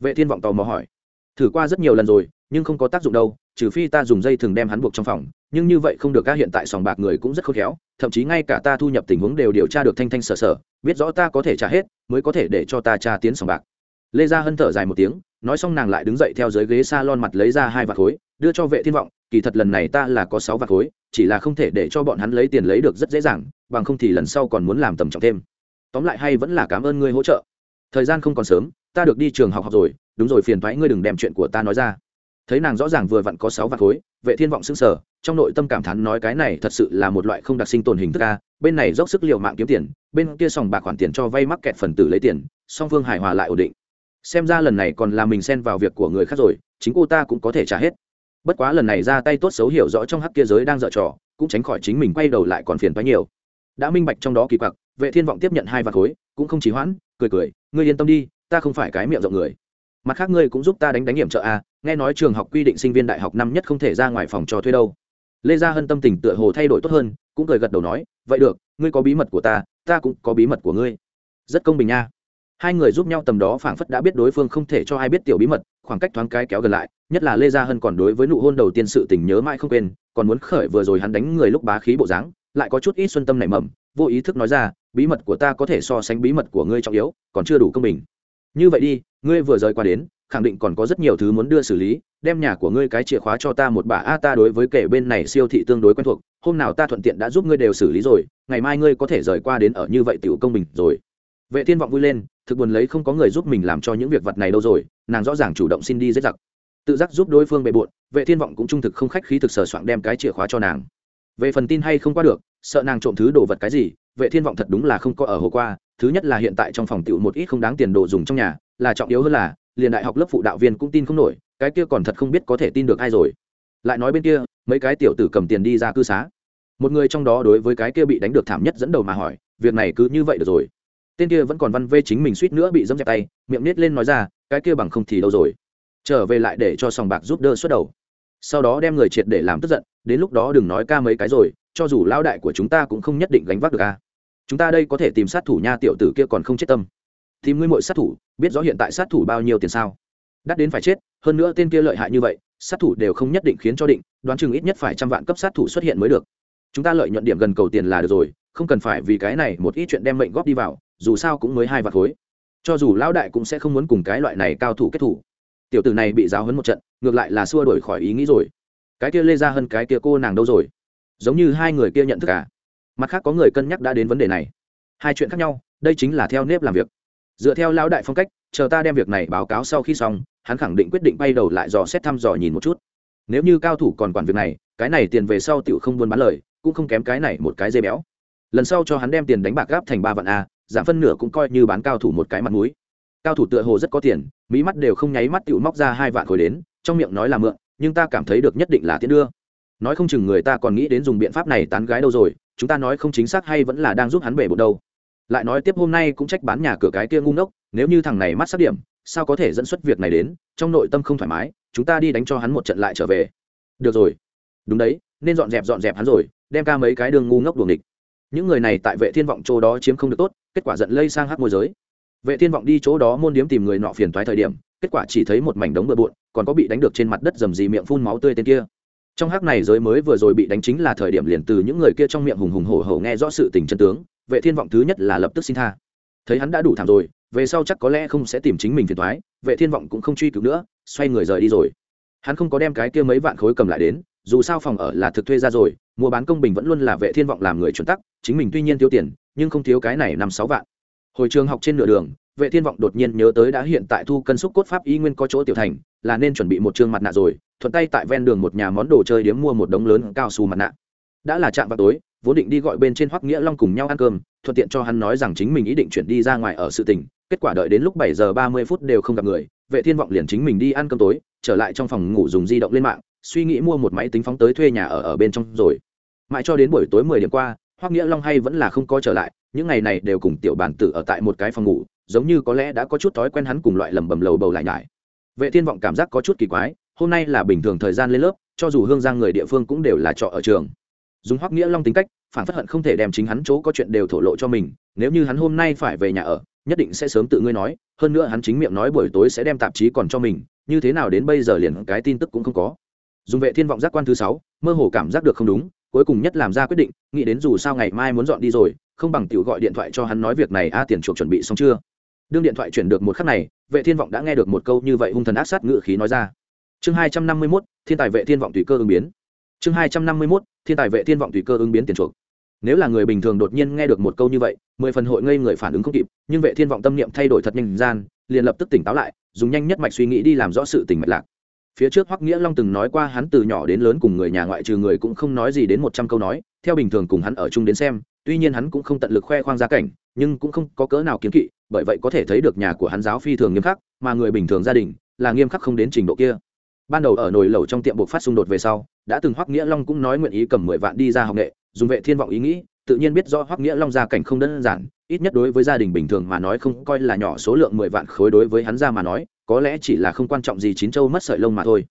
Vệ thiên vọng tò mò hỏi. Thử qua rất nhiều lần rồi, nhưng không có tác dụng đâu, trừ phi ta dùng dây thường đem hắn buộc trong phòng, nhưng như vậy không được các hiện tại sòng bạc người cũng rất khôn khéo, thậm chí ngay cả ta thu nhập tình huống đều điều tra được thanh thanh sở sở, biết rõ ta có thể trả hết, mới có thể để cho ta tra tiến sòng bạc. Lê gia hân thở dài một tiếng nói xong nàng lại đứng dậy theo dưới ghế s a lon mặt lấy ra hai vạt khối, đưa cho vệ thiên vọng, kỳ thật lần này ta là có sáu vạt khối, chỉ là không thể để cho bọn hắn lấy tiền lấy được rất dễ dàng, bằng không thì lần sau còn muốn làm tầm trọng thêm. Tóm lại hay vẫn là cảm ơn ngươi hỗ trợ. Thời gian không còn sớm, ta được đi trường học học rồi, đúng rồi phiền thoái ngươi đừng đem chuyện của ta nói ra. Thấy nàng rõ ràng vừa vặn có sáu vạt khối, vệ thiên vọng sững sờ, trong nội tâm cảm thán nói cái này thật sự là một loại không đặc sinh tồn hình thức a, bên này dốc sức liều mạng kiếm tiền, bên kia sòng bạc khoản tiền cho vay mắc kẹt phần tử lấy tiền, song phương hài hòa lại ổn định xem ra lần này còn là mình xen vào việc của người khác rồi, chính cô ta cũng có thể trả hết. Bất quá lần này ra tay tốt xấu hiểu rõ trong hắc kia giới đang dở trò, cũng tránh khỏi chính mình quay đầu lại còn phiền quá nhiều. Đã minh bạch trong đó kỳ quặc, vệ thiên vọng tiếp nhận hai vạt khối, cũng không chỉ hoãn, cười cười, ngươi yên tâm đi, ta không phải cái miệng rộng người. Mặt khác ngươi cũng giúp ta đánh đánh hiểm trợ a, nghe nói trường học quy định sinh viên đại học năm nhất không thể ra ngoài phòng cho thuê đâu. Lê gia hân tâm tình tựa hồ thay đổi tốt hơn, cũng cười gật đầu nói, vậy được, ngươi có bí mật của ta ta cũng có bí mật của ngươi. Rất công bình nha hai người giúp nhau tầm đó phảng phất đã biết đối phương không thể cho ai biết tiểu bí mật, khoảng cách thoáng cái kéo gần lại, nhất là lê gia hân còn đối với nụ hôn đầu tiên sự tình nhớ mãi không quên, còn muốn khởi vừa rồi hắn đánh người lúc bá khí bộ dáng, lại có chút ít xuân tâm nảy mầm, vô ý thức nói ra, bí mật của ta có thể so sánh bí mật của ngươi trọng yếu, còn chưa đủ công bình. Như vậy đi, ngươi vừa rời qua đến, khẳng định còn có rất nhiều thứ muốn đưa xử lý, đem nhà của ngươi cái chìa khóa cho ta một bà a, ta đối với kẻ bên này siêu thị tương đối quen thuộc, hôm nào ta thuận tiện đã giúp ngươi đều xử lý rồi, ngày mai ngươi có thể rời qua đến ở như vậy tiểu công bình rồi. Vệ thiên vọng vui lên thực buồn lấy không có người giúp mình làm cho những việc vật này đâu rồi, nàng rõ ràng chủ động xin đi dễ giặc. Tự giác giúp đối phương bề bộn, vệ thiên vọng cũng trung thực không khách khí thực sở soạn đem cái chìa khóa cho nàng. Về phần tin hay không qua được, sợ nàng trộm thứ đồ vật cái gì, vệ thiên vọng thật đúng là không có ở hồ qua, thứ nhất là hiện tại trong phòng tiểu một ít không đáng tiền đồ dùng trong nhà, là trọng yếu hơn là, liền đại học lớp phụ đạo viên cũng tin không nổi, cái kia còn thật không biết có thể tin được ai rồi. Lại nói bên kia, mấy cái tiểu tử cầm tiền đi ra cư xá. Một người trong đó đối với cái kia bị đánh được thảm nhất dẫn đầu mà hỏi, việc này cứ như vậy được rồi tên kia vẫn còn văn vê chính mình suýt nữa bị dẫm dẹp tay, miệng nết lên nói ra, cái kia bằng không thì đâu rồi? Trở về lại để cho sòng bạc giúp đỡ xuất đầu. Sau đó đem người triệt để làm tức giận, đến lúc đó đừng nói ca mấy cái rồi, cho dù lao đại của chúng ta cũng không nhất định gánh vác được ca chúng ta đây có thể tìm sát thủ nha tiểu tử kia còn không chết tâm. Tìm ngươi mội sát thủ, biết rõ hiện tại sát thủ bao nhiêu tiền sao? Đắt đến phải chết, hơn nữa tên kia lợi hại như vậy, sát thủ đều không nhất định khiến cho định, đoán chừng ít nhất phải trăm vạn cấp sát thủ xuất hiện mới được. Chúng ta lợi nhuận điểm gần cầu tiền là được rồi, không cần phải vì cái này một ít chuyện đem mệnh góp đi vào dù sao cũng mới hai vạt khối. Cho dù lão đại cũng sẽ không muốn cùng cái loại này cao thủ kết thủ. Tiểu tử này bị giáo hấn một trận, ngược lại là xua đổi khỏi ý nghĩ rồi. Cái kia lê ra hơn cái kia cô nàng đâu rồi? Giống như hai người kia nhận thức cả à? mặt khác có người cân nhắc đã đến vấn đề này. Hai chuyện khác nhau, đây chính là theo nếp làm việc. Dựa theo lão đại phong cách, chờ ta đem việc này báo cáo sau khi xong, hắn khẳng định quyết định bay đầu lại dò xét thăm dò nhìn một chút. Nếu như cao thủ còn quản việc này, cái này tiền về sau tiểu không buôn bán lời, cũng không kém cái này một cái dây béo. Lần sau cho hắn đem tiền đánh bạc gáp thành ba vạn a giảm phân nửa cũng coi như bán cao thủ một cái mặt mũi. Cao thủ tựa hồ rất có tiền, mỹ mắt đều không nháy mắt tiểu móc ra hai vạn khối đến, trong miệng nói là mượn, nhưng ta cảm thấy được nhất định là tiến đưa. Nói không chừng người ta còn nghĩ đến dùng biện pháp này tán gái đâu rồi, chúng ta nói không chính xác hay vẫn là đang giúp hắn bể bụng đâu. Lại nói tiếp hôm nay cũng trách bán nhà cửa cái kia ngu ngốc, nếu như thằng này mắt sắc điểm, sao có thể dẫn xuất việc này đến, trong nội tâm không thoải mái, chúng ta đi đánh cho hắn một trận lại trở về. Được rồi. Đúng đấy, nên dọn dẹp dọn dẹp hắn rồi, đem ca mấy cái đường ngu ngốc đuổi địch những người này tại vệ thiên vọng chỗ đó chiếm không được tốt kết quả giận lây sang hát môi giới. Vệ thiên vọng đi chỗ đó môn điếm tìm người nọ phiền toái thời điểm, kết quả chỉ thấy một mảnh đống bừa bộn, còn có bị đánh được trên mặt đất dầm dì miệng phun máu tươi tên kia. Trong hát này giới mới vừa rồi bị đánh chính là thời điểm liền từ những người kia trong miệng hùng hùng hổ hổ nghe rõ sự tình chân tướng, vệ thiên vọng thứ nhất là lập tức xin tha. Thấy hắn đã đủ thảm rồi, về sau chắc có lẽ không sẽ tìm chính mình phiền toái, vệ thiên vọng cũng không truy cứu nữa, xoay người rời đi rồi. Hắn không có đem cái kia mấy vạn khối cầm lại đến dù sao phòng ở là thực thuê ra rồi, mua bán công bình vẫn luôn là vệ thiên vọng làm người chuẩn tắc, chính mình tuy nhiên thiếu tiền, nhưng không thiếu cái này năm sáu vạn. Hồi trường học trên nửa đường, vệ thiên vọng đột nhiên nhớ tới đã hiện tại thu cân xúc cốt pháp y nguyên có chỗ tiểu thành, là nên chuẩn bị một trường mặt nạ rồi, thuận tay tại ven đường một nhà món đồ chơi điếm mua một đống lớn cao su mặt nạ. Đã là chạm vào tối, vốn định đi gọi bên trên hoắc nghĩa long cùng nhau ăn cơm, thuận tiện cho hắn nói rằng chính mình ý định chuyển đi ra ngoài ở sự tình, kết quả đợi đến lúc bảy giờ ba mươi phút đều không gặp người, vệ thiên vọng liền chính mình đi ăn cơm tối, trở lại trong phòng ngủ dùng di động lên mạng suy nghĩ mua một máy tính phóng tới thuê nhà ở ở bên trong rồi. Mãi cho đến buổi tối mười điểm qua, hoắc nghĩa long hay vẫn là không có trở lại, những ngày này đều cùng tiểu bản tử ở tại một cái phòng ngủ, giống như có lẽ đã có chút thói quen hắn cùng loại lầm bầm lầu bầu lại nhải. Vệ thiên vọng cảm giác có chút kỳ quái, hôm nay là bình thường thời gian lên lớp, cho dù hương giang người địa phương cũng đều là trọ ở trường. Dùng hoắc nghĩa long tính cách, phản phất hận không thể đem chính hắn chỗ có chuyện đều thổ lộ cho mình, nếu như hắn hôm nay phải về nhà ở, nhất định sẽ sớm tự ngươi nói, hơn nữa hắn chính miệng nói buổi tối sẽ đem tạp chí còn cho mình, như thế nào đến bây giờ liền cái tin tức cũng không có dùng vệ thiên vọng giác quan thứ sáu mơ hồ cảm giác được không đúng cuối cùng nhất làm ra quyết định nghĩ đến dù sao ngày mai muốn dọn đi rồi không bằng tiểu gọi điện thoại cho hắn nói việc này a tiền chuộc chuẩn bị xong chưa? Đương điện thoại chuyển được một khắc này vệ thiên vọng đã nghe được một câu như vậy hung thần ác sát ngự khí nói ra. Chương hai trăm năm mươi 251, thiên tài vệ thiên vọng tùy cơ ứng biến. Chương hai trăm năm mươi 251, thiên tài vệ thiên vọng tùy cơ ứng biến tiền chuộc. Nếu là người bình thường đột nhiên nghe được một câu như vậy mười phần hội ngây người phản ứng không kịp nhưng vệ thiên vọng tâm niệm thay đổi thật nhanh gian liền lập tức tỉnh táo lại dùng nhanh nhất mạch suy nghĩ đi làm rõ sự tình mạch lạc phía trước hoắc nghĩa long từng nói qua hắn từ nhỏ đến lớn cùng người nhà ngoại trừ người cũng không nói gì đến một trăm câu nói, theo bình thường cùng hắn ở chung đến xem, tuy nhiên hắn cũng không tận lực khoe khoang gia cảnh, nhưng cũng không có cỡ nào kiến kỵ, bởi vậy có thể thấy được nhà của hắn giáo phi thường nghiêm khắc, mà người bình thường gia đình là nghiêm khắc không đến trình độ kia. Ban đầu ở nồi lẩu trong tiệm buộc phát xung đột về sau, đã từng hoắc nghĩa long cũng nói nguyện ý cầm mười vạn đi ra học nghệ, dùng vệ thiên vọng ý nghĩ, tự nhiên biết rõ hoắc nghĩa long gia cảnh không đơn giản, ít nhất đối với gia đình bình thường mà nói không coi là nhỏ số lượng mười vạn khối đối với hắn ra mà nói có lẽ chỉ là không quan trọng gì chín châu mất sợi lông mà thôi.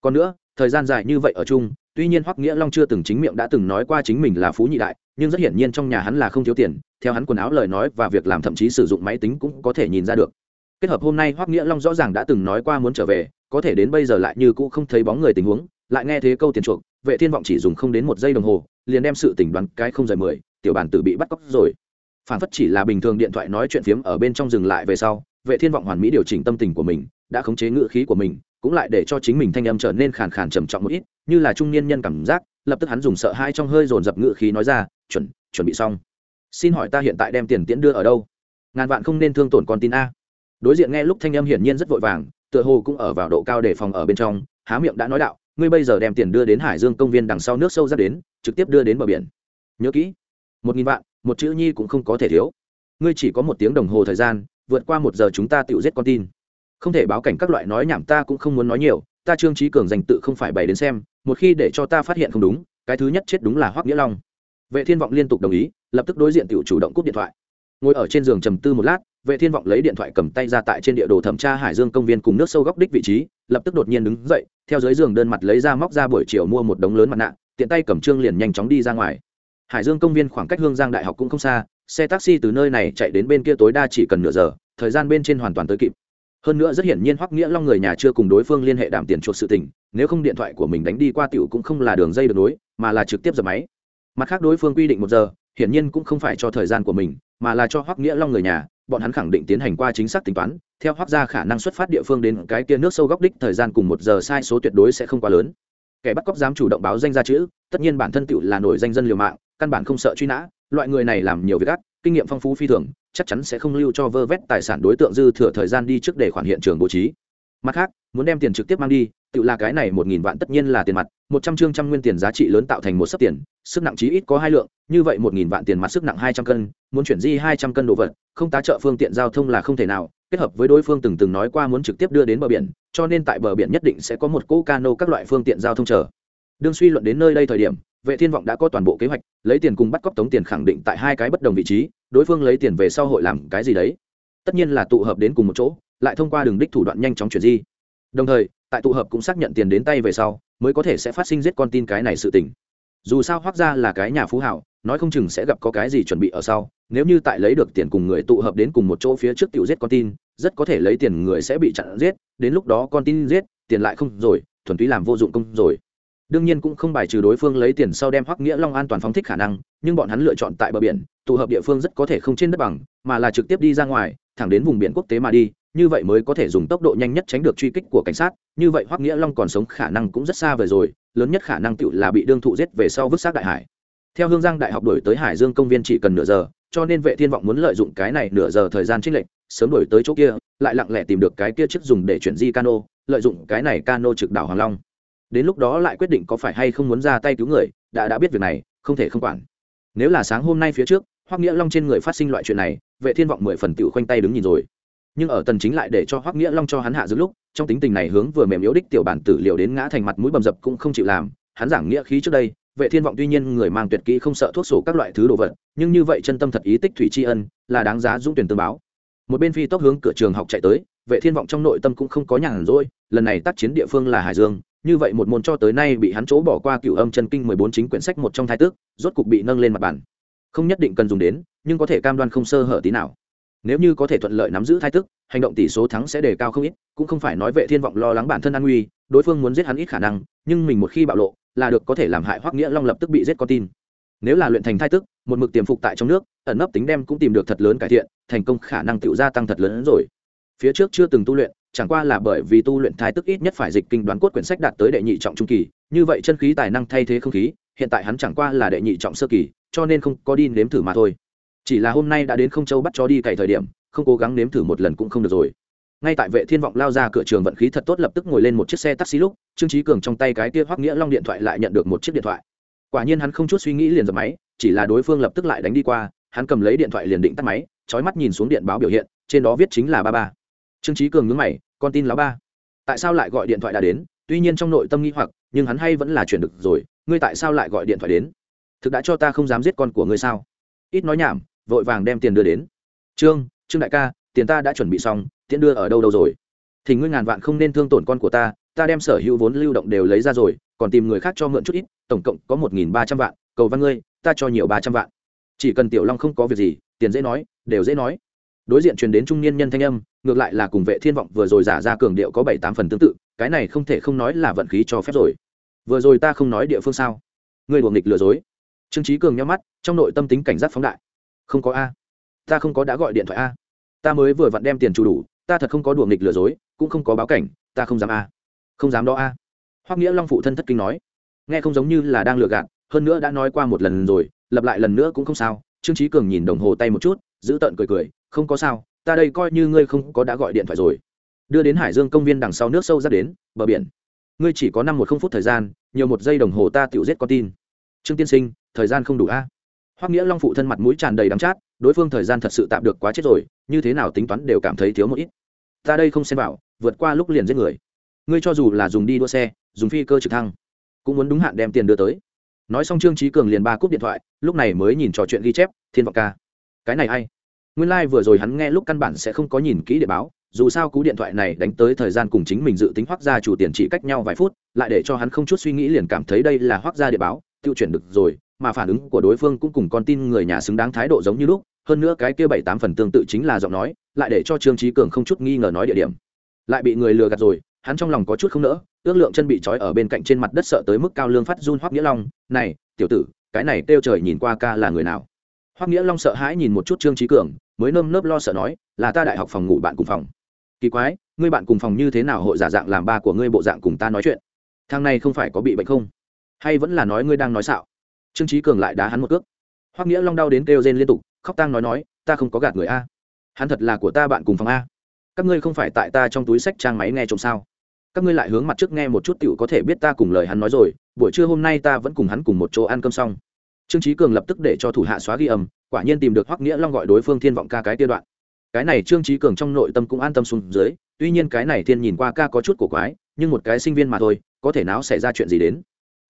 Còn nữa, thời gian dài như vậy ở chung, tuy nhiên hoắc nghĩa long chưa từng chính miệng đã từng nói qua chính mình là phú nhị đại, nhưng rất hiển nhiên trong nhà hắn là không thiếu tiền, theo hắn quần áo lời nói và việc làm thậm chí sử dụng máy tính cũng có thể nhìn ra được. Kết hợp hôm nay hoắc nghĩa long rõ ràng đã từng nói qua muốn trở về, có thể đến bây giờ lại như cũ không thấy bóng người tình huống, lại nghe thế câu tiền chuộc, vệ thiên vọng chỉ dùng không đến một giây đồng hồ, liền đem sự tỉnh đoán cái không rời mười, tiểu bản tử bị bắt cóc rồi. Phản phất chỉ là bình thường điện thoại nói chuyện phiếm ở bên trong dừng lại về sau vệ thiên vọng hoàn mỹ điều chỉnh tâm tình của mình, đã khống chế ngựa khí của mình, cũng lại để cho chính mình thanh âm trở nên khàn khàn trầm trọng một ít, như là trung niên nhân cảm giác, lập tức hắn dùng sợ hai trong hơi dồn dập ngựa khí nói ra, chuẩn chuẩn bị xong. Xin hỏi ta hiện tại đem tiền tiễn đưa ở đâu? Ngàn vạn không nên thương tổn con tin a. Đối diện nghe lúc thanh âm hiển nhiên rất vội vàng, tựa hồ cũng ở vào độ cao để phòng ở bên trong, há miệng đã nói đạo, ngươi bây giờ đem tiền đưa đến hải dương công viên đằng sau nước sâu ra đến, trực tiếp đưa đến bờ biển. Nhớ kỹ, một nghìn vạn, một chữ nhi cũng không có thể thiếu. Ngươi chỉ có một tiếng đồng hồ thời gian vượt qua một giờ chúng ta tự giết con tin. Không thể báo cảnh các loại nói nhảm ta cũng không muốn nói nhiều, ta trương trí cường dành tự không phải bày đến xem, một khi để cho ta phát hiện không đúng, cái thứ nhất chết đúng là hoắc nghĩa long. Vệ thiên vọng liên tục đồng ý, lập tức đối diện tiểu chủ động cúp điện thoại. Ngồi ở trên giường trầm tư một lát, vệ thiên vọng lấy điện thoại cầm tay ra tại trên địa đồ thẩm tra hải dương công viên cùng nước sâu góc đích vị trí, lập tức đột nhiên đứng dậy, theo dưới giường đơn mặt lấy ra móc ra buổi chiều mua một đống lớn mặt nạ, tiện tay cầm trương liền nhanh chóng đi ra ngoài. Hải dương công viên khoảng cách hương giang đại học cũng không xa, xe taxi từ nơi này chạy đến bên kia tối đa chỉ cần nửa giờ thời gian bên trên hoàn toàn tới kịp. Hơn nữa rất hiển nhiên hoắc nghĩa long người nhà chưa cùng đối phương liên hệ đảm tiền chuộc sự tình, nếu không điện thoại của mình đánh đi qua tiểu cũng không là đường dây được nối, mà là trực tiếp dập máy. Mặt khác đối phương quy định một giờ, hiển nhiên cũng không phải cho thời gian của mình, mà là cho hoắc nghĩa long người nhà, bọn hắn khẳng định tiến hành qua chính xác tính toán, theo hoắc gia khả năng xuất phát địa phương đến cái kia nước sâu góc đích thời gian cùng một giờ sai số tuyệt đối sẽ không quá lớn. Kẻ bắt cóc dám chủ động báo danh ra chữ, tất nhiên bản thân tiểu là nổi danh dân liều mạng, căn bản không sợ truy nã, loại người này làm nhiều việc ác, kinh nghiệm phong phú phi thường chắc chắn sẽ không lưu cho vơ vét tài sản đối tượng dư thừa thời gian đi trước để khoản hiện trường bố trí. Mặt khác, muốn đem tiền trực tiếp mang đi, tự là cái này một nghìn vạn tất nhiên là tiền mặt, một trăm chương trăm nguyên tiền giá trị lớn tạo thành một sấp tiền, sức nặng chí ít có hai lượng, như vậy một nghìn vạn tiền mặt sức nặng hai trăm cân, muốn chuyển di hai trăm cân đồ vật, không tá trợ phương tiện giao thông là không thể nào, kết hợp với đối phương từng từng nói qua muốn trực tiếp đưa đến bờ biển, cho nên tại bờ biển nhất định sẽ có một cỗ cano các loại phương tiện giao thông chờ. Đương suy luận đến nơi đây thời điểm vệ thiên vọng đã có toàn bộ kế hoạch, lấy tiền cùng bắt cóc tống tiền khẳng định tại hai cái bất đồng vị trí, đối phương lấy tiền về sau hội làm cái gì đấy? Tất nhiên là tụ hợp đến cùng một chỗ, lại thông qua đường đích thủ đoạn nhanh chóng chuyển di. Đồng thời, tại tụ hợp cũng xác nhận tiền đến tay về sau, mới có thể sẽ phát sinh giết con tin cái này sự tình. Dù sao hoác ra là cái nhà phú hảo, nói không chừng sẽ gặp có cái gì chuẩn bị ở sau, nếu như tại lấy được tiền cùng người tụ hợp đến cùng một chỗ phía trước tiểu giết con tin, rất có thể lấy tiền người sẽ bị chặn giết, đến lúc đó con tin giết, tiền lại không rồi, thuần túy làm vô dụng công rồi đương nhiên cũng không bài trừ đối phương lấy tiền sau đem hoắc nghĩa long an toàn phóng thích khả năng, nhưng bọn hắn lựa chọn tại bờ biển, tụ hợp địa phương rất có thể không trên đất bằng, mà là trực tiếp đi ra ngoài, thẳng đến vùng biển quốc tế mà đi, như vậy mới có thể dùng tốc độ nhanh nhất tránh được truy kích của cảnh sát, như vậy hoắc nghĩa long còn sống khả năng cũng rất xa về rồi, lớn nhất khả năng tựu là bị đương thụ giết về sau vứt xác đại hải. Theo hương giang đại học đổi tới hải dương công viên chỉ cần nửa giờ, cho nên vệ thiên vọng muốn lợi dụng cái này nửa giờ thời gian trích lệnh sớm đổi tới chỗ kia, lại lặng lẽ tìm được cái kia chiếc dùng để chuyển di cano, lợi dụng cái này cano trực đảo hoàng long đến lúc đó lại quyết định có phải hay không muốn ra tay cứu người, đã đã biết việc này, không thể không quản. Nếu là sáng hôm nay phía trước, hoắc nghĩa long trên người phát sinh loại chuyện này, vệ thiên vọng mười phần tựu khoanh tay đứng nhìn rồi. Nhưng ở tần chính lại để cho hoắc nghĩa long cho hắn hạ giữ lúc, trong tính tình này hướng vừa mềm yếu đích tiểu bản tử liệu đến ngã thành mặt mũi bầm dập cũng không chịu làm. Hắn giảng nghĩa khí trước đây, vệ thiên vọng tuy nhiên người mang tuyệt kỹ không sợ thuốc sổ các loại thứ đồ vật, nhưng như vậy chân tâm thật ý tích thủy tri ân, là đáng giá dũng tuyển tương báo. Một bên phi tốc hướng cửa trường học chạy tới, vệ thiên vọng trong nội tâm cũng không có nhàn rỗi, lần này tác chiến địa phương là hải dương như vậy một môn cho tới nay bị hắn chỗ bỏ qua cựu âm chân kinh 14 chính quyển sách một trong thái tước, rốt cục bị nâng lên mặt bàn. không nhất định cần dùng đến, nhưng có thể cam đoan không sơ hở tí nào. Nếu như có thể thuận lợi nắm giữ thái tức hành động tỷ số thắng sẽ đề cao không ít, cũng không phải nói vệ thiên vọng lo lắng bản thân an nguy, đối phương muốn giết hắn ít khả năng, nhưng mình một khi bạo lộ, là được có thể làm hại hoắc nghĩa long lập tức bị giết con tin. Nếu là luyện thành thái tức một mực tiềm phục tại trong nước, ẩn nấp tính đem cũng tìm được thật lớn cải thiện, thành công khả năng tự gia tăng thật lớn hơn rồi. Phía trước chưa từng tu luyện chẳng qua là bởi vì tu luyện thái tức ít nhất phải dịch kinh đoán cốt quyển sách đạt tới đệ nhị trọng trung kỳ, như vậy chân khí tài năng thay thế không khí, hiện tại hắn chẳng qua là đệ nhị trọng sơ kỳ, cho nên không có đi nếm thử mà thôi. Chỉ là hôm nay đã đến không châu bắt chó đi cày thời điểm, không cố gắng nếm thử một lần cũng không được rồi. Ngay tại vệ thiên vọng lao ra cửa trường vận khí thật tốt lập tức ngồi lên một chiếc xe taxi lúc, trương trí cường trong tay cái kia hoắc nghĩa long điện thoại lại nhận được một chiếc điện thoại. Quả nhiên hắn không chút suy nghĩ liền dập máy, chỉ là đối phương lập tức lại đánh đi qua, hắn cầm lấy điện thoại liền định tắt máy trói mắt nhìn xuống điện báo biểu hiện, trên đó viết chính là ba ba trương trí cường nhướng mày, con tin lão ba. Tại sao lại gọi điện thoại đã đến? Tuy nhiên trong nội tâm nghĩ hoặc, nhưng hắn hay vẫn là chuyển được rồi. Ngươi tại sao lại gọi điện thoại đến? Thực đã cho ta không dám giết con của ngươi sao? Ít nói nhảm, vội vàng đem tiền đưa đến. Trương trương đại ca, tiền ta đã chuẩn bị xong, tiễn đưa ở đâu đâu rồi? Thì ngươi ngàn vạn không nên thương tổn con của ta ta đem sở hữu vốn lưu động đều lấy ra rồi, còn tìm người khác cho mượn chút ít, tổng cộng có một nghìn ba trăm vạn, cầu văn ngươi, ta cho nhiều ba trăm vạn. Chỉ cần tiểu long không có việc gì, tiền dễ nói, đều dễ nói đối diện truyền đến trung niên nhân thanh âm, ngược lại là cùng vệ thiên vọng vừa rồi giả ra cường điệu có bảy tám phần tương tự, cái này không thể không nói là vận khí cho phép rồi. Vừa rồi ta không nói địa phương sao? Ngươi đùa nghịch lừa dối. Trương trí cường nhắm mắt, trong nội tâm tính cảnh giác phóng đại. Không có a. Ta không có đã gọi điện thoại a. Ta mới vừa vặn đem tiền chủ đủ, ta thật không có đùa nghịch lừa dối, cũng không có báo cảnh, ta không dám a. Không dám đó a. Hoắc nghĩa long phụ thân thất kinh nói. Nghe không giống như là đang lừa gạt, hơn nữa đã nói qua một lần rồi, lặp lại lần nữa cũng không sao. Trương trí cường nhìn đồng hồ tay một chút giữ tợn cười cười, không có sao, ta đây coi như ngươi không có đã gọi điện thoại rồi. Đưa đến hải dương công viên đằng sau nước sâu ra đến, bờ biển. Ngươi chỉ có năm một không phút thời gian, nhiều một giây đồng hồ ta tự giết con tin. Trương tiên sinh, thời gian không đủ a. Hoắc nghĩa long phụ thân mặt mũi tràn đầy đắm chát, đối phương thời gian thật sự tạm được quá chết rồi, như thế nào tính toán đều cảm thấy thiếu một ít. Ta đây không xem vào vượt qua lúc liền giết người. Ngươi cho dù là dùng đi đua xe, dùng phi cơ trực thăng, cũng muốn đúng hạn đem tiền đưa tới. Nói xong trương trí cường liền ba cúp điện thoại, lúc này mới nhìn trò chuyện ghi chép, thiên vọng ca cái này hay nguyên lai、like、vừa rồi hắn nghe lúc căn bản sẽ không có nhìn kỹ địa báo, dù sao cú điện thoại này đánh tới thời gian cùng chính mình dự tính hoác ra chủ tiền chỉ cách nhau vài phút, lại để cho hắn không chút suy nghĩ liền cảm thấy đây là hoác ra địa báo, tiêu chuyển được rồi, mà phản ứng của đối phương cũng cùng con tin người nhà xứng đáng thái độ giống như lúc, hơn nữa cái kia bảy tám phần tương tự chính là giọng nói, lại để cho trương trí cường không chút nghi ngờ nói địa điểm. Lại bị người lừa gạt rồi, hắn trong lòng có chút không nỡ, ước lượng chân bị trói ở bên cạnh trên mặt đất sợ tới mức cao lương phát run hoắc nghĩa long, này, tiểu tử, cái này kêu trời nhìn qua ca là người nào? Hoắc nghĩa long sợ hãi nhìn một chút trương trí cường, mới nơm nớp lo sợ nói, là ta đại học phòng ngủ bạn cùng phòng. Kỳ quái, ngươi bạn cùng phòng như thế nào hội giả dạng làm ba của ngươi bộ dạng cùng ta nói chuyện? Thằng này không phải có bị bệnh không? Hay vẫn là nói ngươi đang nói xạo? Trương trí cường lại đá hắn một cước. Hoắc nghĩa long đau đến kêu rên liên tục, khóc tang nói nói, ta không có gạt người a. Hắn thật là của ta bạn cùng phòng a. Các ngươi không phải tại ta trong túi sách trang máy nghe trộm sao? Các ngươi lại hướng mặt trước nghe một chút tiểu có thể biết ta cùng lời hắn nói rồi, buổi trưa hôm nay ta vẫn cùng hắn cùng một chỗ ăn cơm xong trương trí cường lập tức để cho thủ hạ xóa ghi âm, quả nhiên tìm được hoắc nghĩa long gọi đối phương thiên vọng ca cái tiêu đoạn. Cái này trương trí cường trong nội tâm cũng an tâm xuống dưới, tuy nhiên cái này thiên nhìn qua ca có chút cổ quái, nhưng một cái sinh viên mà thôi, có thể nào xảy ra chuyện gì đến?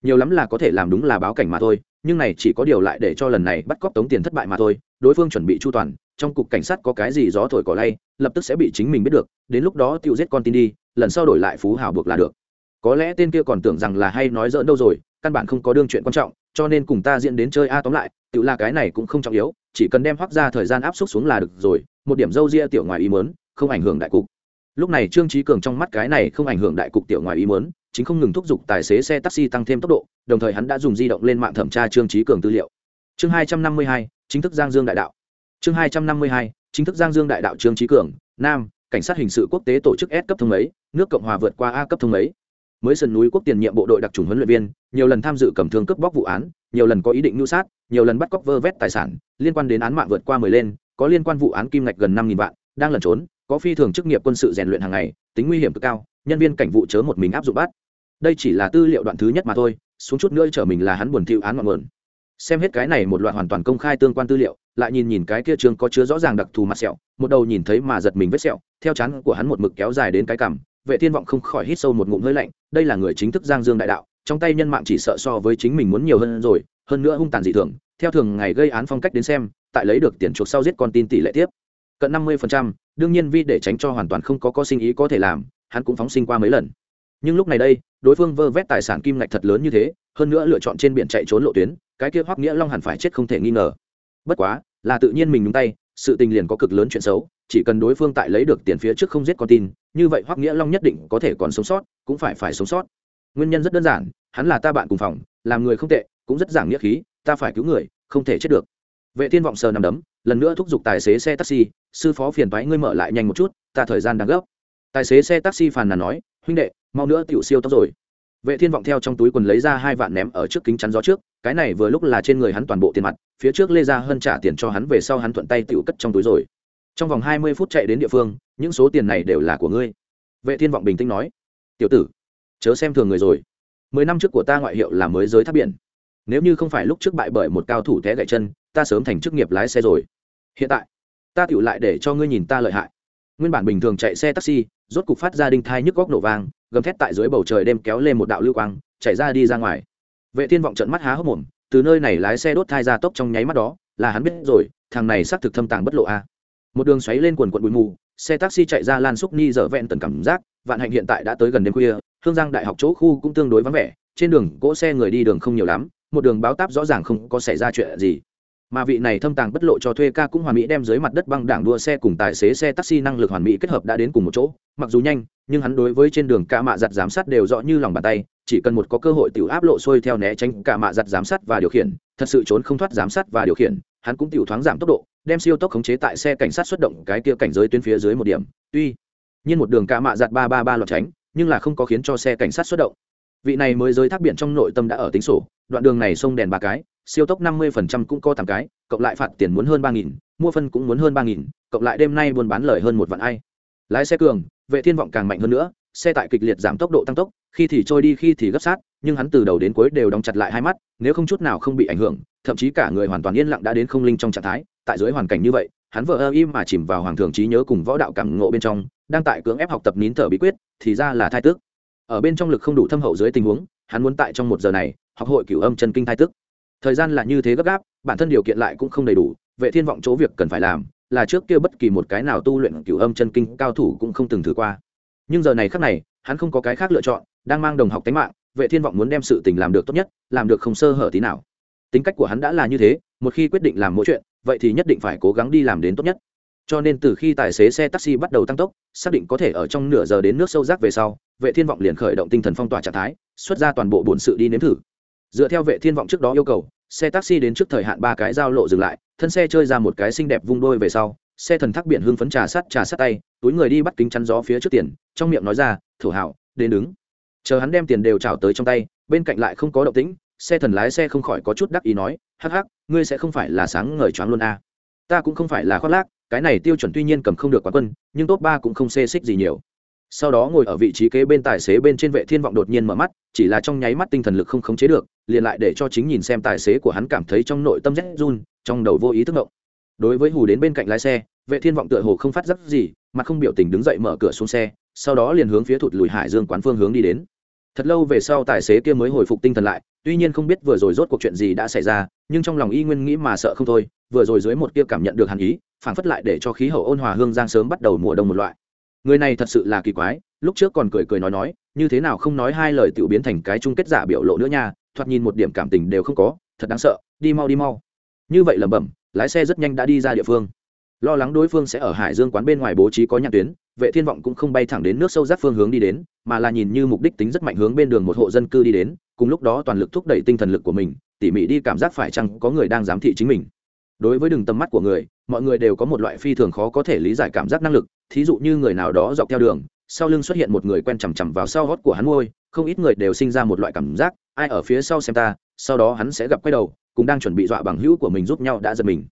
Nhiều lắm là có thể làm đúng là báo cảnh mà thôi, nhưng này chỉ có điều lại để cho lần này bắt cóc tống tiền thất bại mà thôi, đối phương chuẩn bị chu toàn, trong cục cảnh sát có cái gì gió thổi cỏ lay, lập tức sẽ bị chính mình biết được, đến lúc đó tiêu giết con tin đi, lần sau đổi lại phú hào buộc là được. Có lẽ tên kia còn tưởng rằng là hay nói dỡn đâu rồi, căn bản không có đương chuyện quan trọng cho nên cùng ta diễn đến chơi a tóm lại, tự là cái này cũng không trọng yếu, chỉ cần đem hoác ra thời gian áp suất xuống là được rồi, một điểm dâu ria tiểu ngoài ý mớn không ảnh hưởng đại cục. Lúc này trương trí cường trong mắt cái này không ảnh hưởng đại cục tiểu ngoài ý mớn chính không ngừng thúc giục tài xế xe taxi tăng thêm tốc độ, đồng thời hắn đã dùng di động lên mạng thẩm tra trương trí cường tư liệu. Chương hai trăm năm mươi hai, chính thức giang dương đại đạo. Chương hai trăm năm mươi hai, chính thức giang dương đại đạo trương trí cường, nam, cảnh sát hình sự quốc tế tổ chức s cấp thông ấy nước cộng hòa vượt qua a cấp thông ấy mới sườn núi quốc tiền nhiệm bộ đội đặc trùng huấn luyện viên, nhiều lần tham dự cầm thương cướp bóc vụ án, nhiều lần có ý định mưu sát, nhiều lần bắt cóc vơ vét tài sản, liên quan đến án mạng vượt qua mười lên, có liên quan vụ án kim ngạch gần năm nghìn vạn, đang lẩn trốn, có phi thường chức nghiệp quân sự rèn luyện hàng ngày, tính nguy hiểm cực cao, nhân viên cảnh vụ chớ một mình áp dụng bắt. Đây chỉ là tư liệu đoạn thứ nhất mà thôi, xuống chút nữa trở mình là hắn buồn thiệu án ngọn nguồn. Xem hết cái này một loạt hoàn toàn công khai tương quan tư liệu, lại nhìn nhìn cái kia trường có chứa rõ ràng đặc thù mặt sẹo, một đầu nhìn thấy mà giật mình vết sẹo, theo chắn của hắn một mực kéo dài đến cái cằm vệ thiên vọng không khỏi hít sâu một ngụm hơi lạnh, đây là người chính thức giang dương đại đạo, trong tay nhân mạng chỉ sợ so với chính mình muốn nhiều hơn rồi, hơn nữa hung tàn dị thường, theo thường ngày gây án phong cách đến xem, tại lấy được tiền chuộc sau giết con tin tỷ lệ tiếp. Cận năm mươi đương nhiên vi để tránh cho hoàn toàn không có có sinh ý có thể làm, hắn cũng phóng sinh qua mấy lần. Nhưng lúc này đây, đối phương vơ vét tài sản kim ngạch thật lớn như thế, hơn nữa lựa chọn trên biển chạy trốn lộ tuyến, cái kia hoắc nghĩa long hẳn phải chết không thể nghi ngờ. Bất quá, là tự nhiên mình nhúng tay, sự tình liền có cực lớn chuyện xấu chỉ cần đối phương tại lấy được tiền phía trước không giết con tin, như vậy hoắc nghĩa long nhất định có thể còn sống sót, cũng phải phải sống sót. Nguyên nhân rất đơn giản, hắn là ta bạn cùng phòng, làm người không tệ, cũng rất giảng nghĩa khí, ta phải cứu người, không thể chết được. Vệ thiên vọng sờ nằm đấm, lần nữa thúc giục tài xế xe taxi, sư phó phiền thoái ngươi mở lại nhanh một chút, ta thời gian đang gấp. Tài xế xe taxi phàn nàn nói, huynh đệ, mau nữa tiểu siêu tốc rồi. Vệ thiên vọng theo trong túi quần lấy ra hai vạn ném ở trước kính chắn gió trước, cái này vừa lúc là trên người hắn toàn bộ tiền mặt, phía trước lê ra hơn trả tiền cho hắn về sau hắn thuận tay tiểu cất trong túi rồi trong vòng hai mươi phút chạy đến địa phương, những số tiền này đều là của ngươi. Vệ thiên vọng bình tĩnh nói. Tiểu tử, chớ xem thường người rồi. Mười năm trước của ta ngoại hiệu là mới giới tháp biển. Nếu như không phải lúc trước bại bởi một cao thủ té gãy chân, ta sớm thành chức nghiệp lái xe rồi. Hiện tại, ta tựu lại để cho ngươi nhìn ta lợi hại. Nguyên bản bình thường chạy xe taxi, rốt cục phát ra đinh thai nhức góc nổ vang, gầm thét tại dưới bầu trời đêm kéo lên một đạo lưu quang, chạy ra đi ra ngoài. Vệ thiên vọng trận mắt há hốc mồm, từ nơi này lái xe đốt thai ra tốc trong nháy mắt đó, là hắn biết rồi, thằng này xác thực thâm tàng bất lộ a một đường xoáy lên quần quận bụi mù, xe taxi chạy ra lan xúc ni dở vẹn tần cảm giác, vạn hạnh hiện tại đã tới gần đêm khuya, hương giang đại học chỗ khu cũng tương đối vắng vẻ, trên đường cỗ xe người đi đường không nhiều lắm, một đường báo táp rõ ràng không có xảy ra chuyện gì mà vị này thâm tàng bất lộ cho thuê ca cũng hoàn mỹ đem dưới mặt đất băng đảng đua xe cùng tài xế xe taxi năng lực hoàn mỹ kết hợp đã đến cùng một chỗ. Mặc dù nhanh, nhưng hắn đối với trên đường ca mạ giặt giám sát đều rõ như lòng bàn tay, chỉ cần một có cơ hội tiểu áp lộ xuôi theo né tránh cả mạ giặt giám sát và điều khiển, thật sự trốn không thoát giám sát và điều khiển, hắn cũng tiểu thoáng giảm tốc độ, đem siêu tốc khống chế tại xe cảnh sát xuất động cái kia cảnh giới tuyến phía dưới một điểm. Tuy nhiên một đường cả mạ giặt ba ba ba lọt tránh, nhưng là không có khiến cho xe cảnh sát xuất động. Vị này mới giới thác biển trong nội tâm đã ở tính sổ, đoạn đường này sông đèn ba cái siêu tốc năm mươi cũng có tám cái, cộng lại phạt tiền muốn hơn ba nghìn, mua phân cũng muốn hơn ba nghìn, cộng lại đêm nay buôn bán lời hơn một vạn ai lái xe cường, vệ thiên vọng càng mạnh hơn nữa, xe tại kịch liệt giảm tốc độ tăng tốc, khi thì trôi đi, khi thì gấp sát, nhưng hắn từ đầu đến cuối đều đóng chặt lại hai mắt, nếu không chút nào không bị ảnh hưởng, thậm chí cả người hoàn toàn yên lặng đã đến không linh trong trạng thái, tại dưới hoàn cảnh như vậy, hắn vừa im mà chìm vào hoàng thường trí nhớ cùng võ đạo cảm ngộ bên trong, đang tại cưỡng ép học tập nín thở bí quyết, thì ra là thai tức. ở bên trong lực không đủ thâm hậu dưới tình huống, hắn muốn tại trong một giờ này, học hội cửu âm chân kinh thai tức thời gian là như thế gấp gáp, bản thân điều kiện lại cũng không đầy đủ, vệ thiên vọng chỗ việc cần phải làm, là trước kia bất kỳ một cái nào tu luyện cửu âm chân kinh cao thủ cũng không từng thử qua. Nhưng giờ này khắc này, hắn không có cái khác lựa chọn, đang mang đồng học tánh mạng, vệ thiên vọng muốn đem sự tình làm được tốt nhất, làm được không sơ hở tí nào. Tính cách của hắn đã là như thế, một khi quyết định làm mỗi chuyện, vậy thì nhất định phải cố gắng đi làm đến tốt nhất. Cho nên từ khi tài xế xe taxi bắt đầu tăng tốc, xác định có thể ở trong nửa giờ đến nước sâu rác về sau, vệ thiên vọng liền khởi động tinh thần phong tỏa trạng thái, xuất ra toàn bộ bổn sự đi nếm thử dựa theo vệ thiên vọng trước đó yêu cầu, xe taxi đến trước thời hạn ba cái giao lộ dừng lại, thân xe chơi ra một cái xinh đẹp vung đôi về sau, xe thần thác biển hưng phấn trà sắt trà sắt tay, túi người đi bắt kính chắn gió phía trước tiền, trong miệng nói ra thủ hảo đến đứng chờ hắn đem tiền đều trào tới trong tay, bên cạnh lại không có động tĩnh, xe thần lái xe không khỏi có chút đắc ý nói, hắc hắc, ngươi sẽ không phải là sáng ngời choáng luôn à. ta cũng không phải là khoác lác, cái này tiêu chuẩn tuy nhiên cầm không được quá quân, nhưng top ba cũng không xê xích gì nhiều sau đó ngồi ở vị trí kế bên tài xế bên trên vệ thiên vọng đột nhiên mở mắt, chỉ là trong nháy mắt tinh thần lực không khống chế được, liền lại để cho chính nhìn xem tài xế của hắn cảm thấy trong nội tâm rét run, trong đầu vô ý thức động đối với hù đến bên cạnh lái xe, vệ thiên vọng tựa hồ không phát giác gì, mà không biểu tình đứng dậy mở cửa xuống xe, sau đó liền hướng phía thụt lùi hải dương quán phương hướng đi đến. Thật lâu về sau tài xế kia mới hồi phục tinh thần lại, tuy nhiên không biết vừa rồi rốt cuộc chuyện gì đã xảy ra, nhưng trong lòng y nguyên nghĩ mà sợ không thôi, vừa rồi dưới một kia cảm nhận được hàn ý phản phất lại để cho khí hậu ôn hòa hương giang sớm bắt đầu mùa đông một loại người này thật sự là kỳ quái, lúc trước còn cười cười nói nói, như thế nào không nói hai lời tự biến thành cái chung kết giả biểu lộ nữa nha, thoạt nhìn một điểm cảm tình đều không có, thật đáng sợ, đi mau đi mau. Như vậy lẩm bẩm, lái xe rất nhanh đã đi ra địa phương. Lo lắng đối phương sẽ ở hải dương quán bên ngoài bố trí có nhạc tuyến, vệ thiên vọng cũng không bay thẳng đến nước sâu rác phương hướng đi đến, mà là nhìn như mục đích tính rất mạnh hướng bên đường một hộ dân cư đi đến, cùng lúc đó toàn lực thúc đẩy tinh thần lực của mình, tỉ mỉ đi cảm giác phải chăng có người đang giám thị chính mình. Đối với đường tầm mắt của người mọi người đều có một loại phi thường khó có thể lý giải cảm giác năng lực, thí dụ như người nào đó dọc theo đường, sau lưng xuất hiện một người quen chằm chằm vào sau hót của hắn môi không ít người đều sinh ra một loại cảm giác, ai ở phía sau xem ta, sau đó hắn sẽ gặp quay đầu cũng đang chuẩn bị dọa bằng hữu của mình giúp nhau đã giật mình.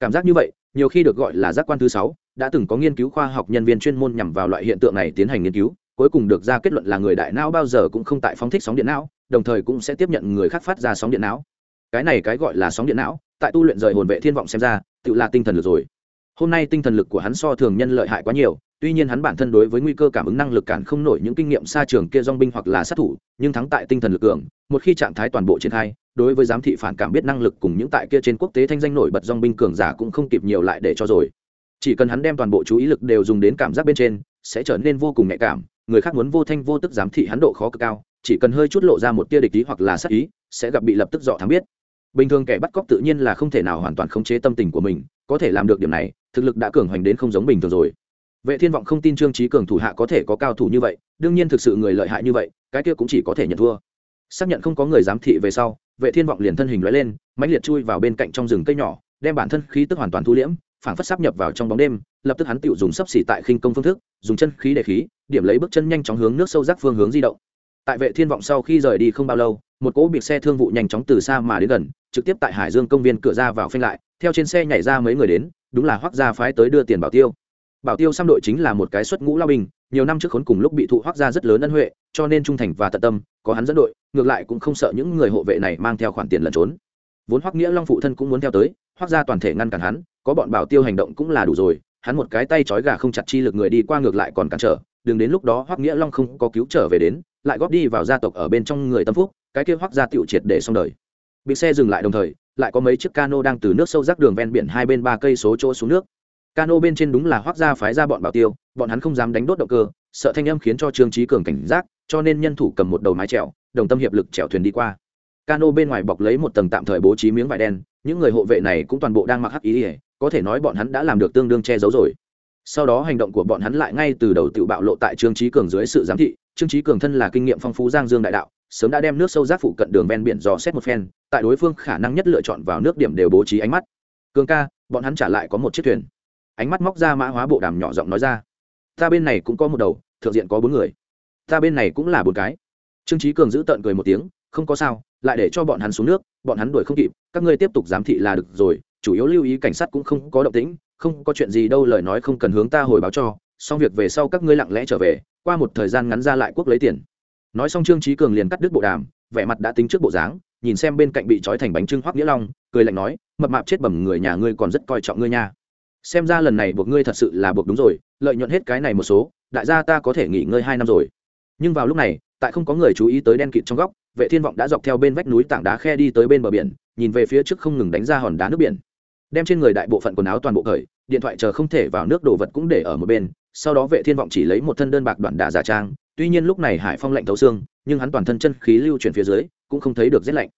Cảm giác như vậy, nhiều khi được gọi là giác quan thứ sáu, đã từng có nghiên cứu khoa học nhân viên chuyên môn nhằm vào loại hiện tượng này tiến hành nghiên cứu, cuối cùng được ra kết luận là người đại não bao giờ cũng không tại phóng thích sóng điện não, đồng thời cũng sẽ tiếp nhận người khác phát ra sóng điện não. Cái này cái gọi là sóng điện não tại tu luyện rời hồn vệ thiên vọng xem ra, tự là tinh thần lực rồi. Hôm nay tinh thần lực của hắn so thường nhân lợi hại quá nhiều, tuy nhiên hắn bản thân đối với nguy cơ cảm ứng năng lực cản không nổi những kinh nghiệm xa trường kia dong binh hoặc là sát thủ, nhưng thắng tại tinh thần lực cường, một khi trạng thái toàn bộ triển khai, đối với giám thị phản cảm biết năng lực cùng những tại kia trên quốc tế thanh danh nổi bật dong binh cường giả cũng không kịp nhiều lại để cho rồi. Chỉ cần hắn đem toàn bộ chú ý lực đều dùng đến cảm giác bên trên, sẽ trở nên vô cùng nhạy cảm, người khác muốn vô thanh vô tức giám thị hắn độ khó cực cao, chỉ cần hơi chút lộ ra một tia địch ý hoặc là sát ý, sẽ gặp bị lập tức dọ thắng biết bình thường kẻ bắt cóc tự nhiên là không thể nào hoàn toàn khống chế tâm tình của mình, có thể làm được điểm này, thực lực đã cường hoành đến không giống bình thường rồi. Vệ thiên vọng không tin trương trí cường thủ hạ có thể có cao thủ như vậy, đương nhiên thực sự người lợi hại như vậy, cái kia cũng chỉ có thể nhận thua. Xác nhận không có người giám thị về sau, vệ thiên vọng liền thân hình lóe lên, mãnh liệt chui vào bên cạnh trong rừng cây nhỏ, đem bản thân khí tức hoàn toàn thu liễm, phảng phất sắp nhập vào trong bóng đêm, lập tức hắn tựu dùng sấp xỉ tại khinh công phương thức, dùng chân khí để khí, điểm lấy bước chân nhanh chóng hướng nước sâu rác phương hướng di động. Tại vệ thiên vọng sau khi rời đi không bao lâu, một cỗ biệt xe thương vụ nhanh chóng từ xa mà đến gần trực tiếp tại hải dương công viên cửa ra vào phanh lại, theo trên xe nhảy ra mấy người đến, đúng là hoác gia phái tới đưa tiền bảo tiêu. Bảo tiêu xăm đội chính là một cái xuất ngũ lao binh, nhiều năm trước khốn cùng lúc bị thụ hoác gia rất lớn ân huệ, cho nên trung thành và tận tâm, có hắn dẫn đội, ngược lại cũng không sợ những người hộ vệ này mang theo khoản tiền lẩn trốn. Vốn hoắc nghĩa long phụ thân cũng muốn theo tới hoác gia toàn thể ngăn cản hắn, có bọn bảo tiêu hành động cũng là đủ rồi, hắn một cái tay trói gà không chặt chi lực người đi qua ngược lại còn cản trở, đừng đến lúc đó hoắc nghĩa long không có cứu trở về đến, lại góp đi vào gia tộc ở bên trong người tâm phúc, cái kia hoắc gia tiệu triệt để xong đời bị xe dừng lại đồng thời, lại có mấy chiếc cano đang từ nước sâu rác đường ven biển hai bên ba cây số chỗ xuống nước. Cano bên trên đúng là hoác gia phái ra bọn bảo tiêu, bọn hắn không dám đánh đốt động cơ, sợ thanh âm khiến cho trương trí cường cảnh giác, cho nên nhân thủ cầm một đầu mái trèo đồng tâm hiệp lực trèo thuyền đi qua. Cano bên ngoài bọc lấy một tầng tạm thời bố trí miếng vải đen, những người hộ vệ này cũng toàn bộ đang mặc hắc ý ỉa có thể nói bọn hắn đã làm được tương đương che giấu rồi. Sau đó hành động của bọn hắn lại ngay từ đầu tự bạo lộ tại trương trí cường dưới sự giám thị. Trương trí cường thân là kinh nghiệm phong phú giang dương đại đạo sớm đã đem nước sâu rác phụ cận đường ven biển dò xét một phen, tại đối phương khả năng nhất lựa chọn vào nước điểm đều bố trí ánh mắt. Cường ca, bọn hắn trả lại có một chiếc thuyền. Ánh mắt móc ra mã hóa bộ đàm nhỏ giọng nói ra. Ta bên này cũng có một đầu, thượng diện có bốn người. Ta bên này cũng là bốn cái. Trương trí cường giữ tợn cười một tiếng, không có sao, lại để cho bọn hắn xuống nước, bọn hắn đuổi không kịp, các ngươi tiếp tục giám thị là được rồi, chủ yếu lưu ý cảnh sát cũng không có động tĩnh, không có chuyện gì đâu lời nói không cần hướng ta hồi báo cho, xong việc về sau các ngươi lặng lẽ trở về, qua một thời gian ngắn ra lại quốc lấy tiền nói xong trương trí cường liền cắt đứt bộ đàm, vẻ mặt đã tính trước bộ dáng, nhìn xem bên cạnh bị trói thành bánh trưng hoắc nghĩa long, cười lạnh nói, mập mạp chết bẩm người nhà ngươi còn rất coi trọng ngươi nha. Xem ra lần này buộc ngươi thật sự là buộc đúng rồi, lợi nhuận hết cái này một số, đại gia ta có thể nghỉ ngơi hai năm rồi. Nhưng vào lúc này, tại không có người chú ý tới đen kịt trong góc, vệ thiên vọng đã dọc theo bên vách núi tảng đá khe đi tới bên bờ biển, nhìn về phía trước không ngừng đánh ra hòn đá nước biển. Đem trên người đại bộ phận quần áo toàn bộ cởi, điện thoại chờ không thể vào nước đồ vật cũng để ở một bên, sau đó vệ thiên vọng chỉ lấy một thân đơn bạc đoạn đà giả trang tuy nhiên lúc này hải phong lạnh thấu xương, nhưng hắn toàn thân chân khí lưu chuyển phía dưới, cũng không thấy được rét lạnh.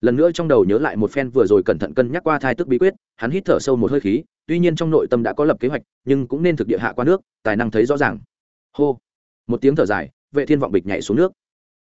Lần nữa trong đầu nhớ lại một phen vừa rồi cẩn thận cân nhắc qua thai tức bí quyết, hắn hít thở sâu một hơi khí, tuy nhiên trong nội tâm đã có lập kế hoạch, nhưng cũng nên thực địa hạ qua nước, tài năng thấy rõ ràng. Hô. Một tiếng thở dài, vệ thiên vọng bịch nhảy xuống nước.